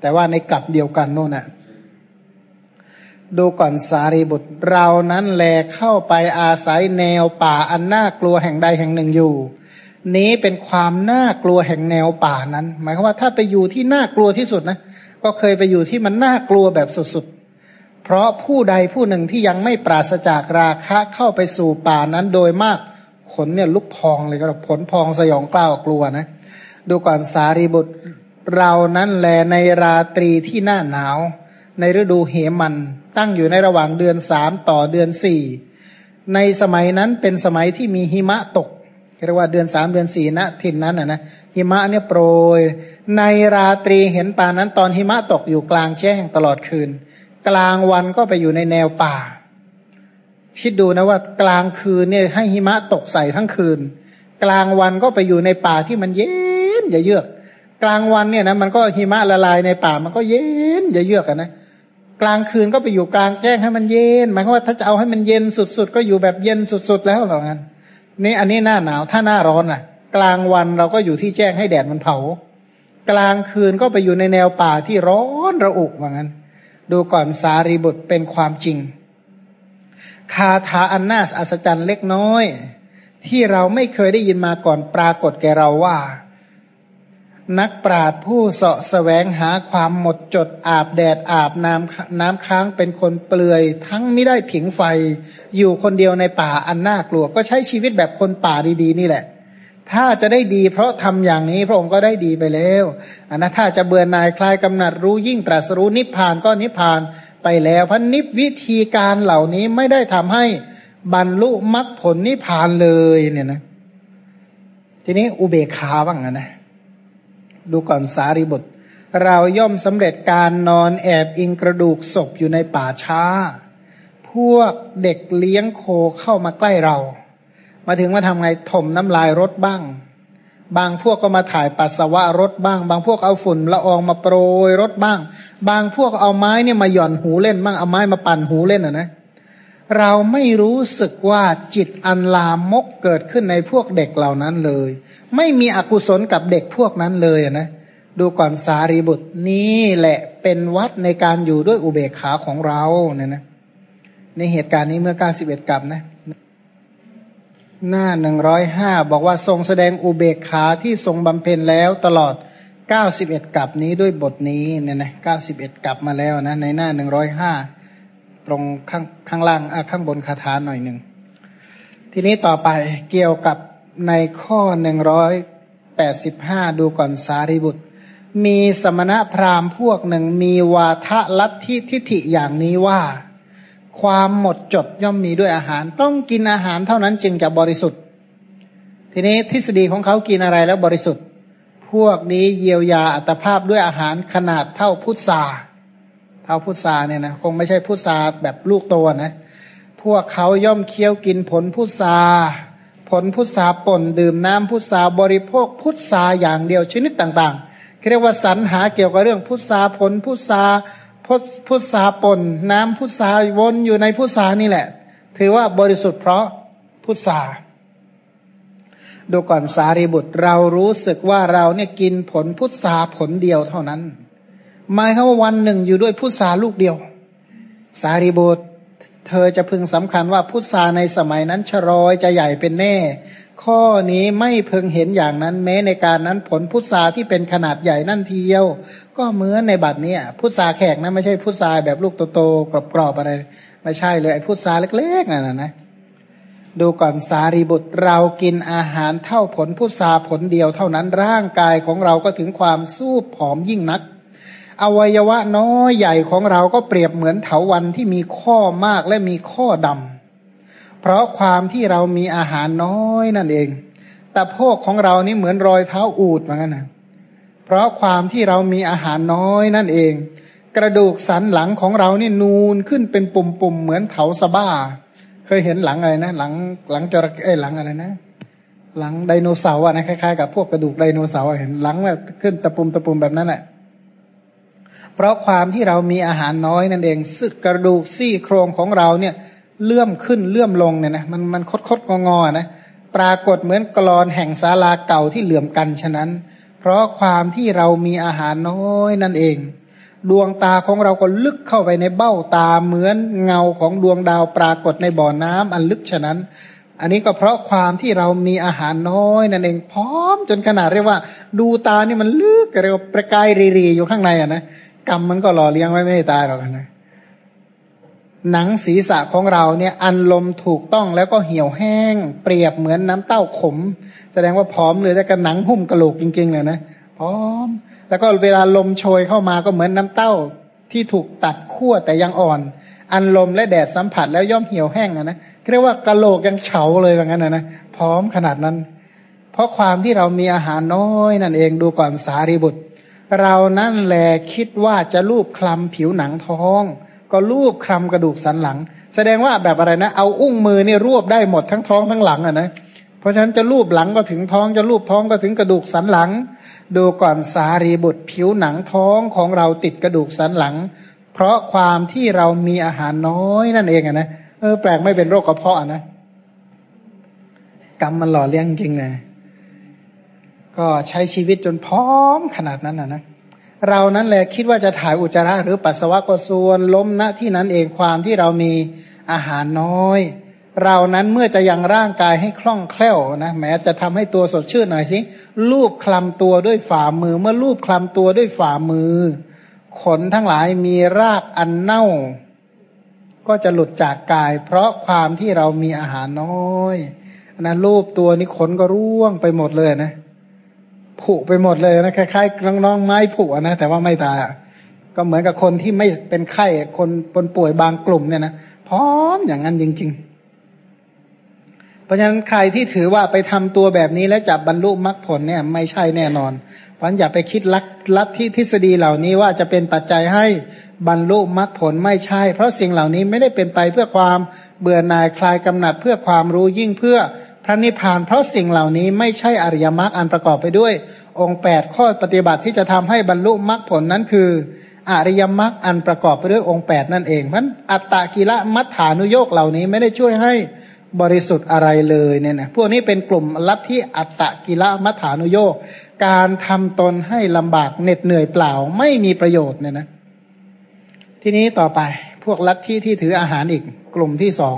Speaker 1: แต่ว่าในกับเดียวกันโน่นนะดูก่อนสารีบุตรเรานั้นแลเข้าไปอาศัยแนวป่าอันน่ากลัวแห่งใดแห่งหนึ่งอยู่ นี้เป็นความน่ากลัวแห่งแนวป่านั้น หมายความว่าถ้าไปอยู่ที่น่ากลัวที่สุดนะ ก็เคยไปอยู่ที่มันน่ากลัวแบบสุด เพราะผู้ใดผู้หนึ่งที่ยังไม่ปราศจากราคะเข้าไปสู่ป่านั้นโดยมากขนเนี่ยลุกพองเลยก็ผลพองสยองกล้าวกลัวนะ ดูก่อนสารีบุตรเรานั้นแลในราตรีที่หน้าหนาว ในฤดูเหมัน ตั้งอยู่ในระหว่างเดือนสามต่อเดือนสี่ในสมัยนั้นเป็นสมัยที่มีหิมะตกเรียกว่าเดือนสามเดือนสี่ณทินนั้นนะนะหิมะเนี่ยโปรย ในราตรีเห็นป่านั้นตอนหิมะตกอยู่กลางแจ้งตลอดคืน กลางวันก็ไปอยู่ในแนวป่า คิดดูนะว่ากลางคืนเนี่ยให้หิมะตกใส่ทั้งคืน กลางวันก็ไปอยู่ในป่าที่มันเย็นอย่าเยือก กลางวันเนี่ยนะมันก็หิมะละลายในป่ามันก็เย็นอย่าเยือกกันนะ กลางคืนก็ไปอยู่กลางแจ้งให้มันเย็น หมายความว่าถ้าจะเอาให้มันเย็นสุดๆ ก็อยู่แบบเย็นสุดๆแล้วหรองั้นนี่อันนี้หน้าหนาวถ้าหน้าร้อนอะ กลางวันเราก็อยู่ที่แจ้งให้แดดมันเผา กลางคืนก็ไปอยู่ในแนวป่าที่ร้อนระอุว่างั้น ดูก่อนสารีบุตรเป็นความจริง คาถาอันน่าอัศจรรย์เล็กน้อย ที่เราไม่เคยได้ยินมาก่อนปรากฏแก่เราว่า นักปราดผู้เสาะแสวงหาความหมดจดอาบแดดอาบน้ำน้ำค้างเป็นคนเปลือย ทั้งไม่ได้ผิงไฟ อยู่คนเดียวในป่าอันน่ากลัว ก็ใช้ชีวิตแบบคนป่าดีๆ นี่แหละ ถ้าจะได้ดี เพราะทำอย่างนี้พระองค์ก็ได้ดีไปแล้วอันนะถ้าจะเบื่อหน่ายคลายกำหนัดรู้ยิ่งตรัสรู้นิพพานก็นิพพานไปแล้วพันนิพวิธีการเหล่านี้ไม่ได้ทำให้บรรลุมรรคผลนิพพานเลยเนี่ยนะ ทีนี้อุเบกขาบ้างนะดูก่อนสารีบุตร เราย่อมสำเร็จการนอนแอบอิงกระดูกศพอยู่ในป่าช้า พวกเด็กเลี้ยงโคเข้ามาใกล้เรา มาถึงมาทำไงถมน้ำลายรถบ้าง บางพวกก็มาถ่ายปัสสาวะรถบ้าง บางพวกเอาฝุ่นละอองมาโปรยรถบ้าง บางพวกเอาไม้เนี่ยมาหย่อนหูเล่นบ้างเอาไม้มาปั่นหูเล่นอะนะเราไม่รู้สึกว่าจิตอันลามกเกิดขึ้นในพวกเด็กเหล่านั้นเลย ไม่มีอกุศลกับเด็กพวกนั้นเลยนะดูก่อนสารีบุตรนี่แหละเป็นวัดในการอยู่ด้วยอุเบกขาของเราเนี่ยนะ ในเหตุการณ์นี้เมื่อเก้าสิบเอ็ดกับนะ หน้าหนึ่งร้อยห้าบอกว่าทรงแสดงอุเบกขาที่ทรงบำเพ็ญแล้วตลอดเก้าสิบเอ็ดกับนี้ด้วยบทนี้เนี่ยนะเก้าสิบเอ็ดกับมาแล้วนะ ในหน้าหนึ่งร้อยห้าตรงข้างข้างล่างข้างบนคาถาหน่อยหนึ่ง ทีนี้ต่อไปเกี่ยวกับในข้อหนึ่งร้อยแปดสิบห้าดูก่อนสารีบุตร มีสมณะพราหมณ์พวกหนึ่งมีวาทะลัทธิทิฐิอย่างนี้ว่า ความหมดจดย่อมมีด้วยอาหาร ต้องกินอาหารเท่านั้นจึงจะบริสุทธิ์ ทีนี้ทฤษฎีของเขากินอะไรแล้วบริสุทธิ์ พวกนี้เยียวยาอัตภาพด้วยอาหารขนาดเท่าพุทราเท่าพุทราเนี่ยนะคงไม่ใช่พุทราแบบลูกโตนะ พวกเขาย่อมเคี้ยวกินผลพุทราผลพุทราป่นดื่มน้ำพุทราบริโภคพุทราอย่างเดียวชนิดต่างๆเรียกว่าสรรหาเกี่ยวกับเรื่องพุทราผลพุทรา พุทราปนน้ำพุทราวนอยู่ในพุทรานี่แหละ ถือว่าบริสุทธิ์เพราะพุทราดูก่อนสารีบุตรเรารู้สึกว่าเราเนี่ยกินผลพุทราผลเดียวเท่านั้นหมายคือว่าวันหนึ่งอยู่ด้วยพุทราลูกเดียว สารีบุตร เธอจะพึงสำคัญว่าพุทราในสมัยนั้นชรอยจะใหญ่เป็นแน่ ข้อนี้ไม่เพึงเห็นอย่างนั้น แม้ในการนั้นผลพุทราที่เป็นขนาดใหญ่นั่นทีเดียว ก็เหมือนในบัดนี้พุทราแขกนะไม่ใช่พุทราแบบลูกโตๆกรอบๆอะไร ไม่ใช่เลยไอ้พุทราเล็กๆนั่นนะนะดูก่อนสารีบุตรเรากินอาหารเท่าผลพุทราผลเดียวเท่านั้นร่างกายของเราก็ถึงความสู้ผอมยิ่งนัก อวัยวะน้อยใหญ่ของเราก็เปรียบเหมือนเถาวันที่มีข้อมากและมีข้อดำ เพราะความที่เรามีอาหารน้อยนั่นเอง แต่พวกของเรานี่เหมือนรอยเท้าอูดเหมือนกันนะเพราะความที่เรามีอาหารน้อยนั่นเอง กระดูกสันหลังของเรานี่นูนขึ้นเป็นปุ่มๆเหมือนเถาสบ้า เคยเห็นหลังอะไรนะ หลังหลังจระเข้หลังอะไรนะ หลังไดโนเสาร์อะนะคล้ายๆกับพวกกระดูกไดโนเสาร์เห็นหลังแบบขึ้นตะปุ่มตะปุ่มแบบนั้นแหละเพราะความที่เรามีอาหารน้อยนั่นเองสึกกระดูกซี่โครงของเราเนี่ย เลื่อมขึ้นเลื่อมลงเนี่ยนะมันมันคดคดงองอนะปรากฏเหมือนกรอนแห่งศาลาเก่าที่เหลื่อมกันฉะนั้น เพราะความที่เรามีอาหารน้อยนั่นเอง ดวงตาของเราก็ลึกเข้าไปในเบ้าตาเหมือนเงาของดวงดาวปรากฏในบ่อน้ำอันลึกฉะนั้น อันนี้ก็เพราะความที่เรามีอาหารน้อยนั่นเองพร้อมจนขนาดเรียกว่า ดูตานี่มันลึกเรียกว่าประกายรีๆอยู่ข้างในอะนะกรรมมันก็หล่อเลี้ยงไว้ไม่ตายหรอกนะ หนังศีรษะของเราเนี่ยอันลมถูกต้องแล้วก็เหี่ยวแห้ง เปรียบเหมือนน้ำเต้าขม แสดงว่าพร้อมเลยแต่กระหนังหุ้มกระโหลกจริงๆเลยนะพร้อม แล้วก็เวลาลมโชยเข้ามาก็เหมือนน้ำเต้าที่ถูกตัดขั้วแต่ยังอ่อน อันลมและแดดสัมผัสแล้วย่อมเหี่ยวแห้งนะนะเรียกว่ากระโหลกยังเฉาเลยแบบนั้นนะนะพร้อมขนาดนั้น เพราะความที่เรามีอาหารน้อยนั่นเองดูก่อนสารีบุตร เรานั่นแหละคิดว่าจะลูบคลำผิวหนังท้อง ก็ลูบคลำกระดูกสันหลัง แสดงว่าแบบอะไรนะ เอาอุ้งมือเนี่ยรวบได้หมดทั้งท้องทั้งหลังอะนะเพราะฉะนั้นจะลูบหลังก็ถึงท้องจะลูบท้องก็ถึงกระดูกสันหลัง ดูก่อนสารีบุตรผิวหนังท้องของเราติดกระดูกสันหลัง เพราะความที่เรามีอาหารน้อยนั่นเองอะนะเออแปลกไม่เป็นโรคกระเพาะนะกรรมมันหล่อเลี้ยงจริงนะก็ใช้ชีวิตจนพร้อมขนาดนั้นนะนะ เรานั้นแหละคิดว่าจะถ่ายอุจจาระหรือปัสสาวะก็ส่วนล้มณที่นั้นเองความที่เรามีอาหารน้อย เรานั้นเมื่อจะยังร่างกายให้คล่องแคล่วนะแม้จะทำให้ตัวสดชื่นหน่อยสิลูบคลำตัวด้วยฝ่ามือ เมื่อลูบคลำตัวด้วยฝ่ามือ ขนทั้งหลายมีรากอันเน่า ก็จะหลุดจากกาย เพราะความที่เรามีอาหารน้อยนะรูปตัวนี้ขนก็ร่วงไปหมดเลยนะ ผุไปหมดเลยนะคล้ายๆน้องๆไม้ผุนะแต่ว่าไม่ตายก็เหมือนกับคนที่ไม่เป็นไข้คนปนป่วยบางกลุ่มเนี่ยนะพร้อมอย่างนั้นจริง ๆ เพราะฉะนั้นใครที่ถือว่าไปทำตัวแบบนี้แล้วจับบรรลุมรรคผลเนี่ย ไม่ใช่แน่นอนเพราะอย่าไปคิดลักลับที่ทฤษฎีเหล่านี้ว่าจะเป็นปัจจัยให้บรรลุมรรคผลไม่ใช่ เพราะสิ่งเหล่านี้ไม่ได้เป็นไปเพื่อความเบื่อหน่ายคลายกำหนัดเพื่อความรู้ยิ่งเพื่อ พระนิพพานเพราะสิ่งเหล่านี้ไม่ใช่อริยมรรคอันประกอบไปด้วย องค์แปดข้อปฏิบัติที่จะทำให้บรรลุมรรคผลนั้นคือ อริยมรรคอันประกอบไปด้วยองค์แปดนั่นเองมันอัตตะกิละมัฏฐานุโยกเหล่านี้ไม่ได้ช่วยให้บริสุทธิ์อะไรเลยเนี่ยนะพวกนี้เป็นกลุ่มลัทธิอัตตะกิละมัฏฐานุโยกการทำตนให้ลำบากเหน็ดเหนื่อยเปล่าไม่มีประโยชน์เนี่ยนะ ทีนี้ต่อไปพวกลัทธิที่ถืออาหารอีก กลุ่มที่สอง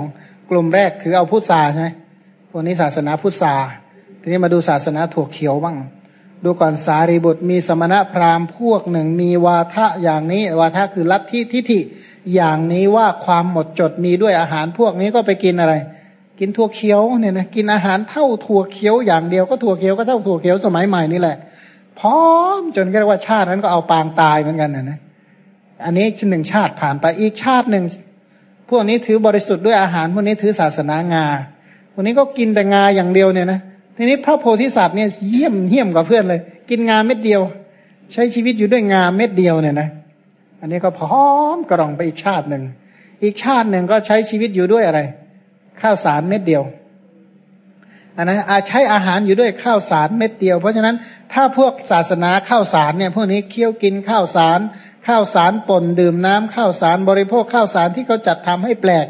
Speaker 1: กลุ่มแรกถือเอาพุทราใช่ไหม พวกนี้ศาสนาพุทธาทีนี้มาดูศาสนาถั่วเขียวบ้าง ดูก่อนสารีบุตรมีสมณะพราหมณ์พวกหนึ่งมีวาทะอย่างนี้ วาทะคือลัทธิทิฏฐิอย่างนี้ว่าความหมดจดมีด้วยอาหารพวกนี้ก็ไปกินอะไร กินถั่วเขียวเนี่ยนะกินอาหารเท่าถั่วเขียวอย่างเดียวก็ถั่วเขียวก็เท่าถั่วเขียวสมัยใหม่นี่แหละพร้อมจนเรียกว่าชาตินั้นก็เอาปางตายเหมือนกันนะนะอันนี้หนึ่งชาติผ่านไปอีกชาติหนึ่งพวกนี้ถือบริสุทธิ์ด้วยอาหารพวกนี้ถือศาสนางา วกนี้ก็กินแต่งาอย่างเดียวเนี่ยนะทีนี้พระโพธิสัตว์เนี่ยเยี่ยมเยี่ยมกว่าเพื่อนเลย กินงาเม็ดเดียว ใช้ชีวิตอยู่ด้วยงาเม็ดเดียวเนี่ยนะ อันนี้ก็พร้อมกระรองไปอีกชาติหนึ่งอีกชาติหนึ่งก็ใช้ชีวิตอยู่ด้วยอะไร ข้าวสารเม็ดเดียวอันนั้นอาใช้อาหารอยู่ด้วยข้าวสารเม็ดเดียว เพราะฉะนั้นถ้าพวกศาสนาข้าวสารเนี่ยพวกนี้เคี้ยวกินข้าวสาร ข้าวสารป่นดื่มน้ำข้าวสารบริโภคข้าวสารที่เขาจัดทำให้แปลก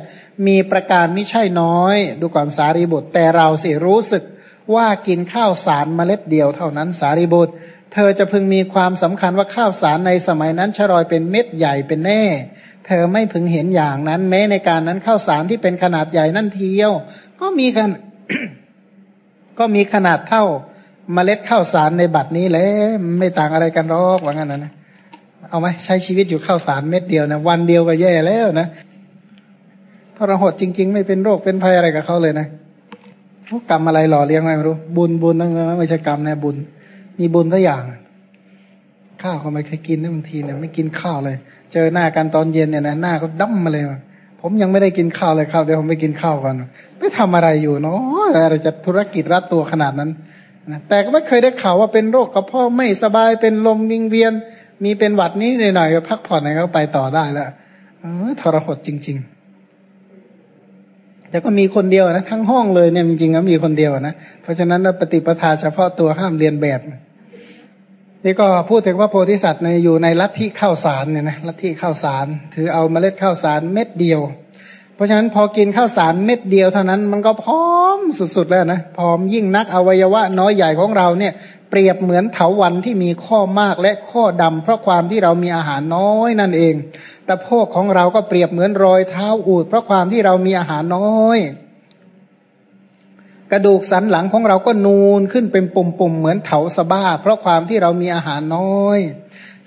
Speaker 1: มีประการไม่ใช่น้อย ดูก่อนสารีบุตร แต่เราสิรู้สึกว่ากินข้าวสารเมล็ดเดียวเท่านั้นสารีบุตร เธอจะพึงมีความสำคัญว่าข้าวสารในสมัยนั้นชรอยเป็นเม็ดใหญ่เป็นแน่ เธอไม่พึงเห็นอย่างนั้นแม้ในการนั้นข้าวสารที่เป็นขนาดใหญ่นั่นเทียว ก็มีกันก็มีขนาดเท่าเมล็ดข้าวสารในบัดนี้แหละไม่ต่างอะไรกันหรอกว่างั้นนะเอาไหมใช้ชีวิตอยู่ข้าวสารเม็ดเดียวนะวันเดียวก็แย่แล้วนะ ทรหดจริง ๆ ไม่เป็นโรคเป็นภัยอะไรกับเขาเลยนะพวกกรรมอะไรหล่อเลี้ยงไม่รู้ บุญบุญนั่นไม่ใช่กรรมนะบุญ มีบุญสักอย่าง ข้าวเขาไม่เคยกินนะบางทีเนี่ยไม่กินข้าวเลย เจอหน้ากันตอนเย็นเนี่ยนะหน้าก็ดั้มมาเลยผมยังไม่ได้กินข้าวเลยข้าวเดี๋ยวผมไปกินข้าวก่อนไม่ทำอะไรอยู่เนาะอะไรจะธุรกิจรัดตัวขนาดนั้นนะแต่ก็ไม่เคยได้ข่าวว่าเป็นโรคกระเพาะไม่สบายเป็นลมวิงเวียน มีเป็นหวัดนี้หน่อยๆพักผ่อนอะไรก็ไปต่อได้แล้วทรหดจริง ๆ แต่ก็มีคนเดียวนะทั้งห้องเลยเนี่ยจริงๆก็มีคนเดียวนะเพราะฉะนั้นปฏิปทาเฉพาะตัวห้ามเรียนแบบนี่ก็พูดถึงว่าโพธิสัตว์ในอยู่ในลัทธิข้าวสารเนี่ยนะลัทธิข้าวสาร ถือเอาเมล็ดข้าวสารเม็ดเดียว เพราะฉะนั้นพอกินข้าวสารเม็ดเดียวเท่านั้น มันก็พร้อมสุดๆแล้วนะพร้อมยิ่งนักอวัยวะน้อยใหญ่ของเราเนี่ย เปรียบเหมือนเถาวันที่มีข้อมากและข้อดำเพราะความที่เรามีอาหารน้อยนั่นเอง แต่พวกของเราก็เปรียบเหมือนรอยเท้าอูด เพราะความที่เรามีอาหารน้อย กระดูกสันหลังของเราก็นูนขึ้นเป็นปุ่มๆเหมือนเถาสบ้า เพราะความที่เรามีอาหารน้อย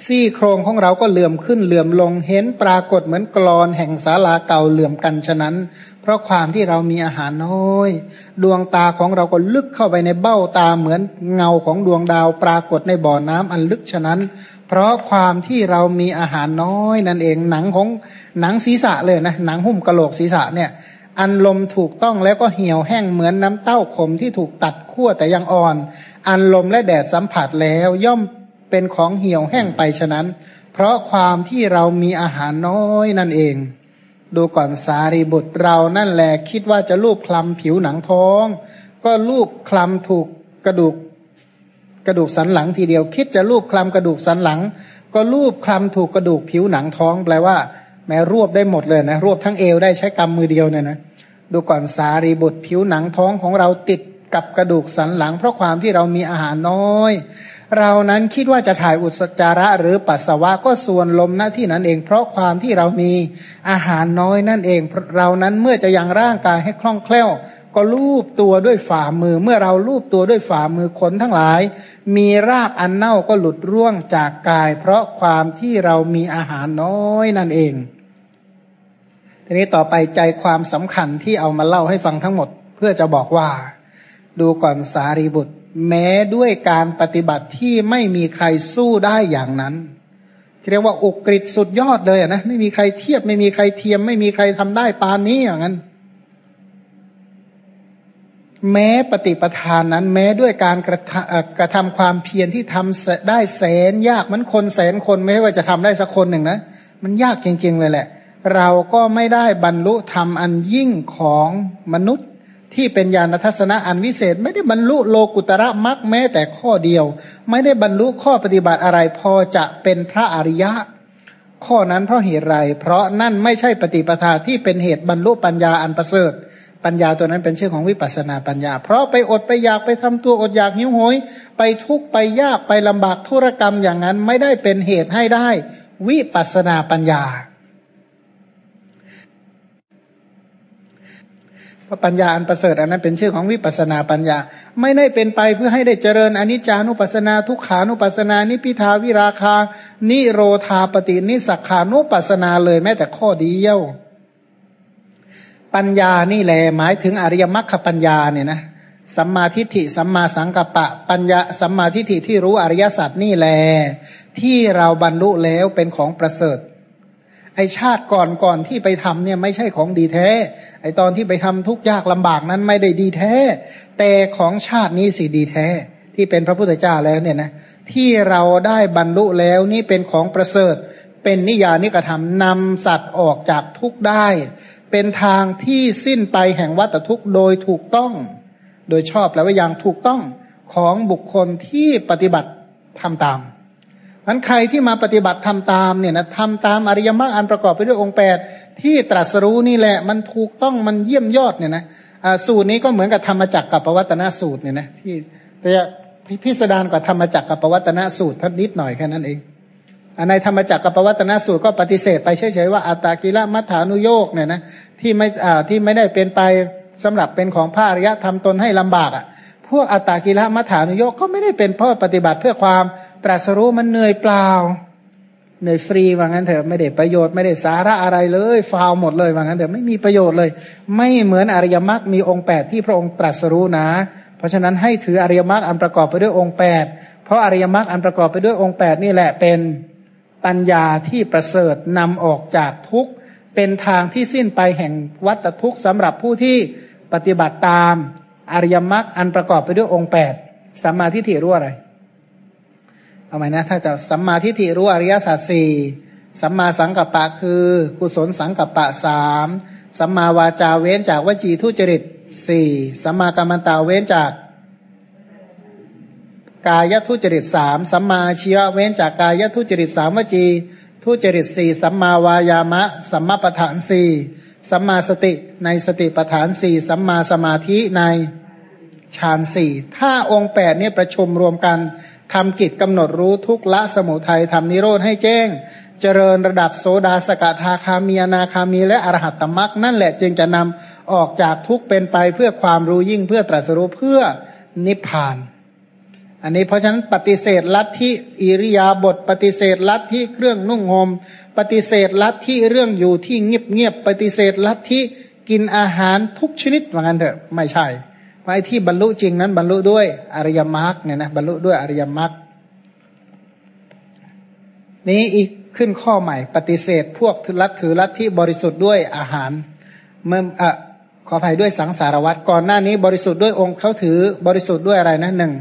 Speaker 1: ซี่โครงของเราก็เหลื่อมขึ้นเหลื่อมลงเห็นปรากฏเหมือนกรอนแห่งศาลาเก่าเหลื่อมกันฉะนั้น เพราะความที่เรามีอาหารน้อย ดวงตาของเราก็ลึกเข้าไปในเบ้าตาเหมือนเงาของดวงดาวปรากฏในบ่อน้ำอันลึกฉะนั้น เพราะความที่เรามีอาหารน้อยนั่นเองหนังของหนังศีรษะเลยนะหนังหุ้มกระโหลกศีรษะเนี่ย อันลมถูกต้องแล้วก็เหี่ยวแห้งเหมือนน้ำเต้าขมที่ถูกตัดขั้วแต่ยังอ่อน อันลมและแดดสัมผัสแล้วย่อม เป็นของเหี่ยวแห้งไปฉะนั้น เพราะความที่เรามีอาหารน้อยนั่นเอง ดูก่อนสารีบุตรเรานั่นแหละคิดว่าจะลูบคลำผิวหนังท้อง ก็ลูบคลำถูกกระดูกกระดูกสันหลังทีเดียว คิดจะลูบคลำกระดูกสันหลัง ก็ลูบคลำถูกกระดูกผิวหนังท้องแปลว่า แม้รวบได้หมดเลยนะรวบทั้งเอวได้ใช้กำมือเดียวเนี่ยนะดูก่อนสารีบุตรผิวหนังท้องของเราติดกับกระดูกสันหลัง เพราะความที่เรามีอาหารน้อย เรานั้นคิดว่าจะถ่ายอุจจาระหรือปัสสาวะก็ส่วนลมหน้าที่นั้นเอง เพราะความที่เรามีอาหารน้อยนั่นเอง เรานั้นเมื่อจะยังร่างกายให้คล่องแคล่ว ก็ลูบตัวด้วยฝ่ามือ เมื่อเราลูบตัวด้วยฝ่ามือคนทั้งหลาย มีรากอันเน่าก็หลุดร่วงจากกาย เพราะความที่เรามีอาหารน้อยนั่นเอง ทีนี้ต่อไปใจความสำคัญที่เอามาเล่าให้ฟังทั้งหมด เพื่อจะบอกว่า ดูก่อนสารีบุตร แม้ด้วยการปฏิบัติที่ไม่มีใครสู้ได้อย่างนั้นเรียกว่าอุกฤษสุดยอดเลยนะไม่มีใครเทียบไม่มีใครเทียม ไม่มีใครทำได้ปานนี้อย่างนั้น แม้ปฏิปทานนั้น แม้ด้วยการกระทกระทำความเพียรที่ทำได้แสนยากมันคนแสนคนไม่ว่าจะทำได้สักคนหนึ่งนะมันยากจริงๆเลยแหละ เราก็ไม่ได้บรรลุธรรมอันยิ่งของมนุษย์ ที่เป็นญาณทัศนะอันวิเศษ ไม่ได้บรรลุโลกุตระมรรคแม้แต่ข้อเดียว ไม่ได้บรรลุข้อปฏิบัติอะไรพอจะเป็นพระอริยะ ข้อนั้นเพราะเหตุไร เพราะนั่นไม่ใช่ปฏิปทาที่เป็นเหตุบรรลุปัญญาอันประเสริฐปัญญาตัวนั้นเป็นชื่อของวิปัสนาปัญญา เพราะไปอดไปอยากไปทำตัวอดอยากหิวโหย ไปทุกข์ไปยากไปลำบากธุรกรรมอย่างนั้นไม่ได้เป็นเหตุให้ได้ วิปัสนาปัญญา ราะปัญญาอันประเสริฐอันนั้นเป็นชื่อของวิปัสนาปัญญา ไม่ได้เป็นไปเพื่อให้ได้เจริญอนิจจานุปัสนาทุกขานุปัสนา นิพิทาวิราคา นิโรธาปฏินิสักขานุปัสนาเลยแม้แต่ข้อเดียว ปัญญานี่แหละหมายถึงอริยมรรคปัญญาเนี่ยนะสัมมาทิฏฐิสัมมาสังกัปปะ ปัญญาสัมมาทิฏฐิที่รู้อริยสัจนี่แหละที่เราบรรลุแล้วเป็นของประเสริฐ ไอชาติก่อนก่อนที่ไปทำเนี่ยไม่ใช่ของดีแท้ ไอตอนที่ไปทำทุกยากลำบากนั้นไม่ได้ดีแท้ แต่ของชาตินี้สิดีแท้ ที่เป็นพระพุทธเจ้าแล้วเนี่ยนะที่เราได้บรรลุแล้วนี่เป็นของประเสริฐ เป็นนิยานิกระทำนำสัตว์ออกจากทุกข์ได้ เป็นทางที่สิ้นไปแห่งวัฏทุกข์โดยถูกต้อง โดยชอบแล้วว่าอย่างถูกต้องของบุคคลที่ปฏิบัติทำตาม มันใครที่มาปฏิบัติทำตามเนี่ยนะทำตามอริยมรรคอันประกอบไปด้วยองค์แปดที่ตรัสรู้นี่แหละ มันถูกต้องมันเยี่ยมยอดเนี่ยนะสูตรนี้ก็เหมือนกับธรรมจักรกับปวัตนสูตรเนี่ยนะที่แต่พิสดารกว่าธรรมจักรกับปวัตนสูตรท่านนิดหน่อยแค่นั้นเองในธรรมจักรกับปวัตนสูตรก็ปฏิเสธไปเฉยๆว่าอัตตากิละมัฏฐานุโยกเนี่ยนะที่ไม่ที่ไม่ได้เป็นไปสำหรับเป็นของพระอริยะทำตนให้ลำบากอะพวกอัตตากิละมัฐานุโยกก็ไม่ได้เป็นเพื่อปฏิบัติเพื่อความ ตรัสรู้มันเหนื่อยเปล่า เหนื่อยฟรีว่างั้นเถอะไม่ได้ประโยชน์ไม่ได้สาระอะไรเลยฟาวหมดเลยว่างั้นเถอะไม่มีประโยชน์เลย ไม่เหมือนอริยมรรคมีองค์แปดที่พระองค์ตรัสรู้นะ เพราะฉะนั้นให้ถืออริยมรรคอันประกอบไปด้วยองค์แปดเพราะอริยมรรคอันประกอบไปด้วยองค์แปดนี่แหละเป็นปัญญาที่ประเสริฐนำออกจากทุกข์เป็นทางที่สิ้นไปแห่งวัฏทุกข์สำหรับผู้ที่ปฏิบัติตามอริยมรรคอันประกอบไปด้วยองค์แปดสัมมาทิฏฐิรู้อะไร เอาไหมนะถ้าจะสัมมาทิฏฐิรู้อริยสัจสี่สัมมาสังกัปปะคือ กุศลสังกัปปะสามสัมมาวาจาเว้นจากวจีทุจริตสี่สัมมากรรมตาเว้นจาก กายทุจริตสามสัมมาชีวะเว้นจากกายทุจริตสามวจีทุจริตสี่สัมมาวายามะ สัมมาปะฐานสี่สัมมาสติในสติปัฏฐานสี่สัมมาสมาธิในฌานสี่ถ้าองค์แปดเนี่ยประชุมรวมกัน ทำกิจกำหนดรู้ทุกละสมุทัยทำนิโรธให้แจ้ง เจริญระดับโสดาสกทาคามีนาคามีและอรหัตตมรักนั่นแหละจึงจะนำออกจากทุกเป็นไปเพื่อความรู้ยิ่งเพื่อตรัสรู้เพื่อนิพพาน อันนี้เพราะฉะนั้นปฏิเสธลัทธิอิริยาบทปฏิเสธลัทธิเครื่องนุ่งห่มปฏิเสธลัทธิเรื่องอยู่ที่เงียบเงียบปฏิเสธลัทธิกินอาหารทุกชนิดว่างั้นเถอะไม่ใช่ ไอ้ที่บรรลุจริงนั้นบรรลุด้วยอริยมรรคเนี่ยนะบรรลุด้วยอริยมรรคนี้อีกขึ้นข้อใหม่ ปฏิเสธพวกลัทถือลัทธิบริสุทธิ์ด้วยอาหารเมื่ออะขออภัยด้วยสังสารวัตรก่อนหน้านี้บริสุทธิ์ด้วยองค์เขาถือบริสุทธิ์ด้วยอะไรนะหนึ่ง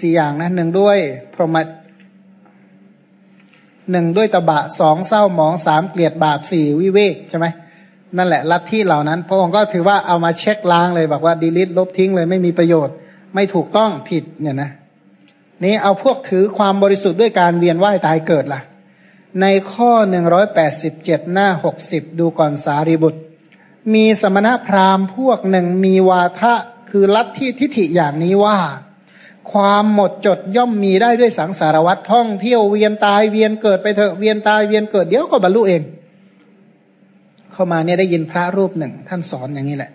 Speaker 1: สี่อย่างนะหนึ่งด้วยพรหมหนึ่งด้วยตบะสองเศร้าหมองสามเกลียดบาปสี่วิเวกใช่ไหม นั่นแหละลัทธิเหล่านั้น พระองค์ก็ถือว่าเอามาเช็คล้างเลยบอกว่าดีลิทลบทิ้งเลยไม่มีประโยชน์ ไม่ถูกต้องผิดเนี่ยนะ นี้เอาพวกถือความบริสุทธิ์ด้วยการเวียนว่ายตายเกิดล่ะ ในข้อหนึ่งร้อยแปดสิบเจ็ดหน้าหกสิบดูก่อนสารีบุตร มีสมณพราหมณ์พวกหนึ่งมีวาทะคือลัทธิทิฏฐิอย่างนี้ว่า ความหมดจดย่อมมีได้ด้วยสังสารวัตรท่องเที่ยวเวียนตายเวียนเกิดไปเถอะเวียนตายเวียนเกิดเดี๋ยวก็บรรลุเอง เข้ามาเนี่ยได้ยินพระรูปหนึ่ง ท่านสอนอย่างนี้แหละ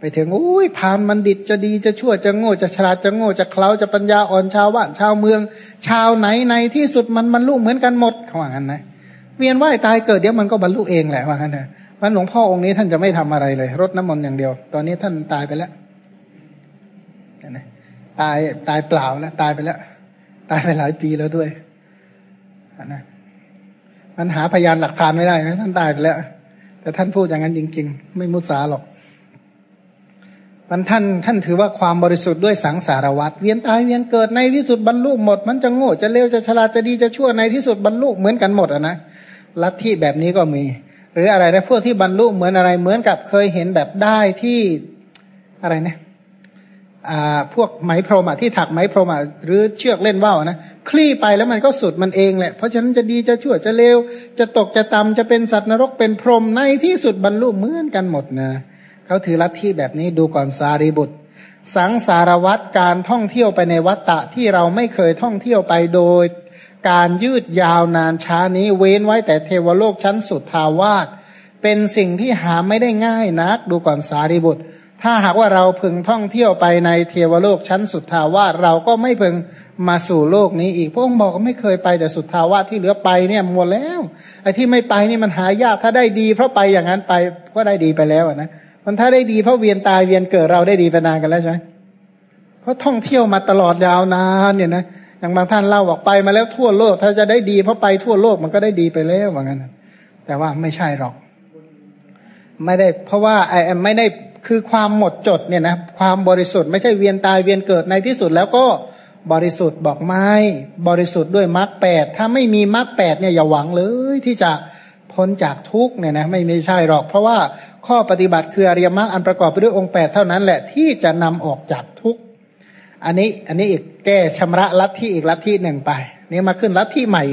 Speaker 1: ไปถึงอุ้ยพานมันดิตจะดีจะชั่วจะโง่จะฉลาดจะโง่จะเคล้าจะปัญญาอ่อนชาวบ้านชาวเมือง ชาวไหนในที่สุดมันบรรลุเหมือนกันหมดเขาว่างั้นนะเวียนว่ายตายเกิดเดี๋ยวมันก็บรรลุเองแหละว่างั้นนะมันหลวงพ่อองค์นี้ท่านจะไม่ทำอะไรเลย รดน้ำมนต์อย่างเดียว ตอนนี้ท่านตายไปแล้วนะตายตายเปล่าแล้วตายไปแล้ว ตายไปหลายปีแล้วด้วยนะมันหาพยานหลักฐานไม่ได้นะท่านตายไปแล้ว แต่ท่านพูดอย่างนั้นจริง ๆ ไม่มุสาหรอกมันท่านท่านถือว่าความบริสุทธิ์ด้วยสังสารวัตเวียนตายเวียนเกิดในที่สุดบรรลุหมด มันจะโง่จะเลวจะฉลาดจะดีจะชั่วในที่สุดบรรลุเหมือนกันหมดอะนะลัทธิแบบนี้ก็มี หรืออะไรนะพวกที่บรรลุเหมือนอะไรเหมือนกับเคยเห็นแบบได้ที่อะไรนะ พวกไหมพรหมที่ถักไหมพรหมหรือเชือกเล่นว่าวนะคลี่ไปแล้วมันก็สุดมันเองแหละ เพราะฉะนั้นจะดีจะชั่วจะเลวจะตกจะต่ำจะเป็นสัตว์นรกเป็นพรหมในที่สุดบรรลุเหมือนกันหมดนะเขาถือลัทธิแบบนี้ดูก่อนสารีบุตร สังสารวัตรการท่องเที่ยวไปในวัฏฏะที่เราไม่เคยท่องเที่ยวไปโดย การยืดยาวนานช้านี้เว้นไว้แต่เทวโลกชั้นสุดทาวาสเป็นสิ่งที่หาไม่ได้ง่ายนัก ดูก่อนสารีบุตร ถ้าหากว่าเราพึงท่องเที่ยวไปในเทวโลกชั้นสุดทาวาสเราก็ไม่พึงมาสู่โลกนี้อีกพระองค์บอกว่าไม่เคยไปแต่สุดทาวาสที่เหลือไปเนี่ยหมดแล้วไอ้ที่ไม่ไปนี่มันหายากถ้าได้ดี เพราะไปอย่างนั้นไปก็ได้ดีไปแล้วนะมันถ้าได้ดีเพราะเวียนตายเวียนเกิดเราได้ดีไปนานกันแล้วใช่ไหมเพราะท่องเที่ยวมาตลอดยาวนานเนี่ยนะอย่างบางท่านเล่าบอกไปมาแล้วทั่วโลก ถ้าจะได้ดีเพราะไปทั่วโลกมันก็ได้ดีไปแล้วเหมือนกันแต่ว่าไม่ใช่หรอก ไม่ได้ เพราะว่าไอ้ไม่ได้ คือความหมดจดเนี่ยนะความบริสุทธิ์ไม่ใช่เวียนตายเวียนเกิดในที่สุดแล้วก็บริสุทธิ์บอกไม่บริสุทธิ์ด้วยมรรคแปดถ้าไม่มีมรรคแปดเนี่ยอย่าหวังเลยที่จะพ้นจากทุกเนี่ยนะไม่ไม่ใช่หรอก เพราะว่าข้อปฏิบัติคืออริยมรรคอันประกอบไปด้วยองค์แปดเท่านั้นแหละที่จะนำออกจากทุกอันนี้อันนี้อีกแก้ชำระลัทธิอีกลัทธิหนึ่งไปนี่มาขึ้นลัทธิใหม่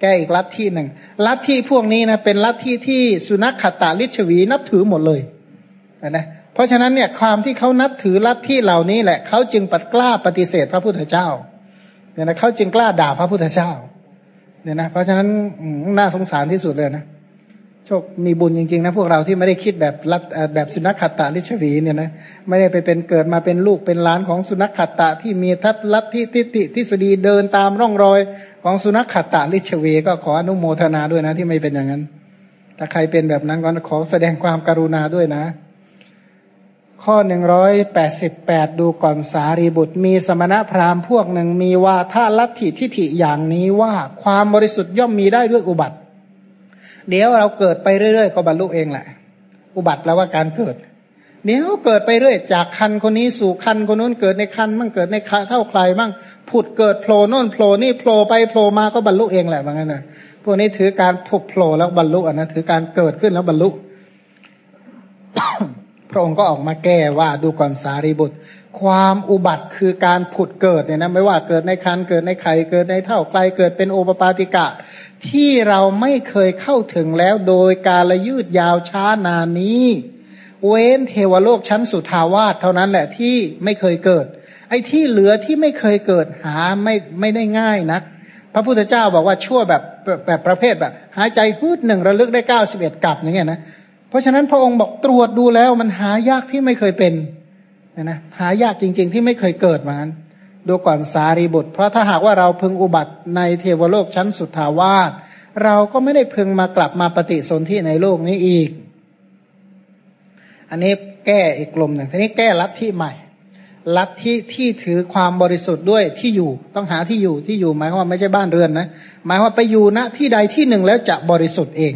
Speaker 1: แก้อีกลัทธิหนึ่งลัทธิพวกนี้นะเป็นลัทธิที่สุนัขขตาลิชวีนับถือหมดเลยนะ เพราะฉะนั้นเนี่ยความที่เขานับถือลัทธิเหล่านี้แหละเขาจึงปัดกล้าปฏิเสธพระพุทธเจ้าเนี่ยนะเขาจึงกล้าด่าพระพุทธเจ้าเนี่ยนะเพราะฉะนั้นน่าสงสารที่สุดเลยนะโชคมีบุญจริงๆนะพวกเราที่ไม่ได้คิดแบบรัแบบสุนัขขัตตาลิชวีเนี่ยนะไม่ได้ไปเป็นเกิดมาเป็นลูกเป็นหลานของสุนัขขัตตะที่มีทัศลัทธิทิฏฐิทฤษฎีเดินตามร่องรอยของสุนัขขัตตาลิชวีก็ขออนุโมทนาด้วยนะที่ไม่เป็นอย่างนั้น ถ้าใครเป็นแบบนั้นก็ขอแสดงความกรุณาด้วยนะ ข้อหนึ่งร้อยแปดสิบแปดดูก่อนสารีบุตร มีสมณพราหมณ์พวกหนึ่งมีว่าถ้าลัทธิทิฏฐิอย่างนี้ว่าความบริสุทธิ์ย่อมมีได้ด้วยอุบัติ เดี๋ยวเราเกิดไปเรื่อยๆก็บรรลุเองแหละ อุบัติแล้วว่าการเกิด เดี๋ยวเกิดไปเรื่อยจากคันคนนี้สู่คันคนนู้นเกิดในคันมั่งเกิดในเท่าใครมั่งผุดเกิดโผล่โน่นโผล่นี่โผล่ไปโผล่มาก็บรรลุเองแหละว่างั้นนะพวกนี้ถือการผุดโผล่แล้วบรรลุอะนะถือการเกิดขึ้นแล้วบรรลุ ระองค์ก็ออกมาแก้ว่าดูก่อนสารีบุตร ความอุบัติคือการผุดเกิดเนี่ยนะไม่ว่าเกิดในคันเกิดในไข่เกิดในเท่าไกลเกิดเป็นโอปปาติกะ ที่เราไม่เคยเข้าถึงแล้วโดยการละยืดยาวช้านานนี้ เว้นเทวโลกชั้นสุทาวาสเท่านั้นแหละที่ไม่เคยเกิด ไอ้ที่เหลือที่ไม่เคยเกิดหาไม่ไม่ได้ง่ายนัก พระพุทธเจ้าบอกว่าชั่วแบบแบบประเภทแบบ หายใจพืดหนึ่งระลึกได้เก้าสิบเอ็ดกลับอย่างเงี้ยนะ เพราะฉะนั้นพระองค์บอกตรวจดูแล้วมันหายากที่ไม่เคยเป็นนะนะหายากจริง ๆ ที่ไม่เคยเกิดมานั้นดูก่อนสารีบุตร เพราะถ้าหากว่าเราพึงอุบัติในเทวโลกชั้นสุทาวาสเราก็ไม่ได้พึงมากลับมาปฏิสนธิในโลกนี้อีก อันนี้แก้อีกกลุ่มหนึ่งทีนี้แก้ลัทธิใหม่ ลัทธิที่ถือความบริสุทธิ์ด้วยที่อยู่ต้องหาที่อยู่ที่อยู่หมายว่าไม่ใช่บ้านเรือนนะ หมายว่าไปอยู่ณที่ใดที่หนึ่งแล้วจะบริสุทธิ์เอง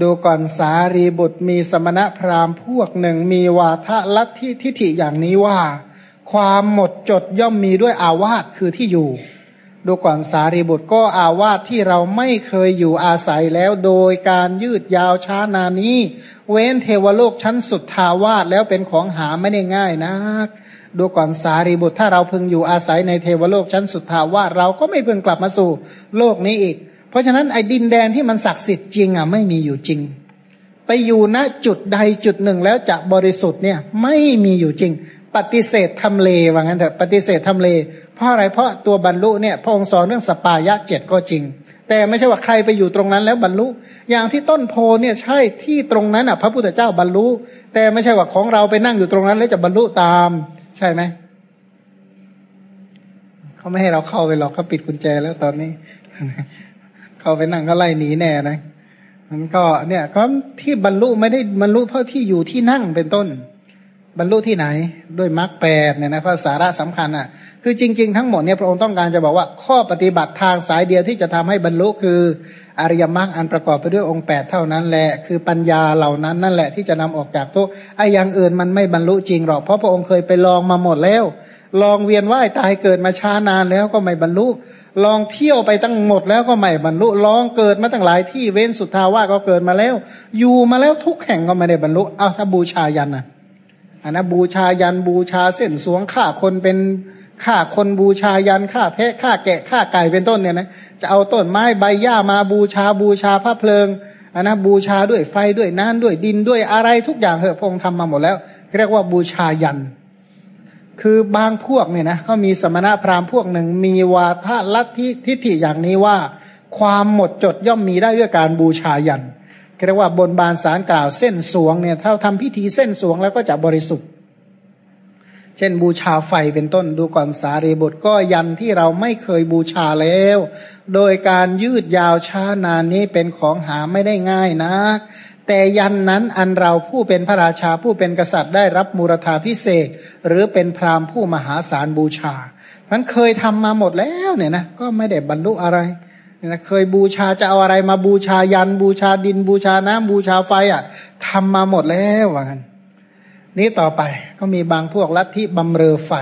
Speaker 1: ดูก่อนสารีบุตรมีสมณะพราหมณ์พวกหนึ่งมีวาทะลัทธิทิฏฐิอย่างนี้ว่า ความหมดจดย่อมมีด้วยอาวาสคือที่อยู่ ดูก่อนสารีบุตรก็อาวาสที่เราไม่เคยอยู่อาศัยแล้วโดยการยืดยาวช้านานี้ เว้นเทวโลกชั้นสุดทาวาสแล้วเป็นของหาไม่ได้ง่ายนักดูก่อนสารีบุตรถ้าเราพึงอยู่อาศัยในเทวโลกชั้นสุดทาวาสเราก็ไม่พึงกลับมาสู่โลกนี้อีก ราะฉะนั้นไอ้ดินแดนที่มันศักดิ์สิทธิ์จริงอะไม่มีอยู่จริง ไปอยู่ณจุดใดจุดหนึ่งแล้วจะบริสุทธิ์เนี่ยไม่มีอยู่จริง ปฏิเสธทำเลว่างั้นเถอะปฏิเสธทำเล เพราะอะไรเพราะตัวบรรลุเนี่ยพระองค์สอนเรื่องสปายะเจ็ดก็จริง แต่ไม่ใช่ว่าใครไปอยู่ตรงนั้นแล้วบรรลุ อย่างที่ต้นโพเนี่ยใช่ที่ตรงนั้นอะ พระพุทธเจ้าบรรลุ แต่ไม่ใช่ว่าของเราไปนั่งอยู่ตรงนั้น แล้วจะบรรลุตาม ใช่ไหมเขาไม่ให้เราเข้าไปหรอกเขาปิดกุญแจแล้วตอนนี้ เข้าไปนั่งก็ไล่หนีแน่นะมันก็เนี่ยก็ที่บรรลุไม่ได้บรรลุเพราะที่อยู่ที่นั่งเป็นต้น บรรลุที่ไหน ด้วยมรรคแปดเนี่ยนะเพราะสาระสำคัญอะ คือจริง ๆ ทั้งหมดเนี่ยพระองค์ต้องการจะบอกว่า ข้อปฏิบัติทางสายเดียวที่จะทำให้บรรลุคืออริยมรรคอันประกอบไปด้วยองค์แปดเท่านั้นแหละคือปัญญาเหล่านั้นนั่นแหละที่จะนำออกจากทุกไอ้อย่างอื่นมันไม่บรรลุจริงหรอกเพราะพระองค์เคยไปลองมาหมดแล้ว ลองเวียนว่ายตายเกิดมาช้านานแล้วก็ไม่บรรลุ ลองเที่ยวไปตั้งหมดแล้วก็ไม่บรรลุลองเกิดมาตั้งหลายที่เว้นสุดทาวาก็เกิดมาแล้ว อยู่มาแล้วทุกแห่งก็ไม่ได้บรรลุเอาถ้าบูชายันนะอันนะบูชายันบูชาเส้นสวงฆ่าคนเป็นฆ่าคนบูชายันฆ่าแพะฆ่าแกะฆ่าไก่เป็นต้นเนี่ยนะจะเอาต้นไม้ใบหญ้ามาบูชาบูชาพระเพลิงอันนะบูชาด้วยไฟด้วยน้ำด้วยดินด้วยอะไรทุกอย่างเหอะพงทำมาหมดแล้ว เรียกว่าบูชายัน คือบางพวกเนี่ยนะเขามีสมณะพราหมณ์พวกหนึ่ง มีวาทะลัทธิทิฏฐิอย่างนี้ว่า ความหมดจดย่อมมีได้ด้วยการบูชายันเรียกว่าบนบานสารกล่าวเส้นสวงเนี่ยถ้าทำพิธีเส้นสวงแล้วก็จะบริสุทธิ์ เช่นบูชาไฟเป็นต้นดูก่อนสารีบุตรก็ยันที่เราไม่เคยบูชาแล้ว โดยการยืดยาวช้านานนี้เป็นของหาไม่ได้ง่ายนะ แต่ยันนั้นอันเราผู้เป็นพระราชาผู้เป็นกษัตริย์ได้รับมูรธาพิเศษ หรือเป็นพราหมณ์ผู้มหาศาลบูชา มันเคยทำมาหมดแล้วเนี่ยนะก็ไม่ได้บรรลุอะไรนะเคยบูชาจะเอาอะไรมาบูชายันบูชาดินบูชาน้ำบูชาไฟอะทำมาหมดแล้วว่างั้นนี้ต่อไปก็มีบางพวกลัทธิบำเรอไฟ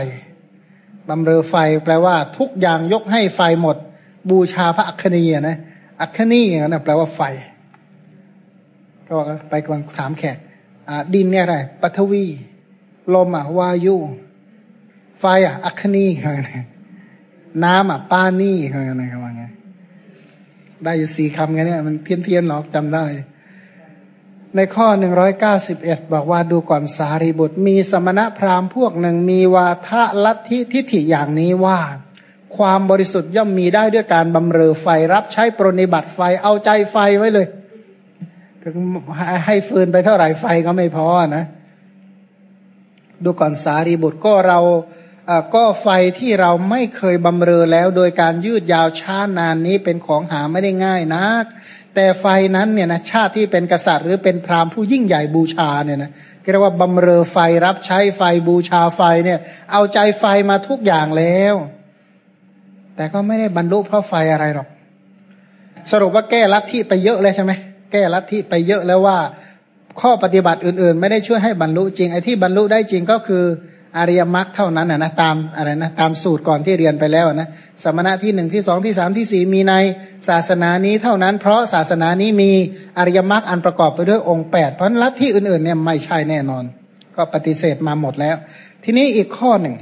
Speaker 1: บำเรอไฟแปลว่าทุกอย่างยกให้ไฟหมด บูชาพระอัคคณีนะอัคคณีนะแปลว่าไฟ ก็ไปก่อนถามแขกดินเนี่ยอะไรปัทวีลมอะวายุ ไฟอะ อัคคณีเขาไงน้ำอะป้านี่เขาไงเขาว่าไงได้อยู่สี่คำไงเนี่ย มันเทียนเทียนหรอกจำได้ ในข้อหนึ่งร้อยเก้าสิบเอ็ดบอกว่าดูก่อนสารีบุตร มีสมณะพราหมณ์พวกหนึ่งมีวาทะลัทธิทิฏฐิอย่างนี้ว่า ความบริสุทธิ์ย่อมมีได้ด้วยการบำเรอไฟรับใช้ปรนิบัติไฟเอาใจไฟไว้เลย ให้ฟืนไปเท่าไหร่ไฟก็ไม่พอนะ ดูก่อนสารีบุตรก็เราก็ไฟที่เราไม่เคยบำเรอแล้ว โดยการยืดยาวช้านานนี้เป็นของหาไม่ได้ง่ายนัก แต่ไฟนั้นเนี่ยนะชาติที่เป็นกษัตริย์ หรือเป็นพราหมณ์ผู้ยิ่งใหญ่บูชาเนี่ยนะเรียกว่าบำเรอไฟรับใช้ไฟบูชาไฟเนี่ย เอาใจไฟมาทุกอย่างแล้ว แต่ก็ไม่ได้บรรลุเพราะไฟอะไรหรอก สรุปว่าแก้ลัทธิไปเยอะเลยใช่ไหม แก้ลัทธิไปเยอะแล้วว่า ข้อปฏิบัติอื่น ๆ ไม่ได้ช่วยให้บรรลุจริงไอ้ที่บรรลุได้จริงก็คืออริยมรรคเท่านั้นนะตามอะไรนะตามสูตรก่อนที่เรียนไปแล้วนะสมณะที่หนึ่งที่สองที่สามที่สี่มีในศาสนานี้เท่านั้น เพราะศาสนานี้มีอริยมรรคอันประกอบไปด้วยองค์แปดเพราะลัทธิอื่นๆเนี่ยไม่ใช่แน่นอน ก็ปฏิเสธมาหมดแล้ว ทีนี้อีกข้อหนึ่ง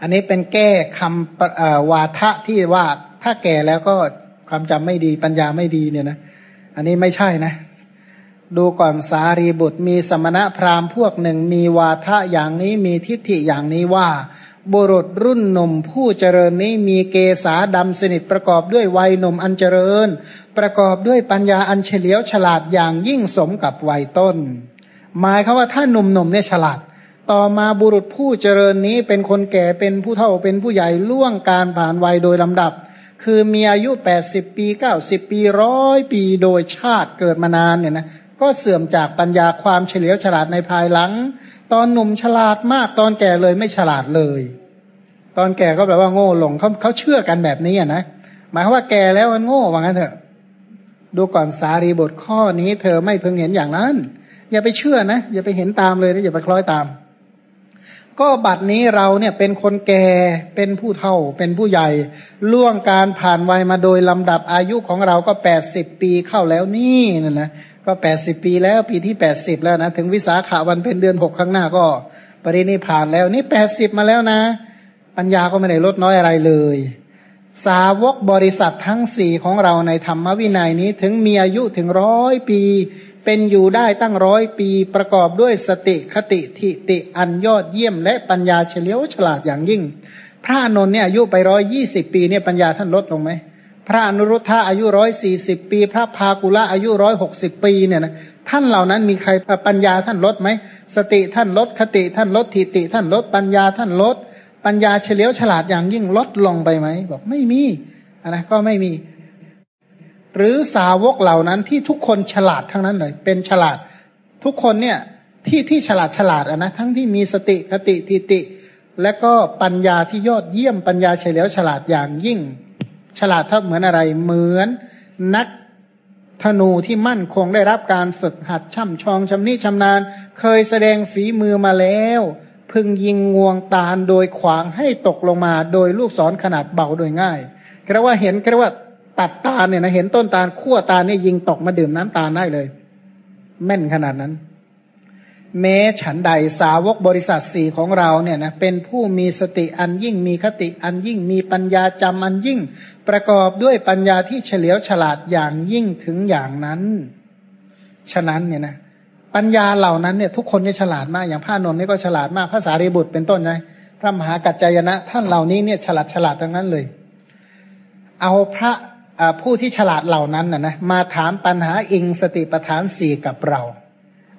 Speaker 1: อันนี้เป็นแก้คำวาทะที่ว่าถ้าแก่แล้วก็ความจำไม่ดีปัญญาไม่ดีเนี่ยนะ อันนี้ไม่ใช่นะ ดูก่อนสารีบุตรมีสมณะพราหมณ์พวกหนึ่งมีวาทะอย่างนี้มีทิฏฐิอย่างนี้ว่า บุรุษรุ่นหนุ่มผู้เจริญนี้มีเกษาดำสนิทประกอบด้วยวัยหนุ่มอันเจริญ ประกอบด้วยปัญญาอันเฉลียวฉลาดอย่างยิ่งสมกับวัยต้น หมายคือว่าถ้าหนุ่มๆเนี่ยฉลาดต่อมาบุรุษผู้เจริญนี้เป็นคนแก่เป็นผู้เฒ่าเป็นผู้ใหญ่ล่วงการผ่านวัยโดยลำดับ คือมีอายุแปดสิบปีเก้าสิบปีร้อยปีโดยชาติเกิดมานานเนี่ยนะก็เสื่อมจากปัญญาความเฉลียวฉลาดในภายหลัง ตอนหนุ่มฉลาดมากตอนแก่เลยไม่ฉลาดเลย ตอนแก่ก็แปลว่าโง่หลงเขาเขาเชื่อกันแบบนี้อะนะหมายความว่าแก่แล้วมันโง่ว่างั้นเถอะ ดูก่อนสารีบทข้อนี้ เธอไม่เพิ่งเห็นอย่างนั้น อย่าไปเชื่อนะอย่าไปเห็นตามเลยนะอย่าไปคล้อยตาม ก็บัดนี้เราเนี่ยเป็นคนแก่เป็นผู้เฒ่าเป็นผู้ใหญ่ ล่วงการผ่านวัยมาโดยลำดับอายุของเราก็แปดสิบปีเข้าแล้วนี่นะนะก็แปดสิบปีแล้วปีที่แปดสิบแล้วนะ ถึงวิสาขาวันเป็นเดือนหกข้างหน้าก็ปรินิพานแล้วนี่แปดสิบมาแล้วนะ ปัญญาก็ไม่ได้ลดน้อยอะไรเลย สาวกบริษัททั้งสี่ของเราในธรรมวินัยนี้ถึงมีอายุถึงร้อยปี เป็นอยู่ได้ตั้งร้อยปีประกอบด้วยสติคติทิติอันยอดเยี่ยมและปัญญาเฉลียวฉลาดอย่างยิ่ง พระนนท์เนี่ยอายุไปร้อยยี่สิบปีเนี่ยปัญญาท่านลดลงไหมพระอนุรุทธะอายุร้อยสี่สิบปี พระพากุละอายุร้อยหกสิบปีเนี่ยนะท่านเหล่านั้นมีใครปัญญาท่านลดไหมสติท่านลดคติท่านลดทิติท่านลดปัญญาท่านลด ปัญญาเฉลียวฉลาดอย่างยิ่งลดลงไปไหมบอกไม่มีนะก็ไม่มี หรือสาวกเหล่านั้นที่ทุกคนฉลาดทั้งนั้นเลย เป็นฉลาดทุกคนเนี่ยที่ที่ฉลาดฉลาดนะทั้งที่มีสติคติทิติ และก็ปัญญาที่ยอดเยี่ยมปัญญาเฉลียวฉลาดอย่างยิ่ง ฉลาดเท่าเหมือนอะไรเหมือนนักธนูที่มั่นคงได้รับการฝึกหัดช่ำชองชำนิชำนาญ เคยแสดงฝีมือมาแล้ว พึงยิงงวงตาลโดยขวางให้ตกลงมา โดยลูกศรขนาดเบาโดยง่ายกระว่าเห็นกระว่า ตัดตาเนี่ยนะเห็นต้นตาลขั้วตาลนี่ยยิงตกมาดื่มน้ำตาลได้เลย แม่นขนาดนั้น แม้ฉันใดสาวกบริษัทสี่ของเราเนี่ยนะเป็นผู้มีสติอันยิ่งมีคติอันยิ่งมีปัญญาจำอันยิ่ง ประกอบด้วยปัญญาที่เฉลียวฉลาดอย่างยิ่งถึงอย่างนั้น ฉะนั้นเนี่ยนะปัญญาเหล่านั้นเนี่ยทุกคนนี่ฉลาดมากอย่างพระนนท์นี่ก็ฉลาดมากภาษารีบุตรเป็นต้นไงพระมหากัจจายนะ ท่านเหล่านี้เนี่ยฉลาดฉลาดทั้งนั้นเลย เอาพระ ผู้ที่ฉลาดเหล่านั้นนะนะมาถามปัญหาอิงสติปทานสี่กับเรา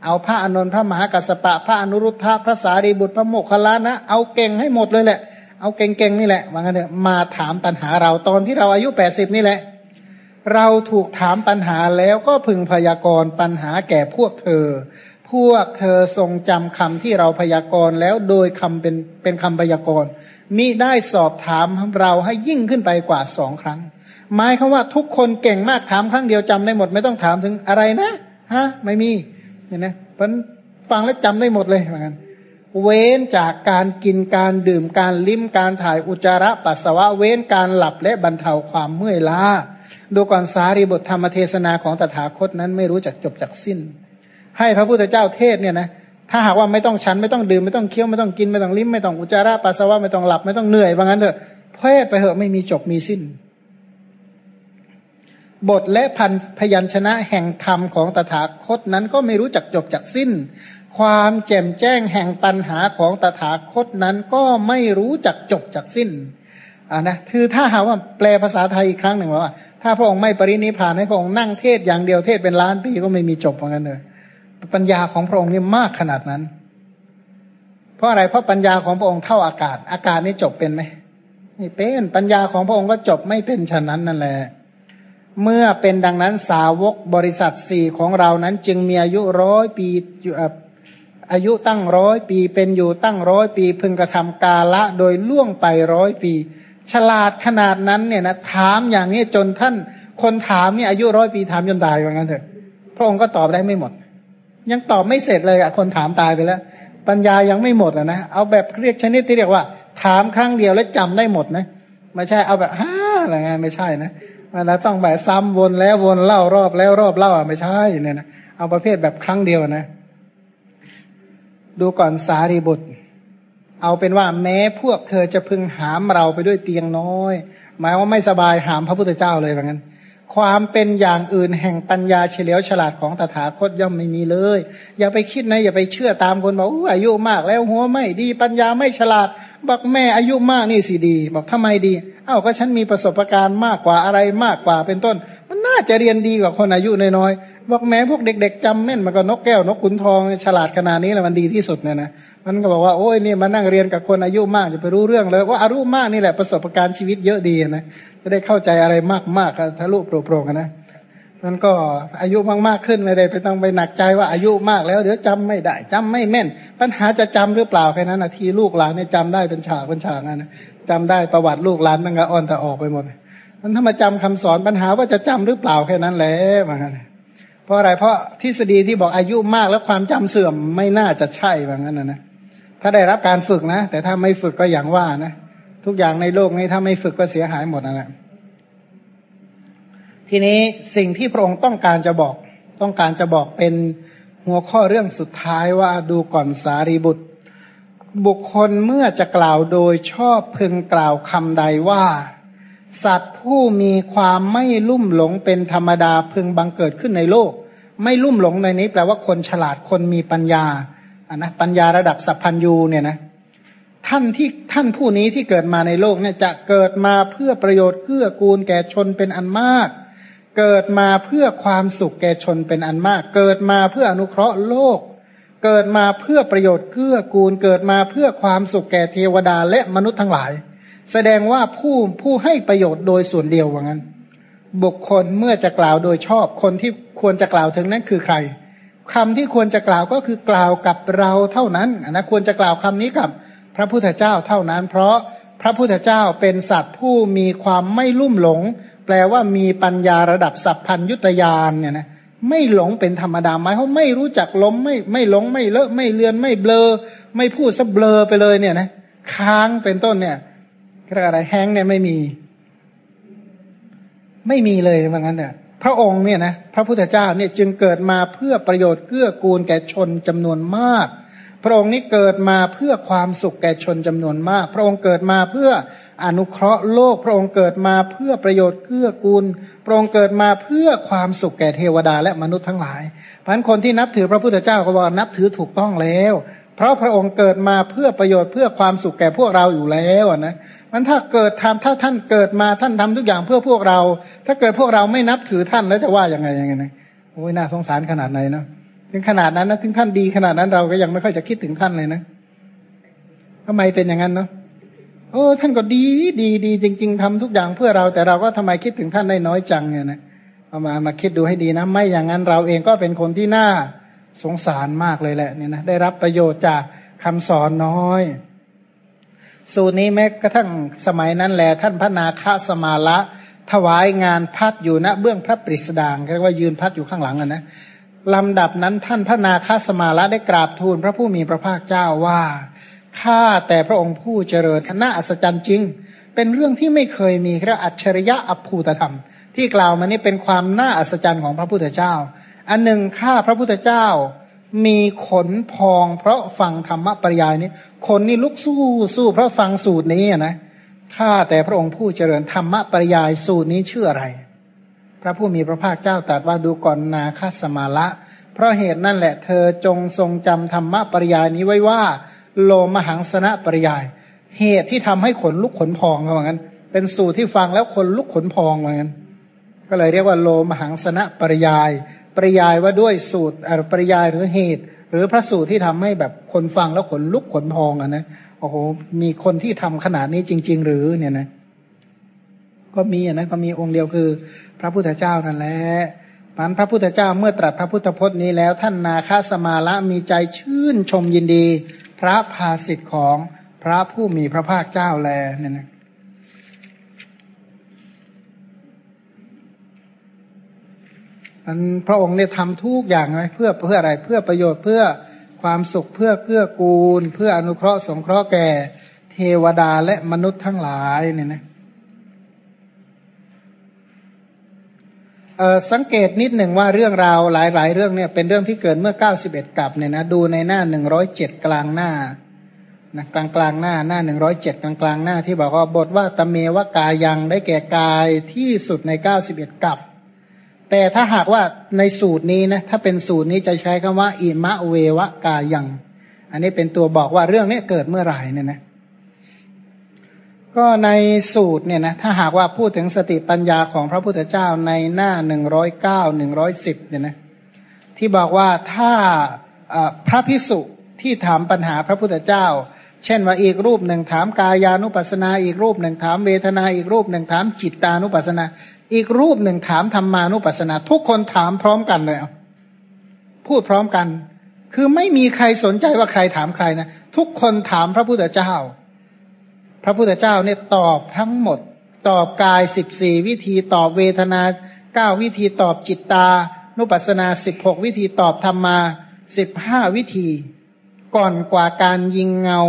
Speaker 1: เอาพระอนุนพระมหากัสปะ พระอนุรุทธะพระสารีบุตรพระโมคคัลลานะ เอาเก่งให้หมดเลยแหละ เอาเก่งๆนี่แหละว่างั้นเถอะมาถามปัญหาเราตอนที่เราอายุแปดสิบนี่แหละ เราถูกถามปัญหาแล้วก็พึงพยากรณ์ปัญหาแก่พวกเธอ พวกเธอทรงจำคำที่เราพยากรณ์แล้วโดยคำเป็นเป็นคำพยากรณ์มิได้สอบถามเราให้ยิ่งขึ้นไปกว่าสองครั้ง หมายคือว่าทุกคนเก่งมากถามครั้งเดียวจำได้หมด ไม่ต้องถามถึงอะไรนะฮะไม่มีเห็นไหมเพราะฟังแล้วจำได้หมดเลยเหมือนกันเว้นจากการกินการดื่มการลิ้มการถ่ายอุจจาระปัสสาวะเว้นการหลับและบรรเทาความเมื่อยล้าดูก่อนสารีบทธรรมเทศนาของตถาคตนั้นไม่รู้จักจบจากสิ้น ให้พระพุทธเจ้าเทศเนี่ยนะถ้าหากว่าไม่ต้องฉันไม่ต้องดื่มไม่ต้องเคี้ยวไม่ต้องกินไม่ต้องลิ้มไม่ต้องอุจจาระปัสสาวะไม่ต้องหลับไม่ต้องเหนื่อยว่างั้นเถอะเทศไปเถอะไม่มีจบมีสิ้น บทและพันพยัญชนะแห่งธรรมของตถาคตนั้นก็ไม่รู้จักจบจากสิ้น ความแจ่มแจ้งแห่งปัญหาของตถาคตนั้นก็ไม่รู้จักจบจากสิ้นอ่านะคือถ้าหาว่าแปลภาษาไทยอีกครั้งหนึ่งว่า ถ้าพระองค์ไม่ปรินิพานให้พระองค์นั่งเทศอย่างเดียวเทศเป็นล้านปีก็ไม่มีจบเหมือนกันเลยปัญญาของพระองค์นี่มากขนาดนั้น เพราะอะไรเพราะปัญญาของพระองค์เท่าอากาศ อากาศนี่จบเป็นไหมไม่เป็นปัญญาของพระองค์ก็จบไม่เป็นฉะนั้นนั่นแหละ เมื่อเป็นดังนั้นสาวกบริษัทสี่ของเรานั้นจึงมีอายุร้อยปีอายุตั้งร้อยปีเป็นอยู่ตั้งร้อยปี พึงกระทำกาละโดยล่วงไปร้อยปี ฉลาดขนาดนั้นเนี่ยนะถามอย่างนี้จนท่านคนถามนี่อายุร้อยปีถามจนตายว่างั้นเถอะ พระองค์ก็ตอบได้ไม่หมด ยังตอบไม่เสร็จเลยอะคนถามตายไปแล้ว ปัญญายังไม่หมดอะนะเอาแบบเรียกชนิดที่เรียกว่า ถามครั้งเดียวแล้วจำได้หมดนะไม่ใช่เอาแบบฮ่าอะไรเงี้ยไม่ใช่นะ มันต้องแบบซ้ำวนแล้ววนเล่ารอบแล้วรอบเล่าอะไม่ใช่เนี่ยนะเอาประเภทแบบครั้งเดียวนะ ดูก่อนสารีบุตร เอาเป็นว่าแม้พวกเธอจะพึงหามเราไปด้วยเตียงน้อย หมายว่าไม่สบายหามพระพุทธเจ้าเลยแบบนั้น ความเป็นอย่างอื่นแห่งปัญญาเฉลียวฉลาดของตถาคตย่อมไม่มีเลย อย่าไปคิดนะอย่าไปเชื่อตามคนบอกออายุมากแล้วหัวไม่ดี ปัญญาไม่ฉลาด บอกแม่อายุมากนี่สิดี บอกทำไมดี เอ้าก็ฉันมีประสบการณ์มากกว่าอะไรมากกว่าเป็นต้น มันน่าจะเรียนดีกว่าคนอายุน้อยๆบอกแม่พวกเด็ก ๆจำแม่นมันก็นกแก้วนกขุนทองฉลาดขนาดนี้แหละมันดีที่สุดเนี่ยนะ มันก็บอกว่าโอ้ยนี่มานั่งเรียนกับคนอายุมากจะไปรู้เรื่องเลยว่าอายุมากนี่แหละประสบการณ์ชีวิตเยอะดีนะจะได้เข้าใจอะไรมากๆทะลุโปร่งๆนะมันก็อายุมากๆขึ้นไม่ได้ไปต้องไปหนักใจว่าอายุมากแล้ว เดี๋ยวจำไม่ได้จำไม่แม่น ปัญหาจะจำหรือเปล่าแค่นั้นนะทีลูกหลานเนี่ยจำได้เป็นฉากเป็นฉากนะจำได้ประวัติลูกหลานตั้งแต่อ่อนแต่ออกไปหมดมันถ้ามาจำคำสอนปัญหาว่าจะจำหรือเปล่าแค่นั้นแหละเหมือนกันเพราะอะไรเพราะทฤษฎีที่บอกอายุมากแล้วความจำเสื่อมไม่น่าจะใช่เหมือนกันนะนะ ถ้าได้รับการฝึกนะ แต่ถ้าไม่ฝึกก็อย่างว่านะ ทุกอย่างในโลกนี้ถ้าไม่ฝึกก็เสียหายหมดนะนะทีนี้สิ่งที่พระองค์ต้องการจะบอก ต้องการจะบอกเป็นหัวข้อเรื่องสุดท้ายว่าดูก่อนสารีบุตร บุคคลเมื่อจะกล่าวโดยชอบพึงกล่าวคำใดว่า สัตว์ผู้มีความไม่ลุ่มหลงเป็นธรรมดาพึงบังเกิดขึ้นในโลก ไม่ลุ่มหลงในนี้แปลว่าคนฉลาดคนมีปัญญา อะนะปัญญาระดับสัพพัญยูเนี่ยนะท่านที่ท่านผู้นี้ที่เกิดมาในโลกเนี่ยจะเกิดมาเพื่อประโยชน์เกื้อกูลแก่ชนเป็นอันมาก เกิดมาเพื่อความสุขแก่ชนเป็นอันมาก เกิดมาเพื่ออนุเคราะห์โลก เกิดมาเพื่อประโยชน์เกื้อกูล เกิดมาเพื่อความสุขแก่เทวดาและมนุษย์ทั้งหลาย แสดงว่าผู้ผู้ให้ประโยชน์โดยส่วนเดียวว่างั้น บุคคลเมื่อจะกล่าวโดยชอบคนที่ควรจะกล่าวถึงนั้นคือใคร คำที่ควรจะกล่าวก็คือกล่าวกับเราเท่านั้นนะควรจะกล่าวคำนี้กับพระพุทธเจ้าเท่านั้น เพราะพระพุทธเจ้าเป็นสัตว์ผู้มีความไม่ลุ่มหลง แปลว่ามีปัญญาระดับสัพพัญยุตยานเนี่ยนะไม่หลงเป็นธรรมดาไหมเขาไม่รู้จักล้มไม่ไม่หลงไม่เลอะไม่เลือนไม่เบลอ ไม่พูดซะเบลอไปเลยเนี่ยนะค้างเป็นต้นเนี่ยอะไรแห้งเนี่ยไม่มี ไม่มีเลยว่างั้นเนี่ย พระองค์เนี่ยนะพระพุทธเจ้าเนี่ยจึงเกิดมาเพื่อประโยชน์เกื้อกูลแก่ชนจำนวนมาก พระองค์นี้เกิดมาเพื่อความสุขแก่ชนจำนวนมาก พระองค์เกิดมาเพื่ออนุเคราะห์โลก พระองค์เกิดมาเพื่อประโยชน์เกื้อกูล พระองค์เกิดมาเพื่อความสุขแก่เทวดาและมนุษย์ทั้งหลาย เพราะนั้นคนที่นับถือพระพุทธเจ้าก็บอกนับถือถูกต้องแล้ว เพราะพระองค์เกิดมาเพื่อประโยชน์เพื่อความสุขแก่พวกเราอยู่แล้วนะ มันถ้าเกิดทำถ้าท่านเกิดมาท่านทำทุกอย่างเพื่อพวกเรา ถ้าเกิดพวกเราไม่นับถือท่านแล้วจะว่าอยังไงยังไงนะโอ้ยน่าสงสารขนาดไหนเนาะถึงขนาดนั้นนะถึงท่านดีขนาดนั้นเราก็ยังไม่ค่อยจะคิดถึงท่านเลยนะทำไมเป็นอย่างนั้นเนาะโอ้ท่านก็ดีดีดีจริง ๆทำทุกอย่างเพื่อเรา แต่เราก็ทำไมคิดถึงท่านได้น้อยจังเนี่ยนะเอามามาคิดดูให้ดีนะไม่อย่างนั้นเราเองก็เป็นคนที่น่าสงสารมากเลยแหละเนี่ยนะได้รับประโยชน์จากคำสอนน้อย สูตรนี้แม้กระทั่งสมัยนั้นแหละท่านพระนาคสมาละถวายงานพัดอยู่ณเบื้องพระปริสดางเรียกว่ายืนพัดอยู่ข้างหลังนะลำดับนั้นท่านพระนาคสมาละได้กราบทูลพระผู้มีพระภาคเจ้าว่าข้าแต่พระองค์ผู้เจริญน่าอัศจรรย์จริง เป็นเรื่องที่ไม่เคยมีเรียกอัจฉริยะอภูตธรรม ที่กล่าวมานี้เป็นความน่าอัศจรรย์ของพระพุทธเจ้า อันหนึ่งข้าพระพุทธเจ้า มีขนพองเพราะฟังธรรมปริยายนี้ขนนี่ลุกสู้สู้เพราะฟังสูตรนี้นะข้าแต่พระองค์ผู้เจริญธรรมปริยายสูตรนี้ชื่ออะไร พระผู้มีพระภาคเจ้าตรัสว่าดูก่อนนาคสมาละ เพราะเหตุนั่นแหละเธอจงทรงจำธรรมปริยายนี้ไว้ว่า โลมหังสนะปริยาย เหตุที่ทำให้ขนลุกขนพองเขาบอกงั้น เป็นสูตรที่ฟังแล้วขนลุกขนพองเหมือนกันก็เลยเรียกว่าโลมหังสนะปริยาย ปริยายว่าด้วยสูตรปริยายหรือเหตุ หรือพระสูตรที่ทำให้แบบคนฟังแล้วขนลุกขนพองอะนะโอ้โหมีคนที่ทำขนาดนี้จริง ๆ หรือเนี่ยนะก็มีนะก็มีองค์เดียวคือ พระพุทธเจ้านั่นแหละมันพระพุทธเจ้าเมื่อตรัสพระพุทธพจน์นี้แล้ว ท่านนาคาสมาละมีใจชื่นชมยินดี พระภาสิทธิ์ของพระผู้มีพระภาคเจ้าแลเนี่ยนะ มันพระองค์เนี่ยทำทุกอย่างไว้เพื่อเพื่ออะไรเพื่อประโยชน์เพื่อความสุขเพื่อเพื่อกูล เพื่ออนุเคราะห์สงเคราะห์แก่ เทวดาและมนุษย์ทั้งหลายเนี่ยนะสังเกตนิดหนึ่งว่าเรื่องราวหลาย ๆ เรื่องเนี่ยเป็นเรื่องที่เกิดเมื่อเก้าสิบเอ็ดกับเนี่ยนะดูในหน้าหนึ่งร้อยเจ็ดกลางหน้านะกลางกลางหน้าหน้าหนึ่งร้อยเจ็ดกลางกลางหน้าที่บอกว่าบทว่าตเมวกายังได้แก่กายที่สุดในเก้าสิบเอ็ดกับ แต่ถ้าหากว่าในสูตรนี้นะถ้าเป็นสูตรนี้จะใช้คำว่า อิมะเววกายัง อันนี้เป็นตัวบอกว่าเรื่องนี้เกิดเมื่อไหร่เนี่ยนะก็ในสูตรเนี่ยนะถ้าหากว่าพูดถึงสติปัญญาของพระพุทธเจ้าในหน้าหนึ่งร้อยเก้าหนึ่งร้อยสิบเนี่ยนะที่บอกว่าถ้าพระพิสุที่ถามปัญหาพระพุทธเจ้า เช่นว่าอีกรูปหนึ่งถามกายานุปัสนา อีกรูปหนึ่งถามเวทนาอีกรูปหนึ่งถามจิตตานุปัสนา อีกรูปหนึ่งถามธรรมานุปัสสนา ทุกคนถามพร้อมกันเลยพูดพร้อมกัน คือไม่มีใครสนใจว่าใครถามใครนะทุกคนถามพระพุทธเจ้า พระพุทธเจ้าเนี่ยตอบทั้งหมด ตอบกายสิบสี่วิธีตอบเวทนาเก้าวิธีตอบจิตตา นุปัสสนาสิบหกวิธีตอบธรรมาสิบห้าวิธี ก่อนกว่าการยิงเงา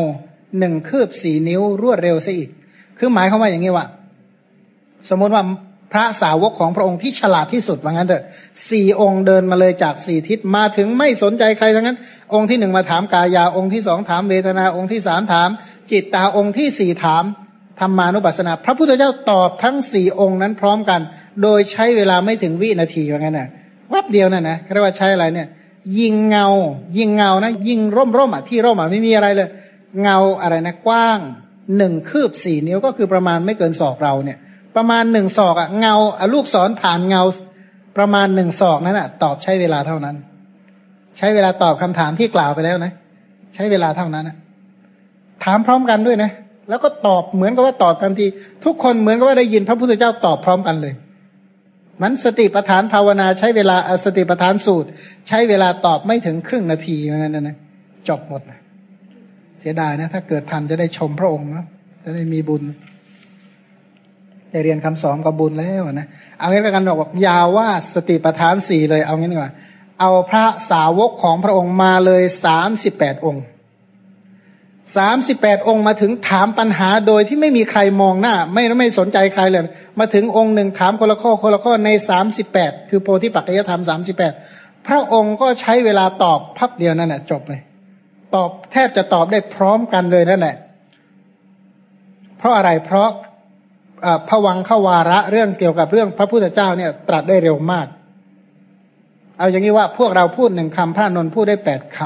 Speaker 1: หนึ่งคืบสี่นิ้วรวดเร็วซะอีก คือหมายควาว่าอย่างนี้ว่า สมมติว่า พระสาวกของพระองค์ที่ฉลาดที่สุดว่างั้นเถอะสี่องค์เดินมาเลยจากสี่ทิศมาถึงไม่สนใจใครทั้งนั้น องค์ที่หนึ่งมาถามกายาองค์ที่สองถามเวทนาองค์ที่สามถาม จิตตาองค์ที่สี่ถามธรรมานุปัสสนา พระพุทธเจ้าตอบทั้งสี่องค์นั้นพร้อมกัน โดยใช้เวลาไม่ถึงวินาทีว่างั้นน่ะวับเดียวนั่นนะเรียกว่าใช้อะไรเนี่ย ยิงเงา ยิงเงานะ ยิงร่มร่มอะที่ร่มอะไม่มีอะไรเลย เงาอะไรนะกว้างหนึ่งคืบสี่นิ้วก็คือประมาณไม่เกินศอกเราเนี่ย ประมาณหนึ่งศอกอะเงาลูกศรผ่านเงาประมาณหนึ่งศอกนั้นอะตอบใช้เวลาเท่านั้น ใช้เวลาตอบคำถามที่กล่าวไปแล้วนะ ใช้เวลาเท่านั้นอะถามพร้อมกันด้วยนะ แล้วก็ตอบเหมือนกับว่าตอบทันที ทุกคนเหมือนกับว่าได้ยินพระพุทธเจ้าตอบพร้อมกันเลย มันสติปัฏฐานภาวนาใช้เวลาสติปัฏฐานสูตร ใช้เวลาตอบไม่ถึงครึ่งนาทีอย่างนั้นนะจบหมดนะเสียดายนะ ถ้าเกิดทันจะได้ชมพระองค์นะจะได้มีบุญ ได้เรียนคำสอนก็บุญแล้วนะเอางี้กันบอกยาวว่าสติปัฏฐานสี่เลยเอางี้ดีกว่าเอาพระสาวกของพระองค์มาเลยสามสิบแปดองค์สามสิบแปดองค์มาถึงถามปัญหาโดยที่ไม่มีใครมองหน้า ไม่ไม่สนใจใครเลย มาถึงองค์หนึ่งถามคนละข้อคนละข้อในสามสิบแปดคือโพธิปัจจยธรรมสามสิบแปดพระองค์ก็ใช้เวลาตอบพับเดียวนั่นแหละจบเลย ตอบแทบจะตอบได้พร้อมกันเลยนั่นแหละเพราะอะไรเพราะ พวังขวาระเรื่องเกี่ยวกับเรื่องพระพุทธเจ้าเนี่ย ตรัสได้เร็วมาก เอาอย่างนี้ว่าพวกเราพูดหนึ่งคำพระนนท์พูดได้แปดค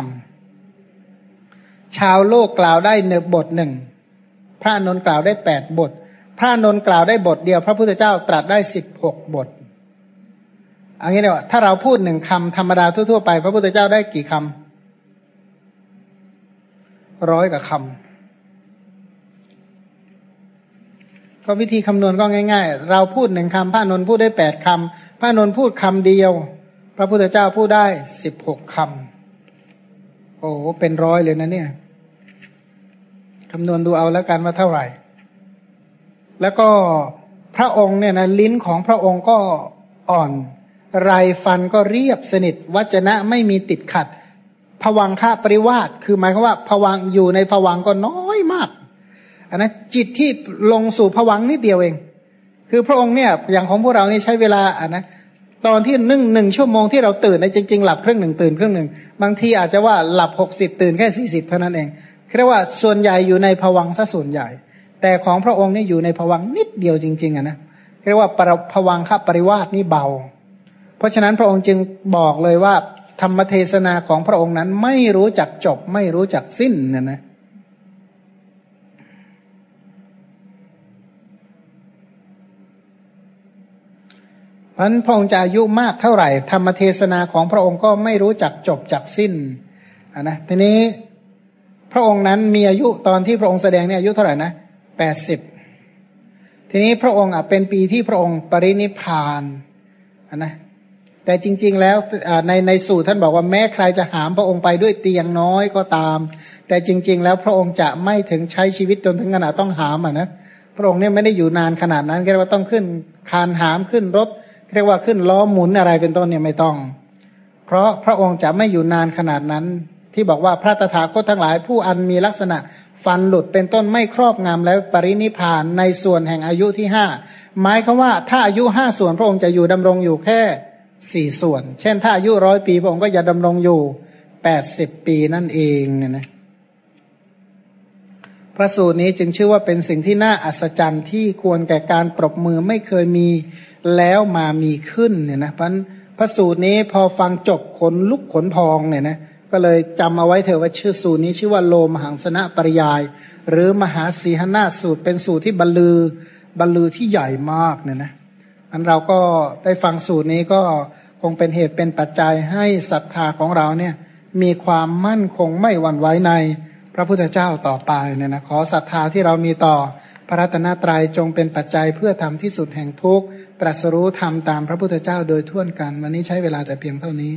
Speaker 1: ำชาวโลกกล่าวได้หนึ่งบทหนึ่งพระนนท์กล่าวได้แปดบท พระนนท์กล่าวได้บทเดียว พระพุทธเจ้าตรัสได้สิบหกบทอันนี้เนี่ยถ้าเราพูดหนึ่งคำธรรมดาทั่วๆไป พระพุทธเจ้าได้กี่คำร้อยกับคำ ก็วิธีคำนวณก็ง่าย ๆ เราพูดหนึ่งคำพระนนท์พูดได้แปดคำพระนนท์พูดคำเดียว พระพุทธเจ้าพูดได้สิบหกคำโอ้เป็นร้อยเลยนะเนี่ยคำนวณดูเอาแล้วกันว่าเท่าไหร่ แล้วก็พระองค์เนี่ยนะลิ้นของพระองค์ก็อ่อนไรฟันก็เรียบสนิทวัจนะไม่มีติดขัดผวังค่าปริวาสคือหมายความว่าผวังอยู่ในผวังก็น้อยมาก อันนะจิตที่ลงสู่ผวังนิดเดียวเอง คือพระองค์เนี่ยอย่างของพวกเรานี่ใช้เวลาอะนะตอนที่นึ่งหนึ่งชั่วโมงที่เราตื่นในจริงๆ หลับครึ่งหนึ่งตื่นครึ่งหนึ่งบางทีอาจจะว่าหลับหกสิบตื่นแค่สี่สิบเท่านั้นเองเรียกว่าส่วนใหญ่อยู่ในผวังซะส่วนใหญ่ แต่ของพระองค์นี่อยู่ในผวังนิดเดียวจริงๆอะนะเรียกว่าผวังค่าปริวาสนี่เบา เพราะฉะนั้นพระองค์จึงบอกเลยว่าธรรมเทศนาของพระองค์นั้นไม่รู้จักจบไม่รู้จักสิ้นนี่ยนะ พันพระองค์จะอายุมากเท่าไหร่ ธรรมเทศนาของพระองค์ก็ไม่รู้จักจบจักสิ้นนะทีนี้พระองค์นั้นมีอายุตอนที่พระองค์แสดงเนี่ยอายุเท่าไหร่นะแปดสิบทีนี้พระองค์อะเป็นปีที่พระองค์ปรินิพานนะแต่จริง ๆ แล้วในในสูตรท่านบอกว่าแม้ใครจะหามพระองค์ไปด้วยเตียงน้อยก็ตาม แต่จริง ๆ แล้วพระองค์จะไม่ถึงใช้ชีวิตจนถึงขนาดต้องหามอะนะพระองค์เนี่ยไม่ได้อยู่นานขนาดนั้นเรียกว่าต้องขึ้นคานหามขึ้นรถ เรียกว่าขึ้นล้อหมุนอะไรเป็นต้นเนี่ยไม่ต้อง เพราะพระองค์จะไม่อยู่นานขนาดนั้น ที่บอกว่าพระตถาคตทั้งหลายผู้อันมีลักษณะฟันหลุดเป็นต้นไม่ครอบงำแล้วปรินิพานในส่วนแห่งอายุที่ห้าหมายคือว่าถ้าอายุห้าส่วนพระองค์จะอยู่ดำรงอยู่แค่สี่ส่วน เช่น ถ้าอายุร้อยปีพระองค์ก็จะดำรงอยู่แปดสิบปีนั่นเองเนี่ยนะ ระสูตรนี้จึงชื่อว่าเป็นสิ่งที่น่าอัศจรรย์ที่ควรแก่การปรบมือไม่เคยมีแล้วมามีขึ้นเนี่ยนะเพราะพระสูตรนี้พอฟังจบขนลุกขนพองเนี่ยนะก็เลยจำเอาไว้เถอะว่าชื่อสูตรนี้ชื่อว่าโลมหังสนะปริยาย หรือมหาสีหนาสูตรเป็นสูตรที่บรรลือบรรลือที่ใหญ่มากเนี่ยนะอันเราก็ได้ฟังสูตรนี้ก็คงเป็นเหตุเป็นปัจจัยให้ศรัทธาของเราเนี่ยมีความมั่นคงไม่หวั่นไหวใน ระพุทธเจ้าต่อไปเนี่ยนะขอศรัทธาที่เรามีต่อพระรัตนตรัยจงเป็นปัจจัยเพื่อทำที่สุดแห่งทุกข์ตรัสรู้ธรรมตามพระพุทธเจ้าโดยทั่วกัน วันนี้ใช้เวลาแต่เพียงเท่านี้